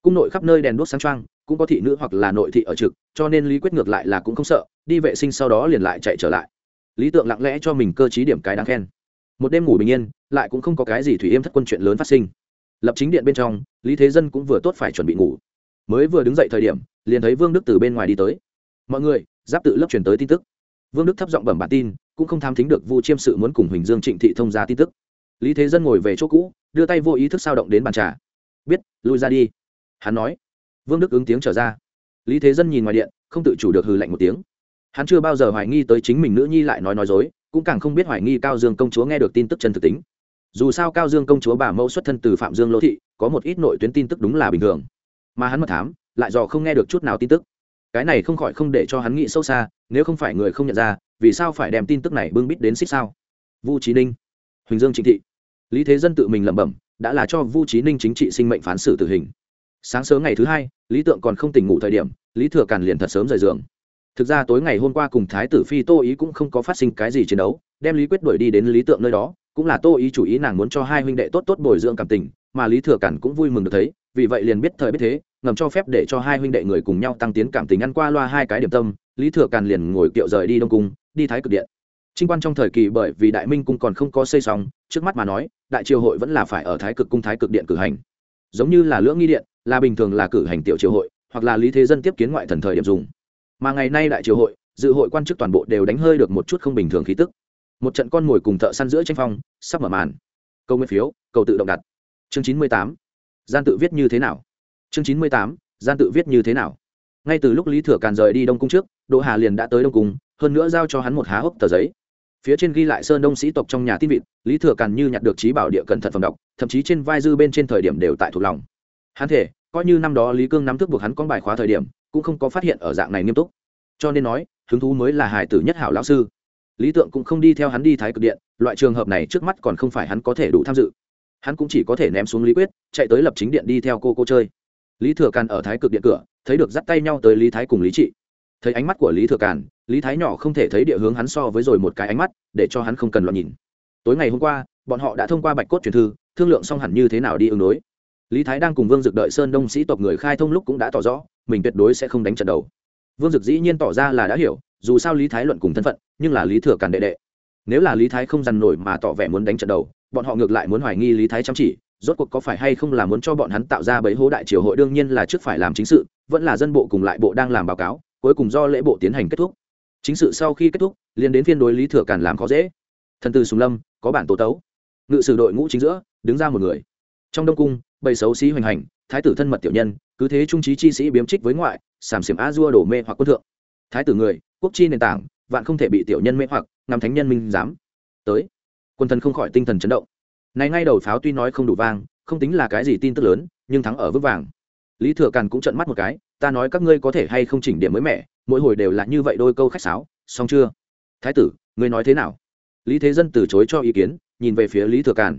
Cung nội khắp nơi đèn đuốc sáng trăng cũng có thị nữ hoặc là nội thị ở trực, cho nên lý quyết ngược lại là cũng không sợ, đi vệ sinh sau đó liền lại chạy trở lại. Lý tượng lặng lẽ cho mình cơ t điểm cái đáng khen. Một đêm ngủ bình yên, lại cũng không có cái gì thủy yêm thất quân chuyện lớn phát sinh. Lập chính điện bên trong, lý thế dân cũng vừa tốt phải chuẩn bị ngủ. Mới vừa đứng dậy thời điểm, liền thấy vương đức từ bên ngoài đi tới. Mọi người, giáp tự lớp truyền tới tin tức. Vương đức thấp giọng bẩm bản tin, cũng không tham thính được vu chiêm sự muốn cùng huỳnh dương trịnh thị thông ra tin tức lý thế dân ngồi về chỗ cũ, đưa tay vô ý thức sao động đến bàn trà. Biết, lui ra đi. Hắn nói. Vương đức ứng tiếng trở ra. Lý thế dân nhìn ngoài điện, không tự chủ được hừ lạnh một tiếng. Hắn chưa bao giờ hoài nghi tới chính mình nữ nhi lại nói nói dối, cũng càng không biết hoài nghi cao dương công chúa nghe được tin tức chân thực tính. Dù sao cao dương công chúa bà mẫu xuất thân từ phạm dương lô thị, có một ít nội tuyến tin tức đúng là bình thường. Mà hắn mật thám, lại dò không nghe được chút nào tin tức. Cái này không khỏi không để cho hắn nghĩ sâu xa, nếu không phải người không nhận ra, vì sao phải đem tin tức này bưng bít đến xích sao? Vu trí ninh huỳnh dương trịnh thị. Lý thế dân tự mình lẩm bẩm, đã là cho vu trí ninh chính trị sinh mệnh phán xử tử hình. Sáng sớm ngày thứ hai, lý tượng còn không tỉnh ngủ thời điểm, lý thừa càn liền thật sớm rời giường. Thực ra tối ngày hôm qua cùng thái tử phi tô ý cũng không có phát sinh cái gì chiến đấu, đem lý quyết đuổi đi đến lý tượng nơi đó, cũng là tô ý chủ ý nàng muốn cho hai huynh đệ tốt tốt bồi dưỡng cảm tình, mà lý thừa càn cũng vui mừng được thấy, vì vậy liền biết thời biết thế, ngầm cho phép để cho hai huynh đệ người cùng nhau tăng tiến cảm tình ăn qua loa hai cái điểm tâm, lý thừa càn liền ngồi kiệu rời đi đông cung, đi thái cực điện trinh quan trong thời kỳ bởi vì đại minh cung còn không có xây xong, trước mắt mà nói, đại triều hội vẫn là phải ở thái cực cung, thái cực điện cử hành. Giống như là lưỡng nghi điện, là bình thường là cử hành tiểu triều hội, hoặc là lý thế dân tiếp kiến ngoại thần thời điểm dùng. Mà ngày nay đại triều hội, dự hội quan chức toàn bộ đều đánh hơi được một chút không bình thường khí tức. Một trận con ngồi cùng thợ săn giữa tranh phong, sắp mở màn. Câu nguyên phiếu, cầu tự động đặt. Chương chín mươi tám. Gian tự viết như thế nào? Chương chín mươi tám. Gian tự viết như thế nào? Ngay từ lúc lý thừa càn rời đi đông cung trước, đỗ hà liền đã tới đông cung, hơn nữa giao cho hắn một há hốc tờ giấy phía trên ghi lại sơn đông sĩ tộc trong nhà tin vịt, lý thừa càn như nhặt được trí bảo địa cẩn thận phẩm đọc, thậm chí trên vai dư bên trên thời điểm đều tại thuộc lòng. Hắn thể, coi như năm đó lý cương nắm thức buộc hắn con bài khóa thời điểm, cũng không có phát hiện ở dạng này nghiêm túc. Cho nên nói, hứng thú mới là hài tử nhất hảo lão sư. Lý tượng cũng không đi theo hắn đi thái cực điện, loại trường hợp này trước mắt còn không phải hắn có thể đủ tham dự. Hắn cũng chỉ có thể ném xuống lý quyết, chạy tới lập chính điện đi theo cô cô chơi. Lý thừa càn ở thái cực điện cửa, thấy được dắt tay nhau tới lý thái cùng lý trị. Thấy ánh mắt của lý thừa càn lý thái nhỏ không thể thấy địa hướng hắn so với rồi một cái ánh mắt, để cho hắn không cần lo nhìn. Tối ngày hôm qua, bọn họ đã thông qua bạch cốt truyền thư, thương lượng xong hẳn như thế nào đi ứng đối. Lý thái đang cùng vương dực đợi sơn đông sĩ tộc người khai thông lúc cũng đã tỏ rõ, mình tuyệt đối sẽ không đánh trận đầu. Vương dực dĩ nhiên tỏ ra là đã hiểu, dù sao lý thái luận cùng thân phận, nhưng là lý thừa càn đệ đệ. Nếu là lý thái không dằn nổi mà tỏ vẻ muốn đánh trận đầu, bọn họ ngược lại muốn hoài nghi lý thái chăm chỉ, rốt cuộc có phải hay không là muốn cho bọn hắn tạo ra bấy hố đại triều hội đương nhiên là trước phải làm chính sự, vẫn là dân bộ cùng lại bộ đang làm báo cáo, cuối cùng do lễ bộ tiến hành kết thúc chính sự sau khi kết thúc, liền đến phiên đối lý thừa càn làm khó dễ. Thần từ sùng lâm, có bản tố tấu. Ngự sử đội ngũ chính giữa, đứng ra một người. Trong đông cung, bầy xấu xí hoành hành, thái tử thân mật tiểu nhân, cứ thế trung trí chi sĩ biếm trích với ngoại sàm xiểm a dua đổ mê hoặc quân thượng. Thái tử người, quốc chi nền tảng, vạn không thể bị tiểu nhân mê hoặc, ngắm thánh nhân minh dám tới. Quân thần không khỏi tinh thần chấn động. Này ngay đầu pháo tuy nói không đủ vang, không tính là cái gì tin tức lớn, nhưng thắng ở vững vàng. Lý thừa càn cũng trận mắt một cái, ta nói các ngươi có thể hay không chỉnh điểm mới mẻ mỗi hồi đều là như vậy đôi câu khách sáo, xong chưa? Thái tử, ngươi nói thế nào? Lý thế dân từ chối cho ý kiến, nhìn về phía lý thừa càn.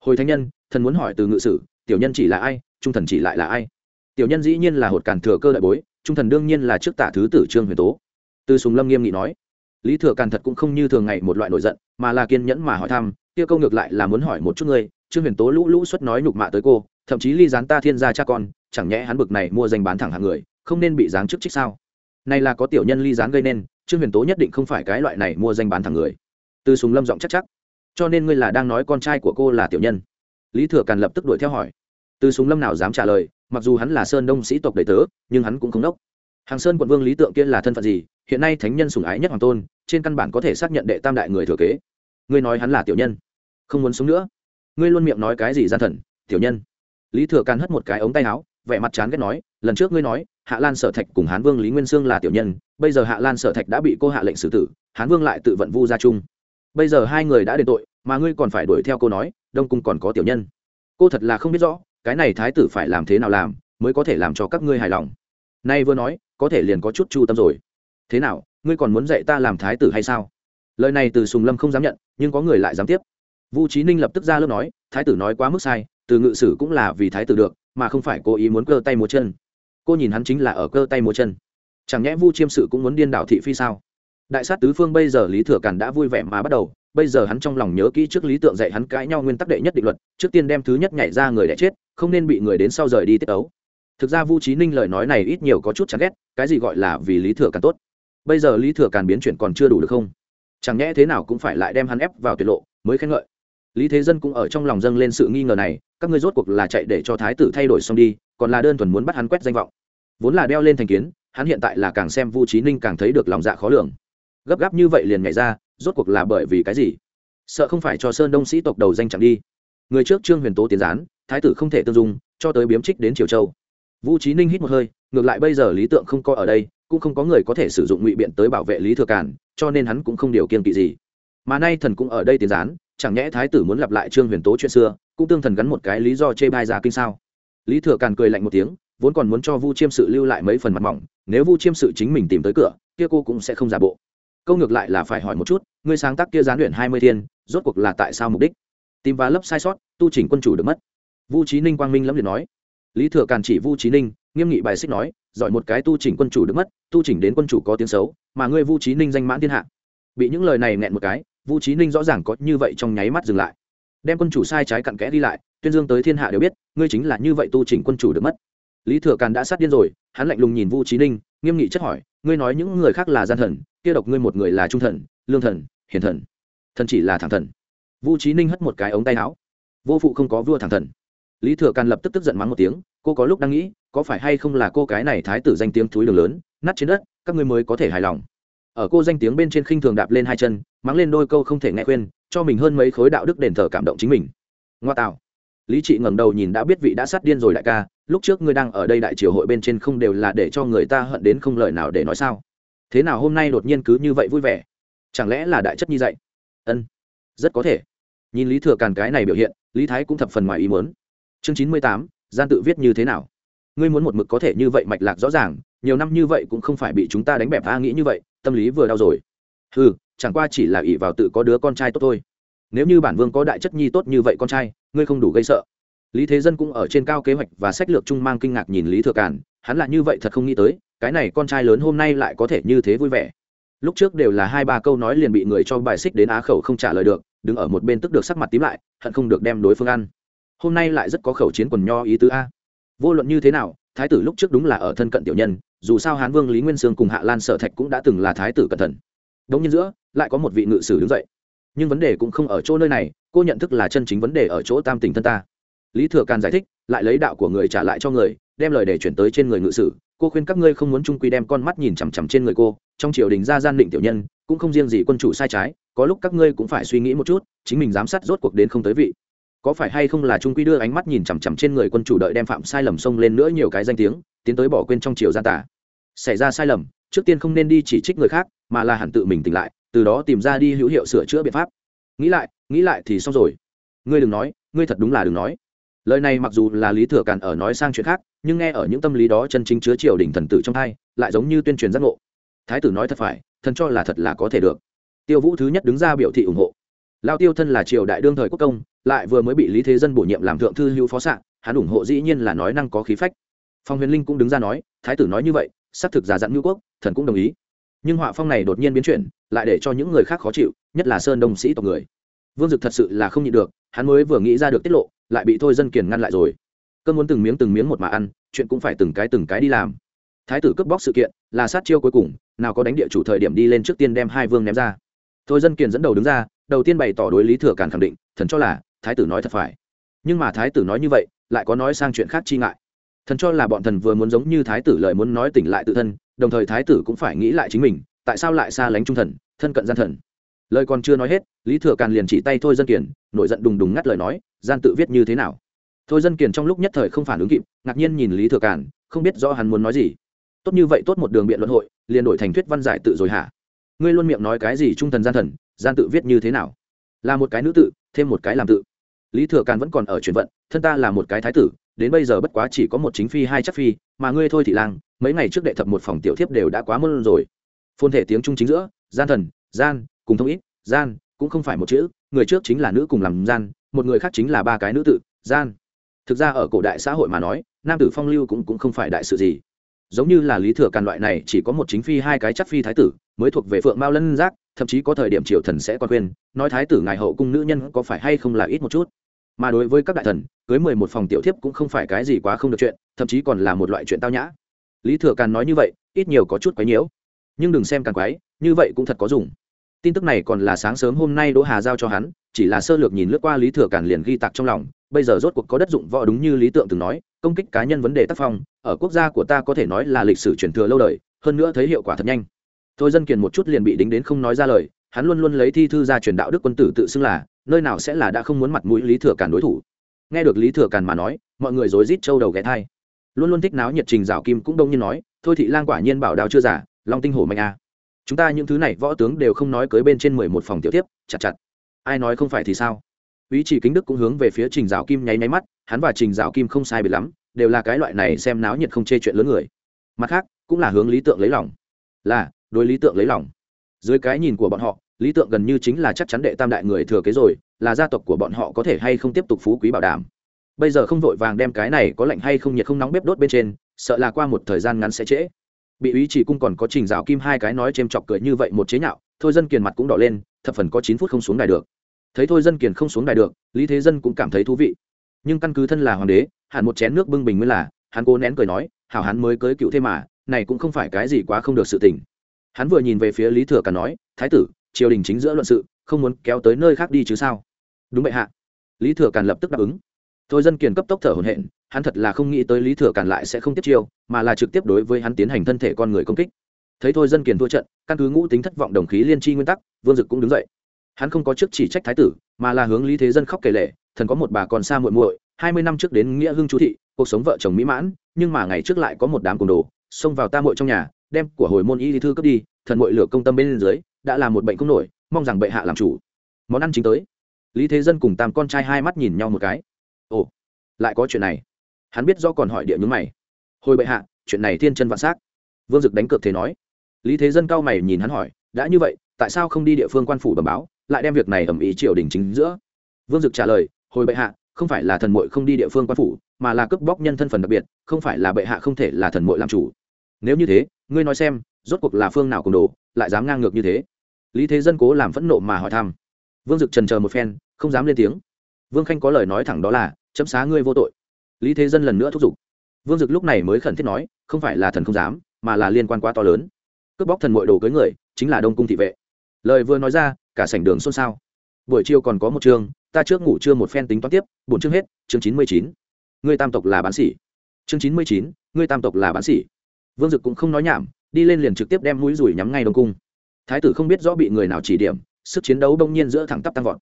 Hồi thánh nhân, thần muốn hỏi từ ngự sử, tiểu nhân chỉ là ai, trung thần chỉ lại là ai? Tiểu nhân dĩ nhiên là hột càn thừa cơ đại bối, trung thần đương nhiên là trước tả thứ tử trương huyền tố. Từ sùng lâm nghiêm nghị nói. Lý thừa càn thật cũng không như thường ngày một loại nổi giận, mà là kiên nhẫn mà hỏi thăm, kia câu ngược lại là muốn hỏi một chút ngươi, trương huyền tố lũ lũ xuất nói nhục mạ tới cô, thậm chí ly gián ta thiên gia cha con, chẳng nhẽ hắn bực này mua danh bán thẳng hàng người, không nên bị giáng chức trích sao? Này là có tiểu nhân ly gián gây nên, trương huyền tố nhất định không phải cái loại này mua danh bán thẳng người. Từ sùng lâm giọng chắc chắc. Cho nên ngươi là đang nói con trai của cô là tiểu nhân. Lý thừa càn lập tức đuổi theo hỏi. Từ sùng lâm nào dám trả lời, mặc dù hắn là sơn đông sĩ tộc đầy tớ, nhưng hắn cũng không đốc. Hàng sơn quận vương lý tượng kia là thân phận gì? Hiện nay thánh nhân sùng ái nhất hoàng tôn, trên căn bản có thể xác nhận đệ tam đại người thừa kế. Ngươi nói hắn là tiểu nhân, không muốn sống nữa. Ngươi luôn miệng nói cái gì gian thần, tiểu nhân? Lý thừa càn hất một cái ống tay áo, vẻ mặt chán ghét nói, lần trước ngươi nói hạ lan sở thạch cùng hán vương lý nguyên sương là tiểu nhân, bây giờ hạ lan sở thạch đã bị cô hạ lệnh xử tử, hán vương lại tự vận vu ra chung bây giờ hai người đã đền tội, mà ngươi còn phải đuổi theo cô nói, đông cung còn có tiểu nhân. Cô thật là không biết rõ, cái này thái tử phải làm thế nào làm, mới có thể làm cho các ngươi hài lòng. Nay vừa nói, có thể liền có chút chu tâm rồi. Thế nào, ngươi còn muốn dạy ta làm thái tử hay sao? Lời này từ sùng lâm không dám nhận, nhưng có người lại dám tiếp. Vu trí ninh lập tức ra lớp nói, thái tử nói quá mức sai, từ ngự sử cũng là vì thái tử được, mà không phải cố ý muốn cơ tay múa chân cô nhìn hắn chính là ở cơ tay múa chân. Chẳng nhẽ vu chiêm sự cũng muốn điên đảo thị phi sao? Đại sát tứ phương bây giờ lý thừa càn đã vui vẻ mà bắt đầu, bây giờ hắn trong lòng nhớ kỹ trước lý tượng dạy hắn cãi nhau nguyên tắc đệ nhất định luật, trước tiên đem thứ nhất nhảy ra người đẻ chết, không nên bị người đến sau rời đi tiết ấu. Thực ra vu trí ninh lời nói này ít nhiều có chút chán ghét, cái gì gọi là vì lý thừa càn tốt. Bây giờ lý thừa càn biến chuyển còn chưa đủ được không? Chẳng nhẽ thế nào cũng phải lại đem hắn ép vào tuyệt lộ, mới khen ngợi. Lý thế dân cũng ở trong lòng dâng lên sự nghi ngờ này, các ngươi rốt cuộc là chạy để cho thái tử thay đổi xong đi còn là đơn thuần muốn bắt hắn quét danh vọng. Vốn là đeo lên thành kiến, hắn hiện tại là càng xem vu trí ninh càng thấy được lòng dạ khó lường. Gấp gáp như vậy liền nhảy ra, rốt cuộc là bởi vì cái gì? Sợ không phải cho sơn đông sĩ tộc đầu danh chẳng đi. Người trước trương huyền tố tiến gián, thái tử không thể tương dung, cho tới biếm trích đến triều châu. Vũ trí ninh hít một hơi, ngược lại bây giờ lý tượng không có ở đây, cũng không có người có thể sử dụng ngụy biện tới bảo vệ lý thừa cản cho nên hắn cũng không điều kiên kỵ gì. Mà nay thần cũng ở đây tiến gián, chẳng nhẽ thái tử muốn lặp lại trương huyền tố chuyện xưa, cũng tương thần gắn một cái lý do chê bai ra kinh sao? Lý thừa càn cười lạnh một tiếng, vốn còn muốn cho vu chiêm sự lưu lại mấy phần mặt mỏng, nếu vu chiêm sự chính mình tìm tới cửa, kia cô cũng sẽ không giả bộ. Câu ngược lại là phải hỏi một chút, ngươi sáng tác kia gián luyện hai mươi thiên, rốt cuộc là tại sao mục đích? Tìm và lấp sai sót, tu chỉnh quân chủ được mất. Vu trí ninh quang minh lẫm liệt nói. Lý thừa càn chỉ vu trí ninh, nghiêm nghị bài xích nói, giỏi một cái tu chỉnh quân chủ được mất, tu chỉnh đến quân chủ có tiếng xấu, mà ngươi vu trí ninh danh mãn thiên hạ. Bị những lời này nghẹn một cái, vu trí ninh rõ ràng có như vậy trong nháy mắt dừng lại đem quân chủ sai trái cặn kẽ đi lại, tuyên dương tới thiên hạ đều biết, ngươi chính là như vậy tu chỉnh quân chủ được mất. Lý thừa càn đã sát điên rồi, hắn lạnh lùng nhìn vu trí ninh, nghiêm nghị chất hỏi, ngươi nói những người khác là gian thần, kia độc ngươi một người là trung thần, lương thần, hiền thần. Thần chỉ là thẳng thần. Vu trí ninh hất một cái ống tay áo. Vô phụ không có vua thẳng thần. Lý thừa càn lập tức tức giận mắng một tiếng, cô có lúc đang nghĩ, có phải hay không là cô cái này thái tử danh tiếng thúi đường lớn, nát trên đất, các ngươi mới có thể hài lòng. Ở cô danh tiếng bên trên khinh thường đạp lên hai chân, mắng lên đôi câu không thể nghe khuyên cho mình hơn mấy khối đạo đức đền thờ cảm động chính mình. Ngoa tạo. Lý trị ngẩng đầu nhìn đã biết vị đã sát điên rồi đại ca, lúc trước ngươi đang ở đây đại triều hội bên trên không đều là để cho người ta hận đến không lời nào để nói sao? Thế nào hôm nay đột nhiên cứ như vậy vui vẻ? Chẳng lẽ là đại chất nhi dạy? Ân, rất có thể. Nhìn lý thừa càn cái này biểu hiện, lý thái cũng thập phần ngoài ý muốn. Chương chín mươi tám, gian tự viết như thế nào? Ngươi muốn một mực có thể như vậy mạch lạc rõ ràng, nhiều năm như vậy cũng không phải bị chúng ta đánh bẹp, a nghĩ như vậy, tâm lý vừa đau rồi. Ừ chẳng qua chỉ là ỷ vào tự có đứa con trai tốt thôi. Nếu như bản vương có đại chất nhi tốt như vậy con trai, ngươi không đủ gây sợ. Lý thế dân cũng ở trên cao kế hoạch và sách lược chung mang kinh ngạc nhìn lý thừa cản hắn là như vậy thật không nghĩ tới, cái này con trai lớn hôm nay lại có thể như thế vui vẻ. Lúc trước đều là hai ba câu nói liền bị người cho bài xích đến á khẩu không trả lời được, đứng ở một bên tức được sắc mặt tím lại, hận không được đem đối phương ăn. Hôm nay lại rất có khẩu chiến quần nho ý tứ a. Vô luận như thế nào, thái tử lúc trước đúng là ở thân cận tiểu nhân, dù sao hán vương lý nguyên sương cùng hạ lan sở thạch cũng đã từng là thái tử cẩn thận. Đống nhiên giữa lại có một vị ngự sử đứng dậy. Nhưng vấn đề cũng không ở chỗ nơi này, cô nhận thức là chân chính vấn đề ở chỗ tam tình thân ta. Lý thừa càn giải thích, lại lấy đạo của người trả lại cho người, đem lời để chuyển tới trên người ngự sử. Cô khuyên các ngươi không muốn trung quy đem con mắt nhìn chằm chằm trên người cô. Trong triều đình ra gian định tiểu nhân, cũng không riêng gì quân chủ sai trái, có lúc các ngươi cũng phải suy nghĩ một chút, chính mình giám sát rốt cuộc đến không tới vị. Có phải hay không là trung quy đưa ánh mắt nhìn chằm chằm trên người quân chủ đợi đem phạm sai lầm xông lên nữa nhiều cái danh tiếng, tiến tới bỏ quên trong triều gian tả? Xảy ra sai lầm, trước tiên không nên đi chỉ trích người khác, mà là hẳn tự mình tỉnh lại từ đó tìm ra đi hữu hiệu sửa chữa biện pháp. Nghĩ lại nghĩ lại thì xong rồi. Ngươi đừng nói, ngươi thật đúng là đừng nói. Lời này mặc dù là lý thừa càn ở nói sang chuyện khác, nhưng nghe ở những tâm lý đó chân chính chứa triều đình thần tử trong hai lại giống như tuyên truyền giác ngộ. Thái tử nói thật phải, thần cho là thật là có thể được. Tiêu vũ thứ nhất đứng ra biểu thị ủng hộ. Lao tiêu thân là triều đại đương thời quốc công, lại vừa mới bị lý thế dân bổ nhiệm làm thượng thư hữu phó s hắn ủng hộ dĩ nhiên là nói năng có khí phách. Phong huyền linh cũng đứng ra nói, thái tử nói như vậy, xác thực giả dặn ngữ quốc, thần cũng đồng ý nhưng họa phong này đột nhiên biến chuyển, lại để cho những người khác khó chịu, nhất là sơn đông sĩ tộc người. Vương dực thật sự là không nhịn được, hắn mới vừa nghĩ ra được tiết lộ, lại bị thôi dân kiền ngăn lại rồi. Cơn muốn từng miếng từng miếng một mà ăn, chuyện cũng phải từng cái từng cái đi làm. Thái tử cướp bóc sự kiện, là sát chiêu cuối cùng, nào có đánh địa chủ thời điểm đi lên trước tiên đem hai vương ném ra. Thôi dân kiền dẫn đầu đứng ra, đầu tiên bày tỏ đối lý thừa càn khẳng định, thần cho là thái tử nói thật phải. Nhưng mà thái tử nói như vậy, lại có nói sang chuyện khác chi ngại. Thần cho là bọn thần vừa muốn giống như thái tử lời muốn nói tỉnh lại tự thân đồng thời thái tử cũng phải nghĩ lại chính mình, tại sao lại xa lánh trung thần, thân cận gian thần? Lời còn chưa nói hết, lý thừa càn liền chỉ tay thôi dân kiển, nổi giận đùng đùng ngắt lời nói, gian tự viết như thế nào? Thôi dân kiển trong lúc nhất thời không phản ứng kịp, ngạc nhiên nhìn lý thừa càn, không biết rõ hắn muốn nói gì. Tốt như vậy tốt một đường biện luận hội, liền đổi thành thuyết văn giải tự rồi hả? Ngươi luôn miệng nói cái gì trung thần gian thần, gian tự viết như thế nào? Là một cái nữ tự, thêm một cái làm tự. Lý thừa càn vẫn còn ở chuyển vận, thân ta là một cái thái tử đến bây giờ bất quá chỉ có một chính phi hai chắc phi mà ngươi thôi thị lang mấy ngày trước đệ thập một phòng tiểu thiếp đều đã quá mơn rồi. Phôn thể tiếng trung chính giữa gian thần gian cùng thông ít gian cũng không phải một chữ người trước chính là nữ cùng làm gian một người khác chính là ba cái nữ tự gian. Thực ra ở cổ đại xã hội mà nói nam tử phong lưu cũng, cũng không phải đại sự gì. Giống như là lý thừa càn loại này chỉ có một chính phi hai cái chắc phi thái tử mới thuộc về phượng mao lân giác thậm chí có thời điểm triều thần sẽ còn khuyên nói thái tử ngài hậu cung nữ nhân có phải hay không là ít một chút mà đối với các đại thần, cưới mười một phòng tiểu thiếp cũng không phải cái gì quá không được chuyện, thậm chí còn là một loại chuyện tao nhã. Lý thừa càn nói như vậy, ít nhiều có chút quái nhiễu. Nhưng đừng xem càng quái, như vậy cũng thật có dùng. Tin tức này còn là sáng sớm hôm nay đỗ hà giao cho hắn, chỉ là sơ lược nhìn lướt qua lý thừa càn liền ghi tạc trong lòng, bây giờ rốt cuộc có đất dụng võ đúng như lý tượng từng nói, công kích cá nhân vấn đề tác phong, ở quốc gia của ta có thể nói là lịch sử truyền thừa lâu đời, hơn nữa thấy hiệu quả thật nhanh. Thôi dân kiền một chút liền bị đính đến không nói ra lời, hắn luôn luôn lấy thi thư ra truyền đạo đức quân tử tự xưng là nơi nào sẽ là đã không muốn mặt mũi lý thừa càn đối thủ? Nghe được lý thừa càn mà nói, mọi người rối rít trâu đầu ghé thai. Luôn luôn thích náo nhiệt trình dạo kim cũng đông như nói, thôi thị lang quả nhiên bảo đào chưa giả, long tinh hổ mạnh a chúng ta những thứ này võ tướng đều không nói cưới bên trên mười một phòng tiểu tiếp, chặt chặt. Ai nói không phải thì sao? Ý chỉ kính đức cũng hướng về phía trình dạo kim nháy máy mắt, hắn và trình dạo kim không sai biệt lắm, đều là cái loại này xem náo nhiệt không chê chuyện lớn người. Mặt khác, cũng là hướng lý tượng lấy lòng. Là, đối lý tượng lấy lòng. Dưới cái nhìn của bọn họ lý tượng gần như chính là chắc chắn đệ tam đại người thừa kế rồi, là gia tộc của bọn họ có thể hay không tiếp tục phú quý bảo đảm. Bây giờ không vội vàng đem cái này có lạnh hay không nhiệt không nóng bếp đốt bên trên, sợ là qua một thời gian ngắn sẽ trễ. Bị ý chỉ cung còn có trình rào kim hai cái nói c h ê m chọc cười như vậy một chế nhạo, thôi dân kiền mặt cũng đỏ lên, thập phần có chín phút không xuống đài được. Thấy thôi dân kiền không xuống đài được, lý thế dân cũng cảm thấy thú vị. Nhưng căn cứ thân là hoàng đế, hẳn một chén nước bưng bình mới là, hắn cố nén cười nói, hảo hắn mới cưới cựu thế mà, này cũng không phải cái gì quá không được sự tình. Hắn vừa nhìn về phía lý thừa cả nói, thái tử triều đình chính giữa luận sự, không muốn kéo tới nơi khác đi chứ sao? Đúng vậy hạ. Lý thừa càn lập tức đáp ứng. Thôi dân kiền cấp tốc thở hổn hển, hắn thật là không nghĩ tới lý thừa càn lại sẽ không tiếp chiêu, mà là trực tiếp đối với hắn tiến hành thân thể con người công kích. Thấy thôi dân kiền thua trận, căn cứ ngũ tính thất vọng đồng khí liên tri nguyên tắc, vương dực cũng đứng dậy. Hắn không có chức chỉ trách thái tử, mà là hướng lý thế dân khóc kể lệ thần có một bà còn xa muội muội, hai mươi năm trước đến nghĩa hưng chú thị, cuộc sống vợ chồng mỹ mãn, nhưng mà ngày trước lại có một đám côn đồ, xông vào ta muội trong nhà, đem của hồi môn y thư cướp đi, thần muội lửa công tâm bên dưới đã là một bệnh không nổi, mong rằng bệ hạ làm chủ. Món ăn chính tới. Lý thế dân cùng tam con trai hai mắt nhìn nhau một cái. Ồ, lại có chuyện này. Hắn biết do còn hỏi địa nhúng mày. Hồi bệ hạ, chuyện này thiên chân vạn s á c vương dực đánh cược thế nói. Lý thế dân cao mày nhìn hắn hỏi, đã như vậy, tại sao không đi địa phương quan phủ bẩm báo, lại đem việc này ẩm ý triều đình chính giữa? Vương dực trả lời, hồi bệ hạ, không phải là thần mội không đi địa phương quan phủ, mà là cướp bóc nhân thân phần đặc biệt, không phải là bệ hạ không thể là thần mội làm chủ. Nếu như thế, ngươi nói xem, rốt cuộc là phương nào cùng đồ, lại dám ngang ngược như thế? Lý thế dân cố làm phẫn nộ mà hỏi thăm. Vương dực trần chờ một phen, không dám lên tiếng. Vương khanh có lời nói thẳng đó là, chấm xá ngươi vô tội. Lý thế dân lần nữa thúc giục. Vương dực lúc này mới khẩn thiết nói, không phải là thần không dám, mà là liên quan quá to lớn. Cướp bóc thần mội đồ cưới người, chính là đông cung thị vệ. Lời vừa nói ra, cả sảnh đường xôn xao. Buổi chiều còn có một chương, ta trước ngủ trưa một phen tính toán tiếp bốn chương hết, chương chín mươi chín. Người tam tộc là bán sĩ chương chín mươi chín người tam tộc là bán sĩ vương dực cũng không nói nhảm, đi lên liền trực tiếp đem mũi rủi nhắm ngay đông cung thái tử không biết rõ bị người nào chỉ điểm, sức chiến đấu đông nhiên giữa thẳng tắp tăng vọt.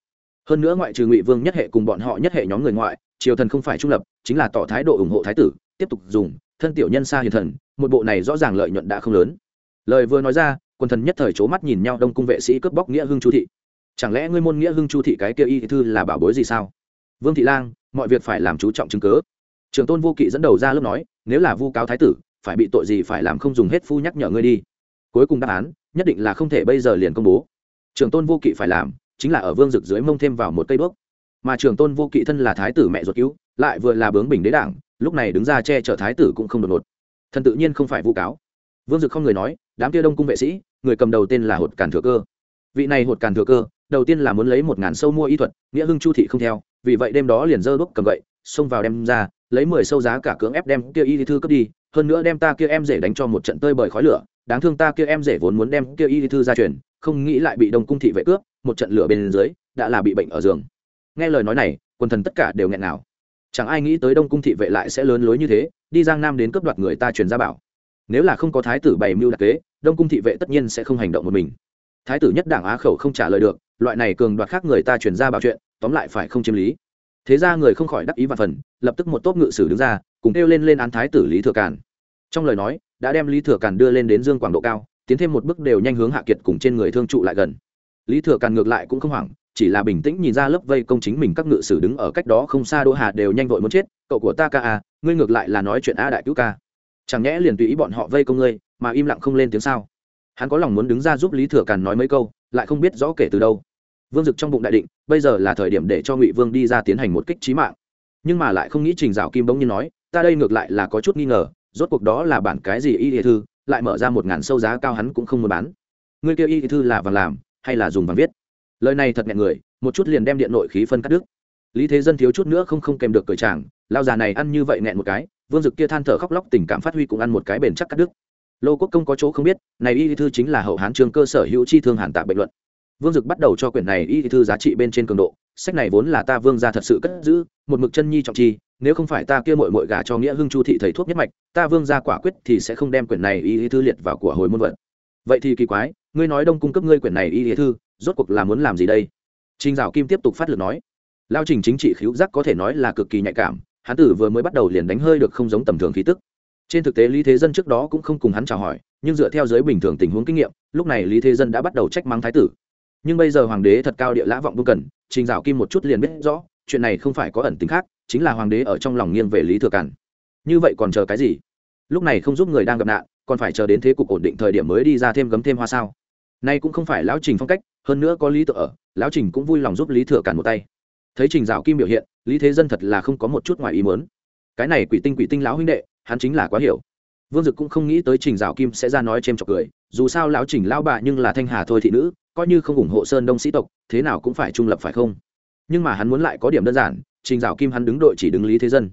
Hơn nữa ngoại trừ ngụy vương nhất hệ cùng bọn họ nhất hệ nhóm người ngoại, triều thần không phải trung lập, chính là tỏ thái độ ủng hộ thái tử, tiếp tục dùng thân tiểu nhân xa hiền thần, một bộ này rõ ràng lợi nhuận đã không lớn. Lời vừa nói ra, quần thần nhất thời c mắt nhìn nhau đông cung vệ sĩ cướp bóc nghĩa hưng chu thị. Chẳng lẽ ngươi môn nghĩa hưng chu thị cái kia y thư là bảo bối gì sao? Vương thị lang, mọi việc phải làm chú trọng chứng cớ trường tôn vô kỵ dẫn đầu ra lớp nói, nếu là vu cáo thái tử, phải bị tội gì phải làm không dùng hết phu nhắc nhở ngươi đi. Cuối cùng đáp án nhất định là không thể bây giờ liền công bố. Trường tôn vô kỵ phải làm chính là ở vương rực dưới mông thêm vào một cây bước mà trường tôn vô kỵ thân là thái tử mẹ ruột cứu, lại vừa là bướng bình đế đảng, lúc này đứng ra che chở thái tử cũng không đột ngột. Thần tự nhiên không phải vu cáo. Vương dực không người nói, đám kia đông cung vệ sĩ, người cầm đầu tên là hột càn thừa cơ. Vị này hột càn thừa cơ, đầu tiên là muốn lấy một ngàn sâu mua y thuật, nghĩa hưng chu thị không theo, vì vậy đêm đó liền dơ đuốc cầm gậy, xông vào đem ra, lấy mười sâu giá cả cưỡng ép đem kia y thư cướp đi, hơn nữa đem ta kia em rể đánh cho một trận tơi bời khói lửa đáng thương ta kia em rể vốn muốn đem kia y thư ra truyền, không nghĩ lại bị đông cung thị vệ cướp, một trận lửa bên dưới, đã là bị bệnh ở giường. Nghe lời nói này, quần thần tất cả đều nghẹn nào chẳng ai nghĩ tới đông cung thị vệ lại sẽ lớn lối như thế, đi giang nam đến cướp đoạt người ta truyền ra bảo. Nếu là không có thái tử bày mưu đặc kế, đông cung thị vệ tất nhiên sẽ không hành động một mình. Thái tử nhất đảng á khẩu không trả lời được, loại này cường đoạt khác người ta truyền ra bảo chuyện, tóm lại phải không chiếm lý. Thế ra người không khỏi đắc ý và phần, lập tức một tốp ngự sử đứng ra, cùng kêu lên lên án thái tử lý thừa càn. Trong lời nói đã đem lý thừa càn đưa lên đến dương quảng độ cao, tiến thêm một bước đều nhanh hướng hạ kiệt cùng trên người thương trụ lại gần. Lý thừa càn ngược lại cũng không hoảng, chỉ là bình tĩnh nhìn ra lớp vây công chính mình các ngự sử đứng ở cách đó không xa đỗ hà đều nhanh vội muốn chết, cậu của ta ca à ngươi ngược lại là nói chuyện a đại cứu ca. Chẳng nhẽ liền tùy ý bọn họ vây công ngươi, mà im lặng không lên tiếng sao? Hắn có lòng muốn đứng ra giúp lý thừa càn nói mấy câu, lại không biết rõ kể từ đâu. Vương dực trong bụng đại định, bây giờ là thời điểm để cho ngụy vương đi ra tiến hành một kích trí mạng. Nhưng mà lại không nghĩ trình dạo kim bỗng nhiên nói, ta đây ngược lại là có chút nghi ngờ rốt cuộc đó là bản cái gì y địa thư, lại mở ra một ngàn sâu giá cao hắn cũng không muốn bán. Người kêu y địa thư là vàng làm, hay là dùng vàng viết? Lời này thật nghẹn người, một chút liền đem điện nội khí phân cắt đứt. Lý thế dân thiếu chút nữa không không kèm được cởi tràng lao già này ăn như vậy nghẹn một cái, vương dực kia than thở khóc lóc tình cảm phát huy cũng ăn một cái bền chắc cắt đứt. Lô quốc công có chỗ không biết, này y thư chính là hậu hán trường cơ sở hữu chi thương hàn tạ bệnh luận. Vương dực bắt đầu cho quyển này y thư giá trị bên trên cường độ, sách này vốn là ta vương gia thật sự cất giữ, một mực chân nhi trọng chi nếu không phải ta kia mội mội gà cho nghĩa hưng chu thị thầy thuốc nhất mạch ta vương gia quả quyết thì sẽ không đem quyển này y thư liệt vào của hồi môn vận vậy thì kỳ quái ngươi nói đông cung cấp ngươi quyển này y thư rốt cuộc là muốn làm gì đây Trình Dạo Kim tiếp tục phát lực nói, Lao Trình chính trị khiếu giác có thể nói là cực kỳ nhạy cảm, hán tử vừa mới bắt đầu liền đánh hơi được không giống tầm thường khí tức. Trên thực tế Lý Thế Dân trước đó cũng không cùng hắn chào hỏi, nhưng dựa theo giới bình thường tình huống kinh nghiệm, lúc này Lý Thế Dân đã bắt đầu trách mắng thái tử. Nhưng bây giờ hoàng đế thật cao địa lã vọng vô cần, Trình Dạo Kim một chút liền biết rõ, chuyện này không phải có ẩn tình khác, chính là hoàng đế ở trong lòng nghiêng về Lý Thừa Cản. Như vậy còn chờ cái gì? Lúc này không giúp người đang gặp nạn, còn phải chờ đến thế cục ổn định thời điểm mới đi ra thêm gấm thêm hoa sao? Nay cũng không phải lão Trình phong cách, hơn nữa có lý tự ở, lão Trình cũng vui lòng giúp Lý Thừa Cản một tay. Thấy Trình Dạo Kim biểu hiện, Lý Thế Dân thật là không có một chút ngoài ý muốn. Cái này quỷ tinh quỷ tinh lão huynh đệ, hắn chính là quá hiểu. Vương Dực cũng không nghĩ tới Trình Dạo Kim sẽ ra nói chêm chọc cười, dù sao lão Trình lão bà nhưng là thanh hà thôi thị nữ, coi như không ủng hộ Sơn Đông sĩ tộc, thế nào cũng phải trung lập phải không? Nhưng mà hắn muốn lại có điểm đơn giản, Trình Dạo Kim hắn đứng đội chỉ đứng Lý Thế Dân.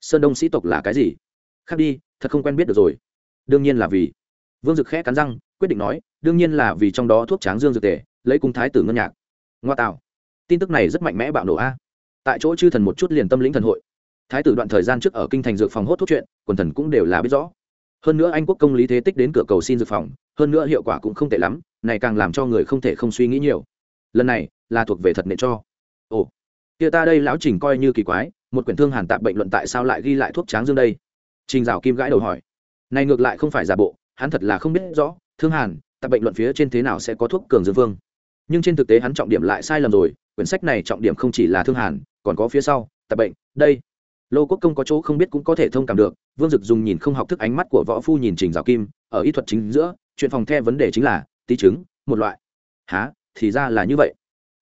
Sơn Đông sĩ tộc là cái gì? Khác đi, thật không quen biết được rồi. Đương nhiên là vì. Vương Dực khẽ cắn răng, quyết định nói đương nhiên là vì trong đó thuốc tráng dương dược tề lấy cung thái tử ngân nhạc. Ngoa tạo. Tin tức này rất mạnh mẽ bạo nổ a. Tại chỗ chư thần một chút liền tâm lĩnh thần hội. Thái tử đoạn thời gian trước ở kinh thành dược phòng hốt thuốc chuyện quần thần cũng đều là biết rõ. Hơn nữa anh quốc công lý thế tích đến cửa cầu xin dược phòng hơn nữa hiệu quả cũng không tệ lắm này càng làm cho người không thể không suy nghĩ nhiều. Lần này là thuộc về thật nệ cho. Ồ kia ta đây lão trình coi như kỳ quái, một quyển thương hàn tạp bệnh luận tại sao lại ghi lại thuốc tráng dương đây? Trình dạo kim gãi đầu hỏi. Này ngược lại không phải giả bộ, hắn thật là không biết rõ, thương hàn, tạp bệnh luận phía trên thế nào sẽ có thuốc cường dương vương. Nhưng trên thực tế hắn trọng điểm lại sai lầm rồi, quyển sách này trọng điểm không chỉ là thương hàn, còn có phía sau, tạp bệnh, đây. Lô quốc công có chỗ không biết cũng có thể thông cảm được, vương dực dùng nhìn không học thức ánh mắt của võ phu nhìn trình rào kim, ở y thuật chính giữa, chuyện phòng the vấn đề chính là, tí chứng một loại. Há thì ra là như vậy.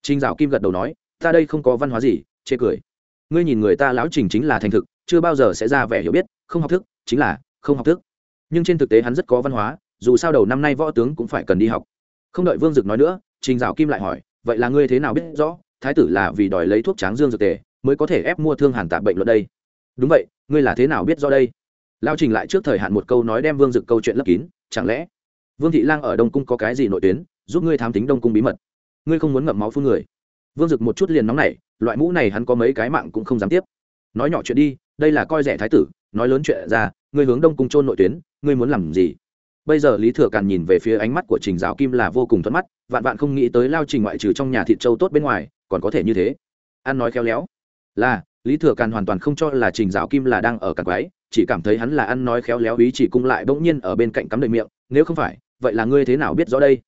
Trình dạo kim gật đầu nói ta đây không có văn hóa gì, chê cười. Ngươi nhìn người ta lão trình chính là thành thực, chưa bao giờ sẽ ra vẻ hiểu biết, không học thức, chính là không học thức. Nhưng trên thực tế hắn rất có văn hóa, dù sao đầu năm nay võ tướng cũng phải cần đi học. Không đợi vương dực nói nữa, trình dạo kim lại hỏi, vậy là ngươi thế nào biết rõ, thái tử là vì đòi lấy thuốc tráng dương dược tề, mới có thể ép mua thương hàn tạp bệnh luận đây? Đúng vậy, ngươi là thế nào biết rõ đây? Lao trình lại trước thời hạn một câu nói đem vương dực câu chuyện lấp kín, chẳng lẽ vương thị lang ở đông cung có cái gì nội tuyến, giúp ngươi thám tính đông cung bí mật? Ngươi không muốn ngậm máu phun người? Vương dực một chút liền nóng nảy, loại mũ này hắn có mấy cái mạng cũng không dám tiếp. Nói nhỏ chuyện đi, đây là coi rẻ thái tử, nói lớn chuyện ra ngươi hướng đông cung trôn nội tuyến, ngươi muốn làm gì? Bây giờ lý thừa càn nhìn về phía ánh mắt của trình giáo kim là vô cùng thuận mắt, vạn vạn không nghĩ tới lao trình ngoại trừ trong nhà thịt châu tốt bên ngoài, còn có thể như thế. An nói khéo léo, là, lý thừa càn hoàn toàn không cho là trình giáo kim là đang ở càn quái chỉ cảm thấy hắn là ăn nói khéo léo, ý chỉ cung lại bỗng nhiên ở bên cạnh cắm đầy miệng, nếu không phải, vậy là ngươi thế nào biết rõ đây?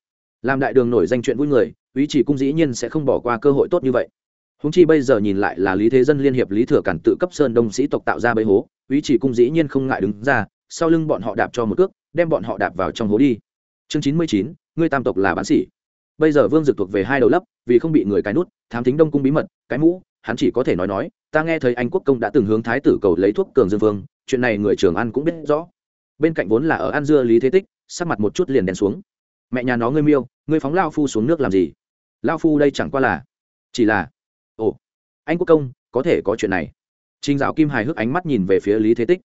Làm đại đường nổi danh chuyện vui người ý chỉ cung dĩ nhiên sẽ không bỏ qua cơ hội tốt như vậy. Húng chi bây giờ nhìn lại là lý thế dân liên hiệp lý thừa cản tự cấp sơn đông sĩ tộc tạo ra bấy hố, ý chỉ cung dĩ nhiên không ngại đứng ra, sau lưng bọn họ đạp cho một cước, đem bọn họ đạp vào trong hố đi. Chương chín mươi chín, ngươi tam tộc là bán sĩ. Bây giờ vương dực thuộc về hai đầu lấp, vì không bị người cái nút, thám Thính đông cung bí mật, cái mũ, hắn chỉ có thể nói nói, ta nghe thấy anh quốc công đã từng hướng thái tử cầu lấy thuốc cường dương vương, chuyện này người trường ăn cũng biết rõ. Bên cạnh vốn là ở an dưa lý thế tích, sắc mặt một chút liền đèn xuống. Mẹ nhà nó ngươi miêu, ngươi phóng lao phu xuống nước làm gì? Lao phu đây chẳng qua là chỉ là ồ anh quốc công có thể có chuyện này Trình Dạo Kim hài hước ánh mắt nhìn về phía Lý Thế Tích.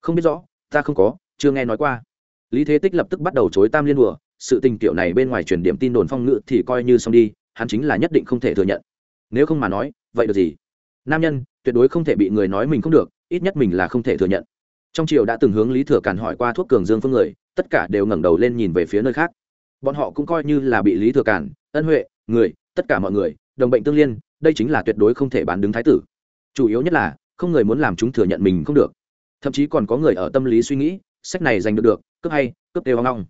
Không biết rõ, ta không có, chưa nghe nói qua. Lý Thế Tích lập tức bắt đầu chối tam liên đùa, sự tình tiểu này bên ngoài truyền điểm tin đồn phong ngữ thì coi như xong đi, hắn chính là nhất định không thể thừa nhận. Nếu không mà nói, vậy được gì? Nam nhân, tuyệt đối không thể bị người nói mình không được, ít nhất mình là không thể thừa nhận. Trong triều đã từng hướng Lý Thừa Càn hỏi qua thuốc cường dương phương người, tất cả đều ngẩng đầu lên nhìn về phía nơi khác. Bọn họ cũng coi như là bị Lý Thừa Càn, Ân Huệ, người, tất cả mọi người, đồng bệnh tương liên, đây chính là tuyệt đối không thể bán đứng thái tử. Chủ yếu nhất là, không người muốn làm chúng thừa nhận mình không được. Thậm chí còn có người ở tâm lý suy nghĩ sách này giành được được cướp hay cướp đều hoang long.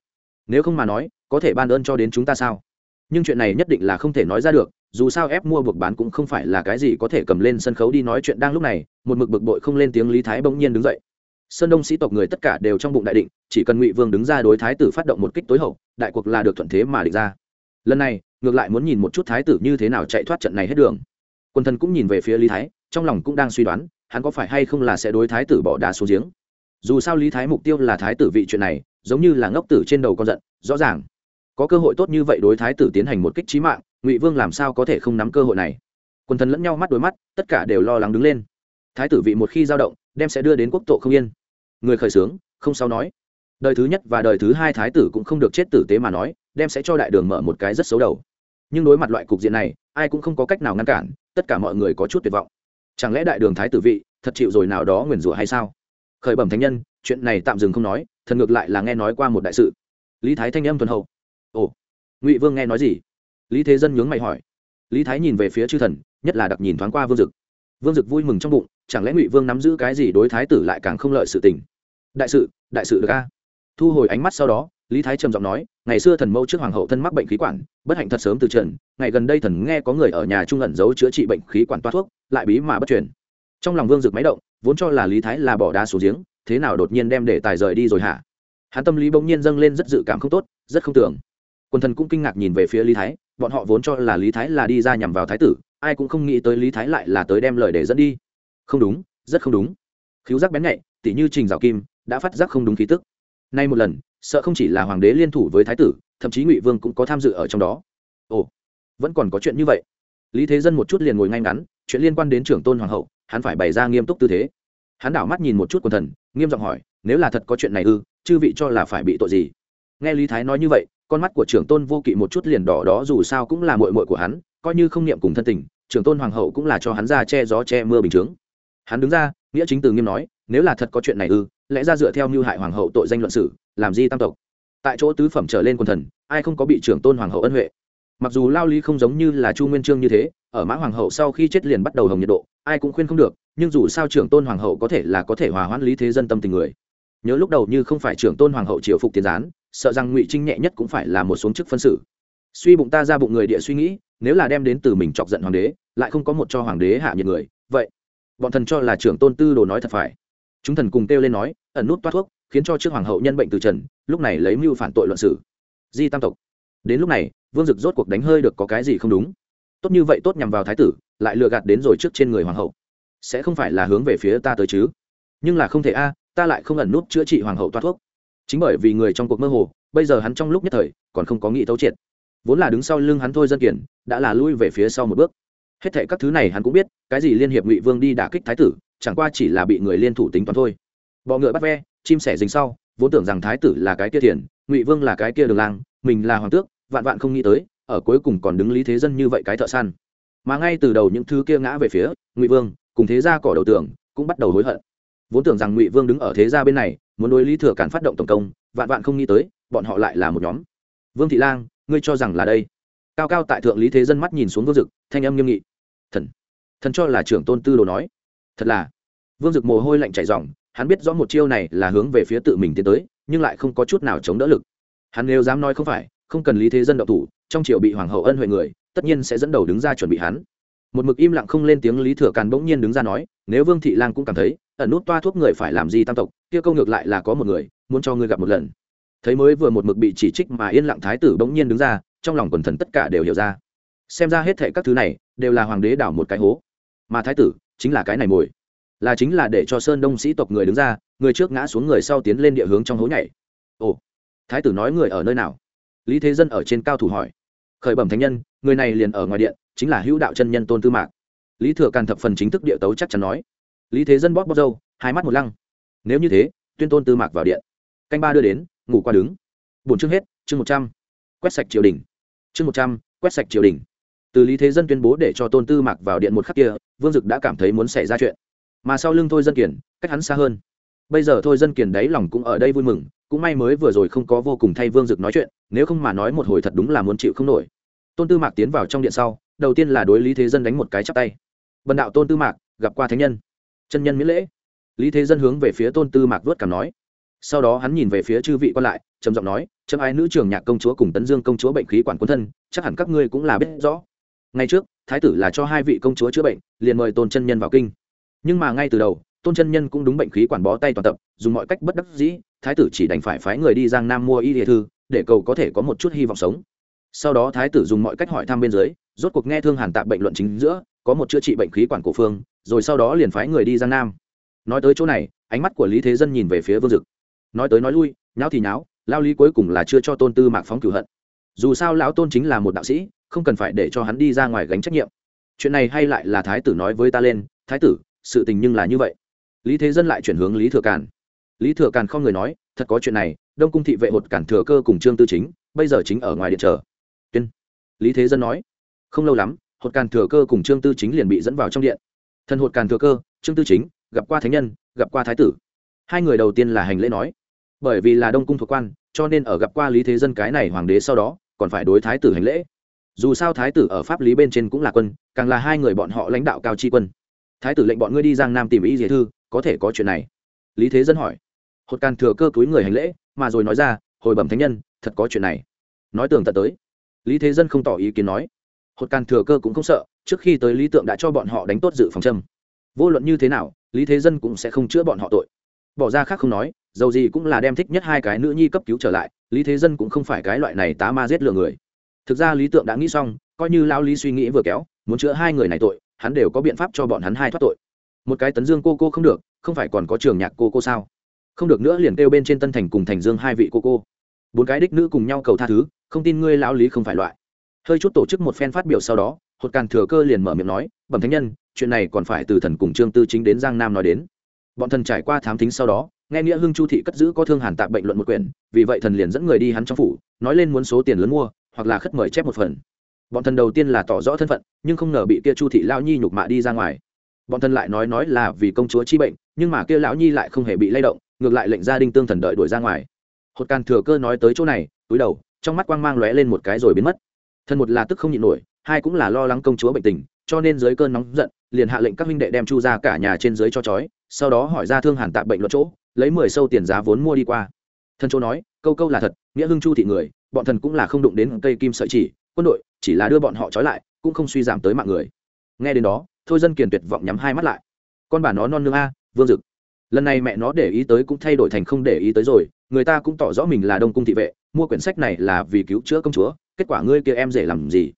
Nếu không mà nói có thể ban ơn cho đến chúng ta sao? Nhưng chuyện này nhất định là không thể nói ra được dù sao ép mua buộc bán cũng không phải là cái gì có thể cầm lên sân khấu đi nói chuyện đang lúc này một mực bực bội không lên tiếng lý thái bỗng nhiên đứng dậy. Sơn đông sĩ tộc người tất cả đều trong bụng đại định chỉ cần ngụy vương đứng ra đối thái tử phát động một kích tối hậu đại cuộc là được thuận thế mà định ra lần này, ngược lại muốn nhìn một chút thái tử như thế nào chạy thoát trận này hết đường. Quân thần cũng nhìn về phía lý thái, trong lòng cũng đang suy đoán, hắn có phải hay không là sẽ đối thái tử bỏ đá xuống giếng. Dù sao lý thái mục tiêu là thái tử vị chuyện này, giống như là ngốc tử trên đầu con giận, rõ ràng. Có cơ hội tốt như vậy đối thái tử tiến hành một kích trí mạng, ngụy vương làm sao có thể không nắm cơ hội này? Quần thần lẫn nhau mắt đôi mắt, tất cả đều lo lắng đứng lên. Thái tử vị một khi dao động, đem sẽ đưa đến quốc tổ không yên. Người khởi xướng, không sao nói đời thứ nhất và đời thứ hai thái tử cũng không được chết tử tế mà nói, đem sẽ cho đại đường mở một cái rất xấu đầu. Nhưng đối mặt loại cục diện này, ai cũng không có cách nào ngăn cản, tất cả mọi người có chút tuyệt vọng. Chẳng lẽ đại đường thái tử vị, thật chịu rồi nào đó nguyền rủa hay sao? Khởi bẩm thánh nhân, chuyện này tạm dừng không nói, thần ngược lại là nghe nói qua một đại sự. Lý thái thanh âm thuần hậu. Ồ, ngụy vương nghe nói gì? Lý thế dân nhướng mày hỏi. Lý thái nhìn về phía chư thần, nhất là đặc nhìn thoáng qua vương dực. Vương dực vui mừng trong bụng, chẳng lẽ ngụy vương nắm giữ cái gì đối thái tử lại càng không lợi sự tình? Đại sự đại sự được a thu hồi ánh mắt sau đó, lý thái trầm giọng nói, ngày xưa thần mâu trước hoàng hậu thân mắc bệnh khí quản, bất hạnh thật sớm từ trần, ngày gần đây thần nghe có người ở nhà trung ẩn giấu chữa trị bệnh khí quản toa thuốc, lại bí mà bất truyền. Trong lòng vương dực máy động, vốn cho là lý thái là bỏ đá xuống giếng, thế nào đột nhiên đem để tài rời đi rồi hả? Hắn tâm lý bỗng nhiên dâng lên rất dự cảm không tốt, rất không tưởng. Quần thần cũng kinh ngạc nhìn về phía lý thái, bọn họ vốn cho là lý thái là đi ra nhằm vào thái tử, ai cũng không nghĩ tới lý thái lại là tới đem lời để dẫn đi. Không đúng, rất không đúng. Khiếu giác bén nhạy, tỉ như trình rào kim, đã phát giác không đúng khí tức nay một lần, sợ không chỉ là hoàng đế liên thủ với thái tử, thậm chí ngụy vương cũng có tham dự ở trong đó. Ồ, vẫn còn có chuyện như vậy. Lý thế dân một chút liền ngồi ngay ngắn, chuyện liên quan đến trưởng tôn hoàng hậu, hắn phải bày ra nghiêm túc tư thế. Hắn đảo mắt nhìn một chút quần thần, nghiêm giọng hỏi, nếu là thật có chuyện này ư, chư vị cho là phải bị tội gì? Nghe lý thái nói như vậy, con mắt của trưởng tôn vô kỵ một chút liền đỏ đó dù sao cũng là mội mội của hắn, coi như không niệm cùng thân tình, trưởng tôn hoàng hậu cũng là cho hắn ra che gió che mưa bình chướng. Hắn đứng ra, nghĩa chính từ nghiêm nói, nếu là thật có chuyện này ư lẽ ra dựa theo mưu hại hoàng hậu tội danh luận sử, làm di tam tộc. Tại chỗ tứ phẩm trở lên quần thần, ai không có bị trưởng tôn hoàng hậu ân huệ? Mặc dù lao lý không giống như là chu nguyên trương như thế, ở mã hoàng hậu sau khi chết liền bắt đầu hồng nhiệt độ, ai cũng khuyên không được, nhưng dù sao trưởng tôn hoàng hậu có thể là có thể hòa hoãn lý thế dân tâm tình người. Nhớ lúc đầu như không phải trưởng tôn hoàng hậu triều phục tiền gián, sợ rằng ngụy trinh nhẹ nhất cũng phải là một xuống chức phân xử. Suy bụng ta ra bụng người địa suy nghĩ, nếu là đem đến từ mình chọc giận hoàng đế, lại không có một cho hoàng đế hạ nhiệt người, vậy, bọn thần cho là trưởng tôn tư đồ nói thật phải chúng thần cùng kêu lên nói, ẩn nút toát thuốc, khiến cho trước hoàng hậu nhân bệnh từ trần, lúc này lấy mưu phản tội luận xử. Di tam tộc. Đến lúc này, vương dực rốt cuộc đánh hơi được có cái gì không đúng. Tốt như vậy tốt nhằm vào thái tử, lại lừa gạt đến rồi trước trên người hoàng hậu. Sẽ không phải là hướng về phía ta tới chứ? Nhưng là không thể a, ta lại không ẩn nút chữa trị hoàng hậu toát thuốc. Chính bởi vì người trong cuộc mơ hồ, bây giờ hắn trong lúc nhất thời, còn không có nghĩ thấu triệt. Vốn là đứng sau lưng hắn thôi dân kiển, đã là lui về phía sau một bước. Hết thệ các thứ này hắn cũng biết, cái gì liên hiệp ngụy vương đi đả kích thái tử chẳng qua chỉ là bị người liên thủ tính toán thôi. Bọ ngựa bắt ve, chim sẻ dính sau, vốn tưởng rằng thái tử là cái kia thiền, ngụy vương là cái kia đường lang, mình là hoàng tước, vạn vạn không nghĩ tới, ở cuối cùng còn đứng lý thế dân như vậy cái thợ săn. Mà ngay từ đầu những thứ kia ngã về phía ngụy vương, cùng thế gia cỏ đầu tưởng cũng bắt đầu hối hận. Vốn tưởng rằng ngụy vương đứng ở thế gia bên này, muốn đối lý thừa cản phát động tổng công, vạn vạn không nghĩ tới, bọn họ lại là một nhóm. Vương thị lang, ngươi cho rằng là đây. Cao cao tại thượng lý thế dân mắt nhìn xuống vương dực, thanh âm nghiêm nghị. Thần thần cho là trưởng tôn tư đồ nói thật là. Vương dực mồ hôi lạnh chảy dòng hắn biết rõ một chiêu này là hướng về phía tự mình tiến tới, nhưng lại không có chút nào chống đỡ lực. Hắn nếu dám nói không phải, không cần lý thế dân đậu thủ, trong triều bị hoàng hậu ân huệ người, tất nhiên sẽ dẫn đầu đứng ra chuẩn bị hắn. Một mực im lặng không lên tiếng lý thừa càn bỗng nhiên đứng ra nói, nếu vương thị lang cũng cảm thấy, ẩn nút toa thuốc người phải làm gì tam tộc, kia câu ngược lại là có một người, muốn cho ngươi gặp một lần. Thấy mới vừa một mực bị chỉ trích mà yên lặng thái tử bỗng nhiên đứng ra, trong lòng quần thần tất cả đều hiểu ra. Xem ra hết thệ các thứ này, đều là hoàng đế đảo một cái hố. Mà thái tử chính là cái này mồi. Là chính là để cho sơn đông sĩ tộc người đứng ra, người trước ngã xuống người sau tiến lên địa hướng trong hố nhảy. Ồ, thái tử nói người ở nơi nào? Lý thế dân ở trên cao thủ hỏi. Khởi bẩm thánh nhân, người này liền ở ngoài điện, chính là hữu đạo chân nhân tôn tư mạc. Lý thừa càn thập phần chính thức địa tấu chắc chắn nói. Lý thế dân bóp bóp dâu hai mắt một lăng. Nếu như thế, tuyên tôn tư mạc vào điện. Canh ba đưa đến, ngủ qua đứng. Bổn chương hết, chương một trăm. Quét sạch triều đình. Chương một trăm, quét sạch triều đình. Từ lý thế dân tuyên bố để cho tôn tư mạc vào điện một khắc kia vương dực đã cảm thấy muốn xảy ra chuyện. Mà sau lưng thôi dân kiển, cách hắn xa hơn. Bây giờ thôi dân kiển đáy lòng cũng ở đây vui mừng, cũng may mới vừa rồi không có vô cùng thay vương dực nói chuyện, nếu không mà nói một hồi thật đúng là muốn chịu không nổi. Tôn tư mạc tiến vào trong điện sau, đầu tiên là đối lý thế dân đánh một cái chắp tay. Bần đạo tôn tư mạc, gặp qua thánh nhân. Chân nhân miễn lễ. Lý thế dân hướng về phía tôn tư mạc vớt cảm nói. Sau đó hắn nhìn về phía chư vị quan lại, trầm giọng nói, chấm ai nữ trưởng nhạc công chúa cùng tấn dương công chúa bệnh khí quản quân thân, chắc hẳn các ngươi cũng là biết rõ. Ngay trước thái tử là cho hai vị công chúa chữa bệnh, liền mời tôn chân nhân vào kinh. Nhưng mà ngay từ đầu, tôn chân nhân cũng đúng bệnh khí quản bó tay toàn tập, dùng mọi cách bất đắc dĩ, thái tử chỉ đành phải phái người đi giang nam mua y địa thư, để cầu có thể có một chút hy vọng sống. Sau đó thái tử dùng mọi cách hỏi thăm bên dưới, rốt cuộc nghe thương hàn tạp bệnh luận chính giữa, có một chữa trị bệnh khí quản cổ phương, rồi sau đó liền phái người đi giang nam. Nói tới chỗ này, ánh mắt của lý thế dân nhìn về phía vương dực. Nói tới nói lui, nháo thì nháo, lao lý cuối cùng là chưa cho tôn tư mạc phóng cửu hận. Dù sao lão tôn chính là một đạo sĩ không cần phải để cho hắn đi ra ngoài gánh trách nhiệm. Chuyện này hay lại là thái tử nói với ta lên, thái tử, sự tình nhưng là như vậy. Lý thế dân lại chuyển hướng lý thừa càn. Lý thừa càn không người nói, thật có chuyện này, đông cung thị vệ một cản thừa cơ cùng trương tư chính, bây giờ chính ở ngoài điện chờ. Tuyên. Lý thế dân nói, không lâu lắm, hột càn thừa cơ cùng trương tư chính liền bị dẫn vào trong điện. Thần hột càn thừa cơ, trương tư chính, gặp qua thánh nhân, gặp qua thái tử. Hai người đầu tiên là hành lễ nói, bởi vì là đông cung thuộc quan, cho nên ở gặp qua lý thế dân cái này hoàng đế sau đó, còn phải đối thái tử hành lễ dù sao thái tử ở pháp lý bên trên cũng là quân, càng là hai người bọn họ lãnh đạo cao tri quân. Thái tử lệnh bọn ngươi đi giang nam tìm ý dễ thư, có thể có chuyện này? Lý thế dân hỏi. Hột càn thừa cơ túi người hành lễ, mà rồi nói ra, hồi bẩm thánh nhân, thật có chuyện này. Nói tường tận tới. Lý thế dân không tỏ ý kiến nói. Hột càn thừa cơ cũng không sợ, trước khi tới lý tượng đã cho bọn họ đánh tốt dự phòng châm. Vô luận như thế nào, lý thế dân cũng sẽ không chữa bọn họ tội. Bỏ ra khác không nói, dầu gì cũng là đem thích nhất hai cái nữ nhi cấp cứu trở lại, lý thế dân cũng không phải cái loại này tá ma giết lừa người thực ra lý tượng đã nghĩ xong, coi như Lão lý suy nghĩ vừa kéo, muốn chữa hai người này tội, hắn đều có biện pháp cho bọn hắn hai thoát tội. Một cái tấn dương cô cô không được, không phải còn có trường nhạc cô cô sao? Không được nữa liền kêu bên trên tân thành cùng thành dương hai vị cô cô. Bốn cái đích nữ cùng nhau cầu tha thứ, không tin ngươi lão lý không phải loại. Hơi chút tổ chức một phen phát biểu sau đó, hột càn thừa cơ liền mở miệng nói, bẩm thánh nhân, chuyện này còn phải từ thần cùng trương tư chính đến giang nam nói đến. Bọn thần trải qua thám thính sau đó, nghe nghĩa hưng chu thị cất giữ có thương hàn tạp bệnh luận một quyển, vì vậy thần liền dẫn người đi hắn trong phủ, nói lên muốn số tiền lớn mua hoặc là khất mời chép một phần. Bọn thần đầu tiên là tỏ rõ thân phận, nhưng không ngờ bị kia chu thị lao nhi nhục mạ đi ra ngoài. Bọn thần lại nói nói là vì công chúa chi bệnh, nhưng mà kia lão nhi lại không hề bị lay động, ngược lại lệnh gia đình tương thần đợi đuổi ra ngoài. Hột càn thừa cơ nói tới chỗ này, túi đầu, trong mắt quang mang lóe lên một cái rồi biến mất. Thần một là tức không nhịn nổi, hai cũng là lo lắng công chúa bệnh tình, cho nên dưới cơn nóng giận, liền hạ lệnh các huynh đệ đem chu ra cả nhà trên dưới cho chói sau đó hỏi ra thương hàn tạ bệnh luật chỗ, lấy mười sâu tiền giá vốn mua đi qua. Thần chỗ nói câu câu là thật, nghĩa hưng chu thị người, bọn thần cũng là không đụng đến cây kim sợi chỉ, quân đội chỉ là đưa bọn họ trói lại, cũng không suy giảm tới mạng người. Nghe đến đó, thôi dân kiền tuyệt vọng nhắm hai mắt lại. Con bà nó non nương a, vương dực. Lần này mẹ nó để ý tới cũng thay đổi thành không để ý tới rồi, người ta cũng tỏ rõ mình là đông cung thị vệ, mua quyển sách này là vì cứu chữa công chúa, kết quả ngươi kia em rể làm gì?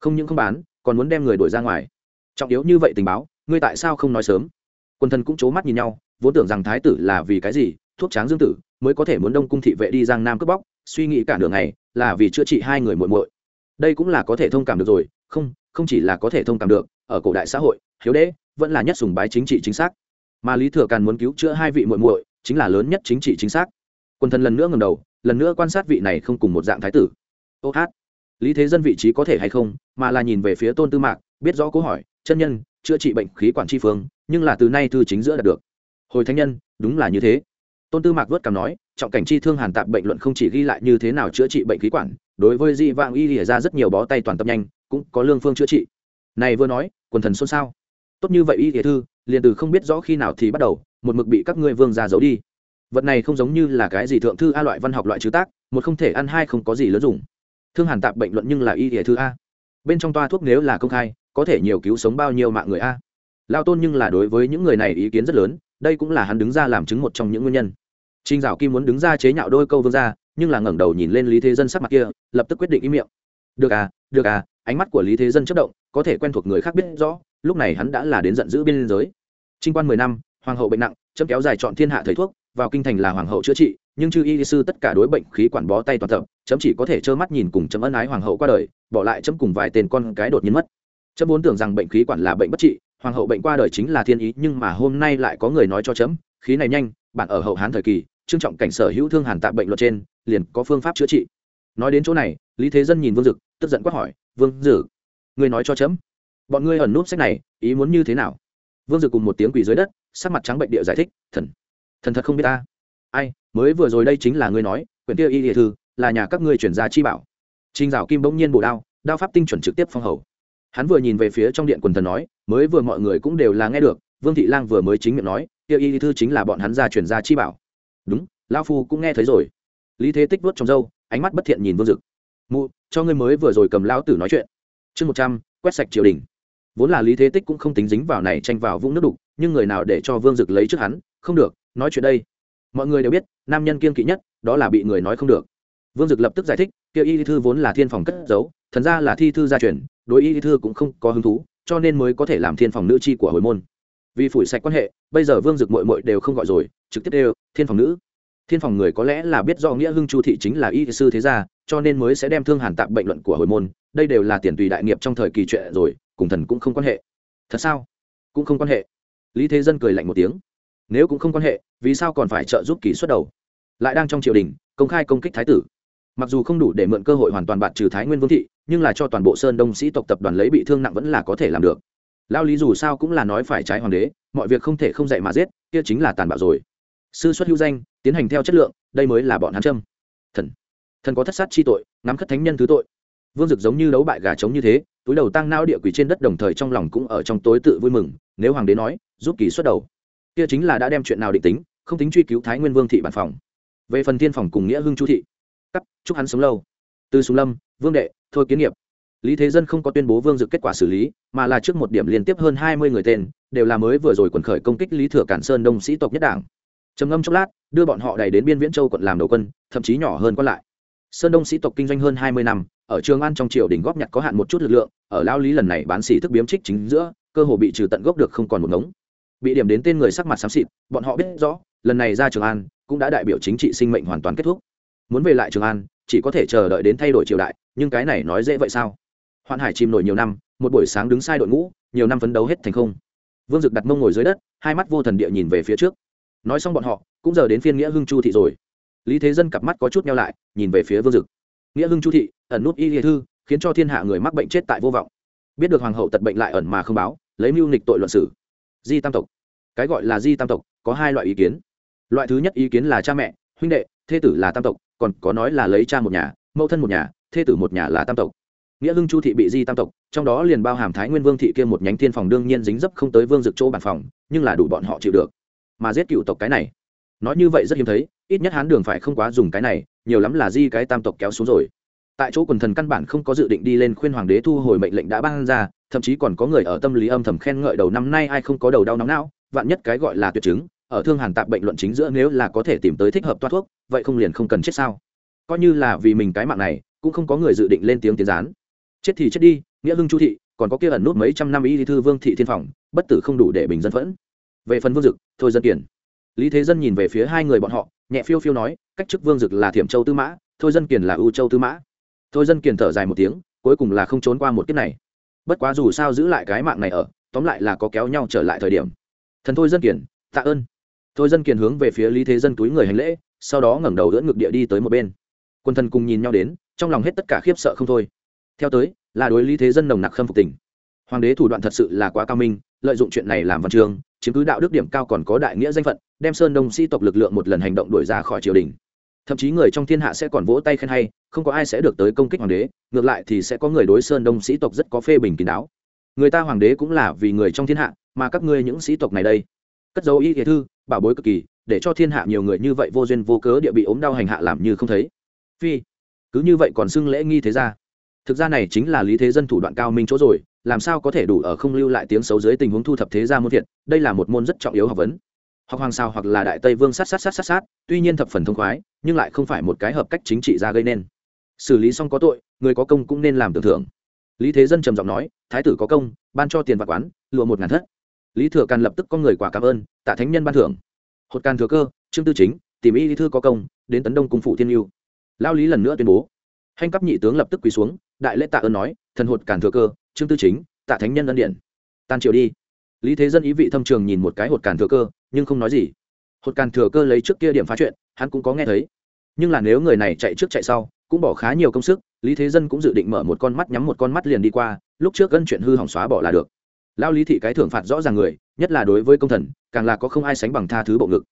Không những không bán, còn muốn đem người đuổi ra ngoài. Trọng yếu như vậy tình báo, ngươi tại sao không nói sớm? Quân thần cũng c h ố mắt nhìn nhau, vốn tưởng rằng thái tử là vì cái gì thuốc tráng dương tử, mới có thể muốn đông cung thị vệ đi giang nam cướp bóc, suy nghĩ cả đường này là vì chữa trị hai người muội muội. Đây cũng là có thể thông cảm được rồi, không không chỉ là có thể thông cảm được, ở cổ đại xã hội, hiếu đế vẫn là nhất sùng bái chính trị chính xác. Mà lý thừa càn muốn cứu chữa hai vị muội muội chính là lớn nhất chính trị chính xác. Quân thần lần nữa ngầm đầu, lần nữa quan sát vị này không cùng một dạng thái tử. Ô hát, lý thế dân vị trí có thể hay không, mà là nhìn về phía tôn tư mạc, biết rõ câu hỏi, chân nhân, chữa trị bệnh khí quản tri phương, nhưng là từ nay thư chính giữa đạt được. Hồi thánh nhân, đúng là như thế tôn tư mạc vớt cảm nói, trọng cảnh chi thương hàn tạp bệnh luận không chỉ ghi lại như thế nào chữa trị bệnh khí quản, đối với di vang y lìa ra rất nhiều bó tay toàn tâm nhanh, cũng có lương phương chữa trị. Này vừa nói, quần thần xôn xao. Tốt như vậy y lìa thư, liền từ không biết rõ khi nào thì bắt đầu, một mực bị các ngươi vương ra giấu đi. Vật này không giống như là cái gì thượng thư a loại văn học loại chữ tác, một không thể ăn hai không có gì lớn dùng. Thương hàn tạp bệnh luận nhưng là y lìa thư a. Bên trong toa thuốc nếu là công khai, có thể nhiều cứu sống bao nhiêu mạng người a. Lao tôn nhưng là đối với những người này ý kiến rất lớn đây cũng là hắn đứng ra làm chứng một trong những nguyên nhân. Trinh dạo kim muốn đứng ra chế nhạo đôi câu vương ra nhưng là ngẩng đầu nhìn lên lý thế dân sắc mặt kia, lập tức quyết định ý miệng. Được à được à ánh mắt của lý thế dân chất động, có thể quen thuộc người khác biết rõ, lúc này hắn đã là đến giận dữ biên giới. Trinh quan mười năm, hoàng hậu bệnh nặng, chấm kéo dài chọn thiên hạ thầy thuốc, vào kinh thành là hoàng hậu chữa trị, nhưng chư y sư tất cả đối bệnh khí quản bó tay toàn tập, chấm chỉ có thể trơ mắt nhìn cùng chấm ân ái hoàng hậu qua đời, bỏ lại chấm cùng vài tên con cái đột nhiên mất. Chấm vốn tưởng rằng bệnh khí quản là bệnh bất trị hoàng hậu bệnh qua đời chính là thiên ý, nhưng mà hôm nay lại có người nói cho chấm, khí này nhanh, bạn ở hậu hán thời kỳ, trương trọng cảnh sở hữu thương hàn tạm bệnh luật trên, liền có phương pháp chữa trị. Nói đến chỗ này, lý thế dân nhìn vương dực, tức giận quát hỏi, vương dực, ngươi nói cho chấm, bọn ngươi ẩn núp sách này, ý muốn như thế nào? Vương dực cùng một tiếng quỷ dưới đất, sắc mặt trắng bệnh địa giải thích, thần thần thật không biết ta. Ai, mới vừa rồi đây chính là ngươi nói, quyển tiêu y địa thư, là nhà các ngươi chuyển ra chi bảo. Trinh dạo kim bỗng nhiên bổ đao đao pháp tinh chuẩn trực tiếp phong hầu hắn vừa nhìn về phía trong điện quần thần nói, mới vừa mọi người cũng đều là nghe được, vương thị lang vừa mới chính miệng nói tiêu y thư chính là bọn hắn ra chuyển ra chi bảo. Đúng lao phu cũng nghe thấy rồi. Lý thế tích vớt trong râu, ánh mắt bất thiện nhìn vương dực. Mụ, cho ngươi mới vừa rồi cầm lao tử nói chuyện. Chương một trăm, quét sạch triều đình. Vốn là lý thế tích cũng không tính dính vào này tranh vào vũng nước đục, nhưng người nào để cho vương dực lấy trước hắn, không được, nói chuyện đây. Mọi người đều biết, nam nhân kiên kỵ nhất, đó là bị người nói không được. Vương dực lập tức giải thích, kia y thư vốn là thiên phòng cất giấu, thần ra là thi thư gia truyền đối y thư cũng không có hứng thú, cho nên mới có thể làm thiên phòng nữ chi của hồi môn. Vì phủi sạch quan hệ, bây giờ vương dực mội mội đều không gọi rồi, trực tiếp đều, thiên phòng nữ. Thiên phòng người có lẽ là biết do nghĩa hưng chu thị chính là y sư thế gia, cho nên mới sẽ đem thương hàn tạm bệnh luận của hồi môn. Đây đều là tiền tùy đại nghiệp trong thời kỳ trệ rồi, cùng thần cũng không quan hệ. Thật sao? Cũng không quan hệ. Lý thế dân cười lạnh một tiếng. Nếu cũng không quan hệ, vì sao còn phải trợ giúp kỳ xuất đầu? Lại đang trong triều đình, công khai công kích thái tử mặc dù không đủ để mượn cơ hội hoàn toàn bạt trừ thái nguyên vương thị, nhưng là cho toàn bộ sơn đông sĩ tộc tập đoàn lấy bị thương nặng vẫn là có thể làm được. Lao lý dù sao cũng là nói phải trái hoàng đế, mọi việc không thể không dạy mà giết, kia chính là tàn bạo rồi. Sư xuất hữu danh, tiến hành theo chất lượng, đây mới là bọn hắn châm. Thần. Thần có thất sát chi tội, ngắm khất thánh nhân thứ tội. Vương dực giống như đấu bại gà trống như thế, túi đầu tăng nao địa quỷ trên đất đồng thời trong lòng cũng ở trong tối tự vui mừng, nếu hoàng đế nói, giúp kỳ xuất đầu. Kia chính là đã đem chuyện nào định tính, không tính truy cứu thái nguyên vương thị bản phòng. Về phần thiên phòng cùng nghĩa hưng chu thị cắp chúc hắn sống lâu. Từ sùng lâm, vương đệ, thôi kiến nghiệp. Lý thế dân không có tuyên bố vương dự kết quả xử lý, mà là trước một điểm liên tiếp hơn hai mươi người tên, đều là mới vừa rồi quần khởi công kích lý thừa cản sơn đông sĩ tộc nhất đảng. Trầm ngâm chốc lát, đưa bọn họ đẩy đến biên viễn châu quận làm đầu quân, thậm chí nhỏ hơn còn lại. Sơn đông sĩ tộc kinh doanh hơn hai mươi năm, ở trường an trong triều đình góp nhặt có hạn một chút lực lượng, ở lao lý lần này bán xỉ thức biếm trích chính giữa, cơ hồ bị trừ tận gốc được không còn một ngống. Bị điểm đến tên người sắc mặt xám xịt, bọn họ biết rõ, lần này ra trường an, cũng đã đại biểu chính trị sinh mệnh hoàn toàn kết thúc muốn về lại trường an, chỉ có thể chờ đợi đến thay đổi triều đại, nhưng cái này nói dễ vậy sao? Hoạn hải chìm nổi nhiều năm, một buổi sáng đứng sai đội ngũ, nhiều năm phấn đấu hết thành không. Vương dực đặt mông ngồi dưới đất, hai mắt vô thần địa nhìn về phía trước. Nói xong bọn họ, cũng giờ đến phiên nghĩa hưng chu thị rồi. Lý thế dân cặp mắt có chút nhau lại, nhìn về phía vương dực. Nghĩa hưng chu thị, ẩn nút y hiệ thư, khiến cho thiên hạ người mắc bệnh chết tại vô vọng. Biết được hoàng hậu tật bệnh lại ẩn mà không báo, lấy mưu nịch tội luận sử di tam tộc. Cái gọi là di tam tộc, có hai loại ý kiến. Loại thứ nhất ý kiến là cha mẹ, huynh đệ, thê tử là tam tộc còn có nói là lấy cha một nhà, mẫu thân một nhà, thê tử một nhà là tam tộc. Nghĩa hưng chu thị bị di tam tộc, trong đó liền bao hàm thái nguyên vương thị kia một nhánh thiên phòng đương nhiên dính dấp không tới vương dực chỗ bản phòng, nhưng là đủ bọn họ chịu được. Mà giết cựu tộc cái này, nói như vậy rất hiếm thấy, ít nhất hán đường phải không quá dùng cái này, nhiều lắm là di cái tam tộc kéo xuống rồi. Tại chỗ quần thần căn bản không có dự định đi lên khuyên hoàng đế thu hồi mệnh lệnh đã ban ra, thậm chí còn có người ở tâm lý âm thầm khen ngợi đầu năm nay ai không có đầu đau nóng não, vạn nhất cái gọi là tuyệt chứng ở thương hàn tạp bệnh luận chính giữa nếu là có thể tìm tới thích hợp toát thuốc, vậy không liền không cần chết sao? Coi như là vì mình cái mạng này, cũng không có người dự định lên tiếng tiếng gián. Chết thì chết đi, nghĩa hưng chu thị, còn có kia ẩn nút mấy trăm năm y thư vương thị thiên phòng, bất tử không đủ để bình dân phẫn. Về phần vương dực, thôi dân kiển. Lý thế dân nhìn về phía hai người bọn họ, nhẹ phiêu phiêu nói, cách chức vương dực là thiểm châu tư mã, thôi dân kiển là ưu châu tư mã. Thôi dân kiển thở dài một tiếng, cuối cùng là không trốn qua một kiếp này. Bất quá dù sao giữ lại cái mạng này ở, tóm lại là có kéo nhau trở lại thời điểm. Thần thôi dân kiển, tạ ơn thôi dân kiền hướng về phía lý thế dân túi người hành lễ, sau đó ngẩng đầu đỡ ngực địa đi tới một bên. Quân thần cùng nhìn nhau đến, trong lòng hết tất cả khiếp sợ không thôi. Theo tới, là đối lý thế dân nồng nặc khâm phục tình. Hoàng đế thủ đoạn thật sự là quá cao minh, lợi dụng chuyện này làm văn chương, chiếm cứ đạo đức điểm cao còn có đại nghĩa danh phận, đem sơn đông sĩ tộc lực lượng một lần hành động đuổi ra khỏi triều đình. Thậm chí người trong thiên hạ sẽ còn vỗ tay khen hay, không có ai sẽ được tới công kích hoàng đế, ngược lại thì sẽ có người đối sơn đông sĩ tộc rất có phê bình kín đáo. Người ta hoàng đế cũng là vì người trong thiên hạ, mà các ngươi những sĩ tộc này đây. Cất dấu y thế thư bảo bối cực kỳ, để cho thiên hạ nhiều người như vậy vô duyên vô cớ địa bị ốm đau hành hạ làm như không thấy. Phi, cứ như vậy còn xưng lễ nghi thế ra thực ra này chính là lý thế dân thủ đoạn cao minh chỗ rồi, làm sao có thể đủ ở không lưu lại tiếng xấu dưới tình huống thu thập thế gia môn thiện, đây là một môn rất trọng yếu học vấn. Học hoàng sao hoặc là đại tây vương sát sát sát sát sát, tuy nhiên thập phần thông khoái, nhưng lại không phải một cái hợp cách chính trị ra gây nên. Xử lý xong có tội, người có công cũng nên làm tưởng thưởng. Lý thế dân trầm giọng nói, thái tử có công, ban cho tiền và quán, lụa một ngàn thất lý thừa càn lập tức có người quả cảm ơn, tạ thánh nhân ban thưởng. Hột càn thừa cơ, trương tư chính, tìm y lý thư có công, đến tấn đông cung phụ thiên yêu lao lý lần nữa tuyên bố. Hành cấp nhị tướng lập tức quỳ xuống, đại lễ tạ ơn nói, thần hột càn thừa cơ, trương tư chính, tạ thánh nhân ân điện tan triều đi. Lý thế dân ý vị thâm trường nhìn một cái hột càn thừa cơ, nhưng không nói gì. Hột càn thừa cơ lấy trước kia điểm phá chuyện, hắn cũng có nghe thấy. Nhưng là nếu người này chạy trước chạy sau, cũng bỏ khá nhiều công sức, lý thế dân cũng dự định mở một con mắt nhắm một con mắt liền đi qua, lúc trước gân chuyện hư hỏng xóa bỏ là được lao lý thị cái thưởng phạt rõ ràng người, nhất là đối với công thần, càng là có không ai sánh bằng tha thứ bộ ngực.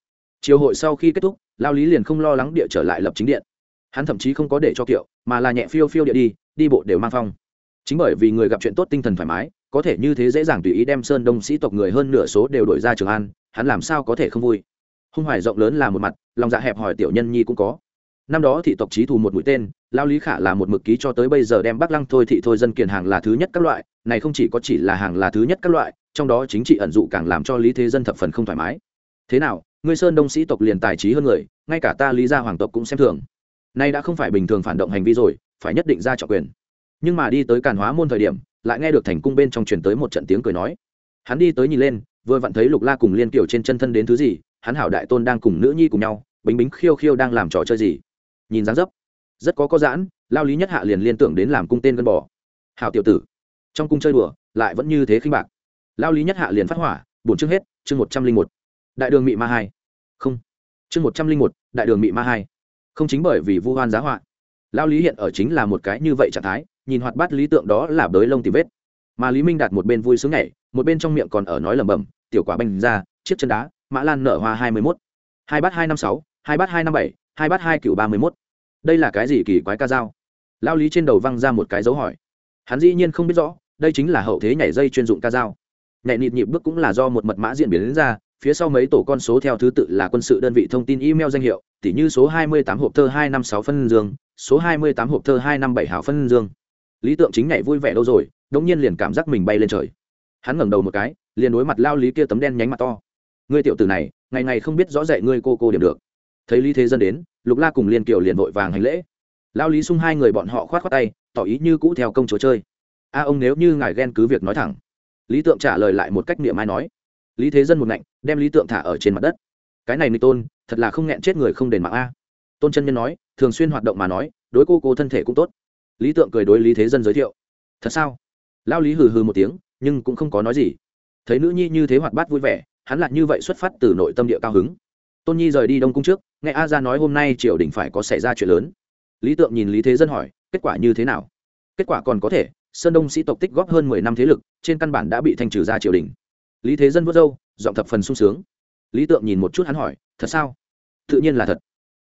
Chiều hội sau khi kết thúc lao lý liền không lo lắng địa trở lại lập chính điện. Hắn thậm chí không có để cho kiệu, mà là nhẹ phiêu phiêu địa đi đi bộ đều mang phong. Chính bởi vì người gặp chuyện tốt tinh thần thoải mái, có thể như thế dễ dàng tùy ý đem sơn đông sĩ tộc người hơn nửa số đều đổi ra trường an, hắn làm sao có thể không vui? Hung hoài rộng lớn là một mặt, lòng dạ hẹp hòi tiểu nhân nhi cũng có năm đó thị tộc trí thù một mũi tên, lao lý khả là một mực ký cho tới bây giờ đem bắc lăng thôi thị thôi dân kiền hàng là thứ nhất các loại, này không chỉ có chỉ là hàng là thứ nhất các loại, trong đó chính trị ẩn dụ càng làm cho lý thế dân thập phần không thoải mái. Thế nào, ngươi sơn đông sĩ tộc liền tài trí hơn người, ngay cả ta lý gia hoàng tộc cũng xem thường. Nay đã không phải bình thường phản động hành vi rồi, phải nhất định ra trọng quyền. Nhưng mà đi tới càn hóa môn thời điểm, lại nghe được thành cung bên trong truyền tới một trận tiếng cười nói. Hắn đi tới nhìn lên, vừa vặn thấy lục la cùng liên kiểu trên chân thân đến thứ gì, hắn hảo đại tôn đang cùng nữ nhi cùng nhau, bính bính khiêu khiêu đang làm trò chơi gì nhìn dáng dấp. Rất có có giãn, lao lý nhất hạ liền liên tưởng đến làm cung tên gân bò. Hảo tiểu tử, trong cung chơi đùa, lại vẫn như thế khinh bạc. Lao lý nhất hạ liền phát hỏa bổn chương hết, chương một trăm linh một. Đại đường mị ma hai. Không. Chương một trăm linh một, đại đường mị ma hai. Không chính bởi vì vu hoan giá họa. Lao lý hiện ở chính là một cái như vậy trạng thái, nhìn hoạt bát lý tượng đó là bới lông tìm vết. Mà lý minh đạt một bên vui sướng nhảy, một bên trong miệng còn ở nói lẩm bẩm, tiểu quả banh ra, chiếc chân đá, mã lan nở hoa hai mươi mốt. Hai bát hai năm sáu, hai bát hai năm bảy hai bát hai cựu ba mươi mốt. Đây là cái gì kỳ quái ca dao? Lao lý trên đầu văng ra một cái dấu hỏi. Hắn dĩ nhiên không biết rõ, đây chính là hậu thế nhảy dây chuyên dụng ca dao. Nhảy nịt nhịp bước cũng là do một mật mã diễn biến đến ra, phía sau mấy tổ con số theo thứ tự là quân sự đơn vị thông tin email danh hiệu tỷ như số 28 hộp thơ 256 phân dương, số 28 hộp thơ 257 hảo phân dương. Lý tượng chính nhảy vui vẻ đâu rồi, đống nhiên liền cảm giác mình bay lên trời. Hắn ngẩng đầu một cái, liền đối mặt lao lý kia tấm đen nhánh mặt to. Ngươi tiểu tử này, ngày ngày không biết rõ dạy ngươi cô cô điểm được thấy lý thế dân đến, lục la cùng liên kiều liền vội vàng hành lễ. Lao lý sung hai người bọn họ khoát khoát tay, tỏ ý như cũ theo công chúa chơi. A, ông nếu như ngài ghen cứ việc nói thẳng. Lý tượng trả lời lại một cách niệm ai nói. Lý thế dân một ngạnh, đem lý tượng thả ở trên mặt đất. Cái này nịch tôn, thật là không nghẹn chết người không đền mạng a. Tôn chân nhân nói, thường xuyên hoạt động mà nói, đối cô cô thân thể cũng tốt. Lý tượng cười đối lý thế dân giới thiệu. Thật sao? Lao lý hừ hừ một tiếng, nhưng cũng không có nói gì. Thấy nữ nhi như thế hoạt bát vui vẻ, hắn lại như vậy xuất phát từ nội tâm địa cao hứng tôn nhi rời đi đông cung trước, nghe a ra nói hôm nay triều đình phải có xảy ra chuyện lớn. Lý tượng nhìn lý thế dân hỏi, kết quả như thế nào? Kết quả còn có thể, sơn đông sĩ tộc tích góp hơn mười năm thế lực, trên căn bản đã bị thanh trừ ra triều đình. Lý thế dân vớt râu, giọng thập phần sung sướng. Lý tượng nhìn một chút hắn hỏi, thật sao? Tự nhiên là thật.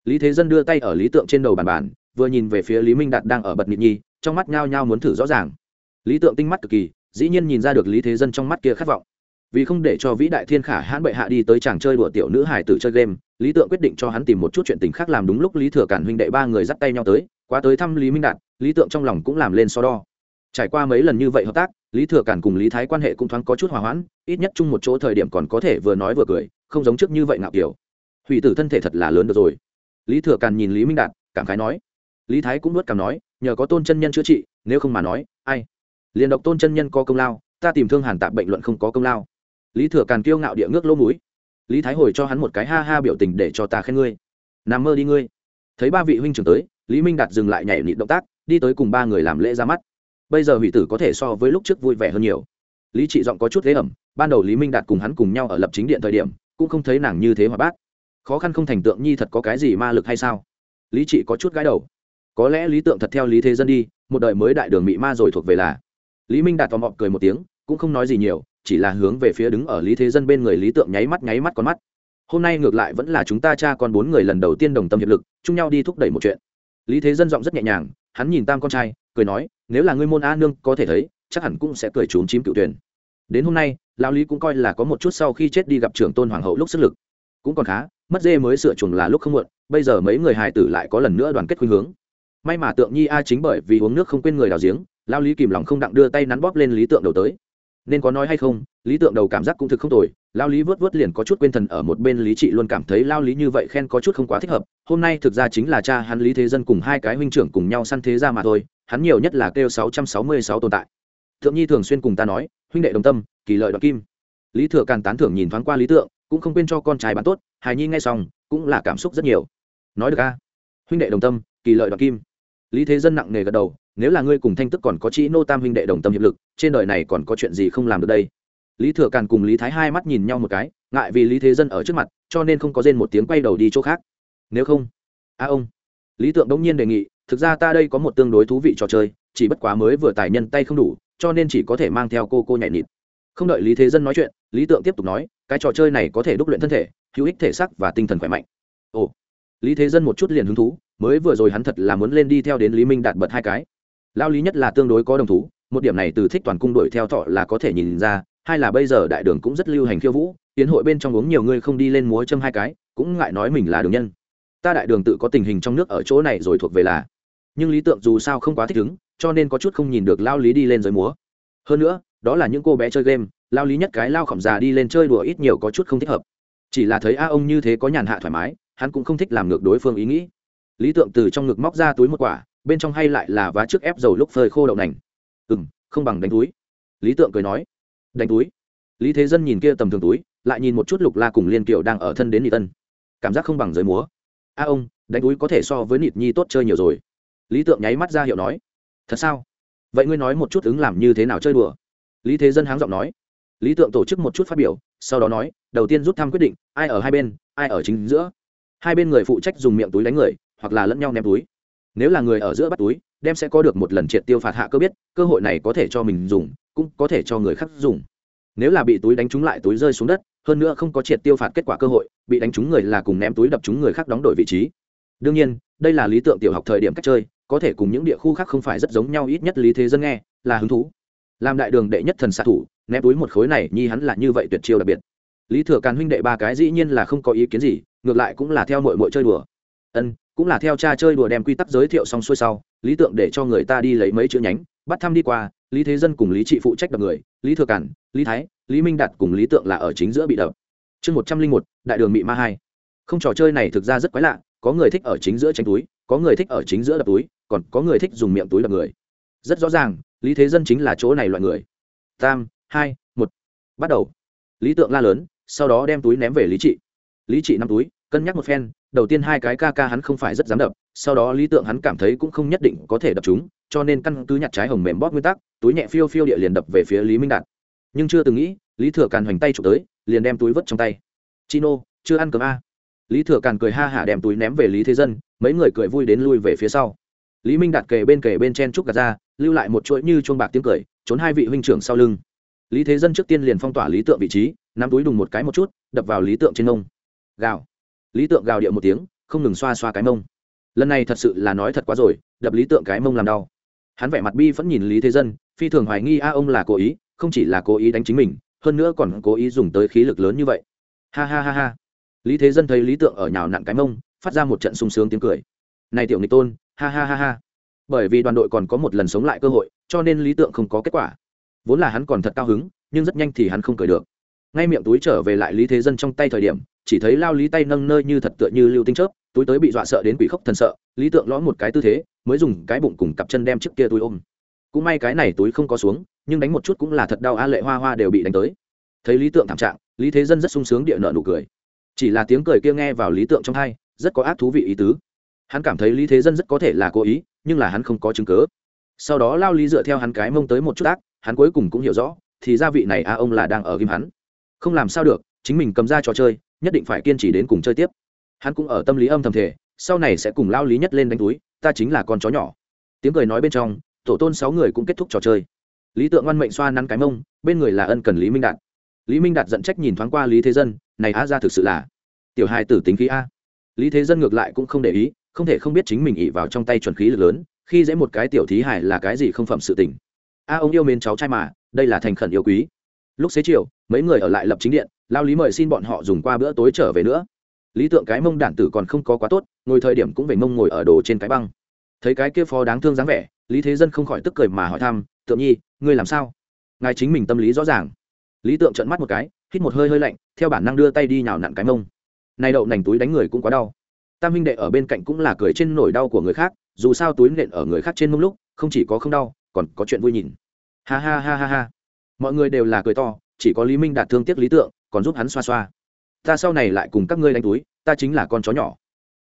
Lý thế dân đưa tay ở lý tượng trên đầu bàn bàn, vừa nhìn về phía lý minh đạt đang ở bật nhị nhi trong mắt nhao nhao muốn thử rõ ràng. Lý tượng tinh mắt cực kỳ, dĩ nhiên nhìn ra được lý thế dân trong mắt kia khát vọng vì không để cho vĩ đại thiên khả hãn bệ hạ đi tới chàng chơi đùa tiểu nữ hải tử chơi game, lý tượng quyết định cho hắn tìm một chút chuyện tình khác làm đúng lúc lý thừa cản huynh đệ ba người dắt tay nhau tới qua tới thăm lý minh đạt, lý tượng trong lòng cũng làm lên so đo. Trải qua mấy lần như vậy hợp tác, lý thừa cản cùng lý thái quan hệ cũng thoáng có chút hòa hoãn, ít nhất chung một chỗ thời điểm còn có thể vừa nói vừa cười, không giống trước như vậy ngạo kiểu. Hủy tử thân thể thật là lớn được rồi. Lý thừa cản nhìn lý minh đạt, cảm khái nói. Lý thái cũng nuốt cảm nói, nhờ có tôn chân nhân chữa trị, nếu không mà nói, ai? Liền độc tôn chân nhân có công lao, ta tìm thương hàn tạp bệnh luận không có công lao lý thừa càn kiêu ngạo địa ngước lỗ mũi. Lý thái hồi cho hắn một cái ha ha biểu tình để cho ta khen ngươi. Nằm mơ đi ngươi. Thấy ba vị huynh trưởng tới, lý minh đạt dừng lại nhảy nịt động tác, đi tới cùng ba người làm lễ ra mắt. Bây giờ hủy tử có thể so với lúc trước vui vẻ hơn nhiều. Lý trị giọng có chút ghế ẩm, ban đầu lý minh đạt cùng hắn cùng nhau ở lập chính điện thời điểm, cũng không thấy nàng như thế hòa bát khó khăn không thành tượng nhi thật có cái gì ma lực hay sao? Lý trị có chút gái đầu. Có lẽ lý tượng thật theo lý thế dân đi, một đời mới đại đường bị ma rồi thuộc về là. Lý minh đạt tò mò cười một tiếng, cũng không nói gì nhiều chỉ là hướng về phía đứng ở lý thế dân bên người lý tượng nháy mắt nháy mắt con mắt. Hôm nay ngược lại vẫn là chúng ta cha con bốn người lần đầu tiên đồng tâm hiệp lực, chung nhau đi thúc đẩy một chuyện. Lý thế dân giọng rất nhẹ nhàng, hắn nhìn tam con trai, cười nói, nếu là ngươi môn a nương có thể thấy, chắc hẳn cũng sẽ cười trốn chím cựu tuyển. Đến hôm nay lao lý cũng coi là có một chút sau khi chết đi gặp trưởng tôn hoàng hậu lúc sức lực. Cũng còn khá, mất dê mới sửa chuồng là lúc không muộn, bây giờ mấy người hài tử lại có lần nữa đoàn kết khuynh hướng. May mà tượng nhi a chính bởi vì uống nước không quên người đào giếng lao lý kìm lòng không đặng đưa tay nắn bóp lên lý tượng đầu tới nên có nói hay không, lý tượng đầu cảm giác cũng thực không tồi, lao lý vớt vớt liền có chút quên thần ở một bên lý trị luôn cảm thấy lao lý như vậy khen có chút không quá thích hợp, hôm nay thực ra chính là cha hắn lý thế dân cùng hai cái huynh trưởng cùng nhau săn thế ra mà thôi, hắn nhiều nhất là kêu sáu trăm sáu mươi sáu tồn tại. Thượng nhi thường xuyên cùng ta nói, huynh đệ đồng tâm, kỳ lợi đoạt kim. Lý thừa càn tán thưởng nhìn thoáng qua lý tượng, cũng không quên cho con trai bán tốt, hài nhi ngay xong, cũng là cảm xúc rất nhiều. Nói được a, huynh đệ đồng tâm, kỳ lợi đoạt kim lý thế dân nặng nề gật đầu, nếu là ngươi cùng thanh tức còn có chị nô tam huynh đệ đồng tâm hiệp lực, trên đời này còn có chuyện gì không làm được đây? Lý thừa càn cùng lý thái hai mắt nhìn nhau một cái, ngại vì lý thế dân ở trước mặt, cho nên không có rên một tiếng quay đầu đi chỗ khác. Nếu không? A ông. Lý tượng đông nhiên đề nghị, thực ra ta đây có một tương đối thú vị trò chơi, chỉ bất quá mới vừa tài nhân tay không đủ, cho nên chỉ có thể mang theo cô cô nhảy nhịn. không đợi lý thế dân nói chuyện, lý tượng tiếp tục nói, cái trò chơi này có thể đúc luyện thân thể, hữu ích thể sắc và tinh thần khỏe mạnh. Ồ. Lý thế dân một chút liền hứng thú mới vừa rồi hắn thật là muốn lên đi theo đến lý minh đạt bật hai cái. Lao lý nhất là tương đối có đồng thú, một điểm này từ thích toàn cung đuổi theo thọ là có thể nhìn ra, hai là bây giờ đại đường cũng rất lưu hành khiêu vũ, tiến hội bên trong uống nhiều người không đi lên múa châm hai cái, cũng ngại nói mình là đường nhân. Ta đại đường tự có tình hình trong nước ở chỗ này rồi thuộc về là. Nhưng lý tượng dù sao không quá thích ứng, cho nên có chút không nhìn được lao lý đi lên giới múa. Hơn nữa, đó là những cô bé chơi game lao lý nhất cái lao khỏng già đi lên chơi đùa ít nhiều có chút không thích hợp. Chỉ là thấy a ông như thế có nhàn hạ thoải mái, hắn cũng không thích làm ngược đối phương ý nghĩ lý tượng từ trong ngực móc ra túi một quả, bên trong hay lại là vá trước ép dầu lúc phơi khô đậu nành. Ừ m không bằng đánh túi. Lý tượng cười nói. Đánh túi. Lý thế dân nhìn kia tầm thường túi, lại nhìn một chút lục la cùng liên kiều đang ở thân đến nị tân. Cảm giác không bằng giới múa. A ông, đánh túi có thể so với nịt nhi tốt chơi nhiều rồi. Lý tượng nháy mắt ra hiệu nói. Thật sao? Vậy ngươi nói một chút ứng làm như thế nào chơi đùa? Lý thế dân háng giọng nói. Lý tượng tổ chức một chút phát biểu, sau đó nói, đầu tiên rút thăm quyết định, ai ở hai bên, ai ở chính giữa. Hai bên người phụ trách dùng miệng túi đánh người hoặc là lẫn nhau ném túi. Nếu là người ở giữa bắt túi, đem sẽ có được một lần triệt tiêu phạt hạ cơ biết, cơ hội này có thể cho mình dùng, cũng có thể cho người khác dùng. Nếu là bị túi đánh trúng lại túi rơi xuống đất, hơn nữa không có triệt tiêu phạt kết quả cơ hội, bị đánh trúng người là cùng ném túi đập trúng người khác đóng đổi vị trí. Đương nhiên, đây là lý tượng tiểu học thời điểm cách chơi, có thể cùng những địa khu khác không phải rất giống nhau, ít nhất lý thế dân nghe, là hứng thú. Làm đại đường đệ nhất thần xạ thủ, ném túi một khối này, nhi hắn là như vậy tuyệt chiêu đặc biệt. Lý thừa càn huynh đệ ba cái dĩ nhiên là không có ý kiến gì, ngược lại cũng là theo mội mội chơi đùa. Ân cũng là theo cha chơi đùa đem quy tắc giới thiệu xong xuôi sau, lý tượng để cho người ta đi lấy mấy chữ nhánh, bắt thăm đi qua, lý thế dân cùng lý trị phụ trách đập người, lý thừa cản, lý thái, lý minh đạt cùng lý tượng là ở chính giữa bị đập. Chương một trăm linh một, đại đường bị ma hai. Không, trò chơi này thực ra rất quái lạ, có người thích ở chính giữa tránh túi, có người thích ở chính giữa đập túi, còn có người thích dùng miệng túi đập người. Rất rõ ràng, lý thế dân chính là chỗ này loại người. Tam, hai, một. Bắt đầu. Lý tượng la lớn, sau đó đem túi ném về lý trị. Lý trị năm túi, cân nhắc một phen đầu tiên hai cái ca ca hắn không phải rất dám đập, sau đó lý tượng hắn cảm thấy cũng không nhất định có thể đập chúng, cho nên căn cứ nhặt trái hồng mềm bóp nguyên tắc, túi nhẹ phiêu phiêu địa liền đập về phía lý minh đạt. Nhưng chưa từng nghĩ, lý thừa càn hoành tay chụp tới, liền đem túi vứt trong tay. Chino, chưa ăn cơm a lý thừa càn cười ha hả đem túi ném về lý thế dân, mấy người cười vui đến lui về phía sau. Lý minh đạt kề bên kề bên chen trúc gạt ra, lưu lại một chuỗi như chuông bạc tiếng cười, trốn hai vị huynh trưởng sau lưng. Lý thế dân trước tiên liền phong tỏa lý tượng vị trí, nắm túi đùng một cái một chút, đập vào lý tượng trên nông gào lý tượng gào điệu một tiếng, không ngừng xoa xoa cái mông. Lần này thật sự là nói thật quá rồi, đập lý tượng cái mông làm đau. Hắn vẻ mặt bi vẫn nhìn lý thế dân, phi thường hoài nghi, a, ông là cố ý, không chỉ là cố ý đánh chính mình, hơn nữa còn cố ý dùng tới khí lực lớn như vậy. Ha ha ha ha. Lý thế dân thấy lý tượng ở nhào nặn cái mông, phát ra một trận sung sướng tiếng cười. Này tiểu nghịch tôn, ha ha ha ha. Bởi vì đoàn đội còn có một lần sống lại cơ hội, cho nên lý tượng không có kết quả. Vốn là hắn còn thật cao hứng, nhưng rất nhanh thì hắn không cười được. Ngay miệng túi trở về lại lý thế dân trong tay thời điểm chỉ thấy lao lý tay nâng nơi như thật tựa như lưu tinh chớp, túi tới bị dọa sợ đến quỷ khóc thần sợ, lý tượng lõm một cái tư thế, mới dùng cái bụng cùng cặp chân đem trước kia túi ôm. Cũng may cái này túi không có xuống, nhưng đánh một chút cũng là thật đau, a lệ hoa hoa đều bị đánh tới. Thấy lý tượng thảm trạng, lý thế dân rất sung sướng địa nợ nụ cười. Chỉ là tiếng cười kia nghe vào lý tượng trong hai, rất có ác thú vị ý tứ. Hắn cảm thấy lý thế dân rất có thể là cố ý, nhưng là hắn không có chứng cớ. Sau đó lao lý dựa theo hắn cái mông tới một chút ác, hắn cuối cùng cũng hiểu rõ, thì gia vị này a ông là đang ở ghim hắn. Không làm sao được, chính mình cầm ra trò chơi nhất định phải kiên trì đến cùng chơi tiếp. Hắn cũng ở tâm lý âm thầm thể sau này sẽ cùng lao lý nhất lên đánh túi, ta chính là con chó nhỏ. Tiếng cười nói bên trong, tổ tôn sáu người cũng kết thúc trò chơi. Lý tượng ngoan mệnh xoa nắn cái mông, bên người là ân cần lý minh đạt. Lý minh đạt giận trách nhìn thoáng qua lý thế dân, này a ra thực sự là tiểu hai tử tính khí a. Lý thế dân ngược lại cũng không để ý, không thể không biết chính mình ỉ vào trong tay chuẩn khí lực lớn, khi dễ một cái tiểu thí hải là cái gì không phẩm sự tình. A ông yêu mến cháu trai mà, đây là thành khẩn yêu quý. Lúc xế chiều, mấy người ở lại lập chính điện lao lý mời xin bọn họ dùng qua bữa tối trở về nữa. Lý tượng cái mông đản tử còn không có quá tốt, ngồi thời điểm cũng về mông ngồi ở đồ trên cái băng. Thấy cái kia phó đáng thương dáng vẻ, lý thế dân không khỏi tức cười mà hỏi thăm, tượng nhi, ngươi làm sao? Ngài chính mình tâm lý rõ ràng. Lý tượng trợn mắt một cái, hít một hơi hơi lạnh, theo bản năng đưa tay đi nhào nặn cái mông. Nay đậu nành túi đánh người cũng quá đau. Tam minh đệ ở bên cạnh cũng là cười trên nỗi đau của người khác, dù sao túi nện ở người khác trên mông lúc, không chỉ có không đau, còn có chuyện vui nhìn. Ha ha ha ha ha. Mọi người đều là cười to, chỉ có lý minh đạt thương tiếc lý tượng còn giúp hắn xoa xoa. Ta sau này lại cùng các ngươi đánh túi, ta chính là con chó nhỏ.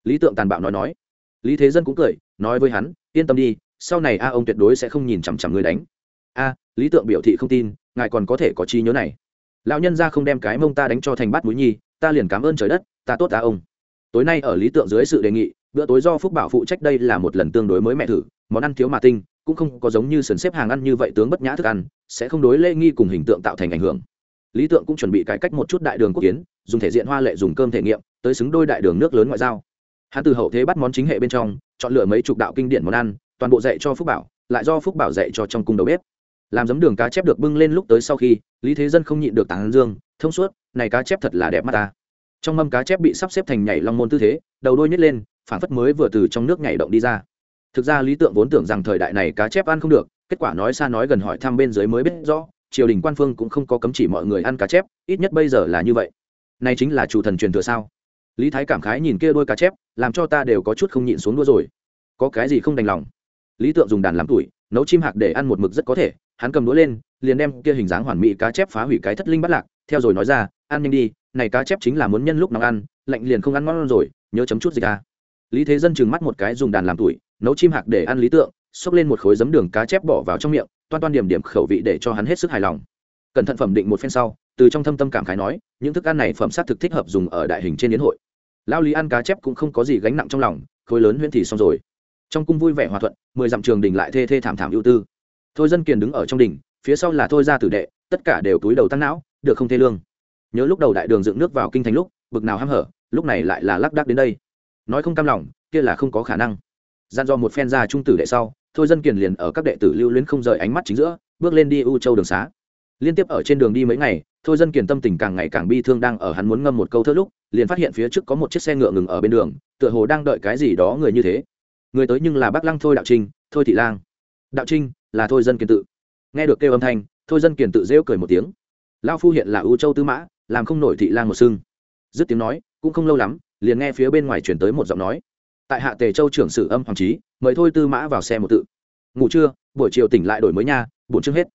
Lý tượng tàn bạo nói nói. Lý thế dân cũng cười, nói với hắn, yên tâm đi, sau này a ông tuyệt đối sẽ không nhìn chằm chằm người đánh. A, lý tượng biểu thị không tin, ngài còn có thể có trí nhớ này. Lão nhân ra không đem cái mông ta đánh cho thành bát mũi nhi, ta liền cảm ơn trời đất, ta tốt ta ông. Tối nay ở lý tượng dưới sự đề nghị, bữa tối do phúc bảo phụ trách đây là một lần tương đối mới mẹ thử, món ăn thiếu mà tinh, cũng không có giống như sần xếp hàng ăn như vậy tướng bất nhã thức ăn, sẽ không đối lễ nghi cùng hình tượng tạo thành ảnh hưởng lý tượng cũng chuẩn bị cải cách một chút đại đường quốc kiến, dùng thể diện hoa lệ dùng cơm thể nghiệm, tới xứng đôi đại đường nước lớn ngoại giao. Hắn từ hậu thế bắt món chính hệ bên trong, chọn lựa mấy chục đạo kinh điển món ăn, toàn bộ dạy cho phúc bảo, lại do phúc bảo dạy cho trong cung đầu bếp. Làm giấm đường cá chép được bưng lên lúc tới sau khi, lý thế dân không nhịn được tán dương, thông suốt, này cá chép thật là đẹp mắt ta. Trong mâm cá chép bị sắp xếp thành nhảy long môn tư thế, đầu đôi nhét lên phản phất mới vừa từ trong nước nhảy động đi ra. Thực ra lý tượng vốn tưởng rằng thời đại này cá chép ăn không được, kết quả nói xa nói gần hỏi thăm bên dưới mới biết rõ triều đình quan phương cũng không có cấm chỉ mọi người ăn cá chép, ít nhất bây giờ là như vậy. Này chính là chủ thần truyền thừa sao? Lý thái cảm khái nhìn kia đôi cá chép, làm cho ta đều có chút không nhịn xuống đua rồi. Có cái gì không đành lòng? Lý tượng dùng đàn làm tuổi nấu chim hạc để ăn một mực rất có thể, hắn cầm đũa lên, liền đem kia hình dáng hoàn mỹ cá chép phá hủy cái thất linh bắt lạc, theo rồi nói ra, ăn nhanh đi, này cá chép chính là muốn nhân lúc nóng ăn, lạnh liền không ăn ngon rồi, nhớ chấm chút gì à. lý thế dân chừng mắt một cái dùng đàn làm tuổi nấu chim hạc để ăn lý tượng, xốc lên một khối giấm đường cá chép bỏ vào trong miệng toan toan điểm điểm khẩu vị để cho hắn hết sức hài lòng. Cẩn thận phẩm định một phen sau, từ trong thâm tâm cảm khái nói, những thức ăn này phẩm sát thực thích hợp dùng ở đại hình trên yến hội. Lao lý ăn cá chép cũng không có gì gánh nặng trong lòng, khối lớn huyễn thì xong rồi. Trong cung vui vẻ hòa thuận, mười dặm trường đình lại thê thê thảm thảm ưu tư. Thôi dân kiền đứng ở trong đình, phía sau là thôi ra tử đệ, tất cả đều túi đầu tăng não, được không thê lương. Nhớ lúc đầu đại đường dựng nước vào kinh thành lúc, bực nào hăm hở, lúc này lại là lác đác đến đây. Nói không cam lòng, kia là không có khả năng. Gian do một phen ra trung tử đệ sau thôi dân kiền liền ở các đệ tử lưu luyến không rời ánh mắt chính giữa, bước lên đi u châu đường xá. Liên tiếp ở trên đường đi mấy ngày, thôi dân kiền tâm tình càng ngày càng bi thương đang ở hắn muốn ngâm một câu thơ lúc, liền phát hiện phía trước có một chiếc xe ngựa ngừng ở bên đường, tựa hồ đang đợi cái gì đó người như thế. Người tới nhưng là bác lăng thôi đạo trinh, thôi thị lang. Đạo trinh, là thôi dân kiền tự. Nghe được kêu âm thanh, thôi dân kiền tự rêu cười một tiếng. Lao phu hiện là u châu tư mã, làm không nổi thị lang một sưng dứt tiếng nói, cũng không lâu lắm, liền nghe phía bên ngoài chuyển tới một giọng nói tại hạ tề châu trưởng sử âm hoàng trí, mời thôi tư mã vào xe một tự. Ngủ trưa, buổi chiều tỉnh lại đổi mới nha buồn chương hết.